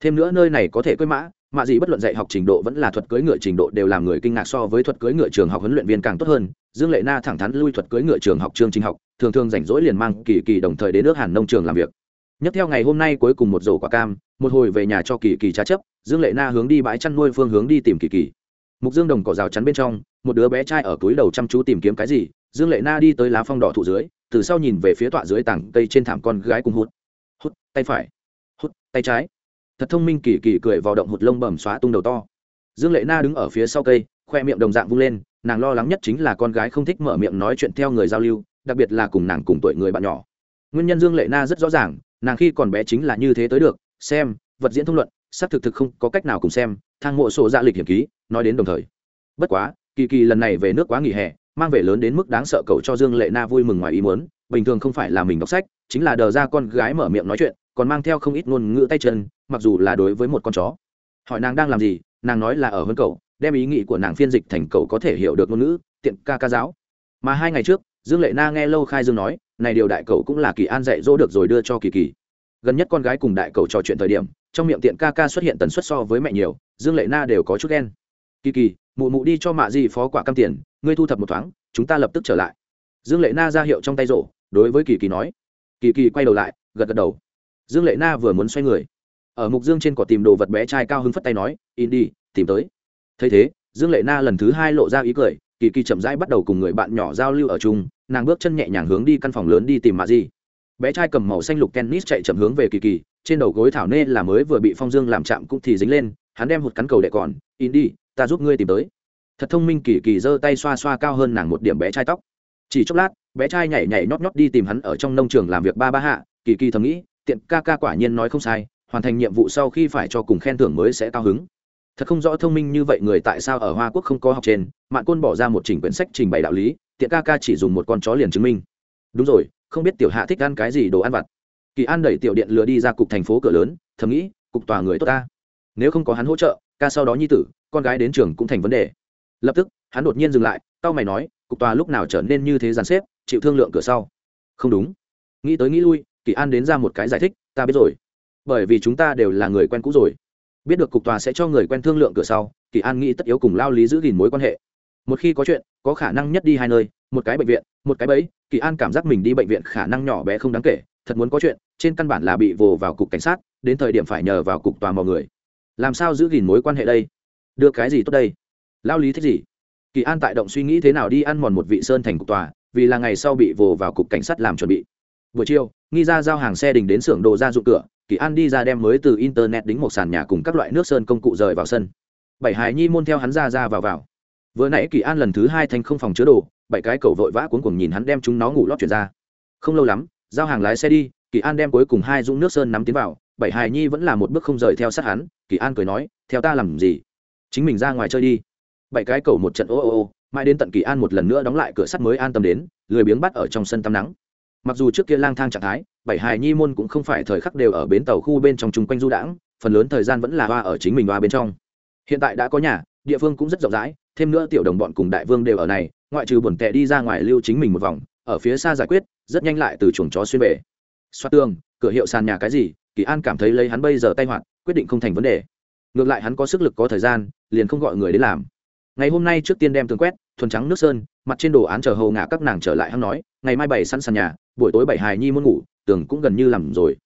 Thêm nữa nơi này có thể cưới mã, mạ gì bất luận dạy học trình độ vẫn là thuật cưỡi ngựa trình độ đều làm người kinh ngạc so với thuật cưỡi ngựa trường học huấn luyện viên càng tốt hơn dương lệ na thẳng thắn lui thuật cưỡi ngựa trường học trường trình học, thường thường rảnh rỗi liền mang kỳ kỳ đồng thời đến nước hàn nông trường làm việc. Nhất theo ngày hôm nay cuối cùng một rổ quả cam, một hồi về nhà cho kỳ kỳ trá chấp, dương lệ na hướng đi bãi chăn nuôi phương hướng đi tìm kỳ kỳ. Mục dương đồng cỏ rào chắn bên trong, một đứa bé trai ở túi đầu chăm chú tìm kiếm cái gì, dương lệ na đi tới lá phong đỏ thụ dưới, từ sau nhìn về phía tọa dưới tảng cây trên thảm con gái cùng hút hút tay phải. Hút tay trái. Thật thông minh kỳ kỳ cười vào động hụt lông bầm xóa tung đầu to dương lệ na đứng ở phía sau cây, khoe miệng đồng dạng vung lên, nàng lo lắng nhất chính là con gái không thích mở miệng nói chuyện theo người giao lưu, đặc biệt là cùng nàng cùng tuổi người bạn nhỏ. Nguyên nhân dương lệ na rất rõ ràng, nàng khi còn bé chính là như thế tới được, xem, vật diễn thông luận sắp thực thực không có cách nào cùng xem, thang mộ sổ dạ lịch hiểm ký, nói đến đồng thời. Bất quá, kỳ kỳ lần này về nước quá nghỉ hè, mang về lớn đến mức đáng sợ cậu cho dương lệ na vui mừng ngoài ý muốn, bình thường không phải là mình đọc sách, chính là đờ ra con gái mở miệng nói chuyện, còn mang theo không ít ngôn ngữ tay chân, mặc dù là đối với một con chó. Hỏi nàng đang làm gì nàng nói là ở hơn cậu đem ý nghĩ của nàng phiên dịch thành cậu có thể hiểu được ngôn ngữ, tiện ca ca giáo. Mà hai ngày trước, dương lệ na nghe lâu khai dương nói, này điều đại cậu cũng là kỳ an dạy dỗ được rồi đưa cho kỳ kỳ. Gần nhất con gái cùng đại cậu trò chuyện thời điểm, trong miệng tiện ca ca xuất hiện tần suất so với mẹ nhiều, dương lệ na đều có chút ghen. Kỳ kỳ, mụ mụ đi cho mạ gì phó quả cam tiền, ngươi thu thập một thoáng, chúng ta lập tức trở lại. Dương lệ na ra hiệu trong tay rổ đối với kỳ kỳ nói. Kỳ kỳ quay đầu lại, gật gật đầu. Dương lệ na vừa muốn xoay người ở mục dương trên cỏ tìm đồ vật bé trai cao hứng phất tay nói, in đi, tìm tới. Thấy thế, dương lệ na lần thứ hai lộ ra ý cười, kỳ kỳ chậm rãi bắt đầu cùng người bạn nhỏ giao lưu ở chung, nàng bước chân nhẹ nhàng hướng đi căn phòng lớn đi tìm mạ gì bé trai cầm màu xanh lục tennis chạy chậm hướng về kỳ kỳ, trên đầu gối thảo nê là mới vừa bị phong dương làm chạm cũng thì dính lên, hắn đem hụt cắn cầu đệ còn, in đi, ta giúp ngươi tìm tới. Thật thông minh kỳ kỳ giơ tay xoa xoa cao hơn nàng một điểm bé trai tóc. Chỉ chốc lát, bé trai nhảy nhảy nhót nhót đi tìm hắn ở trong nông trường làm việc ba ba hạ, kỳ kỳ thầm nghĩ, tiện ca ca quả nhiên nói không sai hoàn thành nhiệm vụ sau khi phải cho cùng khen thưởng mới sẽ cao hứng. Thật không rõ thông minh như vậy người tại sao ở hoa quốc không có học trên mạng côn bỏ ra một chỉnh quyển sách trình bày đạo lý, tiện ca ca chỉ dùng một con chó liền chứng minh. Đúng rồi, không biết tiểu hạ thích ăn cái gì đồ ăn vặt. Kỳ an đẩy tiểu điện lừa đi ra cục thành phố cửa lớn, thầm nghĩ, cục tòa người tốt ta. Nếu không có hắn hỗ trợ, ca sau đó nhi tử, con gái đến trường cũng thành vấn đề. Lập tức, hắn đột nhiên dừng lại tao mày nói, cục tòa lúc nào trở nên như thế dàn xếp, chịu thương lượng cửa sau. Không đúng. Nghĩ tới nghĩ lui, kỳ an đến ra một cái giải thích, ta biết rồi bởi vì chúng ta đều là người quen cũ rồi. Biết được cục tòa sẽ cho người quen thương lượng cửa sau, kỳ an nghĩ tất yếu cùng lao lý giữ gìn mối quan hệ. Một khi có chuyện, có khả năng nhất đi hai nơi, một cái bệnh viện, một cái bẫy, kỳ an cảm giác mình đi bệnh viện khả năng nhỏ bé không đáng kể, thật muốn có chuyện, trên căn bản là bị vồ vào cục cảnh sát, đến thời điểm phải nhờ vào cục tòa mọi người. Làm sao giữ gìn mối quan hệ đây? Đưa cái gì tốt đây? Lao lý thích gì? Kỳ an tại động suy nghĩ thế nào đi ăn mòn một vị sơn thành cục tòa, vì là ngày sau bị vồ vào cục cảnh sát làm chuẩn bị. Buổi chiều, nghi ra giao hàng xe đình đến xưởng đồ ra dụng cửa kỳ an đi ra đem mới từ internet đính một sàn nhà cùng các loại nước sơn công cụ rời vào sân. Bảy hải nhi môn theo hắn ra ra vào vào. Vừa nãy kỳ an lần thứ hai thành không phòng chứa đồ, bảy cái cầu vội vã cuốn cùng nhìn hắn đem chúng nó ngủ lót chuyển ra. Không lâu lắm, giao hàng lái xe đi, kỳ an đem cuối cùng hai dũng nước sơn nắm tiến vào, bảy hải nhi vẫn là một bước không rời theo sát hắn, kỳ an cười nói, theo ta làm gì? Chính mình ra ngoài chơi đi. Bảy cái cầu một trận ô ô ô, mãi đến tận kỳ an một lần nữa đóng lại cửa sắt mới an tâm đến, lười biếng bắt ở trong sân tắm nắng mặc dù trước kia lang thang trạng thái, bảy hài nhi môn cũng không phải thời khắc đều ở bến tàu khu bên trong chung quanh du đãng, phần lớn thời gian vẫn là hoa ở chính mình hoa bên trong. Hiện tại đã có nhà, địa phương cũng rất rộng rãi, thêm nữa tiểu đồng bọn cùng đại vương đều ở này, ngoại trừ buồn tệ đi ra ngoài lưu chính mình một vòng, ở phía xa giải quyết, rất nhanh lại từ chuồng chó xuyên về. Xoát tường, cửa hiệu sàn nhà cái gì, kỳ an cảm thấy lấy hắn bây giờ tay hoạt, quyết định không thành vấn đề. Ngược lại hắn có sức lực có thời gian, liền không gọi người đến làm. Ngày hôm nay trước tiên đem tường quét, thuần trắng nước sơn, mặt trên đồ án chờ hầu ngả các nàng trở lại hắn nói ngày mai bảy sẵn sàn nhà, buổi tối bảy hài nhi muốn ngủ, tường cũng gần như làm rồi.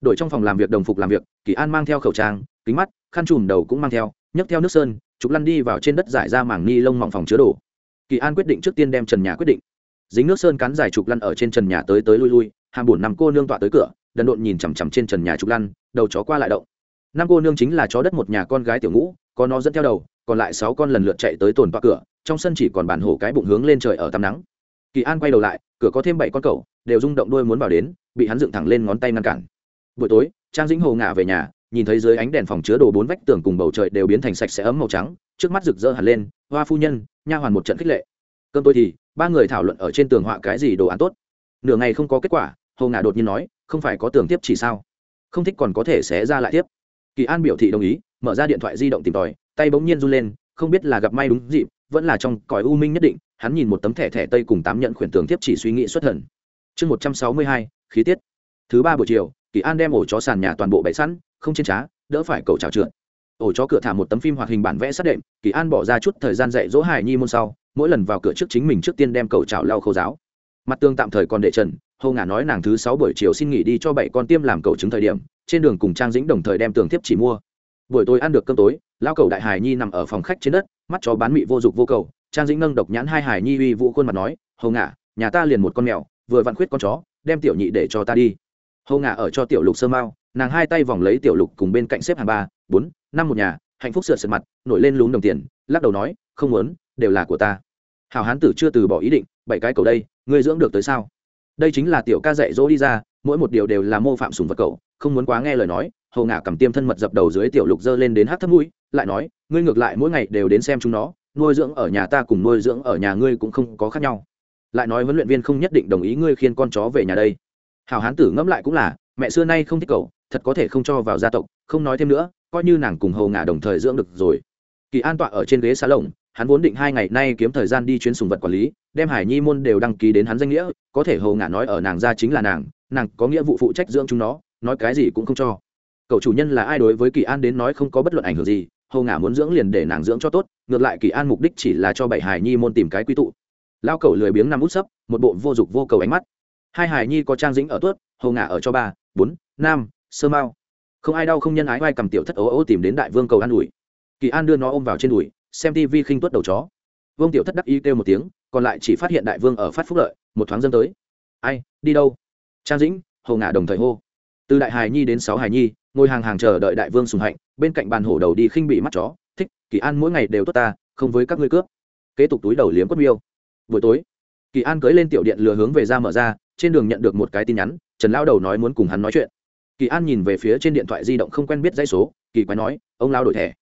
Đổi trong phòng làm việc, đồng phục làm việc, kỳ an mang theo khẩu trang, kính mắt, khăn trùm đầu cũng mang theo, nhấc theo nước sơn, trục lăn đi vào trên đất giải ra mảng ni lông mỏng phòng chứa đồ. Kỳ an quyết định trước tiên đem trần nhà quyết định. Dính nước sơn cắn dài trục lăn ở trên trần nhà tới tới lui lui, hàng bùn nằm cô nương tọa tới cửa, đần độn nhìn chằm chằm trên trần nhà trục lăn, đầu chó qua lại động. Năm cô nương chính là chó đất một nhà con gái tiểu ngũ, có nó dẫn theo đầu, còn lại sáu con lần lượt chạy tới tồn tọa cửa, trong sân chỉ còn bản hổ cái bụng hướng lên trời ở tắm nắng kỳ an quay đầu lại, cửa có thêm bảy con cậu đều rung động đuôi muốn vào đến, bị hắn dựng thẳng lên ngón tay ngăn cản. Buổi tối, trang dĩnh hồ ngả về nhà, nhìn thấy dưới ánh đèn phòng chứa đồ bốn vách tường cùng bầu trời đều biến thành sạch sẽ ấm màu trắng, trước mắt rực rỡ hẳn lên, hoa phu nhân, nha hoàn một trận khích lệ. Cơn tôi thì, ba người thảo luận ở trên tường họa cái gì đồ án tốt. Nửa ngày không có kết quả, hồ ngả đột nhiên nói, không phải có tường tiếp chỉ sao? Không thích còn có thể xé ra lại tiếp. Kỳ an biểu thị đồng ý, mở ra điện thoại di động tìm tòi, tay bỗng nhiên run lên, không biết là gặp may đúng dịp vẫn là trong cõi u minh nhất định, hắn nhìn một tấm thẻ thẻ tây cùng tám nhận khuyển tường tiếp chỉ suy nghĩ xuất thần. Chương một trăm sáu mươi hai, khí tiết. Thứ ba buổi chiều, kỳ an đem ổ chó sàn nhà toàn bộ bậy sẵn, không trên trá, đỡ phải cầu trào trượt. Ổ chó cửa thả một tấm phim hoạt hình bản vẽ sát đệm kỳ an bỏ ra chút thời gian dạy dỗ hải nhi môn sau, mỗi lần vào cửa trước chính mình trước tiên đem cầu trào lau khâu giáo. Mặt tương tạm thời còn để trần hầu ngả nói nàng thứ sáu buổi chiều xin nghỉ đi cho bảy con tiêm làm cầu chứng thời điểm, trên đường cùng trang dĩnh đồng thời đem tường tiếp chỉ mua. Buổi tối ăn được cơm tối lao cầu đại hải nhi nằm ở phòng khách trên đất, mắt chó bán mị vô dụng vô cầu, trang dĩnh nâng độc nhãn hai hải nhi uy vũ khuôn mặt nói hầu ngả nhà ta liền một con mèo, vừa vặn khuyết con chó, đem tiểu nhị để cho ta đi. Hầu ngả ở cho tiểu lục sơ mao, nàng hai tay vòng lấy tiểu lục cùng bên cạnh xếp hàng ba, bốn, năm một nhà, hạnh phúc sửa sượt mặt, nổi lên lún đồng tiền, lắc đầu nói, không muốn, đều là của ta. Hào hán tử chưa từ bỏ ý định, bảy cái cầu đây, ngươi dưỡng được tới sao? Đây chính là tiểu ca dạy dỗ đi ra, mỗi một điều đều là mô phạm sùng vật cậu không muốn quá nghe lời nói Hồ ngả cầm tiêm thân mật dập đầu dưới tiểu lục dơ lên đến hát thấp mũi, lại nói, ngươi ngược lại mỗi ngày đều đến xem chúng nó, nuôi dưỡng ở nhà ta cùng nuôi dưỡng ở nhà ngươi cũng không có khác nhau. Lại nói huấn luyện viên không nhất định đồng ý ngươi khiên con chó về nhà đây. Hào hán tử ngẫm lại cũng là, mẹ xưa nay không thích cậu, thật có thể không cho vào gia tộc, không nói thêm nữa, coi như nàng cùng hầu ngả đồng thời dưỡng được rồi. Kỳ an tọa ở trên ghế xa lồng, hắn vốn định hai ngày nay kiếm thời gian đi chuyến sùng vật quản lý, đem hải nhi môn đều đăng ký đến hắn danh nghĩa, có thể hầu ngả nói ở nàng ra chính là nàng nàng có nghĩa vụ phụ trách dưỡng chúng nó, nói cái gì cũng không cho cậu chủ nhân là ai đối với kỳ an đến nói không có bất luận ảnh hưởng gì hầu ngả muốn dưỡng liền để nàng dưỡng cho tốt, ngược lại kỳ an mục đích chỉ là cho bảy hải nhi môn tìm cái quy tụ. Lao cậu lười biếng nằm út sấp, một bộ vô dục vô cầu ánh mắt. Hai hải nhi có trang dính ở tuốt hầu ngả ở cho ba, bốn, năm, sơ mao không ai đau không nhân ái vai cầm tiểu thất ố ố tìm đến đại vương cầu an ủi. Kỳ an đưa nó ôm vào trên đùi, xem tivi khinh tuất đầu chó. Vương tiểu thất đắc ý kêu một tiếng, còn lại chỉ phát hiện đại vương ở phát phúc lợi, một thoáng dâng tới. Ai, đi đâu? Trang dĩnh hầu ngả đồng thời hô. Từ đại hài nhi đến sáu hài nhi ngồi hàng hàng chờ đợi đại vương sùng hạnh, bên cạnh bàn hổ đầu đi khinh bị mắt chó, thích, kỳ an mỗi ngày đều tốt ta, không với các ngươi cướp. Kế tục túi đầu liếm quất miêu. Buổi tối, kỳ an cưới lên tiểu điện lừa hướng về ra mở ra, trên đường nhận được một cái tin nhắn, trần lao đầu nói muốn cùng hắn nói chuyện. Kỳ an nhìn về phía trên điện thoại di động không quen biết dãy số, kỳ quái nói, ông lão đổi thẻ.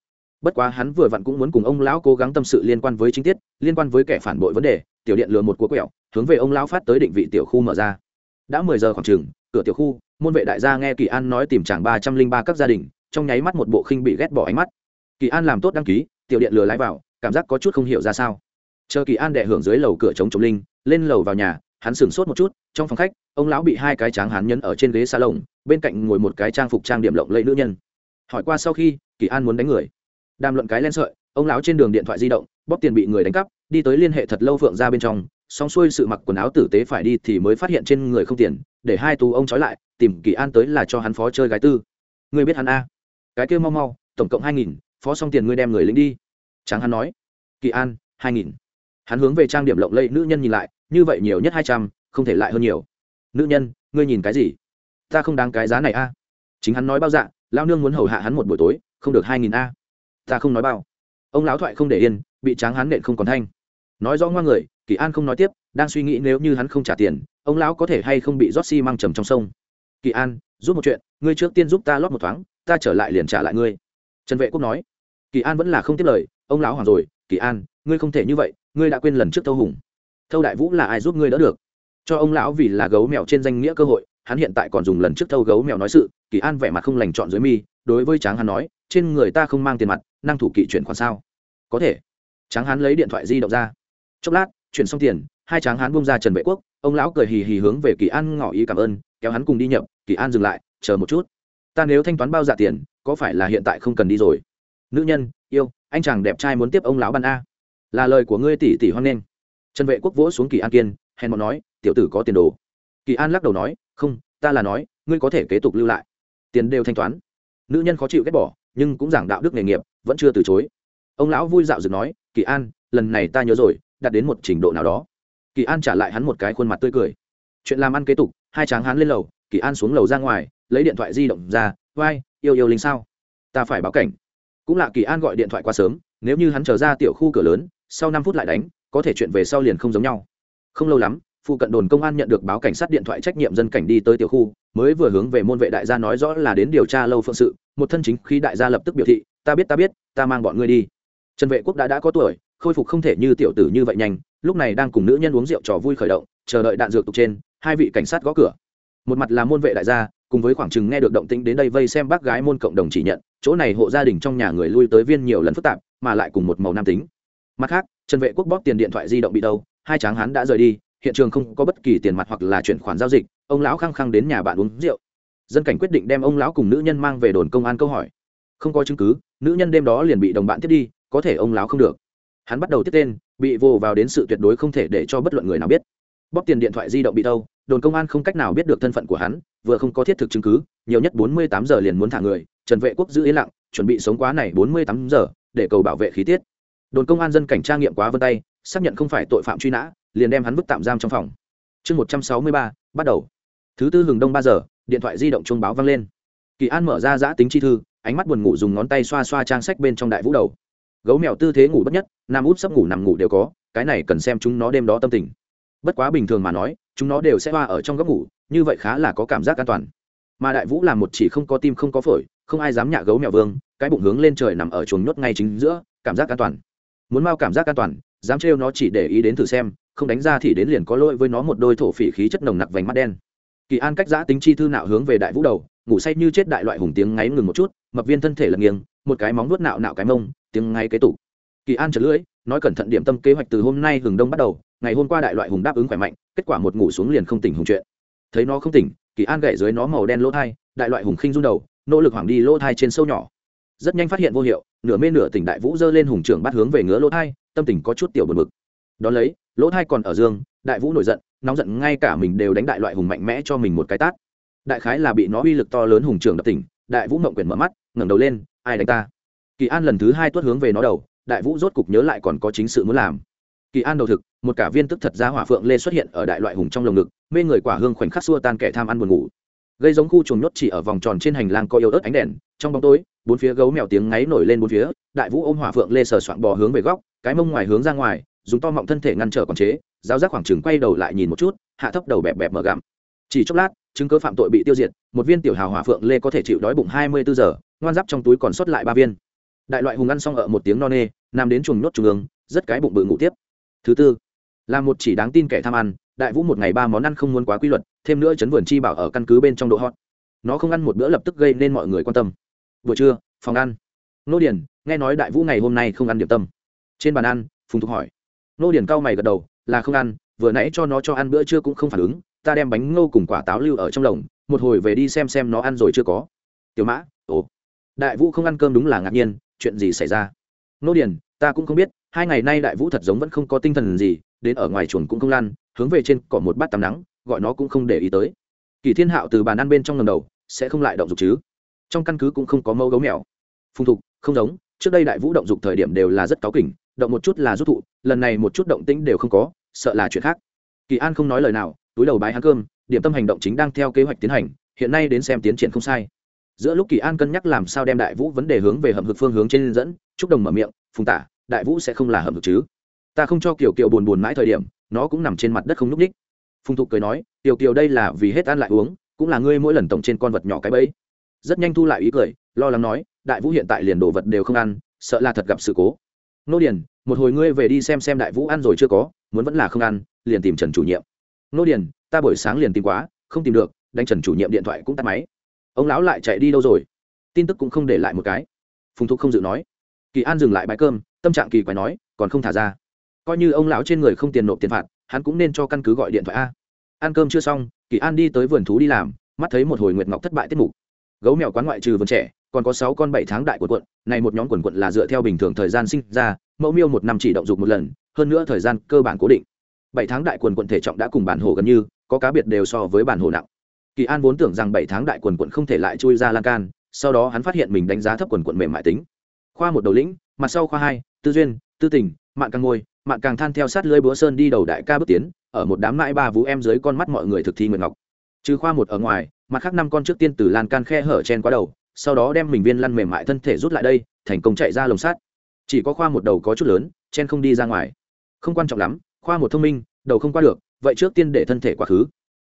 Bất quá hắn vừa vặn cũng muốn cùng ông lão cố gắng tâm sự liên quan với chính tiết, liên quan với kẻ phản bội vấn đề, tiểu điện lừa một cua quẹo, hướng về ông lão phát tới định vị tiểu khu mở ra. Đã mười giờ khoảng chừng cửa tiểu khu, môn vệ đại gia nghe kỳ an nói tìm chàng ba trăm linh ba các gia đình, trong nháy mắt một bộ khinh bị ghét bỏ ánh mắt. Kỳ an làm tốt đăng ký, tiểu điện lừa lái vào, cảm giác có chút không hiểu ra sao. Chờ kỳ an đệ hưởng dưới lầu cửa chống chống linh, lên lầu vào nhà, hắn sửng sốt một chút, trong phòng khách, ông lão bị hai cái tráng hắn nhấn ở trên ghế xa lồng bên cạnh ngồi một cái trang phục trang điểm lộng lẫy nữ nhân. Hỏi qua sau khi, kỳ an muốn đánh người. Đàm luận cái len sợi, ông lão trên đường điện thoại di động, bóp tiền bị người đánh cắp, đi tới liên hệ thật lâu phượng ra bên trong xong xuôi sự mặc quần áo tử tế phải đi thì mới phát hiện trên người không tiền, để hai tù ông trói lại, tìm kỳ an tới là cho hắn phó chơi gái tư. Ngươi biết hắn a? Cái kêu mau mau, tổng cộng hai nghìn, phó xong tiền ngươi đem người lính đi. Tráng hắn nói. Kỳ an, hai nghìn. Hắn hướng về trang điểm lộng lẫy nữ nhân nhìn lại, như vậy nhiều nhất hai trăm, không thể lại hơn nhiều. Nữ nhân, ngươi nhìn cái gì? Ta không đáng cái giá này a. Chính hắn nói bao dạ lao nương muốn hầu hạ hắn một buổi tối, không được hai nghìn a. Ta không nói bao. Ông lão thoại không để yên, bị tráng hắn nện không còn thanh nói rõ ngoan người, kỳ an không nói tiếp, đang suy nghĩ nếu như hắn không trả tiền, ông lão có thể hay không bị rót xi、si、măng trầm trong sông. Kỳ an, giúp một chuyện, ngươi trước tiên giúp ta lót một thoáng, ta trở lại liền trả lại ngươi. Trần vệ quốc nói. Kỳ an vẫn là không tiếp lời, ông lão hoàng rồi, kỳ an, ngươi không thể như vậy, ngươi đã quên lần trước thâu hùng. Thâu đại vũ là ai giúp ngươi đỡ được? Cho ông lão vì là gấu mèo trên danh nghĩa cơ hội, hắn hiện tại còn dùng lần trước thâu gấu mèo nói sự, kỳ an vẻ mặt không lành chọn dưới mi, đối với tráng hắn nói, trên người ta không mang tiền mặt, năng thủ kỵ chuyển khoản sao? Có thể. Tráng hắn lấy điện thoại di động ra chốc lát, chuyển xong tiền, hai tráng hán bông ra trần vệ quốc, ông lão cười hì hì hướng về kỳ an ngỏ ý cảm ơn, kéo hắn cùng đi nhập, kỳ an dừng lại, chờ một chút. Ta nếu thanh toán bao dạ tiền, có phải là hiện tại không cần đi rồi? Nữ nhân, yêu, anh chàng đẹp trai muốn tiếp ông lão ban a. Là lời của ngươi tỷ tỷ hoan nghênh. Trần vệ quốc vỗ xuống kỳ an kiên, hèn bọn nói, tiểu tử có tiền đồ. Kỳ an lắc đầu nói, không, ta là nói, ngươi có thể kế tục lưu lại. Tiền đều thanh toán. Nữ nhân khó chịu ghét bỏ, nhưng cũng giảng đạo đức nghề nghiệp, vẫn chưa từ chối. Ông lão vui dạo dựng nói, kỳ an, lần này ta nhớ rồi đạt đến một trình độ nào đó. Kỳ an trả lại hắn một cái khuôn mặt tươi cười. Chuyện làm ăn kế tục, hai tráng hắn lên lầu, kỳ an xuống lầu ra ngoài, lấy điện thoại di động ra, vai, yêu yêu linh sao? Ta phải báo cảnh. Cũng là kỳ an gọi điện thoại quá sớm, nếu như hắn trở ra tiểu khu cửa lớn, sau năm phút lại đánh, có thể chuyện về sau liền không giống nhau. Không lâu lắm, phụ cận đồn công an nhận được báo cảnh sát điện thoại trách nhiệm dân cảnh đi tới tiểu khu, mới vừa hướng về môn vệ đại gia nói rõ là đến điều tra lâu phượng sự, một thân chính khi đại gia lập tức biểu thị, ta biết ta biết, ta mang bọn ngươi đi. Trần vệ quốc đã đã có tuổi khôi phục không thể như tiểu tử như vậy nhanh, lúc này đang cùng nữ nhân uống rượu trò vui khởi động, chờ đợi đạn dược tục trên, hai vị cảnh sát gõ cửa. Một mặt là môn vệ đại gia, cùng với khoảng chừng nghe được động tĩnh đến đây vây xem bác gái môn cộng đồng chỉ nhận, chỗ này hộ gia đình trong nhà người lui tới viên nhiều lần phức tạp, mà lại cùng một màu nam tính. Mặt khác, trần vệ quốc bóp tiền điện thoại di động bị đâu, hai tráng hắn đã rời đi, hiện trường không có bất kỳ tiền mặt hoặc là chuyển khoản giao dịch, ông lão khăng khăng đến nhà bạn uống rượu. Dân cảnh quyết định đem ông lão cùng nữ nhân mang về đồn công an câu hỏi. Không có chứng cứ, nữ nhân đêm đó liền bị đồng bạn tiếp đi, có thể ông lão không được hắn bắt đầu tiếp tên, bị vô vào đến sự tuyệt đối không thể để cho bất luận người nào biết. Bóp tiền điện thoại di động bị đâu đồn công an không cách nào biết được thân phận của hắn, vừa không có thiết thực chứng cứ, nhiều nhất bốn mươi tám giờ liền muốn thả người, trần vệ quốc giữ yên lặng, chuẩn bị sống quá này bốn mươi tám giờ, để cầu bảo vệ khí tiết. Đồn công an dân cảnh tra nghiệm quá vân tay, xác nhận không phải tội phạm truy nã, liền đem hắn vứt tạm giam trong phòng. Chương một trăm sáu mươi ba, bắt đầu. Thứ tư hừng đông ba giờ, điện thoại di động chuông báo vang lên. Kỳ an mở ra giã tính chi thư, ánh mắt buồn ngủ dùng ngón tay xoa xoa trang sách bên trong đại vũ đầu gấu mèo tư thế ngủ bất nhất, nam út sắp ngủ nằm ngủ đều có, cái này cần xem chúng nó đêm đó tâm tình. Bất quá bình thường mà nói, chúng nó đều sẽ hoa ở trong góc ngủ, như vậy khá là có cảm giác an toàn. Mà đại vũ là một chỉ không có tim không có phổi, không ai dám nhạ gấu mèo vương, cái bụng hướng lên trời nằm ở chuồng nhốt ngay chính giữa, cảm giác an toàn. Muốn mau cảm giác an toàn, dám trêu nó chỉ để ý đến thử xem, không đánh ra thì đến liền có lỗi với nó một đôi thổ phỉ khí chất nồng nặc vành mắt đen. Kỳ an cách giã tính chi thư nạo hướng về đại vũ đầu, ngủ say như chết đại loại hùng tiếng ngáy ngừng một chút mập viên thân thể lật nghiêng, một cái móng nuốt nạo nạo cái mông, tiếng ngay kế tủ kỳ an chật lưỡi, nói cẩn thận điểm tâm kế hoạch từ hôm nay hừng đông bắt đầu, ngày hôm qua đại loại hùng đáp ứng khỏe mạnh, kết quả một ngủ xuống liền không tỉnh hùng chuyện. Thấy nó không tỉnh, kỳ an gậy dưới nó màu đen lỗ thai, đại loại hùng khinh run đầu, nỗ lực hoảng đi lỗ thai trên sâu nhỏ. Rất nhanh phát hiện vô hiệu, nửa mê nửa tỉnh đại vũ giơ lên hùng trưởng bắt hướng về ngứa lỗ thai, tâm tình có chút tiểu bật mực đón lấy, lỗ thai còn ở dương, đại vũ nổi giận, nóng giận ngay cả mình đều đánh đại loại hùng mạnh mẽ cho mình một cái tát. Đại khái là bị nó uy lực to lớn hùng trưởng đập tỉnh đại vũ mộng quyển mở mắt, ngẩng đầu lên, ai đánh ta? Kỳ an lần thứ hai tuất hướng về nó đầu, đại vũ rốt cục nhớ lại còn có chính sự muốn làm. Kỳ an đầu thực, một cả viên tức thật ra hỏa phượng lê xuất hiện ở đại loại hùng trong lồng ngực, mê người quả hương khoảnh khắc xua tan kẻ tham ăn buồn ngủ. Gây giống khu chuồng nhốt chỉ ở vòng tròn trên hành lang có yếu ớt ánh đèn, trong bóng tối, bốn phía gấu mèo tiếng ngáy nổi lên bốn phía, đại vũ ôm hỏa phượng lê sờ soạn bò hướng về góc, cái mông ngoài hướng ra ngoài, dùng to mọng thân thể ngăn trở còn chế giáo giác khoảng trừng quay đầu lại nhìn một chút, hạ thấp đầu bẹp bẹp mở gặm. Chỉ chốc lát chứng cứ phạm tội bị tiêu diệt một viên tiểu hào hỏa phượng lê có thể chịu đói bụng hai mươi bốn giờ ngoan giáp trong túi còn sót lại ba viên. Đại loại hùng ăn xong ở một tiếng no nê nằm đến chuồng nhốt trung ương rất cái bụng bự ngủ tiếp. Thứ tư là một chỉ đáng tin kẻ tham ăn đại vũ một ngày ba món ăn không muốn quá quy luật thêm nữa chấn vườn chi bảo ở căn cứ bên trong độ hot. Nó không ăn một bữa lập tức gây nên mọi người quan tâm. Buổi trưa phòng ăn. Nô điền, nghe nói đại vũ ngày hôm nay không ăn điểm tâm. Trên bàn ăn phùng thục hỏi. Nô điền cau mày gật đầu là không ăn vừa nãy cho nó cho ăn bữa trưa cũng không phản ứng ta đem bánh ngô cùng quả táo lưu ở trong lồng một hồi về đi xem xem nó ăn rồi chưa có. Tiểu mã ồ. Đại vũ không ăn cơm đúng là ngạc nhiên chuyện gì xảy ra? Nô điền, ta cũng không biết hai ngày nay đại vũ thật giống vẫn không có tinh thần gì đến ở ngoài chuồng cũng không lan hướng về trên cỏ một bát tắm nắng gọi nó cũng không để ý tới. Kỳ thiên hạo từ bàn ăn bên trong ngầm đầu sẽ không lại động dục chứ? Trong căn cứ cũng không có mâu gấu mèo. Phùng thục không giống trước đây đại vũ động dục thời điểm đều là rất cáu kỉnh động một chút là rút thụ lần này một chút động tĩnh đều không có sợ là chuyện khác. Kỳ an không nói lời nào túi đầu bái hắn cơm, điểm tâm hành động chính đang theo kế hoạch tiến hành, hiện nay đến xem tiến triển không sai. Giữa lúc kỳ an cân nhắc làm sao đem đại vũ vấn đề hướng về hầm hực phương hướng trên dẫn chúc đồng mở miệng, phùng tả đại vũ sẽ không là hầm hực chứ? Ta không cho kiều kiều buồn buồn mãi thời điểm, nó cũng nằm trên mặt đất không n ú c ních. Phùng thục cười nói, kiều kiều đây là vì hết ăn lại uống, cũng là ngươi mỗi lần tổng trên con vật nhỏ cái bẫy. Rất nhanh thu lại ý cười, lo lắng nói, đại vũ hiện tại liền đồ vật đều không ăn, sợ là thật gặp sự cố. Nô điền, một hồi ngươi về đi xem xem đại vũ ăn rồi chưa có, muốn vẫn là không ăn, liền tìm trần chủ nhiệm nô điền, ta buổi sáng liền tìm quá, không tìm được, đánh trần chủ nhiệm điện thoại cũng tắt máy. Ông lão lại chạy đi đâu rồi? Tin tức cũng không để lại một cái. Phùng thục không dự nói. Kỳ an dừng lại bãi cơm, tâm trạng kỳ quái nói, còn không thả ra. Coi như ông lão trên người không tiền nộp tiền phạt, hắn cũng nên cho căn cứ gọi điện thoại a. Ăn cơm chưa xong, kỳ an đi tới vườn thú đi làm, mắt thấy một hồi nguyệt ngọc thất bại tiết mục. Gấu mèo quán ngoại trừ vườn trẻ, còn có sáu con bảy tháng đại của quận, này một nhóm quần quận là dựa theo bình thường thời gian sinh ra, mẫu miêu một năm chỉ động dục một lần, hơn nữa thời gian cơ bản cố định bảy tháng đại quần quận thể trọng đã cùng bản hồ gần như, có cá biệt đều so với bản hồ nặng. Kỳ an vốn tưởng rằng bảy tháng đại quần quận không thể lại chui ra lan can, sau đó hắn phát hiện mình đánh giá thấp quần quận mềm mại tính. Khoa một đầu lĩnh, mặt sau khoa hai, tư duyên, tư tình mạn càng ngôi mạn càng than theo sát lưới búa sơn đi đầu đại ca bước tiến, ở một đám mãi ba vũ em dưới con mắt mọi người thực thi nguyện ngọc. Trừ khoa một ở ngoài, mặt khác năm con trước tiên từ lan can khe hở chen qua đầu, sau đó đem mình viên lăn mềm mại thân thể rút lại đây, thành công chạy ra lồng sắt. Chỉ có khoa một đầu có chút lớn, chen không đi ra ngoài. Không quan trọng lắm khoa một thông minh đầu không qua được vậy trước tiên để thân thể quá khứ.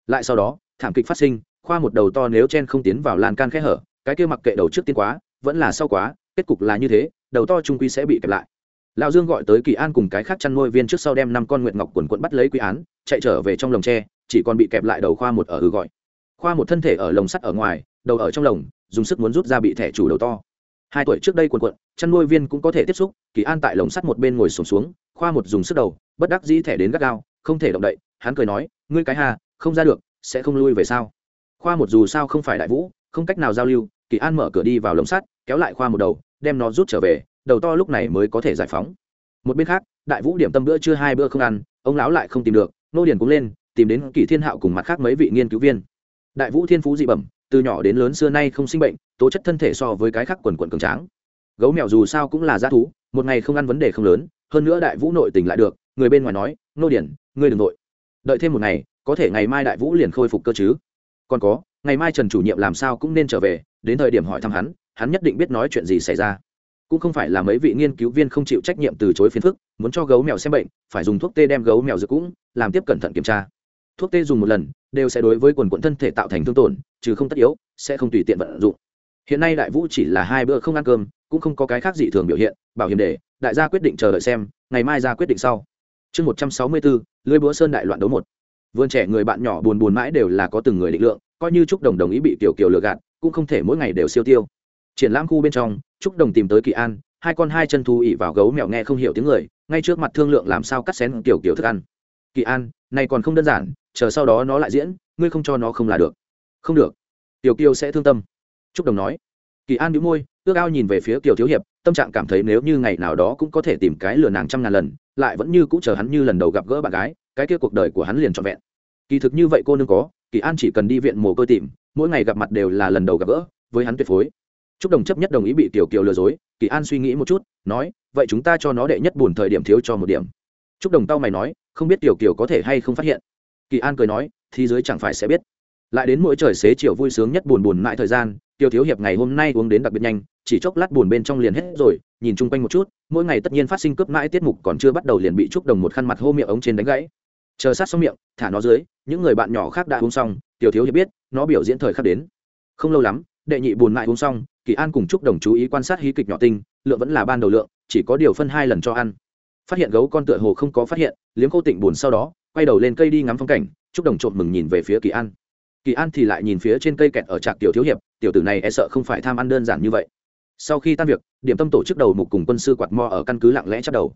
Lại sau đó thảm kịch phát sinh khoa một đầu to nếu chen không tiến vào lan can khe hở cái kia mặc kệ đầu trước tiên quá vẫn là sau quá kết cục là như thế đầu to trung quy sẽ bị kẹp lại. Lão dương gọi tới kỳ an cùng cái khác chăn nuôi viên trước sau đem năm con nguyệt ngọc quần quận bắt lấy quy án chạy trở về trong lồng tre chỉ còn bị kẹp lại đầu khoa một ở ư gọi. Khoa một thân thể ở lồng sắt ở ngoài đầu ở trong lồng dùng sức muốn rút ra bị thẻ chủ đầu to. Hai tuổi trước đây quần quận chăn nuôi viên cũng có thể tiếp xúc kỳ an tại lồng sắt một bên ngồi sùng xuống, xuống khoa một dùng sức đầu bất đắc dĩ thẻ đến gắt gao, không thể động đậy, hắn cười nói, ngươi cái hà, không ra được, sẽ không lui về sao? Khoa một dù sao không phải đại vũ, không cách nào giao lưu, kỳ an mở cửa đi vào lồng sắt, kéo lại khoa một đầu, đem nó rút trở về, đầu to lúc này mới có thể giải phóng. Một bên khác, đại vũ điểm tâm bữa chưa hai bữa không ăn, ông lão lại không tìm được, nô điển cũng lên, tìm đến kỳ thiên hạo cùng mặt khác mấy vị nghiên cứu viên. Đại vũ thiên phú dị bẩm, từ nhỏ đến lớn xưa nay không sinh bệnh, tố chất thân thể so với cái khác quần quần cường tráng. Gấu mèo dù sao cũng là g thú, một ngày không ăn vấn đề không lớn hơn nữa đại vũ nội tình lại được, người bên ngoài nói, nô điển ngươi đừng nội đợi thêm một ngày, có thể ngày mai đại vũ liền khôi phục cơ chứ. Còn có, ngày mai trần chủ nhiệm làm sao cũng nên trở về, đến thời điểm hỏi thăm hắn hắn nhất định biết nói chuyện gì xảy ra. Cũng không phải là mấy vị nghiên cứu viên không chịu trách nhiệm từ chối phiền phức, muốn cho gấu mèo xem bệnh, phải dùng thuốc tê đem gấu mèo dược cũng, làm tiếp cẩn thận kiểm tra. Thuốc tê dùng một lần, đều sẽ đối với quần quận thân thể tạo thành thương tổn, trừ không tất yếu, sẽ không tùy tiện vận dụng. Hiện nay đại vũ chỉ là hai bữa không ăn cơm, cũng không có cái khác gì thường biểu hiện, bảo hiểm để đại gia quyết định chờ đợi xem, ngày mai ra quyết định sau. Chương một trăm sáu mươi bốn, lưới búa sơn đại loạn đấu một. Vườn trẻ người bạn nhỏ buồn buồn mãi đều là có từng người định lượng, coi như trúc đồng đồng ý bị tiểu kiều lừa gạt, cũng không thể mỗi ngày đều siêu tiêu. Triển lãm khu bên trong, trúc đồng tìm tới kỳ an, hai con hai chân thu ỉ vào gấu mèo nghe không hiểu tiếng người, ngay trước mặt thương lượng làm sao cắt xén tiểu kiểu thức ăn. Kỳ an, này còn không đơn giản, chờ sau đó nó lại diễn, ngươi không cho nó không là được. Không được. Tiểu kiều sẽ thương tâm. Trúc đồng nói. Kỳ an đĩu môi, ước ao nhìn về phía kiều thiếu hiệp tâm trạng cảm thấy nếu như ngày nào đó cũng có thể tìm cái lừa nàng trăm ngàn lần, lại vẫn như cũng chờ hắn như lần đầu gặp gỡ bạn gái, cái kia cuộc đời của hắn liền trọn vẹn. Kỳ thực như vậy cô nương có, kỳ an chỉ cần đi viện mồ côi tìm, mỗi ngày gặp mặt đều là lần đầu gặp gỡ, với hắn tuyệt phối. Trúc đồng chấp nhất đồng ý bị tiểu kiều lừa dối, kỳ an suy nghĩ một chút, nói, vậy chúng ta cho nó đệ nhất buồn thời điểm thiếu cho một điểm. Trúc đồng tao mày nói, không biết tiểu kiều có thể hay không phát hiện? Kỳ an cười nói, thì dưới chẳng phải sẽ biết. Lại đến mỗi trời xế chiều vui sướng nhất buồn buồn mãi thời gian tiêu thiếu hiệp ngày hôm nay uống đến đặc biệt nhanh, chỉ chốc lát buồn bên trong liền hết rồi, nhìn chung quanh một chút, mỗi ngày tất nhiên phát sinh cướp mãi tiết mục còn chưa bắt đầu liền bị trúc đồng một khăn mặt hô miệng ống trên đánh gãy. Chờ sát xong miệng, thả nó dưới, những người bạn nhỏ khác đã uống xong tiểu thiếu hiệp biết, nó biểu diễn thời khắc đến. Không lâu lắm, đệ nhị buồn mãi uống xong, kỳ an cùng trúc đồng chú ý quan sát hí kịch nhỏ tinh, lượng vẫn là ban đầu lượng, chỉ có điều phân hai lần cho ăn. Phát hiện gấu con tựa hồ không có phát hiện, liếm khô tịnh buồn sau đó, quay đầu lên cây đi ngắm phong cảnh, Trúc đồng trộm mừng nhìn về phía kỳ an kỳ an thì lại nhìn phía trên cây kẹt ở trạc tiểu thiếu hiệp, tiểu tử này e sợ không phải tham ăn đơn giản như vậy. Sau khi tan việc, điểm tâm tổ chức đầu mục cùng quân sư quạt mo ở căn cứ lặng lẽ chắc đầu.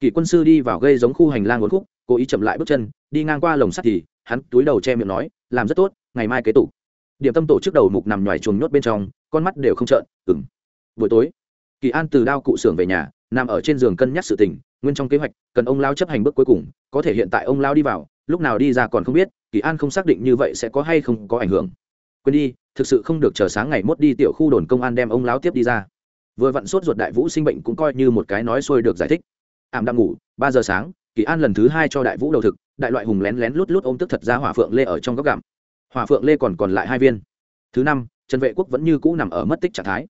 Kỳ quân sư đi vào gây giống khu hành lang uốn khúc, cố ý chậm lại bước chân, đi ngang qua lồng sắt thì, hắn túi đầu che miệng nói, làm rất tốt, ngày mai kế tục. Điểm tâm tổ chức đầu mục nằm ngoài chuồng nhốt bên trong, con mắt đều không trợn ừng buổi tối, kỳ an từ đao cụ xưởng về nhà, nằm ở trên giường cân nhắc sự tình, nguyên trong kế hoạch, cần ông lao chấp hành bước cuối cùng, có thể hiện tại ông lao đi vào lúc nào đi ra còn không biết, kỳ an không xác định như vậy sẽ có hay không có ảnh hưởng. Quên đi, thực sự không được chờ sáng ngày mốt đi tiểu khu đồn công an đem ông láo tiếp đi ra. Vừa vặn sốt ruột đại vũ sinh bệnh cũng coi như một cái nói xuôi được giải thích. Ảm đang ngủ, ba giờ sáng, kỳ an lần thứ hai cho đại vũ đầu thực, đại loại hùng lén lén lút lút ôm tức thật ra hỏa phượng lê ở trong góc gặm. Hỏa phượng lê còn còn lại hai viên. Thứ năm, trần vệ quốc vẫn như cũ nằm ở mất tích trạng thái.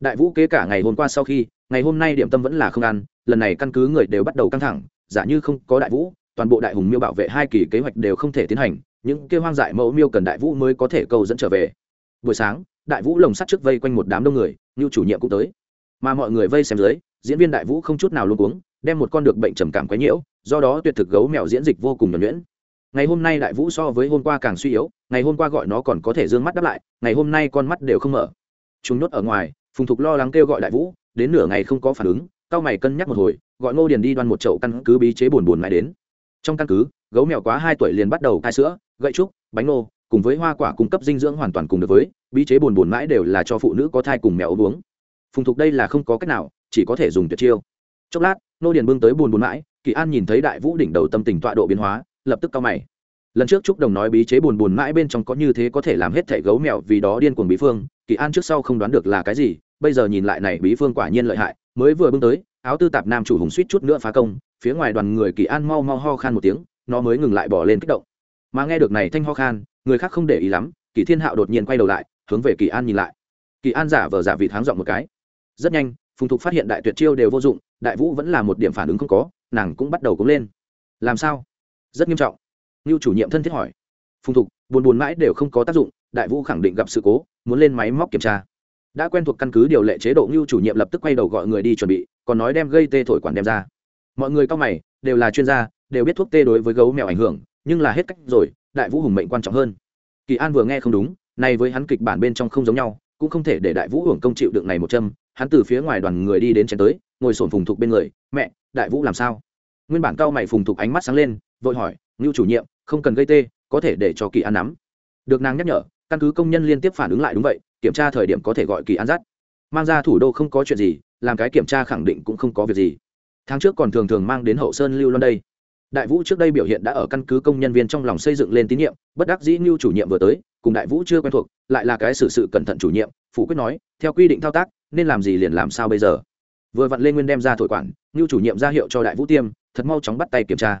Đại vũ kế cả ngày hôm qua sau khi, ngày hôm nay điểm tâm vẫn là không ăn, lần này căn cứ người đều bắt đầu căng thẳng, giả như không có đại vũ toàn bộ đại hùng miêu bảo vệ hai kỳ kế hoạch đều không thể tiến hành, những kêu hoang dại mẫu miêu cần đại vũ mới có thể câu dẫn trở về. Buổi sáng, đại vũ lồng sắt trước vây quanh một đám đông người như chủ nhiệm cũng tới. Mà mọi người vây xem dưới, diễn viên đại vũ không chút nào luôn cuống, đem một con được bệnh trầm cảm quấy nhiễu, do đó tuyệt thực gấu mèo diễn dịch vô cùng nhuẩn nhuyễn. Ngày hôm nay đại vũ so với hôm qua càng suy yếu, ngày hôm qua gọi nó còn có thể d ư ơ n g mắt đáp lại, ngày hôm nay con mắt đều không mở. Chúng nhốt ở ngoài, phùng thục lo lắng kêu gọi đại vũ, đến nửa ngày không có phản ứng cao mày cân nhắc một hồi, gọi ngô điền đi đoan một chậu căn cứ bí chế buồn buồn mãi đến trong căn cứ, gấu mèo quá hai tuổi liền bắt đầu cai sữa, gậy trúc, bánh nô cùng với hoa quả cung cấp dinh dưỡng hoàn toàn cùng được với, bí chế buồn buồn mãi đều là cho phụ nữ có thai cùng mèo uống. Phùng thục đây là không có cách nào, chỉ có thể dùng tuyệt chiêu. Chốc lát, nô điền bưng tới buồn buồn mãi, kỳ an nhìn thấy đại vũ đỉnh đầu tâm tình tọa độ biến hóa, lập tức cao mày. Lần trước trúc đồng nói bí chế buồn buồn mãi bên trong có như thế có thể làm hết thẻ gấu mèo vì đó điên cuồng bí phương, kỳ an trước sau không đoán được là cái gì, bây giờ nhìn lại này bí phương quả nhiên lợi hại, mới vừa bưng tới, áo tư tạp nam chủ hùng suýt chút nữa phá công phía ngoài đoàn người kỳ an mau mau ho khan một tiếng, nó mới ngừng lại bỏ lên kích động. Mà nghe được này thanh ho khan, người khác không để ý lắm, kỳ thiên hạo đột nhiên quay đầu lại, hướng về kỳ an nhìn lại. Kỳ an giả vờ giả vị tháng giọng một cái. Rất nhanh, phùng thục phát hiện đại tuyệt chiêu đều vô dụng, đại vũ vẫn là một điểm phản ứng không có, nàng cũng bắt đầu cống lên. Làm sao? Rất nghiêm trọng. Như chủ nhiệm thân thiết hỏi. Phùng thục, buồn buồn mãi đều không có tác dụng, đại vũ khẳng định gặp sự cố, muốn lên máy móc kiểm tra. Đã quen thuộc căn cứ điều lệ chế độ như chủ nhiệm lập tức quay đầu gọi người đi chuẩn bị, còn nói đem gây tê thổi quản đem ra mọi người cao mày, đều là chuyên gia, đều biết thuốc tê đối với gấu mèo ảnh hưởng, nhưng là hết cách rồi, đại vũ hùng mệnh quan trọng hơn. Kỳ an vừa nghe không đúng, này với hắn kịch bản bên trong không giống nhau, cũng không thể để đại vũ hưởng công chịu đựng này một châm. Hắn từ phía ngoài đoàn người đi đến chén tới, ngồi sổn phùng thục bên người, mẹ, đại vũ làm sao? Nguyên bản cao mày phùng thục ánh mắt sáng lên, vội hỏi, ngưu chủ nhiệm, không cần gây tê, có thể để cho kỳ an nắm. Được nàng nhắc nhở, căn cứ công nhân liên tiếp phản ứng lại đúng vậy, kiểm tra thời điểm có thể gọi kỳ an dắt. Mang ra thủ đô không có chuyện gì, làm cái kiểm tra khẳng định cũng không có việc gì tháng trước còn thường thường mang đến hậu sơn lưu loan đây. Đại vũ trước đây biểu hiện đã ở căn cứ công nhân viên trong lòng xây dựng lên tín nhiệm bất đắc dĩ ngưu chủ nhiệm vừa tới cùng đại vũ chưa quen thuộc lại là cái xử sự, sự cẩn thận chủ nhiệm phủ quyết nói theo quy định thao tác nên làm gì liền làm sao bây giờ. Vừa vặn lên nguyên đem ra thổi quản ngưu chủ nhiệm ra hiệu cho đại vũ tiêm thật mau chóng bắt tay kiểm tra.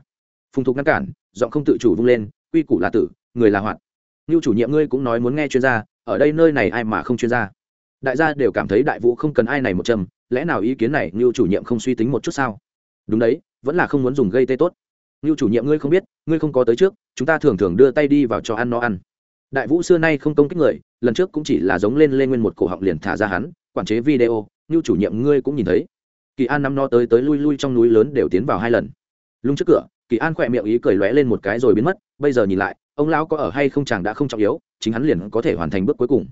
Phùng thục ngăn cản giọng không tự chủ vung lên quy củ là tử người là hoạt. Ngưu chủ nhiệm ngươi cũng nói muốn nghe chuyên gia ở đây nơi này ai mà không chuyên gia. Đại gia đều cảm thấy đại vũ không cần ai này một trầm lẽ nào ý kiến này ngưu chủ nhiệm không suy tính một chút sao? Đúng đấy, vẫn là không muốn dùng gây tê tốt. Ngưu chủ nhiệm ngươi không biết, ngươi không có tới trước, chúng ta thường thường đưa tay đi vào cho ăn nó ăn. Đại vũ xưa nay không công kích người, lần trước cũng chỉ là giống lên lên nguyên một cổ họng liền thả ra hắn, quản chế video như chủ nhiệm ngươi cũng nhìn thấy. Kỳ an nắm nó tới tới lui lui trong núi lớn đều tiến vào hai lần. Lung trước cửa, kỳ an khỏe miệng ý cười lóe lên một cái rồi biến mất, bây giờ nhìn lại, ông lão có ở hay không chàng đã không trọng yếu, chính hắn liền có thể hoàn thành bước cuối cùng.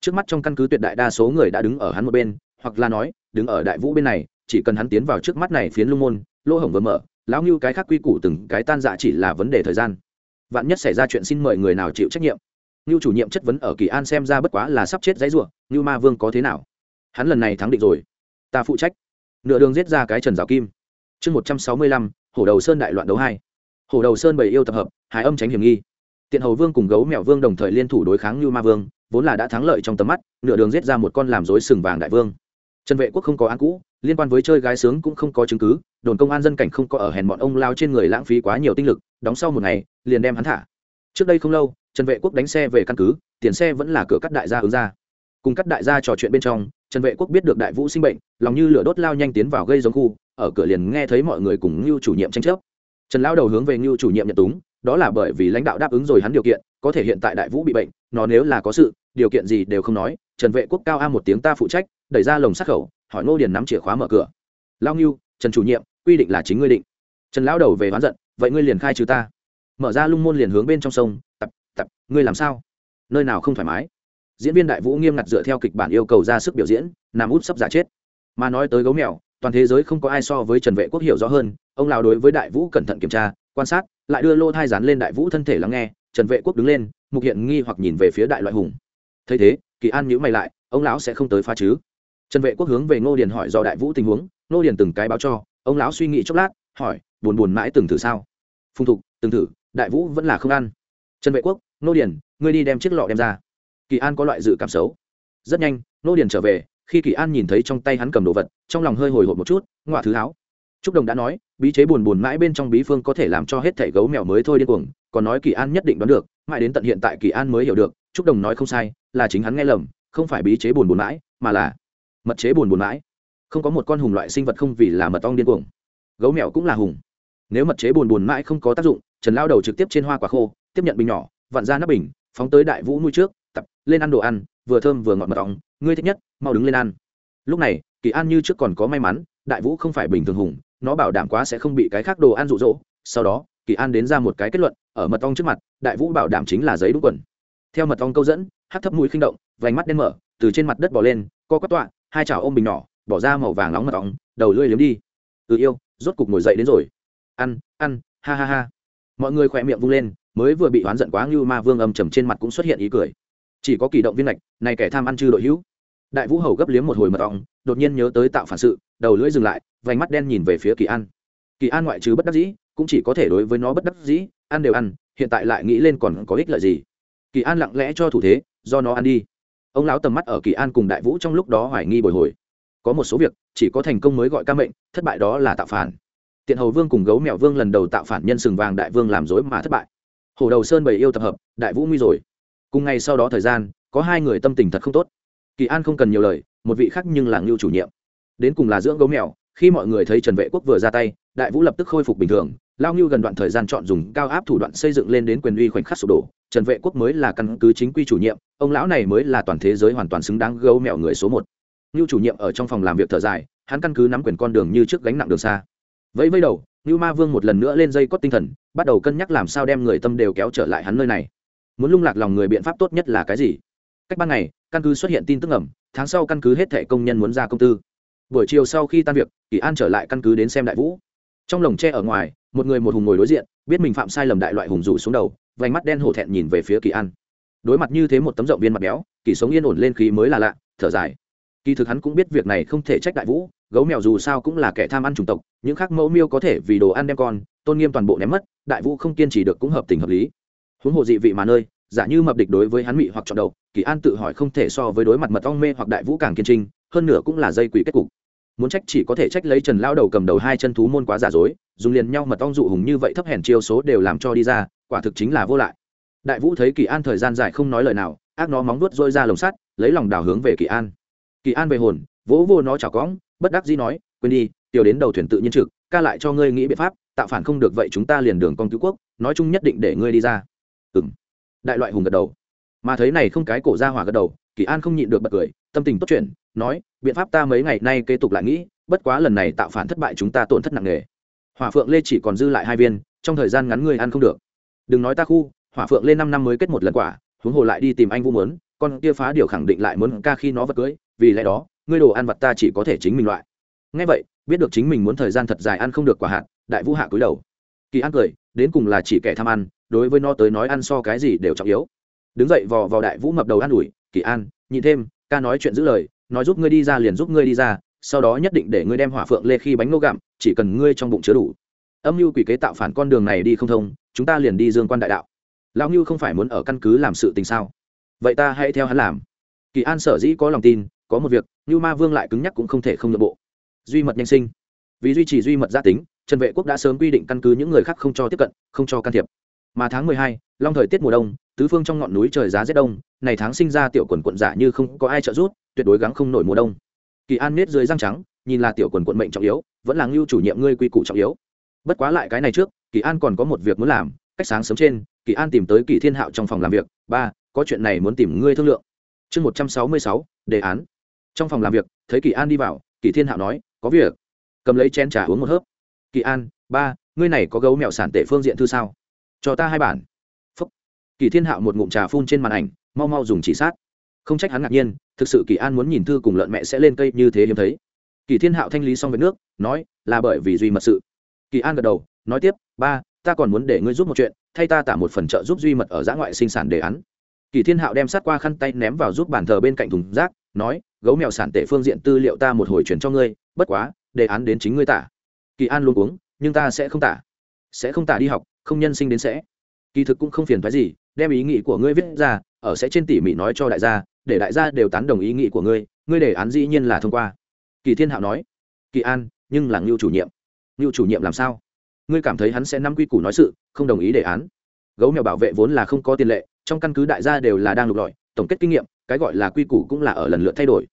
Trước mắt trong căn cứ tuyệt đại đa số người đã đứng ở hắn một bên, hoặc là nói đứng ở đại vũ bên này, chỉ cần hắn tiến vào trước mắt này phiến lung môn, lỗ hổng vừa mở, lão ngưu cái khác quy củ từng cái tan dạ chỉ là vấn đề thời gian. Vạn nhất xảy ra chuyện xin mời người nào chịu trách nhiệm. Ngưu chủ nhiệm chất vấn ở kỳ an xem ra bất quá là sắp chết dãy ruộng ngưu ma vương có thế nào? Hắn lần này thắng định rồi. Ta phụ trách. Nửa đường giết ra cái trần giáo kim. Chương một trăm sáu mươi lăm, hổ đầu sơn đại loạn đấu hai. Hổ đầu sơn bày yêu tập hợp hải âm tránh hiểm nghi. Tiện hầu vương cùng gấu mẹo vương đồng thời liên thủ đối kháng như ma vương, vốn là đã thắng lợi trong tầm mắt, nửa đường giết ra một con làm dối sừng vàng đại vương trần vệ quốc không có án cũ, liên quan với chơi gái sướng cũng không có chứng cứ, đồn công an dân cảnh không có ở hèn bọn ông lao trên người lãng phí quá nhiều tinh lực, đóng sau một ngày, liền đem hắn thả. Trước đây không lâu, trần vệ quốc đánh xe về căn cứ, tiền xe vẫn là cửa cắt đại gia ứng ra. Cùng cắt đại gia trò chuyện bên trong, trần vệ quốc biết được đại vũ sinh bệnh, lòng như lửa đốt lao nhanh tiến vào gây giống khu, ở cửa liền nghe thấy mọi người cùng ngưu chủ nhiệm tranh chấp. Trần lao đầu hướng về ngưu chủ nhiệm nhận túng, đó là bởi vì lãnh đạo đáp ứng rồi hắn điều kiện, có thể hiện tại đại vũ bị bệnh, nó nếu là có sự, điều kiện gì đều không nói, trần vệ quốc cao a một tiếng ta phụ trách đẩy ra lồng sắt khẩu, hỏi ngô điền nắm chìa khóa mở cửa. Lao nghiêu trần chủ nhiệm, quy định là chính ngươi định. Trần lão đầu về oán giận, vậy ngươi liền khai trừ ta. Mở ra lung môn liền hướng bên trong sông, tập tập, ngươi làm sao? Nơi nào không thoải mái. Diễn viên đại vũ nghiêm ngặt dựa theo kịch bản yêu cầu ra sức biểu diễn, nằm út sắp giả chết. Mà nói tới gấu mèo, toàn thế giới không có ai so với trần vệ quốc hiểu rõ hơn, ông lão đối với đại vũ cẩn thận kiểm tra, quan sát, lại đưa lô thai dán lên đại vũ thân thể lắng nghe, trần vệ quốc đứng lên, mục hiện nghi hoặc nhìn về phía đại loại hùng. Thấy thế, kỳ an nhữ mày lại, ông lão sẽ không tới phá chứ? Trần vệ quốc hướng về ngô điền hỏi do đại vũ tình huống, ngô điền từng cái báo cho, ông lão suy nghĩ chốc lát, hỏi, buồn buồn mãi từng thử sao? Phung thục, từng thử, đại vũ vẫn là không ăn. Trần vệ quốc, ngô điền, ngươi đi đem chiếc lọ đem ra. Kỳ an có loại dự cảm xấu. Rất nhanh, ngô điền trở về, khi kỳ an nhìn thấy trong tay hắn cầm đồ vật, trong lòng hơi hồi hộp một chút ngoại thứ áo. Trúc đồng đã nói, bí chế buồn buồn mãi bên trong bí phương có thể làm cho hết thẻ gấu mèo mới thôi điên cuồng, còn nói kỳ an nhất định đoán được, mãi đến tận hiện tại kỳ an mới hiểu được. Trúc đồng nói không sai, là chính hắn nghe lầm, không phải bí chế buồn buồn mãi, mà là mật chế buồn buồn mãi. Không có một con hùng loại sinh vật không vì là mật ong điên cuồng. Gấu mèo cũng là hùng. Nếu mật chế buồn buồn mãi không có tác dụng, trần lao đầu trực tiếp trên hoa quả khô, tiếp nhận bình nhỏ, vặn ra nắp bình, phóng tới đại vũ nuôi trước, tập, lên ăn đồ ăn, vừa thơm vừa ngọt mật ong, ngươi thích nhất, mau đứng lên ăn. Lúc này, kỳ an như trước còn có may mắn, đại vũ không phải bình thường hùng, nó bảo đảm quá sẽ không bị cái khác đồ ăn rụ rỗ sau đó, kỳ an đến ra một cái kết luận, ở mật ong trước mặt, đại vũ bảo đảm chính là giấy đúng quần. Theo mật ong câu dẫn hát thấp mũi khinh động, vành mắt đen mở, từ trên mặt đất bỏ lên, co quắp tọa hai chảo ôm bình nhỏ, bỏ ra màu vàng nóng mật ong, đầu lưỡi liếm đi. Ừ yêu, rốt cục ngồi dậy đến rồi. Ăn ăn, ha ha ha. Mọi người khỏe miệng vung lên, mới vừa bị oán giận quá như ma vương âm trầm trên mặt cũng xuất hiện ý cười. Chỉ có kỳ động viên lạch này kẻ tham ăn chư đội hữu. Đại vũ hầu gấp liếm một hồi mật ong, đột nhiên nhớ tới tạo phản sự, đầu lưỡi dừng lại, vành mắt đen nhìn về phía kỳ an. Kỳ an ngoại trừ bất đắc dĩ, cũng chỉ có thể đối với nó bất đắc dĩ, ăn đều ăn, hiện tại lại nghĩ lên còn có ích lợi gì. Kỳ an lặng lẽ cho thủ thế, do nó ăn đi ông lão tầm mắt ở kỳ an cùng đại vũ trong lúc đó hoài nghi bồi hồi. Có một số việc, chỉ có thành công mới gọi ca mệnh, thất bại đó là tạo phản. Tiện hầu vương cùng gấu mẹo vương lần đầu tạo phản nhân sừng vàng đại vương làm dối mà thất bại. Hồ đầu sơn bày yêu tập hợp, đại vũ nguy rồi. Cùng ngày sau đó thời gian, có hai người tâm tình thật không tốt. Kỳ an không cần nhiều lời, một vị khác nhưng là ngưu chủ nhiệm. Đến cùng là dưỡng gấu mèo, khi mọi người thấy trần vệ quốc vừa ra tay, đại vũ lập tức khôi phục bình thường lao ngưu gần đoạn thời gian chọn dùng cao áp thủ đoạn xây dựng lên đến quyền uy khoảnh khắc sụp đổ, trần vệ quốc mới là căn cứ chính quy chủ nhiệm, ông lão này mới là toàn thế giới hoàn toàn xứng đáng gấu mẹo người số một. Ngưu chủ nhiệm ở trong phòng làm việc thở dài, hắn căn cứ nắm quyền con đường như trước gánh nặng đường xa. Vẫy vẫy đầu, ngưu ma vương một lần nữa lên dây cót tinh thần, bắt đầu cân nhắc làm sao đem người tâm đều kéo trở lại hắn nơi này. Muốn lung lạc lòng người biện pháp tốt nhất là cái gì? Cách ban ngày, căn cứ xuất hiện tin tức ẩm tháng sau căn cứ hết thẻ công nhân muốn ra công tư. Buổi chiều sau khi tan việc, kỳ an trở lại căn cứ đến xem đại vũ. Trong lồng tre ở ngoài một người một hùng ngồi đối diện, biết mình phạm sai lầm đại loại hùng rủ xuống đầu, vành mắt đen hổ thẹn nhìn về phía kỳ an. Đối mặt như thế một tấm rộng viên mặt béo, kỳ sống yên ổn lên khí mới là lạ, thở dài. Kỳ thực hắn cũng biết việc này không thể trách đại vũ, gấu mèo dù sao cũng là kẻ tham ăn chủng tộc, những khác mẫu miêu có thể vì đồ ăn đem con, tôn nghiêm toàn bộ ném mất, đại vũ không kiên trì được cũng hợp tình hợp lý. Huống hồ dị vị mà nơi, giả như mập địch đối với hắn mị hoặc chọn đầu, kỳ an tự hỏi không thể so với đối mặt mật ong mê hoặc đại vũ càng kiên trinh, hơn nữa cũng là dây quỷ kết cục muốn trách chỉ có thể trách lấy trần lao đầu cầm đầu hai chân thú môn quá giả dối, dùng liền nhau mật ong dụ hùng như vậy thấp hèn chiêu số đều làm cho đi ra, quả thực chính là vô lại. Đại vũ thấy kỳ an thời gian dài không nói lời nào, ác nó móng vuốt dôi ra lồng sắt, lấy lòng đào hướng về kỳ an. Kỳ an về hồn, vỗ vô nó chảo cõng, bất đắc dĩ nói, quên đi, tiểu đến đầu thuyền tự nhiên trực, ca lại cho ngươi nghĩ biện pháp, tạo phản không được vậy chúng ta liền đường con cứu quốc, nói chung nhất định để ngươi đi ra. Ừ m đại loại hùng gật đầu. Mà thấy này không cái cổ ra hỏa gật đầu kỳ an không nhịn được bật cười, tâm tình tốt chuyện nói, biện pháp ta mấy ngày nay kế tục lại nghĩ, bất quá lần này tạo phản thất bại chúng ta tổn thất nặng nề. Hỏa phượng lê chỉ còn dư lại hai viên, trong thời gian ngắn người ăn không được. Đừng nói ta khu, hỏa phượng lê năm năm mới kết một lần quả, huống hồ lại đi tìm anh vũ muốn, con kia phá điều khẳng định lại muốn ca khi nó vật cưới, vì lẽ đó, ngươi đồ ăn vật ta chỉ có thể chính mình loại. Ngay vậy, biết được chính mình muốn thời gian thật dài ăn không được quả hạt, đại vũ hạ cúi đầu. Kỳ an cười, đến cùng là chỉ kẻ tham ăn, đối với nó tới nói ăn so cái gì đều trọng yếu. Đứng dậy vò vào đại vũ mập đầu ăn ủi kỳ an nhịn thêm, ca nói chuyện giữ lời, nói giúp ngươi đi ra liền giúp ngươi đi ra, sau đó nhất định để ngươi đem hỏa phượng lê khi bánh nô gặm, chỉ cần ngươi trong bụng chứa đủ. Âm mưu quỷ kế tạo phản con đường này đi không thông, chúng ta liền đi dương quan đại đạo. Lão ngưu không phải muốn ở căn cứ làm sự tình sao? Vậy ta hãy theo hắn làm. Kỳ an sở dĩ có lòng tin, có một việc như ma vương lại cứng nhắc cũng không thể không nội bộ. Duy mật nhanh sinh. Vì duy trì duy mật gia tính, trần vệ quốc đã sớm quy định căn cứ những người khác không cho tiếp cận, không cho can thiệp. Mà tháng mười hai, long thời tiết mùa đông tứ phương trong ngọn núi trời giá rét đông, này tháng sinh ra tiểu quần quận giả như không có ai trợ giúp, tuyệt đối gắng không nổi mùa đông. Kỳ an nết dưới răng trắng, nhìn là tiểu quần quận mệnh trọng yếu, vẫn là ngưu chủ nhiệm ngươi quy củ trọng yếu. Bất quá lại cái này trước, kỳ an còn có một việc muốn làm, cách sáng sớm trên, kỳ an tìm tới kỳ thiên hạo trong phòng làm việc. Ba, có chuyện này muốn tìm ngươi thương lượng. Chương một trăm sáu mươi sáu, đề án. Trong phòng làm việc, thấy kỳ an đi vào, kỳ thiên hạo nói, có việc. Cầm lấy chén trà uống một hớp. Kỳ an, ba, ngươi này có gấu mèo sản tệ phương diện thư sao? Cho ta hai bản kỳ thiên hạo một ngụm trà phun trên màn ảnh, mau mau dùng chỉ sát. Không trách hắn ngạc nhiên, thực sự kỳ an muốn nhìn thư cùng lợn mẹ sẽ lên cây như thế hiếm thấy. Kỳ thiên hạo thanh lý xong với nước, nói, là bởi vì duy mật sự. Kỳ an gật đầu, nói tiếp, ba, ta còn muốn để ngươi giúp một chuyện, thay ta tả một phần trợ giúp duy mật ở giã ngoại sinh sản đề án. Kỳ thiên hạo đem sát qua khăn tay ném vào giúp bàn thờ bên cạnh thùng rác, nói, gấu mèo sản tể phương diện tư liệu ta một hồi chuyển cho ngươi, bất quá, đề án đến chính ngươi tả. Kỳ an luôn uống, nhưng ta sẽ không tả. Sẽ không tả đi học, không nhân sinh đến sẽ. Kỳ thực cũng không phiền phái gì đem ý nghĩ của ngươi viết ra, ở sẽ trên tỉ mỉ nói cho đại gia, để đại gia đều tán đồng ý nghĩ của ngươi ngươi đề án dĩ nhiên là thông qua. Kỳ thiên hạo nói, kỳ an, nhưng là ngưu chủ nhiệm. Ngưu chủ nhiệm làm sao? Ngươi cảm thấy hắn sẽ nắm quy củ nói sự, không đồng ý đề án. Gấu mèo bảo vệ vốn là không có tiền lệ, trong căn cứ đại gia đều là đang lục lọi, tổng kết kinh nghiệm, cái gọi là quy củ cũng là ở lần lượt thay đổi.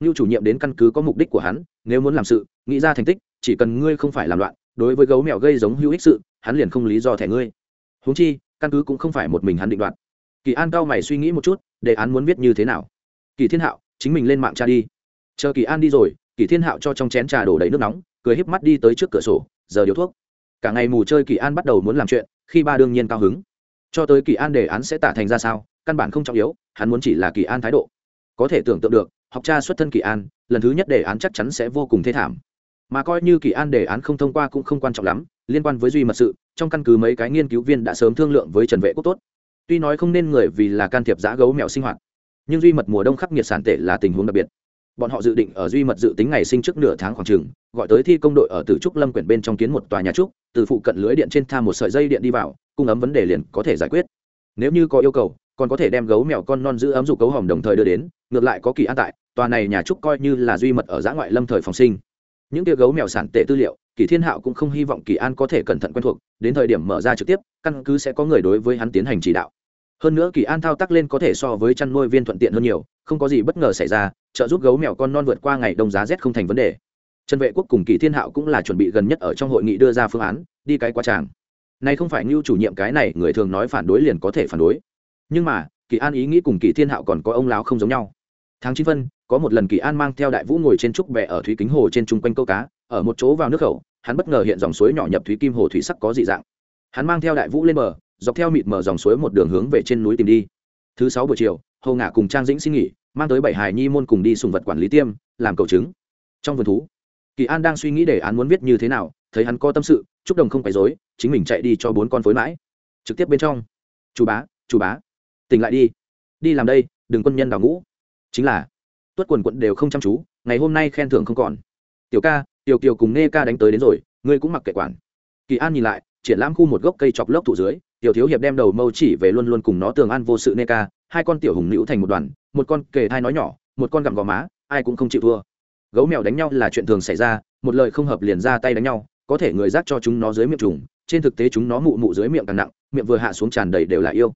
Ngưu chủ nhiệm đến căn cứ có mục đích của hắn, nếu muốn làm sự, nghĩ ra thành tích, chỉ cần ngươi không phải làm loạn, đối với gấu mèo gây giống hữu ích sự, hắn liền không lý do thẻ ngươi. Huống chi căn cứ cũng không phải một mình hắn định đoạt. Kỳ an cao mày suy nghĩ một chút, đề án muốn viết như thế nào? Kỳ thiên hạo, chính mình lên mạng tra đi. Chờ kỳ an đi rồi, kỳ thiên hạo cho trong chén trà đổ đầy nước nóng, cười híp mắt đi tới trước cửa sổ, giờ điếu thuốc. Cả ngày mù chơi kỳ an bắt đầu muốn làm chuyện, khi ba đương nhiên cao hứng. Cho tới kỳ an đề án sẽ tả thành ra sao, căn bản không trọng yếu, hắn muốn chỉ là kỳ an thái độ. Có thể tưởng tượng được, học cha xuất thân kỳ an, lần thứ nhất đề án chắc chắn sẽ vô cùng thê thảm. Mà coi như kỳ an đề án không thông qua cũng không quan trọng lắm, liên quan với duy mật sự trong căn cứ mấy cái nghiên cứu viên đã sớm thương lượng với trần vệ quốc tốt. Tuy nói không nên người vì là can thiệp giã gấu mèo sinh hoạt, nhưng duy mật mùa đông khắc nghiệt sản tệ là tình huống đặc biệt. Bọn họ dự định ở duy mật dự tính ngày sinh trước nửa tháng khoảng trường gọi tới thi công đội ở tử trúc lâm quyển bên trong kiến một tòa nhà trúc, từ phụ cận lưới điện trên tham một sợi dây điện đi vào, cung ấm vấn đề liền có thể giải quyết. Nếu như có yêu cầu, còn có thể đem gấu mèo con non giữ ấm dục cấu hồng đồng thời đưa đến, ngược lại có kỳ an tại, tòa này nhà trúc coi như là duy mật ở giã ngoại lâm thời phòng sinh. Những tia gấu mèo sản tệ tư liệu kỳ thiên hạo cũng không hy vọng kỳ an có thể cẩn thận quen thuộc, đến thời điểm mở ra trực tiếp, căn cứ sẽ có người đối với hắn tiến hành chỉ đạo. Hơn nữa kỳ an thao tác lên có thể so với chăn nuôi viên thuận tiện hơn nhiều, không có gì bất ngờ xảy ra, trợ giúp gấu mèo con non vượt qua ngày đông giá rét không thành vấn đề. Trần vệ quốc cùng kỳ thiên hạo cũng là chuẩn bị gần nhất ở trong hội nghị đưa ra phương án, đi cái qua tràng. Này không phải ngưu chủ nhiệm cái này, người thường nói phản đối liền có thể phản đối. Nhưng mà, kỳ an ý nghĩ cùng kỳ thiên hạo còn có ông láo không giống nhau. Tháng chín phân, có một lần kỳ an mang theo đại vũ ngồi trên trúc bè ở thúy kính hồ trên chung quanh câu cá ở một chỗ vào nước khẩu, hắn bất ngờ hiện dòng suối nhỏ nhập thúy kim hồ thủy sắc có dị dạng. Hắn mang theo đại vũ lên bờ, dọc theo mịt mở dòng suối một đường hướng về trên núi tìm đi. Thứ sáu buổi chiều, hồ ngả cùng trang dĩnh xin nghỉ, mang tới bảy hài nhi môn cùng đi sùng vật quản lý tiêm, làm cầu chứng. Trong vườn thú, kỳ an đang suy nghĩ để án muốn viết như thế nào, thấy hắn có tâm sự chúc đồng không phải dối chính mình chạy đi cho bốn con phối mãi. Trực tiếp bên trong. Chú bá chú bá, tỉnh lại đi. Đi làm đây, đừng quân nhân đào ngũ. Chính là, tuất quần quận đều không chăm chú, ngày hôm nay khen thưởng không còn. Tiểu ca tiểu kiều cùng nê ca đánh tới đến rồi, ngươi cũng mặc kệ quản. Kỳ an nhìn lại, triển lãm khu một gốc cây chọc lốc thụ dưới, tiểu thiếu hiệp đem đầu mâu chỉ về luôn luôn cùng nó tường an vô sự nê ca, hai con tiểu hùng nữ thành một đoàn, một con kề thai nói nhỏ, một con gặm gò má, ai cũng không chịu thua. Gấu mèo đánh nhau là chuyện thường xảy ra, một lời không hợp liền ra tay đánh nhau, có thể người dắt cho chúng nó dưới miệng trùng, trên thực tế chúng nó mụ mụ dưới miệng càng nặng, miệng vừa hạ xuống tràn đầy đều là yêu.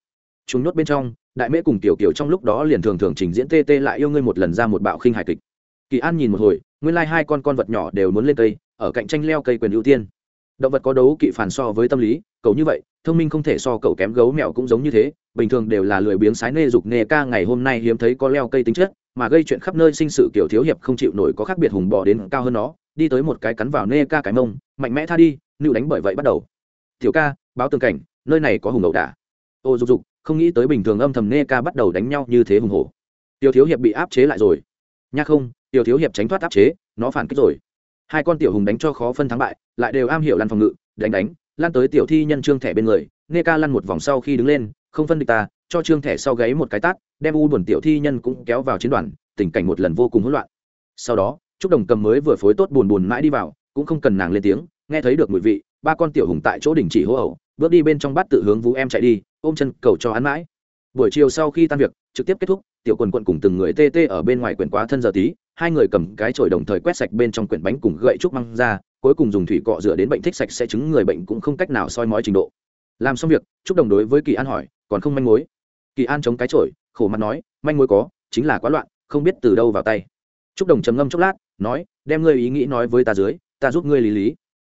Chúng nhốt bên trong, đại mễ cùng tiểu kiều trong lúc đó liền thường thường trình diễn tê tê lại yêu ngươi một lần ra một bạo khinh hài kịch kỳ an nhìn một hồi, nguyên lai hai con con vật nhỏ đều muốn lên cây, ở cạnh tranh leo cây quyền ưu tiên. Động vật có đấu kỵ phản so với tâm lý, cậu như vậy, thông minh không thể so cậu kém gấu mèo cũng giống như thế, bình thường đều là lười biếng sái nê dục nê ca, ngày hôm nay hiếm thấy có leo cây tính chất, mà gây chuyện khắp nơi sinh sự kiểu thiếu hiệp không chịu nổi có khác biệt hùng bò đến cao hơn nó, đi tới một cái cắn vào nê ca cái mông, mạnh mẽ tha đi nựu đánh bởi vậy bắt đầu. Thiếu ca, báo tường cảnh, nơi này có hùng ẩu đả. Ô dục dục, không nghĩ tới bình thường âm thầm nê ca bắt đầu đánh nhau như thế hùng hổ. Tiểu thiếu hiệp bị áp chế lại rồi. Nha không tiểu thiếu hiệp tránh thoát áp chế, nó phản kích rồi. Hai con tiểu hùng đánh cho khó phân thắng bại, lại đều am hiểu lăn phòng ngự, đánh đánh lan tới tiểu thi nhân trương thẻ bên người nê ca lăn một vòng sau khi đứng lên, không phân địch ta, cho trương thẻ sau gáy một cái tát, đem u buồn tiểu thi nhân cũng kéo vào chiến đoàn, tình cảnh một lần vô cùng hỗn loạn. Sau đó, trúc đồng cầm mới vừa phối tốt buồn buồn mãi đi vào, cũng không cần nàng lên tiếng, nghe thấy được mùi vị, ba con tiểu hùng tại chỗ đình chỉ hô ẩu bước đi bên trong bát tự hướng vũ em chạy đi, ôm chân cầu cho hắn mãi buổi chiều sau khi tan việc, trực tiếp kết thúc, tiểu quần quận cùng từng người tê tê ở bên ngoài quyển quá thân giờ tí, hai người cầm cái chổi đồng thời quét sạch bên trong quyển bánh cùng gậy trúc măng ra, cuối cùng dùng thủy cọ rửa đến bệnh thích sạch sẽ chứng người bệnh cũng không cách nào soi mói trình độ. Làm xong việc, trúc đồng đối với kỳ an hỏi, còn không manh mối? Kỳ an chống cái chổi, khổ mặt nói, manh mối có, chính là quá loạn, không biết từ đâu vào tay. Trúc đồng trầm ngâm chốc lát, nói, đem ngươi ý nghĩ nói với ta dưới, ta giúp ngươi lý lý.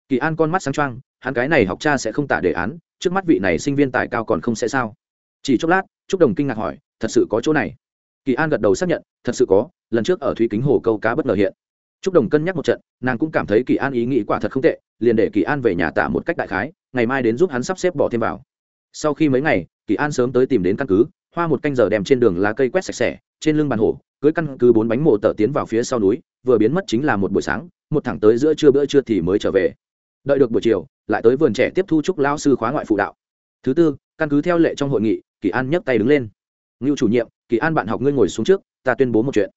Kỳ an con mắt sáng trăng hắn cái này học cha sẽ không tả đề án, trước mắt vị này sinh viên tài cao còn không sẽ sao? Chỉ chốc lát trúc đồng kinh ngạc hỏi, thật sự có chỗ này? Kỳ an gật đầu xác nhận, thật sự có, lần trước ở thúy kính hồ câu cá bất ngờ hiện. Trúc đồng cân nhắc một trận, nàng cũng cảm thấy kỳ an ý nghĩ quả thật không tệ, liền để kỳ an về nhà tả một cách đại khái, ngày mai đến giúp hắn sắp xếp bỏ thêm vào. Sau khi mấy ngày, kỳ an sớm tới tìm đến căn cứ, hoa một canh giờ đem trên đường lá cây quét sạch sẽ, trên lưng bàn hổ, cưới căn cứ bốn bánh mộ tở tiến vào phía sau núi, vừa biến mất chính là một buổi sáng, một thẳng tới giữa trưa bữa trưa thì mới trở về. Đợi được buổi chiều, lại tới vườn trẻ tiếp thu trúc lao sư khóa ngoại phụ đạo. Thứ tư, căn cứ theo lệ trong hội nghị kỳ an nhấc tay đứng lên. Ngưu chủ nhiệm, kỳ an bạn học ngươi ngồi xuống trước, ta tuyên bố một chuyện.